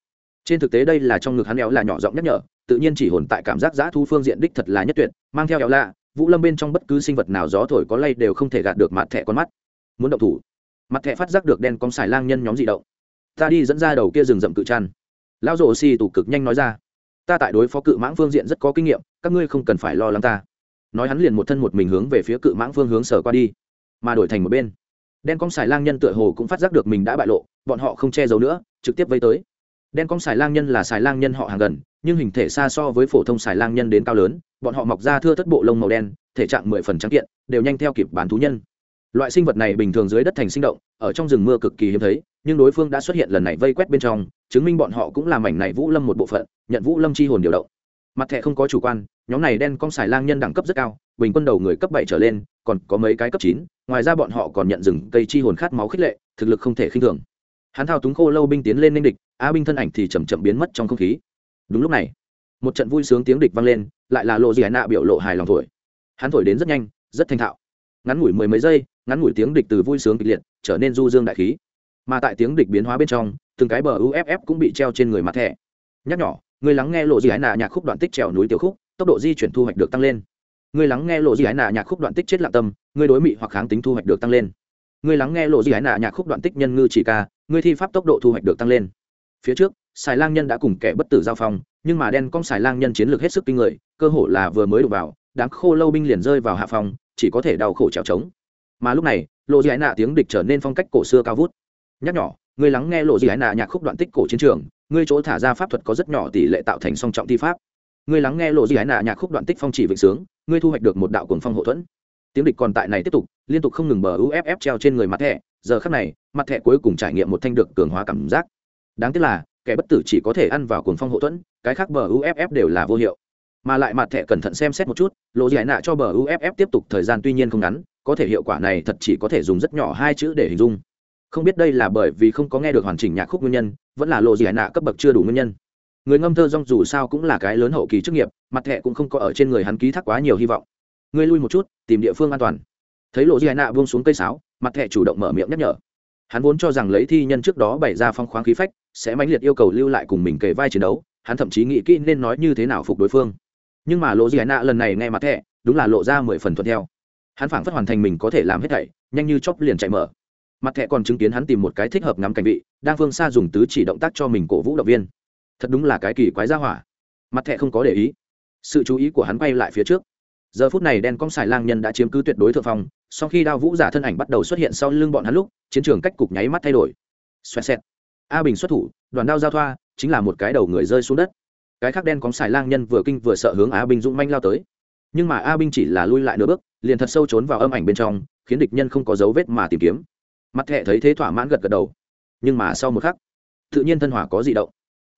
Trên thực tế đây là trong ngực hắn éo là nhỏ giọng nhắc nhở, tự nhiên chỉ hồn tại cảm giác giã thu phương diện đích thật là nhất tuyệt, mang theo éo lạ vũ lâm bên trong bất cứ sinh vật nào gió thổi có lay đều không thể gạt được mặt thẻ con mắt. Muốn động thủ. Mặt thẻ phát giác được đen con xài lang nhân nhóm dị động. Ta đi dẫn ra đầu kia rừng rậm cự trăn. Lão rổ xì tủ cực nhanh nói ra ta tại đối phó cự mãng phương diện rất có kinh nghiệm, các ngươi không cần phải lo lắng ta. Nói hắn liền một thân một mình hướng về phía cự mãng phương hướng sở qua đi, mà đổi thành một bên. Đen cong xài lang nhân tựa hồ cũng phát giác được mình đã bại lộ, bọn họ không che giấu nữa, trực tiếp vây tới. Đen cong xài lang nhân là xài lang nhân họ hàng gần, nhưng hình thể xa so với phổ thông xài lang nhân đến cao lớn, bọn họ mọc ra thưa thất bộ lông màu đen, thể trạng mười phần trắng kiện, đều nhanh theo kịp bán thú nhân. Loại sinh vật này bình thường dưới đất thành sinh động, ở trong rừng mưa cực kỳ hiếm thấy, nhưng đối phương đã xuất hiện lần này vây quét bên trong chứng minh bọn họ cũng làm mảnh này vũ lâm một bộ phận, nhận vũ lâm chi hồn điều động. Mặt thẻ không có chủ quan, nhóm này đen con xài lang nhân đẳng cấp rất cao, bình quân đầu người cấp bảy trở lên, còn có mấy cái cấp chín, ngoài ra bọn họ còn nhận rừng cây chi hồn khát máu khích lệ, thực lực không thể khinh thường. Hắn thao túng khô lâu binh tiến lên ninh địch a binh thân ảnh thì chầm chậm biến mất trong không khí. Đúng lúc này, một trận vui sướng tiếng địch vang lên, lại là lộ gì hải nạ biểu lộ hài lòng thổi. Hắn thổi đến rất nhanh, rất thanh thạo. Ngắn ngủi mười mấy giây, ngắn ngủi tiếng địch từ vui sướng kịch liệt, trở nên du dương đại khí. Mà tại tiếng địch biến hóa bên trong từng cái bờ uff cũng bị treo trên người mặt thẻ. Nhắc nhỏ, người lắng nghe lộ gì Ái nạ nhạc khúc đoạn tích trèo núi tiểu khúc, tốc độ di chuyển thu hoạch được tăng lên. Người lắng nghe lộ gì Ái nạ nhạc khúc đoạn tích chết lặng tâm, người đối mị hoặc kháng tính thu hoạch được tăng lên. Người lắng nghe lộ gì Ái nạ nhạc khúc đoạn tích nhân ngư chỉ ca, người thi pháp tốc độ thu hoạch được tăng lên. Phía trước xài lang nhân đã cùng kẻ bất tử giao phong, nhưng mà đen con xài lang nhân chiến lược hết sức kinh người, cơ hồ là vừa mới đụng vào, đám khô lâu binh liền rơi vào hạ phòng, chỉ có thể đau khổ trèo trống. Mà lúc này, lộ dị ái nạ tiếng địch trở nên phong cách cổ xưa cao vút. Nhắc nhỏ Ngươi lắng nghe lộ gì ái nạ nhạc khúc đoạn tích cổ chiến trường, ngươi chỗ thả ra pháp thuật có rất nhỏ tỷ lệ tạo thành song trọng thi pháp. Ngươi lắng nghe lộ gì ái nạ nhạc khúc đoạn tích phong chỉ vịnh sướng, ngươi thu hoạch được một đạo cuồng phong hộ thuẫn. Tiếng địch còn tại này tiếp tục, liên tục không ngừng bờ uff treo trên người mặt thẻ, giờ khắc này, mặt thẻ cuối cùng trải nghiệm một thanh được cường hóa cảm giác. Đáng tiếc là, kẻ bất tử chỉ có thể ăn vào cuồng phong hộ thuẫn, cái khác bờ uff đều là vô hiệu. Mà lại mặt thẻ cẩn thận xem xét một chút, lộ giải nạ cho bờ uff tiếp tục thời gian tuy nhiên không ngắn, có thể hiệu quả này thật chỉ có thể dùng rất nhỏ hai chữ để hình dung không biết đây là bởi vì không có nghe được hoàn chỉnh nhạc khúc nguyên nhân, vẫn là lộ giải nạ cấp bậc chưa đủ nguyên nhân. Người ngâm thơ rong dù sao cũng là cái lớn hậu kỳ chức nghiệp, mặt thẹ cũng không có ở trên người hắn ký thác quá nhiều hy vọng. Ngươi lui một chút, tìm địa phương an toàn. Thấy lộ giải nạ buông xuống cây sáo, mặt thẹ chủ động mở miệng nhắc nhở. Hắn vốn cho rằng lấy thi nhân trước đó bày ra phong khoáng khí phách, sẽ mãnh liệt yêu cầu lưu lại cùng mình kề vai chiến đấu, hắn thậm chí nghĩ kỹ nên nói như thế nào phục đối phương. Nhưng mà lộ gì nạ lần này nghe mặt thẹ đúng là lộ ra mười phần thuận theo. Hắn phảng phất hoàn thành mình có thể làm hết thảy, nhanh như chóp liền chạy mở mặt thẻ còn chứng kiến hắn tìm một cái thích hợp ngắm cảnh vị, đang phương xa dùng tứ chỉ động tác cho mình cổ vũ động viên. Thật đúng là cái kỳ quái ra hỏa. Mặt thẻ không có để ý. Sự chú ý của hắn quay lại phía trước. Giờ phút này đen cong xài lang nhân đã chiếm cứ tuyệt đối thượng phong, sau khi đao vũ giả thân ảnh bắt đầu xuất hiện sau lưng bọn hắn lúc, chiến trường cách cục nháy mắt thay đổi. Xoẹt xẹt. A bình xuất thủ, đoàn đao giao thoa, chính là một cái đầu người rơi xuống đất. Cái khác đen cóng xài lang nhân vừa kinh vừa sợ hướng a Bình dũng manh lao tới. Nhưng mà a binh chỉ là lui lại nửa bước, liền thật sâu trốn vào âm ảnh bên trong, khiến địch nhân không có dấu vết mà tìm kiếm mặt thẹ thấy thế thỏa mãn gật gật đầu. Nhưng mà sau một khắc, tự nhiên thân hỏa có gì động.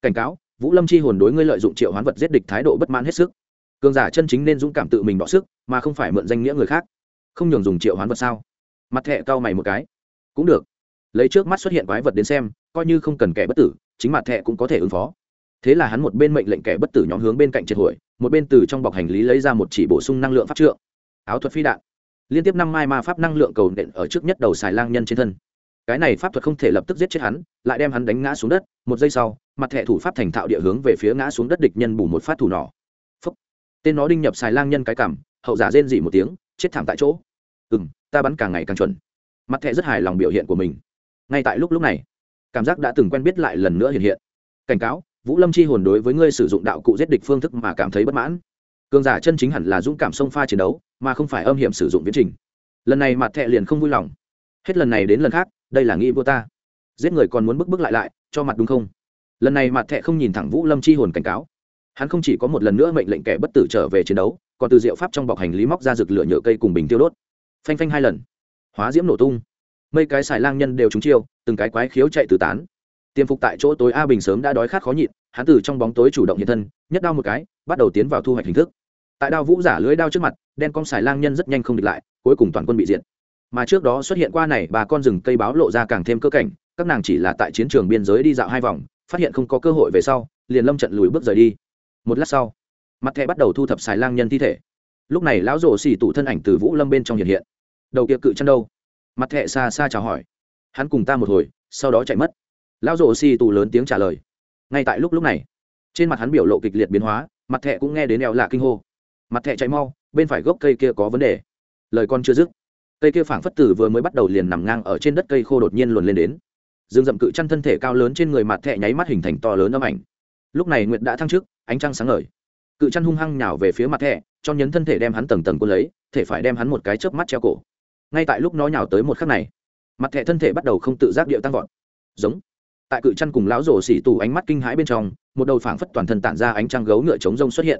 Cảnh cáo, vũ lâm chi hồn đối ngươi lợi dụng triệu hoán vật giết địch thái độ bất mãn hết sức. Cường giả chân chính nên dũng cảm tự mình bỏ sức, mà không phải mượn danh nghĩa người khác. Không nhường dùng triệu hoán vật sao? Mặt thẹ cau mày một cái. Cũng được. Lấy trước mắt xuất hiện quái vật đến xem, coi như không cần kẻ bất tử, chính mặt thẹ cũng có thể ứng phó. Thế là hắn một bên mệnh lệnh kẻ bất tử nhóm hướng bên cạnh triệt hồi, một bên từ trong bọc hành lý lấy ra một chỉ bổ sung năng lượng pháp trượng. Áo thuật phi đạn liên tiếp năm mai ma pháp năng lượng cầu nện ở trước nhất đầu xài lang nhân trên thân. Cái này pháp thuật không thể lập tức giết chết hắn, lại đem hắn đánh ngã xuống đất, một giây sau, mặt thẻ thủ pháp thành thạo địa hướng về phía ngã xuống đất địch nhân bù một phát thủ nỏ. Phúc. tên nó đinh nhập xài lang nhân cái cảm, hậu giả rên dỉ một tiếng, chết thảm tại chỗ. Ừ m ta bắn càng ngày càng chuẩn. Mặt thẻ rất hài lòng biểu hiện của mình. Ngay tại lúc lúc này, cảm giác đã từng quen biết lại lần nữa hiện hiện. Cảnh cáo, vũ lâm chi hồn đối với ngươi sử dụng đạo cụ giết địch phương thức mà cảm thấy bất mãn cường giả chân chính hẳn là dũng cảm sông pha chiến đấu, mà không phải âm hiểm sử dụng viễn trình. Lần này mặt thẹ liền không vui lòng. Hết lần này đến lần khác, đây là nghĩ vua ta. Giết người còn muốn bước bước lại lại, cho mặt đúng không? Lần này mặt thẹ không nhìn thẳng vũ lâm chi hồn cảnh cáo. Hắn không chỉ có một lần nữa mệnh lệnh kẻ bất tử trở về chiến đấu, còn từ diệu pháp trong bọc hành lý móc ra rực lửa nhựa cây cùng bình tiêu đốt. Phanh phanh hai lần. Hóa diễm nổ tung. Mấy cái xài lang nhân đều trúng chiêu, từng cái quái khiếu chạy từ tán. Tiêm phục tại chỗ tối a bình sớm đã đói khát khó nhịn hắn từ trong bóng tối chủ động hiện thân, nhất đao một cái, bắt đầu tiến vào thu hoạch hình thức. Tại đao vũ giả lưới đao trước mặt, đen con xài lang nhân rất nhanh không địch lại, cuối cùng toàn quân bị diệt. Mà trước đó xuất hiện qua này, bà con rừng cây báo lộ ra càng thêm cơ cảnh, các nàng chỉ là tại chiến trường biên giới đi dạo hai vòng, phát hiện không có cơ hội về sau, liền lâm trận lùi bước rời đi. Một lát sau, mặt thẻ bắt đầu thu thập xài lang nhân thi thể. Lúc này lão rổ xỉ tủ thân ảnh từ vũ lâm bên trong hiện hiện. Đầu kia cự chân đâu? Mặt thẻ xa xa chào hỏi. Hắn cùng ta một hồi, sau đó chạy mất. Lão rổ xỉ tủ lớn tiếng trả lời ngay tại lúc lúc này, trên mặt hắn biểu lộ kịch liệt biến hóa, mặt thẹ cũng nghe đến eo lạ kinh hô. Mặt thẹ chạy mau, bên phải gốc cây kia có vấn đề. Lời con chưa dứt, cây kia phảng phất tử vừa mới bắt đầu liền nằm ngang ở trên đất cây khô đột nhiên luồn lên đến. Dương dậm cự chăn thân thể cao lớn trên người mặt thẹ nháy mắt hình thành to lớn âm ảnh. Lúc này nguyệt đã thăng trước ánh trăng sáng ngời. Cự chăn hung hăng nhào về phía mặt thẹ cho nhấn thân thể đem hắn tầng tầng quân lấy, thể phải đem hắn một cái chớp mắt treo cổ. Ngay tại lúc nó nhào tới một khắc này, mặt thẹ thân thể bắt đầu không tự giác điệu tăng vọt. Giống tại cự chăn cùng lão rổ xỉ tù ánh mắt kinh hãi bên trong, một đầu phảng phất toàn thân tản ra ánh trăng gấu ngựa trống rông xuất hiện.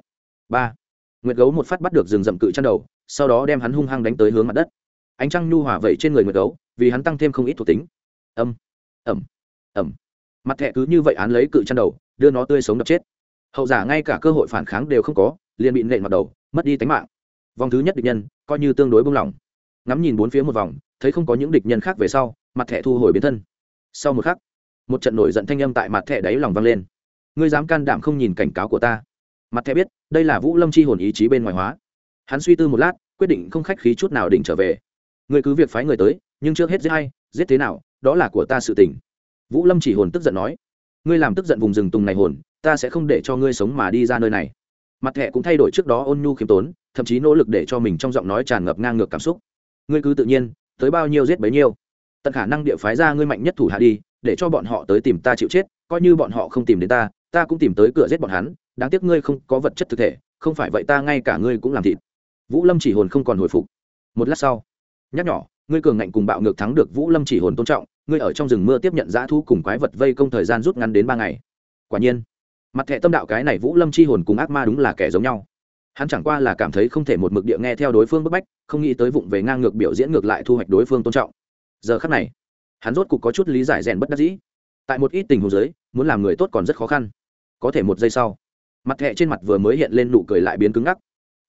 Ba, nguyệt gấu một phát bắt được rừng rậm cự chăn đầu, sau đó đem hắn hung hăng đánh tới hướng mặt đất. Ánh trăng nhu hòa vẩy trên người nguyệt gấu, vì hắn tăng thêm không ít thuộc tính. Âm, ẩm ẩm. Mặt thẹ cứ như vậy án lấy cự chăn đầu, đưa nó tươi sống đập chết. Hậu giả ngay cả cơ hội phản kháng đều không có, liền bị nện mặt đầu, mất đi tính mạng. Vòng thứ nhất địch nhân, coi như tương đối bung lỏng. Ngắm nhìn bốn phía một vòng, thấy không có những địch nhân khác về sau, mặt thẻ thu hồi biến thân. Sau một khắc một trận nổi giận thanh âm tại mặt thẻ đáy lòng vang lên. Ngươi dám can đảm không nhìn cảnh cáo của ta? Mặt thẻ biết, đây là vũ lâm chi hồn ý chí bên ngoài hóa. Hắn suy tư một lát, quyết định không khách khí chút nào định trở về. Ngươi cứ việc phái người tới, nhưng trước hết giết hay giết thế nào, đó là của ta sự tình. Vũ lâm chỉ hồn tức giận nói, ngươi làm tức giận vùng rừng tùng này hồn, ta sẽ không để cho ngươi sống mà đi ra nơi này. Mặt thẻ cũng thay đổi trước đó ôn nhu khiêm tốn, thậm chí nỗ lực để cho mình trong giọng nói tràn ngập ngang ngược cảm xúc. Ngươi cứ tự nhiên, tới bao nhiêu giết bấy nhiêu. Tận khả năng địa phái ra ngươi mạnh nhất thủ hạ đi để cho bọn họ tới tìm ta chịu chết, coi như bọn họ không tìm đến ta ta cũng tìm tới cửa giết bọn hắn, đáng tiếc ngươi không có vật chất thực thể, không phải vậy ta ngay cả ngươi cũng làm thịt. Vũ lâm chỉ hồn không còn hồi phục. Một lát sau, nhắc nhỏ ngươi cường ngạnh cùng bạo ngược thắng được vũ lâm chỉ hồn tôn trọng, ngươi ở trong rừng mưa tiếp nhận dã thu cùng quái vật vây công thời gian rút ngắn đến ba ngày. Quả nhiên, mặt thẻ tâm đạo cái này vũ lâm chi hồn cùng ác ma đúng là kẻ giống nhau. Hắn chẳng qua là cảm thấy không thể một mực địa nghe theo đối phương bức bách, không nghĩ tới vụng về ngang ngược biểu diễn ngược lại thu hoạch đối phương tôn trọng. Giờ khắc này hắn rốt cục có chút lý giải rèn bất đắc dĩ. Tại một ít tình huống giới muốn làm người tốt còn rất khó khăn. Có thể một giây sau, mặt thẹ trên mặt vừa mới hiện lên nụ cười lại biến cứng ngắc.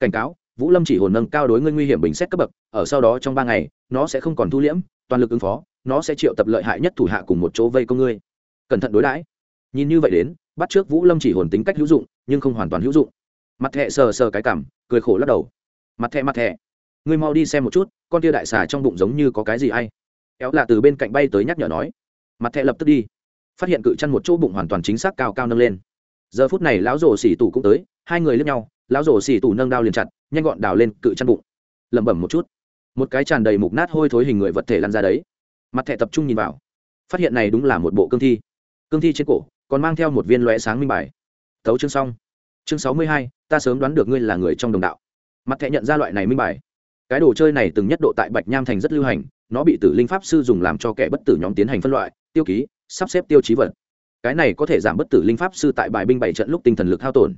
Cảnh cáo, vũ lâm chỉ hồn nâng cao đối ngươi nguy hiểm bình xét cấp bậc, ở sau đó trong ba ngày, nó sẽ không còn thu liễm, toàn lực ứng phó, nó sẽ triệu tập lợi hại nhất thủ hạ cùng một chỗ vây công ngươi. Cẩn thận đối đãi. Nhìn như vậy đến, bắt trước vũ lâm chỉ hồn tính cách hữu dụng, nhưng không hoàn toàn hữu dụng. Mặt thẹ sờ sờ cái cảm, cười khổ lắc đầu. Mặt thẹ mặt thẹ ngươi mau đi xem một chút, con tia đại xà trong bụng giống như có cái gì hay éo là từ bên cạnh bay tới nhắc nhở nói. Mặt thẹ lập tức đi. Phát hiện cự chăn một chỗ bụng hoàn toàn chính xác cao cao nâng lên. Giờ phút này lão rổ xỉ tủ cũng tới, hai người lướt nhau, lão rổ xỉ tủ nâng đao liền chặt, nhanh gọn đào lên cự chăn bụng. Lẩm bẩm một chút. Một cái tràn đầy mục nát hôi thối hình người vật thể lăn ra đấy. Mặt thẹ tập trung nhìn vào. Phát hiện này đúng là một bộ cương thi. Cương thi trên cổ, còn mang theo một viên lóe sáng minh bài. Tấu chương xong. Chương sáu mươi hai, ta sớm đoán được ngươi là người trong đồng đạo. Mặt thẹ nhận ra loại này minh bài. Cái đồ chơi này từng nhất độ tại bạch nham thành rất lưu hành nó bị tử linh pháp sư dùng làm cho kẻ bất tử nhóm tiến hành phân loại tiêu ký sắp xếp tiêu chí vật. Cái này có thể giảm bất tử linh pháp sư tại bài binh bảy trận lúc tinh thần lực hao tổn.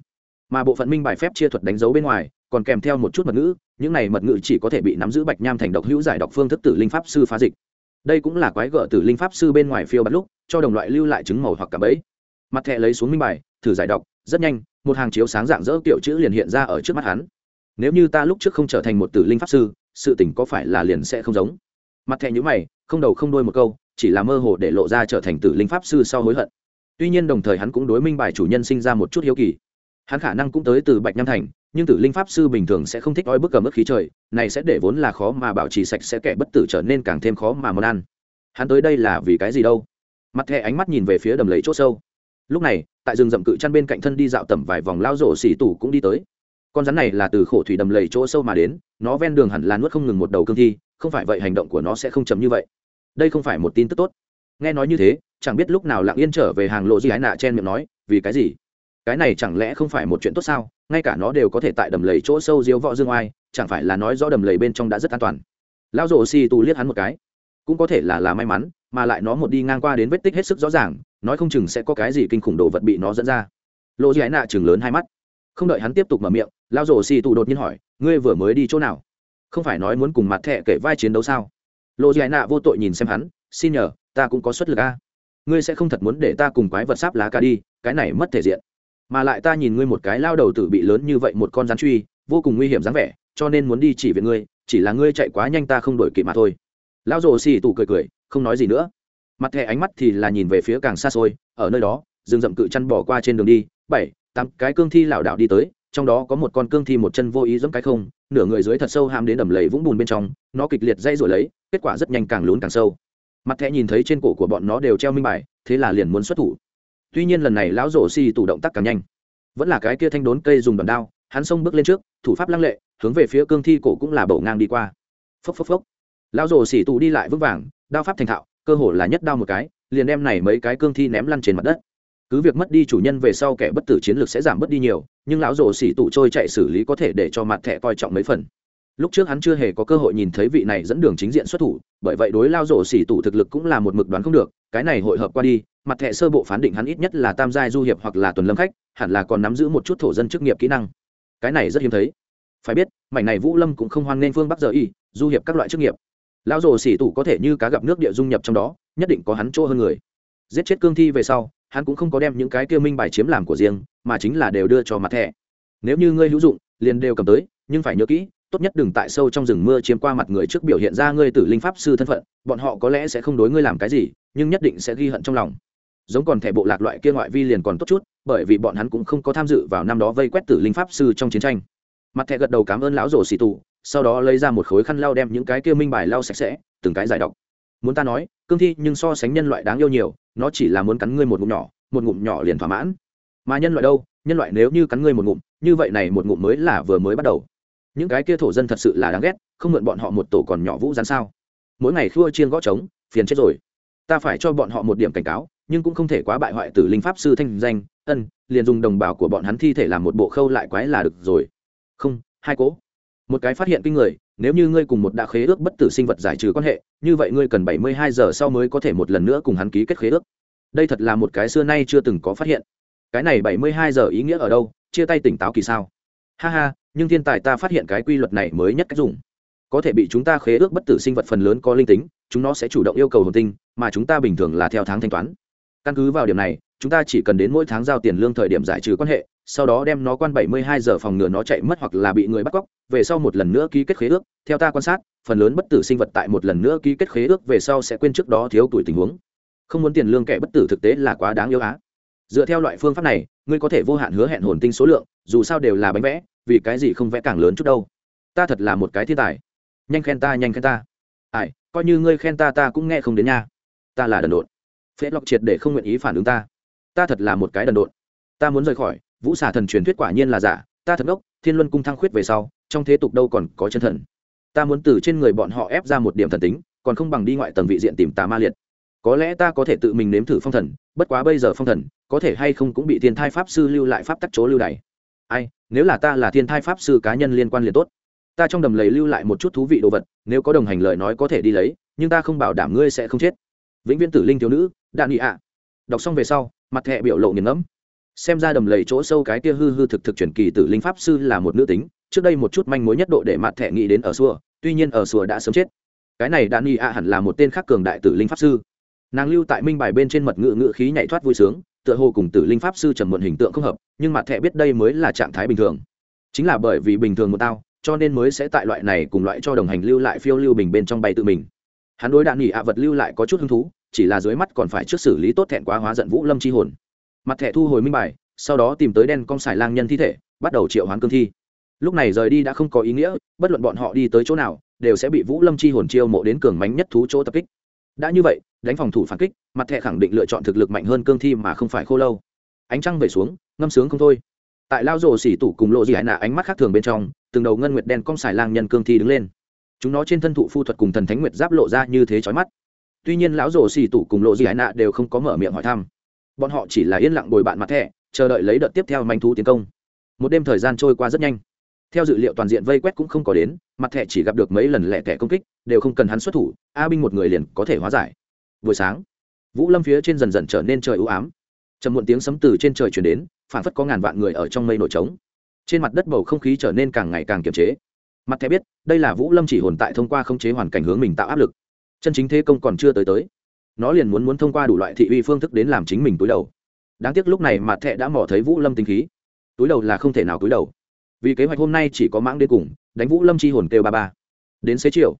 Mà bộ phận minh bài phép chia thuật đánh dấu bên ngoài còn kèm theo một chút mật ngữ những này mật ngữ chỉ có thể bị nắm giữ bạch nham thành độc hữu giải đọc phương thức tử linh pháp sư phá dịch. Đây cũng là quái gợ tử linh pháp sư bên ngoài phiêu bắt lúc cho đồng loại lưu lại chứng màu hoặc cả bẫy. Mặt thẹ lấy xuống minh bài thử giải đọc, rất nhanh một hàng chiếu sáng dạng dỡ kiểu chữ liền hiện ra ở trước mắt hắn. Nếu như ta lúc trước không trở thành một tử linh pháp sư sự tỉnh có phải là liền sẽ không giống? Mặt thẹ nhữ mày, không đầu không đôi một câu, chỉ là mơ hồ để lộ ra trở thành tử linh pháp sư sau hối hận. Tuy nhiên đồng thời hắn cũng đối minh bài chủ nhân sinh ra một chút hiếu kỳ. Hắn khả năng cũng tới từ bạch nham thành, nhưng tử linh pháp sư bình thường sẽ không thích oi bức cầm ức khí trời, này sẽ để vốn là khó mà bảo trì sạch sẽ kẻ bất tử trở nên càng thêm khó mà món ăn. Hắn tới đây là vì cái gì đâu? Mặt thẹ ánh mắt nhìn về phía đầm lầy chỗ sâu. Lúc này, tại rừng rậm cự chăn bên cạnh thân đi dạo tầm vài vòng lao rổ xỉ tủ cũng đi tới. Con rắn này là từ khổ thủy đầm lầy chỗ sâu mà đến, nó ven đường hẳn là nuốt không ngừng một đầu cương thi không phải vậy hành động của nó sẽ không chấm như vậy. Đây không phải một tin tức tốt. Nghe nói như thế, chẳng biết lúc nào lặng yên trở về hàng lộ Di ái nạ chen miệng nói, vì cái gì? Cái này chẳng lẽ không phải một chuyện tốt sao? Ngay cả nó đều có thể tại đầm lầy chỗ sâu diếu võ dương oai, chẳng phải là nói rõ đầm lầy bên trong đã rất an toàn. Lão rổ xì tù liếc hắn một cái. Cũng có thể là là may mắn, mà lại nó một đi ngang qua đến vết tích hết sức rõ ràng, nói không chừng sẽ có cái gì kinh khủng đồ vật bị nó dẫn ra. Lộ di ái nạ chừng lớn hai mắt. Không đợi hắn tiếp tục mở miệng lao rổ xì tù đột nhiên hỏi, ngươi vừa mới đi chỗ nào? Không phải nói muốn cùng mặt thẹ kể vai chiến đấu sao? Lộ dài nạ vô tội nhìn xem hắn, xin nhờ, ta cũng có xuất lực a. Ngươi sẽ không thật muốn để ta cùng quái vật sáp lá ca đi, cái này mất thể diện. Mà lại ta nhìn ngươi một cái lao đầu tử bị lớn như vậy một con rắn truy, vô cùng nguy hiểm dáng vẻ, cho nên muốn đi chỉ về ngươi, chỉ là ngươi chạy quá nhanh ta không đổi kịp mà thôi. Lao rồ xì tù cười cười, không nói gì nữa. Mặt thẻ ánh mắt thì là nhìn về phía càng xa xôi, ở nơi đó, rừng rậm cự chăn bỏ qua trên đường đi, bảy, tám, cái cương thi lảo đảo đi tới, trong đó có một con cương thi một chân vô ý giống cái không nửa người dưới thật sâu ham đến đầm lầy vũng bùn bên trong, nó kịch liệt dây rồi lấy, kết quả rất nhanh càng lún càng sâu. Mặt thẻ nhìn thấy trên cổ của bọn nó đều treo minh bài, thế là liền muốn xuất thủ. Tuy nhiên lần này lão rổ xì tủ động tác càng nhanh. Vẫn là cái kia thanh đốn cây dùng đòn đao, hắn xông bước lên trước, thủ pháp lăng lệ, hướng về phía cương thi cổ cũng là bổ ngang đi qua. Phốc phốc phốc. Lão rổ xì tủ đi lại vững vàng, đao pháp thành thạo, cơ hồ là nhất đao một cái, liền đem này mấy cái cương thi ném lăn trên mặt đất cứ việc mất đi chủ nhân về sau kẻ bất tử chiến lược sẽ giảm bớt đi nhiều, nhưng lão rồ xỉ tụ trôi chạy xử lý có thể để cho mặt thẻ coi trọng mấy phần. Lúc trước hắn chưa hề có cơ hội nhìn thấy vị này dẫn đường chính diện xuất thủ, bởi vậy đối lao rổ xỉ tụ thực lực cũng là một mực đoán không được, cái này hội hợp qua đi, mặt thẻ sơ bộ phán định hắn ít nhất là tam giai du hiệp hoặc là tuần lâm khách, hẳn là còn nắm giữ một chút thổ dân chức nghiệp kỹ năng. Cái này rất hiếm thấy. Phải biết, mảnh này vũ lâm cũng không hoan nên phương bắc giờ y, du hiệp các loại chức nghiệp. Lão rồ xỉ tụ có thể như cá gặp nước địa dung nhập trong đó, nhất định có hắn chỗ hơn người. Giết chết cương thi về sau hắn cũng không có đem những cái kia minh bài chiếm làm của riêng, mà chính là đều đưa cho mặt thẻ. Nếu như ngươi hữu dụng, liền đều cầm tới, nhưng phải nhớ kỹ, tốt nhất đừng tại sâu trong rừng mưa chiếm qua mặt người trước biểu hiện ra ngươi tử linh pháp sư thân phận, bọn họ có lẽ sẽ không đối ngươi làm cái gì, nhưng nhất định sẽ ghi hận trong lòng. Giống còn thẻ bộ lạc loại kia ngoại vi liền còn tốt chút, bởi vì bọn hắn cũng không có tham dự vào năm đó vây quét tử linh pháp sư trong chiến tranh. Mặt thẻ gật đầu cảm ơn lão rổ xì tù, sau đó lấy ra một khối khăn lau đem những cái kia minh bài lau sạch sẽ, từng cái giải độc muốn ta nói, cương thi nhưng so sánh nhân loại đáng yêu nhiều nó chỉ là muốn cắn ngươi một ngụm nhỏ, một ngụm nhỏ liền thỏa mãn. Mà nhân loại đâu? Nhân loại nếu như cắn ngươi một ngụm, như vậy này một ngụm mới là vừa mới bắt đầu. Những cái kia thổ dân thật sự là đáng ghét, không mượn bọn họ một tổ còn nhỏ vũ rán sao? Mỗi ngày khua chiên gõ trống, phiền chết rồi. Ta phải cho bọn họ một điểm cảnh cáo, nhưng cũng không thể quá bại hoại tử linh pháp sư thanh danh, ân, liền dùng đồng bào của bọn hắn thi thể làm một bộ khâu lại quái là được rồi. Không, hai cố một cái phát hiện kinh người, nếu như ngươi cùng một đã khế ước bất tử sinh vật giải trừ quan hệ, như vậy ngươi cần bảy mươi hai giờ sau mới có thể một lần nữa cùng hắn ký kết khế ước. Đây thật là một cái xưa nay chưa từng có phát hiện. Cái này bảy mươi hai giờ ý nghĩa ở đâu? Chia tay tỉnh táo kỳ sao? Ha ha, nhưng thiên tài ta phát hiện cái quy luật này mới nhất cách dùng. Có thể bị chúng ta khế ước bất tử sinh vật phần lớn có linh tính, chúng nó sẽ chủ động yêu cầu hồn tinh, mà chúng ta bình thường là theo tháng thanh toán. Căn cứ vào điểm này, chúng ta chỉ cần đến mỗi tháng giao tiền lương thời điểm giải trừ quan hệ sau đó đem nó quan 72 giờ phòng ngừa nó chạy mất hoặc là bị người bắt cóc, về sau một lần nữa ký kết khế ước. Theo ta quan sát, phần lớn bất tử sinh vật tại một lần nữa ký kết khế ước về sau sẽ quên trước đó thiếu tuổi tình huống. Không muốn tiền lương kẻ bất tử thực tế là quá đáng yếu á. Dựa theo loại phương pháp này, ngươi có thể vô hạn hứa hẹn hồn tinh số lượng, dù sao đều là bánh vẽ, vì cái gì không vẽ càng lớn chút đâu. Ta thật là một cái thiên tài. Nhanh khen ta, nhanh khen ta. Ai, coi như ngươi khen ta ta cũng nghe không đến nha. Ta là đần độn. Phế Lộc triệt để không nguyện ý phản ứng ta. Ta thật là một cái đần độn. Ta muốn rời khỏi vũ xà thần truyền thuyết quả nhiên là giả, ta thật ốc thiên luân cung thăng khuyết về sau, trong thế tục đâu còn có chân thần. Ta muốn từ trên người bọn họ ép ra một điểm thần tính, còn không bằng đi ngoại tầng vị diện tìm tà ma liệt. Có lẽ ta có thể tự mình nếm thử phong thần, bất quá bây giờ phong thần, có thể hay không cũng bị thiên thai pháp sư lưu lại pháp tắc chỗ lưu này ai, nếu là ta là thiên thai pháp sư cá nhân liên quan liền tốt. Ta trong đầm lầy lưu lại một chút thú vị đồ vật, nếu có đồng hành lời nói có thể đi lấy, nhưng ta không bảo đảm ngươi sẽ không chết. Vĩnh viễn tử linh thiếu nữ, đạn nghị ạ. Đọc xong về sau, mặt thẹ biểu lộ nghiền ngẫm xem ra đầm lầy chỗ sâu cái kia hư hư thực thực truyền kỳ tử linh pháp sư là một nữ tính, trước đây một chút manh mối nhất độ để mặt thẻ nghĩ đến ở xua, tuy nhiên ở xua đã sớm chết. Cái này đạn nghị ạ hẳn là một tên khác cường đại tử linh pháp sư. Nàng lưu tại minh bài bên trên mật ngự ngự khí nhảy thoát vui sướng, tựa hồ cùng tử linh pháp sư trầm muộn hình tượng không hợp, nhưng mặt thẻ biết đây mới là trạng thái bình thường. Chính là bởi vì bình thường một tao, cho nên mới sẽ tại loại này cùng loại cho đồng hành lưu lại phiêu lưu bình bên trong bay tự mình. Hắn đối đạn nghỉ ạ vật lưu lại có chút hứng thú, chỉ là dưới mắt còn phải trước xử lý tốt thẹn quá hóa giận vũ lâm chi hồn mặt thẻ thu hồi minh bài, sau đó tìm tới đen con xài lang nhân thi thể, bắt đầu triệu hoán cương thi. Lúc này rời đi đã không có ý nghĩa, bất luận bọn họ đi tới chỗ nào, đều sẽ bị vũ lâm chi hồn chiêu mộ đến cường mánh nhất thú chỗ tập kích. Đã như vậy, đánh phòng thủ phản kích, mặt thẻ khẳng định lựa chọn thực lực mạnh hơn cương thi mà không phải khô lâu. Ánh trăng về xuống, ngâm sướng không thôi. Tại lao rổ xỉ tủ cùng lộ dị hải nạ ánh mắt khác thường bên trong, từng đầu ngân nguyệt đen cong xài lang nhân cương thi đứng lên. Chúng nó trên thân thụ phu thuật cùng thần thánh nguyệt giáp lộ ra như thế chói mắt. Tuy nhiên lão rổ xỉ tủ cùng lộ dị hải nạ đều không có mở miệng hỏi thăm bọn họ chỉ là yên lặng bồi bạn mặt thẻ, chờ đợi lấy đợt tiếp theo manh thú tiến công. Một đêm thời gian trôi qua rất nhanh. Theo dự liệu toàn diện vây quét cũng không có đến, mặt thẻ chỉ gặp được mấy lần lẻ tẻ công kích, đều không cần hắn xuất thủ, a binh một người liền có thể hóa giải. Buổi sáng, vũ lâm phía trên dần dần trở nên trời ưu ám. Trầm muộn tiếng sấm từ trên trời chuyển đến, phản phất có ngàn vạn người ở trong mây nổi trống. Trên mặt đất bầu không khí trở nên càng ngày càng kiềm chế. Mặt thẻ biết, đây là vũ lâm chỉ hồn tại thông qua khống chế hoàn cảnh hướng mình tạo áp lực. Chân chính thế công còn chưa tới tới nó liền muốn muốn thông qua đủ loại thị uy phương thức đến làm chính mình túi đầu. Đáng tiếc lúc này mặt thẹ đã mò thấy vũ lâm tinh khí. Túi đầu là không thể nào túi đầu. Vì kế hoạch hôm nay chỉ có mãng đến cùng, đánh vũ lâm chi hồn kêu ba ba. Đến xế chiều,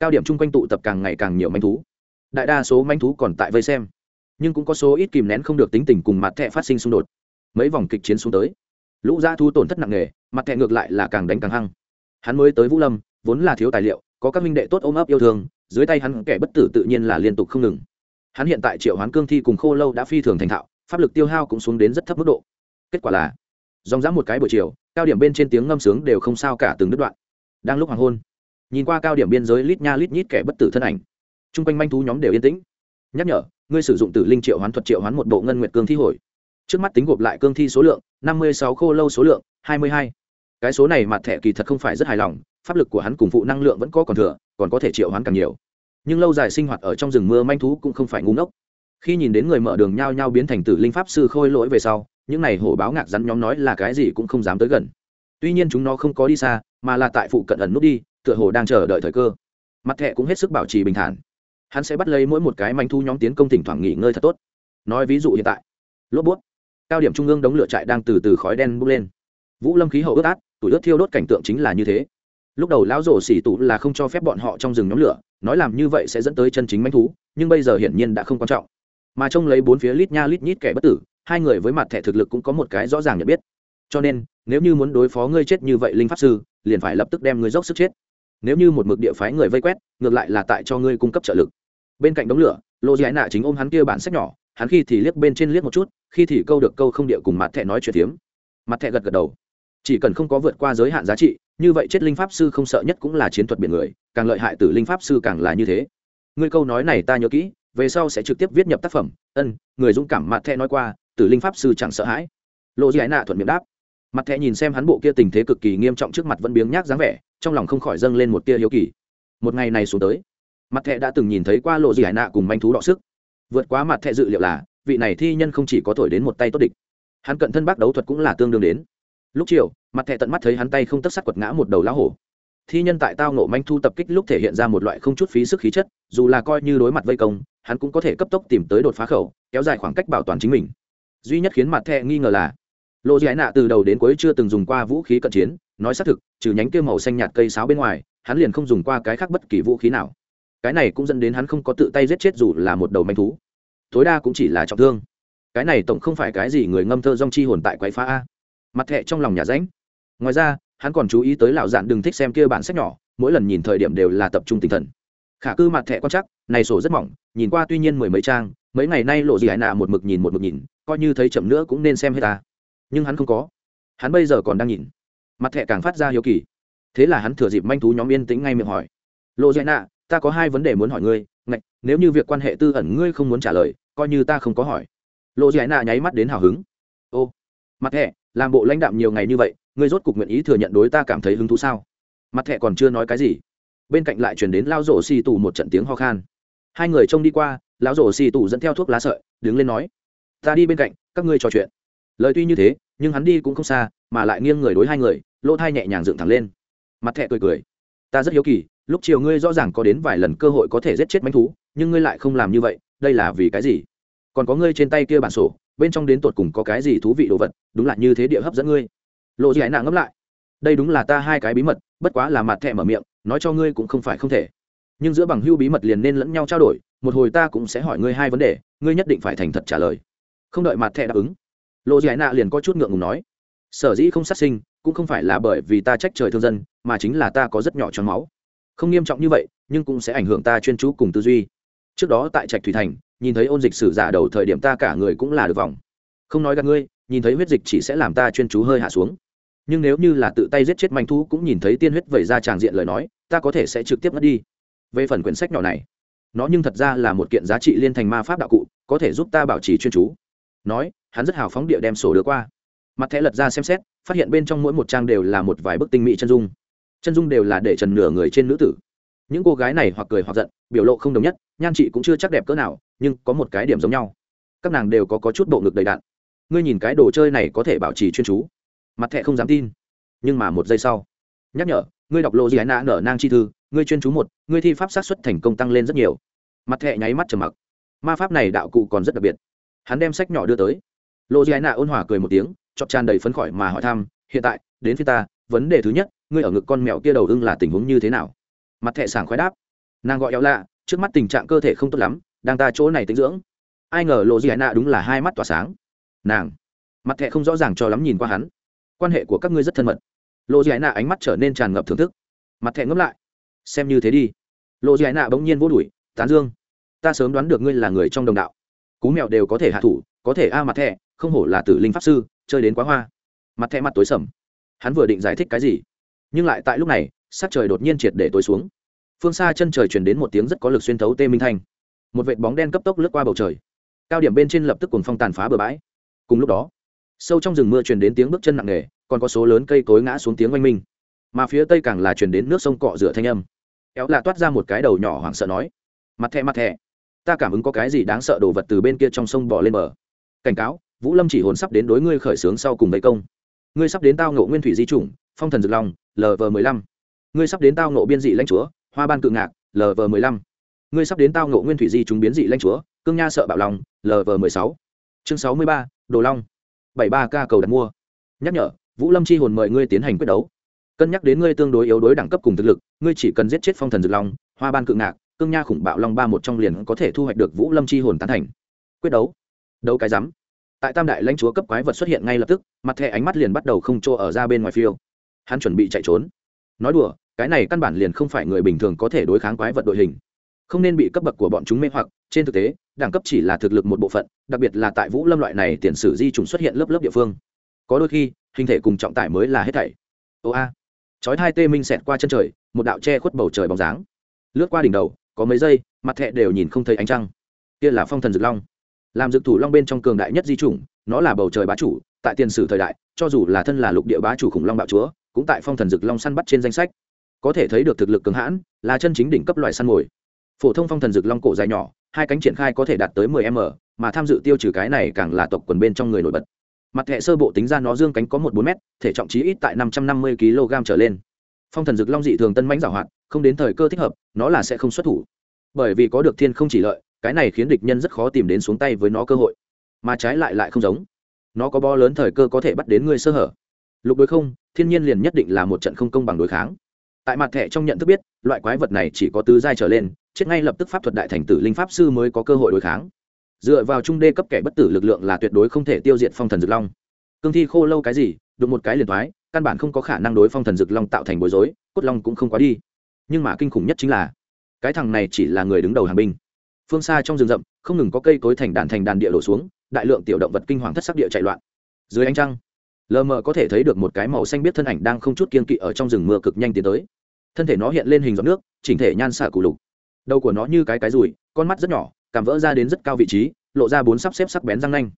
cao điểm chung quanh tụ tập càng ngày càng nhiều manh thú. Đại đa số manh thú còn tại vây xem, nhưng cũng có số ít kìm nén không được tính tình cùng mặt thẹ phát sinh xung đột. Mấy vòng kịch chiến xuống tới, lũ gia thu tổn thất nặng nề, mặt thẹ ngược lại là càng đánh càng hăng. Hắn mới tới vũ lâm, vốn là thiếu tài liệu, có các minh đệ tốt ôm ấp yêu thương, dưới tay hắn kẻ bất tử tự nhiên là liên tục không ngừng hắn hiện tại triệu hoán cương thi cùng khô lâu đã phi thường thành thạo, pháp lực tiêu hao cũng xuống đến rất thấp mức độ. Kết quả là, dòng dã một cái buổi chiều, cao điểm bên trên tiếng ngâm sướng đều không sao cả từng đứt đoạn. Đang lúc hoàng hôn, nhìn qua cao điểm biên giới lít nha lít nhít kẻ bất tử thân ảnh t r u n g quanh manh thú nhóm đều yên tĩnh. Nhắc nhở, ngươi sử dụng tử linh triệu hoán thuật triệu hoán một bộ ngân nguyệt cương thi hồi. Trước mắt tính gộp lại cương thi số lượng, năm mươi sáu khô lâu số lượng, hai mươi hai. Cái số này mặt thẻ kỳ thật không phải rất hài lòng, pháp lực của hắn cùng phụ năng lượng vẫn có còn thừa, còn có thể triệu hoán càng nhiều nhưng lâu dài sinh hoạt ở trong rừng mưa manh thú cũng không phải ngu ngốc. Khi nhìn đến người mở đường nhao nhao biến thành tử linh pháp sư khôi lỗi về sau, những này hổ báo ngạc rắn nhóm nói là cái gì cũng không dám tới gần. Tuy nhiên chúng nó không có đi xa, mà là tại phụ cận ẩn nút đi, tựa hồ đang chờ đợi thời cơ. Mặt thẹ cũng hết sức bảo trì bình thản. Hắn sẽ bắt lấy mỗi một cái manh thu nhóm tiến công thỉnh thoảng nghỉ ngơi thật tốt. Nói ví dụ hiện tại, lốp bút, cao điểm trung ương đống lửa trại đang từ từ khói đen bốc lên. Vũ lâm khí hậu ướt át, tuổi ướt thiêu đốt cảnh tượng chính là như thế lúc đầu lão rổ xỉ tụ là không cho phép bọn họ trong rừng nhóm lửa, nói làm như vậy sẽ dẫn tới chân chính manh thú, nhưng bây giờ hiển nhiên đã không quan trọng. Mà trông lấy bốn phía lít nha lít nhít kẻ bất tử, hai người với mặt thẻ thực lực cũng có một cái rõ ràng nhận biết. Cho nên, nếu như muốn đối phó ngươi chết như vậy linh pháp sư, liền phải lập tức đem ngươi dốc sức chết. Nếu như một mực địa phái người vây quét, ngược lại là tại cho ngươi cung cấp trợ lực. Bên cạnh đống lửa, lô dì nạ chính ôm hắn kia bản sách nhỏ, hắn khi thì liếc bên trên liếc một chút, khi thì câu được câu không địa cùng mặt thẻ nói chuyện tiếm mặt thẻ gật gật đầu. Chỉ cần không có vượt qua giới hạn giá trị như vậy chết linh pháp sư không sợ nhất cũng là chiến thuật biển người, càng lợi hại từ linh pháp sư càng là như thế. Ngươi câu nói này ta nhớ kỹ, về sau sẽ trực tiếp viết nhập tác phẩm. Ân, người dũng cảm mặt thẹ nói qua, tử linh pháp sư chẳng sợ hãi. Lộ giải nạ thuận miệng đáp. Mặt thẹ nhìn xem hắn bộ kia tình thế cực kỳ nghiêm trọng trước mặt vẫn biếng nhác dáng vẻ, trong lòng không khỏi dâng lên một tia hiếu kỳ. Một ngày này xuống tới mặt thẹ đã từng nhìn thấy qua lộ giải nạ cùng manh thú đọ sức. Vượt quá mặt thẹ dự liệu là, vị này thi nhân không chỉ có thổi đến một tay tốt địch, hắn cận thân bác đấu thuật cũng là tương đương đến. Lúc chiều mặt thẹ tận mắt thấy hắn tay không tất sắt quật ngã một đầu lão hổ. Thi nhân tại tao nộ manh thu tập kích lúc thể hiện ra một loại không chút phí sức khí chất, dù là coi như đối mặt vây công, hắn cũng có thể cấp tốc tìm tới đột phá khẩu, kéo dài khoảng cách bảo toàn chính mình. Duy nhất khiến mặt thẹ nghi ngờ là lộ giải nạ từ đầu đến cuối chưa từng dùng qua vũ khí cận chiến, nói xác thực, trừ nhánh kêu màu xanh nhạt cây sáo bên ngoài, hắn liền không dùng qua cái khác bất kỳ vũ khí nào. Cái này cũng dẫn đến hắn không có tự tay giết chết dù là một đầu manh thú. Tối đa cũng chỉ là trọng thương. Cái này tổng không phải cái gì người ngâm thơ dong chi hồn tại quái phá a. Mặt thẹ trong lòng nhà ránh ngoài ra, hắn còn chú ý tới lão dạn đừng thích xem kia bản sách nhỏ, mỗi lần nhìn thời điểm đều là tập trung tinh thần. Khả cư mặt thẻ quan chắc này sổ rất mỏng, nhìn qua tuy nhiên mười mấy trang, mấy ngày nay lộ gì hải nạ một mực nhìn một mực nhìn, coi như thấy chậm nữa cũng nên xem hết ta. Nhưng hắn không có. Hắn bây giờ còn đang nhìn. Mặt thẻ càng phát ra hiếu kỳ. Thế là hắn thừa dịp manh thú nhóm yên tĩnh ngay miệng hỏi. Lộ dạy nạ, ta có hai vấn đề muốn hỏi ngươi, ngạch, nếu như việc quan hệ tư ẩn ngươi không muốn trả lời, coi như ta không có hỏi. Lộ dạy nạ nháy mắt đến hào hứng. Ô, mặt thẻ, làm bộ lãnh đạm nhiều ngày như vậy ngươi rốt cục nguyện ý thừa nhận đối ta cảm thấy hứng thú sao? Mặt thẹ còn chưa nói cái gì, bên cạnh lại chuyển đến lao rổ xì tù một trận tiếng ho khan. Hai người trông đi qua, lão rổ xì tù dẫn theo thuốc lá sợi, đứng lên nói, ta đi bên cạnh, các ngươi trò chuyện. Lời tuy như thế, nhưng hắn đi cũng không xa, mà lại nghiêng người đối hai người, lỗ thai nhẹ nhàng dựng thẳng lên. Mặt thẹ cười cười, ta rất hiếu kỳ, lúc chiều ngươi rõ ràng có đến vài lần cơ hội có thể giết chết mánh thú, nhưng ngươi lại không làm như vậy, đây là vì cái gì? Còn có ngươi trên tay kia bản sổ, bên trong đến tột cùng có cái gì thú vị đồ vật, đúng là như thế địa hấp dẫn ngươi lộ gì hãy nạ ngẫm lại. Đây đúng là ta hai cái bí mật, bất quá là mặt thẹ mở miệng, nói cho ngươi cũng không phải không thể. Nhưng giữa bằng hưu bí mật liền nên lẫn nhau trao đổi, một hồi ta cũng sẽ hỏi ngươi hai vấn đề, ngươi nhất định phải thành thật trả lời. Không đợi mặt thẹ đáp ứng, lộ dị nạ liền có chút ngượng ngùng nói, sở dĩ không sát sinh, cũng không phải là bởi vì ta trách trời thương dân, mà chính là ta có rất nhỏ tròn máu. Không nghiêm trọng như vậy, nhưng cũng sẽ ảnh hưởng ta chuyên chú cùng tư duy. Trước đó tại trạch thủy thành, nhìn thấy ôn dịch sử giả đầu thời điểm ta cả người cũng là được vòng. Không nói gặp ngươi nhìn thấy huyết dịch chỉ sẽ làm ta chuyên chú hơi hạ xuống. Nhưng nếu như là tự tay giết chết manh thú cũng nhìn thấy tiên huyết vẩy ra tràng diện lời nói ta có thể sẽ trực tiếp mất đi. Về phần quyển sách nhỏ này nó nhưng thật ra là một kiện giá trị liên thành ma pháp đạo cụ có thể giúp ta bảo trì chuyên chú. Nói hắn rất hào phóng địa đem sổ đưa qua. Mặt thẻ lật ra xem xét phát hiện bên trong mỗi một trang đều là một vài bức tinh mỹ chân dung. Chân dung đều là để trần nửa người trên nữ tử. Những cô gái này hoặc cười hoặc giận biểu lộ không đồng nhất nhan chị cũng chưa chắc đẹp cỡ nào nhưng có một cái điểm giống nhau. Các nàng đều có, có chút bộ ngực đầy đạn ngươi nhìn cái đồ chơi này có thể bảo trì chuyên chú. Mặt thẹ không dám tin. Nhưng mà một giây sau, nhắc nhở, ngươi đọc lộ gì nạ nở nang chi thư, ngươi chuyên chú một, ngươi thi pháp sát xuất thành công tăng lên rất nhiều. Mặt thẹ nháy mắt trầm mặc. Ma pháp này đạo cụ còn rất đặc biệt. Hắn đem sách nhỏ đưa tới. Lộ gì nạ ôn hòa cười một tiếng, chọc tràn đầy phấn khỏi mà hỏi thăm, hiện tại, đến phía ta, vấn đề thứ nhất, ngươi ở ngực con mèo kia đầu ưng là tình huống như thế nào? Mặt thẹ sảng khoái đáp, nàng gọi éo lạ, trước mắt tình trạng cơ thể không tốt lắm, đang ta chỗ này tĩnh dưỡng. Ai ngờ lộ gì nạ đúng là hai mắt tỏa sáng nàng mặt thẹ không rõ ràng cho lắm nhìn qua hắn quan hệ của các ngươi rất thân mật lộ giải nạ ánh mắt trở nên tràn ngập thưởng thức mặt thẹ ngẫm lại xem như thế đi lộ giải nạ bỗng nhiên vô đuổi, tán dương ta sớm đoán được ngươi là người trong đồng đạo cú mèo đều có thể hạ thủ có thể a à, mặt thẹ không hổ là tử linh pháp sư chơi đến quá hoa mặt thẹ mặt tối sầm hắn vừa định giải thích cái gì nhưng lại tại lúc này sát trời đột nhiên triệt để tối xuống phương xa chân trời chuyển đến một tiếng rất có lực xuyên thấu tê minh thanh một vệt bóng đen cấp tốc lướt qua bầu trời cao điểm bên trên lập tức cùng phong tàn phá bờ bãi cùng lúc đó, sâu trong rừng mưa truyền đến tiếng bước chân nặng nề, còn có số lớn cây cối ngã xuống tiếng oanh minh. Mà phía tây càng là truyền đến nước sông cọ rửa thanh âm. Éo là toát ra một cái đầu nhỏ hoảng sợ nói, mặt thẹ mặt thẹ ta cảm ứng có cái gì đáng sợ đồ vật từ bên kia trong sông bò lên bờ. Cảnh cáo, vũ lâm chỉ hồn sắp đến đối ngươi khởi xướng sau cùng vây công. Ngươi sắp đến tao ngộ nguyên thủy di chủng, phong thần dược long lv m ộ ngươi sắp đến tao ngộ biên dị lãnh chúa, hoa ban cự ngạc lv m ộ ngươi sắp đến tao ngộ nguyên thủy di chúng biến dị lãnh chúa, cương nha sợ bạo lòng lv m ộ sáu. Chương sáu mươi ba đồ long. Bảy ba k cầu đặt mua. Nhắc nhở, vũ lâm chi hồn mời ngươi tiến hành quyết đấu. Cân nhắc đến ngươi tương đối yếu đối đẳng cấp cùng thực lực, ngươi chỉ cần giết chết phong thần dược long, hoa ban cự ngạc, cương nha khủng bạo long ba một trong liền có thể thu hoạch được vũ lâm chi hồn tán thành. Quyết đấu. Đấu cái rắm. Tại tam đại lãnh chúa cấp quái vật xuất hiện ngay lập tức, mặt thẻ ánh mắt liền bắt đầu không trô ở ra bên ngoài phiêu. Hắn chuẩn bị chạy trốn. Nói đùa, cái này căn bản liền không phải người bình thường có thể đối kháng quái vật đội hình. Không nên bị cấp bậc của bọn chúng mê hoặc, trên thực tế đẳng cấp chỉ là thực lực một bộ phận, đặc biệt là tại vũ lâm loại này tiền sử di trùng xuất hiện lớp lớp địa phương. Có đôi khi, hình thể cùng trọng tải mới là hết thảy. Ô a, chói hai tê minh xẹt qua chân trời, một đạo che khuất bầu trời bóng dáng. Lướt qua đỉnh đầu, có mấy giây, mặt thẹ đều nhìn không thấy ánh trăng. Kia là phong thần dực long. Làm dực thủ long bên trong cường đại nhất di chủng nó là bầu trời bá chủ, tại tiền sử thời đại, cho dù là thân là lục địa bá chủ khủng long bạo chúa, cũng tại phong thần dực long săn bắt trên danh sách. Có thể thấy được thực lực cường hãn, là chân chính đỉnh cấp loại săn mồi. Phổ thông phong thần dực long cổ dài nhỏ hai cánh triển khai có thể đạt tới 10 m, mà tham dự tiêu trừ cái này càng là tộc quần bên trong người nổi bật. Mặt hệ sơ bộ tính ra nó dương cánh có một bốn m, thể trọng chí ít tại năm trăm năm mươi kg trở lên. Phong thần dực long dị thường tân mãnh giàu hoạt, không đến thời cơ thích hợp, nó là sẽ không xuất thủ. Bởi vì có được thiên không chỉ lợi, cái này khiến địch nhân rất khó tìm đến xuống tay với nó cơ hội. Mà trái lại lại không giống. Nó có bo lớn thời cơ có thể bắt đến người sơ hở. Lục đối không, thiên nhiên liền nhất định là một trận không công bằng đối kháng. Tại mặt thẻ trong nhận thức biết, loại quái vật này chỉ có tứ giai trở lên chết ngay lập tức pháp thuật đại thành tử linh pháp sư mới có cơ hội đối kháng. Dựa vào trung đê cấp kẻ bất tử lực lượng là tuyệt đối không thể tiêu diệt phong thần dực long. Cương thi khô lâu cái gì, đụng một cái liền thoái, căn bản không có khả năng đối phong thần dực long tạo thành bối rối, cốt long cũng không quá đi. Nhưng mà kinh khủng nhất chính là, cái thằng này chỉ là người đứng đầu hàng binh. Phương xa trong rừng rậm, không ngừng có cây cối thành đàn thành đàn địa đổ xuống, đại lượng tiểu động vật kinh hoàng thất sắc địa chạy loạn. Dưới ánh trăng, lờ mờ có thể thấy được một cái màu xanh biết thân ảnh đang không chút kiên kỵ ở trong rừng mưa cực nhanh tiến tới. Thân thể nó hiện lên hình giọt nước, chỉnh thể nhan xạ cụ lục đầu của nó như cái cái rùi, con mắt rất nhỏ, cảm vỡ ra đến rất cao vị trí, lộ ra bốn sắp xếp sắc bén răng nanh.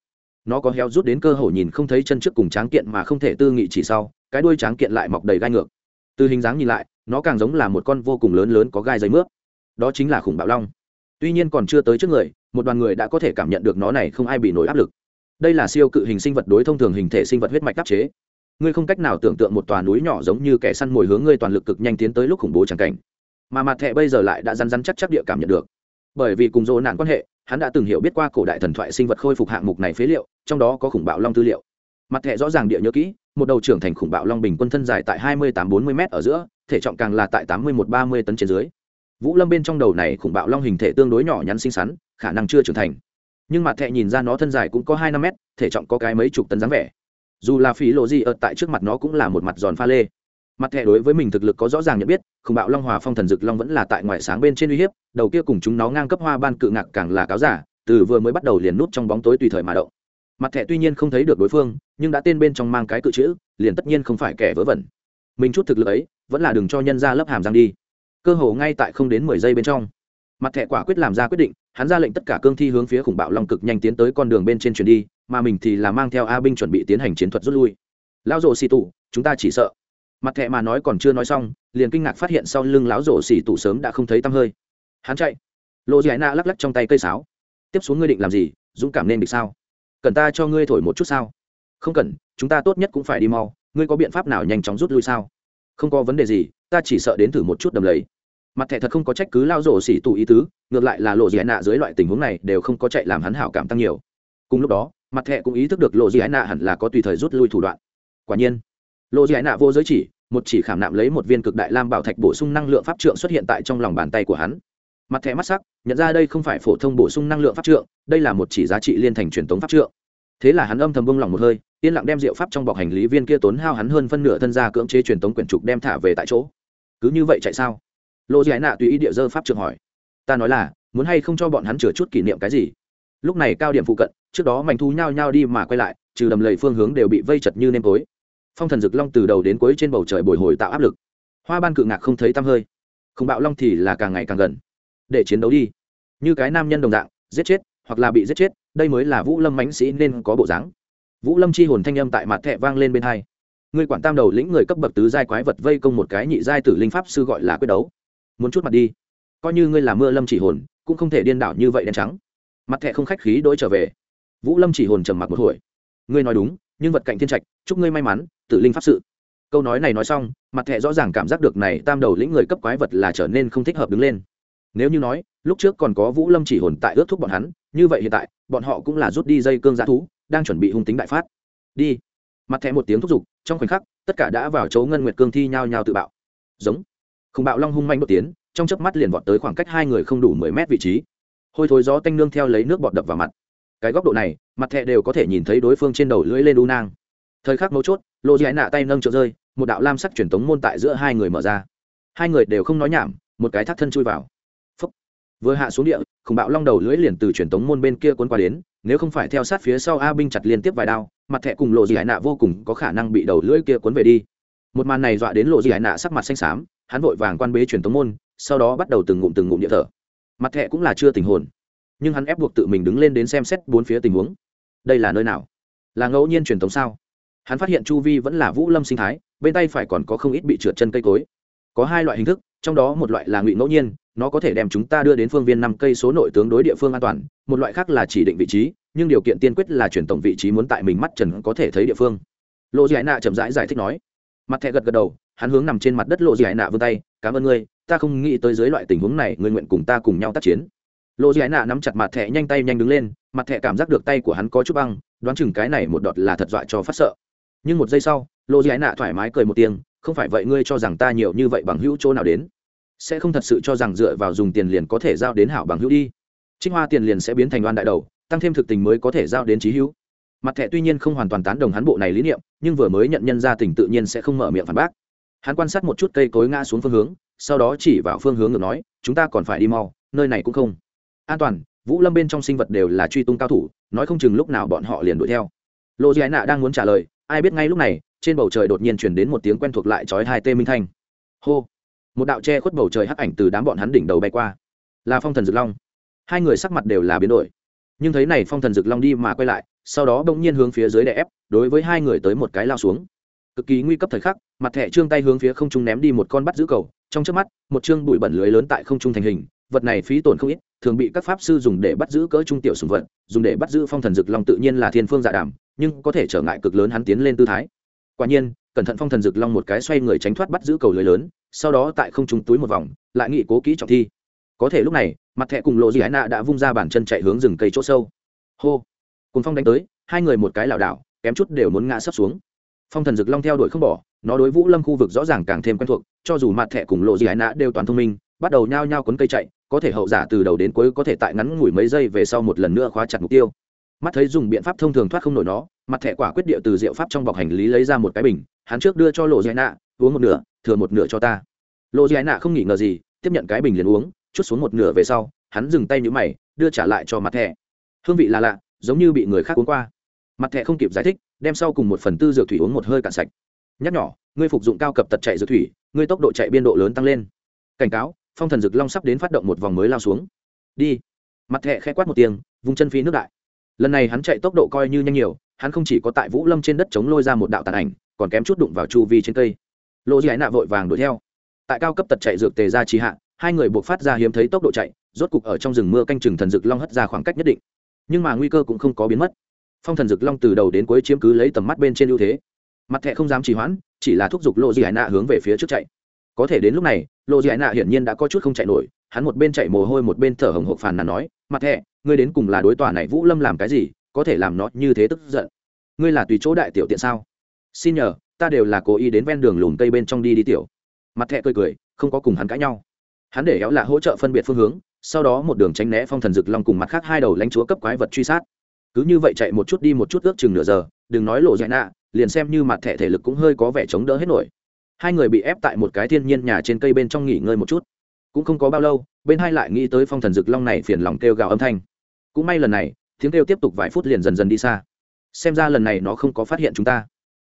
Nó có heo rút đến cơ hồ nhìn không thấy chân trước cùng tráng kiện mà không thể tư nghị chỉ sau, cái đuôi tráng kiện lại mọc đầy gai ngược. Từ hình dáng nhìn lại, nó càng giống là một con vô cùng lớn lớn có gai dây mướp. Đó chính là khủng bạo long. Tuy nhiên còn chưa tới trước người, một đoàn người đã có thể cảm nhận được nó này không ai bị nổi áp lực. Đây là siêu cự hình sinh vật đối thông thường hình thể sinh vật huyết mạch đắc chế. Ngươi không cách nào tưởng tượng một tòa núi nhỏ giống như kẻ săn mồi hướng ngươi toàn lực cực nhanh tiến tới lúc khủng bố chẳng cảnh mà mặt thẻ bây giờ lại đã rắn rắn chắc chắc địa cảm nhận được. Bởi vì cùng dỗ nạn quan hệ, hắn đã từng hiểu biết qua cổ đại thần thoại sinh vật khôi phục hạng mục này phế liệu, trong đó có khủng bạo long tư liệu. Mặt thẻ rõ ràng địa nhớ kỹ, một đầu trưởng thành khủng bạo long bình quân thân dài tại hai mươi tám bốn mươi m ở giữa, thể trọng càng là tại tám mươi một ba mươi tấn trên dưới. Vũ lâm bên trong đầu này khủng bạo long hình thể tương đối nhỏ nhắn xinh xắn, khả năng chưa trưởng thành. Nhưng mặt thẹ nhìn ra nó thân dài cũng có hai năm mét, thể trọng có cái mấy chục tấn dáng vẻ. Dù là phí lộ gì ở tại trước mặt nó cũng là một mặt giòn pha lê mặt thẻ đối với mình thực lực có rõ ràng nhận biết, khủng bạo long hòa phong thần dực long vẫn là tại ngoại sáng bên trên uy hiếp, đầu kia cùng chúng nó ngang cấp hoa ban cự ngạc càng là cáo giả, từ vừa mới bắt đầu liền nút trong bóng tối tùy thời mà động. Mặt thẻ tuy nhiên không thấy được đối phương, nhưng đã tên bên trong mang cái cự chữ, liền tất nhiên không phải kẻ vớ vẩn. Mình chút thực lực ấy, vẫn là đừng cho nhân ra lấp hàm răng đi. Cơ hồ ngay tại không đến mười giây bên trong, mặt thẻ quả quyết làm ra quyết định, hắn ra lệnh tất cả cương thi hướng phía khủng bạo long cực nhanh tiến tới con đường bên trên chuyển đi, mà mình thì là mang theo a binh chuẩn bị tiến hành chiến thuật rút lui. Lao rộ xì tụ, chúng ta chỉ sợ mặt thẹ mà nói còn chưa nói xong, liền kinh ngạc phát hiện sau lưng lão rổ xỉ tủ sớm đã không thấy tăm hơi. Hắn chạy. Lộ giải nạ lắc lắc trong tay cây sáo. Tiếp xuống ngươi định làm gì, dũng cảm nên địch sao? Cần ta cho ngươi thổi một chút sao? Không cần, chúng ta tốt nhất cũng phải đi mau, ngươi có biện pháp nào nhanh chóng rút lui sao? Không có vấn đề gì, ta chỉ sợ đến thử một chút đầm lấy mặt thẻ thật không có trách cứ lao rổ xỉ tù ý tứ, ngược lại là lộ ái nạ dưới loại tình huống này đều không có chạy làm hắn hảo cảm tăng nhiều. Cùng lúc đó, mặt thẻ cũng ý thức được lộ ái nạ hẳn là có tùy thời rút lui thủ đoạn. Quả nhiên lộ ái nạ vô giới chỉ một chỉ khảm nạm lấy một viên cực đại lam bảo thạch bổ sung năng lượng pháp trượng xuất hiện tại trong lòng bàn tay của hắn. Mặt thẻ mắt sắc, nhận ra đây không phải phổ thông bổ sung năng lượng pháp trượng, đây là một chỉ giá trị liên thành truyền thống pháp trượng. Thế là hắn âm thầm bông lòng một hơi, yên lặng đem rượu pháp trong bọc hành lý viên kia tốn hao hắn hơn phân nửa thân gia cưỡng chế truyền thống quyển trục đem thả về tại chỗ. Cứ như vậy chạy sao? Lộ giải nạ tùy ý địa dơ pháp trượng hỏi. Ta nói là, muốn hay không cho bọn hắn chừa chút kỷ niệm cái gì? Lúc này cao điểm phụ cận, trước đó mảnh thu nhao nhao đi mà quay lại, trừ đầm lầy phương hướng đều bị vây chật như nêm tối phong thần dực long từ đầu đến cuối trên bầu trời bồi hồi tạo áp lực. Hoa ban cự ngạc không thấy tăm hơi. Không bạo long thì là càng ngày càng gần. Để chiến đấu đi. Như cái nam nhân đồng dạng, giết chết, hoặc là bị giết chết, đây mới là vũ lâm mãnh sĩ nên có bộ dáng. Vũ lâm chi hồn thanh âm tại mặt thẹ vang lên bên hai. Người quản tam đầu lĩnh người cấp bậc tứ giai quái vật vây công một cái nhị giai tử linh pháp sư gọi là quyết đấu. Muốn chút mặt đi. Coi như ngươi là mưa lâm chỉ hồn, cũng không thể điên đảo như vậy đen trắng. Mặt thẹ không khách khí đỗi trở về. Vũ lâm chỉ hồn trầm mặc một hồi. Ngươi nói đúng, nhưng vật cạnh thiên trạch, chúc ngươi may mắn Tự linh pháp sự. Câu nói này nói xong, mặt thẹ rõ ràng cảm giác được này tam đầu lĩnh người cấp quái vật là trở nên không thích hợp đứng lên. Nếu như nói, lúc trước còn có vũ lâm chỉ hồn tại ước thúc bọn hắn, như vậy hiện tại, bọn họ cũng là rút đi dây cương g thú, đang chuẩn bị hung tính đại phát. Đi. Mặt thẹ một tiếng thúc giục, trong khoảnh khắc, tất cả đã vào chỗ ngân nguyệt cương thi nhao nhao tự bạo. Giống. Không bạo long hung manh đột tiến, trong chớp mắt liền vọt tới khoảng cách hai người không đủ mười mét vị trí. Hôi thối gió tanh nương theo lấy nước bọt đập vào mặt. Cái góc độ này, mặt thẹ đều có thể nhìn thấy đối phương trên đầu lưỡi lên đu nang. Thời khắc mấu chốt lộ dì nạ tay nâng trợ rơi, một đạo lam sắc truyền tống môn tại giữa hai người mở ra. Hai người đều không nói nhảm, một cái thắt thân chui vào. Phúc. vừa hạ xuống địa, khủng bạo long đầu lưỡi liền từ truyền tống môn bên kia cuốn qua đến, nếu không phải theo sát phía sau a binh chặt liên tiếp vài đao, mặt thẹ cùng lộ dì nạ vô cùng có khả năng bị đầu lưỡi kia cuốn về đi. Một màn này dọa đến lộ dì nạ sắc mặt xanh xám, hắn vội vàng quan bế truyền tống môn, sau đó bắt đầu từng ngụm từng ngụm địa thở. Mặt thẹ cũng là chưa tình hồn, nhưng hắn ép buộc tự mình đứng lên đến xem xét bốn phía tình huống. Đây là nơi nào? Là ngẫu nhiên truyền thống sao? Hắn phát hiện chu vi vẫn là vũ lâm sinh thái, bên tay phải còn có không ít bị trượt chân cây cối. Có hai loại hình thức, trong đó một loại là ngụy ngẫu nhiên, nó có thể đem chúng ta đưa đến phương viên năm cây số nội tướng đối địa phương an toàn, một loại khác là chỉ định vị trí, nhưng điều kiện tiên quyết là chuyển tổng vị trí muốn tại mình mắt trần có thể thấy địa phương. Lộ dị nạ chậm rãi giải thích nói. Mặt thẹ gật gật đầu, hắn hướng nằm trên mặt đất lộ dị nạ vươn tay, cảm ơn ngươi, ta không nghĩ tới dưới loại tình huống này ngươi nguyện cùng ta cùng nhau tác chiến. Lộ dị nạ nắm chặt mặt thẹ nhanh tay nhanh đứng lên, mặt thẹ cảm giác được tay của hắn có chút băng, đoán chừng cái này một đọt là thật dọa cho phát sợ nhưng một giây sau lộ giải nạ thoải mái cười một tiếng, không phải vậy ngươi cho rằng ta nhiều như vậy bằng hữu chỗ nào đến? Sẽ không thật sự cho rằng dựa vào dùng tiền liền có thể giao đến hảo bằng hữu đi. Trinh hoa tiền liền sẽ biến thành đoan đại đầu, tăng thêm thực tình mới có thể giao đến trí hữu. Mặt thẻ tuy nhiên không hoàn toàn tán đồng hắn bộ này lý niệm, nhưng vừa mới nhận nhân ra tình tự nhiên sẽ không mở miệng phản bác. Hắn quan sát một chút cây cối ngã xuống phương hướng, sau đó chỉ vào phương hướng ngược nói, chúng ta còn phải đi mau, nơi này cũng không an toàn, vũ lâm bên trong sinh vật đều là truy tung cao thủ, nói không chừng lúc nào bọn họ liền đuổi theo. Lộ giải nạ đang muốn trả lời ai biết ngay lúc này, trên bầu trời đột nhiên chuyển đến một tiếng quen thuộc lại trói hai tê minh thanh. Hô! Một đạo che khuất bầu trời hắc ảnh từ đám bọn hắn đỉnh đầu bay qua. Là phong thần dực long. Hai người sắc mặt đều là biến đổi. Nhưng thấy này phong thần dực long đi mà quay lại, sau đó bỗng nhiên hướng phía dưới đè ép, đối với hai người tới một cái lao xuống. Cực kỳ nguy cấp thời khắc, mặt thẻ trương tay hướng phía không trung ném đi một con bắt giữ cầu. Trong trước mắt, một chương bụi bẩn lưới lớn tại không trung thành hình, vật này phí tổn không ít, thường bị các pháp sư dùng để bắt giữ cỡ trung tiểu sùng vật, dùng để bắt giữ phong thần dực long tự nhiên là thiên phương dạ đàm nhưng có thể trở ngại cực lớn hắn tiến lên tư thái. Quả nhiên, cẩn thận phong thần dược long một cái xoay người tránh thoát bắt giữ cầu lưới lớn, sau đó tại không trung túi một vòng, lại nghị cố kỹ trọng thi. Có thể lúc này, mặt thẹ cùng lộ dị ái nạ đã vung ra bàn chân chạy hướng rừng cây chỗ sâu. Hô! Cùng phong đánh tới, hai người một cái lảo đảo, kém chút đều muốn ngã sấp xuống. Phong thần dược long theo đuổi không bỏ, nó đối vũ lâm khu vực rõ ràng càng thêm quen thuộc, cho dù mặt thẹ cùng lộ dị ái nạ đều toàn thông minh, bắt đầu nhao nhao cuốn cây chạy, có thể hậu giả từ đầu đến cuối có thể tại ngắn ngủi mấy giây về sau một lần nữa khóa chặt mục tiêu mắt thấy dùng biện pháp thông thường thoát không nổi nó, mặt thẻ quả quyết địa từ diệu pháp trong bọc hành lý lấy ra một cái bình, hắn trước đưa cho lộ dạy nạ, uống một nửa, thừa một nửa cho ta. Lộ dạy nạ không nghĩ ngờ gì, tiếp nhận cái bình liền uống, chút xuống một nửa về sau, hắn dừng tay nhũ mày, đưa trả lại cho mặt thẻ. Hương vị là lạ, giống như bị người khác uống qua. Mặt thẻ không kịp giải thích, đem sau cùng một phần tư dược thủy uống một hơi cạn sạch. Nhắc nhỏ ngươi phục dụng cao cập tật chạy dược thủy, ngươi tốc độ chạy biên độ lớn tăng lên. Cảnh cáo, phong thần dực long sắp đến phát động một vòng mới lao xuống. Đi. Mặt thẻ khẽ quát một tiếng, vùng chân phi nước đại lần này hắn chạy tốc độ coi như nhanh nhiều, hắn không chỉ có tại vũ lâm trên đất chống lôi ra một đạo tàn ảnh, còn kém chút đụng vào chu vi trên cây. Lộ dị nạ vội vàng đuổi theo. Tại cao cấp tật chạy dược tề ra trì hạ, hai người buộc phát ra hiếm thấy tốc độ chạy, rốt cục ở trong rừng mưa canh chừng thần dực long hất ra khoảng cách nhất định. Nhưng mà nguy cơ cũng không có biến mất. Phong thần dực long từ đầu đến cuối chiếm cứ lấy tầm mắt bên trên ưu thế. Mặt thẹ không dám trì hoãn, chỉ là thúc giục lộ dị hải nạ hướng về phía trước chạy. Có thể đến lúc này lộ dị hải nạ hiển nhiên đã có chút không chạy nổi, hắn một bên chạy mồ hôi một bên thở hồng hộc phàn nàn nói, mặt thẹ ngươi đến cùng là đối tòa này vũ lâm làm cái gì, có thể làm nó như thế tức giận? Ngươi là tùy chỗ đại tiểu tiện sao? Xin nhờ, ta đều là cố ý đến ven đường lùn cây bên trong đi đi tiểu. Mặt thẹ cười cười, không có cùng hắn cãi nhau. Hắn để éo là hỗ trợ phân biệt phương hướng, sau đó một đường tránh né phong thần rực long cùng mặt khác hai đầu lãnh chúa cấp quái vật truy sát. Cứ như vậy chạy một chút đi một chút ước chừng nửa giờ, đừng nói lộ dạy nạ, liền xem như mặt thẻ thể lực cũng hơi có vẻ chống đỡ hết nổi. Hai người bị ép tại một cái thiên nhiên nhà trên cây bên trong nghỉ ngơi một chút. Cũng không có bao lâu, bên hai lại nghĩ tới phong thần rực long này phiền lòng kêu gào âm thanh cũng may lần này, tiếng kêu tiếp tục vài phút liền dần dần đi xa. Xem ra lần này nó không có phát hiện chúng ta.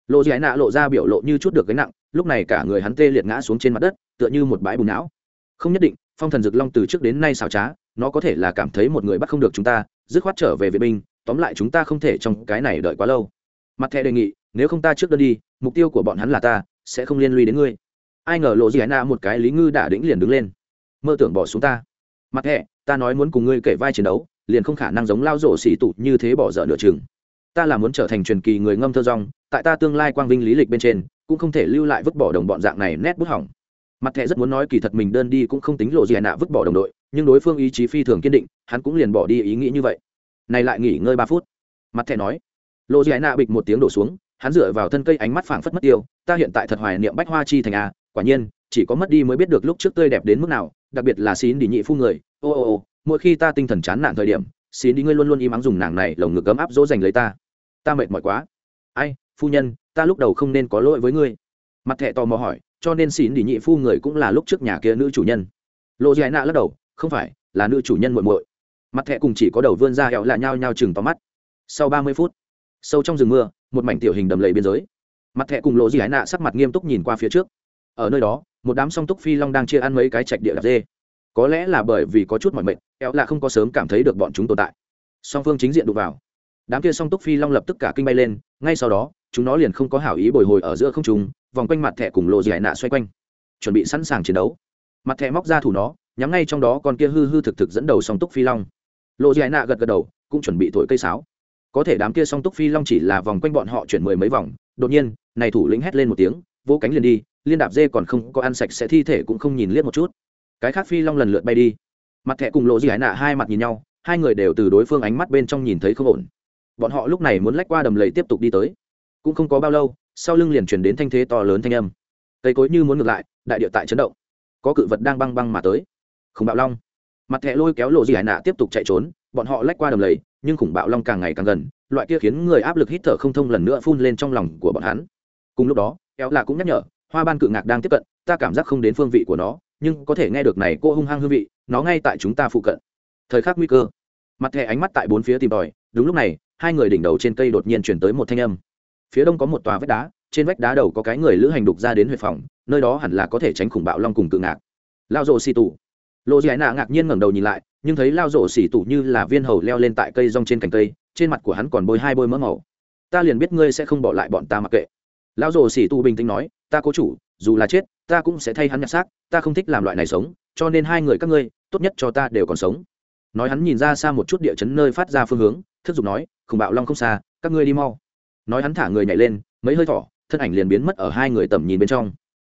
Lộ dị nạ lộ ra biểu lộ như chút được gánh nặng, lúc này cả người hắn tê liệt ngã xuống trên mặt đất, tựa như một bãi bùn não. Không nhất định, phong thần dực long từ trước đến nay xảo trá, nó có thể là cảm thấy một người bắt không được chúng ta, dứt khoát trở về vệ binh, tóm lại chúng ta không thể trong cái này đợi quá lâu. Mặt thẻ đề nghị, nếu không ta trước đơn đi, mục tiêu của bọn hắn là ta, sẽ không liên lụy đến ngươi. Ai ngờ lộ dị nạ một cái lý ngư đả đĩnh liền đứng lên. Mơ tưởng bỏ xuống ta. Mặt thẻ, ta nói muốn cùng ngươi kể vai chiến đấu liền không khả năng giống lao rổ xỉ tụ như thế bỏ dở nửa chừng. Ta là muốn trở thành truyền kỳ người ngâm thơ rong, tại ta tương lai quang vinh lý lịch bên trên, cũng không thể lưu lại vứt bỏ đồng bọn dạng này nét bút hỏng. Mặt thẻ rất muốn nói kỳ thật mình đơn đi cũng không tính lộ gì nạ vứt bỏ đồng đội, nhưng đối phương ý chí phi thường kiên định, hắn cũng liền bỏ đi ý nghĩ như vậy. Này lại nghỉ ngơi ba phút. Mặt thẻ nói. Lộ gì nạ bịch một tiếng đổ xuống, hắn dựa vào thân cây ánh mắt phảng phất mất tiêu, ta hiện tại thật hoài niệm bách hoa chi thành a quả nhiên, chỉ có mất đi mới biết được lúc trước tươi đẹp đến mức nào, đặc biệt là xín đi nhị phu người. Ô ô ô mỗi khi ta tinh thần chán nản thời điểm, xin đi, ngươi luôn luôn im ắng dùng nàng này lồng ngực ấm áp dỗ dành lấy ta. Ta mệt mỏi quá. Ai, phu nhân, ta lúc đầu không nên có lỗi với ngươi. Mặt thẹ tò mò hỏi, cho nên xin đi, nhị phu người cũng là lúc trước nhà kia nữ chủ nhân. Lộ dài nạ lắc đầu, không phải, là nữ chủ nhân muội muội. Mặt thẹ cùng chỉ có đầu vươn ra hẹo là nhao nhao chừng tóm mắt. Sau ba mươi phút, sâu trong rừng mưa, một mảnh tiểu hình đầm lầy biên giới. Mặt thẹ cùng lộ dị ái nạ sắc mặt nghiêm túc nhìn qua phía trước. Ở nơi đó, một đám song túc phi long đang chia ăn mấy cái chạch địa đạp dê có lẽ là bởi vì có chút mọi mệnh éo là không có sớm cảm thấy được bọn chúng tồn tại. Song phương chính diện đụng vào. Đám kia song túc phi long lập tức cả kinh bay lên, ngay sau đó, chúng nó liền không có hảo ý bồi hồi ở giữa không trùng vòng quanh mặt thẻ cùng lộ dẻ nạ xoay quanh. Chuẩn bị sẵn sàng chiến đấu. Mặt thẻ móc ra thủ nó, nhắm ngay trong đó con kia hư hư thực thực dẫn đầu song túc phi long. Lộ dẻ nạ gật gật đầu, cũng chuẩn bị thổi cây sáo. Có thể đám kia song túc phi long chỉ là vòng quanh bọn họ chuyển mười mấy vòng, đột nhiên, này thủ lĩnh hét lên một tiếng, vỗ cánh liền đi, liên đạp dê còn không có ăn sạch sẽ thi thể cũng không nhìn liếc một chút cái khác phi long lần lượt bay đi. Mặt thẹ cùng lộ dị hải nạ hai mặt nhìn nhau, hai người đều từ đối phương ánh mắt bên trong nhìn thấy không ổn. Bọn họ lúc này muốn lách qua đầm lầy tiếp tục đi tới. Cũng không có bao lâu, sau lưng liền chuyển đến thanh thế to lớn thanh âm. Cây cối như muốn ngược lại, đại địa tại chấn động. Có cự vật đang băng băng mà tới. Khủng bạo long. Mặt thẹ lôi kéo lộ dị hải nạ tiếp tục chạy trốn, bọn họ lách qua đầm lầy, nhưng khủng bạo long càng ngày càng gần, loại kia khiến người áp lực hít thở không thông lần nữa phun lên trong lòng của bọn hắn. Cùng lúc đó, kéo là cũng nhắc nhở hoa ban cự ngạc đang tiếp cận, ta cảm giác không đến phương vị của nó, nhưng có thể nghe được này cô hung hăng hương vị, nó ngay tại chúng ta phụ cận. Thời khắc nguy cơ, mặt thẻ ánh mắt tại bốn phía tìm tòi, đúng lúc này, hai người đỉnh đầu trên cây đột nhiên chuyển tới một thanh âm. Phía đông có một tòa vách đá, trên vách đá đầu có cái người lữ hành đục ra đến huyệt phòng, nơi đó hẳn là có thể tránh khủng bạo long cùng cự ngạc. Lao rộ xì tù. Lộ dì nạ ngạc nhiên ngẩng đầu nhìn lại, nhưng thấy lao rộ xì tù như là viên hầu leo lên tại cây rong trên cành cây, trên mặt của hắn còn bôi hai bôi mỡ màu. Ta liền biết ngươi sẽ không bỏ lại bọn ta mặc kệ lão rồ xỉ tu bình tĩnh nói, ta cố chủ, dù là chết, ta cũng sẽ thay hắn nhặt xác, ta không thích làm loại này sống, cho nên hai người các ngươi, tốt nhất cho ta đều còn sống. Nói hắn nhìn ra xa một chút địa chấn nơi phát ra phương hướng, thức dục nói, khủng bạo long không xa, các ngươi đi mau. Nói hắn thả người nhảy lên, mấy hơi thỏ thân ảnh liền biến mất ở hai người tầm nhìn bên trong.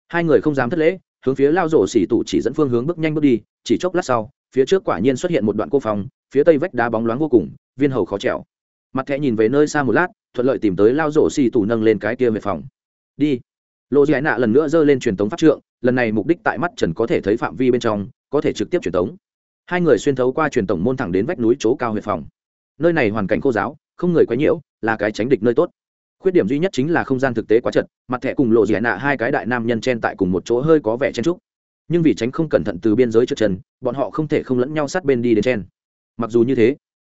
Hai người không dám thất lễ, hướng phía lao rổ xỉ tụ chỉ dẫn phương hướng bước nhanh bước đi, chỉ chốc lát sau, phía trước quả nhiên xuất hiện một đoạn cô phòng, phía tây vách đá bóng loáng vô cùng, viên hầu khó trèo. Mặt thẹ nhìn về nơi xa một lát thuận lợi tìm tới lao rổ xì tủ nâng lên cái kia về phòng. Đi. Lộ dị nạ lần nữa giơ lên truyền tống pháp trượng, lần này mục đích tại mắt trần có thể thấy phạm vi bên trong, có thể trực tiếp truyền tống. Hai người xuyên thấu qua truyền tổng môn thẳng đến vách núi chỗ cao huyệt phòng. Nơi này hoàn cảnh khô giáo, không người quấy nhiễu, là cái tránh địch nơi tốt. Khuyết điểm duy nhất chính là không gian thực tế quá chật, mặt thẻ cùng lộ dị nạ hai cái đại nam nhân chen tại cùng một chỗ hơi có vẻ chen trúc nhưng vì tránh không cẩn thận từ biên giới trượt chân, bọn họ không thể không lẫn nhau sát bên đi đến chen. Mặc dù như thế,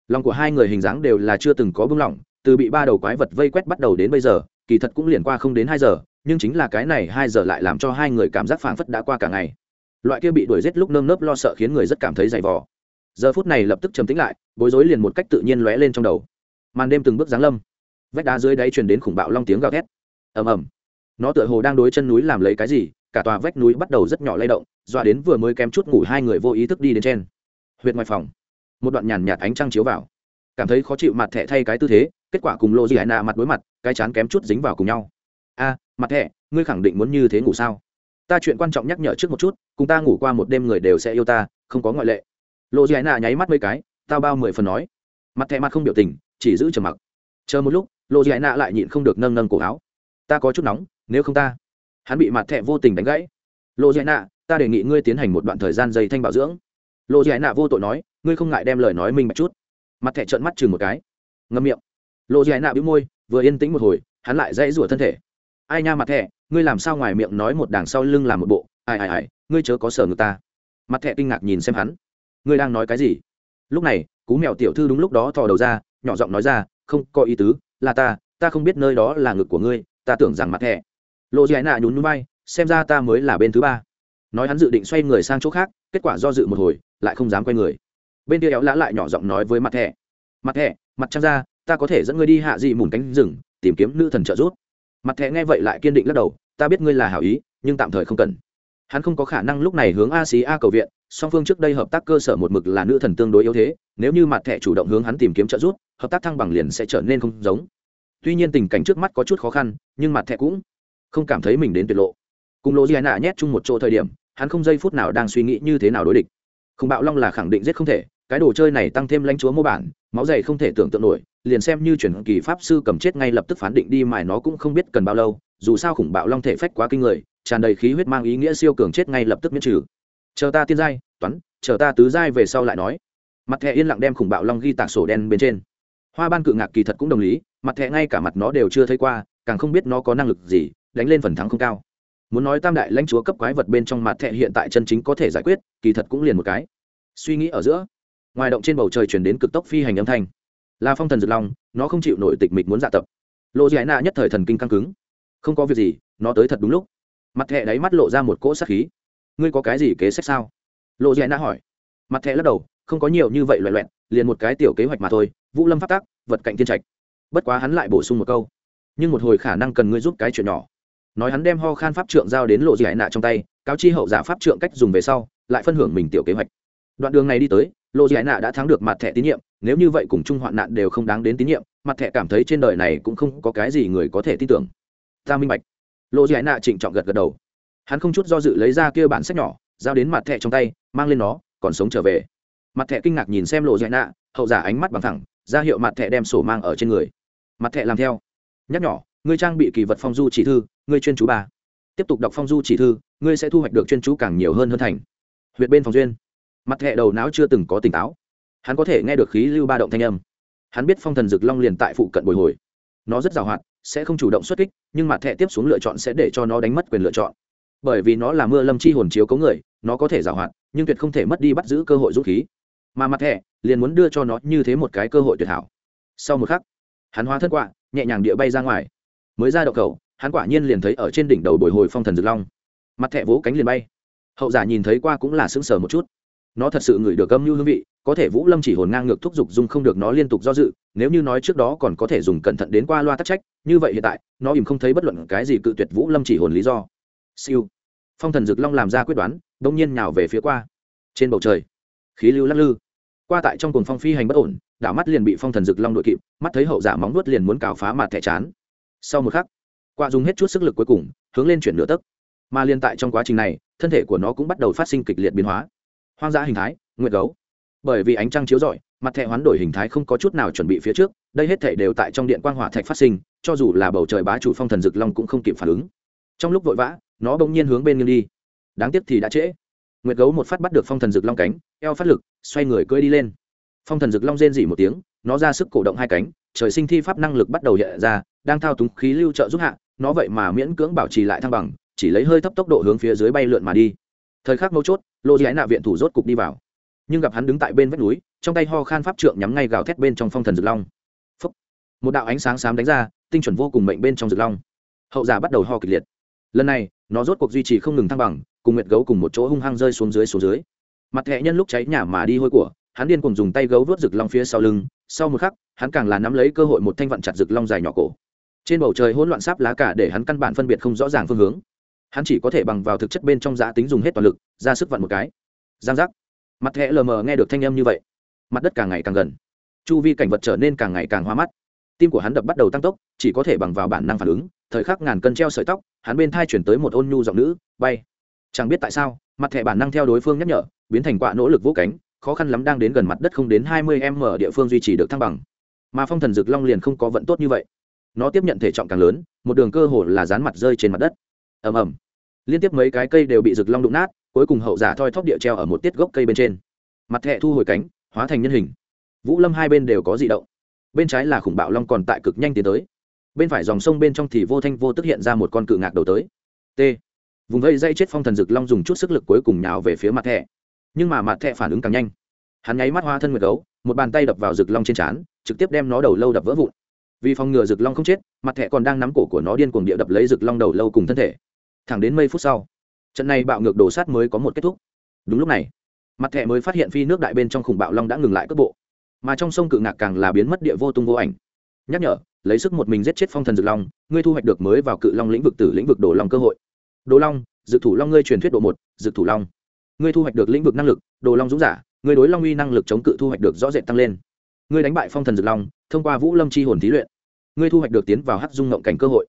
lòng của hai người hình dáng đều là chưa từng có bưng lỏng từ bị ba đầu quái vật vây quét bắt đầu đến bây giờ, kỳ thật cũng liền qua không đến hai giờ, nhưng chính là cái này hai giờ lại làm cho hai người cảm giác phảng phất đã qua cả ngày. Loại kia bị đuổi giết lúc nơm nớp lo sợ khiến người rất cảm thấy dày vò. Giờ phút này lập tức trầm tĩnh lại, bối rối liền một cách tự nhiên lóe lên trong đầu. Màn đêm từng bước giáng lâm. Vách đá dưới đáy truyền đến khủng bạo long tiếng gào thét. Ầm ầm. Nó tựa hồ đang đối chân núi làm lấy cái gì, cả tòa vách núi bắt đầu rất nhỏ lay động, dọa đến vừa mới kém chút ngủ hai người vô ý thức đi đến trên. Huyệt ngoài phòng. Một đoạn nhàn nhạt ánh trăng chiếu vào cảm thấy khó chịu mặt thẻ thay cái tư thế, kết quả cùng lộ dị hải nạ mặt đối mặt, cái chán kém chút dính vào cùng nhau. A, mặt thẻ, ngươi khẳng định muốn như thế ngủ sao? Ta chuyện quan trọng nhắc nhở trước một chút, cùng ta ngủ qua một đêm người đều sẽ yêu ta, không có ngoại lệ. Lộ dị hải nạ nháy mắt mấy cái, tao bao mười phần nói. Mặt thẻ mặt không biểu tình, chỉ giữ trầm mặc. Chờ một lúc lộ dị hải nạ lại nhịn không được nâng nâng cổ áo. Ta có chút nóng, nếu không ta. Hắn bị mặt thẻ vô tình đánh gãy. Lộ dị hải nạ, ta đề nghị ngươi tiến hành một đoạn thời gian dây thanh bảo dưỡng. Lộ dị hải nạ vô tội nói, ngươi không ngại đem lời nói mình một chút mặt thẻ trợn mắt chừng một cái. Ngâm miệng. Lộ dài nạ bĩu môi, vừa yên tĩnh một hồi, hắn lại dãy rủa thân thể. Ai nha mặt thẻ, ngươi làm sao ngoài miệng nói một đằng sau lưng làm một bộ? Ai ai ai, ngươi chớ có sở ngực ta. Mặt thẻ kinh ngạc nhìn xem hắn. Ngươi đang nói cái gì? Lúc này, cú mèo tiểu thư đúng lúc đó thò đầu ra, nhỏ giọng nói ra, không có ý tứ, là ta ta không biết nơi đó là ngực của ngươi, ta tưởng rằng mặt thẻ. Lộ dì nạ nhún núi bay xem ra ta mới là bên thứ ba. Nói hắn dự định xoay người sang chỗ khác, kết quả do dự một hồi, lại không dám quay người bên kia éo lã lại nhỏ giọng nói với mặt thẻ. Mặt thẻ, mặt trăng ra, ta có thể dẫn ngươi đi hạ dị mùn cánh rừng, tìm kiếm nữ thần trợ giúp. Mặt thẻ nghe vậy lại kiên định lắc đầu, ta biết ngươi là hảo ý, nhưng tạm thời không cần. Hắn không có khả năng lúc này hướng a xí a cầu viện, song phương trước đây hợp tác cơ sở một mực là nữ thần tương đối yếu thế, nếu như mặt thẻ chủ động hướng hắn tìm kiếm trợ giúp, hợp tác thăng bằng liền sẽ trở nên không giống. Tuy nhiên tình cảnh trước mắt có chút khó khăn, nhưng mặt thẻ cũng không cảm thấy mình đến tuyệt lộ. Cùng lộ di nạ nhét chung một chỗ thời điểm, hắn không giây phút nào đang suy nghĩ như thế nào đối địch. Khủng bạo long là khẳng định giết không thể, cái đồ chơi này tăng thêm lãnh chúa mô bản, máu dày không thể tưởng tượng nổi, liền xem như chuyển kỳ pháp sư cầm chết ngay lập tức phán định đi mài nó cũng không biết cần bao lâu, dù sao khủng bạo long thể phách quá kinh người, tràn đầy khí huyết mang ý nghĩa siêu cường chết ngay lập tức miễn trừ. Chờ ta tiên giai, toán, chờ ta tứ giai về sau lại nói. Mặt thẻ yên lặng đem khủng bạo long ghi tạc sổ đen bên trên. Hoa ban cự ngạc kỳ thật cũng đồng lý, mặt thẻ ngay cả mặt nó đều chưa thấy qua, càng không biết nó có năng lực gì, đánh lên phần thắng không cao muốn nói tam đại lãnh chúa cấp quái vật bên trong mặt thẹ hiện tại chân chính có thể giải quyết, kỳ thật cũng liền một cái. Suy nghĩ ở giữa, ngoài động trên bầu trời chuyển đến cực tốc phi hành âm thanh. Là phong thần dược long, nó không chịu nổi tịch mịch muốn dạ tập. Lộ giải nạ nhất thời thần kinh căng cứng. Không có việc gì, nó tới thật đúng lúc. Mặt thẹ đáy mắt lộ ra một cỗ sát khí. Ngươi có cái gì kế sách sao? Lộ giải nạ hỏi. Mặt thẹ lắc đầu, không có nhiều như vậy loẹ loẹn liền một cái tiểu kế hoạch mà thôi, vũ lâm phát tác vật cạnh thiên trạch. Bất quá hắn lại bổ sung một câu. Nhưng một hồi khả năng cần ngươi giúp cái chuyện nhỏ nói hắn đem ho khan pháp trượng giao đến lộ giải nạ trong tay, cáo chi hậu giả pháp trượng cách dùng về sau, lại phân hưởng mình tiểu kế hoạch. Đoạn đường này đi tới, lộ giải nạ đã thắng được mặt thẻ tín nhiệm, nếu như vậy cùng chung hoạn nạn đều không đáng đến tín nhiệm, mặt thẻ cảm thấy trên đời này cũng không có cái gì người có thể tin tưởng. Ta minh bạch. Lộ giải nạ trịnh trọng gật gật đầu. Hắn không chút do dự lấy ra kia bản sách nhỏ, giao đến mặt thẻ trong tay, mang lên nó, còn sống trở về. Mặt thẻ kinh ngạc nhìn xem lộ giải nạ, hậu giả ánh mắt bằng thẳng, ra hiệu mặt thẻ đem sổ mang ở trên người. Mặt thẻ làm theo. Nhắc nhỏ, ngươi trang bị kỳ vật phong du chỉ thư ngươi chuyên chú ba. Tiếp tục đọc phong du chỉ thư, ngươi sẽ thu hoạch được chuyên chú càng nhiều hơn hơn thành. Huyện bên phòng duyên. Mặt hệ đầu não chưa từng có tỉnh táo. Hắn có thể nghe được khí lưu ba động thanh âm. Hắn biết phong thần dực long liền tại phụ cận bồi hồi. Nó rất giàu hoạt, sẽ không chủ động xuất kích, nhưng mặt hệ tiếp xuống lựa chọn sẽ để cho nó đánh mất quyền lựa chọn. Bởi vì nó là mưa lâm chi hồn chiếu cấu người, nó có thể giàu hoạt, nhưng tuyệt không thể mất đi bắt giữ cơ hội rút khí. Mà mặt hệ liền muốn đưa cho nó như thế một cái cơ hội tuyệt hảo. Sau một khắc, hắn hóa thân quạ, nhẹ nhàng địa bay ra ngoài. Mới ra đậu cầu hắn quả nhiên liền thấy ở trên đỉnh đầu bồi hồi phong thần dược long. Mặt thẹ vỗ cánh liền bay. Hậu giả nhìn thấy qua cũng là sững sờ một chút. Nó thật sự ngửi được âm như hương vị, có thể vũ lâm chỉ hồn ngang ngược thúc giục dung không được nó liên tục do dự, nếu như nói trước đó còn có thể dùng cẩn thận đến qua loa tắc trách, như vậy hiện tại, nó ìm không thấy bất luận cái gì cự tuyệt vũ lâm chỉ hồn lý do. Siêu. Phong thần dực long làm ra quyết đoán đông nhiên nhào về phía qua. Trên bầu trời, khí lưu lắc lư. Qua tại trong cùng phong phi hành bất ổn, đảo mắt liền bị phong thần dực long đội kịp, mắt thấy hậu giả móng nuốt liền muốn cào phá mặt thẻ chán. Sau một khắc qua dùng hết chút sức lực cuối cùng, hướng lên chuyển nửa tấc. Mà liên tại trong quá trình này, thân thể của nó cũng bắt đầu phát sinh kịch liệt biến hóa. Hoang dã hình thái, nguyệt gấu. Bởi vì ánh trăng chiếu rọi, mặt thẻ hoán đổi hình thái không có chút nào chuẩn bị phía trước, đây hết thể đều tại trong điện quang hỏa thạch phát sinh, cho dù là bầu trời bá chủ phong thần dực long cũng không kịp phản ứng. Trong lúc vội vã, nó bỗng nhiên hướng bên nghiêng đi. Đáng tiếc thì đã trễ. Nguyệt gấu một phát bắt được phong thần dực long cánh, eo phát lực, xoay người cưỡi đi lên. Phong thần dực long rên dỉ một tiếng, nó ra sức cổ động hai cánh trời sinh thi pháp năng lực bắt đầu hiện ra, đang thao túng khí lưu trợ giúp hạ, nó vậy mà miễn cưỡng bảo trì lại thăng bằng, chỉ lấy hơi thấp tốc độ hướng phía dưới bay lượn mà đi. Thời khắc mấu chốt, lô dĩ nạ viện thủ rốt cục đi vào. Nhưng gặp hắn đứng tại bên vách núi, trong tay ho khan pháp trượng nhắm ngay gào thét bên trong phong thần rực long. Phúc. một đạo ánh sáng xám đánh ra, tinh chuẩn vô cùng mệnh bên trong rực long. Hậu giả bắt đầu ho kịch liệt. Lần này, nó rốt cuộc duy trì không ngừng thăng bằng, cùng nguyệt gấu cùng một chỗ hung hăng rơi xuống dưới xuống dưới. Mặt hệ nhân lúc cháy nhà mà đi hôi của, hắn điên cùng dùng tay gấu vớt rực long phía sau lưng sau một khắc, hắn càng là nắm lấy cơ hội một thanh vặn chặt rực long dài nhỏ cổ. Trên bầu trời hỗn loạn sáp lá cả để hắn căn bản phân biệt không rõ ràng phương hướng. Hắn chỉ có thể bằng vào thực chất bên trong giá tính dùng hết toàn lực, ra sức vặn một cái. Giang giác. Mặt thẹ lờ mờ nghe được thanh âm như vậy, mặt đất càng ngày càng gần. Chu vi cảnh vật trở nên càng ngày càng hoa mắt. Tim của hắn đập bắt đầu tăng tốc, chỉ có thể bằng vào bản năng phản ứng, thời khắc ngàn cân treo sợi tóc, hắn bên thai chuyển tới một ôn nhu giọng nữ, bay. Chẳng biết tại sao, mặt thẻ bản năng theo đối phương nhắc nhở, biến thành quạ nỗ lực vỗ cánh khó khăn lắm đang đến gần mặt đất không đến hai mươi m địa phương duy trì được thăng bằng. Mà phong thần dực long liền không có vận tốt như vậy. Nó tiếp nhận thể trọng càng lớn, một đường cơ hồ là dán mặt rơi trên mặt đất. Ầm ầm. Liên tiếp mấy cái cây đều bị rực long đụng nát, cuối cùng hậu giả thoi thóp địa treo ở một tiết gốc cây bên trên. Mặt thẹ thu hồi cánh, hóa thành nhân hình. Vũ lâm hai bên đều có dị động. Bên trái là khủng bạo long còn tại cực nhanh tiến tới. Bên phải dòng sông bên trong thì vô thanh vô tức hiện ra một con cự ngạc đầu tới. T. Vùng vây dây chết phong thần rực long dùng chút sức lực cuối cùng nhào về phía mặt thẹ nhưng mà mặt thẹ phản ứng càng nhanh. Hắn nháy mắt hoa thân nguyệt gấu, một bàn tay đập vào rực long trên trán, trực tiếp đem nó đầu lâu đập vỡ vụn. Vì phòng ngừa rực long không chết, mặt thẹ còn đang nắm cổ của nó điên cuồng địa đập lấy rực long đầu lâu cùng thân thể. Thẳng đến mấy phút sau, trận này bạo ngược đổ sát mới có một kết thúc. Đúng lúc này, mặt thẹ mới phát hiện phi nước đại bên trong khủng bạo long đã ngừng lại cước bộ. Mà trong sông cự ngạc càng là biến mất địa vô tung vô ảnh. Nhắc nhở, lấy sức một mình giết chết phong thần dược long, ngươi thu hoạch được mới vào cự long lĩnh vực tử lĩnh vực đồ long cơ hội. Đồ long dự thủ long ngươi truyền thuyết độ một dự thủ long ngươi thu hoạch được lĩnh vực năng lực, đồ long dũng giả, ngươi đối long uy năng lực chống cự thu hoạch được rõ rệt tăng lên. Ngươi đánh bại phong thần dược long, thông qua vũ lâm chi hồn thí luyện. Ngươi thu hoạch được tiến vào hát dung ngộng cảnh cơ hội.